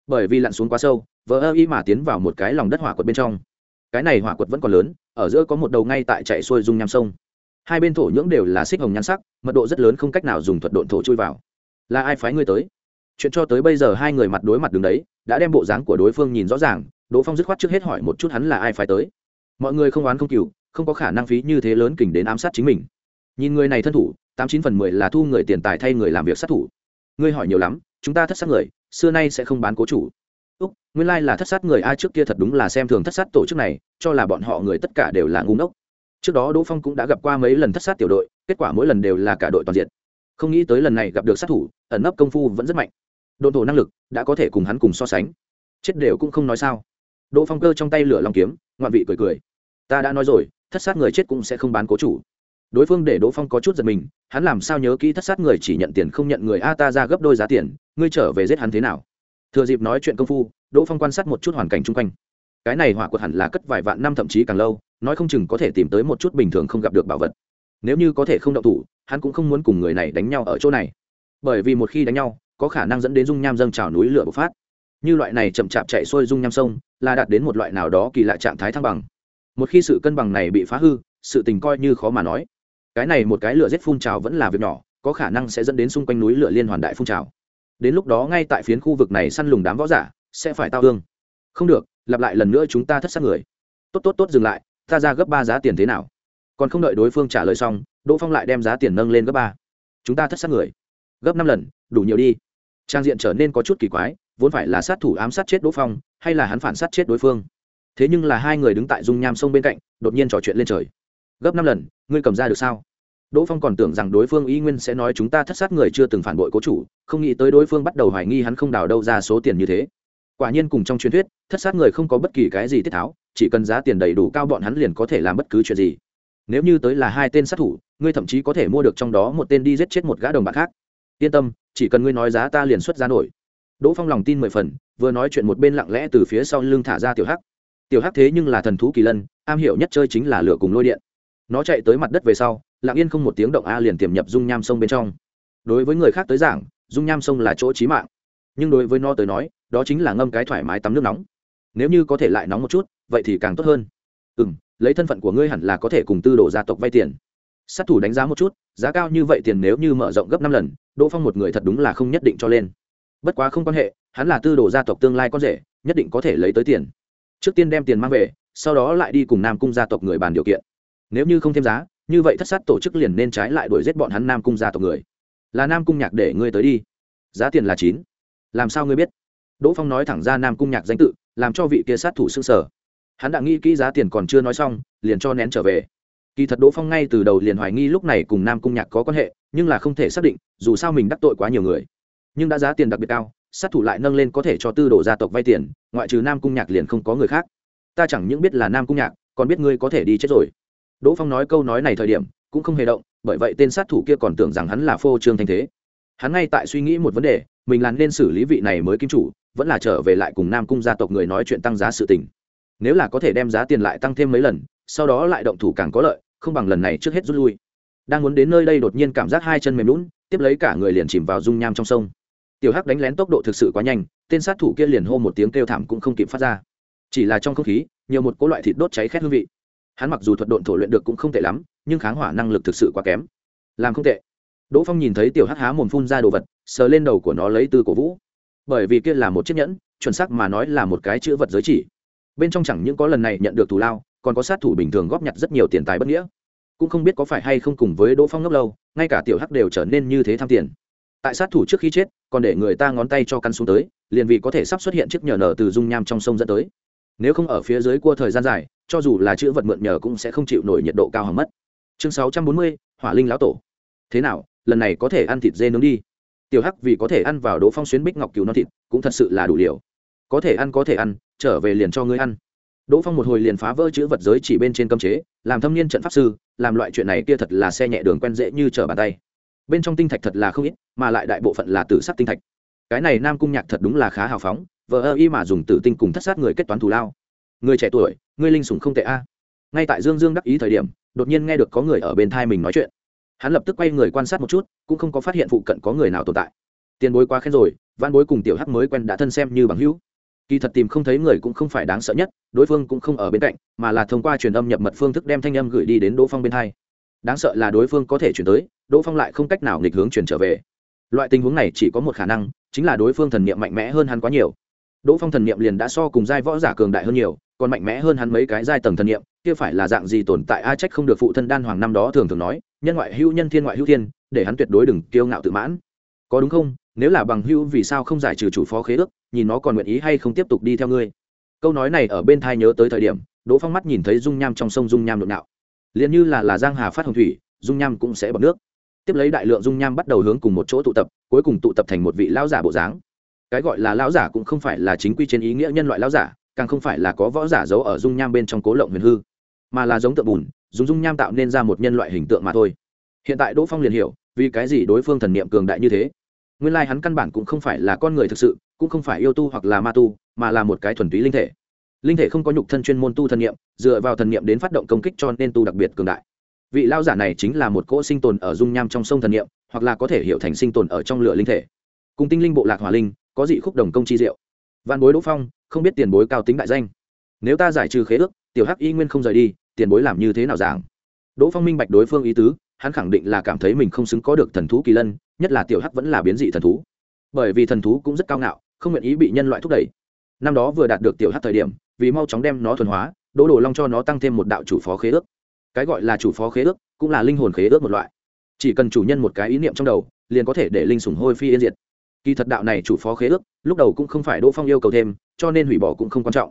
Bởi vì lặn xuống quá sâu vỡ ơ y mà tiến vào một cái lòng đất hỏa quật bên trong. Cái này hỏa quật vẫn còn lớn, ở giữa có một đầu ngay tại chạy xuôi dung nham sông. Hai bên thổ nhưỡng đều là xích hồng nhan sắc, mật độ rất lớn không cách nào dùng thuật độn thổ chui vào. Là ai phái ngươi tới? Chuyện cho tới bây giờ hai người mặt đối mặt đứng đấy, đã đem bộ dáng của đối phương nhìn rõ ràng, đỗ phong dứt khoát trước hết hỏi một chút hắn là ai phái tới. Mọi người không oán không cừu không có khả năng phí như thế lớn kình đến ám sát chính mình. Nhìn người này thân thủ, tám chín phần mười là thu người tiền tài thay người làm việc sát thủ. Ngươi hỏi nhiều lắm, chúng ta thất sát người, xưa nay sẽ không bán cố chủ. Úc, nguyên lai là thất sát người ai trước kia thật đúng là xem thường thất sát tổ chức này, cho là bọn họ người tất cả đều là ngu ngốc. Trước đó đỗ phong cũng đã gặp qua mấy lần thất sát tiểu đội, kết quả mỗi lần đều là cả đội toàn diện. Không nghĩ tới lần này gặp được sát thủ, ẩn nấp công phu vẫn rất mạnh. Đồn thổ năng lực đã có thể cùng hắn cùng so sánh. Chết đều cũng không nói sao. Đỗ phong cơ trong tay lửa lòng kiếm, ngoạn vị cười cười. Ta đã nói rồi thất sát người chết cũng sẽ không bán cố chủ. Đối phương để đỗ phong có chút giật mình, hắn làm sao nhớ kỹ thất sát người chỉ nhận tiền không nhận người a ta ra gấp đôi giá tiền, ngươi trở về giết hắn thế nào? Thừa dịp nói chuyện công phu, đỗ phong quan sát một chút hoàn cảnh chung quanh. Cái này hỏa quật hẳn là cất vài vạn năm thậm chí càng lâu, nói không chừng có thể tìm tới một chút bình thường không gặp được bảo vật. Nếu như có thể không động thủ, hắn cũng không muốn cùng người này đánh nhau ở chỗ này. Bởi vì một khi đánh nhau, có khả năng dẫn đến dung nham dâng trào núi lửa bộc phát. Như loại này chậm chạp chạy xuôi dung nham sông, là đạt đến một loại nào đó kỳ lạ trạng thái thăng bằng một khi sự cân bằng này bị phá hư, sự tình coi như khó mà nói. Cái này một cái lửa rét phun trào vẫn là việc nhỏ, có khả năng sẽ dẫn đến xung quanh núi lửa liên hoàn đại phun trào. Đến lúc đó ngay tại phiến khu vực này săn lùng đám võ giả, sẽ phải tao hương không được, lặp lại lần nữa chúng ta thất sát người. Tốt tốt tốt dừng lại, ta ra gấp ba giá tiền thế nào? Còn không đợi đối phương trả lời xong, đỗ phong lại đem giá tiền nâng lên gấp ba. Chúng ta thất sát người. Gấp năm lần, đủ nhiều đi. Trang diện trở nên có chút kỳ quái, vốn phải là sát thủ ám sát chết đỗ phong, hay là hắn phản sát chết đối phương? Thế nhưng là hai người đứng tại dung nham sông bên cạnh, đột nhiên trò chuyện lên trời. Gấp năm lần, ngươi cầm ra được sao? Đỗ phong còn tưởng rằng đối phương y nguyên sẽ nói chúng ta thất sát người chưa từng phản bội cố chủ, không nghĩ tới đối phương bắt đầu hoài nghi hắn không đào đâu ra số tiền như thế. Quả nhiên cùng trong truyền thuyết, thất sát người không có bất kỳ cái gì tiết tháo, chỉ cần giá tiền đầy đủ cao bọn hắn liền có thể làm bất cứ chuyện gì. Nếu như tới là hai tên sát thủ, ngươi thậm chí có thể mua được trong đó một tên đi giết chết một gã đồng bạn khác. Yên tâm, chỉ cần ngươi nói giá ta liền xuất ra nổi. Đỗ phong lòng tin mười phần, vừa nói chuyện một bên lặng lẽ từ phía sau lưng thả ra tiểu hắc tiểu hắc thế nhưng là thần thú kỳ lân, am hiểu nhất chơi chính là lửa cùng lôi điện. Nó chạy tới mặt đất về sau, lặng yên không một tiếng động a liền tiềm nhập dung nham sông bên trong. Đối với người khác tới giảng, dung nham sông là chỗ trí mạng. Nhưng đối với nó tới nói, đó chính là ngâm cái thoải mái tắm nước nóng. Nếu như có thể lại nóng một chút, vậy thì càng tốt hơn. Ừ m lấy thân phận của ngươi hẳn là có thể cùng tư đồ gia tộc vay tiền. Sát thủ đánh giá một chút, giá cao như vậy tiền nếu như mở rộng gấp năm lần, đỗ phong một người thật đúng là không nhất định cho lên. Bất quá không quan hệ, hắn là tư đồ gia tộc tương lai con rể, nhất định có thể lấy tới tiền trước tiên đem tiền mang về, sau đó lại đi cùng nam cung gia tộc người bàn điều kiện. Nếu như không thêm giá, như vậy thất sát tổ chức liền nên trái lại đuổi giết bọn hắn nam cung gia tộc người. Là nam cung nhạc để ngươi tới đi. Giá tiền là chín. Làm sao ngươi biết? Đỗ phong nói thẳng ra nam cung nhạc danh tự, làm cho vị kia sát thủ s ư n g sở hắn đã nghĩ kỹ giá tiền còn chưa nói xong, liền cho nén trở về. Kỳ thật đỗ phong ngay từ đầu liền hoài nghi lúc này cùng nam cung nhạc có quan hệ, nhưng là không thể xác định, dù sao mình đắc tội quá nhiều người. Nhưng đã giá tiền đặc biệt cao sát thủ lại nâng lên có thể cho tư đồ gia tộc vay tiền, ngoại trừ nam cung nhạc liền không có người khác. Ta chẳng những biết là nam cung nhạc, còn biết ngươi có thể đi chết rồi. Đỗ phong nói câu nói này thời điểm, cũng không hề động, bởi vậy tên sát thủ kia còn tưởng rằng hắn là phô trương thanh thế. Hắn ngay tại suy nghĩ một vấn đề, mình là nên xử lý vị này mới kim chủ, vẫn là trở về lại cùng nam cung gia tộc người nói chuyện tăng giá sự tình. Nếu là có thể đem giá tiền lại tăng thêm mấy lần, sau đó lại động thủ càng có lợi, không bằng lần này trước hết rút lui. Đang muốn đến nơi đây đột nhiên cảm giác hai chân mềm lún tiếp lấy cả người liền chìm vào dung nham trong sông tiểu hắc đánh lén tốc độ thực sự quá nhanh, tên sát thủ kia liền hô một tiếng kêu thảm cũng không kịp phát ra. Chỉ là trong không khí, nhiều một cỗ loại thịt đốt cháy khét hương vị. Hắn mặc dù thuật độn thổ luyện được cũng không tệ lắm, nhưng kháng hỏa năng lực thực sự quá kém. Làm không tệ. Đỗ phong nhìn thấy tiểu hắc há mồm phun ra đồ vật, sờ lên đầu của nó lấy từ cổ vũ. Bởi vì kia là một chiếc nhẫn, chuẩn xác mà nói là một cái chữ vật giới chỉ. Bên trong chẳng những có lần này nhận được thù lao, còn có sát thủ bình thường góp nhặt rất nhiều tiền tài bất nghĩa. Cũng không biết có phải hay không cùng với đỗ phong ngốc lâu, ngay cả tiểu hắc đều trở nên như thế tham tiền tại sát thủ trước khi chết, còn để người ta ngón tay cho căn xuống tới, liền vì có thể sắp xuất hiện chiếc nhờ nở từ dung nham trong sông dẫn tới. Nếu không ở phía dưới cua thời gian dài, cho dù là chữ vật mượn nhờ cũng sẽ không chịu nổi nhiệt độ cao hầm mất. Chương sáu trăm bốn mươi, hỏa linh lão tổ. Thế nào, lần này có thể ăn thịt dê nướng đi? Tiểu hắc vì có thể ăn vào đỗ phong xuyến bích ngọc cứu non thịt, cũng thật sự là đủ liều. Có thể ăn có thể ăn, trở về liền cho ngươi ăn. Đỗ phong một hồi liền phá vỡ chữ vật giới chỉ bên trên cơm chế, làm thâm niên trận pháp sư, làm loại chuyện này kia thật là xe nhẹ đường quen dễ như trở bàn tay bên trong tinh thạch thật là không ít, mà lại đại bộ phận là tử sắc tinh thạch. Cái này nam cung nhạc thật đúng là khá hào phóng vợ ơ y mà dùng tử tinh cùng thất sát người kết toán thù lao. Người trẻ tuổi, người linh sủng không tệ a. Ngay tại dương dương đắc ý thời điểm, đột nhiên nghe được có người ở bên thai mình nói chuyện. Hắn lập tức quay người quan sát một chút, cũng không có phát hiện phụ cận có người nào tồn tại. Tiền bối quá khen rồi, văn bối cùng tiểu hắc mới quen đã thân xem như bằng hữu. Kỳ thật tìm không thấy người cũng không phải đáng sợ nhất, đối phương cũng không ở bên cạnh, mà là thông qua truyền âm nhập mật phương thức đem thanh âm gửi đi đến đỗ phong bên thai đáng sợ là đối phương có thể chuyển tới đỗ phong lại không cách nào nghịch hướng chuyển trở về. Loại tình huống này chỉ có một khả năng, chính là đối phương thần niệm mạnh mẽ hơn hắn quá nhiều. Đỗ phong thần niệm liền đã so cùng giai võ giả cường đại hơn nhiều, còn mạnh mẽ hơn hắn mấy cái giai tầng thần niệm, kia phải là dạng gì tồn tại a trách không được phụ thân đan hoàng năm đó thường thường nói, nhân ngoại hữu nhân, thiên ngoại hữu thiên, để hắn tuyệt đối đừng kiêu ngạo tự mãn. Có đúng không? Nếu là bằng hữu vì sao không giải trừ chủ phó khế ước, nhìn nó còn nguyện ý hay không tiếp tục đi theo ngươi? Câu nói này ở bên thai nhớ tới thời điểm, đỗ phong mắt nhìn thấy dung nham trong sông dung nham nội nạo. Liền như là là giang hà phát hồng thủy, dung nham cũng sẽ bọc nước tiếp lấy đại lượng dung nham bắt đầu hướng cùng một chỗ tụ tập, cuối cùng tụ tập thành một vị lão giả bộ dáng. Cái gọi là lão giả cũng không phải là chính quy trên ý nghĩa nhân loại lão giả, càng không phải là có võ giả giấu ở dung nham bên trong cố lộng huyền hư, mà là giống tượng bùn, dùng dung nham tạo nên ra một nhân loại hình tượng mà thôi. Hiện tại đỗ phong liền hiểu, vì cái gì đối phương thần niệm cường đại như thế. Nguyên lai hắn căn bản cũng không phải là con người thực sự, cũng không phải yêu tu hoặc là ma tu, mà là một cái thuần túy linh thể. Linh thể không có nhục thân chuyên môn tu thần niệm, dựa vào thần niệm đến phát động công kích cho nên tu đặc biệt cường đại vị lao giả này chính là một cỗ sinh tồn ở dung nham trong sông thần niệm, hoặc là có thể hiểu thành sinh tồn ở trong lửa linh thể. Cùng tinh linh bộ lạc hỏa linh, có dị khúc đồng công chi diệu. Văn bối đỗ phong, không biết tiền bối cao tính đại danh. Nếu ta giải trừ khế ước, tiểu hắc y nguyên không rời đi, tiền bối làm như thế nào giảng? Đỗ phong minh bạch đối phương ý tứ, hắn khẳng định là cảm thấy mình không xứng có được thần thú kỳ lân, nhất là tiểu hắc vẫn là biến dị thần thú. Bởi vì thần thú cũng rất cao ngạo, không nguyện ý bị nhân loại thúc đẩy. Năm đó vừa đạt được tiểu hắc thời điểm, vì mau chóng đem nó thuần hóa, đỗ đồ long cho nó tăng thêm một đạo chủ phó khế ước cái gọi là chủ phó khế ước, cũng là linh hồn khế ước một loại. Chỉ cần chủ nhân một cái ý niệm trong đầu, liền có thể để linh sủng hôi phi yên diệt. Kỳ thật đạo này chủ phó khế ước, lúc đầu cũng không phải đỗ phong yêu cầu thêm, cho nên hủy bỏ cũng không quan trọng.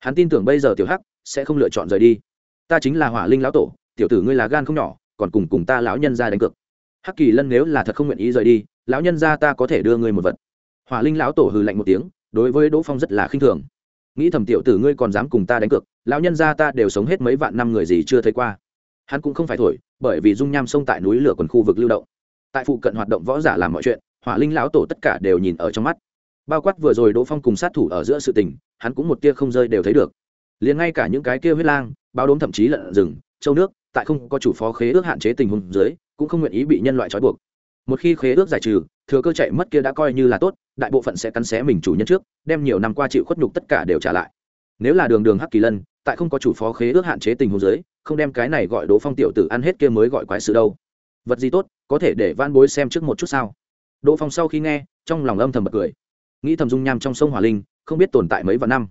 Hắn tin tưởng bây giờ tiểu hắc sẽ không lựa chọn rời đi. Ta chính là hỏa linh lão tổ, tiểu tử ngươi là gan không nhỏ, còn cùng cùng ta lão nhân ra đánh cược. Hắc kỳ lân nếu là thật không nguyện ý rời đi, lão nhân ra ta có thể đưa ngươi một vật. Hỏa linh lão tổ hừ lạnh một tiếng, đối với đỗ phong rất là khinh thường. Nghĩ thầm tiểu tử ngươi còn dám cùng ta đánh cược, lão nhân ra ta đều sống hết mấy vạn năm người gì chưa thấy qua hắn cũng không phải thổi, bởi vì dung nham sông tại núi lửa quần khu vực lưu động. Tại phụ cận hoạt động võ giả làm mọi chuyện, hỏa linh lão tổ tất cả đều nhìn ở trong mắt. Bao quát vừa rồi đỗ phong cùng sát thủ ở giữa sự tình, hắn cũng một tia không rơi đều thấy được. Liền ngay cả những cái kia huyết lang, bao đốm thậm chí lợn rừng, châu nước, tại không có chủ phó khế ước hạn chế tình huống dưới, cũng không nguyện ý bị nhân loại trói buộc. Một khi khế ước giải trừ, thừa cơ chạy mất kia đã coi như là tốt, đại bộ phận sẽ cắn xé mình chủ nhân trước, đem nhiều năm qua chịu khuất nhục tất cả đều trả lại. Nếu là đường đường hắc kỳ lân, tại không có chủ phó khế ước hạn chế tình huống dưới không đem cái này gọi đỗ phong tiểu tử ăn hết kia mới gọi quái sự đâu. Vật gì tốt, có thể để van bối xem trước một chút sao? Đỗ phong sau khi nghe, trong lòng âm thầm bật cười. Nghĩ thầm dung nham trong sông hỏa linh, không biết tồn tại mấy vạn năm.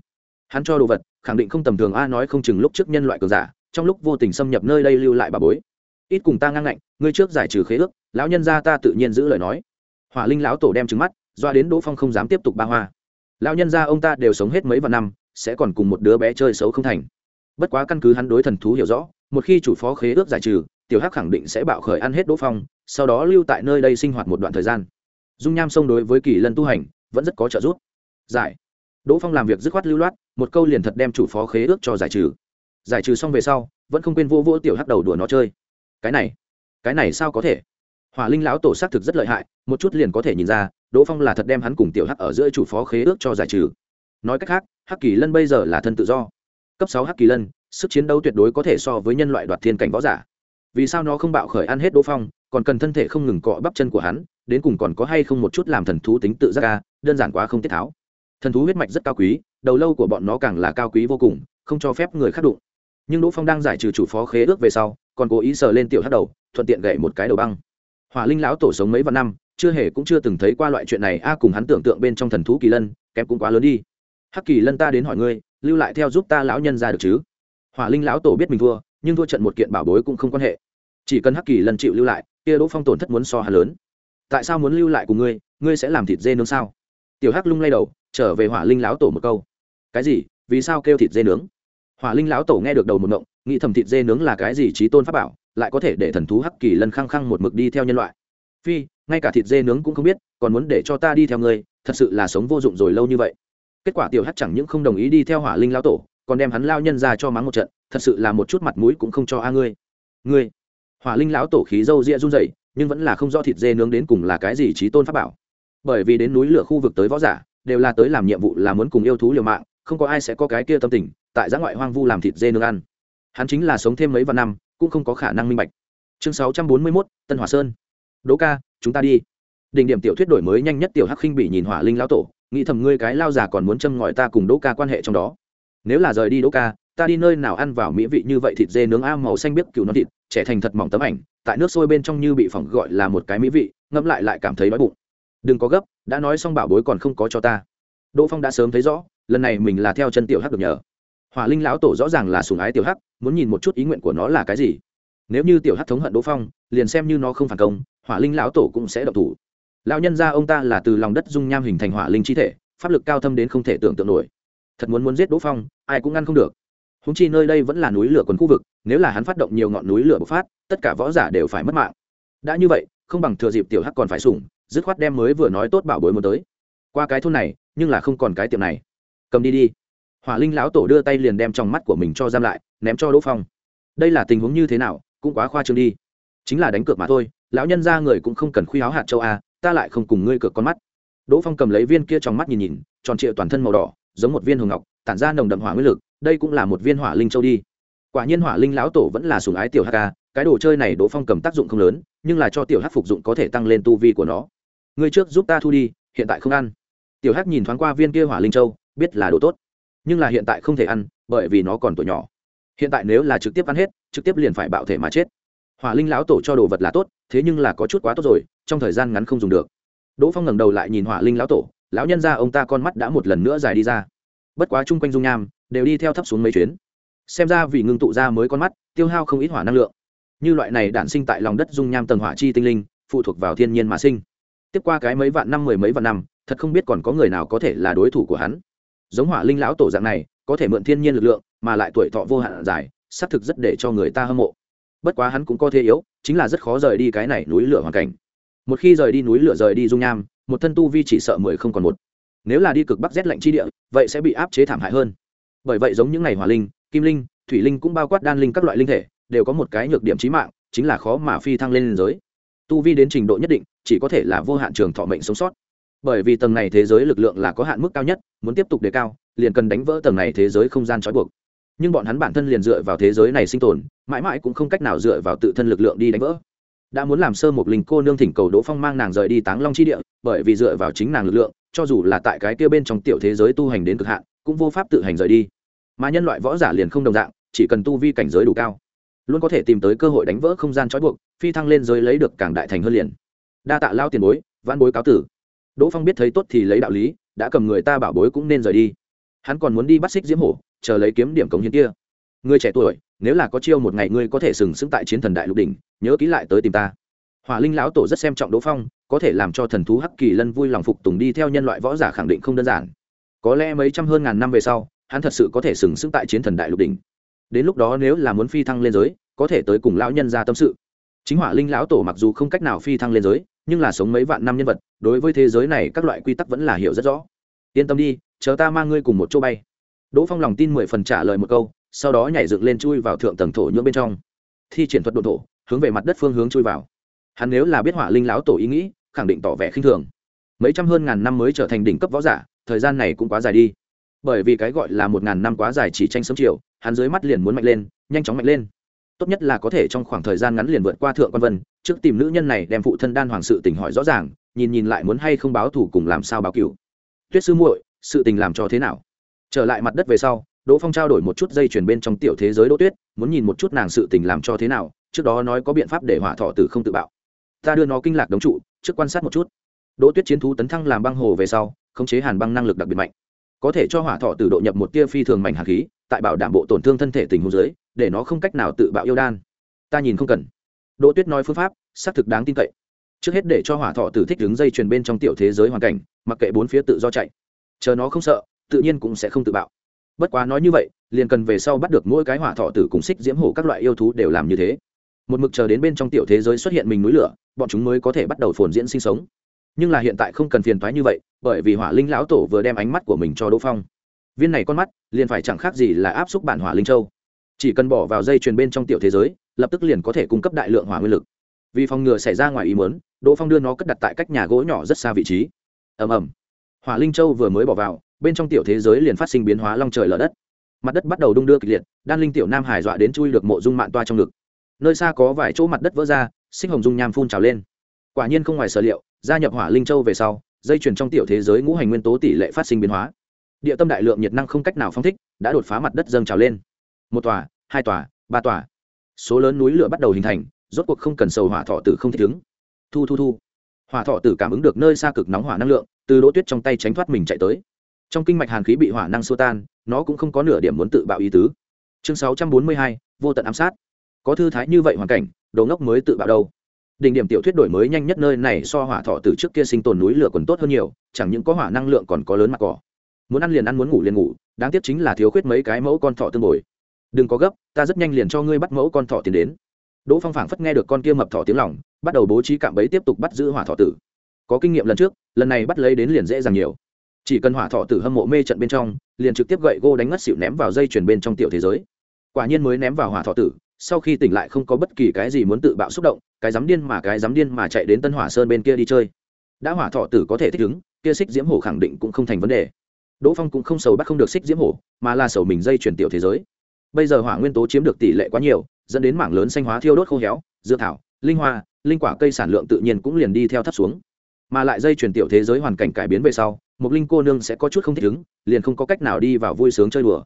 Hắn cho đồ vật, khẳng định không tầm thường a, nói không chừng lúc trước nhân loại cường giả, trong lúc vô tình xâm nhập nơi đây lưu lại bà bối. Ít cùng ta ngang ngạnh, ngươi trước giải trừ khế ước, lão nhân gia ta tự nhiên giữ lời nói. Hỏa linh lão tổ đem trứng mắt, doa đến đỗ phong không dám tiếp tục ba hoa. Lão nhân gia ông ta đều sống hết mấy vạn năm, sẽ còn cùng một đứa bé chơi xấu không thành bất quá căn cứ hắn đối thần thú hiểu rõ, một khi chủ phó khế ước giải trừ, tiểu hắc khẳng định sẽ bạo khởi ăn hết đỗ phong, sau đó lưu tại nơi đây sinh hoạt một đoạn thời gian. Dung nham sông đối với kỳ lân tu hành, vẫn rất có trợ giúp. Giải. Đỗ phong làm việc dứt khoát lưu loát, một câu liền thật đem chủ phó khế ước cho giải trừ. Giải trừ xong về sau, vẫn không quên vô vô tiểu hắc đầu đùa nó chơi. Cái này cái này sao có thể? Hỏa linh lão tổ xác thực rất lợi hại, một chút liền có thể nhìn ra, đỗ phong là thật đem hắn cùng tiểu hắc ở giữa chủ phó khế ước cho giải trừ. Nói cách khác, hắc kỳ lân bây giờ là thân tự do cấp sáu hắc kỳ lân, sức chiến đấu tuyệt đối có thể so với nhân loại đoạt thiên cảnh võ giả. Vì sao nó không bạo khởi ăn hết đỗ phong, còn cần thân thể không ngừng cọ bắp chân của hắn, đến cùng còn có hay không một chút làm thần thú tính tự giác ca đơn giản quá không tiết tháo. Thần thú huyết mạch rất cao quý, đầu lâu của bọn nó càng là cao quý vô cùng, không cho phép người khác đụng. Nhưng đỗ phong đang giải trừ chủ phó khế ước về sau, còn cố ý sờ lên tiểu hắc đầu, thuận tiện gậy một cái đầu băng. Hỏa linh lão tổ sống mấy vạn năm, chưa hề cũng chưa từng thấy qua loại chuyện này, a, cùng hắn tưởng tượng bên trong thần thú kỳ lân, kém cũng quá lớn đi. Hắc kỳ lân ta đến hỏi ngươi lưu lại theo giúp ta lão nhân ra được chứ? Hỏa linh lão tổ biết mình thua, nhưng thua trận một kiện bảo bối cũng không quan hệ. Chỉ cần hắc kỳ lân chịu lưu lại, kia đỗ phong tổn thất muốn so hà lớn. Tại sao muốn lưu lại cùng ngươi? Ngươi sẽ làm thịt dê nướng sao? Tiểu hắc lung lay đầu, trở về hỏa linh lão tổ một câu. Cái gì? Vì sao kêu thịt dê nướng? Hỏa linh lão tổ nghe được đầu một ngộng nghĩ thầm thịt dê nướng là cái gì trí tôn pháp bảo, lại có thể để thần thú hắc kỳ lân khăng khăng một mực đi theo nhân loại. Phi, ngay cả thịt dê nướng cũng không biết, còn muốn để cho ta đi theo ngươi, thật sự là sống vô dụng rồi lâu như vậy kết quả tiểu hắc chẳng những không đồng ý đi theo hỏa linh lão tổ còn đem hắn lao nhân ra cho mắng một trận thật sự là một chút mặt mũi cũng không cho a ngươi. Ngươi. Hỏa linh lão tổ khí dâu rịa run rẩy nhưng vẫn là không rõ thịt dê nướng đến cùng là cái gì trí tôn pháp bảo. Bởi vì đến núi lửa khu vực tới võ giả đều là tới làm nhiệm vụ là muốn cùng yêu thú liều mạng không có ai sẽ có cái kia tâm tình tại giã ngoại hoang vu làm thịt dê nướng ăn. Hắn chính là sống thêm mấy vạn năm cũng không có khả năng minh bạch. Chương sáu trăm bốn mươi 641, tân hỏa sơn. Đỗ ca chúng ta đi. Đỉnh điểm tiểu thuyết đổi mới nhanh nhất tiểu hắc khinh bị nhìn hỏa linh lão tổ nghĩ thầm ngươi cái lao già còn muốn châm ngòi ta cùng đỗ ca quan hệ trong đó. Nếu là rời đi đỗ ca, ta đi nơi nào ăn vào mỹ vị như vậy thịt dê nướng a màu xanh biếc cừu non thịt, trẻ thành thật mỏng tấm ảnh, tại nước sôi bên trong như bị phỏng gọi là một cái mỹ vị, ngẫm lại lại cảm thấy đói bụng. Đừng có gấp, đã nói xong bảo bối còn không có cho ta. Đỗ phong đã sớm thấy rõ, lần này mình là theo chân tiểu hắc được nhờ. Hỏa linh lão tổ rõ ràng là sùng ái tiểu hắc, muốn nhìn một chút ý nguyện của nó là cái gì. Nếu như tiểu hắc thống hận đỗ phong, liền xem như nó không phản công, hỏa linh lão tổ cũng sẽ độc thủ lão nhân gia ông ta là từ lòng đất dung nham hình thành hỏa linh chi thể, pháp lực cao thâm đến không thể tưởng tượng nổi. Thật muốn muốn giết đỗ phong, ai cũng ngăn không được. Húng chi nơi đây vẫn là núi lửa quần khu vực, nếu là hắn phát động nhiều ngọn núi lửa bộc phát, tất cả võ giả đều phải mất mạng. Đã như vậy, không bằng thừa dịp tiểu hắc còn phải sủng, dứt khoát đem mới vừa nói tốt bảo bối muốn tới. Qua cái thôn này, nhưng là không còn cái tiệm này. Cầm đi đi. Hỏa linh lão tổ đưa tay liền đem trong mắt của mình cho giam lại, ném cho đỗ phong. Đây là tình huống như thế nào, cũng quá khoa trương đi. Chính là đánh cược mà thôi, lão nhân ra người cũng không cần khuy áo hạt châu a ta lại không cùng ngươi cược con mắt. Đỗ phong cầm lấy viên kia trong mắt nhìn nhìn, tròn trịa toàn thân màu đỏ, giống một viên hồng ngọc, tản ra nồng đậm hỏa nguyên lực, đây cũng là một viên hỏa linh châu đi. Quả nhiên hỏa linh lão tổ vẫn là sùng ái tiểu hk cái đồ chơi này đỗ phong cầm tác dụng không lớn, nhưng là cho tiểu hắc phục dụng có thể tăng lên tu vi của nó. Ngươi trước giúp ta thu đi, hiện tại không ăn. Tiểu hắc nhìn thoáng qua viên kia hỏa linh châu, biết là đồ tốt. Nhưng là hiện tại không thể ăn, bởi vì nó còn tuổi nhỏ. Hiện tại nếu là trực tiếp ăn hết, trực tiếp liền phải bạo thể mà chết hỏa linh lão tổ cho đồ vật là tốt, thế nhưng là có chút quá tốt rồi, trong thời gian ngắn không dùng được. Đỗ phong ngẩng đầu lại nhìn hỏa linh lão tổ, lão nhân ra ông ta con mắt đã một lần nữa dài đi ra. Bất quá chung quanh dung nham, đều đi theo thấp xuống mấy chuyến. Xem ra vì ngưng tụ ra mới con mắt, tiêu hao không ít hỏa năng lượng. Như loại này đản sinh tại lòng đất dung nham tầng hỏa chi tinh linh, phụ thuộc vào thiên nhiên mà sinh. Tiếp qua cái mấy vạn năm mười mấy vạn năm, thật không biết còn có người nào có thể là đối thủ của hắn. Giống hỏa linh lão tổ dạng này, có thể mượn thiên nhiên lực lượng, mà lại tuổi thọ vô hạn dài, xác thực rất để cho người ta hâm mộ bất quá hắn cũng có thế yếu, chính là rất khó rời đi cái này núi lửa hoàn cảnh. Một khi rời đi núi lửa rời đi dung nham, một thân tu vi chỉ sợ mười không còn một. Nếu là đi cực bắc rét lạnh chi địa, vậy sẽ bị áp chế thảm hại hơn. Bởi vậy giống những ngày hỏa linh, kim linh, thủy linh cũng bao quát đan linh các loại linh thể, đều có một cái nhược điểm trí mạng, chính là khó mà phi thăng lên liên giới. Tu vi đến trình độ nhất định, chỉ có thể là vô hạn trường thọ mệnh sống sót. Bởi vì tầng này thế giới lực lượng là có hạn mức cao nhất, muốn tiếp tục đề cao, liền cần đánh vỡ tầng này thế giới không gian trói buộc nhưng bọn hắn bản thân liền dựa vào thế giới này sinh tồn, mãi mãi cũng không cách nào dựa vào tự thân lực lượng đi đánh vỡ. Đã muốn làm sơ một linh cô nương thỉnh cầu đỗ phong mang nàng rời đi táng long chi địa, bởi vì dựa vào chính nàng lực lượng, cho dù là tại cái kia bên trong tiểu thế giới tu hành đến cực hạn, cũng vô pháp tự hành rời đi. Mà nhân loại võ giả liền không đồng dạng, chỉ cần tu vi cảnh giới đủ cao, luôn có thể tìm tới cơ hội đánh vỡ không gian trói buộc, phi thăng lên giới lấy được càng đại thành hơn liền. Đa tạ lao tiền bối văn bối cáo tử. Đỗ phong biết thấy tốt thì lấy đạo lý, đã cầm người ta bảo bối cũng nên rời đi. Hắn còn muốn đi bắt xích diễm hổ chờ lấy kiếm điểm cống hiến kia. Người trẻ tuổi, nếu là có chiêu một ngày ngươi có thể sừng sững tại chiến thần đại lục đỉnh, nhớ kỹ lại tới tìm ta. Hỏa linh lão tổ rất xem trọng đỗ phong, có thể làm cho thần thú hắc kỳ lân vui lòng phục tùng đi theo nhân loại võ giả khẳng định không đơn giản. Có lẽ mấy trăm hơn ngàn năm về sau, hắn thật sự có thể sừng sững tại chiến thần đại lục đỉnh. Đến lúc đó nếu là muốn phi thăng lên giới, có thể tới cùng lão nhân ra tâm sự. Chính hỏa linh lão tổ mặc dù không cách nào phi thăng lên giới, nhưng là sống mấy vạn năm nhân vật, đối với thế giới này các loại quy tắc vẫn là hiểu rất rõ. Yên tâm đi, chờ ta mang ngươi cùng một chỗ bay đỗ phong lòng tin mười phần trả lời một câu, sau đó nhảy dựng lên chui vào thượng tầng thổ nhưỡng bên trong. Thi triển thuật đ thổ, hướng về mặt đất phương hướng chui vào. Hắn nếu là biết hỏa linh lão tổ ý nghĩ, khẳng định tỏ vẻ khinh thường. Mấy trăm hơn ngàn năm mới trở thành đỉnh cấp võ giả, thời gian này cũng quá dài đi. Bởi vì cái gọi là một ngàn năm quá dài chỉ tranh sớm chiều, hắn dưới mắt liền muốn mạnh lên, nhanh chóng mạnh lên. Tốt nhất là có thể trong khoảng thời gian ngắn liền vượt qua thượng quan vân, trước tìm nữ nhân này đem phụ thân đan hoàng sự tình hỏi rõ ràng, nhìn nhìn lại muốn hay không báo thủ cùng làm sao báo cửu. Tuyết sư muội, sự tình làm cho thế nào? Trở lại mặt đất về sau, đỗ phong trao đổi một chút dây chuyền bên trong tiểu thế giới đỗ tuyết, muốn nhìn một chút nàng sự tình làm cho thế nào, trước đó nói có biện pháp để hỏa thọ tử không tự bạo. Ta đưa nó kinh lạc đống trụ, trước quan sát một chút. Đỗ tuyết chiến thú tấn thăng làm băng hồ về sau, khống chế hàn băng năng lực đặc biệt mạnh. Có thể cho hỏa thọ tử độ nhập một tia phi thường mảnh hạt khí, tại bảo đảm bộ tổn thương thân thể tình hồ dưới, để nó không cách nào tự bạo yêu đan. Ta nhìn không cần. Đỗ tuyết nói phương pháp, xác thực đáng tin cậy. Trước hết để cho hỏa thọ tử thích đứng dây chuyền bên trong tiểu thế giới hoàn cảnh, mặc kệ bốn phía tự do chạy. Chờ nó không sợ tự nhiên cũng sẽ không tự bạo. Bất quá nói như vậy, liền cần về sau bắt được mỗi cái hỏa thọ tử cùng xích diễm hổ các loại yêu thú đều làm như thế. Một mực chờ đến bên trong tiểu thế giới xuất hiện mình núi lửa, bọn chúng mới có thể bắt đầu phồn diễn sinh sống. Nhưng là hiện tại không cần phiền thoái như vậy, bởi vì hỏa linh lão tổ vừa đem ánh mắt của mình cho đỗ phong. Viên này con mắt, liền phải chẳng khác gì là áp xúc bản hỏa linh châu. Chỉ cần bỏ vào dây chuyền bên trong tiểu thế giới, lập tức liền có thể cung cấp đại lượng hỏa nguyên lực. Vì phòng ngừa xảy ra ngoài ý muốn, đỗ phong đưa nó cất đặt tại cách nhà gỗ nhỏ rất xa vị trí. Ầm ầm. Hỏa linh châu vừa mới bỏ vào bên trong tiểu thế giới liền phát sinh biến hóa long trời lở đất. Mặt đất bắt đầu đung đưa kịch liệt, đan linh tiểu nam hải dọa đến chui được mộ dung mạng toa trong ngực. Nơi xa có vài chỗ mặt đất vỡ ra sinh hồng dung nham phun trào lên. Quả nhiên không ngoài sở liệu, gia nhập hỏa linh châu về sau, dây chuyền trong tiểu thế giới ngũ hành nguyên tố tỷ lệ phát sinh biến hóa. Địa tâm đại lượng nhiệt năng không cách nào phong thích, đã đột phá mặt đất dâng trào lên. Một tòa, hai tòa, ba tòa. Số lớn núi lửa bắt đầu hình thành, rốt cuộc không cần sầu hỏa thọ tử không thích ứng. Thu thu thu. Hỏa thọ tử cảm ứng được nơi xa cực nóng hỏa năng lượng, từ đỗ tuyết trong tay tránh thoát mình chạy tới trong kinh mạch hàn khí bị hỏa năng xua tan, nó cũng không có nửa điểm muốn tự bạo ý tứ. Chương sáu trăm bốn mươi hai, vô tận ám sát. Có thư thái như vậy hoàn cảnh đầu ngốc mới tự bạo đâu? Đỉnh điểm tiểu thuyết đổi mới nhanh nhất nơi này so hỏa thọ từ trước kia sinh tồn núi lửa còn tốt hơn nhiều, chẳng những có hỏa năng lượng còn có lớn mặt cỏ. Muốn ăn liền ăn, muốn ngủ liền ngủ, đáng tiếc chính là thiếu khuyết mấy cái mẫu con thọ tương bồi. Đừng có gấp, ta rất nhanh liền cho ngươi bắt mẫu con thọ tiến đến. Đỗ phong phảng phất nghe được con kia mập thọ tiếng lòng, bắt đầu bố trí cạm bẫy tiếp tục bắt giữ hỏa thọ tử. Có kinh nghiệm lần trước, lần này bắt lấy đến liền dễ dàng nhiều chỉ cần hỏa thọ tử hâm mộ mê trận bên trong, liền trực tiếp gậy gô đánh ngất xịu ném vào dây chuyền bên trong tiểu thế giới. Quả nhiên mới ném vào hỏa thọ tử, sau khi tỉnh lại không có bất kỳ cái gì muốn tự bạo xúc động, cái dám điên mà cái dám điên mà chạy đến tân hỏa sơn bên kia đi chơi. Đã hỏa thọ tử có thể thích ứng, kia xích diễm hổ khẳng định cũng không thành vấn đề. Đỗ phong cũng không sầu bắt không được xích diễm hổ, mà là sầu mình dây chuyển tiểu thế giới. Bây giờ hỏa nguyên tố chiếm được tỷ lệ quá nhiều, dẫn đến mảng lớn xanh hóa thiêu đốt khô héo, dưa thảo, linh hoa, linh quả cây sản lượng tự nhiên cũng liền đi theo thấp xuống. Mà lại dây chuyển tiểu thế giới hoàn cảnh cải biến về sau một linh cô nương sẽ có chút không thích ứng, liền không có cách nào đi vào vui sướng chơi đùa.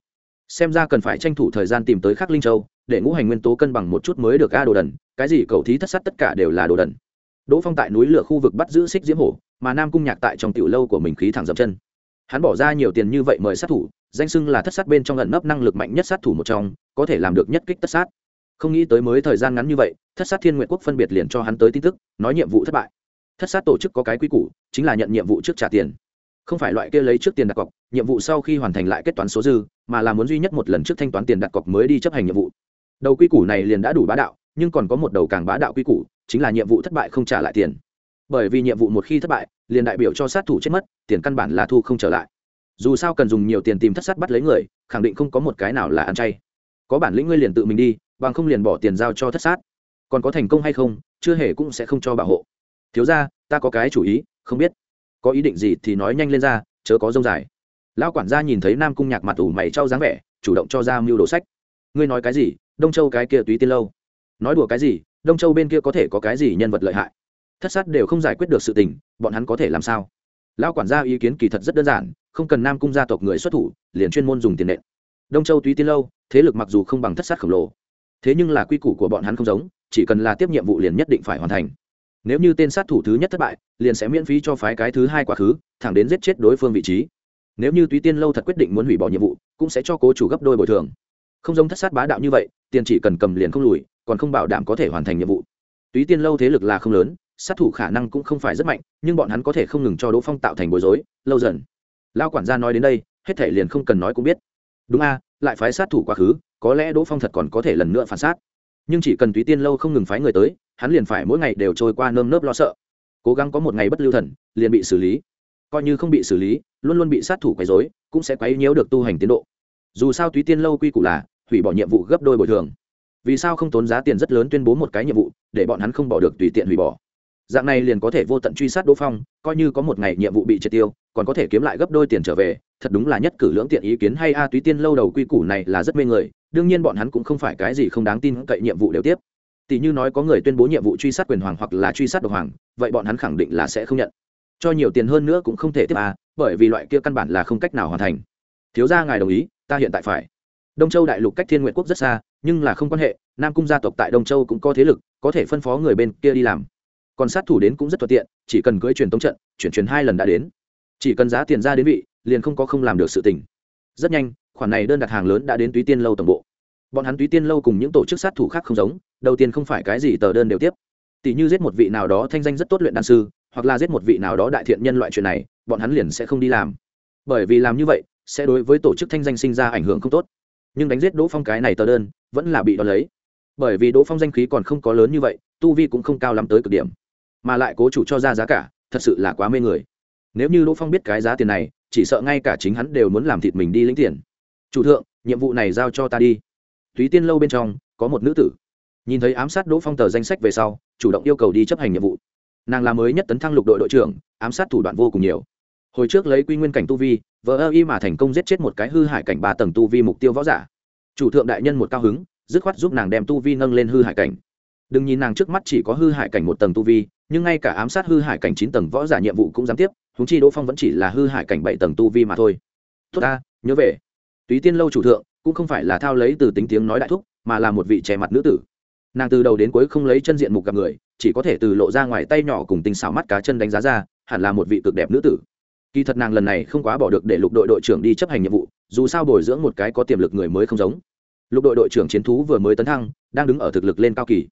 Xem ra cần phải tranh thủ thời gian tìm tới khắc linh châu, để ngũ hành nguyên tố cân bằng một chút mới được a đồ đần, cái gì cầu thí thất sát tất cả đều là đồ đần. Đỗ phong tại núi lửa khu vực bắt giữ xích diễm hổ, mà nam cung nhạc tại trong tiểu lâu của mình khí thẳng dậm chân. Hắn bỏ ra nhiều tiền như vậy mời sát thủ, danh xưng là thất sát bên trong ẩn nấp năng lực mạnh nhất sát thủ một trong, có thể làm được nhất kích tất sát. Không nghĩ tới mới thời gian ngắn như vậy, thất sát thiên nguyện quốc phân biệt liền cho hắn tới tin tức, nói nhiệm vụ thất bại. Thất sát tổ chức có cái quy củ, chính là nhận nhiệm vụ trước trả tiền không phải loại kia lấy trước tiền đặt cọc, nhiệm vụ sau khi hoàn thành lại kết toán số dư, mà là muốn duy nhất một lần trước thanh toán tiền đặt cọc mới đi chấp hành nhiệm vụ. Đầu quy củ này liền đã đủ bá đạo, nhưng còn có một đầu càng bá đạo quy củ, chính là nhiệm vụ thất bại không trả lại tiền. Bởi vì nhiệm vụ một khi thất bại, liền đại biểu cho sát thủ chết mất, tiền căn bản là thu không trở lại. Dù sao cần dùng nhiều tiền tìm thất sát bắt lấy người, khẳng định không có một cái nào là ăn chay. Có bản lĩnh ngươi liền tự mình đi, bằng không liền bỏ tiền giao cho thất sát. Còn có thành công hay không, chưa hề cũng sẽ không cho bảo hộ. Thiếu ra ta có cái chủ ý, không biết có ý định gì thì nói nhanh lên ra, chớ có rông dài. Lão quản gia nhìn thấy nam cung nhạc mặt ủ mày trao dáng vẻ, chủ động cho ra mưu đồ sách. Ngươi nói cái gì? Đông châu cái kia túy tiên lâu. Nói đùa cái gì? Đông châu bên kia có thể có cái gì nhân vật lợi hại? Thất sát đều không giải quyết được sự tình, bọn hắn có thể làm sao? Lão quản gia ý kiến kỳ thật rất đơn giản, không cần nam cung gia tộc người xuất thủ, liền chuyên môn dùng tiền nện. Đông châu túy tiên lâu, thế lực mặc dù không bằng thất sát khổng lồ, thế nhưng là quy củ của bọn hắn không giống, chỉ cần là tiếp nhiệm vụ liền nhất định phải hoàn thành nếu như tên sát thủ thứ nhất thất bại, liền sẽ miễn phí cho phái cái thứ hai quá khứ, thẳng đến giết chết đối phương vị trí. Nếu như túy tiên lâu thật quyết định muốn hủy bỏ nhiệm vụ, cũng sẽ cho cố chủ gấp đôi bồi thường. Không giống thất sát bá đạo như vậy, tiền chỉ cần cầm liền không lùi, còn không bảo đảm có thể hoàn thành nhiệm vụ. Túy tiên lâu thế lực là không lớn, sát thủ khả năng cũng không phải rất mạnh, nhưng bọn hắn có thể không ngừng cho đỗ phong tạo thành bối rối, lâu dần. Lao quản gia nói đến đây, hết thể liền không cần nói cũng biết. Đúng a, lại phái sát thủ quá khứ, có lẽ đỗ phong thật còn có thể lần nữa phản sát. Nhưng chỉ cần túy tiên lâu không ngừng phái người tới hắn liền phải mỗi ngày đều trôi qua nơm nớp lo sợ. Cố gắng có một ngày bất lưu thần, liền bị xử lý. Coi như không bị xử lý, luôn luôn bị sát thủ quấy dối cũng sẽ quấy nhiễu được tu hành tiến độ. Dù sao túy tiên lâu quy củ là, hủy bỏ nhiệm vụ gấp đôi bồi thường. Vì sao không tốn giá tiền rất lớn tuyên bố một cái nhiệm vụ, để bọn hắn không bỏ được tùy tiện hủy bỏ? Dạng này liền có thể vô tận truy sát đỗ phong, coi như có một ngày nhiệm vụ bị triệt tiêu, còn có thể kiếm lại gấp đôi tiền trở về, thật đúng là nhất cử lưỡng tiện ý kiến hay a, túy tiên lâu đầu quy củ này là rất mê người, đương nhiên bọn hắn cũng không phải cái gì không đáng tin cậy nhiệm vụ đều tiếp tỷ như nói có người tuyên bố nhiệm vụ truy sát quyền hoàng hoặc là truy sát độc hoàng, vậy bọn hắn khẳng định là sẽ không nhận. Cho nhiều tiền hơn nữa cũng không thể tiếp à bởi vì loại kia căn bản là không cách nào hoàn thành. Thiếu gia ngài đồng ý, ta hiện tại phải. Đông châu đại lục cách thiên nguyện quốc rất xa, nhưng là không quan hệ, nam cung gia tộc tại đông châu cũng có thế lực, có thể phân phó người bên kia đi làm. Còn sát thủ đến cũng rất thuận tiện, chỉ cần cưới truyền tống trận, chuyển truyền hai lần đã đến. Chỉ cần giá tiền ra đến vị, liền không có không làm được sự tình. Rất nhanh, khoản này đơn đặt hàng lớn đã đến túy tiên lâu tổng bộ bọn hắn túy tiên lâu cùng những tổ chức sát thủ khác không giống, đầu tiên không phải cái gì tờ đơn đều tiếp. Tỷ như giết một vị nào đó thanh danh rất tốt luyện đan sư, hoặc là giết một vị nào đó đại thiện nhân loại chuyện này, bọn hắn liền sẽ không đi làm. Bởi vì làm như vậy, sẽ đối với tổ chức thanh danh sinh ra ảnh hưởng không tốt. Nhưng đánh giết đỗ phong cái này tờ đơn, vẫn là bị đo lấy. Bởi vì đỗ phong danh khí còn không có lớn như vậy, tu vi cũng không cao lắm tới cực điểm. Mà lại cố chủ cho ra giá cả, thật sự là quá mê người. Nếu như đỗ phong biết cái giá tiền này, chỉ sợ ngay cả chính hắn đều muốn làm thịt mình đi lĩnh tiền. Chủ thượng, nhiệm vụ này giao cho ta đi túy tiên lâu bên trong, có một nữ tử. Nhìn thấy ám sát đỗ phong tờ danh sách về sau, chủ động yêu cầu đi chấp hành nhiệm vụ. Nàng là mới nhất tấn thăng lục đội đội trưởng, ám sát thủ đoạn vô cùng nhiều. Hồi trước lấy quy nguyên cảnh tu vi vợ ơ y mà thành công giết chết một cái hư hại cảnh ba tầng tu vi mục tiêu võ giả. Chủ thượng đại nhân một cao hứng, dứt khoát giúp nàng đem tu vi nâng lên hư hại cảnh. Đừng nhìn nàng trước mắt chỉ có hư hại cảnh một tầng tu vi, nhưng ngay cả ám sát hư hại cảnh chín tầng võ giả nhiệm vụ cũng dám tiếp húng chi đỗ phong vẫn chỉ là hư hại cảnh bảy tầng tu vi mà thôi. Tốt ta, nhớ về. Túy tiên lâu chủ thượng cũng không phải là thao lấy từ tính tiếng nói đại thúc, mà là một vị trẻ mặt nữ tử. Nàng từ đầu đến cuối không lấy chân diện mục gặp người, chỉ có thể từ lộ ra ngoài tay nhỏ cùng tinh xảo mắt cá chân đánh giá ra, hẳn là một vị cực đẹp nữ tử. Kỳ thật nàng lần này không quá bỏ được để lục đội đội trưởng đi chấp hành nhiệm vụ, dù sao bồi dưỡng một cái có tiềm lực người mới không giống. Lục đội đội trưởng chiến thú vừa mới tấn thăng, đang đứng ở thực lực lên cao kỳ.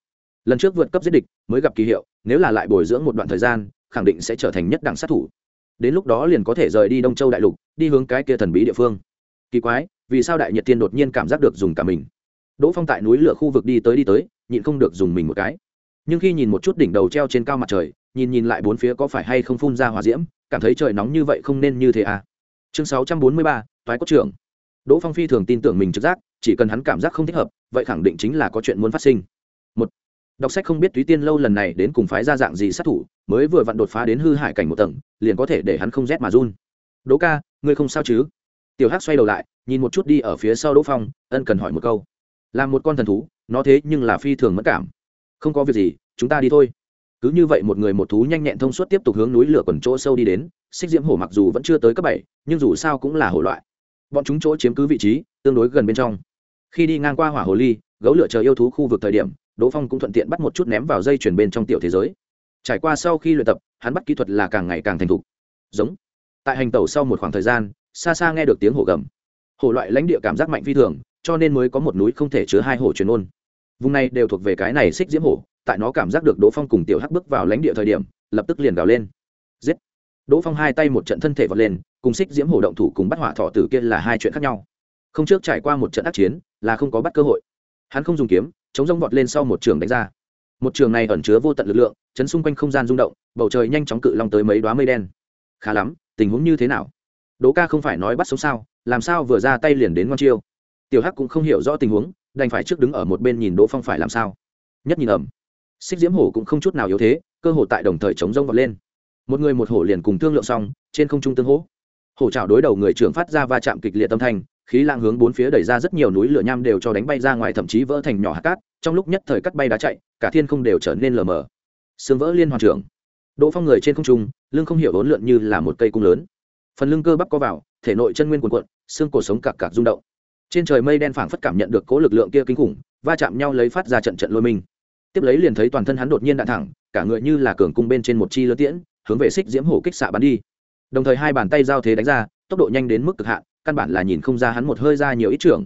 Lần trước vượt cấp giết địch, mới gặp kỳ hiệu, nếu là lại bồi dưỡng một đoạn thời gian, khẳng định sẽ trở thành nhất đẳng sát thủ. Đến lúc đó liền có thể rời đi đông châu đại lục, đi hướng cái kia thần bí địa phương. Kỳ quái vì sao đại nhật tiên đột nhiên cảm giác được dùng cả mình? Đỗ phong tại núi lửa khu vực đi tới đi tới, nhịn không được dùng mình một cái. Nhưng khi nhìn một chút đỉnh đầu treo trên cao mặt trời, nhìn nhìn lại bốn phía có phải hay không phun ra hỏa diễm, cảm thấy trời nóng như vậy không nên như thế à? Chương sáu trăm bốn mươi ba thoái cốt trưởng. Đỗ phong phi thường tin tưởng mình trực giác, chỉ cần hắn cảm giác không thích hợp, vậy khẳng định chính là có chuyện muốn phát sinh. Một, đọc sách không biết túy tiên lâu lần này đến cùng phái ra dạng gì sát thủ, mới vừa vặn đột phá đến hư hại cảnh một tầng, liền có thể để hắn không rét mà run. Đỗ ca, ngươi không sao chứ? Tiểu hắc xoay đầu lại, nhìn một chút đi ở phía sau đỗ phong, ân cần hỏi một câu. Là một con thần thú, nó thế nhưng là phi thường mất cảm. Không có việc gì, chúng ta đi thôi. Cứ như vậy một người một thú nhanh nhẹn thông suốt tiếp tục hướng núi lửa quần chỗ sâu đi đến, xích diễm hổ mặc dù vẫn chưa tới cấp bảy, nhưng dù sao cũng là hổ loại. Bọn chúng chỗ chiếm cứ vị trí, tương đối gần bên trong. Khi đi ngang qua hỏa hồ ly, gấu lửa chờ yêu thú khu vực thời điểm, đỗ phong cũng thuận tiện bắt một chút ném vào dây chuyển bên trong tiểu thế giới. Trải qua sau khi luyện tập, hắn bắt kỹ thuật là càng ngày càng thành thục. Giống. Tại hành tàu sau một khoảng thời gian xa xa nghe được tiếng hổ gầm. Hổ loại lãnh địa cảm giác mạnh phi thường, cho nên mới có một núi không thể chứa hai hổ truyền ôn. Vùng này đều thuộc về cái này xích diễm hổ, tại nó cảm giác được đỗ phong cùng tiểu hắc bước vào lãnh địa thời điểm, lập tức liền gào lên. Giết! Đỗ phong hai tay một trận thân thể vọt lên, cùng xích diễm hổ động thủ cùng bắt hỏa thọ tử kia là hai chuyện khác nhau. Không trước trải qua một trận ác chiến, là không có bắt cơ hội. Hắn không dùng kiếm, chống rông vọt lên sau một trường đánh ra. Một trường này ẩn chứa vô tận lực lượng, chấn xung quanh không gian rung động, bầu trời nhanh chóng cự long tới mấy đoá mây đen. Khá lắm, tình huống như thế nào? Đỗ ca không phải nói bắt sống sao, làm sao vừa ra tay liền đến ngon chiêu? Tiểu hắc cũng không hiểu rõ tình huống, đành phải trước đứng ở một bên nhìn đỗ phong phải làm sao. Nhất nhìn ẩm. Xích diễm hổ cũng không chút nào yếu thế, cơ hồ tại đồng thời chống rông vọt lên. Một người một hổ liền cùng thương lượng xong, trên không trung tương hỗ. Hổ trào đối đầu người trưởng phát ra va chạm kịch liệt tâm thanh, khí lang hướng bốn phía đẩy ra rất nhiều núi lửa nham đều cho đánh bay ra ngoài thậm chí vỡ thành nhỏ hạt cát, trong lúc nhất thời cắt bay đá chạy, cả thiên không đều trở nên lờ mờ. Sương vỡ liên hoàn trưởng. Đỗ phong người trên không trung, lưng không hiểu hỗn lượn như là một cây cung lớn phần lưng cơ bắp co vào, thể nội chân nguyên cuồn cuộn, xương cổ sống cạc cạc rung động. Trên trời mây đen phảng phất cảm nhận được cố lực lượng kia kinh khủng, va chạm nhau lấy phát ra trận trận lôi mình. Tiếp lấy liền thấy toàn thân hắn đột nhiên đạn thẳng, cả người như là cường cung bên trên một chi lớn tiễn, hướng về xích diễm hổ kích xạ bắn đi. Đồng thời hai bàn tay giao thế đánh ra, tốc độ nhanh đến mức cực hạn, căn bản là nhìn không ra hắn một hơi ra nhiều ít trường.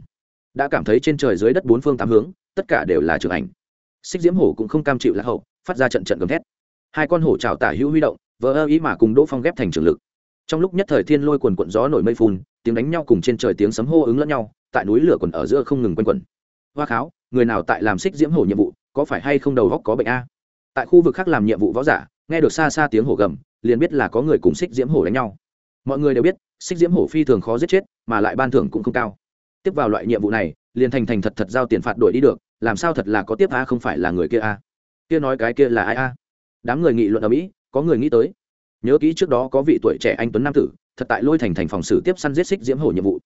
đã cảm thấy trên trời dưới đất bốn phương tám hướng, tất cả đều là trường ảnh. Xích diễm hổ cũng không cam chịu lạc hậu, phát ra trận trận gầm thét. Hai con hổ trào tả hữu huy động, vỡ ơ ý mà cùng đỗ phong ghép thành trường lực trong lúc nhất thời thiên lôi quần quận gió nổi mây phun, tiếng đánh nhau cùng trên trời tiếng sấm hô ứng lẫn nhau, tại núi lửa quần ở giữa không ngừng quanh quẩn. Hoa kháo, người nào tại làm xích diễm hổ nhiệm vụ, có phải hay không đầu góc có bệnh a? Tại khu vực khác làm nhiệm vụ võ giả, nghe được xa xa tiếng hổ gầm, liền biết là có người cùng xích diễm hổ đánh nhau. Mọi người đều biết, xích diễm hổ phi thường khó giết chết, mà lại ban thưởng cũng không cao. Tiếp vào loại nhiệm vụ này, liền thành thành thật thật giao tiền phạt đổi đi được, làm sao thật là có tiếp a không phải là người kia a? Kia nói cái kia là ai a? Đám người nghị luận ở mỹ, có người nghĩ tới nhớ kỹ trước đó có vị tuổi trẻ anh tuấn nam tử, thật tại lôi thành thành phòng xử tiếp săn giết xích diễm hổ nhiệm vụ.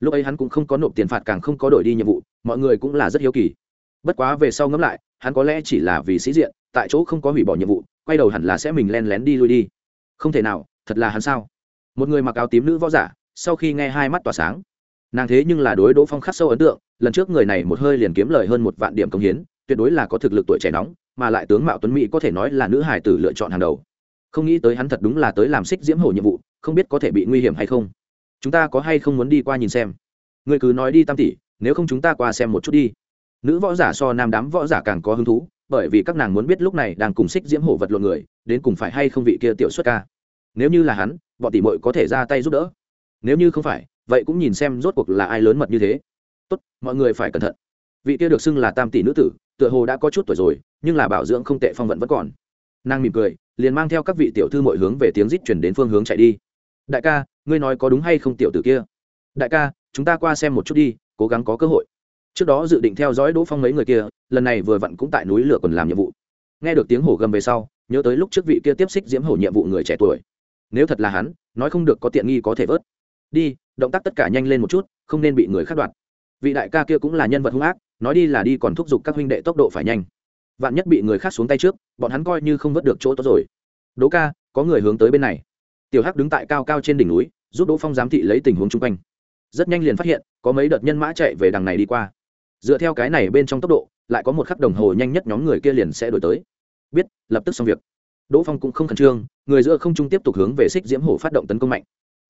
Lúc ấy hắn cũng không có nộp tiền phạt càng không có đổi đi nhiệm vụ, mọi người cũng là rất hiếu kỳ. Bất quá về sau ngẫm lại, hắn có lẽ chỉ là vì sĩ diện, tại chỗ không có hủy bỏ nhiệm vụ, quay đầu hẳn là sẽ mình len lén đi lui đi. Không thể nào, thật là hắn sao? Một người mặc áo tím nữ võ giả, sau khi nghe hai mắt tỏa sáng, nàng thế nhưng là đối đỗ phong khắc sâu ấn tượng, lần trước người này một hơi liền kiếm lời hơn một vạn điểm công hiến, tuyệt đối là có thực lực tuổi trẻ nóng, mà lại tướng mạo tuấn mỹ có thể nói là nữ hải tử lựa chọn hàng đầu không nghĩ tới hắn thật đúng là tới làm xích diễm hổ nhiệm vụ, không biết có thể bị nguy hiểm hay không. Chúng ta có hay không muốn đi qua nhìn xem? Người cứ nói đi tam tỷ, nếu không chúng ta qua xem một chút đi. Nữ võ giả so nam đám võ giả càng có hứng thú, bởi vì các nàng muốn biết lúc này đang cùng xích diễm hổ vật lộn người, đến cùng phải hay không vị kia tiểu xuất ca. Nếu như là hắn, bọn tỷ mội có thể ra tay giúp đỡ. Nếu như không phải, vậy cũng nhìn xem rốt cuộc là ai lớn mật như thế. Tốt, mọi người phải cẩn thận. Vị kia được xưng là tam tỷ nữ tử, tựa hồ đã có chút tuổi rồi, nhưng là bảo dưỡng không tệ phong vận vẫn còn nàng mỉm cười, liền mang theo các vị tiểu thư mọi hướng về tiếng rít chuyển đến phương hướng chạy đi. Đại ca, ngươi nói có đúng hay không tiểu tử kia? Đại ca, chúng ta qua xem một chút đi, cố gắng có cơ hội. Trước đó dự định theo dõi đỗ phong mấy người kia, lần này vừa vặn cũng tại núi lửa còn làm nhiệm vụ. Nghe được tiếng hổ gầm về sau, nhớ tới lúc trước vị kia tiếp xích diễm hổ nhiệm vụ người trẻ tuổi. Nếu thật là hắn, nói không được có tiện nghi có thể vớt. Đi, động tác tất cả nhanh lên một chút, không nên bị người khắc đoạt. Vị đại ca kia cũng là nhân vật hung ác, nói đi là đi còn thúc giục các huynh đệ tốc độ phải nhanh vạn nhất bị người khác xuống tay trước, bọn hắn coi như không vớt được chỗ tốt rồi. Đỗ ca, có người hướng tới bên này. Tiểu hắc đứng tại cao cao trên đỉnh núi, giúp đỗ phong giám thị lấy tình huống chung quanh. Rất nhanh liền phát hiện, có mấy đợt nhân mã chạy về đằng này đi qua. Dựa theo cái này bên trong tốc độ, lại có một khắc đồng hồ nhanh nhất nhóm người kia liền sẽ đổi tới. Biết, lập tức xong việc. Đỗ phong cũng không khẩn trương, người giữa không trung tiếp tục hướng về xích diễm hổ phát động tấn công mạnh.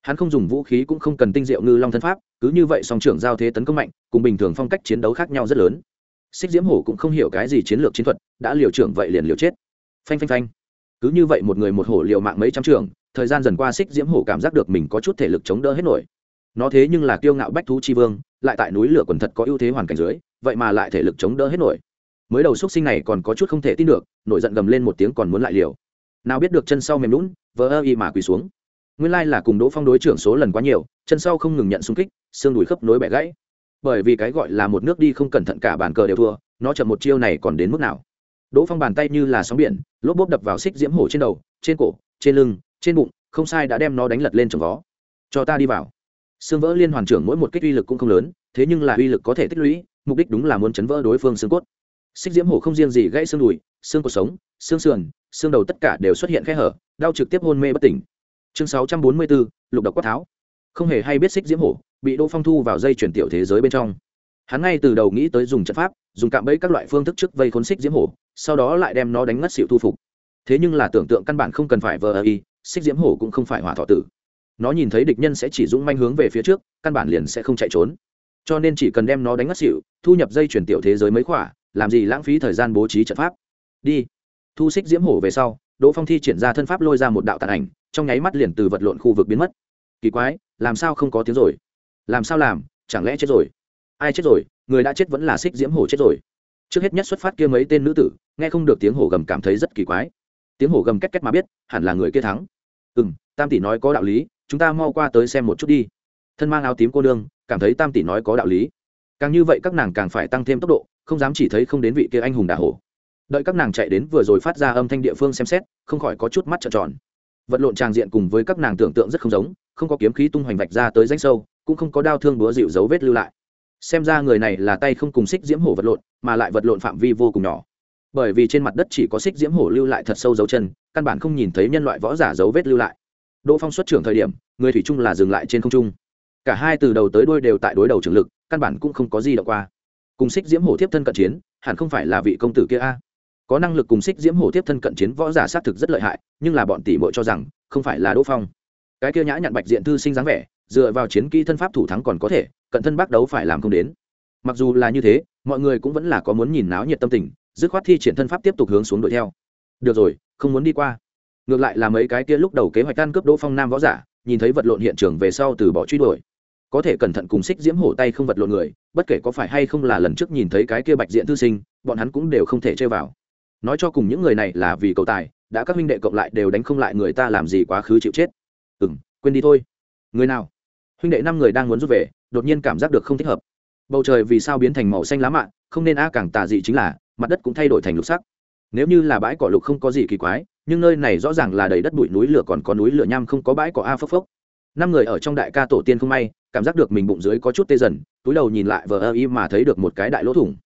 Hắn không dùng vũ khí cũng không cần tinh diệu ngư long thân pháp, cứ như vậy song trưởng giao thế tấn công mạnh, cùng bình thường phong cách chiến đấu khác nhau rất lớn xích diễm hổ cũng không hiểu cái gì chiến lược chiến thuật, đã liều trưởng vậy liền liều chết. Phanh phanh phanh. Cứ như vậy một người một hổ liều mạng mấy trăm trường, thời gian dần qua xích diễm hổ cảm giác được mình có chút thể lực chống đỡ hết nổi. Nó thế nhưng là kiêu ngạo bách thú chi vương, lại tại núi lửa quần thật có ưu thế hoàn cảnh dưới, vậy mà lại thể lực chống đỡ hết nổi. Mới đầu xúc sinh này còn có chút không thể tin được, nổi giận gầm lên một tiếng còn muốn lại liều. Nào biết được chân sau mềm lún vỡ ơ y mà quỳ xuống. Nguyên lai là cùng đỗ phong đối trưởng số lần quá nhiều, chân sau không ngừng nhận xung kích, xương đùi khớp nối bẻ gãy bởi vì cái gọi là một nước đi không cẩn thận cả bàn cờ đều thua, nó chậm một chiêu này còn đến mức nào? Đỗ phong bàn tay như là sóng biển, lốp bốp đập vào xích diễm hổ trên đầu, trên cổ, trên lưng, trên bụng, không sai đã đem nó đánh lật lên trồng vó. Cho ta đi vào. Xương vỡ liên hoàn trưởng mỗi một kích uy lực cũng không lớn, thế nhưng là uy lực có thể tích lũy, mục đích đúng là muốn chấn vỡ đối phương xương cốt. Xích diễm hổ không riêng gì gãy xương đùi, xương cuộc sống, xương sườn, xương đầu tất cả đều xuất hiện khe hở, đau trực tiếp hôn mê bất tỉnh. Chương sáu trăm bốn mươi bốn, lục độc quát tháo. Không hề hay biết xích diễm hổ bị đỗ phong thu vào dây chuyển tiểu thế giới bên trong. Hắn ngay từ đầu nghĩ tới dùng trận pháp, dùng cạm bẫy các loại phương thức trước vây khốn xích diễm hổ, sau đó lại đem nó đánh ngất xịu thu phục. Thế nhưng là tưởng tượng căn bản không cần phải vờ ơ y, xích diễm hổ cũng không phải hỏa thọ tử. Nó nhìn thấy địch nhân sẽ chỉ dũng manh hướng về phía trước, căn bản liền sẽ không chạy trốn. Cho nên chỉ cần đem nó đánh ngất xịu thu nhập dây chuyển tiểu thế giới mấy khỏa, làm gì lãng phí thời gian bố trí trận pháp. Đi. Thu xích diễm hổ về sau, đỗ phong thi triển ra thân pháp lôi ra một đạo tàn ảnh, trong nháy mắt liền từ vật lộn khu vực biến mất. Kỳ quái, làm sao không có tiếng rồi? Làm sao làm, chẳng lẽ chết rồi? Ai chết rồi? Người đã chết vẫn là xích diễm hổ chết rồi. Trước hết nhất xuất phát kia mấy tên nữ tử, nghe không được tiếng hổ gầm cảm thấy rất kỳ quái. Tiếng hổ gầm két két mà biết, hẳn là người kia thắng. Ừ m tam tỷ nói có đạo lý, chúng ta mau qua tới xem một chút đi. Thân mang áo tím cô đương cảm thấy tam tỷ nói có đạo lý. Càng như vậy các nàng càng phải tăng thêm tốc độ, không dám chỉ thấy không đến vị kia anh hùng đà hổ. Đợi các nàng chạy đến vừa rồi phát ra âm thanh địa phương xem xét, không khỏi có chút mắt trợn tròn. Vật lộn tràng diện cùng với các nàng tưởng tượng rất không giống, không có kiếm khí tung hoành vạch ra tới danh sâu cũng không có đao thương búa dịu dấu vết lưu lại. Xem ra người này là tay không cùng xích diễm hổ vật lộn, mà lại vật lộn phạm vi vô cùng nhỏ. Bởi vì trên mặt đất chỉ có xích diễm hổ lưu lại thật sâu dấu chân, căn bản không nhìn thấy nhân loại võ giả dấu vết lưu lại. Đỗ phong xuất trưởng thời điểm, người thủy trung là dừng lại trên không trung. Cả hai từ đầu tới đuôi đều tại đối đầu trường lực, căn bản cũng không có gì đọc qua. Cùng xích diễm hổ tiếp thân cận chiến, hẳn không phải là vị công tử kia a. Có năng lực cùng xích diễm hổ tiếp thân cận chiến võ giả xác thực rất lợi hại, nhưng là bọn tỷ mội cho rằng, không phải là đỗ phong. Cái kia nhã nhặn bạch diện thư sinh dáng vẻ dựa vào chiến kỹ thân pháp thủ thắng còn có thể, cận thân bác đấu phải làm không đến. Mặc dù là như thế, mọi người cũng vẫn là có muốn nhìn náo nhiệt tâm tình, dứt khoát thi triển thân pháp tiếp tục hướng xuống đuổi theo. Được rồi, không muốn đi qua. Ngược lại là mấy cái kia lúc đầu kế hoạch tan cướp đỗ phong nam võ giả, nhìn thấy vật lộn hiện trường về sau từ bỏ truy đuổi. Có thể cẩn thận cùng xích diễm hổ tay không vật lộn người, bất kể có phải hay không là lần trước nhìn thấy cái kia bạch diện thư sinh, bọn hắn cũng đều không thể chơi vào. Nói cho cùng những người này là vì cầu tài, đã các huynh đệ cộng lại đều đánh không lại người ta làm gì quá khứ chịu chết. Ừ m quên đi thôi. Người nào? Huynh đệ năm người đang muốn rút về, đột nhiên cảm giác được không thích hợp. Bầu trời vì sao biến thành màu xanh lá mạ không nên a, càng tà dị chính là, mặt đất cũng thay đổi thành lục sắc. Nếu như là bãi cỏ lục không có gì kỳ quái, nhưng nơi này rõ ràng là đầy đất bụi núi lửa còn có núi lửa nham không có bãi cỏ a, phốc phốc. Năm người ở trong đại ca tổ tiên không may, cảm giác được mình bụng dưới có chút tê dần, túi đầu nhìn lại vờ ơ y mà thấy được một cái đại lỗ thủng.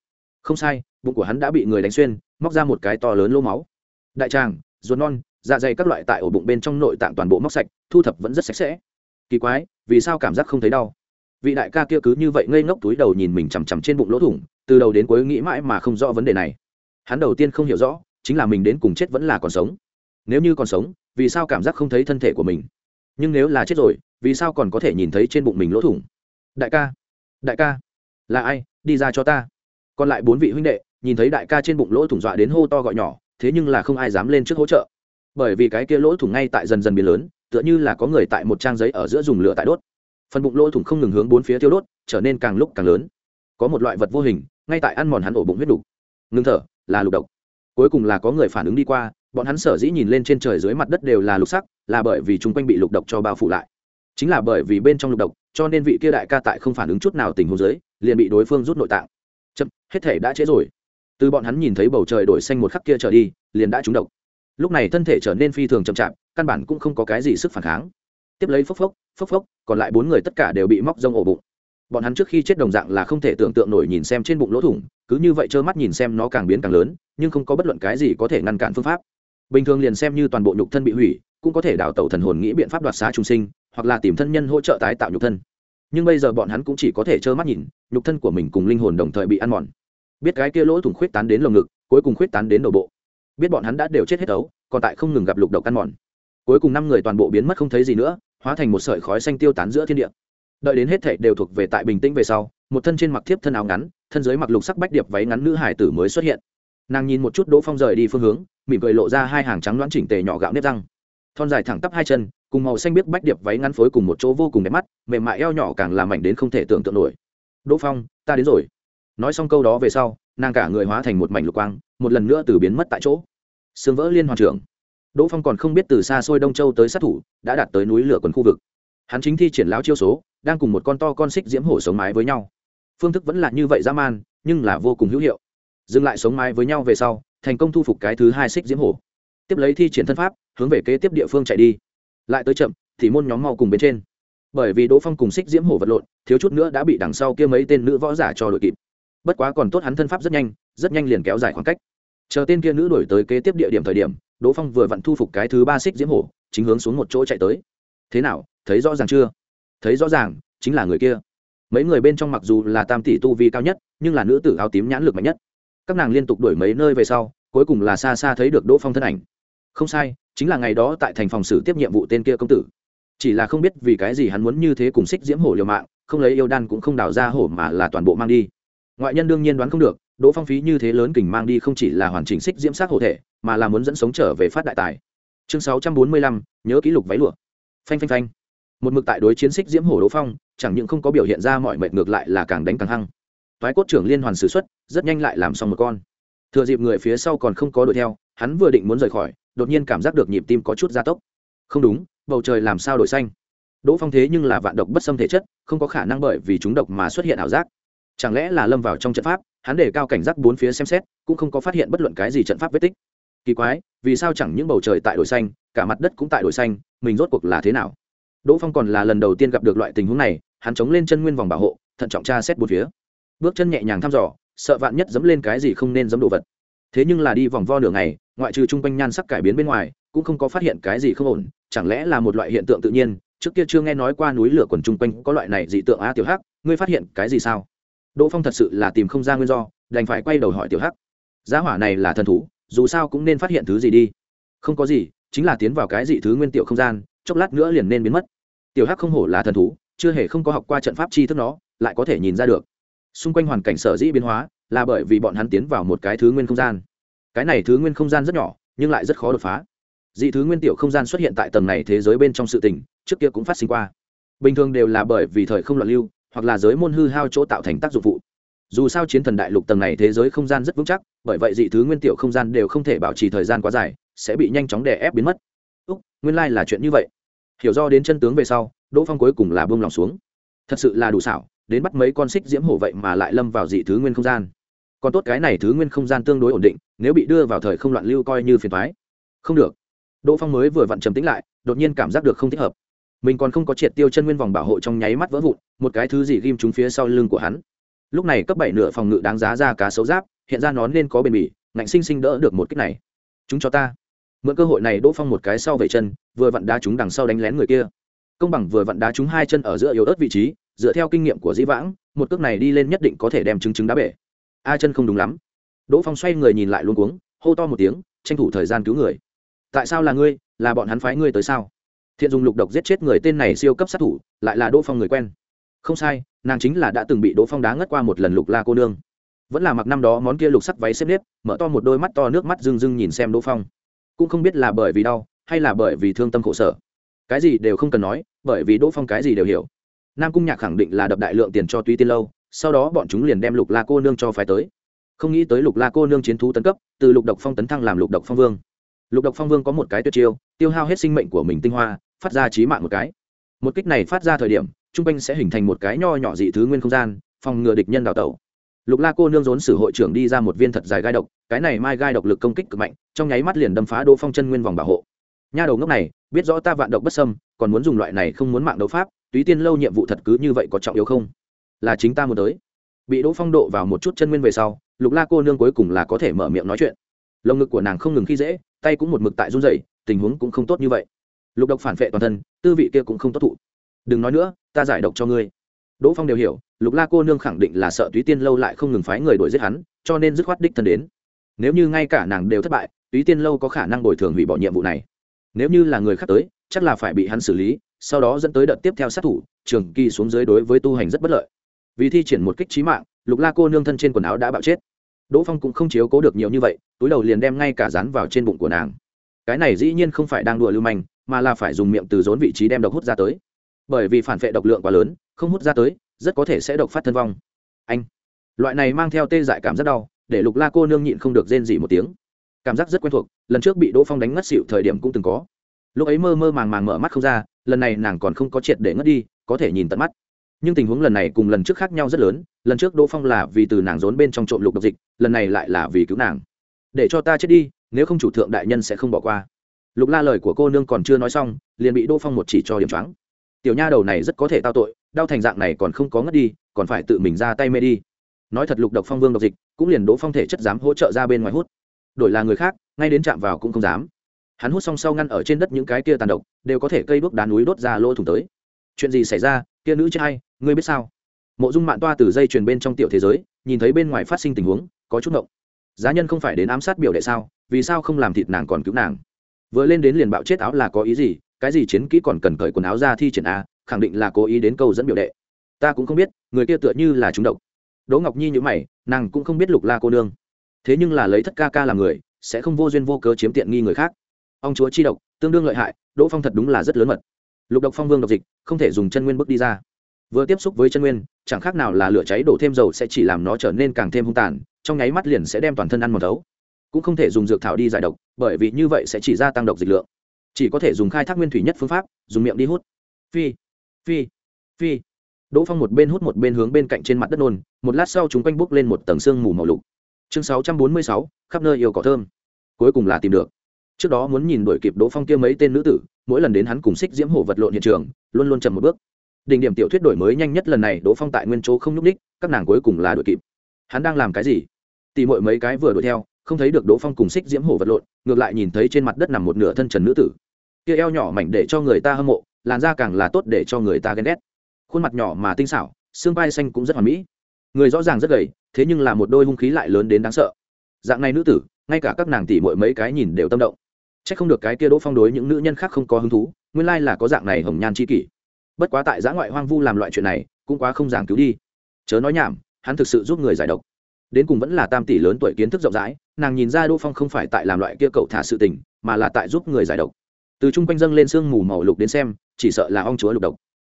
Không sai, bụng của hắn đã bị người đánh xuyên, móc ra một cái to lớn lỗ máu. Đại tràng, ruột non dạ dày các loại tại ổ bụng bên trong nội tạng toàn bộ móc sạch, thu thập vẫn rất sạch sẽ. Kỳ quái vì sao cảm giác không thấy đau? Vị đại ca kia cứ như vậy ngây ngốc túi đầu nhìn mình chằm chằm trên bụng lỗ thủng, từ đầu đến cuối nghĩ mãi mà không rõ vấn đề này. Hắn đầu tiên không hiểu rõ, chính là mình đến cùng chết vẫn là còn sống. Nếu như còn sống, vì sao cảm giác không thấy thân thể của mình? Nhưng nếu là chết rồi, vì sao còn có thể nhìn thấy trên bụng mình lỗ thủng? Đại ca đại ca, là ai? Đi ra cho ta. Còn lại bốn vị huynh đệ, nhìn thấy đại ca trên bụng lỗ thủng dọa đến hô to gọi nhỏ, thế nhưng là không ai dám lên trước hỗ trợ. Bởi vì cái kia lỗ thủng ngay tại dần dần biến lớn tựa như là có người tại một trang giấy ở giữa dùng lửa tại đốt. Phần bụng lỗ thủng không ngừng hướng bốn phía tiêu đốt, trở nên càng lúc càng lớn. Có một loại vật vô hình, ngay tại ăn mòn hắn ổ bụng huyết đục. Ngưng thở, là lục độc. Cuối cùng là có người phản ứng đi qua, bọn hắn sở dĩ nhìn lên trên trời dưới mặt đất đều là lục sắc, là bởi vì chúng quanh bị lục độc cho bao phủ lại. Chính là bởi vì bên trong lục độc, cho nên vị kia đại ca tại không phản ứng chút nào tình huống dưới, liền bị đối phương rút nội tạng. Chậm, hết thể đã trễ rồi. Từ bọn hắn nhìn thấy bầu trời đổi xanh một khắc kia trở đi, liền đã trúng độc. Lúc này thân thể trở nên phi thường chậm chạp căn bản cũng không có cái gì sức phản kháng. Tiếp lấy phốc phốc phốc phốc, còn lại bốn người tất cả đều bị móc rông ổ bụng. Bọn hắn trước khi chết đồng dạng là không thể tưởng tượng nổi nhìn xem trên bụng lỗ thủng, cứ như vậy trơ mắt nhìn xem nó càng biến càng lớn, nhưng không có bất luận cái gì có thể ngăn cản phương pháp. Bình thường liền xem như toàn bộ nhục thân bị hủy, cũng có thể đào tẩu thần hồn nghĩ biện pháp đoạt xá trung sinh, hoặc là tìm thân nhân hỗ trợ tái tạo nhục thân. Nhưng bây giờ bọn hắn cũng chỉ có thể trơ mắt nhìn, nhục thân của mình cùng linh hồn đồng thời bị ăn mòn. Biết cái kia lỗ thủng khuyết tán đến lồng ngực, cuối cùng khuyết tán đến đầu bộ. Biết bọn hắn đã đều chết hết ấu, còn tại không ngừng gặp lục độc ăn mòn cuối cùng năm người toàn bộ biến mất không thấy gì nữa, hóa thành một sợi khói xanh tiêu tán giữa thiên địa. Đợi đến hết thệ đều thuộc về tại bình tĩnh về sau, một thân trên mặc thiếp thân áo ngắn, thân dưới mặc lục sắc bách điệp váy ngắn nữ hải tử mới xuất hiện. Nàng nhìn một chút đỗ phong rời đi phương hướng, mỉm cười lộ ra hai hàng trắng loãng chỉnh tề nhỏ gạo nếp răng. Thon dài thẳng tắp hai chân, cùng màu xanh biếc bách điệp váy ngắn phối cùng một chỗ vô cùng đẹp mắt, mềm mại eo nhỏ càng làm mảnh đến không thể tưởng tượng nổi. Đỗ phong, ta đến rồi. Nói xong câu đó về sau, nàng cả người hóa thành một mảnh lục quang, một lần nữa từ biến mất tại chỗ. Sương vỡ liên hoàn trưởng đỗ phong còn không biết từ xa xôi đông châu tới sát thủ đã đạt tới núi lửa quần khu vực. Hắn chính thi triển lão chiêu số, đang cùng một con to con xích diễm hổ sống mái với nhau. Phương thức vẫn là như vậy dã man, nhưng là vô cùng hữu hiệu. Dừng lại sống mái với nhau về sau, thành công thu phục cái thứ hai xích diễm hổ. Tiếp lấy thi triển thân pháp, hướng về kế tiếp địa phương chạy đi. Lại tới chậm, thì môn nhóm mau cùng bên trên. Bởi vì đỗ phong cùng xích diễm hổ vật lộn, thiếu chút nữa đã bị đằng sau kia mấy tên nữ võ giả cho đội kịp. Bất quá còn tốt hắn thân pháp rất nhanh rất nhanh liền kéo dài khoảng cách chờ tên kia nữ đổi tới kế tiếp địa điểm thời điểm, đỗ phong vừa vặn thu phục cái thứ ba xích diễm hổ, chính hướng xuống một chỗ chạy tới. Thế nào, thấy rõ ràng chưa? Thấy rõ ràng, chính là người kia. Mấy người bên trong mặc dù là tam tỷ tu vi cao nhất, nhưng là nữ tử áo tím nhãn lực mạnh nhất. Các nàng liên tục đổi mấy nơi về sau, cuối cùng là xa xa thấy được đỗ phong thân ảnh. Không sai, chính là ngày đó tại thành phòng xử tiếp nhiệm vụ tên kia công tử. Chỉ là không biết vì cái gì hắn muốn như thế cùng xích diễm hổ liều mạng, không lấy yêu đan cũng không đào ra hổ mà là toàn bộ mang đi. Ngoại nhân đương nhiên đoán không được đỗ phong phí như thế lớn kình mang đi không chỉ là hoàn chỉnh xích diễm sát hộ thể, mà là muốn dẫn sống trở về phát đại tài. Chương sáu trăm bốn mươi lăm, nhớ ký lục váy lụa. Phanh phanh phanh. Một mực tại đối chiến xích diễm hổ đỗ phong, chẳng những không có biểu hiện ra mọi mệt ngược lại là càng đánh càng hăng. Toái cốt trưởng liên hoàn s ử x u ấ t rất nhanh lại làm xong một con. Thừa dịp người phía sau còn không có đuổi theo, hắn vừa định muốn rời khỏi, đột nhiên cảm giác được nhịp tim có chút gia tốc. Không đúng, bầu trời làm sao đổi xanh? Đỗ phong thế nhưng là vạn độc bất xâm thể chất, không có khả năng bởi vì chúng độc mà xuất hiện ảo giác chẳng lẽ là lâm vào trong trận pháp, hắn để cao cảnh giác bốn phía xem xét, cũng không có phát hiện bất luận cái gì trận pháp vết tích. Kỳ quái, vì sao chẳng những bầu trời tại đổi xanh, cả mặt đất cũng tại đổi xanh, mình rốt cuộc là thế nào? Đỗ phong còn là lần đầu tiên gặp được loại tình huống này, hắn chống lên chân nguyên vòng bảo hộ, thận trọng tra xét bốn phía. Bước chân nhẹ nhàng thăm dò, sợ vạn nhất dẫm lên cái gì không nên dẫm đồ vật. Thế nhưng là đi vòng vo nửa ngày, ngoại trừ chung quanh nhan sắc cải biến bên ngoài, cũng không có phát hiện cái gì không ổn, chẳng lẽ là một loại hiện tượng tự nhiên? Trước kia chưa nghe nói qua núi lửa quần chung quanh có loại này dị tượng a tiểu hắc, ngươi phát hiện cái gì sao? Đỗ phong thật sự là tìm không ra nguyên do, đành phải quay đầu hỏi tiểu hắc. Giá hỏa này là thần thú, dù sao cũng nên phát hiện thứ gì đi. Không có gì, chính là tiến vào cái dị thứ nguyên tiểu không gian, chốc lát nữa liền nên biến mất. Tiểu hắc không hổ là thần thú, chưa hề không có học qua trận pháp chi thức nó, lại có thể nhìn ra được. Xung quanh hoàn cảnh sở dĩ biến hóa, là bởi vì bọn hắn tiến vào một cái thứ nguyên không gian. Cái này thứ nguyên không gian rất nhỏ, nhưng lại rất khó đột phá. Dị thứ nguyên tiểu không gian xuất hiện tại tầng này thế giới bên trong sự tình, trước kia cũng phát sinh qua. Bình thường đều là bởi vì thời không loạn lưu hoặc là giới môn hư hao chỗ tạo thành tác dụng phụ. Dù sao chiến thần đại lục tầng này thế giới không gian rất vững chắc, bởi vậy dị thứ nguyên tiểu không gian đều không thể bảo trì thời gian quá dài, sẽ bị nhanh chóng đè ép biến mất. Úc, nguyên lai、like、là chuyện như vậy. Hiểu do đến chân tướng về sau, đỗ phong cuối cùng là buông lòng xuống. Thật sự là đủ xảo, đến bắt mấy con xích diễm hổ vậy mà lại lâm vào dị thứ nguyên không gian. Còn tốt cái này thứ nguyên không gian tương đối ổn định, nếu bị đưa vào thời không loạn lưu coi như phiền thoái không được. Đỗ phong mới vừa vặn trầm tĩnh lại, đột nhiên cảm giác được không thích hợp mình còn không có triệt tiêu chân nguyên vòng bảo hộ trong nháy mắt vỡ vụn, một cái thứ gì ghim trúng phía sau lưng của hắn. Lúc này cấp bảy nửa phòng ngự đáng giá ra cá sấu giáp, hiện ra nón nên có bền bỉ, ngạnh sinh sinh đỡ được một kích này. Chúng cho ta. Mượn cơ hội này đỗ phong một cái sau về chân, vừa vặn đá chúng đằng sau đánh lén người kia. Công bằng vừa vặn đá chúng hai chân ở giữa yếu ớt vị trí, dựa theo kinh nghiệm của dĩ vãng, một cước này đi lên nhất định có thể đem chứng chứng đá bể. A chân không đúng lắm. Đỗ phong xoay người nhìn lại luôn cuống, hô to một tiếng, tranh thủ thời gian cứu người. Tại sao là ngươi? Là bọn hắn phái ngươi tới sao? Thiện dùng lục độc giết chết người tên này siêu cấp sát thủ, lại là đỗ phong người quen. Không sai, nàng chính là đã từng bị đỗ phong đá ngất qua một lần lục la cô nương. Vẫn là mặc năm đó món kia lục sắc váy xếp nếp, mở to một đôi mắt to nước mắt rưng rưng nhìn xem đỗ phong. Cũng không biết là bởi vì đau, hay là bởi vì thương tâm khổ sở. Cái gì đều không cần nói, bởi vì đỗ phong cái gì đều hiểu. Nam cung nhạc khẳng định là đập đại lượng tiền cho túy tiên lâu, sau đó bọn chúng liền đem lục la cô nương cho phải tới. Không nghĩ tới lục la cô nương chiến thú tấn cấp, từ lục độc phong tấn thăng làm lục độc phong vương lục độc phong vương có một cái tuyệt chiêu, tiêu hao hết sinh mệnh của mình tinh hoa, phát ra trí mạng một cái. Một kích này phát ra thời điểm t r u n g quanh sẽ hình thành một cái nho nhỏ dị thứ nguyên không gian, phòng ngừa địch nhân đào tẩu. Lục la cô nương rốn sử hội trưởng đi ra một viên thật dài gai độc, cái này mai gai độc lực công kích cực mạnh, trong nháy mắt liền đâm phá đỗ phong chân nguyên vòng bảo hộ. Nha đầu ngốc này, biết rõ ta vạn độc bất sâm còn muốn dùng loại này không muốn mạng đấu pháp, túy tiên lâu nhiệm vụ thật cứ như vậy có trọng yếu không? Là chính ta muốn tới. Bị đỗ phong độ vào một chút chân nguyên về sau, lục la cô nương cuối cùng là có thể mở miệng nói chuyện. Lồng ngực của nàng không ngừng khi dễ tay cũng một mực tại run rẩy, tình huống cũng không tốt như vậy. Lục độc phản vệ toàn thân tư vị kia cũng không tốt thụ. Đừng nói nữa ta giải độc cho ngươi. Đỗ phong đều hiểu lục la cô nương khẳng định là sợ túy tiên lâu lại không ngừng phái người đuổi giết hắn cho nên dứt khoát đích thân đến. Nếu như ngay cả nàng đều thất bại túy tiên lâu có khả năng bồi thường hủy bỏ nhiệm vụ này. Nếu như là người khác tới chắc là phải bị hắn xử lý sau đó dẫn tới đợt tiếp theo sát thủ trường kỳ xuống dưới đối với tu hành rất bất lợi. Vì thi triển một kích trí mạng lục la cô nương thân trên quần áo đã bạo chết đỗ phong cũng không chiếu cố được nhiều như vậy, túi đầu liền đem ngay cả rán vào trên bụng của nàng. Cái này dĩ nhiên không phải đang đùa lưu manh, mà là phải dùng miệng từ rốn vị trí đem độc hút ra tới. Bởi vì phản vệ độc lượng quá lớn, không hút ra tới, rất có thể sẽ độc phát thân vong. Anh! Loại này mang theo tê dại cảm rất đau, để lục la cô nương nhịn không được rên gì một tiếng. Cảm giác rất quen thuộc, lần trước bị đỗ phong đánh ngất xịu thời điểm cũng từng có. Lúc ấy mơ mơ màng màng mở mắt không ra, lần này nàng còn không có triệt để ngất đi, có thể nhìn tận mắt nhưng tình huống lần này cùng lần trước khác nhau rất lớn, lần trước đỗ phong là vì từ nàng rốn bên trong trộm lục độc dịch, lần này lại là vì cứu nàng. Để cho ta chết đi, nếu không chủ thượng đại nhân sẽ không bỏ qua. Lục la lời của cô nương còn chưa nói xong, liền bị đỗ phong một chỉ cho điểm trắng tiểu nha đầu này rất có thể tao tội, đau thành dạng này còn không có ngất đi, còn phải tự mình ra tay mê đi. Nói thật lục độc phong vương độc dịch, cũng liền đỗ phong thể chất dám hỗ trợ ra bên ngoài hút. Đổi là người khác, ngay đến chạm vào cũng không dám. Hắn hút xong sau ngăn ở trên đất những cái kia tàn độc, đều có thể cây đuốc đá núi đốt ra lỗ thủng tới. Chuyện gì xảy ra kia nữ chết hay, ngươi biết sao? Mộ dung mạng toa từ dây truyền bên trong tiểu thế giới, nhìn thấy bên ngoài phát sinh tình huống, có chút ngộng. Giá nhân không phải đến ám sát biểu đệ sao, vì sao không làm thịt nàng còn cứu nàng? Vừa lên đến liền bạo chết áo là có ý gì, cái gì chiến kỹ còn cần cởi quần áo ra thi triển a khẳng định là cố ý đến câu dẫn biểu đệ. Ta cũng không biết, người kia tựa như là chúng độc. Đỗ ngọc nhi nhữ mày, nàng cũng không biết lục la cô nương. Thế nhưng là lấy thất ca ca làm người, sẽ không vô duyên vô cớ chiếm tiện nghi người khác. Ông chúa chi độc, tương đương lợi hại, đỗ phong thật đúng là rất lớn mật lục độc phong vương độc dịch, không thể dùng chân nguyên bước đi ra. Vừa tiếp xúc với chân nguyên, chẳng khác nào là lửa cháy đổ thêm dầu sẽ chỉ làm nó trở nên càng thêm hung tàn, trong nháy mắt liền sẽ đem toàn thân ăn một thấu cũng không thể dùng dược thảo đi giải độc, bởi vì như vậy sẽ chỉ gia tăng độc dịch lượng. Chỉ có thể dùng khai thác nguyên thủy nhất phương pháp, dùng miệng đi hút. Phi phi phi. Đỗ phong một bên hút một bên hướng bên cạnh trên mặt đất nôn, một lát sau chúng quanh bốc lên một tầng sương mù màu lục. Chương sáu trăm bốn mươi sáu, khắp nơi yêu cỏ thơm. Cuối cùng là tìm được. Trước đó muốn nhìn đuổi kịp đỗ phong kia mấy tên nữ tử mỗi lần đến hắn cùng xích diễm hổ vật lộn hiện trường, luôn luôn chậm một bước. Đỉnh điểm tiểu thuyết đổi mới nhanh nhất lần này, đỗ phong tại nguyên chỗ không nhúc ních các nàng cuối cùng là đuổi kịp. Hắn đang làm cái gì? Tỉ mọi mấy cái vừa đuổi theo, không thấy được đỗ phong cùng xích diễm hổ vật lộn, ngược lại nhìn thấy trên mặt đất nằm một nửa thân trần nữ tử. Kia eo nhỏ mảnh để cho người ta hâm mộ, làn da càng là tốt để cho người ta ghen ghét. Khuôn mặt nhỏ mà tinh xảo, xương vai xanh cũng rất hoàn mỹ. Người rõ ràng rất gầy, thế nhưng là một đôi hung khí lại lớn đến đáng sợ. Dạng này nữ tử, ngay cả các nàng tỉ mọi mấy cái nhìn đều tâm động chắc không được cái kia đỗ phong đối những nữ nhân khác không có hứng thú, nguyên lai là có dạng này hồng nhan chi kỷ. Bất quá tại giã ngoại hoang vu làm loại chuyện này, cũng quá không giảng cứu đi. Chớ nói nhảm, hắn thực sự giúp người giải độc. Đến cùng vẫn là tam tỷ lớn tuổi kiến thức rộng rãi, nàng nhìn ra đỗ phong không phải tại làm loại kia cậu thả sự tình, mà là tại giúp người giải độc. Từ trung quanh dâng lên sương mù màu lục đến xem, chỉ sợ là ong chúa lục độc.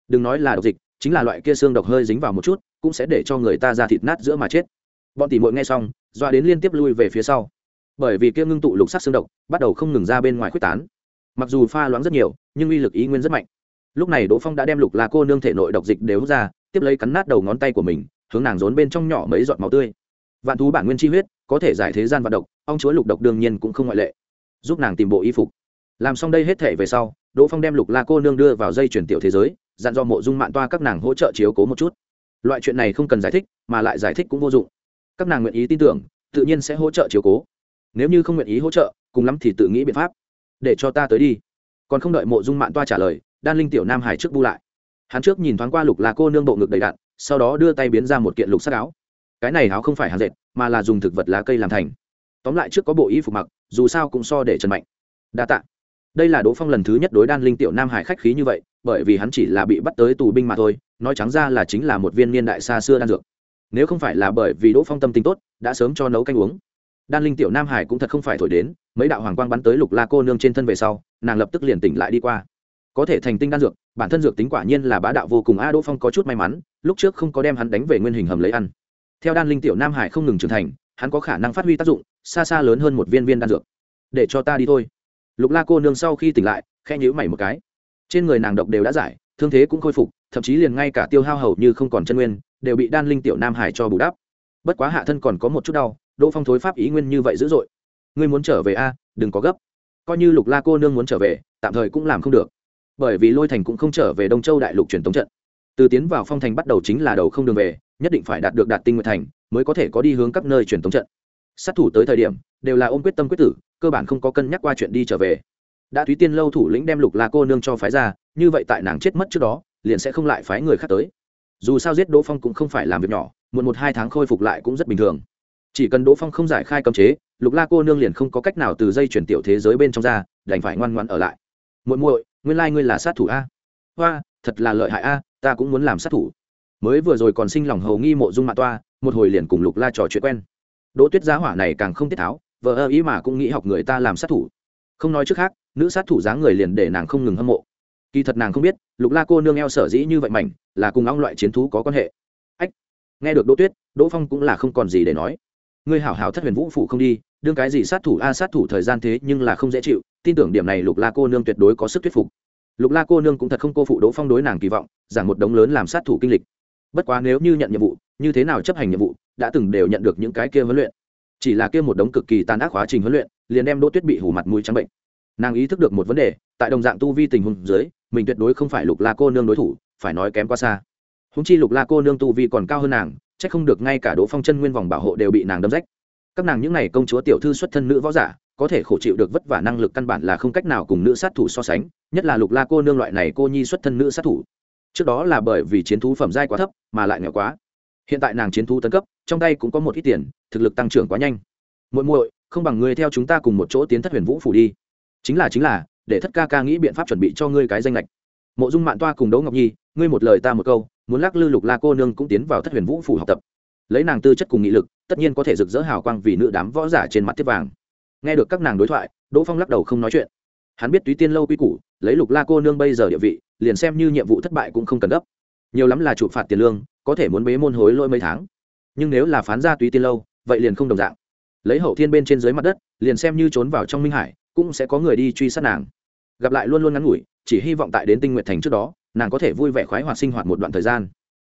Đừng nói là độc dịch, chính là loại kia xương độc hơi dính vào một chút, cũng sẽ để cho người ta ra thịt nát giữa mà chết. Bọn tỷ muội nghe xong, doa đến liên tiếp lui về phía sau bởi vì kia ngưng tụ lục sắc xương độc bắt đầu không ngừng ra bên ngoài quyết tán. Mặc dù pha loãng rất nhiều, nhưng uy lực ý nguyên rất mạnh. Lúc này đỗ phong đã đem lục là cô nương thể nội độc dịch đều hút ra, tiếp lấy cắn nát đầu ngón tay của mình, hướng nàng rốn bên trong nhỏ mấy giọt máu tươi. Vạn thú bản nguyên chi huyết, có thể giải thế gian vạn độc ông chúa lục độc đương nhiên cũng không ngoại lệ. Giúp nàng tìm bộ y phục. Làm xong đây hết thể về sau, đỗ phong đem lục la cô nương đưa vào dây chuyển tiểu thế giới, dặn do mộ dung mạng toa các nàng hỗ trợ chiếu cố một chút. Loại chuyện này không cần giải thích, mà lại giải thích cũng vô dụng. Các nàng nguyện ý tin tưởng, tự nhiên sẽ hỗ trợ chiếu cố nếu như không nguyện ý hỗ trợ, cùng lắm thì tự nghĩ biện pháp. Để cho ta tới đi. Còn không đợi mộ dung mạng toa trả lời, đan linh tiểu nam hải trước bu lại. Hắn trước nhìn thoáng qua lục là cô nương bộ ngực đầy đạn, sau đó đưa tay biến ra một kiện lục sắc áo. Cái này áo không phải hàng dệt, mà là dùng thực vật lá cây làm thành. Tóm lại trước có bộ y phục mặc, dù sao cũng so để trần mạnh. Đa tạ. Đây là đỗ phong lần thứ nhất đối đan linh tiểu nam hải khách khí như vậy, bởi vì hắn chỉ là bị bắt tới tù binh mà thôi, nói trắng ra là chính là một viên niên đại xa xưa đan dược. Nếu không phải là bởi vì đỗ phong tâm tính tốt, đã sớm cho nấu canh uống đan linh tiểu nam hải cũng thật không phải thổi đến, mấy đạo hoàng quang bắn tới lục la cô nương trên thân về sau, nàng lập tức liền tỉnh lại đi qua. Có thể thành tinh đan dược, bản thân dược tính quả nhiên là bá đạo vô cùng a, đỗ phong có chút may mắn, lúc trước không có đem hắn đánh về nguyên hình hầm lấy ăn. Theo đan linh tiểu nam hải không ngừng trưởng thành, hắn có khả năng phát huy tác dụng, xa xa lớn hơn một viên viên đan dược. Để cho ta đi thôi. Lục la cô nương sau khi tỉnh lại khe nhữ mày một cái. Trên người nàng độc đều đã giải, thương thế cũng khôi phục, thậm chí liền ngay cả tiêu hao hầu như không còn chân nguyên, đều bị đan linh tiểu nam hải cho bù đắp. Bất quá hạ thân còn có một chút đau đỗ phong thối pháp ý nguyên như vậy dữ dội. Ngươi muốn trở về a, đừng có gấp. Coi như lục la cô nương muốn trở về, tạm thời cũng làm không được. Bởi vì lôi thành cũng không trở về đông châu đại lục truyền tống trận. Từ tiến vào phong thành bắt đầu chính là đầu không đường về, nhất định phải đạt được đạt tinh nguyện thành, mới có thể có đi hướng các nơi truyền tống trận. Sát thủ tới thời điểm, đều là ôm quyết tâm quyết tử, cơ bản không có cân nhắc qua chuyện đi trở về. Đã thúy tiên lâu thủ lĩnh đem lục la cô nương cho phái ra, như vậy tại nàng chết mất trước đó, liền sẽ không lại phái người khác tới. Dù sao giết đỗ phong cũng không phải làm việc nhỏ một một hai tháng khôi phục lại cũng rất bình thường chỉ cần đỗ phong không giải khai cấm chế, lục la cô nương liền không có cách nào từ dây chuyển tiểu thế giới bên trong ra, đành phải ngoan ngoan ở lại. Muội muội, nguyên lai、like、ngươi là sát thủ a. Hoa, thật là lợi hại a, ta cũng muốn làm sát thủ. Mới vừa rồi còn sinh lòng hầu nghi mộ dung mạ toa, một hồi liền cùng lục la trò chuyện quen. Đỗ tuyết giá hỏa này càng không tiết tháo vợ ơ ý mà cũng nghĩ học người ta làm sát thủ. Không nói trước khác, nữ sát thủ dáng người liền để nàng không ngừng hâm mộ. Kỳ thật nàng không biết, lục la cô nương eo sở dĩ như vậy mảnh, là cùng ong loại chiến thú có quan hệ. Ách, nghe được đỗ tuyết, đỗ phong cũng là không còn gì để nói ngươi hảo hảo thất huyền vũ phụ không đi, đương cái gì sát thủ a, sát thủ thời gian thế nhưng là không dễ chịu, tin tưởng điểm này lục la cô nương tuyệt đối có sức thuyết phục. Lục la cô nương cũng thật không cô phụ đỗ phong đối nàng kỳ vọng, giảng một đống lớn làm sát thủ kinh lịch. Bất quá nếu như nhận nhiệm vụ, như thế nào chấp hành nhiệm vụ, đã từng đều nhận được những cái kia huấn luyện. Chỉ là kia một đống cực kỳ tàn ác quá trình huấn luyện, liền đem đỗ tuyết bị hủ mặt mũi trắng bệnh. Nàng ý thức được một vấn đề, tại đồng dạng tu vi tình huống dưới, mình tuyệt đối không phải lục la cô nương đối thủ, phải nói kém quá xa húng chi lục la cô nương tu vi còn cao hơn nàng c h ắ c không được ngay cả đỗ phong chân nguyên vòng bảo hộ đều bị nàng đâm rách. Các nàng những n à y công chúa tiểu thư xuất thân nữ võ giả, có thể khổ chịu được vất vả năng lực căn bản là không cách nào cùng nữ sát thủ so sánh, nhất là lục la cô nương loại này cô nhi xuất thân nữ sát thủ. Trước đó là bởi vì chiến thú phẩm giai quá thấp mà lại nghèo quá. Hiện tại nàng chiến thú tấn cấp, trong tay cũng có một ít tiền, thực lực tăng trưởng quá nhanh. Muội muội, không bằng ngươi theo chúng ta cùng một chỗ tiến thất huyền vũ phủ đi. Chính là chính là, để thất ca ca nghĩ biện pháp chuẩn bị cho ngươi cái danh lệch. Mộ dung mạn toa cùng đỗ ngọc nhi, ngươi một lời ta một câu muốn lắc lư lục la cô nương cũng tiến vào thất huyền vũ phủ học tập. Lấy nàng tư chất cùng nghị lực, tất nhiên có thể rực rỡ hào quang vì nữ đám võ giả trên mặt tiếp vàng. Nghe được các nàng đối thoại, đỗ phong lắc đầu không nói chuyện. Hắn biết túy tiên lâu quy củ, lấy lục la cô nương bây giờ địa vị, liền xem như nhiệm vụ thất bại cũng không cần gấp. Nhiều lắm là chụp phạt tiền lương, có thể muốn bế môn hối lỗi mấy tháng. Nhưng nếu là phán ra túy tiên lâu, vậy liền không đồng dạng. Lấy hậu thiên bên trên dưới mặt đất, liền xem như trốn vào trong minh hải, cũng sẽ có người đi truy sát nàng. Gặp lại luôn luôn ngắn ngủi, chỉ hy vọng tại đến tinh nguyện thành trước đó nàng có thể vui vẻ khoái hoạt sinh hoạt một đoạn thời gian.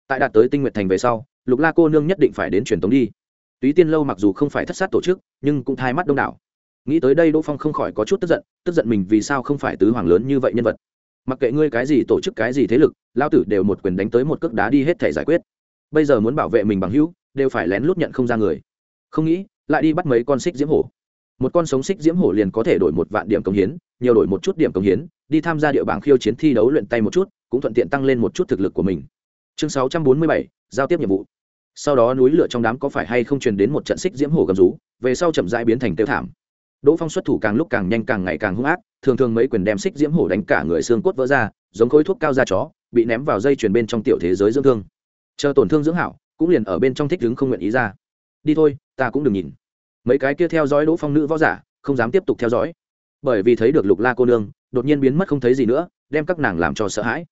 Tại đạt tới tinh nguyện thành về sau, lục la cô nương nhất định phải đến truyền tống đi. Túy tiên lâu mặc dù không phải thất sát tổ chức, nhưng cũng thai mắt đông đảo. Nghĩ tới đây đỗ phong không khỏi có chút tức giận tức giận mình vì sao không phải tứ hoàng lớn như vậy nhân vật. Mặc kệ ngươi cái gì tổ chức cái gì thế lực lao tử đều một quyền đánh tới một cước đá đi hết thể giải quyết. Bây giờ muốn bảo vệ mình bằng hữu, đều phải lén lút nhận không ra người. Không nghĩ, lại đi bắt mấy con xích diễm hổ. Một con sống xích diễm hổ liền có thể đổi một vạn điểm công hiến, nhiều đổi một chút điểm công hiến, đi tham gia địa bảng khiêu chiến thi đấu luyện tay một chút cũng thuận tiện tăng lên một chút thực lực của mình. Chương sáu trăm bốn mươi bảy, giao tiếp nhiệm vụ. Sau đó núi lửa trong đám có phải hay không truyền đến một trận xích diễm hổ gầm rú, về sau chậm rãi biến thành tiêu thảm. Đỗ phong xuất thủ càng lúc càng nhanh càng ngày càng hung ác, thường thường mấy quyền đem xích diễm hổ đánh cả người xương cốt vỡ ra, giống khối thuốc cao da chó, bị ném vào dây chuyền bên trong tiểu thế giới dưỡng thương. Chờ tổn thương dưỡng hảo, cũng liền ở bên trong thích đứng không nguyện ý ra. Đi thôi, ta cũng đừng nhìn. Mấy cái kia theo dõi đỗ phong nữ võ giả, không dám tiếp tục theo dõi. Bởi vì thấy được lục la cô nương, đột nhiên biến mất không thấy gì nữa, đem các nàng làm cho sợ hãi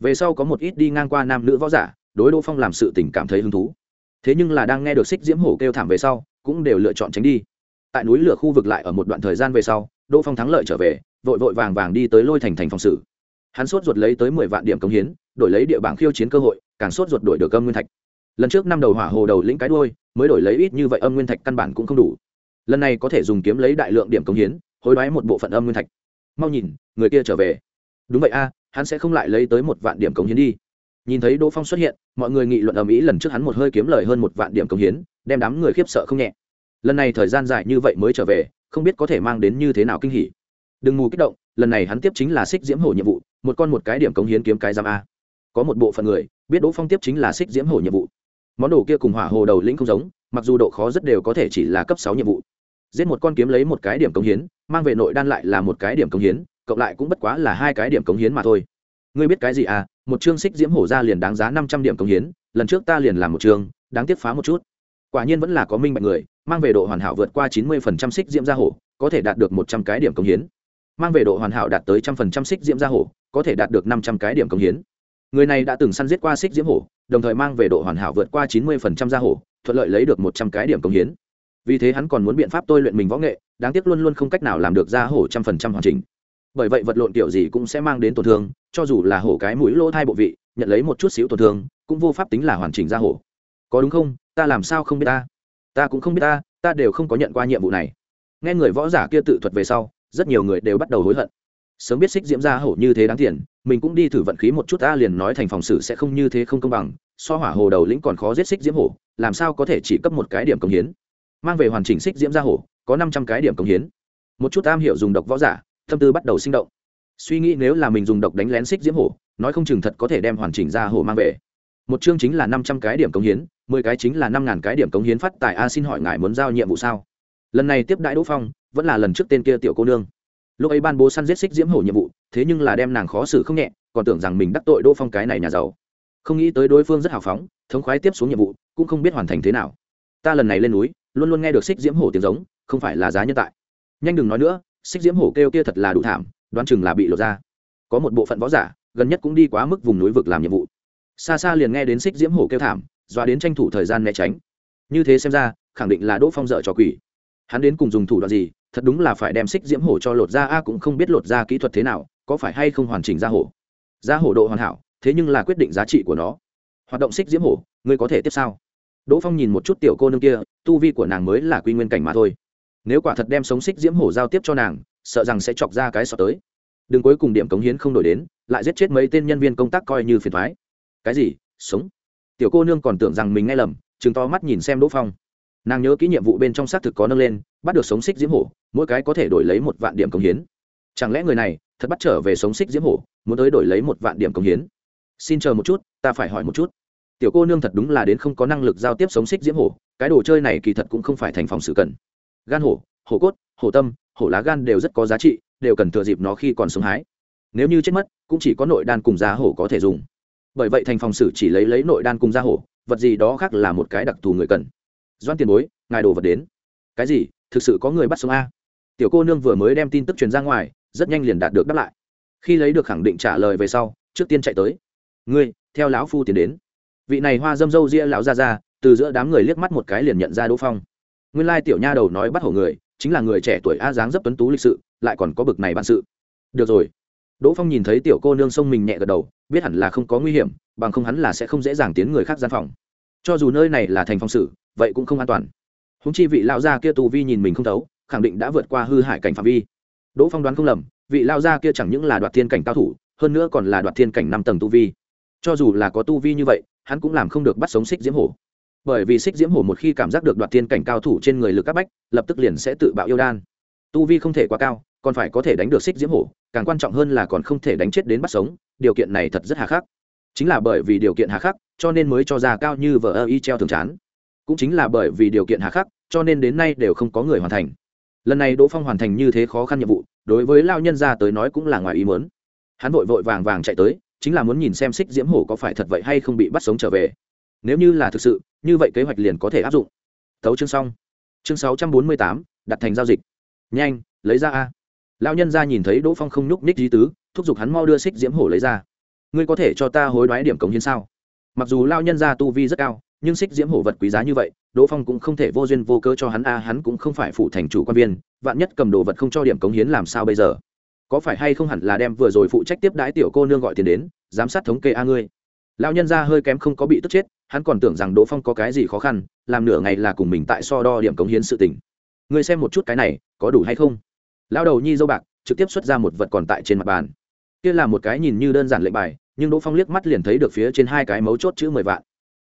về sau có một ít đi ngang qua nam nữ võ giả, đối đỗ phong làm sự tình cảm thấy hứng thú. Thế nhưng là đang nghe được xích diễm hổ kêu thảm về sau, cũng đều lựa chọn tránh đi. Tại núi lửa khu vực lại ở một đoạn thời gian về sau, đỗ phong thắng lợi trở về, vội vội vàng vàng đi tới lôi thành thành phòng xử. Hắn sốt ruột lấy tới mười vạn điểm công hiến, đổi lấy địa bảng khiêu chiến cơ hội, càng sốt ruột đổi được âm nguyên thạch. Lần trước năm đầu hỏa hồ đầu lĩnh cái đôi mới đổi lấy ít như vậy âm nguyên thạch căn bản cũng không đủ. Lần này có thể dùng kiếm lấy đại lượng điểm công hiến, hối đoái một bộ phận âm nguyên thạch. Mau nhìn, người kia trở về. Đúng vậy a hắn sẽ không lại lấy tới một vạn điểm cống hiến đi. Nhìn thấy đỗ phong xuất hiện, mọi người nghị luận ở mỹ lần trước hắn một hơi kiếm lời hơn một vạn điểm cống hiến, đem đám người khiếp sợ không nhẹ. Lần này thời gian dài như vậy mới trở về, không biết có thể mang đến như thế nào kinh hỉ. Đừng mù kích động, lần này hắn tiếp chính là xích diễm hổ nhiệm vụ, một con một cái điểm cống hiến kiếm cái giam a. Có một bộ phận người, biết đỗ phong tiếp chính là xích diễm hổ nhiệm vụ. Món đồ kia cùng hỏa hồ đầu lĩnh không giống, mặc dù độ khó rất đều có thể chỉ là cấp sáu nhiệm vụ. Giết một con kiếm lấy một cái điểm cống hiến, mang về nội đan lại là một cái điểm cống hiến cộng lại cũng bất quá là hai cái điểm cống hiến mà thôi. Ngươi biết cái gì à? Một chương xích diễm hổ ra liền đáng giá năm trăm điểm cống hiến, lần trước ta liền làm một chương, đáng tiếc phá một chút. Quả nhiên vẫn là có minh bạch người, mang về độ hoàn hảo vượt qua chín mươi phần trăm xích diễm gia hổ, có thể đạt được một trăm cái điểm cống hiến. Mang về độ hoàn hảo đạt tới trăm phần trăm xích diễm gia hổ, có thể đạt được năm trăm cái điểm cống hiến. Người này đã từng săn giết qua xích diễm hổ, đồng thời mang về độ hoàn hảo vượt qua chín mươi phần trăm gia hổ, thuận lợi lấy được một trăm cái điểm cống hiến. Vì thế hắn còn muốn biện pháp tôi luyện mình võ nghệ, đáng tiếc luôn luôn không cách nào làm được gia hổ trăm phần trăm hoàn chỉnh bởi vậy vật lộn kiểu gì cũng sẽ mang đến tổn thương, cho dù là hổ cái mũi lỗ thai bộ vị, nhận lấy một chút xíu tổn thương, cũng vô pháp tính là hoàn chỉnh gia hổ. Có đúng không? Ta làm sao không biết ta? Ta cũng không biết ta ta đều không có nhận qua nhiệm vụ này. Nghe người võ giả kia tự thuật về sau, rất nhiều người đều bắt đầu hối hận. Sớm biết xích diễm gia hổ như thế đáng tiền, mình cũng đi thử vận khí một chút ta liền nói thành phòng xử sẽ không như thế không công bằng, so hỏa hồ đầu lĩnh còn khó giết xích diễm hổ, làm sao có thể chỉ cấp một cái điểm công hiến? Mang về hoàn chỉnh xích diễm gia hổ, có năm trăm cái điểm công hiến. Một chút am hiểu dùng độc võ giả tâm tư bắt đầu sinh động. Suy nghĩ nếu là mình dùng độc đánh lén xích diễm hổ, nói không chừng thật có thể đem hoàn chỉnh ra hổ mang về. Một chương chính là năm trăm cái điểm cống hiến, mười cái chính là năm ngàn cái điểm cống hiến phát tài a xin hỏi ngài muốn giao nhiệm vụ sao? Lần này tiếp đại đỗ phong, vẫn là lần trước tên kia tiểu cô nương. Lúc ấy ban bố săn giết xích diễm hổ nhiệm vụ, thế nhưng là đem nàng khó xử không nhẹ, còn tưởng rằng mình đắc tội đỗ phong cái này nhà giàu. Không nghĩ tới đối phương rất hào phóng, thống khoái tiếp xuống nhiệm vụ, cũng không biết hoàn thành thế nào. Ta lần này lên núi, luôn luôn nghe được xích diễm hổ tiếng giống, không phải là giá nhân tại. Nhanh đừng nói nữa xích diễm hổ kêu kia thật là đủ thảm, đoán chừng là bị lột ra có một bộ phận võ giả, gần nhất cũng đi quá mức vùng núi vực làm nhiệm vụ. Xa xa liền nghe đến xích diễm hổ kêu thảm, dọa đến tranh thủ thời gian né tránh. Như thế xem ra, khẳng định là đỗ phong dợ trò quỷ. Hắn đến cùng dùng thủ đoạn gì, thật đúng là phải đem xích diễm hổ cho lột ra a cũng không biết lột ra kỹ thuật thế nào, có phải hay không hoàn chỉnh ra hổ? Ra hổ độ hoàn hảo, thế nhưng là quyết định giá trị của nó. Hoạt động xích diễm hổ, ngươi có thể tiếp sao? Đỗ phong nhìn một chút tiểu cô nương kia, tu vi của nàng mới là quy nguyên cảnh mà thôi nếu quả thật đem sống xích diễm hổ giao tiếp cho nàng, sợ rằng sẽ chọc ra cái sọ tới. Đừng cuối cùng điểm cống hiến không đổi đến, lại giết chết mấy tên nhân viên công tác coi như phiền thoái cái gì? Sống. Tiểu cô nương còn tưởng rằng mình nghe lầm chứng to mắt nhìn xem đỗ phong. Nàng nhớ kỹ nhiệm vụ bên trong xác thực có nâng lên, bắt được sống xích diễm hổ, mỗi cái có thể đổi lấy một vạn điểm cống hiến. Chẳng lẽ người này thật bắt trở về sống xích diễm hổ, muốn tới đổi lấy một vạn điểm cống hiến? Xin chờ một chút, ta phải hỏi một chút. Tiểu cô nương thật đúng là đến không có năng lực giao tiếp sống xích diễm hổ, cái đồ chơi này kỳ thật cũng không phải thành phòng sự cần gan hổ hổ cốt, hổ tâm, hổ lá gan đều rất có giá trị, đều cần thừa dịp nó khi còn sống hái. Nếu như chết mất, cũng chỉ có nội đan cùng da hổ có thể dùng. Bởi vậy thành phòng sử chỉ lấy lấy nội đan cùng da hổ, vật gì đó khác là một cái đặc thù người cần. Doan tiền bối, ngài đồ vật đến. Cái gì? Thực sự có người bắt sống a? Tiểu cô nương vừa mới đem tin tức truyền ra ngoài, rất nhanh liền đạt được đáp lại. Khi lấy được khẳng định trả lời về sau, trước tiên chạy tới. Ngươi, theo lão phu tiến đến. Vị này hoa dâm dâu ria lão ra ra từ giữa đám người liếc mắt một cái liền nhận ra đỗ phong nguyên lai tiểu nha đầu nói bắt hổ người, chính là người trẻ tuổi a dáng dấp tuấn tú lịch sự, lại còn có bực này bản sự. Được rồi. Đỗ phong nhìn thấy tiểu cô nương sông mình nhẹ gật đầu, biết hẳn là không có nguy hiểm, bằng không hắn là sẽ không dễ dàng tiến người khác gian phòng. Cho dù nơi này là thành phong sự vậy cũng không an toàn. Húng chi vị lao gia kia tù vi nhìn mình không thấu, khẳng định đã vượt qua hư hại cảnh phạm vi. Đỗ phong đoán không lầm, vị lao gia kia chẳng những là đoạt thiên cảnh cao thủ, hơn nữa còn là đoạt thiên cảnh năm tầng tu vi. Cho dù là có tu vi như vậy, hắn cũng làm không được bắt sống xích diễm hổ bởi vì xích diễm hổ một khi cảm giác được đoạt thiên cảnh cao thủ trên người lực các bách, lập tức liền sẽ tự bạo yêu đan. Tu vi không thể quá cao, còn phải có thể đánh được xích diễm hổ, càng quan trọng hơn là còn không thể đánh chết đến bắt sống, điều kiện này thật rất hà khắc. Chính là bởi vì điều kiện hà khắc, cho nên mới cho ra cao như vợ ơ y treo thường chán. Cũng chính là bởi vì điều kiện hà khắc, cho nên đến nay đều không có người hoàn thành. Lần này đỗ phong hoàn thành như thế khó khăn nhiệm vụ, đối với lao nhân ra tới nói cũng là ngoài ý mớn hắn vội vội vàng vàng chạy tới, chính là muốn nhìn xem xích diễm hổ có phải thật vậy hay không bị bắt sống trở về nếu như là thực sự, như vậy kế hoạch liền có thể áp dụng. Thấu chương xong. Chương sáu trăm bốn mươi tám, đặt thành giao dịch. Nhanh, lấy ra a. Lão nhân ra nhìn thấy đỗ phong không nhúc ních di tứ, thúc giục hắn mau đưa xích diễm hổ lấy ra. Ngươi có thể cho ta hối đoái điểm cống hiến sao? Mặc dù lao nhân ra tu vi rất cao, nhưng xích diễm hổ vật quý giá như vậy, đỗ phong cũng không thể vô duyên vô cớ cho hắn a, hắn cũng không phải phụ thành chủ quan viên, vạn nhất cầm đồ vật không cho điểm cống hiến làm sao bây giờ? Có phải hay không hẳn là đem vừa rồi phụ trách tiếp đái tiểu cô nương gọi tiền đến, giám sát thống kê a ngươi? Lao nhân ra hơi kém không có bị tức chết, hắn còn tưởng rằng đỗ phong có cái gì khó khăn, làm nửa ngày là cùng mình tại so đo điểm cống hiến sự tình. Ngươi xem một chút cái này, có đủ hay không? Lao đầu nhi dâu bạc, trực tiếp xuất ra một vật còn tại trên mặt bàn. Kia là một cái nhìn như đơn giản lệnh bài, nhưng đỗ phong liếc mắt liền thấy được phía trên hai cái mấu chốt chữ mười vạn.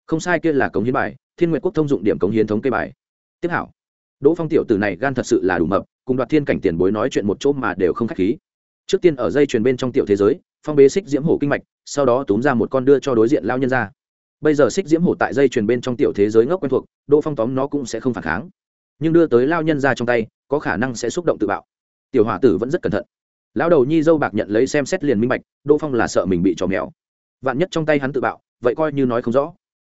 Không sai kia là cống hiến bài, thiên nguyện quốc thông dụng điểm cống hiến thống kê bài. Tiếp hảo. Đỗ phong tiểu tử này gan thật sự là đủ mập, cùng đoạt thiên cảnh tiền bối nói chuyện một chỗ mà đều không k h á c h khí. Trước tiên ở dây truyền bên trong tiểu thế giới phong bế xích diễm hổ kinh mạch, sau đó túm ra một con đưa cho đối diện lao nhân ra. Bây giờ xích diễm hổ tại dây truyền bên trong tiểu thế giới ngốc quen thuộc, đỗ phong tóm nó cũng sẽ không phản kháng. Nhưng đưa tới lao nhân ra trong tay, có khả năng sẽ xúc động tự bạo. Tiểu hòa tử vẫn rất cẩn thận. Lão đầu nhi dâu bạc nhận lấy xem xét liền minh bạch, đỗ phong là sợ mình bị trò mèo. Vạn nhất trong tay hắn tự bạo, vậy coi như nói không rõ.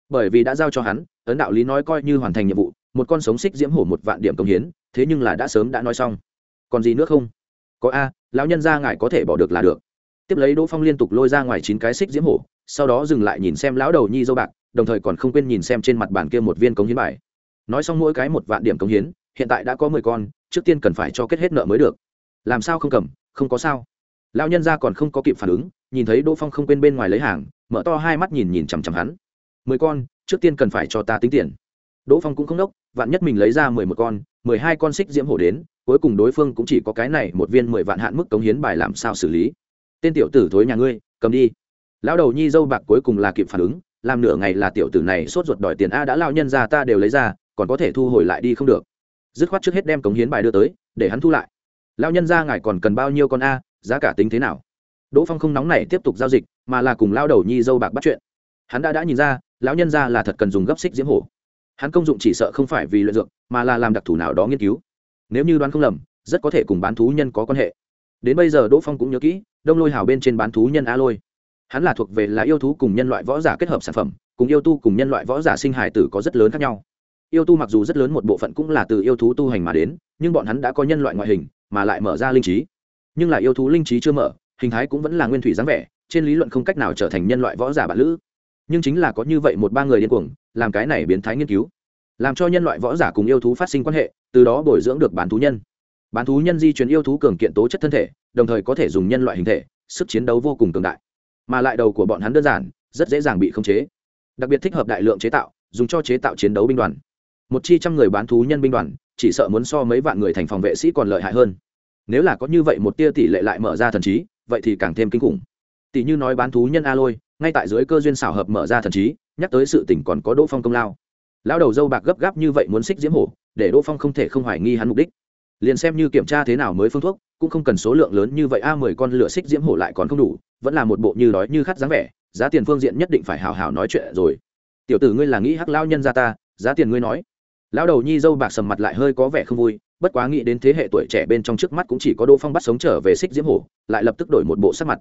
Bởi vì đã giao cho hắn, ấn đạo lý nói coi như hoàn thành nhiệm vụ, một con sống xích diễm hổ một vạn điểm công hiến, thế nhưng là đã sớm đã nói xong. Còn gì nữa không? Có a, lão nhân ra ngài có thể bỏ được là được tiếp lấy đỗ phong liên tục lôi ra ngoài chín cái xích diễm hổ, sau đó dừng lại nhìn xem lão đầu nhi dâu bạc, đồng thời còn không quên nhìn xem trên mặt bàn kia một viên cống hiến bài. Nói xong mỗi cái một vạn điểm cống hiến, hiện tại đã có mười con, trước tiên cần phải cho kết hết nợ mới được. Làm sao không cầm, không có sao. Lão nhân ra còn không có kịp phản ứng, nhìn thấy đỗ phong không quên bên ngoài lấy hàng, mở to hai mắt nhìn nhìn chằm chằm hắn. Mười con, trước tiên cần phải cho ta tính tiền. Đỗ phong cũng không đốc, vạn nhất mình lấy ra mười một con, mười hai con xích diễm hổ đến, cuối cùng đối phương cũng chỉ có cái này một viên mười vạn hạn mức cống hiến bài làm sao xử lý tên tiểu tử thối nhà ngươi, cầm đi. Lão đầu nhi dâu bạc cuối cùng là kịp phản ứng, làm nửa ngày là tiểu tử này sốt ruột đòi tiền a đã lao nhân ra ta đều lấy ra, còn có thể thu hồi lại đi không được. Dứt khoát trước hết đem cống hiến bài đưa tới, để hắn thu lại. Lao nhân ra ngài còn cần bao nhiêu con a, giá cả tính thế nào? Đỗ phong không nóng này tiếp tục giao dịch, mà là cùng lao đầu nhi dâu bạc bắt chuyện. Hắn đã đã nhìn ra, lão nhân ra là thật cần dùng gấp xích diễm hổ. Hắn công dụng chỉ sợ không phải vì luyện dược, mà là làm đặc thù nào đó nghiên cứu. Nếu như đoán không lầm, rất có thể cùng bán thú nhân có quan hệ. Đến bây giờ đỗ phong cũng nhớ kỹ đông lôi hào bên trên bán thú nhân a lôi. Hắn là thuộc về là yêu thú cùng nhân loại võ giả kết hợp sản phẩm, cùng yêu tu cùng nhân loại võ giả sinh hải tử có rất lớn khác nhau. Yêu tu mặc dù rất lớn một bộ phận cũng là từ yêu thú tu hành mà đến, nhưng bọn hắn đã có nhân loại ngoại hình, mà lại mở ra linh trí. Nhưng là yêu thú linh trí chưa mở, hình thái cũng vẫn là nguyên thủy dáng vẻ, trên lý luận không cách nào trở thành nhân loại võ giả bản lữ. Nhưng chính là có như vậy một ba người điên cuồng, làm cái này biến thái nghiên cứu. Làm cho nhân loại võ giả cùng yêu thú phát sinh quan hệ, từ đó bồi dưỡng được bán thú nhân. Bán thú nhân di chuyển yêu thú cường kiện tố chất thân thể đồng thời có thể dùng nhân loại hình thể, sức chiến đấu vô cùng cường đại. Mà lại đầu của bọn hắn đơn giản, rất dễ dàng bị khống chế. Đặc biệt thích hợp đại lượng chế tạo, dùng cho chế tạo chiến đấu binh đoàn. Một chi trăm người bán thú nhân binh đoàn, chỉ sợ muốn so mấy vạn người thành phòng vệ sĩ còn lợi hại hơn. Nếu là có như vậy một tia tỷ lệ lại mở ra thần trí, vậy thì càng thêm kinh khủng. Tỷ như nói bán thú nhân a lôi ngay tại dưới cơ duyên xảo hợp mở ra thần trí, nhắc tới sự tỉnh còn có đỗ phong công lao. Lão đầu dâu bạc gấp gáp như vậy muốn xích diễm hổ, để đỗ phong không thể không hoài nghi hắn mục đích liền xem như kiểm tra thế nào mới phương thuốc, cũng không cần số lượng lớn như vậy. A mười con lửa xích diễm hổ lại còn không đủ, vẫn là một bộ như đói như khát dáng vẻ, giá tiền phương diện nhất định phải hào hào nói chuyện rồi. Tiểu tử ngươi là nghĩ hắc lao nhân ra ta, giá tiền ngươi nói. Lão đầu nhi dâu bạc sầm mặt lại hơi có vẻ không vui, bất quá nghĩ đến thế hệ tuổi trẻ bên trong trước mắt cũng chỉ có đỗ phong bắt sống trở về xích diễm hổ, lại lập tức đổi một bộ sắc mặt.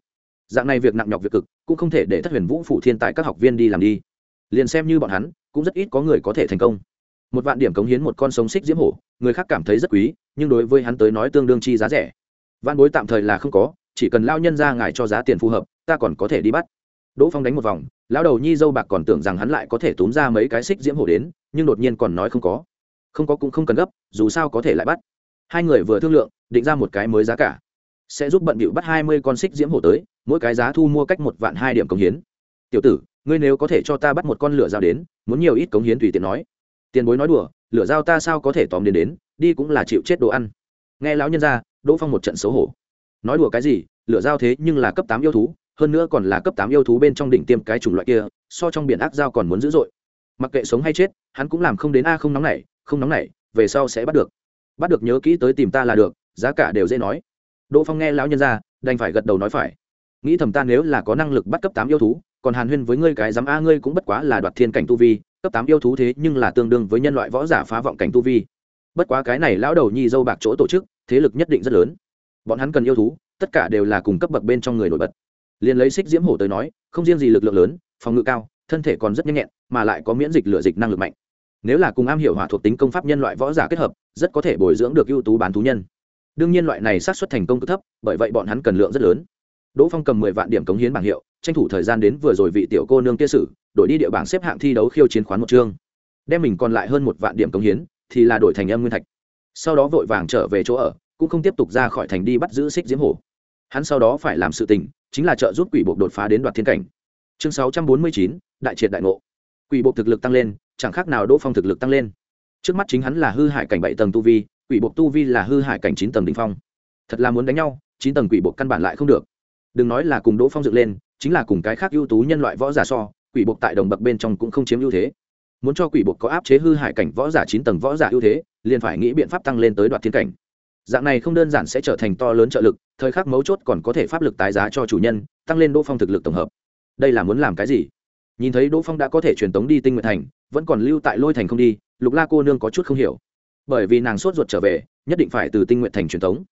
Dạng này việc nặng nhọc việc cực, cũng không thể để thất huyền vũ phụ thiên tài các học viên đi làm đi. Liền xem như bọn hắn, cũng rất ít có người có thể thành công một vạn điểm cống hiến một con sống xích diễm hổ, người khác cảm thấy rất quý, nhưng đối với hắn tới nói tương đương chi giá rẻ. Văn bối tạm thời là không có, chỉ cần lao nhân ra ngài cho giá tiền phù hợp, ta còn có thể đi bắt. Đỗ phong đánh một vòng, lão đầu nhi dâu bạc còn tưởng rằng hắn lại có thể túm ra mấy cái xích diễm hổ đến, nhưng đột nhiên còn nói không có. Không có cũng không cần gấp, dù sao có thể lại bắt. Hai người vừa thương lượng, định ra một cái mới giá cả. Sẽ giúp bận bịu bắt hai mươi con xích diễm hổ tới, mỗi cái giá thu mua cách một vạn hai điểm cống hiến. Tiểu tử, ngươi nếu có thể cho ta bắt một con lửa dao đến, muốn nhiều ít cống hiến tùy tiện nói tiền bối nói đùa, lửa dao ta sao có thể tóm đến đến, đi cũng là chịu chết đồ ăn. Nghe lão nhân ra, đỗ phong một trận xấu hổ. Nói đùa cái gì, lửa dao thế nhưng là cấp tám yêu thú, hơn nữa còn là cấp tám yêu thú bên trong đỉnh tiêm cái chủng loại kia, so trong biển ác dao còn muốn dữ dội. Mặc kệ sống hay chết, hắn cũng làm không đến a, không nóng này không nóng này về sau sẽ bắt được. Bắt được nhớ kỹ tới tìm ta là được, giá cả đều dễ nói. Đỗ phong nghe lão nhân ra, đành phải gật đầu nói phải. Nghĩ thầm ta nếu là có năng lực bắt cấp tám yêu thú, còn hàn huyên với ngươi cái dám a, ngươi cũng bất quá là đoạt thiên cảnh tu vi cấp tám yêu thú thế nhưng là tương đương với nhân loại võ giả phá vọng cảnh tu vi. Bất quá cái này lão đầu nhi dâu bạc chỗ tổ chức, thế lực nhất định rất lớn. Bọn hắn cần yêu thú, tất cả đều là cùng cấp bậc bên trong người nổi bật. Liền lấy xích diễm hổ tới nói, không riêng gì lực lượng lớn, phòng ngự cao, thân thể còn rất nhanh nhẹn, mà lại có miễn dịch lựa dịch năng lực mạnh. Nếu là cùng am hiểu hỏa thuộc tính công pháp nhân loại võ giả kết hợp, rất có thể bồi dưỡng được ưu tú bán thú nhân. Đương nhiên loại này sát xuất thành công cực thấp, bởi vậy bọn hắn cần lượng rất lớn. Đỗ phong cầm mười vạn điểm cống hiến bảng hiệu, tranh thủ thời gian đến vừa rồi vị tiểu cô nương kia sử đổi đi địa bảng xếp hạng thi đấu khiêu chiến khoán một chương. Đem mình còn lại hơn một vạn điểm cống hiến, thì là đổi thành âm nguyên thạch. Sau đó vội vàng trở về chỗ ở, cũng không tiếp tục ra khỏi thành đi bắt giữ xích diễm hổ. Hắn sau đó phải làm sự tình, chính là trợ giúp quỷ bộ đột phá đến đoạt thiên cảnh. Chương sáu trăm bốn mươi chín, đại triệt đại ngộ. Quỷ bộ thực lực tăng lên, chẳng khác nào đỗ phong thực lực tăng lên. Trước mắt chính hắn là hư hại cảnh bảy tầng tu vi, quỷ bộ tu vi là hư hại cảnh chín tầng đ ỉ n h phong. Thật là muốn đánh nhau, chín tầng quỷ bộ căn bản lại không được. Đừng nói là cùng đỗ phong dựng lên, chính là cùng cái khác ưu tú nhân loại võ giả so quỷ buộc tại đồng bậc bên trong cũng không chiếm ưu thế. Muốn cho quỷ buộc có áp chế hư hại cảnh võ giả chín tầng võ giả ưu thế, liền phải nghĩ biện pháp tăng lên tới đoạt thiên cảnh. Dạng này không đơn giản sẽ trở thành to lớn trợ lực, thời khắc mấu chốt còn có thể pháp lực tái giá cho chủ nhân, tăng lên đỗ phong thực lực tổng hợp. Đây là muốn làm cái gì? Nhìn thấy đỗ phong đã có thể truyền tống đi tinh nguyện thành, vẫn còn lưu tại lôi thành không đi, lục la cô nương có chút không hiểu. Bởi vì nàng sốt ruột trở về, nhất định phải từ tinh nguyện thành truyền tống.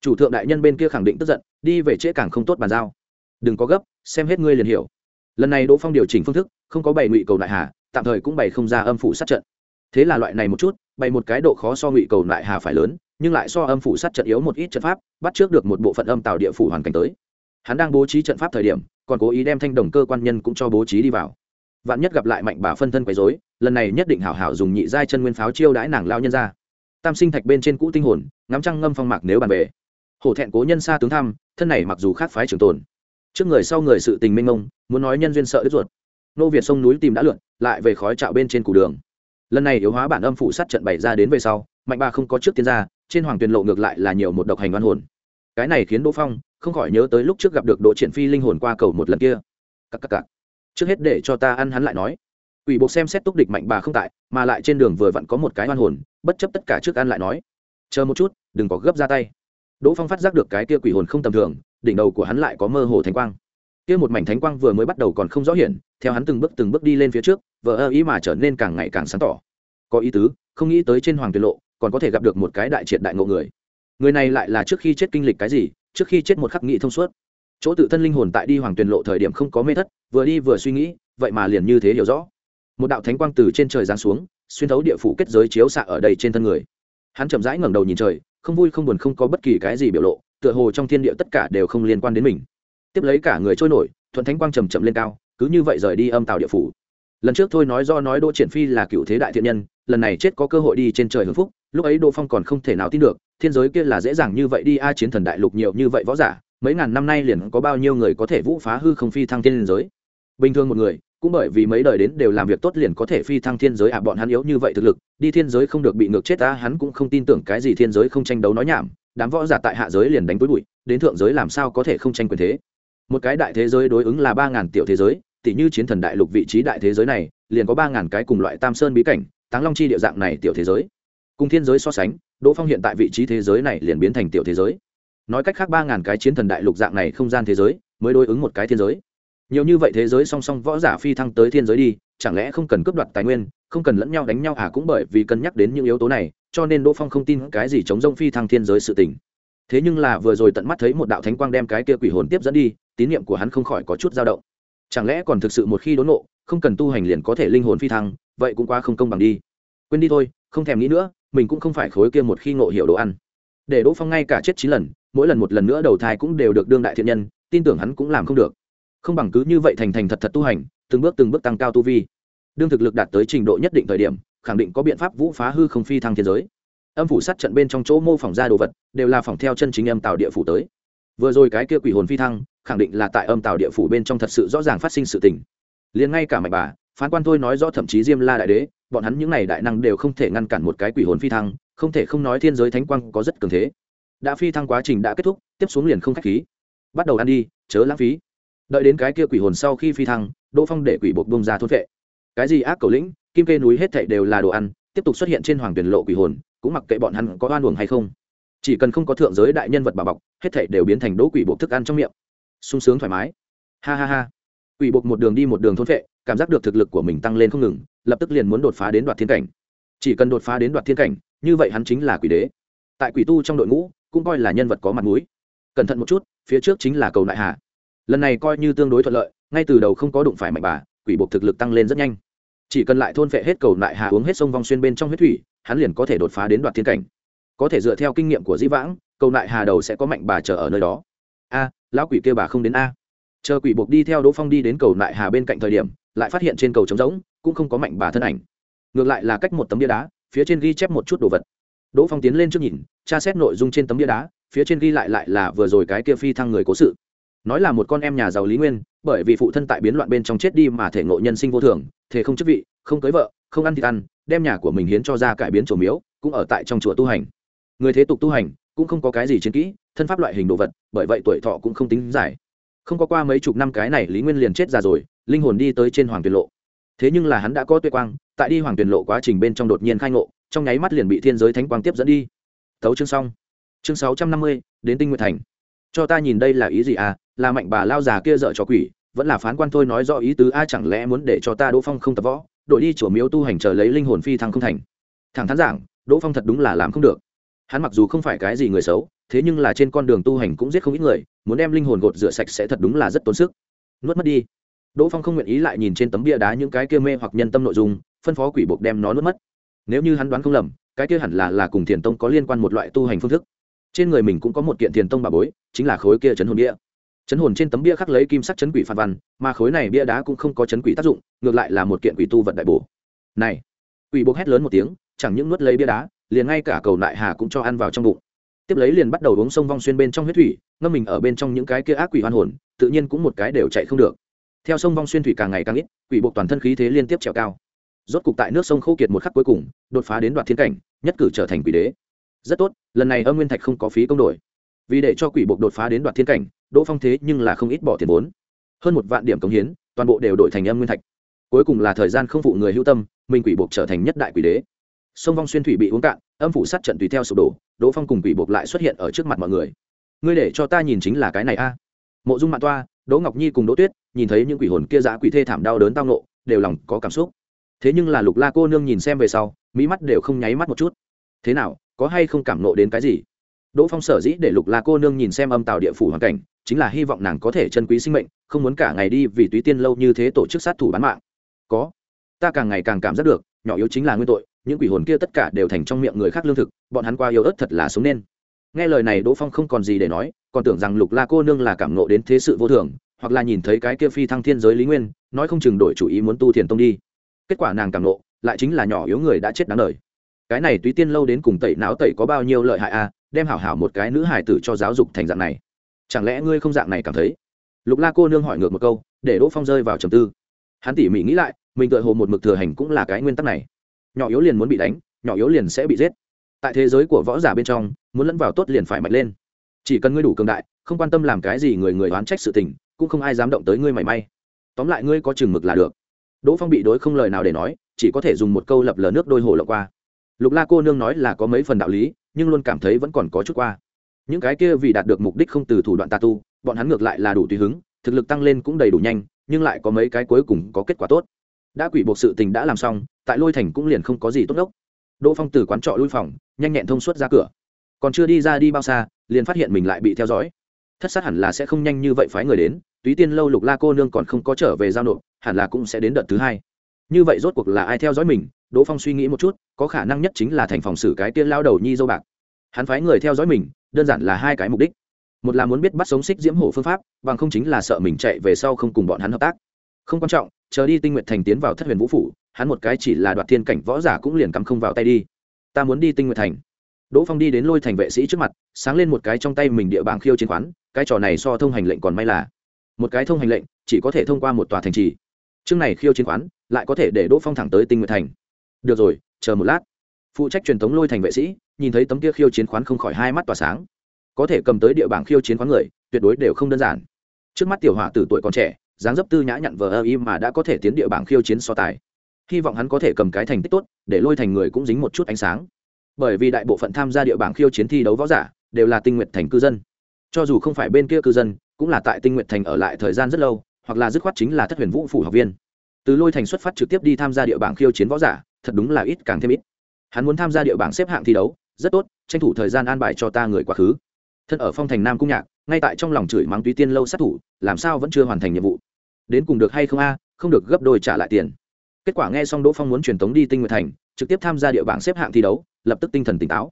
Chủ thượng đại nhân bên kia khẳng định tức giận, đi về trễ càng không tốt bàn giao. Đừng có gấp, xem hết ngươi liền hiểu lần này đỗ phong điều chỉnh phương thức, không có bày ngụy cầu đại hà, tạm thời cũng bày không ra âm phủ sát trận. Thế là loại này một chút, bày một cái độ khó so ngụy cầu đại hà phải lớn, nhưng lại so âm phủ sát trận yếu một ít trận pháp, bắt trước được một bộ phận âm tạo địa phủ hoàn cảnh tới. Hắn đang bố trí trận pháp thời điểm, còn cố ý đem thanh đồng cơ quan nhân cũng cho bố trí đi vào. Vạn nhất gặp lại mạnh bà phân thân quấy dối lần này nhất định hảo hảo dùng nhị giai chân nguyên pháo chiêu đãi nàng lao nhân ra. Tam sinh thạch bên trên cũ tinh hồn, ngắm trăng ngâm phong mạc nếu bàn về. Hổ thẹn cố nhân xa tướng thăm, thân này mặc dù khác phái trường tồn trước người sau người sự tình minh mông, muốn nói nhân duyên sợ đứt ruột. Nô việt sông núi tìm đã lượn, lại về khói trạo bên trên củ đường. Lần này yếu hóa bản âm phụ sát trận bày ra đến về sau, mạnh ba không có trước tiên ra, trên hoàng tuyền lộ ngược lại là nhiều một độc hành văn hồn. Cái này khiến đỗ phong không khỏi nhớ tới lúc trước gặp được đỗ triển phi linh hồn qua cầu một lần kia. Cắc cắc cắc. trước hết để cho ta ăn hắn lại nói. Ủy bộ xem xét túc địch mạnh bà không tại, mà lại trên đường vừa vặn có một cái oan hồn, bất chấp tất cả trước ăn lại nói. Chờ một chút, đừng có gấp ra tay. Đỗ phong phát giác được cái kia quỷ hồn không tầm thường đỉnh đầu của hắn lại có mơ hồ thánh quang. Kia một mảnh thánh quang vừa mới bắt đầu còn không rõ hiển, theo hắn từng bước từng bước đi lên phía trước, vờ ơ ý mà trở nên càng ngày càng sáng tỏ. Có ý tứ, không nghĩ tới trên hoàng tuyệt lộ, còn có thể gặp được một cái đại triệt đại ngộ người. Người này lại là trước khi chết kinh lịch cái gì, trước khi chết một khắc nghị thông suốt. Chỗ tự thân linh hồn tại đi hoàng tuyệt lộ thời điểm không có mê thất, vừa đi vừa suy nghĩ, vậy mà liền như thế hiểu rõ. Một đạo thánh quang từ trên trời giáng xuống, xuyên thấu địa phủ kết giới chiếu xạ ở đây trên thân người. Hắn chậm rãi ngẩng đầu nhìn trời, không vui không buồn không có bất kỳ cái gì biểu lộ tựa hồ trong thiên địa tất cả đều không liên quan đến mình. Tiếp lấy cả người trôi nổi, thuận thánh quang trầm chậm lên cao, cứ như vậy rời đi âm tàu địa phủ. Lần trước thôi nói do nói đỗ triển phi là cựu thế đại thiện nhân, lần này chết có cơ hội đi trên trời hưng phúc, lúc ấy đỗ phong còn không thể nào tin được, thiên giới kia là dễ dàng như vậy đi a chiến thần đại lục nhiều như vậy võ giả, mấy ngàn năm nay liền có bao nhiêu người có thể vũ phá hư không phi thăng thiên giới. Bình thường một người, cũng bởi vì mấy đời đến đều làm việc tốt liền có thể phi thăng thiên giới à bọn hắn yếu như vậy thực lực, đi thiên giới không được bị ngược chết ta hắn cũng không tin tưởng cái gì thiên giới không tranh đấu nói nhảm đám võ giả tại hạ giới liền đánh túi bụi, đến thượng giới làm sao có thể không tranh quyền thế? Một cái đại thế giới đối ứng là ba ngàn tiểu thế giới tỷ như chiến thần đại lục vị trí đại thế giới này, liền có ba ngàn cái cùng loại tam sơn bí cảnh, táng long chi địa dạng này tiểu thế giới. Cùng thiên giới so sánh, đỗ phong hiện tại vị trí thế giới này liền biến thành tiểu thế giới. Nói cách khác ba ngàn cái chiến thần đại lục dạng này không gian thế giới, mới đối ứng một cái thiên giới. Nhiều như vậy thế giới song song võ giả phi thăng tới thiên giới đi, chẳng lẽ không cần cướp đoạt tài nguyên, không cần lẫn nhau đánh nhau à cũng bởi vì cân nhắc đến những yếu tố này cho nên đỗ phong không tin cái gì chống rông phi thăng thiên giới sự tình. Thế nhưng là vừa rồi tận mắt thấy một đạo thánh quang đem cái kia quỷ hồn tiếp dẫn đi, tín nhiệm của hắn không khỏi có chút dao động. Chẳng lẽ còn thực sự một khi đốn nộ không cần tu hành liền có thể linh hồn phi thăng, vậy cũng quá không công bằng đi. Quên đi thôi, không thèm nghĩ nữa, mình cũng không phải khối kia một khi ngộ hiểu đồ ăn. Để đỗ phong ngay cả chết chín lần, mỗi lần một lần nữa đầu thai cũng đều được đương đại thiện nhân, tin tưởng hắn cũng làm không được. Không bằng cứ như vậy thành thành thật thật tu hành, từng bước từng bước tăng cao tu vi. Đương thực lực đạt tới trình độ nhất định thời điểm khẳng định có biện pháp vũ phá hư không phi thăng thiên giới. Âm phủ sát trận bên trong chỗ mô phỏng ra đồ vật, đều là phỏng theo chân chính âm tạo địa phủ tới. Vừa rồi cái kia quỷ hồn phi thăng, khẳng định là tại âm tạo địa phủ bên trong thật sự rõ ràng phát sinh sự tình. Liền ngay cả mạch bà, phán quan thôi nói rõ thậm chí diêm la đại đế, bọn hắn những n à y đại năng đều không thể ngăn cản một cái quỷ hồn phi thăng, không thể không nói thiên giới thánh quang có rất cường thế. Đã phi thăng quá trình đã kết thúc, tiếp xuống liền không k h á c h khí. Bắt đầu ăn đi, chớ lãng phí. Đợi đến cái kia quỷ hồn sau khi phi thăng, đỗ phong để quỷ buộc bông ra thôn vệ. Cái gì ác cầu lĩnh kim kê núi hết thảy đều là đồ ăn, tiếp tục xuất hiện trên hoàng tuyển lộ quỷ hồn, cũng mặc kệ bọn hắn có oan uổng hay không. Chỉ cần không có thượng giới đại nhân vật bà bọc, hết thảy đều biến thành đố quỷ buộc thức ăn trong miệng. Sung sướng thoải mái. Ha ha ha. Quỷ buộc một đường đi một đường thôn vệ cảm giác được thực lực của mình tăng lên không ngừng, lập tức liền muốn đột phá đến đoạt thiên cảnh. Chỉ cần đột phá đến đoạt thiên cảnh, như vậy hắn chính là quỷ đế. Tại quỷ tu trong đội ngũ, cũng coi là nhân vật có mặt mũi. Cẩn thận một chút, phía trước chính là cầu nại hà. Lần này coi như tương đối thuận lợi, ngay từ đầu không có đụng phải mạnh bà, quỷ buộc thực lực tăng lên rất nhanh chỉ cần lại thôn phệ hết cầu lại hạ uống hết sông vong xuyên bên trong huyết thủy, hắn liền có thể đột phá đến đoạt thiên cảnh. Có thể dựa theo kinh nghiệm của dĩ vãng, cầu lại hà đầu sẽ có mạnh bà chờ ở nơi đó. A, lão quỷ kêu bà không đến a. Chờ quỷ buộc đi theo đỗ phong đi đến cầu lại hà bên cạnh thời điểm, lại phát hiện trên cầu trống rỗng, cũng không có mạnh bà thân ảnh. Ngược lại là cách một tấm bia đá, phía trên ghi chép một chút đồ vật. Đỗ phong tiến lên trước nhìn, tra xét nội dung trên tấm bia đá, phía trên ghi lại lại là vừa rồi cái kia phi thăng người cố sự nói là một con em nhà giàu lý nguyên, bởi vì phụ thân tại biến loạn bên trong chết đi mà thể ngộ nhân sinh vô thường, thể không chức vị, không cưới vợ, không ăn thịt ăn, đem nhà của mình hiến cho ra cải biến chùa miếu, cũng ở tại trong chùa tu hành. Người thế tục tu hành, cũng không có cái gì chiến kỹ, thân pháp loại hình đồ vật, bởi vậy tuổi thọ cũng không tính giải không có qua mấy chục năm cái này lý nguyên liền chết già rồi, linh hồn đi tới trên hoàng tuyền lộ. Thế nhưng là hắn đã có tuệ quang, tại đi hoàng tuyền lộ quá trình bên trong đột nhiên khai ngộ, trong nháy mắt liền bị thiên giới thánh quang tiếp dẫn đi. Tấu chương xong. Chương sáu trăm năm mươi, đến tinh nguyện thành cho ta nhìn đây là ý gì à là mạnh bà lao già kia dợ cho quỷ, vẫn là phán quan thôi nói rõ ý tứ, a, chẳng lẽ muốn để cho ta đỗ phong không tập võ, đội đi chùa miếu tu hành chờ lấy linh hồn phi thăng không thành. Thẳng thắn giảng, đỗ phong thật đúng là làm không được. Hắn mặc dù không phải cái gì người xấu, thế nhưng là trên con đường tu hành cũng giết không ít người, muốn đem linh hồn gột rửa sạch sẽ thật đúng là rất tốn sức. Nuốt mất đi. Đỗ phong không nguyện ý lại nhìn trên tấm bia đá những cái kia mê hoặc nhân tâm nội dung, phân phó quỷ buộc đem nó nuốt mất. Nếu như hắn đoán không lầm, cái kia hẳn là là cùng thiền tông có liên quan một loại tu hành phương thức trên người mình cũng có một kiện thiền tông bà bối, chính là khối kia chấn hồn bia. Chấn hồn trên tấm bia khắc lấy kim sắc chấn quỷ phản văn, mà khối này bia đá cũng không có chấn quỷ tác dụng, ngược lại là một kiện quỷ tu vật đại bổ. Này, quỷ buộc hét lớn một tiếng, chẳng những nuốt lấy bia đá, liền ngay cả cầu đại hà cũng cho ăn vào trong bụng. Tiếp lấy liền bắt đầu uống sông vong xuyên bên trong huyết thủy, ngâm mình ở bên trong những cái kia ác quỷ hoan hồn, tự nhiên cũng một cái đều chạy không được. Theo sông vong xuyên thủy càng ngày càng ít, quỷ buộc toàn thân khí thế liên tiếp trèo cao. Rốt cục tại nước sông khô kiệt một khắc cuối cùng, đột phá đến đoạt thiên cảnh, nhất cử trở thành quỷ đế rất tốt, lần này âm nguyên thạch không có phí công đổi. Vì để cho quỷ buộc đột phá đến đoạt thiên cảnh, đỗ phong thế nhưng là không ít bỏ tiền vốn. Hơn một vạn điểm cống hiến, toàn bộ đều đổi thành âm nguyên thạch. Cuối cùng là thời gian không phụ người hữu tâm, mình quỷ buộc trở thành nhất đại quỷ đế. Sông vong xuyên thủy bị uống cạn, âm phủ sát trận tùy theo sụp đổ, đỗ phong cùng quỷ buộc lại xuất hiện ở trước mặt mọi người. Ngươi để cho ta nhìn chính là cái này a. Mộ dung mạng toa, đỗ ngọc nhi cùng đỗ tuyết, nhìn thấy những quỷ hồn kia giã quỷ thê thảm đau đớn tao nộ đều lòng có cảm xúc. Thế nhưng là lục la cô nương nhìn xem về sau mỹ mắt đều không nháy mắt một chút. Thế nào có hay không cảm nộ đến cái gì? Đỗ phong sở dĩ để lục la cô nương nhìn xem âm tàu địa phủ hoàn cảnh, chính là hy vọng nàng có thể chân quý sinh mệnh, không muốn cả ngày đi vì túy tiên lâu như thế tổ chức sát thủ bán mạng. Có. Ta càng ngày càng cảm giác được, nhỏ yếu chính là nguyên tội, những quỷ hồn kia tất cả đều thành trong miệng người khác lương thực, bọn hắn qua yếu ớt thật là sống nên. Nghe lời này đỗ phong không còn gì để nói, còn tưởng rằng lục la cô nương là cảm nộ đến thế sự vô thường, hoặc là nhìn thấy cái kia phi thăng thiên giới lý nguyên, nói không chừng đổi chủ ý muốn tu thiền tông đi. Kết quả nàng cảm nộ, lại chính là nhỏ yếu người đã chết đáng đời cái này túy tiên lâu đến cùng tẩy não tẩy có bao nhiêu lợi hại à đem hảo hảo một cái nữ hải tử cho giáo dục thành dạng này. Chẳng lẽ ngươi không dạng này cảm thấy? Lục la cô nương hỏi ngược một câu, để đỗ phong rơi vào trầm tư. Hắn tỉ mỉ nghĩ lại, mình tự hồ một mực thừa hành cũng là cái nguyên tắc này. Nhỏ yếu liền muốn bị đánh, nhỏ yếu liền sẽ bị giết. Tại thế giới của võ giả bên trong, muốn lẫn vào tốt liền phải mạnh lên. Chỉ cần ngươi đủ cường đại, không quan tâm làm cái gì người người oán trách sự tình, cũng không ai dám động tới ngươi mảy may. Tóm lại ngươi có chừng mực là được. Đỗ phong bị đối không lời nào để nói, chỉ có thể dùng một câu lập lờ nước đôi hồ lộng qua lục la cô nương nói là có mấy phần đạo lý, nhưng luôn cảm thấy vẫn còn có chút qua. Những cái kia vì đạt được mục đích không từ thủ đoạn tà tu, bọn hắn ngược lại là đủ tùy hứng, thực lực tăng lên cũng đầy đủ nhanh, nhưng lại có mấy cái cuối cùng có kết quả tốt. Đã quỷ buộc sự tình đã làm xong, tại lôi thành cũng liền không có gì tốt đốc. Đỗ phong từ quán trọ lui phòng, nhanh nhẹn thông suốt ra cửa. Còn chưa đi ra đi bao xa, liền phát hiện mình lại bị theo dõi. Thất sát hẳn là sẽ không nhanh như vậy phái người đến, túy tiên lâu lục la cô nương còn không có trở về giao nộp, hẳn là cũng sẽ đến đợt thứ hai. Như vậy rốt cuộc là ai theo dõi mình? Đỗ phong suy nghĩ một chút có khả năng nhất chính là thành phòng xử cái tiên lao đầu nhi dâu bạc. Hắn phái người theo dõi mình, đơn giản là hai cái mục đích. Một là muốn biết bắt sống xích diễm hổ phương pháp, bằng không chính là sợ mình chạy về sau không cùng bọn hắn hợp tác. Không quan trọng, chờ đi tinh nguyện thành tiến vào thất huyền vũ phủ, hắn một cái chỉ là đoạt thiên cảnh võ giả cũng liền cắm không vào tay đi. Ta muốn đi tinh nguyện thành. Đỗ phong đi đến lôi thành vệ sĩ trước mặt, sáng lên một cái trong tay mình địa bảng khiêu chiến khoán, cái trò này so thông hành lệnh còn may là. Một cái thông hành lệnh, chỉ có thể thông qua một tòa thành trì. Chương này khiêu chiến khoán, lại có thể để đỗ phong thẳng tới tinh nguyện thành. Được rồi chờ một lát. Phụ trách truyền thống lôi thành vệ sĩ, nhìn thấy tấm kia khiêu chiến khoán không khỏi hai mắt tỏa sáng. Có thể cầm tới địa bảng khiêu chiến khoán người, tuyệt đối đều không đơn giản. Trước mắt tiểu họa từ tuổi còn trẻ, dáng dấp tư nhã nhặn vờ ơ im mà đã có thể tiến địa bảng khiêu chiến so tài. Hy vọng hắn có thể cầm cái thành tích tốt, để lôi thành người cũng dính một chút ánh sáng. Bởi vì đại bộ phận tham gia địa bảng khiêu chiến thi đấu võ giả, đều là tinh nguyện thành cư dân. Cho dù không phải bên kia cư dân, cũng là tại tinh nguyện thành ở lại thời gian rất lâu, hoặc là dứt khoát chính là thất huyền vũ phủ học viên. Từ lôi thành xuất phát trực tiếp đi tham gia địa bảng khiêu chiến võ giả thật đúng là ít càng thêm ít. Hắn muốn tham gia địa bảng xếp hạng thi đấu, rất tốt, tranh thủ thời gian an bài cho ta người quá khứ. Thân ở phong thành nam cung nhạc, ngay tại trong lòng chửi mắng túy tiên lâu sát thủ, làm sao vẫn chưa hoàn thành nhiệm vụ? Đến cùng được hay không a, không được gấp đôi trả lại tiền. Kết quả nghe xong đỗ phong muốn truyền tống đi tinh nguyện thành, trực tiếp tham gia địa bảng xếp hạng thi đấu, lập tức tinh thần tỉnh táo.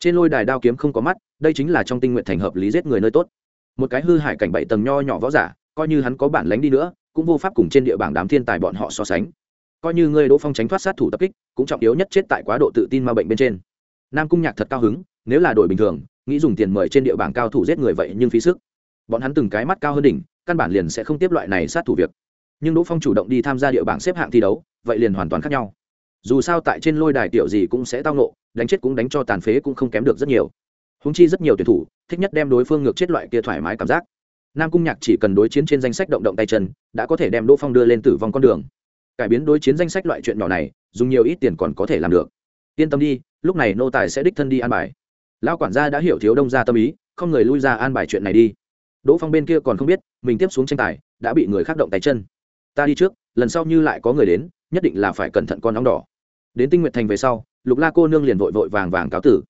Trên lôi đài đao kiếm không có mắt, đây chính là trong tinh nguyện thành hợp lý giết người nơi tốt. Một cái hư hại cảnh bảy tầng nho nhỏ võ giả, coi như hắn có bản lánh đi nữa, cũng vô pháp cùng trên địa bảng đám thiên tài bọn họ so sánh coi như ngươi đỗ phong tránh thoát sát thủ tập kích, cũng trọng yếu nhất chết tại quá độ tự tin ma bệnh bên trên. Nam cung nhạc thật cao hứng, nếu là đổi bình thường, nghĩ dùng tiền mời trên địa bảng cao thủ giết người vậy nhưng phí sức. Bọn hắn từng cái mắt cao hơn đỉnh, căn bản liền sẽ không tiếp loại này sát thủ việc. Nhưng đỗ phong chủ động đi tham gia địa bảng xếp hạng thi đấu, vậy liền hoàn toàn khác nhau. Dù sao tại trên lôi đài tiểu gì cũng sẽ tao nộ đánh chết cũng đánh cho tàn phế cũng không kém được rất nhiều. Húng chi rất nhiều tuyển thủ, thích nhất đem đối phương ngược chết loại kia thoải mái cảm giác. Nam cung nhạc chỉ cần đối chiến trên danh sách động động tay chân, đã có thể đem đỗ phong đưa lên tử vong con đường cải biến đối chiến danh sách loại chuyện nhỏ này, dùng nhiều ít tiền còn có thể làm được. Yên tâm đi, lúc này nô tài sẽ đích thân đi an bài. Lão quản gia đã hiểu thiếu đông ra tâm ý, không người lui ra an bài chuyện này đi. Đỗ phong bên kia còn không biết, mình tiếp xuống tranh tài, đã bị người khác động tay chân. Ta đi trước, lần sau như lại có người đến, nhất định là phải cẩn thận con nóng đỏ. Đến tinh nguyện thành về sau, lục la cô nương liền vội vội vàng vàng cáo tử.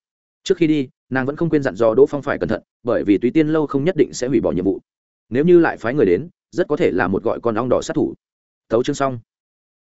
Trước khi đi, nàng vẫn không quên dặn dò đỗ phong phải cẩn thận, bởi vì túy tiên lâu không nhất định sẽ hủy bỏ nhiệm vụ. Nếu như lại phái người đến, rất có thể là một gọi con ong đỏ sát thủ. Thấu chương xong.